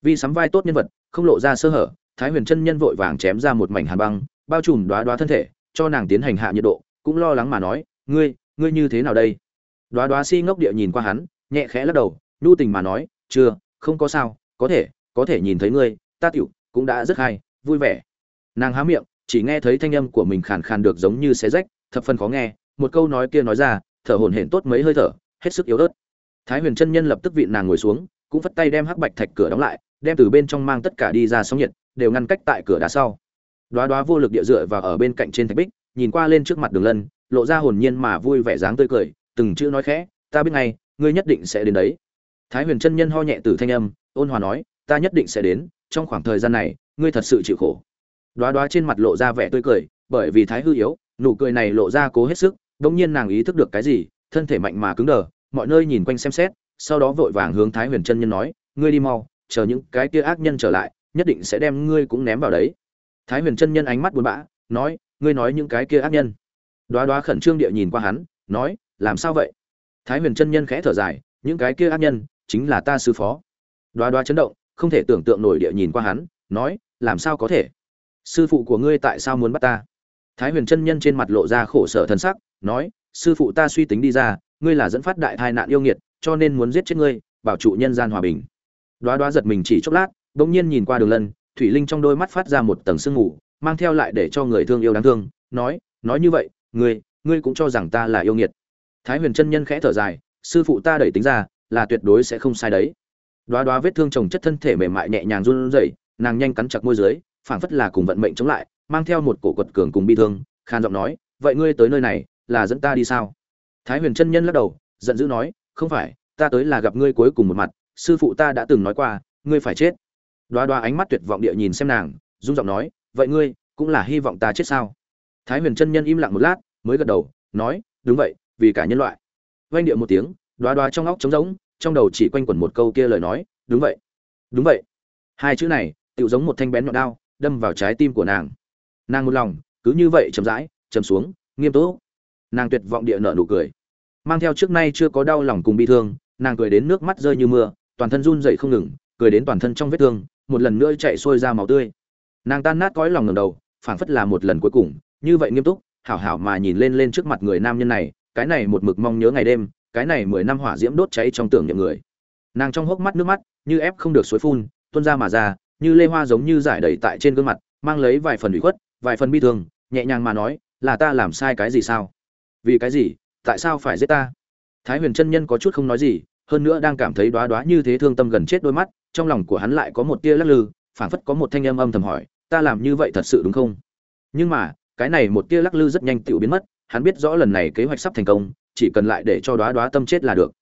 S1: Vì sắm vai tốt nhân vật, không lộ ra sơ hở, thái huyền chân nhân vội vàng chém ra một mảnh hàn băng, bao trùm đoá đoá thân thể, cho nàng tiến hành hạ nhiệt độ, cũng lo lắng mà nói, ngươi ngươi như thế nào đây? Đoá đoá si ngốc địa nhìn qua hắn, nhẹ khẽ lắc đầu, nhu tình mà nói, chưa, không có sao, có thể có thể nhìn thấy ngươi, ta tiểu cũng đã rất hay, vui vẻ. Nàng há miệng, chỉ nghe thấy thanh âm của mình khàn khàn được giống như xé rách thập phần khó nghe, một câu nói kia nói ra, thở hổn hển tốt mấy hơi thở, hết sức yếu ớt. Thái huyền chân nhân lập tức vịn nàng ngồi xuống, cũng phất tay đem hắc bạch thạch cửa đóng lại, đem từ bên trong mang tất cả đi ra sóng nhiệt, đều ngăn cách tại cửa đá sau. Đoá đoá vô lực địa dựa và ở bên cạnh trên thạch bích, nhìn qua lên trước mặt đường lân, lộ ra hồn nhiên mà vui vẻ dáng tươi cười, từng chữ nói khẽ, ta biết ngay, ngươi nhất định sẽ đến đấy. Thái huyền chân nhân ho nhẹ từ thanh âm, ôn hòa nói, ta nhất định sẽ đến, trong khoảng thời gian này, ngươi thật sự chịu khổ. Đoá đoá trên mặt lộ ra vẻ tươi cười, bởi vì thái hư yếu nụ cười này lộ ra cố hết sức bỗng nhiên nàng ý thức được cái gì, thân thể mạnh mà cứng đờ, mọi nơi nhìn quanh xem xét, sau đó vội vàng hướng thái huyền chân nhân nói, ngươi đi mau, chờ những cái kia ác nhân trở lại, nhất định sẽ đem ngươi cũng ném vào đấy. Thái huyền chân nhân ánh mắt buồn bã, nói, ngươi nói những cái kia ác nhân. Đoá đoá khẩn trương địa nhìn qua hắn, nói, làm sao vậy? Thái huyền chân nhân khẽ thở dài, những cái kia ác nhân, chính là ta sư phó. Đoá đoá chấn động, không thể tưởng tượng nổi địa nhìn qua hắn, nói, làm sao có thể? Sư phụ của ngươi tại sao muốn bắt ta? Thái huyền chân nhân trên mặt lộ ra khổ sở thân sắc, nói, sư phụ ta suy tính đi ra, ngươi là dẫn phát đại tai nạn yêu nghiệt, cho nên muốn giết chết ngươi, bảo trụ nhân gian hòa bình. Đoá đoá giật mình chỉ chốc lát, bỗng nhiên nhìn qua đường lân, thủy linh trong đôi mắt phát ra một tầng sương mù, mang theo lại để cho người thương yêu đáng thương, nói nói như vậy, ngươi ngươi cũng cho rằng ta là yêu nghiệt. Thái huyền chân nhân khẽ thở dài, sư phụ ta đẩy tính ra, là tuyệt đối sẽ không sai đấy. Đoá đoá vết thương chồng chất thân thể mềm mại nhẹ nhàng run rẩy, nàng nhanh cắn chặt môi dưới, phảng phất là cùng vận mệnh chống lại mang theo một cổ quật cường cùng bi thương khan giọng nói, vậy ngươi tới nơi này là dẫn ta đi sao? Thái huyền chân nhân lắc đầu, giận dữ nói, không phải, ta tới là gặp ngươi cuối cùng một mặt, sư phụ ta đã từng nói qua, ngươi phải chết. Đoá đoá ánh mắt tuyệt vọng địa nhìn xem nàng rung giọng nói, vậy ngươi cũng là hy vọng ta chết sao? Thái huyền chân nhân im lặng một lát, mới gật đầu, nói, đúng vậy, vì cả nhân loại. Vanh địa một tiếng, đoá đoá trong óc trống rỗng, trong đầu chỉ quanh quẩn một câu kia lời nói, đúng vậy đúng vậy. Hai chữ này tự giống một thanh bén nhọn đao, đâm vào trái tim của nàng nàng một lòng, cứ như vậy chậm rãi, chậm xuống, nghiêm túc. Nàng tuyệt vọng địa nợ nụ cười. Mang theo trước nay chưa có đau lòng cùng bi thương, nàng cười đến nước mắt rơi như mưa, toàn thân run dậy không ngừng, cười đến toàn thân trong vết thương, một lần nữa chạy sôi ra máu tươi. Nàng tan nát cõi lòng ngầm đầu, phảng phất là một lần cuối cùng, như vậy nghiêm túc, hảo hảo mà nhìn lên lên trước mặt người nam nhân này, cái này một mực mong nhớ ngày đêm, cái này mười năm hỏa diễm đốt cháy trong tưởng niệm người. Nàng trong hốc mắt nước mắt, như ép không được suối phun, tuôn ra mà ra, như lê hoa giống như giải đầy tại trên gương mặt, mang lấy vài phần ủy khuất vài phần bi thương, nhẹ nhàng mà nói, là ta làm sai cái gì sao? Vì cái gì? Tại sao phải giết ta? Thái huyền chân nhân có chút không nói gì, hơn nữa đang cảm thấy đoá đoá như thế thương tâm gần chết đôi mắt, trong lòng của hắn lại có một tia lắc lư, phảng phất có một thanh âm âm thầm hỏi, ta làm như vậy thật sự đúng không? Nhưng mà, cái này một tia lắc lư rất nhanh tựu biến mất, hắn biết rõ lần này kế hoạch sắp thành công, chỉ cần lại để cho đoá đoá tâm chết là được.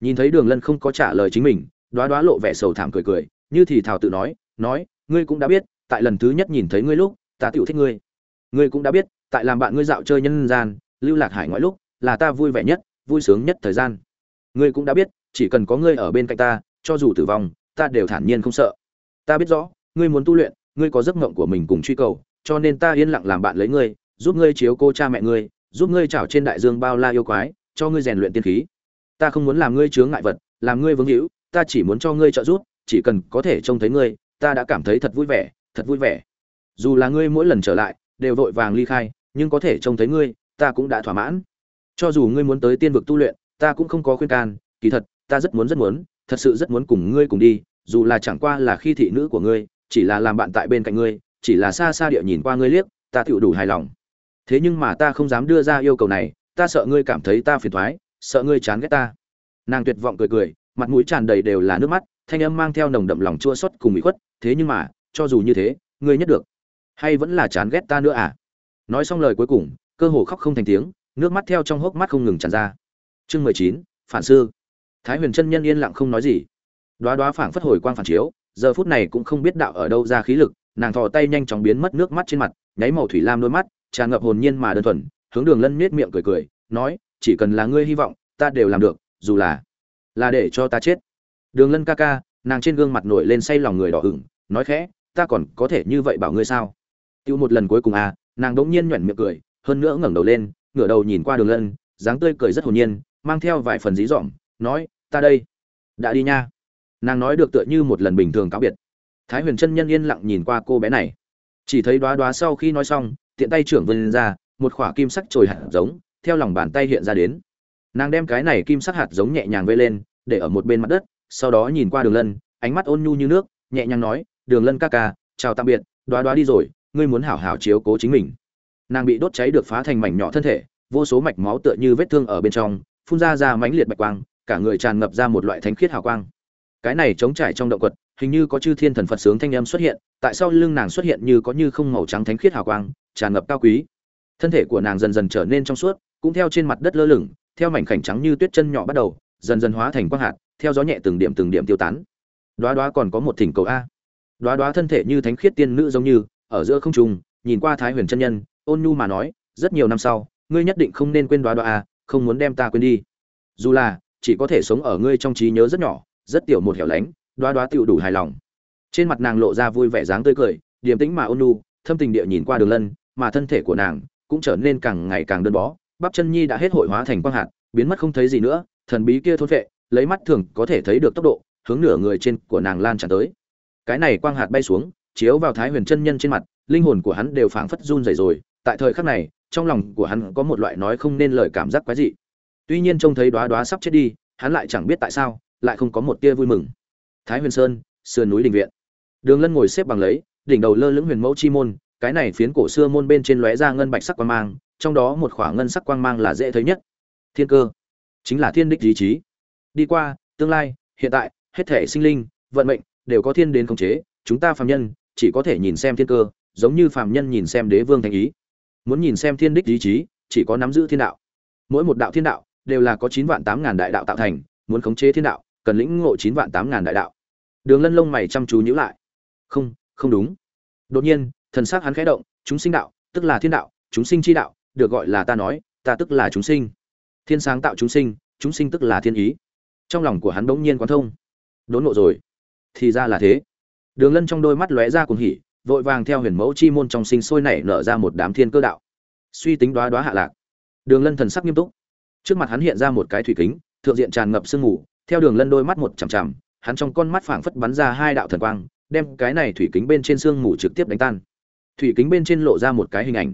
S1: Nhìn thấy đường lân không có trả lời chính mình đoá đoá lộ vẻ sầu thảm cười cười, như thì thảo tự nói nói, ngươi cũng đã biết, tại lần thứ nhất nhìn thấy ngươi lúc ta tiểu thích ngươi. Ngươi cũng đã biết, tại làm bạn ngươi dạo chơi nhân gian, lưu lạc hải ngoại lúc, là ta vui vẻ nhất, vui sướng nhất thời gian. Ngươi cũng đã biết, chỉ cần có ngươi ở bên cạnh ta, cho dù tử vong, ta đều thản nhiên không sợ. Ta biết rõ, ngươi muốn tu luyện, ngươi có giấc mộng của mình cùng truy cầu, cho nên ta yên lặng làm bạn lấy ngươi, giúp ngươi chiếu cô cha mẹ ngươi, giúp ngươi trảo trên đại dương bao la yêu quái, cho ngươi rèn luyện tiên khí. Ta không muốn làm ngươi chướng ngại vật, làm ngươi vướng hữu ta chỉ muốn cho ngươi trợ giúp, chỉ cần có thể trông thấy ngươi, ta đã cảm thấy thật vui vẻ, thật vui vẻ dù là ngươi mỗi lần trở lại, đều vội vàng ly khai, nhưng có thể trông thấy ngươi, ta cũng đã thỏa mãn. Cho dù ngươi muốn tới tiên vực tu luyện, ta cũng không có khuyên can, kỳ thật, ta rất muốn rất muốn, thật sự rất muốn cùng ngươi cùng đi, dù là chẳng qua là khi thị nữ của ngươi, chỉ là làm bạn tại bên cạnh ngươi, chỉ là xa xa địa nhìn qua ngươi liếc, ta tựu đủ hài lòng. Thế nhưng mà ta không dám đưa ra yêu cầu này, ta sợ ngươi cảm thấy ta phiền thoái, sợ ngươi chán ghét ta. Nàng tuyệt vọng cười cười, mặt mũi tràn đầy đều là nước mắt, thanh âm mang theo nồng đậm lòng chua xót cùng bị khuất, thế nhưng mà, cho dù như thế, ngươi nhất được hay vẫn là chán ghét ta nữa à? Nói xong lời cuối cùng, cơ hồ khóc không thành tiếng, nước mắt theo trong hốc mắt không ngừng tràn ra. Chương mười chín, phản sư. Thái huyền chân nhân yên lặng không nói gì. Đoá đoá phảng phất hồi quang phản chiếu, giờ phút này cũng không biết đạo ở đâu ra khí lực, nàng thò tay nhanh chóng biến mất nước mắt trên mặt, nháy màu thủy lam đôi mắt, tràn ngập hồn nhiên mà đơn thuần, hướng đường lân nết miệng cười cười, nói, chỉ cần là ngươi hy vọng, ta đều làm được, dù là là để cho ta chết. Đường lân ca ca, nàng trên gương mặt nổi lên say lòng người đỏ ửng, nói khẽ, ta còn có thể như vậy bảo ngươi sao? Tiêu một lần cuối cùng à nàng đỗng nhiên nhuyễn miệng cười, hơn nữa ngẩng đầu lên, ngửa đầu nhìn qua đường lân, dáng tươi cười rất hồn nhiên, mang theo vài phần dí dỏm, nói, ta đây, đã đi nha. Nàng nói được tựa như một lần bình thường cáo biệt. Thái huyền chân nhân yên lặng nhìn qua cô bé này. Chỉ thấy đóa đóa sau khi nói xong, tiện tay trưởng vân ra, một khỏa kim sắc trồi hạt giống, theo lòng bàn tay hiện ra đến. Nàng đem cái này kim sắc hạt giống nhẹ nhàng vây lên, để ở một bên mặt đất, sau đó nhìn qua đường lân, ánh mắt ôn nhu như nước, nhẹ nhàng nói, đường lân ca ca, chào tạm biệt đóa đóa đi rồi ngươi muốn hảo hảo chiếu cố chính mình. Nàng bị đốt cháy được phá thành mảnh nhỏ thân thể, vô số mạch máu tựa như vết thương ở bên trong, phun ra ra mãnh liệt bạch quang, cả người tràn ngập ra một loại thánh khiết hào quang. Cái này chống trải trong động quật, hình như có chư thiên thần phật sướng thanh âm xuất hiện, tại sao lưng nàng xuất hiện như có như không màu trắng thánh khiết hào quang, tràn ngập cao quý. Thân thể của nàng dần dần trở nên trong suốt, cũng theo trên mặt đất lơ lửng, theo mảnh khảnh trắng như tuyết chân nhỏ bắt đầu, dần dần hóa thành quang hạt, theo gió nhẹ từng điểm từng điểm tiêu tán. Đoá đoá còn có một thỉnh cầu a. Đoá đoá thân thể như thánh khiết tiên nữ giống như ở giữa không trung, nhìn qua thái huyền chân nhân, ôn nhu mà nói, rất nhiều năm sau, ngươi nhất định không nên quên đoá đoá a không muốn đem ta quên đi. Dù là, chỉ có thể sống ở ngươi trong trí nhớ rất nhỏ, rất tiểu một hẻo lánh, đoá đoá tựu đủ hài lòng. Trên mặt nàng lộ ra vui vẻ dáng tươi cười, điềm tĩnh mà ôn nhu, thâm tình địa nhìn qua đường lân, mà thân thể của nàng cũng trở nên càng ngày càng đơn bó. Bắp chân nhi đã hết hội hóa thành quang hạt, biến mất không thấy gì nữa, thần bí kia thôn vệ, lấy mắt thường có thể thấy được tốc độ, hướng nửa người trên của nàng lan tràn tới. Cái này quang hạt bay xuống chiếu vào thái huyền chân nhân trên mặt, linh hồn của hắn đều phảng phất run rẩy rồi. Tại thời khắc này, trong lòng của hắn có một loại nói không nên lời cảm giác quái dị. Tuy nhiên trông thấy đóa đóa sắp chết đi, hắn lại chẳng biết tại sao, lại không có một tia vui mừng. Thái huyền sơn, sườn núi đình viện. Đường lân ngồi xếp bằng lấy, đỉnh đầu lơ lửng huyền mẫu chi môn, cái này phiến cổ xưa môn bên trên lóe ra ngân bạch sắc quang mang, trong đó một khoảng ngân sắc quang mang là dễ thấy nhất. Thiên cơ, chính là thiên đích ý chí. Đi qua, tương lai, hiện tại, hết thể sinh linh, vận mệnh, đều có thiên đến khống chế, chúng ta phàm nhân chỉ có thể nhìn xem thiên cơ, giống như phàm nhân nhìn xem đế vương thanh ý. Muốn nhìn xem thiên đích ý chí, chỉ có nắm giữ thiên đạo. Mỗi một đạo thiên đạo đều là có chín vạn tám ngàn đại đạo tạo thành, muốn khống chế thiên đạo, cần lĩnh ngộ chín vạn tám ngàn đại đạo. Đường lân lông mày chăm chú nhữ lại. Không không đúng. Đột nhiên, thần s á c hắn khẽ động, chúng sinh đạo, tức là thiên đạo, chúng sinh chi đạo, được gọi là ta nói, ta tức là chúng sinh. Thiên sáng tạo chúng sinh chúng sinh tức là thiên ý. Trong lòng của hắn bỗng nhiên quán thông. Đốn ngộ rồi. Thì ra là thế đường lân trong đôi mắt lóe ra cuồng hỉ, vội vàng theo huyền mẫu chi môn trong sinh sôi nảy nở ra một đám thiên cơ đạo. Suy tính đoá đoá hạ lạc. Đường lân thần sắc nghiêm túc. Trước mặt hắn hiện ra một cái thủy kính, thượng diện tràn ngập sương mù, theo đường lân đôi mắt một chằm chằm, hắn trong con mắt phảng phất bắn ra hai đạo thần quang, đem cái này thủy kính bên trên sương mù trực tiếp đánh tan. Thủy kính bên trên lộ ra một cái hình ảnh.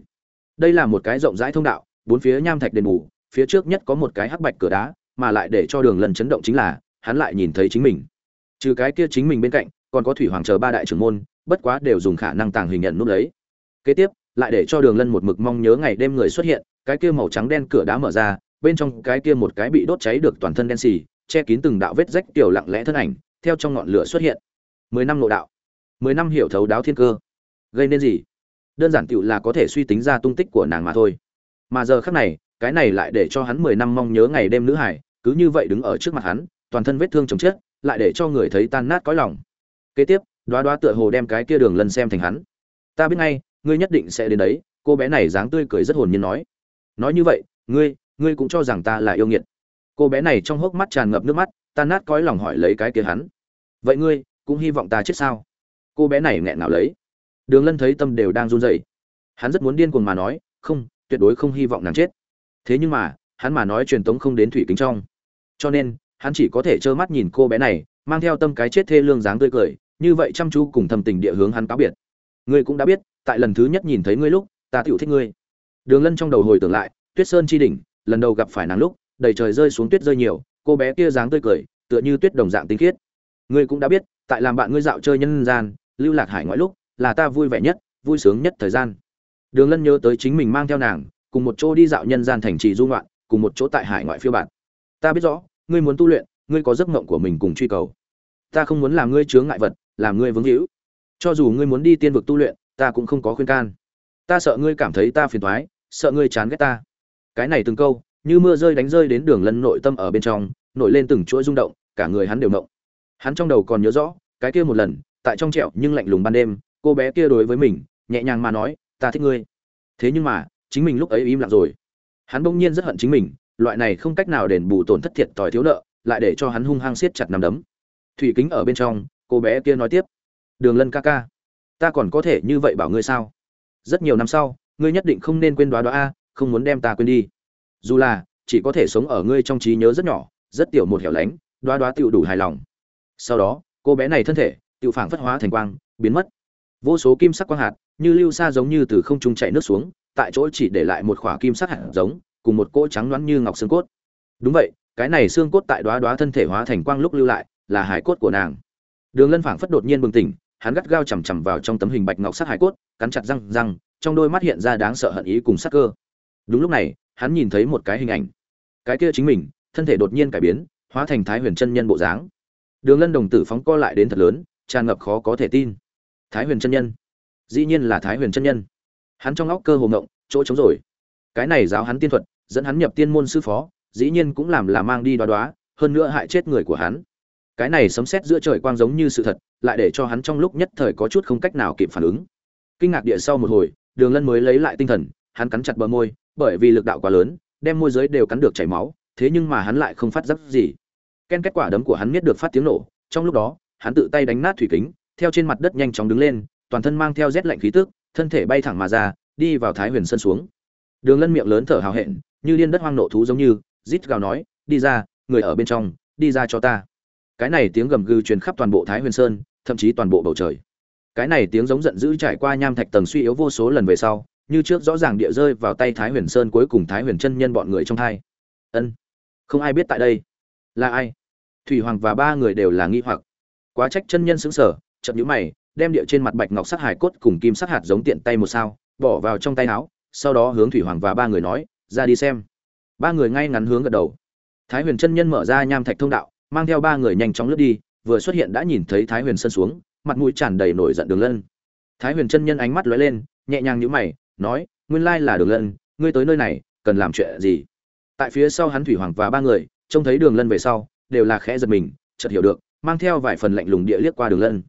S1: Đây là một cái rộng rãi thông đạo, bốn phía nham thạch đền bù, phía trước nhất có một cái hắc bạch cửa đá, mà lại để cho đường lân chấn động chính là, hắn lại nhìn thấy chính mình. Trừ cái kia chính mình bên cạnh còn có thủy hoàng chờ ba đại trưởng môn, bất quá đều dùng khả năng tàng hình nhận nút lấy. Kế tiếp, lại để cho đường lân một mực mong nhớ ngày đêm người xuất hiện, cái kia màu trắng đen cửa đá mở ra, bên trong cái kia một cái bị đốt cháy được toàn thân đen xì, che kín từng đạo vết rách tiểu lặng lẽ thân ảnh, theo trong ngọn lửa xuất hiện. Mười năm nội đạo, mười năm hiểu thấu đáo thiên cơ. Gây nên gì? Đơn giản tựu là có thể suy tính ra tung tích của nàng mà thôi. Mà giờ khác này, cái này lại để cho hắn mười năm mong nhớ ngày đêm nữ hải, cứ như vậy đứng ở trước mặt hắn, toàn thân vết thương chồng chết, lại để cho người thấy tan nát cõi lòng kế tiếp, đoá đoá tựa hồ đem cái kia đường lần xem thành hắn. Ta biết ngay, ngươi nhất định sẽ đến đấy, cô bé này dáng tươi cười rất hồn nhiên nói. Nói như vậy, ngươi ngươi cũng cho rằng ta là yêu nghiệt. Cô bé này trong hốc mắt tràn ngập nước mắt, Ta nát cõi lòng hỏi lấy cái kia hắn. Vậy ngươi, cũng hy vọng ta chết sao? Cô bé này nghẹn ngào lấy. Đường lân thấy tâm đều đang run rẩy. Hắn rất muốn điên cuồng mà nói, không, tuyệt đối không hy vọng nàng chết. Thế nhưng mà, hắn mà nói truyền tống không đến thủy kính trong. Cho nên, hắn chỉ có thể trơ mắt nhìn cô bé này mang theo tâm cái chết thê lương dáng tươi cười, như vậy chăm chú cùng thầm tình địa hướng hắn cáo biệt. Ngươi cũng đã biết, tại lần thứ nhất nhìn thấy ngươi lúc, ta tựu thích ngươi. Đường lân trong đầu hồi tưởng lại, tuyết sơn chi đỉnh, lần đầu gặp phải nàng lúc, đầy trời rơi xuống tuyết rơi nhiều, cô bé kia dáng tươi cười, tựa như tuyết đồng dạng tinh khiết. Ngươi cũng đã biết, tại làm bạn ngươi dạo chơi nhân gian, lưu lạc hải ngoại lúc, là ta vui vẻ nhất, vui sướng nhất thời gian. Đường lân nhớ tới chính mình mang theo nàng, cùng một chỗ đi dạo nhân gian thành trì du ngoạn, cùng một chỗ tại hải ngoại phiêu bạt. Ta biết rõ, ngươi muốn tu luyện ngươi có giấc mộng của mình cùng truy cầu. Ta không muốn làm ngươi chướng ngại vật, làm ngươi vướng hữu cho dù ngươi muốn đi tiên vực tu luyện, ta cũng không có khuyên can. Ta sợ ngươi cảm thấy ta phiền thoái sợ ngươi chán ghét ta. Cái này từng câu, như mưa rơi đánh rơi đến đường lân nội tâm ở bên trong, nổi lên từng chuỗi rung động, cả người hắn đều mộng hắn trong đầu còn nhớ rõ, cái kia một lần, tại trong trẹo nhưng lạnh lùng ban đêm, cô bé kia đối với mình, nhẹ nhàng mà nói, ta thích ngươi. Thế nhưng mà, chính mình lúc ấy im lặng rồi. Hắn bỗng nhiên rất hận chính mình, loại này không cách nào đền bù tổn thất thiệt tỏi thiếu nợ lại để cho hắn hung hăng siết chặt nằm đấm. Thủy kính ở bên trong, cô bé kia nói tiếp, đường lân ca ca, ta còn có thể như vậy bảo ngươi sao? Rất nhiều năm sau, ngươi nhất định không nên quên đoá đoá a, không muốn đem ta quên đi. Dù là, chỉ có thể sống ở ngươi trong trí nhớ rất nhỏ, rất tiểu một hẻo lánh, đoá đoá tựu đủ hài lòng. Sau đó, cô bé này thân thể, tựu phảng phất hóa thành quang, biến mất. Vô số kim sắc quang hạt, như lưu xa giống như từ không trung chạy nước xuống, tại chỗ chỉ để lại một khỏa kim sắc hạt giống, cùng một cỗ trắng loãng như ngọc xương cốt. Đúng vậy cái này xương cốt tại đoá đoá thân thể hóa thành quang lúc lưu lại, là hải cốt của nàng. Đường lân phảng phất đột nhiên bừng tỉnh, hắn gắt gao chằm chằm vào trong tấm hình bạch ngọc sắc hải cốt, cắn chặt răng răng, trong đôi mắt hiện ra đáng sợ hận ý cùng sắc cơ. Đúng lúc này, hắn nhìn thấy một cái hình ảnh. Cái kia chính mình, thân thể đột nhiên cải biến, hóa thành thái huyền chân nhân bộ dáng. Đường lân đồng tử phóng co lại đến thật lớn, tràn ngập khó có thể tin. Thái huyền chân nhân. Dĩ nhiên là thái huyền chân nhân. Hắn trong óc cơ hồ ngộng, chỗ trống rồi. Cái này giáo hắn tiên thuật, dẫn hắn nhập tiên môn sư phó dĩ nhiên cũng làm là mang đi đoá đoá, hơn nữa hại chết người của hắn. Cái này sấm sét giữa trời quang giống như sự thật, lại để cho hắn trong lúc nhất thời có chút không cách nào kịp phản ứng. Kinh ngạc địa sau một hồi, đường lân mới lấy lại tinh thần, hắn cắn chặt bờ môi, bởi vì lực đạo quá lớn, đem môi giới đều cắn được chảy máu, thế nhưng mà hắn lại không phát giác gì. Ken kết quả đấm của hắn biết được phát tiếng nổ, trong lúc đó, hắn tự tay đánh nát thủy kính, theo trên mặt đất nhanh chóng đứng lên, toàn thân mang theo rét lạnh khí tức, thân thể bay thẳng mà ra, đi vào thái huyền sân xuống. Đường lân miệng lớn thở hào hẹn, như điên đất hoang nộ thú giống như rít gào nói, đi ra, người ở bên trong, đi ra cho ta. Cái này tiếng gầm gừ truyền khắp toàn bộ thái huyền sơn, thậm chí toàn bộ bầu trời. Cái này tiếng giống giận dữ trải qua nham thạch tầng suy yếu vô số lần về sau, như trước rõ ràng địa rơi vào tay thái huyền sơn cuối cùng thái huyền chân nhân bọn người trong thai ân, không ai biết tại đây là ai. Thủy hoàng và ba người đều là nghi hoặc. Quá trách chân nhân xứng sở chậm nhũ mày, đem địa trên mặt bạch ngọc sắc hải cốt cùng kim sắc hạt giống tiện tay một sao, bỏ vào trong tay áo, sau đó hướng thủy hoàng và ba người nói, ra đi xem ba người ngay ngắn hướng gật đầu. Thái huyền chân nhân mở ra nham thạch thông đạo, mang theo ba người nhanh chóng lướt đi, vừa xuất hiện đã nhìn thấy thái huyền sân xuống, mặt mũi tràn đầy nổi giận đường lân. Thái huyền chân nhân ánh mắt lóe lên, nhẹ nhàng nhíu mày, nói, nguyên lai là đường lân, ngươi tới nơi này, cần làm chuyện gì? Tại phía sau hắn thủy hoàng và ba người, trông thấy đường lân về sau, đều là khẽ giật mình, chợt hiểu được, mang theo vài phần lạnh lùng địa liếc qua đường lân.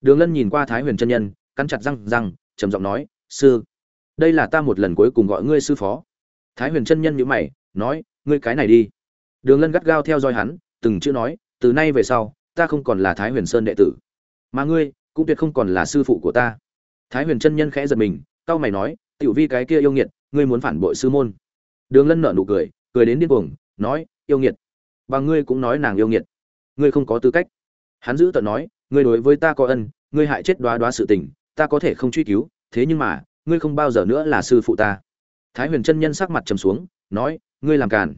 S1: Đường lân nhìn qua thái huyền chân nhân, cắn chặt răng răng, trầm giọng nói, sư, đây là ta một lần cuối cùng gọi ngươi sư phó. Thái huyền chân nhân nhíu mày nói, ngươi cái này đi. Đường lân gắt gao theo dõi hắn, từng chữ nói, từ nay về sau, ta không còn là thái huyền sơn đệ tử, mà ngươi cũng tuyệt không còn là sư phụ của ta. Thái huyền chân nhân khẽ giật mình, cau mày nói, tiểu vi cái kia yêu nghiệt, ngươi muốn phản bội sư môn? Đường lân nở nụ cười cười đến điên cuồng, nói, yêu nghiệt. Và ngươi cũng nói nàng yêu nghiệt. Ngươi không có tư cách. Hắn giữ tận nói, ngươi đối với ta có ân, ngươi hại chết đoá đoá sự tình, ta có thể không truy cứu, thế nhưng mà, ngươi không bao giờ nữa là sư phụ ta. Thái huyền chân nhân sắc mặt trầm xuống, nói ngươi làm càn.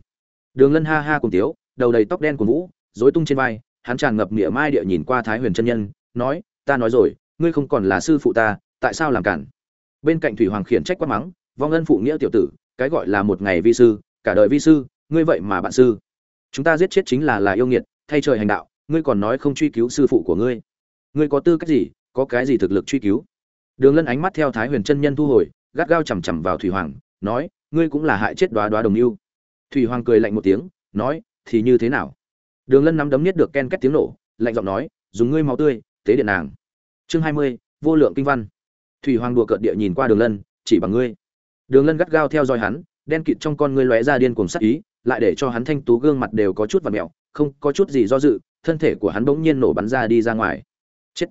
S1: Đường lân ha ha cùng tiếu, đầu đầy tóc đen của vũ, rối tung trên vai, hắn tràn ngập nghĩa mai địa nhìn qua thái huyền chân nhân, nói, ta nói rồi, ngươi không còn là sư phụ ta, tại sao làm cản bên cạnh thủy hoàng khiển trách quát mắng, vong ân phụ nghĩa tiểu tử, cái gọi là một ngày vi sư, cả đời vi sư, ngươi vậy mà bạn sư. Chúng ta giết chết chính là là yêu nghiệt, thay trời hành đạo, ngươi còn nói không truy cứu sư phụ của ngươi. Ngươi có tư cách gì, có cái gì thực lực truy cứu? Đường lân ánh mắt theo thái huyền chân nhân thu hồi, gắt gao chằm chằm vào thủy hoàng, nói, ngươi cũng là hại chết đoá đoá đồng yêu thủy hoàng cười lạnh một tiếng, nói, thì như thế nào? Đường lân nắm đấm nhét được ken két tiếng nổ, lạnh giọng nói, dùng ngươi máu tươi, tế điện nàng. Chương hai mươi, vô lượng kinh văn. Thủy hoàng đùa cợt địa nhìn qua đường lân, chỉ bằng ngươi. Đường lân gắt gao theo dõi hắn, đen kịt trong con ngươi lóe ra điên cuồng sắc ý, lại để cho hắn thanh tú gương mặt đều có chút và mẹo, không có chút gì do dự, thân thể của hắn bỗng nhiên nổ bắn ra đi ra ngoài. Chết.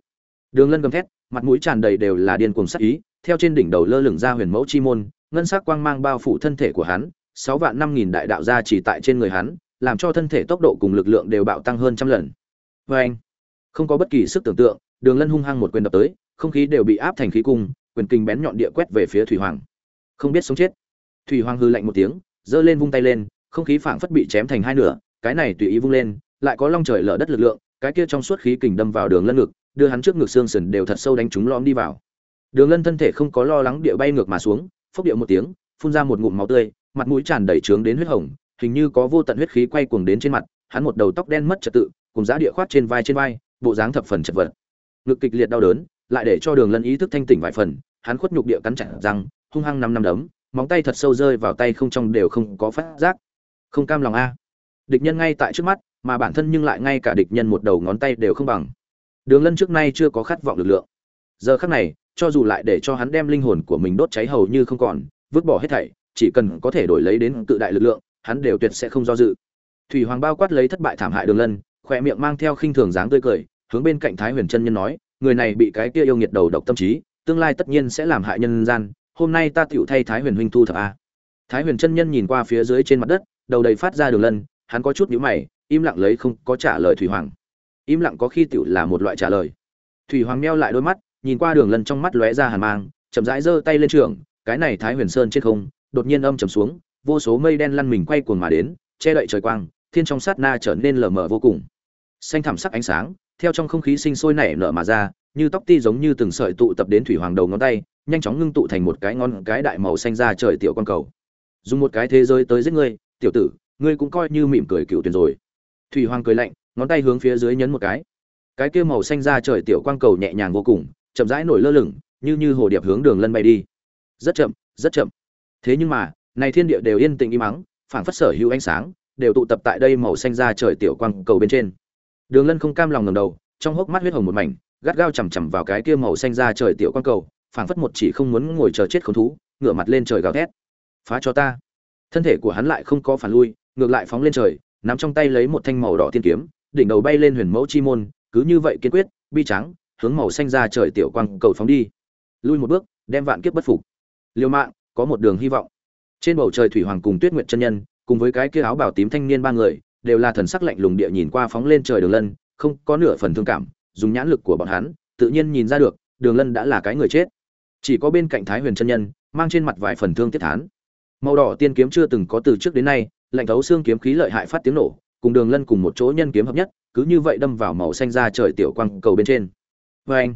S1: Đường lân gầm thét, mặt mũi tràn đầy đều là điên cuồng sắc ý, theo trên đỉnh đầu lơ lửng ra huyền mẫu chi môn, ngân sắc quang mang bao phủ thân thể của hắn sáu vạn năm nghìn đại đạo gia chỉ tại trên người hắn, làm cho thân thể tốc độ cùng lực lượng đều bạo tăng hơn trăm lần. Vê anh, không có bất kỳ sức tưởng tượng, đường lân hung hăng một quyền đập tới, không khí đều bị áp thành khí cung, quyền kinh bén nhọn địa quét về phía thủy hoàng. Không biết sống chết. Thủy hoàng hư lạnh một tiếng, giơ lên vung tay lên, không khí phảng phất bị chém thành hai nửa, cái này tùy ý vung lên, lại có long trời lở đất lực lượng, cái kia trong suốt khí kình đâm vào đường lân ngực, đưa hắn trước ngực xương sườn đều thật sâu đánh trúng lõm đi vào. Đường lân thân thể không có lo lắng địa bay ngược mà xuống, phốc điệu một tiếng, phun ra một ngụm máu tươi mặt mũi tràn đầy trướng đến huyết hồng, hình như có vô tận huyết khí quay cuồng đến trên mặt, hắn một đầu tóc đen mất trật tự, cùng giá địa khoát trên vai trên vai, bộ dáng thập phần chật vật. Ngực kịch liệt đau đớn, lại để cho đường lân ý thức thanh tỉnh vài phần, hắn khuất nhục địa cắn chặt răng, hung hăng năm năm đấm, móng tay thật sâu rơi vào tay không trong đều không có phát giác. Không cam lòng a. Địch nhân ngay tại trước mắt, mà bản thân nhưng lại ngay cả địch nhân một đầu ngón tay đều không bằng. Đường lân trước nay chưa có khát vọng lực lượng. Giờ khắc này, cho dù lại để cho hắn đem linh hồn của mình đốt cháy hầu như không còn, vứt bỏ hết thảy chỉ cần có thể đổi lấy đến tự đại lực lượng, hắn đều tuyệt sẽ không do dự. Thủy hoàng bao quát lấy thất bại thảm hại đường lân, khỏe miệng mang theo khinh thường dáng tươi cười, hướng bên cạnh thái huyền chân nhân nói, người này bị cái kia yêu nghiệt đầu độc tâm trí, tương lai tất nhiên sẽ làm hại nhân gian, hôm nay ta tựu thay thái huyền huynh thu thập a. Thái huyền chân nhân nhìn qua phía dưới trên mặt đất, đầu đầy phát ra đường lân, hắn có chút nhíu mày, im lặng lấy không có trả lời thủy hoàng. Im lặng có khi tựu là một loại trả lời. Thủy hoàng meo lại đôi mắt, nhìn qua đường lân trong mắt lóe ra hàn mang, chậm rãi giơ tay lên trường, cái này thái huyền sơn trên không đột nhiên âm trầm xuống, vô số mây đen lăn mình quay cuồng mà đến, che đậy trời quang, thiên trong sát na trở nên lờ mờ vô cùng. Xanh thẳm sắc ánh sáng, theo trong không khí sinh sôi nảy nở mà ra, như tóc ti giống như từng sợi tụ tập đến thủy hoàng đầu ngón tay, nhanh chóng ngưng tụ thành một cái ngón cái đại màu xanh ra trời tiểu quan cầu. Dùng một cái thế giới tới giết ngươi, tiểu tử, ngươi cũng coi như mỉm cười cựu tuyển rồi. Thủy hoàng cười lạnh, ngón tay hướng phía dưới nhấn một cái. Cái kia màu xanh ra trời tiểu quang cầu nhẹ nhàng vô cùng, chậm rãi nổi lơ lửng, như như hồ điệp hướng đường lân bay đi. Rất chậm rất chậm thế nhưng mà, này thiên địa đều yên tĩnh im mắng phảng phất sở hữu ánh sáng, đều tụ tập tại đây màu xanh ra trời tiểu quang cầu bên trên. Đường lân không cam lòng ngầm đầu, trong hốc mắt huyết hồng một mảnh, gắt gao chằm chằm vào cái kia màu xanh ra trời tiểu quang cầu, phảng phất một chỉ không muốn ngồi chờ chết khốn thú, ngửa mặt lên trời gào thét. Phá cho ta. Thân thể của hắn lại không có phản lui, ngược lại phóng lên trời, nắm trong tay lấy một thanh màu đỏ tiên kiếm, đỉnh đầu bay lên huyền mẫu chi môn, cứ như vậy kiên quyết, bi trắng hướng màu xanh ra trời tiểu quang cầu phóng đi. Lui một bước, đem vạn kiếp bất phục. Liều mạng có một đường hy vọng. Trên bầu trời thủy hoàng cùng tuyết nguyệt chân nhân, cùng với cái kia áo bảo tím thanh niên ba người, đều là thần sắc lạnh lùng địa nhìn qua phóng lên trời đường lân, không có nửa phần thương cảm, dùng nhãn lực của bọn hắn, tự nhiên nhìn ra được, đường lân đã là cái người chết. Chỉ có bên cạnh thái huyền chân nhân, mang trên mặt vài phần thương tiết thán. Màu đỏ tiên kiếm chưa từng có từ trước đến nay, lạnh thấu xương kiếm khí lợi hại phát tiếng nổ, cùng đường lân cùng một chỗ nhân kiếm hợp nhất, cứ như vậy đâm vào màu xanh ra trời tiểu quang cầu bên trên. Vê anh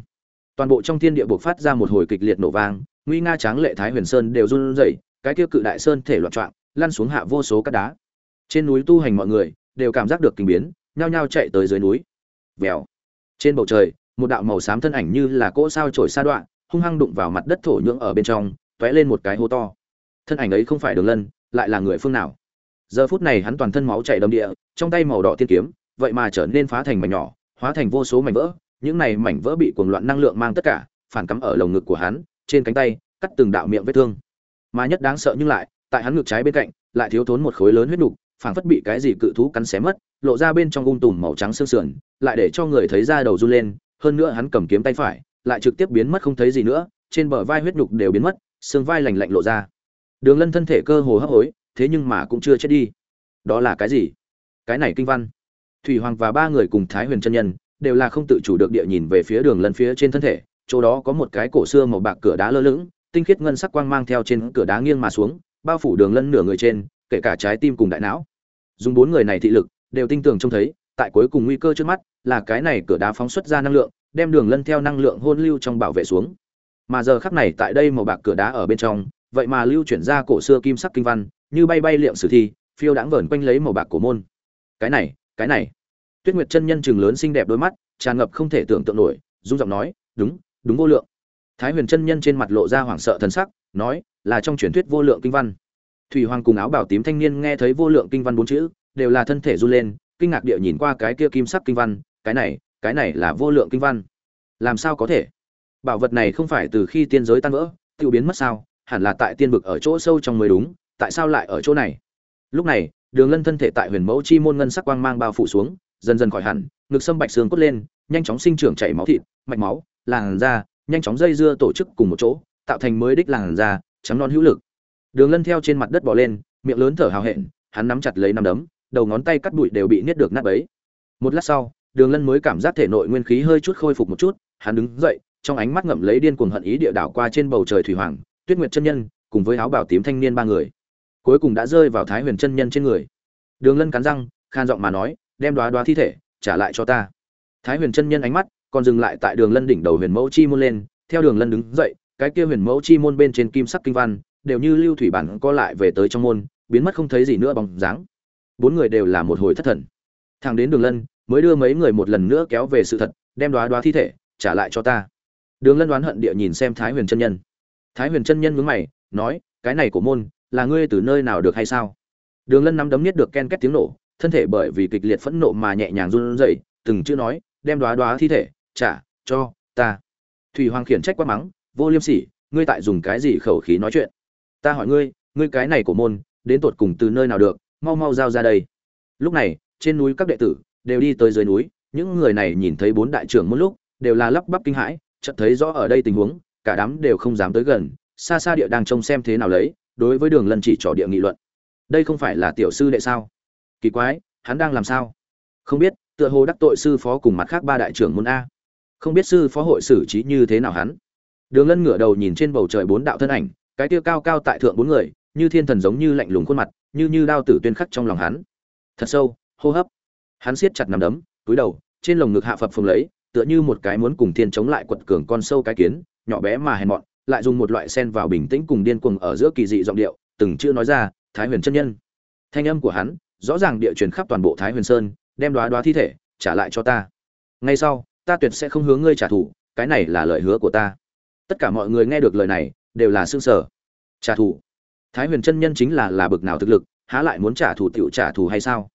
S1: toàn bộ trong thiên địa buộc phát ra một hồi kịch liệt nổ vang nguy nga tráng lệ thái huyền sơn đều run rẩy, cái kia cự đại sơn thể loạn trọng, lăn xuống hạ vô số cát đá. Trên núi tu hành mọi người đều cảm giác được kinh biến, nhao nhao chạy tới dưới núi. Vèo. Trên bầu trời, một đạo màu xám thân ảnh như là cỗ sao trổi sa đoạn hung hăng đụng vào mặt đất thổ nhưỡng ở bên trong, tóe lên một cái hố to. Thân ảnh ấy không phải đường lân, lại là người phương nào? Giờ phút này hắn toàn thân máu chảy đầm địa, trong tay màu đỏ tiên kiếm, vậy mà trở nên phá thành mảnh nhỏ, hóa thành vô số mảnh vỡ, những này mảnh vỡ bị cuồng loạn năng lượng mang tất cả, phản cắm ở lồng ngực của hắn trên cánh tay cắt từng đạo miệng vết thương. Mà nhất đáng sợ nhưng lại tại hắn ngực trái bên cạnh lại thiếu thốn một khối lớn huyết đục, phảng phất bị cái gì cự thú cắn xé mất lộ ra bên trong ung tùm màu trắng xương sườn lại để cho người thấy da đầu run lên hơn nữa hắn cầm kiếm tay phải lại trực tiếp biến mất không thấy gì nữa trên bờ vai huyết nhục đều biến mất xương vai lành lạnh lộ ra. Đường lân thân thể cơ hồ hấp hối thế nhưng mà cũng chưa chết đi. Đó là cái gì? Cái này kinh văn. Thủy hoàng và ba người cùng thái huyền chân nhân đều là không tự chủ được địa nhìn về phía đường lân phía trên thân thể chỗ đó có một cái cổ xưa màu bạc cửa đá lơ lửng, tinh khiết ngân sắc quang mang theo trên cửa đá nghiêng mà xuống, bao phủ đường lân nửa người trên, kể cả trái tim cùng đại não. Dùng bốn người này thị lực, đều tinh tường trông thấy, tại cuối cùng nguy cơ trước mắt là cái này cửa đá phóng xuất ra năng lượng, đem đường lân theo năng lượng hôn lưu trong bảo vệ xuống. Mà giờ khắc này tại đây màu bạc cửa đá ở bên trong, vậy mà lưu chuyển ra cổ xưa kim sắc kinh văn, như bay bay liệm sử thi, phiêu đãng vẩn quanh lấy màu bạc cổ môn. Cái này cái này. Tuyết nguyệt chân nhân chừng lớn xinh đẹp đôi mắt, tràn ngập không thể tưởng tượng nổi dung giọng nói, đúng đúng vô lượng. Thái huyền chân nhân trên mặt lộ ra hoảng sợ thần sắc, nói, là trong truyền thuyết vô lượng kinh văn. Thủy hoàng cùng áo bảo tím thanh niên nghe thấy vô lượng kinh văn bốn chữ, đều là thân thể run lên, kinh ngạc địa nhìn qua cái kia kim sắc kinh văn, cái này cái này là vô lượng kinh văn. Làm sao có thể? Bảo vật này không phải từ khi tiên giới tan vỡ tự biến mất sao? Hẳn là tại tiên vực ở chỗ sâu trong mới đúng, tại sao lại ở chỗ này? Lúc này, đường lân thân thể tại huyền mẫu chi môn ngân sắc quang mang bao phủ xuống, dần dần khỏi hẳn, ngực sâm bạch xương cốt lên, nhanh chóng sinh trưởng chảy máu thịt, mạch máu làn da, nhanh chóng dây dưa tổ chức cùng một chỗ, tạo thành mới đích làn da, trắng non hữu lực. Đường lân theo trên mặt đất bò lên, miệng lớn thở hào hẹn, hắn nắm chặt lấy nắm đấm, đầu ngón tay cắt bụi đều bị niết được nát bấy. Một lát sau, đường lân mới cảm giác thể nội nguyên khí hơi chút khôi phục một chút, hắn đứng dậy, trong ánh mắt ngậm lấy điên cuồng hận ý địa đảo qua trên bầu trời thủy hoàng, tuyết nguyệt chân nhân, cùng với áo Bảo tím thanh niên ba người. Cuối cùng đã rơi vào thái huyền chân nhân trên người. Đường lân cắn răng, khan giọng mà nói, đem đoá đoá thi thể trả lại cho ta. Thái huyền chân nhân ánh mắt còn dừng lại tại đường lân đỉnh đầu huyền mẫu chi môn lên, theo đường lân đứng dậy, cái kia huyền mẫu chi môn bên trên kim sắc kinh văn, đều như lưu thủy bản co lại về tới trong môn, biến mất không thấy gì nữa bóng dáng. Bốn người đều là một hồi thất thần. Thằng đến đường lân, mới đưa mấy người một lần nữa kéo về sự thật, đem đoá đoá thi thể, trả lại cho ta. Đường lân đoán hận địa nhìn xem thái huyền chân nhân. Thái huyền chân nhân mướn mày, nói, cái này của môn, là ngươi từ nơi nào được hay sao? Đường lân nắm đấm nhất được ken két tiếng nổ, thân thể bởi vì kịch liệt phẫn nộ mà nhẹ nhàng run rẩy, từng chữ nói, đem đoá đoá thi thể trả cho, ta. Thủy hoàng khiển trách quát mắng, vô liêm sỉ, ngươi tại dùng cái gì khẩu khí nói chuyện? Ta hỏi ngươi ngươi cái này của môn, đến tột cùng từ nơi nào được, mau mau giao ra đây. Lúc này, trên núi các đệ tử đều đi tới dưới núi, những người này nhìn thấy bốn đại trưởng một lúc, đều là lắp bắp kinh hãi, chợt thấy rõ ở đây tình huống, cả đám đều không dám tới gần, xa xa địa đang trông xem thế nào lấy, đối với đường lân chỉ trỏ địa nghị luận. Đây không phải là tiểu sư đệ sao? Kỳ quái, hắn đang làm sao? Không biết, tựa hồ đắc tội sư phó cùng mặt khác ba đại trưởng môn a không biết sư phó hội xử trí như thế nào hắn. Đường lân ngửa đầu nhìn trên bầu trời bốn đạo thân ảnh, cái tiêu cao cao tại thượng bốn người, như thiên thần giống như lạnh lùng khuôn mặt, như như đao tử tuyên khắc trong lòng hắn. Thật sâu, hô hấp. Hắn siết chặt nằm đấm, túi đầu, trên lồng ngực hạ phập phồng lấy, tựa như một cái muốn cùng thiên chống lại quật cường con sâu cái kiến, nhỏ bé mà hèn mọn, lại dùng một loại sen vào bình tĩnh cùng điên cuồng ở giữa kỳ dị giọng điệu, từng chưa nói ra, thái huyền chân nhân. Thanh âm của hắn, rõ ràng địa truyền khắp toàn bộ thái huyền sơn, đem đoá đoá thi thể trả lại cho ta. Ngay sau ta tuyệt sẽ không hướng ngươi trả thù, cái này là lời hứa của ta. Tất cả mọi người nghe được lời này, đều là xương sở trả thù. Thái huyền chân nhân chính là là bực nào thực lực, há lại muốn trả thù tiểu trả thù hay sao?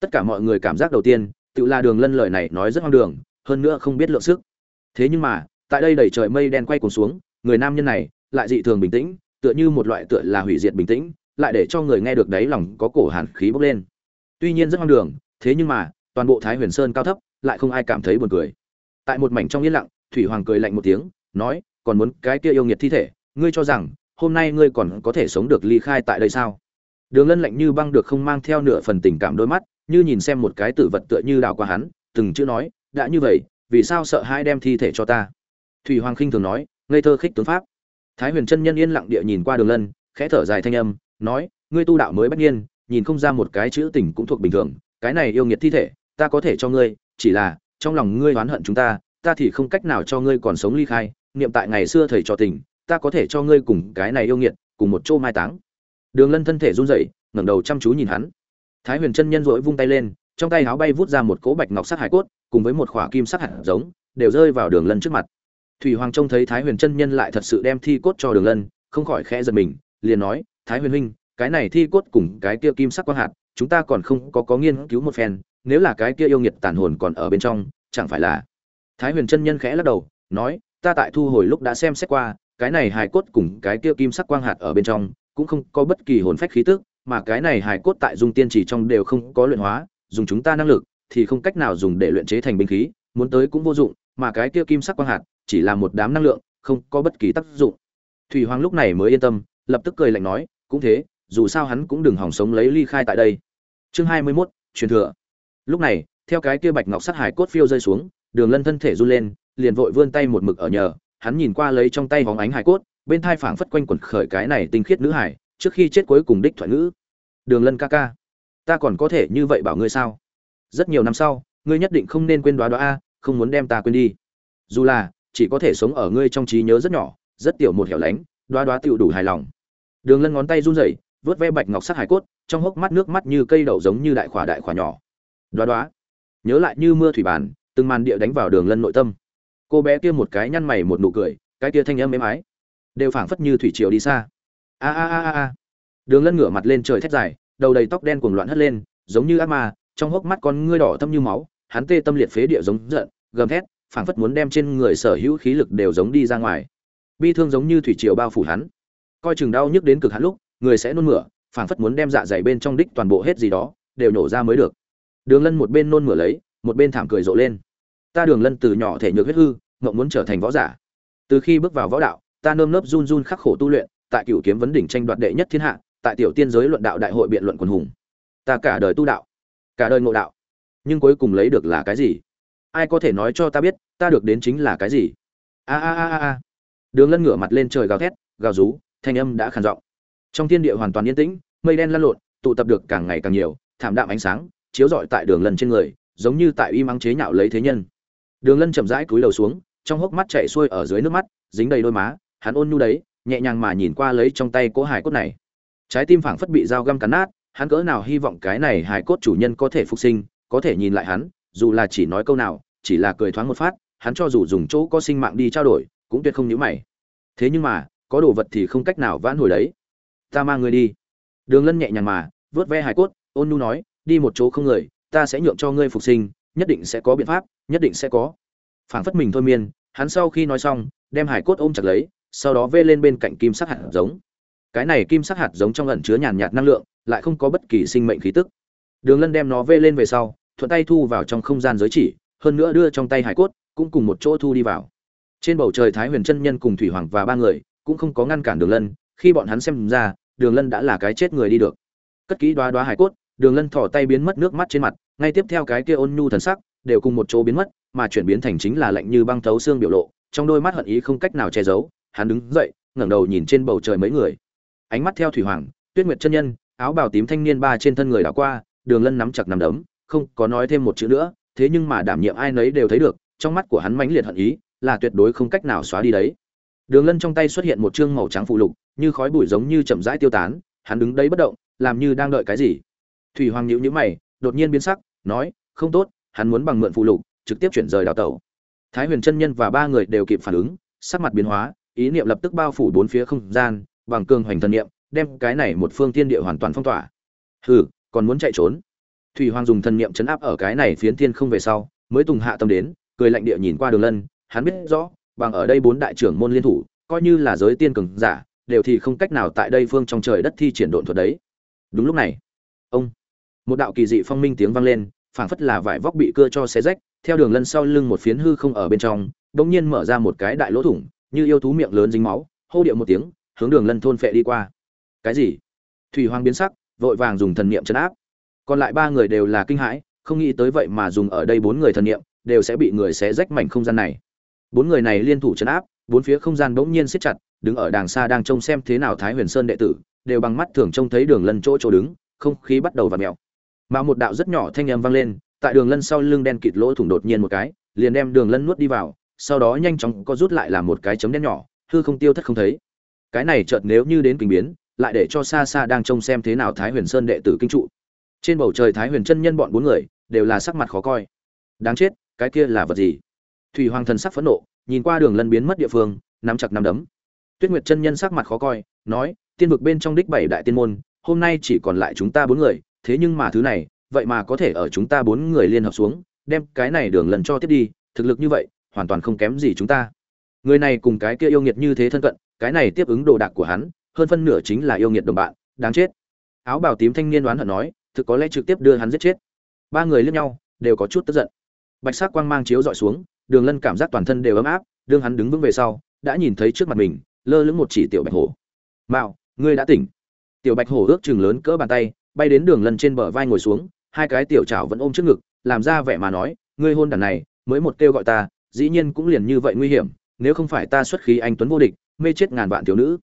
S1: Tất cả mọi người cảm giác đầu tiên tự là đường lân lời này nói rất hoang đường, hơn nữa không biết lượng sức. Thế nhưng mà, tại đây đầy trời mây đen quay cuồng xuống, người nam nhân này, lại dị thường bình tĩnh, tựa như một loại tựa là hủy diệt bình tĩnh, lại để cho người nghe được đấy lòng có cổ hàn khí bốc lên. Tuy nhiên rất hoang đường, thế nhưng mà, toàn bộ thái huyền sơn cao thấp, lại không ai cảm thấy buồn cười tại một mảnh trong yên lặng, thủy hoàng cười lạnh một tiếng, nói, còn muốn cái kia yêu nghiệt thi thể, ngươi cho rằng, hôm nay ngươi còn có thể sống được ly khai tại đây sao? Đường lân lạnh như băng được không mang theo nửa phần tình cảm đôi mắt, như nhìn xem một cái tử vật tựa như đào qua hắn, từng chữ nói, đã như vậy, vì sao sợ hai đem thi thể cho ta? Thủy hoàng khinh thường nói, ngây thơ khích tướng pháp. Thái huyền chân nhân yên lặng địa nhìn qua đường lân, khẽ thở dài thanh âm, nói, ngươi tu đạo mới bất nhiên nhìn không ra một cái chữ tình cũng thuộc bình thường, cái này yêu nghiệt thi thể, ta có thể cho ngươi, chỉ là trong lòng ngươi oán hận chúng ta ta thì không cách nào cho ngươi còn sống ly khai, niệm tại ngày xưa thầy trò tình, ta có thể cho ngươi cùng cái này yêu nghiệt, cùng một chỗ mai táng. Đường lân thân thể run rẩy, ngẩng đầu chăm chú nhìn hắn. Thái huyền chân nhân rỗi vung tay lên, trong tay áo bay vút ra một cỗ bạch ngọc sắc hải cốt, cùng với một khỏa kim sắc hạt giống, đều rơi vào đường lân trước mặt. Thủy hoàng trông thấy thái huyền chân nhân lại thật sự đem thi cốt cho đường lân, không khỏi khẽ giật mình, liền nói, thái huyền huynh, cái này thi cốt cùng cái kia kim sắc quang hạt, chúng ta còn không có có nghiên cứu một phen nếu là cái kia yêu nghiệt tàn hồn còn ở bên trong chẳng phải là? Thái huyền chân nhân khẽ lắc đầu nói ta tại thu hồi lúc đã xem xét qua cái này hài cốt cùng cái kia kim sắc quang hạt ở bên trong cũng không có bất kỳ hồn phách khí tức mà cái này hài cốt tại dung tiên chỉ trong đều không có luyện hóa dùng chúng ta năng lực thì không cách nào dùng để luyện chế thành binh khí muốn tới cũng vô dụng mà cái kia kim sắc quang hạt chỉ là một đám năng lượng không có bất kỳ tác dụng. Thủy hoàng lúc này mới yên tâm lập tức cười lạnh nói cũng thế dù sao hắn cũng đừng hỏng sống lấy ly khai tại đây. Chương hai mươi 21, truyền thừa lúc này, theo cái kia bạch ngọc sắt hải cốt phiêu rơi xuống, đường lân thân thể run lên, liền vội vươn tay một mực ở nhờ, hắn nhìn qua lấy trong tay hóng ánh hải cốt, bên thai phảng phất quanh quẩn khởi cái này tinh khiết nữ hải trước khi chết cuối cùng đích thoại ngữ. Đường lân ca ca, ta còn có thể như vậy bảo ngươi sao? Rất nhiều năm sau, ngươi nhất định không nên quên đoá đoá a, không muốn đem ta quên đi. Dù là, chỉ có thể sống ở ngươi trong trí nhớ rất nhỏ, rất tiểu một hẻo lánh, đoá đoá tựu đủ hài lòng. Đường lân ngón tay run rẩy, vớt ve bạch ngọc sắc hải cốt, trong hốc mắt nước mắt như cây đậu giống như đại khỏa đại khỏa nhỏ đoá đoá. Nhớ lại như mưa thủy bàn từng màn địa đánh vào đường lân nội tâm. Cô bé kia một cái nhăn mày một nụ cười, cái kia thanh âm êm ái. Đều phảng phất như thủy triều đi xa. A a a a. Đường lân ngửa mặt lên trời thét dài, đầu đầy tóc đen cuồng loạn hất lên, giống như ác ma, trong hốc mắt con ngươi đỏ thâm như máu, hắn tê tâm liệt phế địa giống giận, gầm thét, phảng phất muốn đem trên người sở hữu khí lực đều giống đi ra ngoài. Bi thương giống như thủy triều bao phủ hắn. Coi chừng đau nhức đến cực hạn lúc, người sẽ nôn mửa, phảng phất muốn đem dạ dày bên trong đích toàn bộ hết gì đó, đều nổ ra mới được đường lân một bên nôn mửa lấy, một bên thảm cười rộ lên. Ta đường lân từ nhỏ thể nhược huyết hư ngậm muốn trở thành võ giả. Từ khi bước vào võ đạo, ta nơm nớp run run khắc khổ tu luyện, tại cửu kiếm vấn đỉnh tranh đoạt đệ nhất thiên hạ, tại tiểu tiên giới luận đạo đại hội biện luận quần hùng. Ta cả đời tu đạo, cả đời ngộ đạo, nhưng cuối cùng lấy được là cái gì? Ai có thể nói cho ta biết, ta được đến chính là cái gì? A a a a. Đường lân ngửa mặt lên trời gào thét, gào rú, thanh âm đã khàn giọng. Trong thiên địa hoàn toàn yên tĩnh, mây đen lăn lộn, tụ tập được càng ngày càng nhiều, thảm đạm ánh sáng chiếu rọi tại đường lân trên người, giống như tại y mắng chế nhạo lấy thế nhân. Đường lân chậm rãi cúi đầu xuống, trong hốc mắt chạy xuôi ở dưới nước mắt, dính đầy đôi má, hắn ôn nhu đấy, nhẹ nhàng mà nhìn qua lấy trong tay cỗ hải cốt này. Trái tim phảng phất bị dao găm cắn nát, hắn cỡ nào hy vọng cái này hải cốt chủ nhân có thể phục sinh, có thể nhìn lại hắn, dù là chỉ nói câu nào, chỉ là cười thoáng một phát, hắn cho dù dùng chỗ có sinh mạng đi trao đổi, cũng tuyệt không nhíu mày. Thế nhưng mà, có đồ vật thì không cách nào vãn hồi đấy. Ta mang người đi. Đường lân nhẹ nhàng mà, vớt ve hải cốt, ôn nhu nói đi một chỗ không người, ta sẽ nhượng cho ngươi phục sinh, nhất định sẽ có biện pháp, nhất định sẽ có. Phảng phất mình thôi miên, hắn sau khi nói xong, đem hải cốt ôm chặt lấy, sau đó vê lên bên cạnh kim sắc hạt giống. Cái này kim sắc hạt giống trong ẩn chứa nhàn nhạt năng lượng, lại không có bất kỳ sinh mệnh khí tức. Đường lân đem nó vê lên về sau, thuận tay thu vào trong không gian giới chỉ, hơn nữa đưa trong tay hải cốt, cũng cùng một chỗ thu đi vào. Trên bầu trời thái huyền chân nhân cùng thủy hoàng và ba người, cũng không có ngăn cản đường lân, khi bọn hắn xem ra, đường lân đã là cái chết người đi được. Cất kỹ đoá đoá hải cốt đường lân thỏ tay biến mất nước mắt trên mặt, ngay tiếp theo cái kia ôn nhu thần sắc đều cùng một chỗ biến mất, mà chuyển biến thành chính là lạnh như băng thấu xương biểu lộ, trong đôi mắt hận ý không cách nào che giấu, hắn đứng dậy, ngẩng đầu nhìn trên bầu trời mấy người. Ánh mắt theo thủy hoàng, tuyết nguyệt chân nhân, áo bào tím thanh niên ba trên thân người đã qua, đường lân nắm chặt nằm đấm, không có nói thêm một chữ nữa, thế nhưng mà đảm nhiệm ai nấy đều thấy được, trong mắt của hắn mãnh liệt hận ý, là tuyệt đối không cách nào xóa đi đấy. Đường lân trong tay xuất hiện một chương màu trắng phụ lục, như khói bụi giống như chậm rãi tiêu tán, hắn đứng đấy bất động, làm như đang đợi cái gì thủy hoàng nhíu nhíu mày, đột nhiên biến sắc, nói, không tốt, hắn muốn bằng mượn phụ lục, trực tiếp chuyển rời đào tẩu. Thái huyền chân nhân và ba người đều kịp phản ứng, sắc mặt biến hóa, ý niệm lập tức bao phủ bốn phía không gian, bằng cường hoành thần niệm, đem cái này một phương thiên địa hoàn toàn phong tỏa. Hừ, còn muốn chạy trốn? Thủy hoàng dùng thần niệm chấn áp ở cái này phiến thiên không về sau, mới tùng hạ tâm đến, cười lạnh địa nhìn qua đường lân, hắn biết rõ, bằng ở đây bốn đại trưởng môn liên thủ, coi như là giới tiên cường giả, đều thì không cách nào tại đây phương trong trời đất thi triển độn thuật đấy. Đúng lúc này, ông một đạo kỳ dị phong minh tiếng vang lên, phảng phất là vải vóc bị cưa cho xé rách, theo đường lân sau lưng một phiến hư không ở bên trong bỗng nhiên mở ra một cái đại lỗ thủng, như yêu thú miệng lớn dính máu, hô điệu một tiếng, hướng đường lân thôn phệ đi qua. Cái gì? Thủy hoàng biến sắc, vội vàng dùng thần niệm chấn áp. Còn lại ba người đều là kinh hãi, không nghĩ tới vậy mà dùng ở đây bốn người thần niệm, đều sẽ bị người xé rách mảnh không gian này. Bốn người này liên thủ chấn áp, bốn phía không gian bỗng nhiên siết chặt, đứng ở đàng xa đang trông xem thế nào thái huyền sơn đệ tử, đều bằng mắt thường trông thấy đường lân chỗ chỗ đứng, không khí bắt đầu và ặ mẹo mà một đạo rất nhỏ thanh âm vang lên, tại đường lân sau lưng đen kịt lỗ thủng đột nhiên một cái, liền đem đường lân nuốt đi vào, sau đó nhanh chóng có rút lại làm một cái chấm đen nhỏ, hư không tiêu thất không thấy. Cái này chợt nếu như đến kinh biến, lại để cho xa xa đang trông xem thế nào thái huyền sơn đệ tử kinh trụ. Trên bầu trời thái huyền chân nhân bọn bốn người, đều là sắc mặt khó coi. Đáng chết, cái kia là vật gì? Thủy hoàng thần sắc phẫn nộ, nhìn qua đường lân biến mất địa phương, nắm chặt nắm đấm. Tuyết nguyệt chân nhân sắc mặt khó coi, nói, tiên vực bên trong đích bảy đại tiên môn, hôm nay chỉ còn lại chúng ta bốn người thế nhưng mà thứ này, vậy mà có thể ở chúng ta bốn người liên hợp xuống, đem cái này đường lần cho tiếp đi, thực lực như vậy, hoàn toàn không kém gì chúng ta. Người này cùng cái kia yêu nghiệt như thế thân cận, cái này tiếp ứng đồ đạc của hắn, hơn phân nửa chính là yêu nghiệt đồng bạn, đáng chết. Áo bào tím thanh niên đoán hận nói, thực có lẽ trực tiếp đưa hắn giết chết. Ba người lướt nhau, đều có chút tức giận. Bạch sắc quang mang chiếu dọi xuống, đường lân cảm giác toàn thân đều ấm áp, đương hắn đứng vững về sau, đã nhìn thấy trước mặt mình, lơ lửng một chỉ tiểu bạch hổ. Mạo, ngươi đã tỉnh. Tiểu bạch hổ ước chừng lớn cỡ bàn tay bay đến đường lân trên bờ vai ngồi xuống, hai cái tiểu chảo vẫn ôm trước ngực, làm ra vẻ mà nói, ngươi hôn đàn này, mới một kêu gọi ta, dĩ nhiên cũng liền như vậy nguy hiểm, nếu không phải ta xuất khí anh tuấn vô địch, mê chết ngàn vạn thiếu nữ.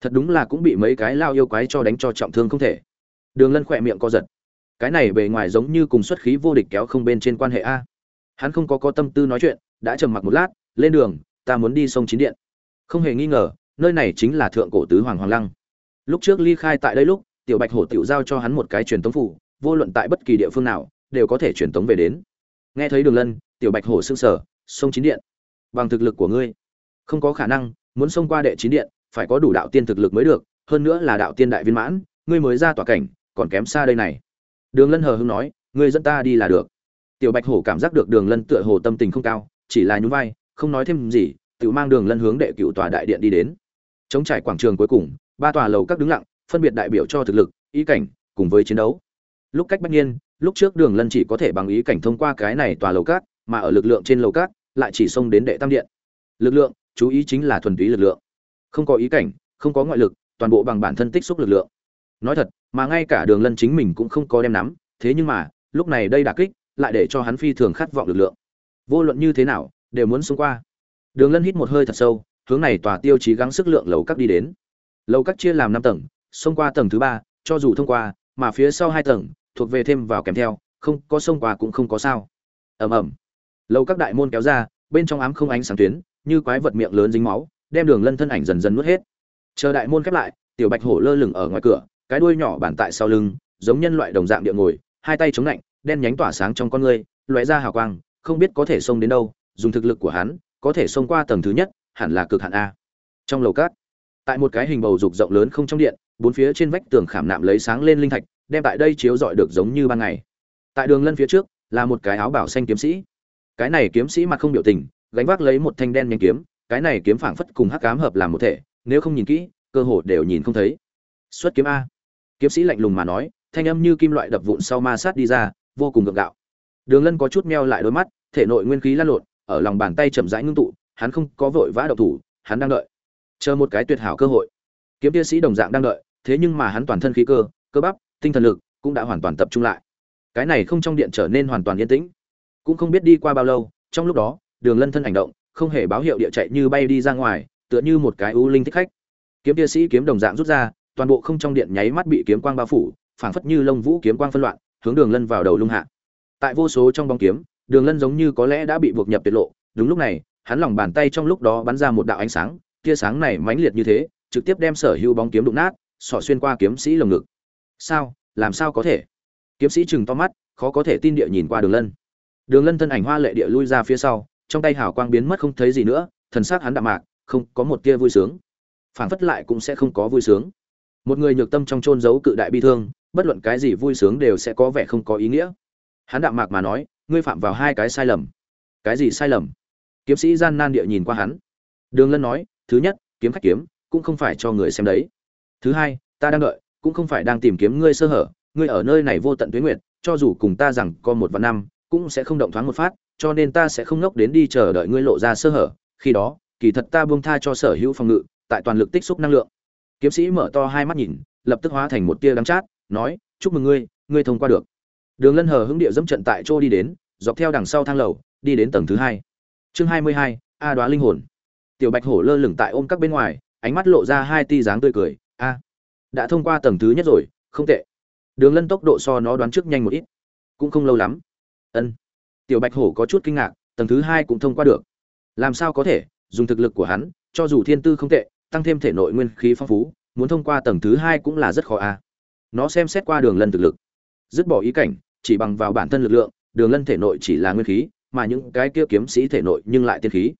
S1: Thật đúng là cũng bị mấy cái lao yêu quái cho đánh cho trọng thương không thể. Đường lân khỏe miệng co giật. Cái này bề ngoài giống như cùng xuất khí vô địch kéo không bên trên quan hệ a. Hắn không có có tâm tư nói chuyện, đã trầm mặc một lát, lên đường, ta muốn đi sông chín điện. Không hề nghi ngờ, nơi này chính là thượng cổ tứ hoàng hoàng lăng. Lúc trước ly khai tại đây lúc tiểu bạch hổ tiểu giao cho hắn một cái truyền tống phủ, vô luận tại bất kỳ địa phương nào, đều có thể truyền tống về đến. Nghe thấy đường lân, tiểu bạch hổ sưng sở sông chín điện. Bằng thực lực của ngươi, không có khả năng, muốn xông qua đệ chín điện, phải có đủ đạo tiên thực lực mới được, hơn nữa là đạo tiên đại viên mãn, ngươi mới ra tỏa cảnh, còn kém xa đây này. Đường lân hờ hưng nói, ngươi dẫn ta đi là được. Tiểu bạch hổ cảm giác được đường lân tựa hồ tâm tình không cao, chỉ là nhún vai, không nói thêm gì, tự mang đường lân hướng đệ cựu tòa đại điện đi đến. Chống trải quảng trường cuối cùng, ba tòa lầu các đứng lặng phân biệt đại biểu cho thực lực ý cảnh cùng với chiến đấu. Lúc cách bất Niên, lúc trước đường lân chỉ có thể bằng ý cảnh thông qua cái này tòa lầu cát, mà ở lực lượng trên lầu cát lại chỉ xông đến đệ tam điện. Lực lượng chú ý chính là thuần túy lực lượng. Không có ý cảnh không có ngoại lực toàn bộ bằng bản thân tích xúc lực lượng. Nói thật mà ngay cả đường lân chính mình cũng không có đem nắm thế nhưng mà lúc này đây đả kích lại để cho hắn phi thường khát vọng lực lượng. Vô luận như thế nào đều muốn xông qua. Đường lân hít một hơi thật sâu hướng này tòa tiêu chí gắng sức lượng lầu các đi đến. Lầu các chia làm năm tầng xông qua tầng thứ ba, cho dù thông qua, mà phía sau hai tầng, thuộc về thêm vào kèm theo, không có xông qua cũng không có sao. Ầm ầm. Lầu các đại môn kéo ra, bên trong ám không ánh sáng tuyến, như quái vật miệng lớn dính máu, đem đường lân thân ảnh dần dần nuốt hết. Chờ đại môn khép lại, tiểu bạch hổ lơ lửng ở ngoài cửa, cái đuôi nhỏ bàn tại sau lưng, giống nhân loại đồng dạng địa ngồi, hai tay chống lạnh, đen nhánh tỏa sáng trong con ngươi loại ra hào quang, không biết có thể xông đến đâu, dùng thực lực của hắn, có thể xông qua tầng thứ nhất, hẳn là cực hạn a. Trong lầu cát tại một cái hình bầu dục rộng lớn không trong điện bốn phía trên vách tường khảm nạm lấy sáng lên linh thạch, đem tại đây chiếu rọi được giống như ban ngày. Tại đường lân phía trước, là một cái áo bảo xanh kiếm sĩ. Cái này kiếm sĩ mặt không biểu tình, gánh vác lấy một thanh đen nhanh kiếm, cái này kiếm phảng phất cùng hắc cám hợp làm một thể, nếu không nhìn kỹ, cơ hồ đều nhìn không thấy. Xuất kiếm a. Kiếm sĩ lạnh lùng mà nói, thanh âm như kim loại đập vụn sau ma sát đi ra, vô cùng gượng gạo. Đường lân có chút meo lại đôi mắt, thể nội nguyên khí lan lộn, ở lòng bàn tay chậm rãi ngưng tụ, hắn không có vội vã động thủ, hắn đang đợi. Chờ một cái tuyệt hảo cơ hội. Kiếm tiên sĩ đồng dạng đang đợi thế nhưng mà hắn toàn thân khí cơ cơ bắp, tinh thần lực cũng đã hoàn toàn tập trung lại. Cái này không trong điện trở nên hoàn toàn yên tĩnh. Cũng không biết đi qua bao lâu, trong lúc đó, đường lân thân hành động, không hề báo hiệu địa chạy như bay đi ra ngoài, tựa như một cái ưu linh thích khách. Kiếm tia sĩ kiếm đồng dạng rút ra, toàn bộ không trong điện nháy mắt bị kiếm quang bao phủ, phảng phất như lông vũ kiếm quang phân loạn, hướng đường lân vào đầu lung hạ. Tại vô số trong bóng kiếm, đường lân giống như có lẽ đã bị buộc nhập tiết lộ. Đúng lúc này, hắn lòng bàn tay trong lúc đó bắn ra một đạo ánh sáng, tia sáng này mãnh liệt như thế, trực tiếp đem sở hữu bóng kiếm đụng nát sọ xuyên qua kiếm sĩ lồng ngực. Sao? Làm sao có thể? Kiếm sĩ chừng to mắt, khó có thể tin địa nhìn qua đường lân. Đường lân thân ảnh hoa lệ địa lui ra phía sau, trong tay hào quang biến mất không thấy gì nữa, thần xác hắn đạm mạc, không có một tia vui sướng. Phản phất lại cũng sẽ không có vui sướng. Một người nhược tâm trong chôn giấu cự đại bi thương, bất luận cái gì vui sướng đều sẽ có vẻ không có ý nghĩa. Hắn đạm mạc mà nói, ngươi phạm vào hai cái sai lầm. Cái gì sai lầm? Kiếm sĩ gian nan địa nhìn qua hắn. Đường lân nói, thứ nhất, kiếm khách kiếm, cũng không phải cho người xem đấy thứ hai, ta đang đợi, cũng không phải đang tìm kiếm ngươi sơ hở, ngươi ở nơi này vô tận tuyến nguyệt, cho dù cùng ta rằng có một vạn năm, cũng sẽ không động thoáng một phát, cho nên ta sẽ không ngốc đến đi chờ đợi ngươi lộ ra sơ hở. Khi đó, kỳ thật ta buông tha cho sở hữu phòng ngự, tại toàn lực tích xúc năng lượng. Kiếm sĩ mở to hai mắt nhìn, lập tức hóa thành một tia đắng chát, nói, chúc mừng ngươi ngươi thông qua được. Đường lân hờ hững địa dẫm trận tại chỗ đi đến, dọc theo đằng sau thang lầu, đi đến tầng thứ hai. Chương hai mươi hai, a đoá linh hồn. Tiểu bạch hổ lơ lửng tại ôm các bên ngoài, ánh mắt lộ ra hai ti dáng tươi cười a, đã thông qua tầng thứ nhất rồi, không tệ. Đường lân tốc độ so nó đoán trước nhanh một ít. Cũng không lâu lắm. Ân. Tiểu bạch hổ có chút kinh ngạc, tầng thứ hai cũng thông qua được. Làm sao có thể? Dùng thực lực của hắn, cho dù thiên tư không tệ, tăng thêm thể nội nguyên khí phong phú, muốn thông qua tầng thứ hai cũng là rất khó a. Nó xem xét qua đường lân thực lực. Dứt bỏ ý cảnh, chỉ bằng vào bản thân lực lượng, đường lân thể nội chỉ là nguyên khí, mà những cái kia kiếm sĩ thể nội nhưng lại tiên khí.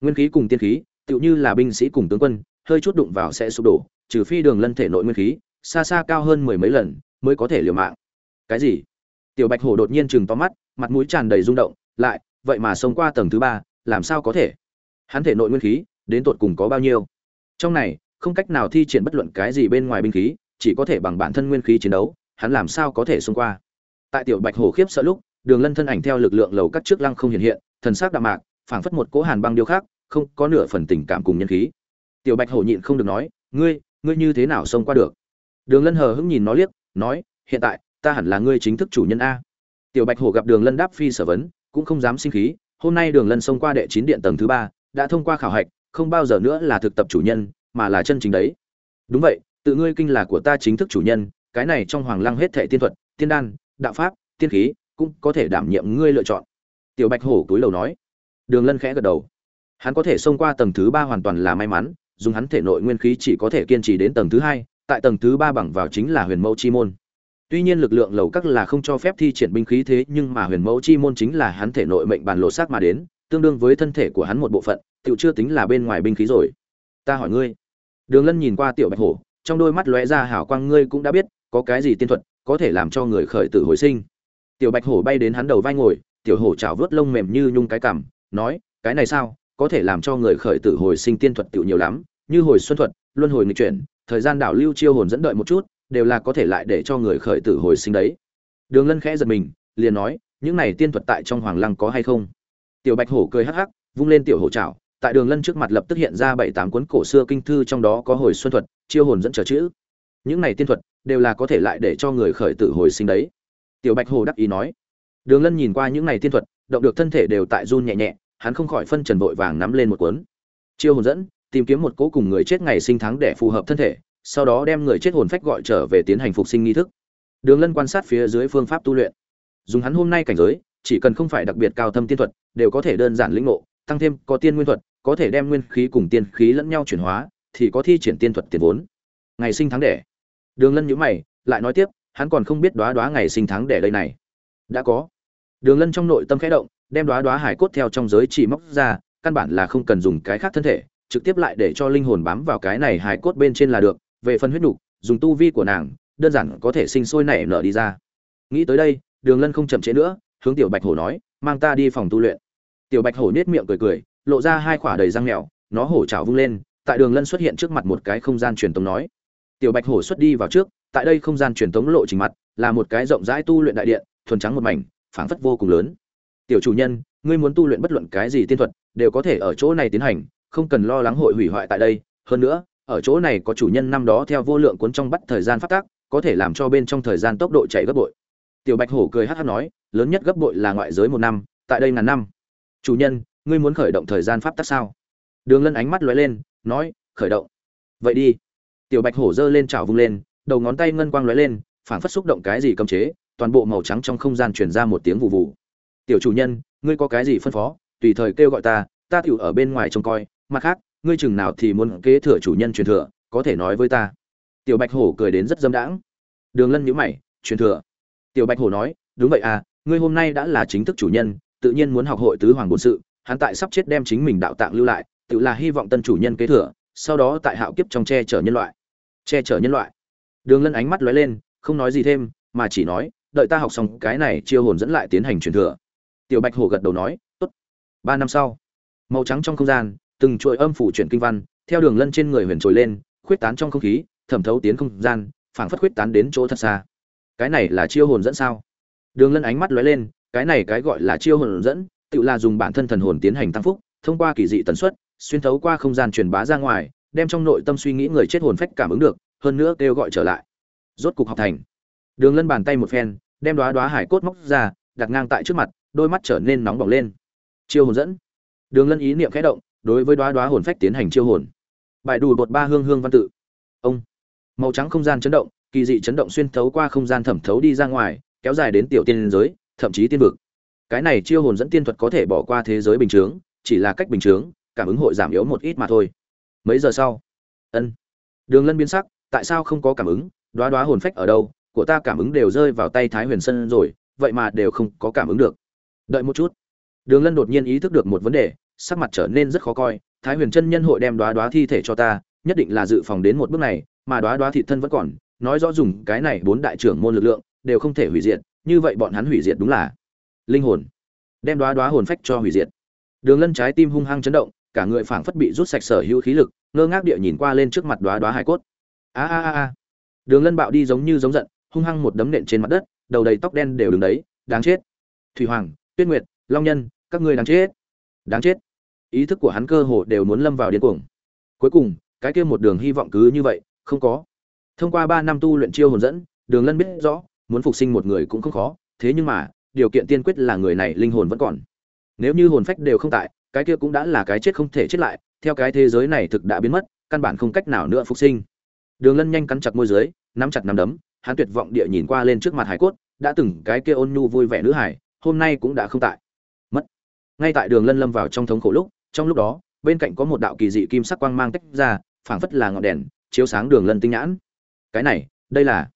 S1: Nguyên khí cùng tiên khí, tựu như là binh sĩ cùng tướng quân, hơi chút đụng vào sẽ sụp đổ trừ phi đường lân thể nội nguyên khí, xa xa cao hơn mười mấy lần mới có thể liều mạng. Cái gì? Tiểu bạch hổ đột nhiên chừng to mắt, mặt mũi tràn đầy rung động, lại, vậy mà xông qua tầng thứ ba, làm sao có thể? Hắn thể nội nguyên khí, đến tột cùng có bao nhiêu? Trong này, không cách nào thi triển bất luận cái gì bên ngoài binh khí, chỉ có thể bằng bản thân nguyên khí chiến đấu, hắn làm sao có thể xông qua? Tại tiểu bạch hổ khiếp sợ lúc, đường lân thân ảnh theo lực lượng lầu cắt trước lăng không hiện hiện, thần sắc đạm mạc, phảng phất một cỗ hàn băng điêu khác không có nửa phần tình cảm cùng nhân khí. Tiểu bạch hổ nhịn không được nói, ngươi ngươi như thế nào xông qua được? Đường lân hờ hững nhìn nó liếc, nói, hiện tại, ta hẳn là ngươi chính thức chủ nhân a. Tiểu bạch hổ gặp đường lân đáp phi sở vấn, cũng không dám sinh khí, hôm nay đường lân xông qua đệ chín điện tầng thứ ba, đã thông qua khảo hạch, không bao giờ nữa là thực tập chủ nhân, mà là chân chính đấy. Đúng vậy, tự ngươi kinh là của ta chính thức chủ nhân, cái này trong hoàng lăng hết thệ tiên thuật, tiên đan, đạo pháp, tiên khí, cũng có thể đảm nhiệm ngươi lựa chọn. Tiểu bạch hổ túi lầu nói. Đường lân khẽ gật đầu. Hắn có thể xông qua tầng thứ ba hoàn toàn là may mắn dùng hắn thể nội nguyên khí chỉ có thể kiên trì đến tầng thứ hai, tại tầng thứ ba bằng vào chính là huyền mẫu chi môn. Tuy nhiên lực lượng lầu các là không cho phép thi triển binh khí thế, nhưng mà huyền mẫu chi môn chính là hắn thể nội mệnh bản lộ sát mà đến, tương đương với thân thể của hắn một bộ phận tự chưa tính là bên ngoài binh khí rồi. Ta hỏi ngươi. Đường lân nhìn qua tiểu bạch hổ, trong đôi mắt lóe ra hảo quang, ngươi cũng đã biết, có cái gì tiên thuật có thể làm cho người khởi tử hồi sinh. Tiểu bạch hổ bay đến hắn đầu vai ngồi, tiểu hổ chảo vớt lông mềm như nhung cái cằm, nói, cái này sao? Có thể làm cho người khởi tử hồi sinh tiên thuật tiểu nhiều lắm, như hồi xuân thuật, luân hồi nghịch chuyển, thời gian đảo lưu chiêu hồn dẫn đợi một chút, đều là có thể lại để cho người khởi tử hồi sinh đấy. Đường lân khẽ giật mình, liền nói, những này tiên thuật tại trong hoàng lăng có hay không? Tiểu bạch hổ cười hắc hắc, vung lên tiểu hổ chảo, tại đường lân trước mặt lập tức hiện ra bảy tám cuốn cổ xưa kinh thư trong đó có hồi xuân thuật, chiêu hồn dẫn trở chữ. Những này tiên thuật đều là có thể lại để cho người khởi tử hồi sinh đấy. Tiểu bạch hổ đắc ý nói. Đường lân nhìn qua những này tiên thuật, động được thân thể đều tại run nhẹ nhẹ hắn không khỏi phân trần vội vàng nắm lên một cuốn. Chiêu hồn dẫn, tìm kiếm một cố cùng người chết ngày sinh tháng để phù hợp thân thể, sau đó đem người chết hồn phách gọi trở về tiến hành phục sinh nghi thức. Đường lân quan sát phía dưới phương pháp tu luyện. Dùng hắn hôm nay cảnh giới, chỉ cần không phải đặc biệt cao thâm tiên thuật, đều có thể đơn giản lĩnh ngộ, tăng thêm có tiên nguyên thuật, có thể đem nguyên khí cùng tiên khí lẫn nhau chuyển hóa, thì có thi triển tiên thuật tiền vốn. Ngày sinh tháng đẻ. Đường lân nhíu mày, lại nói tiếp, hắn còn không biết đóa đóa ngày sinh tháng đẻ đây này. Đã có. Đường lân trong nội tâm khẽ động đem đóa đóa hải cốt theo trong giới chỉ móc ra, căn bản là không cần dùng cái khác thân thể, trực tiếp lại để cho linh hồn bám vào cái này hải cốt bên trên là được, về phần huyết nục, dùng tu vi của nàng, đơn giản có thể sinh sôi nảy nở đi ra. Nghĩ tới đây, đường lân không chậm trễ nữa, hướng tiểu bạch hổ nói, mang ta đi phòng tu luyện. Tiểu bạch hổ nết miệng cười cười, lộ ra hai khỏa đầy răng mèo nó hổ trào vung lên, tại đường lân xuất hiện trước mặt một cái không gian truyền tống nói. Tiểu bạch hổ xuất đi vào trước, tại đây không gian truyền tống lộ trình mặt, là một cái rộng rãi tu luyện đại điện, thuần trắng một mảnh, phảng phất vô cùng lớn tiểu chủ nhân, ngươi muốn tu luyện bất luận cái gì tiên thuật, đều có thể ở chỗ này tiến hành, không cần lo lắng hội hủy hoại tại đây. Hơn nữa, ở chỗ này có chủ nhân năm đó theo vô lượng cuốn trong bắt thời gian phát tác, có thể làm cho bên trong thời gian tốc độ chạy gấp bội. Tiểu bạch hổ cười hát hát nói, lớn nhất gấp bội là ngoại giới một năm, tại đây ngàn năm. Chủ nhân, ngươi muốn khởi động thời gian pháp tắc sao? Đường lân ánh mắt lóe lên, nói, khởi động. Vậy đi. Tiểu bạch hổ giơ lên chảo vung lên, đầu ngón tay ngân quang lóe lên, phảng phất xúc động cái gì cấm chế, toàn bộ màu trắng trong không gian truyền ra một tiếng vụ vụ tiểu chủ nhân, ngươi có cái gì phân phó? Tùy thời kêu gọi ta ta tựu ở bên ngoài trông coi. Mặt khác, ngươi chừng nào thì muốn kế thừa chủ nhân truyền thừa, có thể nói với ta. Tiểu bạch hổ cười đến rất dâm đãng. Đường lân nhíu mày, truyền thừa? Tiểu bạch hổ nói, đúng vậy à ngươi hôm nay đã là chính thức chủ nhân, tự nhiên muốn học hội tứ hoàng bổn sự, hắn tại sắp chết đem chính mình đạo tạng lưu lại, tự là hy vọng tân chủ nhân kế thừa, sau đó tại hạo kiếp trong che chở nhân loại. Che chở nhân loại. Đường lân ánh mắt lóe lên, không nói gì thêm, mà chỉ nói, đợi ta học xong cái này, chiêu hồn dẫn lại tiến hành truyền thừa tiểu bạch hổ gật đầu nói, tốt. Ba năm sau, màu trắng trong không gian, từng chuỗi âm phủ chuyển kinh văn, theo đường lân trên người huyền trồi lên, khuyết tán trong không khí, thẩm thấu tiến không gian, phảng phất khuyết tán đến chỗ thật xa. Cái này là chiêu hồn dẫn sao? Đường lân ánh mắt lóe lên, cái này cái gọi là chiêu hồn dẫn, tự là dùng bản thân thần hồn tiến hành tăng phúc, thông qua kỳ dị tần suất, xuyên thấu qua không gian truyền bá ra ngoài, đem trong nội tâm suy nghĩ người chết hồn phách cảm ứng được, hơn nữa kêu gọi trở lại. Rốt cục học thành. Đường lân bàn tay một phen, đem đoá đoá hải cốt móc ra, đặt ngang tại trước mặt đôi mắt trở nên nóng bỏng lên. Chiêu hồn dẫn. Đường lân ý niệm khẽ động, đối với đoá đoá hồn phách tiến hành chiêu hồn. Bài đủ bột ba hương hương văn tự. Ông. Màu trắng không gian chấn động, kỳ dị chấn động xuyên thấu qua không gian thẩm thấu đi ra ngoài, kéo dài đến tiểu tiên giới, thậm chí tiên vực. Cái này chiêu hồn dẫn tiên thuật có thể bỏ qua thế giới bình chướng, chỉ là cách bình chướng, cảm ứng hội giảm yếu một ít mà thôi. Mấy giờ sau? Ân. Đường lân biến sắc, tại sao không có cảm ứng? Đoá đoá hồn phách ở đâu? Của ta cảm ứng đều rơi vào tay thái huyền sân rồi, vậy mà đều không có cảm ứng được đợi một chút. Đường lân đột nhiên ý thức được một vấn đề, sắc mặt trở nên rất khó coi. Thái huyền chân nhân hội đem đoá đoá thi thể cho ta, nhất định là dự phòng đến một bước này, mà đoá đoá thị thân vẫn còn, nói rõ dùng cái này bốn đại trưởng môn lực lượng, đều không thể hủy diệt, như vậy bọn hắn hủy diệt đúng là linh hồn. Đem đoá đoá hồn phách cho hủy diệt. Đường lân trái tim hung hăng chấn động, cả người phảng phất bị rút sạch sở hữu khí lực, ngơ ngác địa nhìn qua lên trước mặt đoá đoá hải cốt. A a a a. Đường lân bạo đi giống như giống giận, hung hăng một đấm nện trên mặt đất, đầu đầy tóc đen đều đứng đấy, đáng chết. Thủy hoàng tuyết nguyệt, long nhân, các ngươi đáng chết. Đáng chết. Ý thức của hắn cơ hồ đều muốn lâm vào điên cuồng. Cuối cùng, cái kia một đường hy vọng cứ như vậy, không có. Thông qua ba năm tu luyện chiêu hồn dẫn, đường lân biết rõ, muốn phục sinh một người cũng không khó, thế nhưng mà, điều kiện tiên quyết là người này linh hồn vẫn còn. Nếu như hồn phách đều không tại, cái kia cũng đã là cái chết không thể chết lại, theo cái thế giới này thực đã biến mất, căn bản không cách nào nữa phục sinh. Đường lân nhanh cắn chặt môi dưới, nắm chặt nắm đấm, hắn tuyệt vọng địa nhìn qua lên trước mặt hải cốt, đã từng cái kia ôn nhu vui vẻ nữ hải hôm nay cũng đã không tại. Mất. Ngay tại đường lân lâm vào trong thống khổ lúc, trong lúc đó, bên cạnh có một đạo kỳ dị kim sắc quang mang tách ra, phảng phất là ngọn đèn, chiếu sáng đường lân tinh nhãn. Cái này, đây là.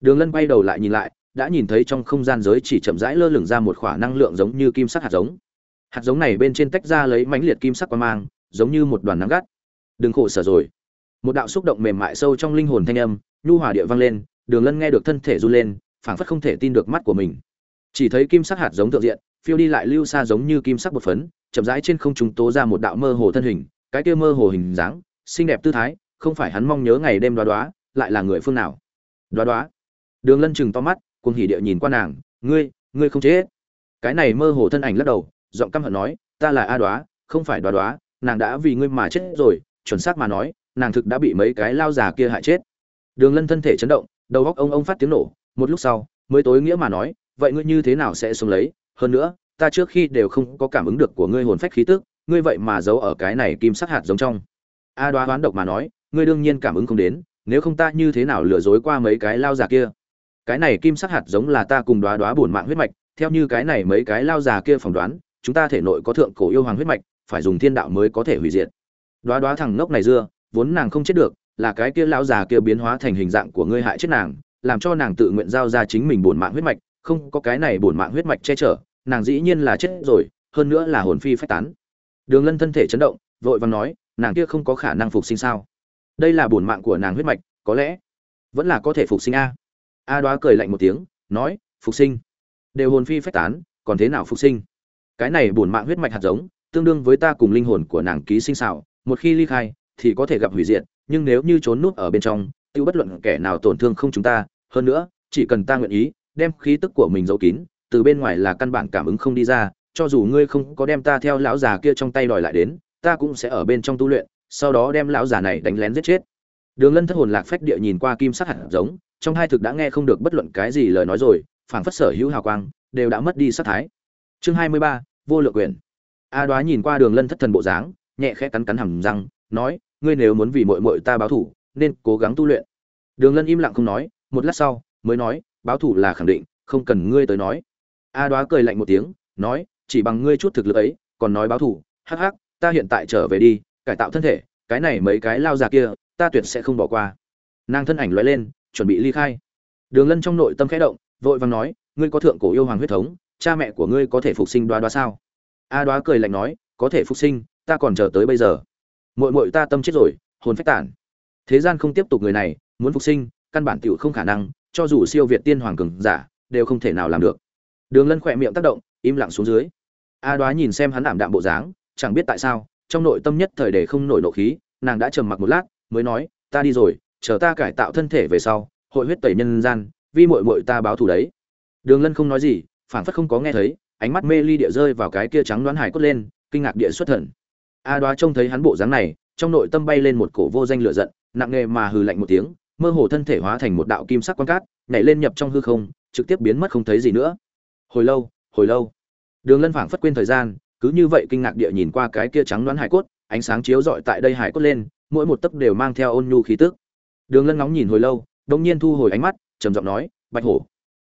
S1: Đường lân quay đầu lại nhìn lại, đã nhìn thấy trong không gian giới chỉ chậm rãi lơ lửng ra một khỏa năng lượng giống như kim sắc hạt giống. Hạt giống này bên trên tách ra lấy mãnh liệt kim sắc quang mang, giống như một đoàn nắng gắt. Đừng khổ sở rồi. Một đạo xúc động mềm mại sâu trong linh hồn thanh âm, nhu hòa địa vang lên, đường lân nghe được thân thể run lên, phảng phất không thể tin được mắt của mình chỉ thấy kim sắc hạt giống thượng diện, phiêu đi lại lưu xa giống như kim sắc bột phấn, chậm rãi trên không trung tố ra một đạo mơ hồ thân hình, cái kia mơ hồ hình dáng, xinh đẹp tư thái, không phải hắn mong nhớ ngày đêm đoá đoá, lại là người phương nào? Đoá đoá. Đường lân chừng to mắt, cuồng hỉ địa nhìn qua nàng, ngươi ngươi không chết? Cái này mơ hồ thân ảnh lắc đầu, giọng căm hận nói, ta là a đoá, không phải đoá đoá, nàng đã vì ngươi mà chết rồi, chuẩn xác mà nói, nàng thực đã bị mấy cái lao già kia hại chết. Đường lân thân thể chấn động, đầu góc ông ông phát tiếng nổ, một lúc sau, mới tối nghĩa mà nói vậy ngươi như thế nào sẽ sống lấy? Hơn nữa, ta trước khi đều không có cảm ứng được của ngươi hồn phách khí tức, ngươi vậy mà giấu ở cái này kim sắc hạt giống trong. A đoá đoán độc mà nói, ngươi đương nhiên cảm ứng không đến, nếu không ta như thế nào lừa dối qua mấy cái lao già kia? Cái này kim sắc hạt giống là ta cùng đoá đoá bổn mạng huyết mạch, theo như cái này mấy cái lao già kia phỏng đoán, chúng ta thể nội có thượng cổ yêu hoàng huyết mạch, phải dùng thiên đạo mới có thể hủy diệt. Đoá đoá thằng ngốc này dưa, vốn nàng không chết được, là cái kia lão già kia biến hóa thành hình dạng của ngươi hại chết nàng, làm cho nàng tự nguyện giao ra chính mình bổn mạng huyết mạch không có cái này bổn mạng huyết mạch che chở, nàng dĩ nhiên là chết rồi, hơn nữa là hồn phi phách tán. Đường lân thân thể chấn động, vội vàng nói, nàng kia không có khả năng phục sinh sao? Đây là bổn mạng của nàng huyết mạch, có lẽ vẫn là có thể phục sinh a. A đoá cười lạnh một tiếng, nói, phục sinh. Đều hồn phi phách tán, còn thế nào phục sinh? Cái này bổn mạng huyết mạch hạt giống, tương đương với ta cùng linh hồn của nàng ký sinh xảo, một khi ly khai, thì có thể gặp hủy diệt, nhưng nếu như trốn núp ở bên trong, tiêu bất luận kẻ nào tổn thương không chúng ta, hơn nữa, chỉ cần ta nguyện ý đem khí tức của mình giấu kín, từ bên ngoài là căn bản cảm ứng không đi ra, cho dù ngươi không có đem ta theo lão già kia trong tay đòi lại đến, ta cũng sẽ ở bên trong tu luyện, sau đó đem lão già này đánh lén giết chết. Đường lân thất hồn lạc phách địa nhìn qua kim sắc hạt giống, trong hai thực đã nghe không được bất luận cái gì lời nói rồi, phảng phất sở hữu hào quang, đều đã mất đi sát thái. Chương hai mươi ba, vô lượng quyền. A đoá nhìn qua đường lân thất thần bộ dáng, nhẹ khẽ cắn cắn hầm răng, nói, ngươi nếu muốn vì mội mội ta báo thủ, nên cố gắng tu luyện. Đường lân im lặng không nói, một lát sau, mới nói báo thủ là khẳng định, không cần ngươi tới nói. A đoá cười lạnh một tiếng, nói, chỉ bằng ngươi chút thực lực ấy, còn nói báo thủ hắc hắc, ta hiện tại trở về đi, cải tạo thân thể, cái này mấy cái lao già kia, ta tuyệt sẽ không bỏ qua. Nàng thân ảnh lóe lên, chuẩn bị ly khai. Đường lân trong nội tâm khẽ động, vội vàng nói, ngươi có thượng cổ yêu hoàng huyết thống, cha mẹ của ngươi có thể phục sinh đoá đoá sao? A đoá cười lạnh nói, có thể phục sinh, ta còn chờ tới bây giờ. Mội mội ta tâm chết rồi, hồn phách tản. Thế gian không tiếp tục người này, muốn phục sinh, căn bản tiểu không khả năng cho dù siêu việt tiên hoàng cường giả, đều không thể nào làm được. Đường lân khỏe miệng tác động, im lặng xuống dưới. A đoá nhìn xem hắn ảm đạm bộ dáng, chẳng biết tại sao, trong nội tâm nhất thời để không nổi nộ khí, nàng đã trầm mặc một lát, mới nói, ta đi rồi, chờ ta cải tạo thân thể về sau, hội huyết tẩy nhân gian vi muội muội ta báo thù đấy. Đường lân không nói gì, phảng phất không có nghe thấy, ánh mắt mê ly địa rơi vào cái kia trắng đoán hải cốt lên, kinh ngạc địa xuất thần. A đoá trông thấy hắn bộ dáng này, trong nội tâm bay lên một cổ vô danh lửa giận, nặng nề mà hừ lạnh một tiếng mơ hồ thân thể hóa thành một đạo kim sắc quan cát, nhảy lên nhập trong hư không, trực tiếp biến mất không thấy gì nữa. Hồi lâu hồi lâu. Đường lân phảng phất quên thời gian, cứ như vậy kinh ngạc địa nhìn qua cái kia trắng đoán hải cốt, ánh sáng chiếu rọi tại đây hải cốt lên, mỗi một tấc đều mang theo ôn nhu khí tức. Đường lân ngóng nhìn hồi lâu đông nhiên thu hồi ánh mắt, trầm giọng nói, bạch hổ.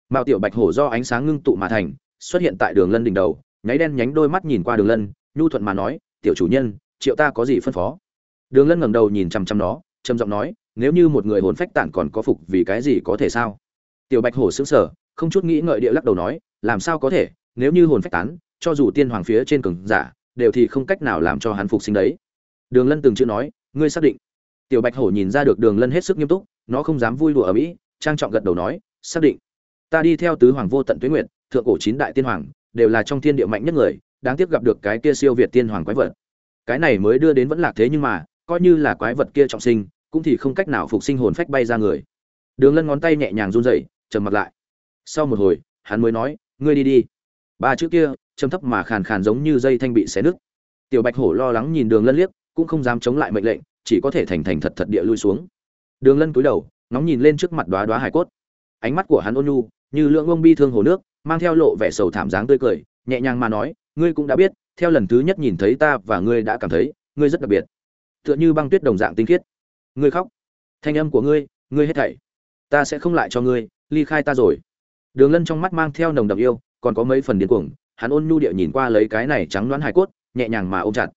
S1: Mạo tiểu bạch hổ do ánh sáng ngưng tụ mà thành, xuất hiện tại đường lân đỉnh đầu, nháy đen nhánh đôi mắt nhìn qua đường lân, nhu thuận mà nói, tiểu chủ nhân, triệu ta có gì phân phó? Đường lân ngẩng đầu nhìn chằm chằm nó, trầm giọng nói nếu như một người hồn phách tản còn có phục vì cái gì có thể sao? Tiểu bạch hổ sững sờ, không chút nghĩ ngợi địa lắc đầu nói, làm sao có thể, nếu như hồn phách tán, cho dù tiên hoàng phía trên cường giả, đều thì không cách nào làm cho hắn phục sinh đấy. Đường lân từng chữ nói, ngươi xác định. Tiểu bạch hổ nhìn ra được đường lân hết sức nghiêm túc, nó không dám vui đùa ở mỹ, trang trọng gật đầu nói, xác định. Ta đi theo tứ hoàng vô tận tuyết nguyện thượng cổ chín đại tiên hoàng, đều là trong thiên địa mạnh nhất người, đáng tiếc gặp được cái kia siêu việt tiên hoàng quái vật. Cái này mới đưa đến vẫn lạc thế nhưng mà, coi như là quái vật kia trọng sinh cũng thì không cách nào phục sinh hồn phách bay ra người. Đường lân ngón tay nhẹ nhàng run rẩy, trầm mặt lại. Sau một hồi, hắn mới nói, ngươi đi đi. Ba chữ kia, trầm thấp mà khàn khàn giống như dây thanh bị xé nứt. Tiểu bạch hổ lo lắng nhìn đường lân liếc, cũng không dám chống lại mệnh lệnh, chỉ có thể thành thành thật thật địa lui xuống. Đường lân cúi đầu nóng nhìn lên trước mặt đoá đoá hải cốt. Ánh mắt của hắn ôn nhu, như lượng ông bi thương hồ nước, mang theo lộ vẻ sầu thảm dáng tươi cười, nhẹ nhàng mà nói, ngươi cũng đã biết, theo lần thứ nhất nhìn thấy ta và ngươi đã cảm thấy, ngươi rất đặc biệt. Tựa như băng tuyết đồng dạng tinh khiết ngươi khóc. Thanh âm của ngươi ngươi hết thảy. Ta sẽ không lại cho ngươi, ly khai ta rồi. Đường lân trong mắt mang theo nồng đậm yêu, còn có mấy phần điên cuồng, hắn ôn nhu địa nhìn qua lấy cái này trắng đoán hải cốt, nhẹ nhàng mà ôm chặt.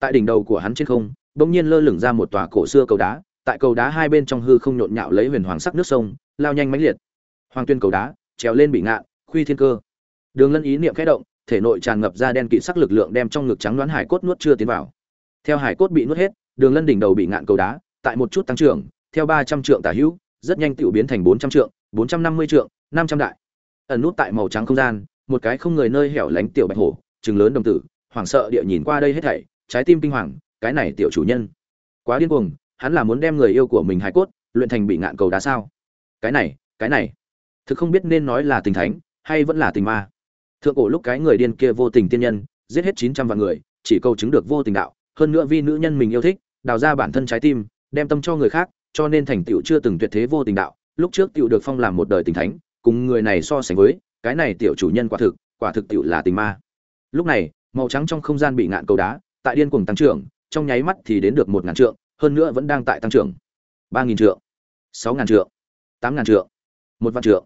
S1: Tại đỉnh đầu của hắn trên không, bỗng nhiên lơ lửng ra một tòa cổ xưa cầu đá, tại cầu đá hai bên trong hư không nhộn nhạo lấy huyền hoàng sắc nước sông, lao nhanh mãnh liệt. Hoàng tuyên cầu đá, trèo lên bị ngạn khuy thiên cơ. Đường lân ý niệm khẽ động, thể nội tràn ngập ra đen kỵ sắc lực lượng đem trong ngực trắng đoán hải cốt nuốt chưa tiến vào. Theo hải cốt bị nuốt hết, đường lân đỉnh đầu bị ngạn cầu đá tại một chút tăng trưởng, theo ba trăm trượng tả hữu, rất nhanh tiểu biến thành bốn trăm trượng, bốn trăm năm mươi trượng, năm trăm đại. Ẩn nút tại màu trắng không gian, một cái không người nơi hẻo lánh tiểu bạch hổ, trừng lớn đồng tử, hoảng sợ địa nhìn qua đây hết thảy, trái tim kinh hoàng, cái này tiểu chủ nhân. Quá điên cuồng, hắn là muốn đem người yêu của mình hải cốt, luyện thành bị ngạn cầu đá sao? Cái này cái này. Thực không biết nên nói là tình thánh, hay vẫn là tình ma. Thượng cổ lúc cái người điên kia vô tình tiên nhân, giết hết chín trăm vạn người, chỉ câu chứng được vô tình đạo, hơn nữa vì nữ nhân mình yêu thích, đào ra bản thân trái tim đem tâm cho người khác, cho nên thành tựu chưa từng tuyệt thế vô tình đạo. Lúc trước tiểu được phong làm một đời tình thánh, cùng người này so sánh với, cái này tiểu chủ nhân quả thực quả thực tiểu là tình ma. Lúc này, màu trắng trong không gian bị ngạn cầu đá, tại điên cuồng tăng trưởng, trong nháy mắt thì đến được một ngàn trượng, hơn nữa vẫn đang tại tăng trưởng. Ba nghìn trượng, sáu ngàn trượng, tám ngàn trượng, một vạn trượng.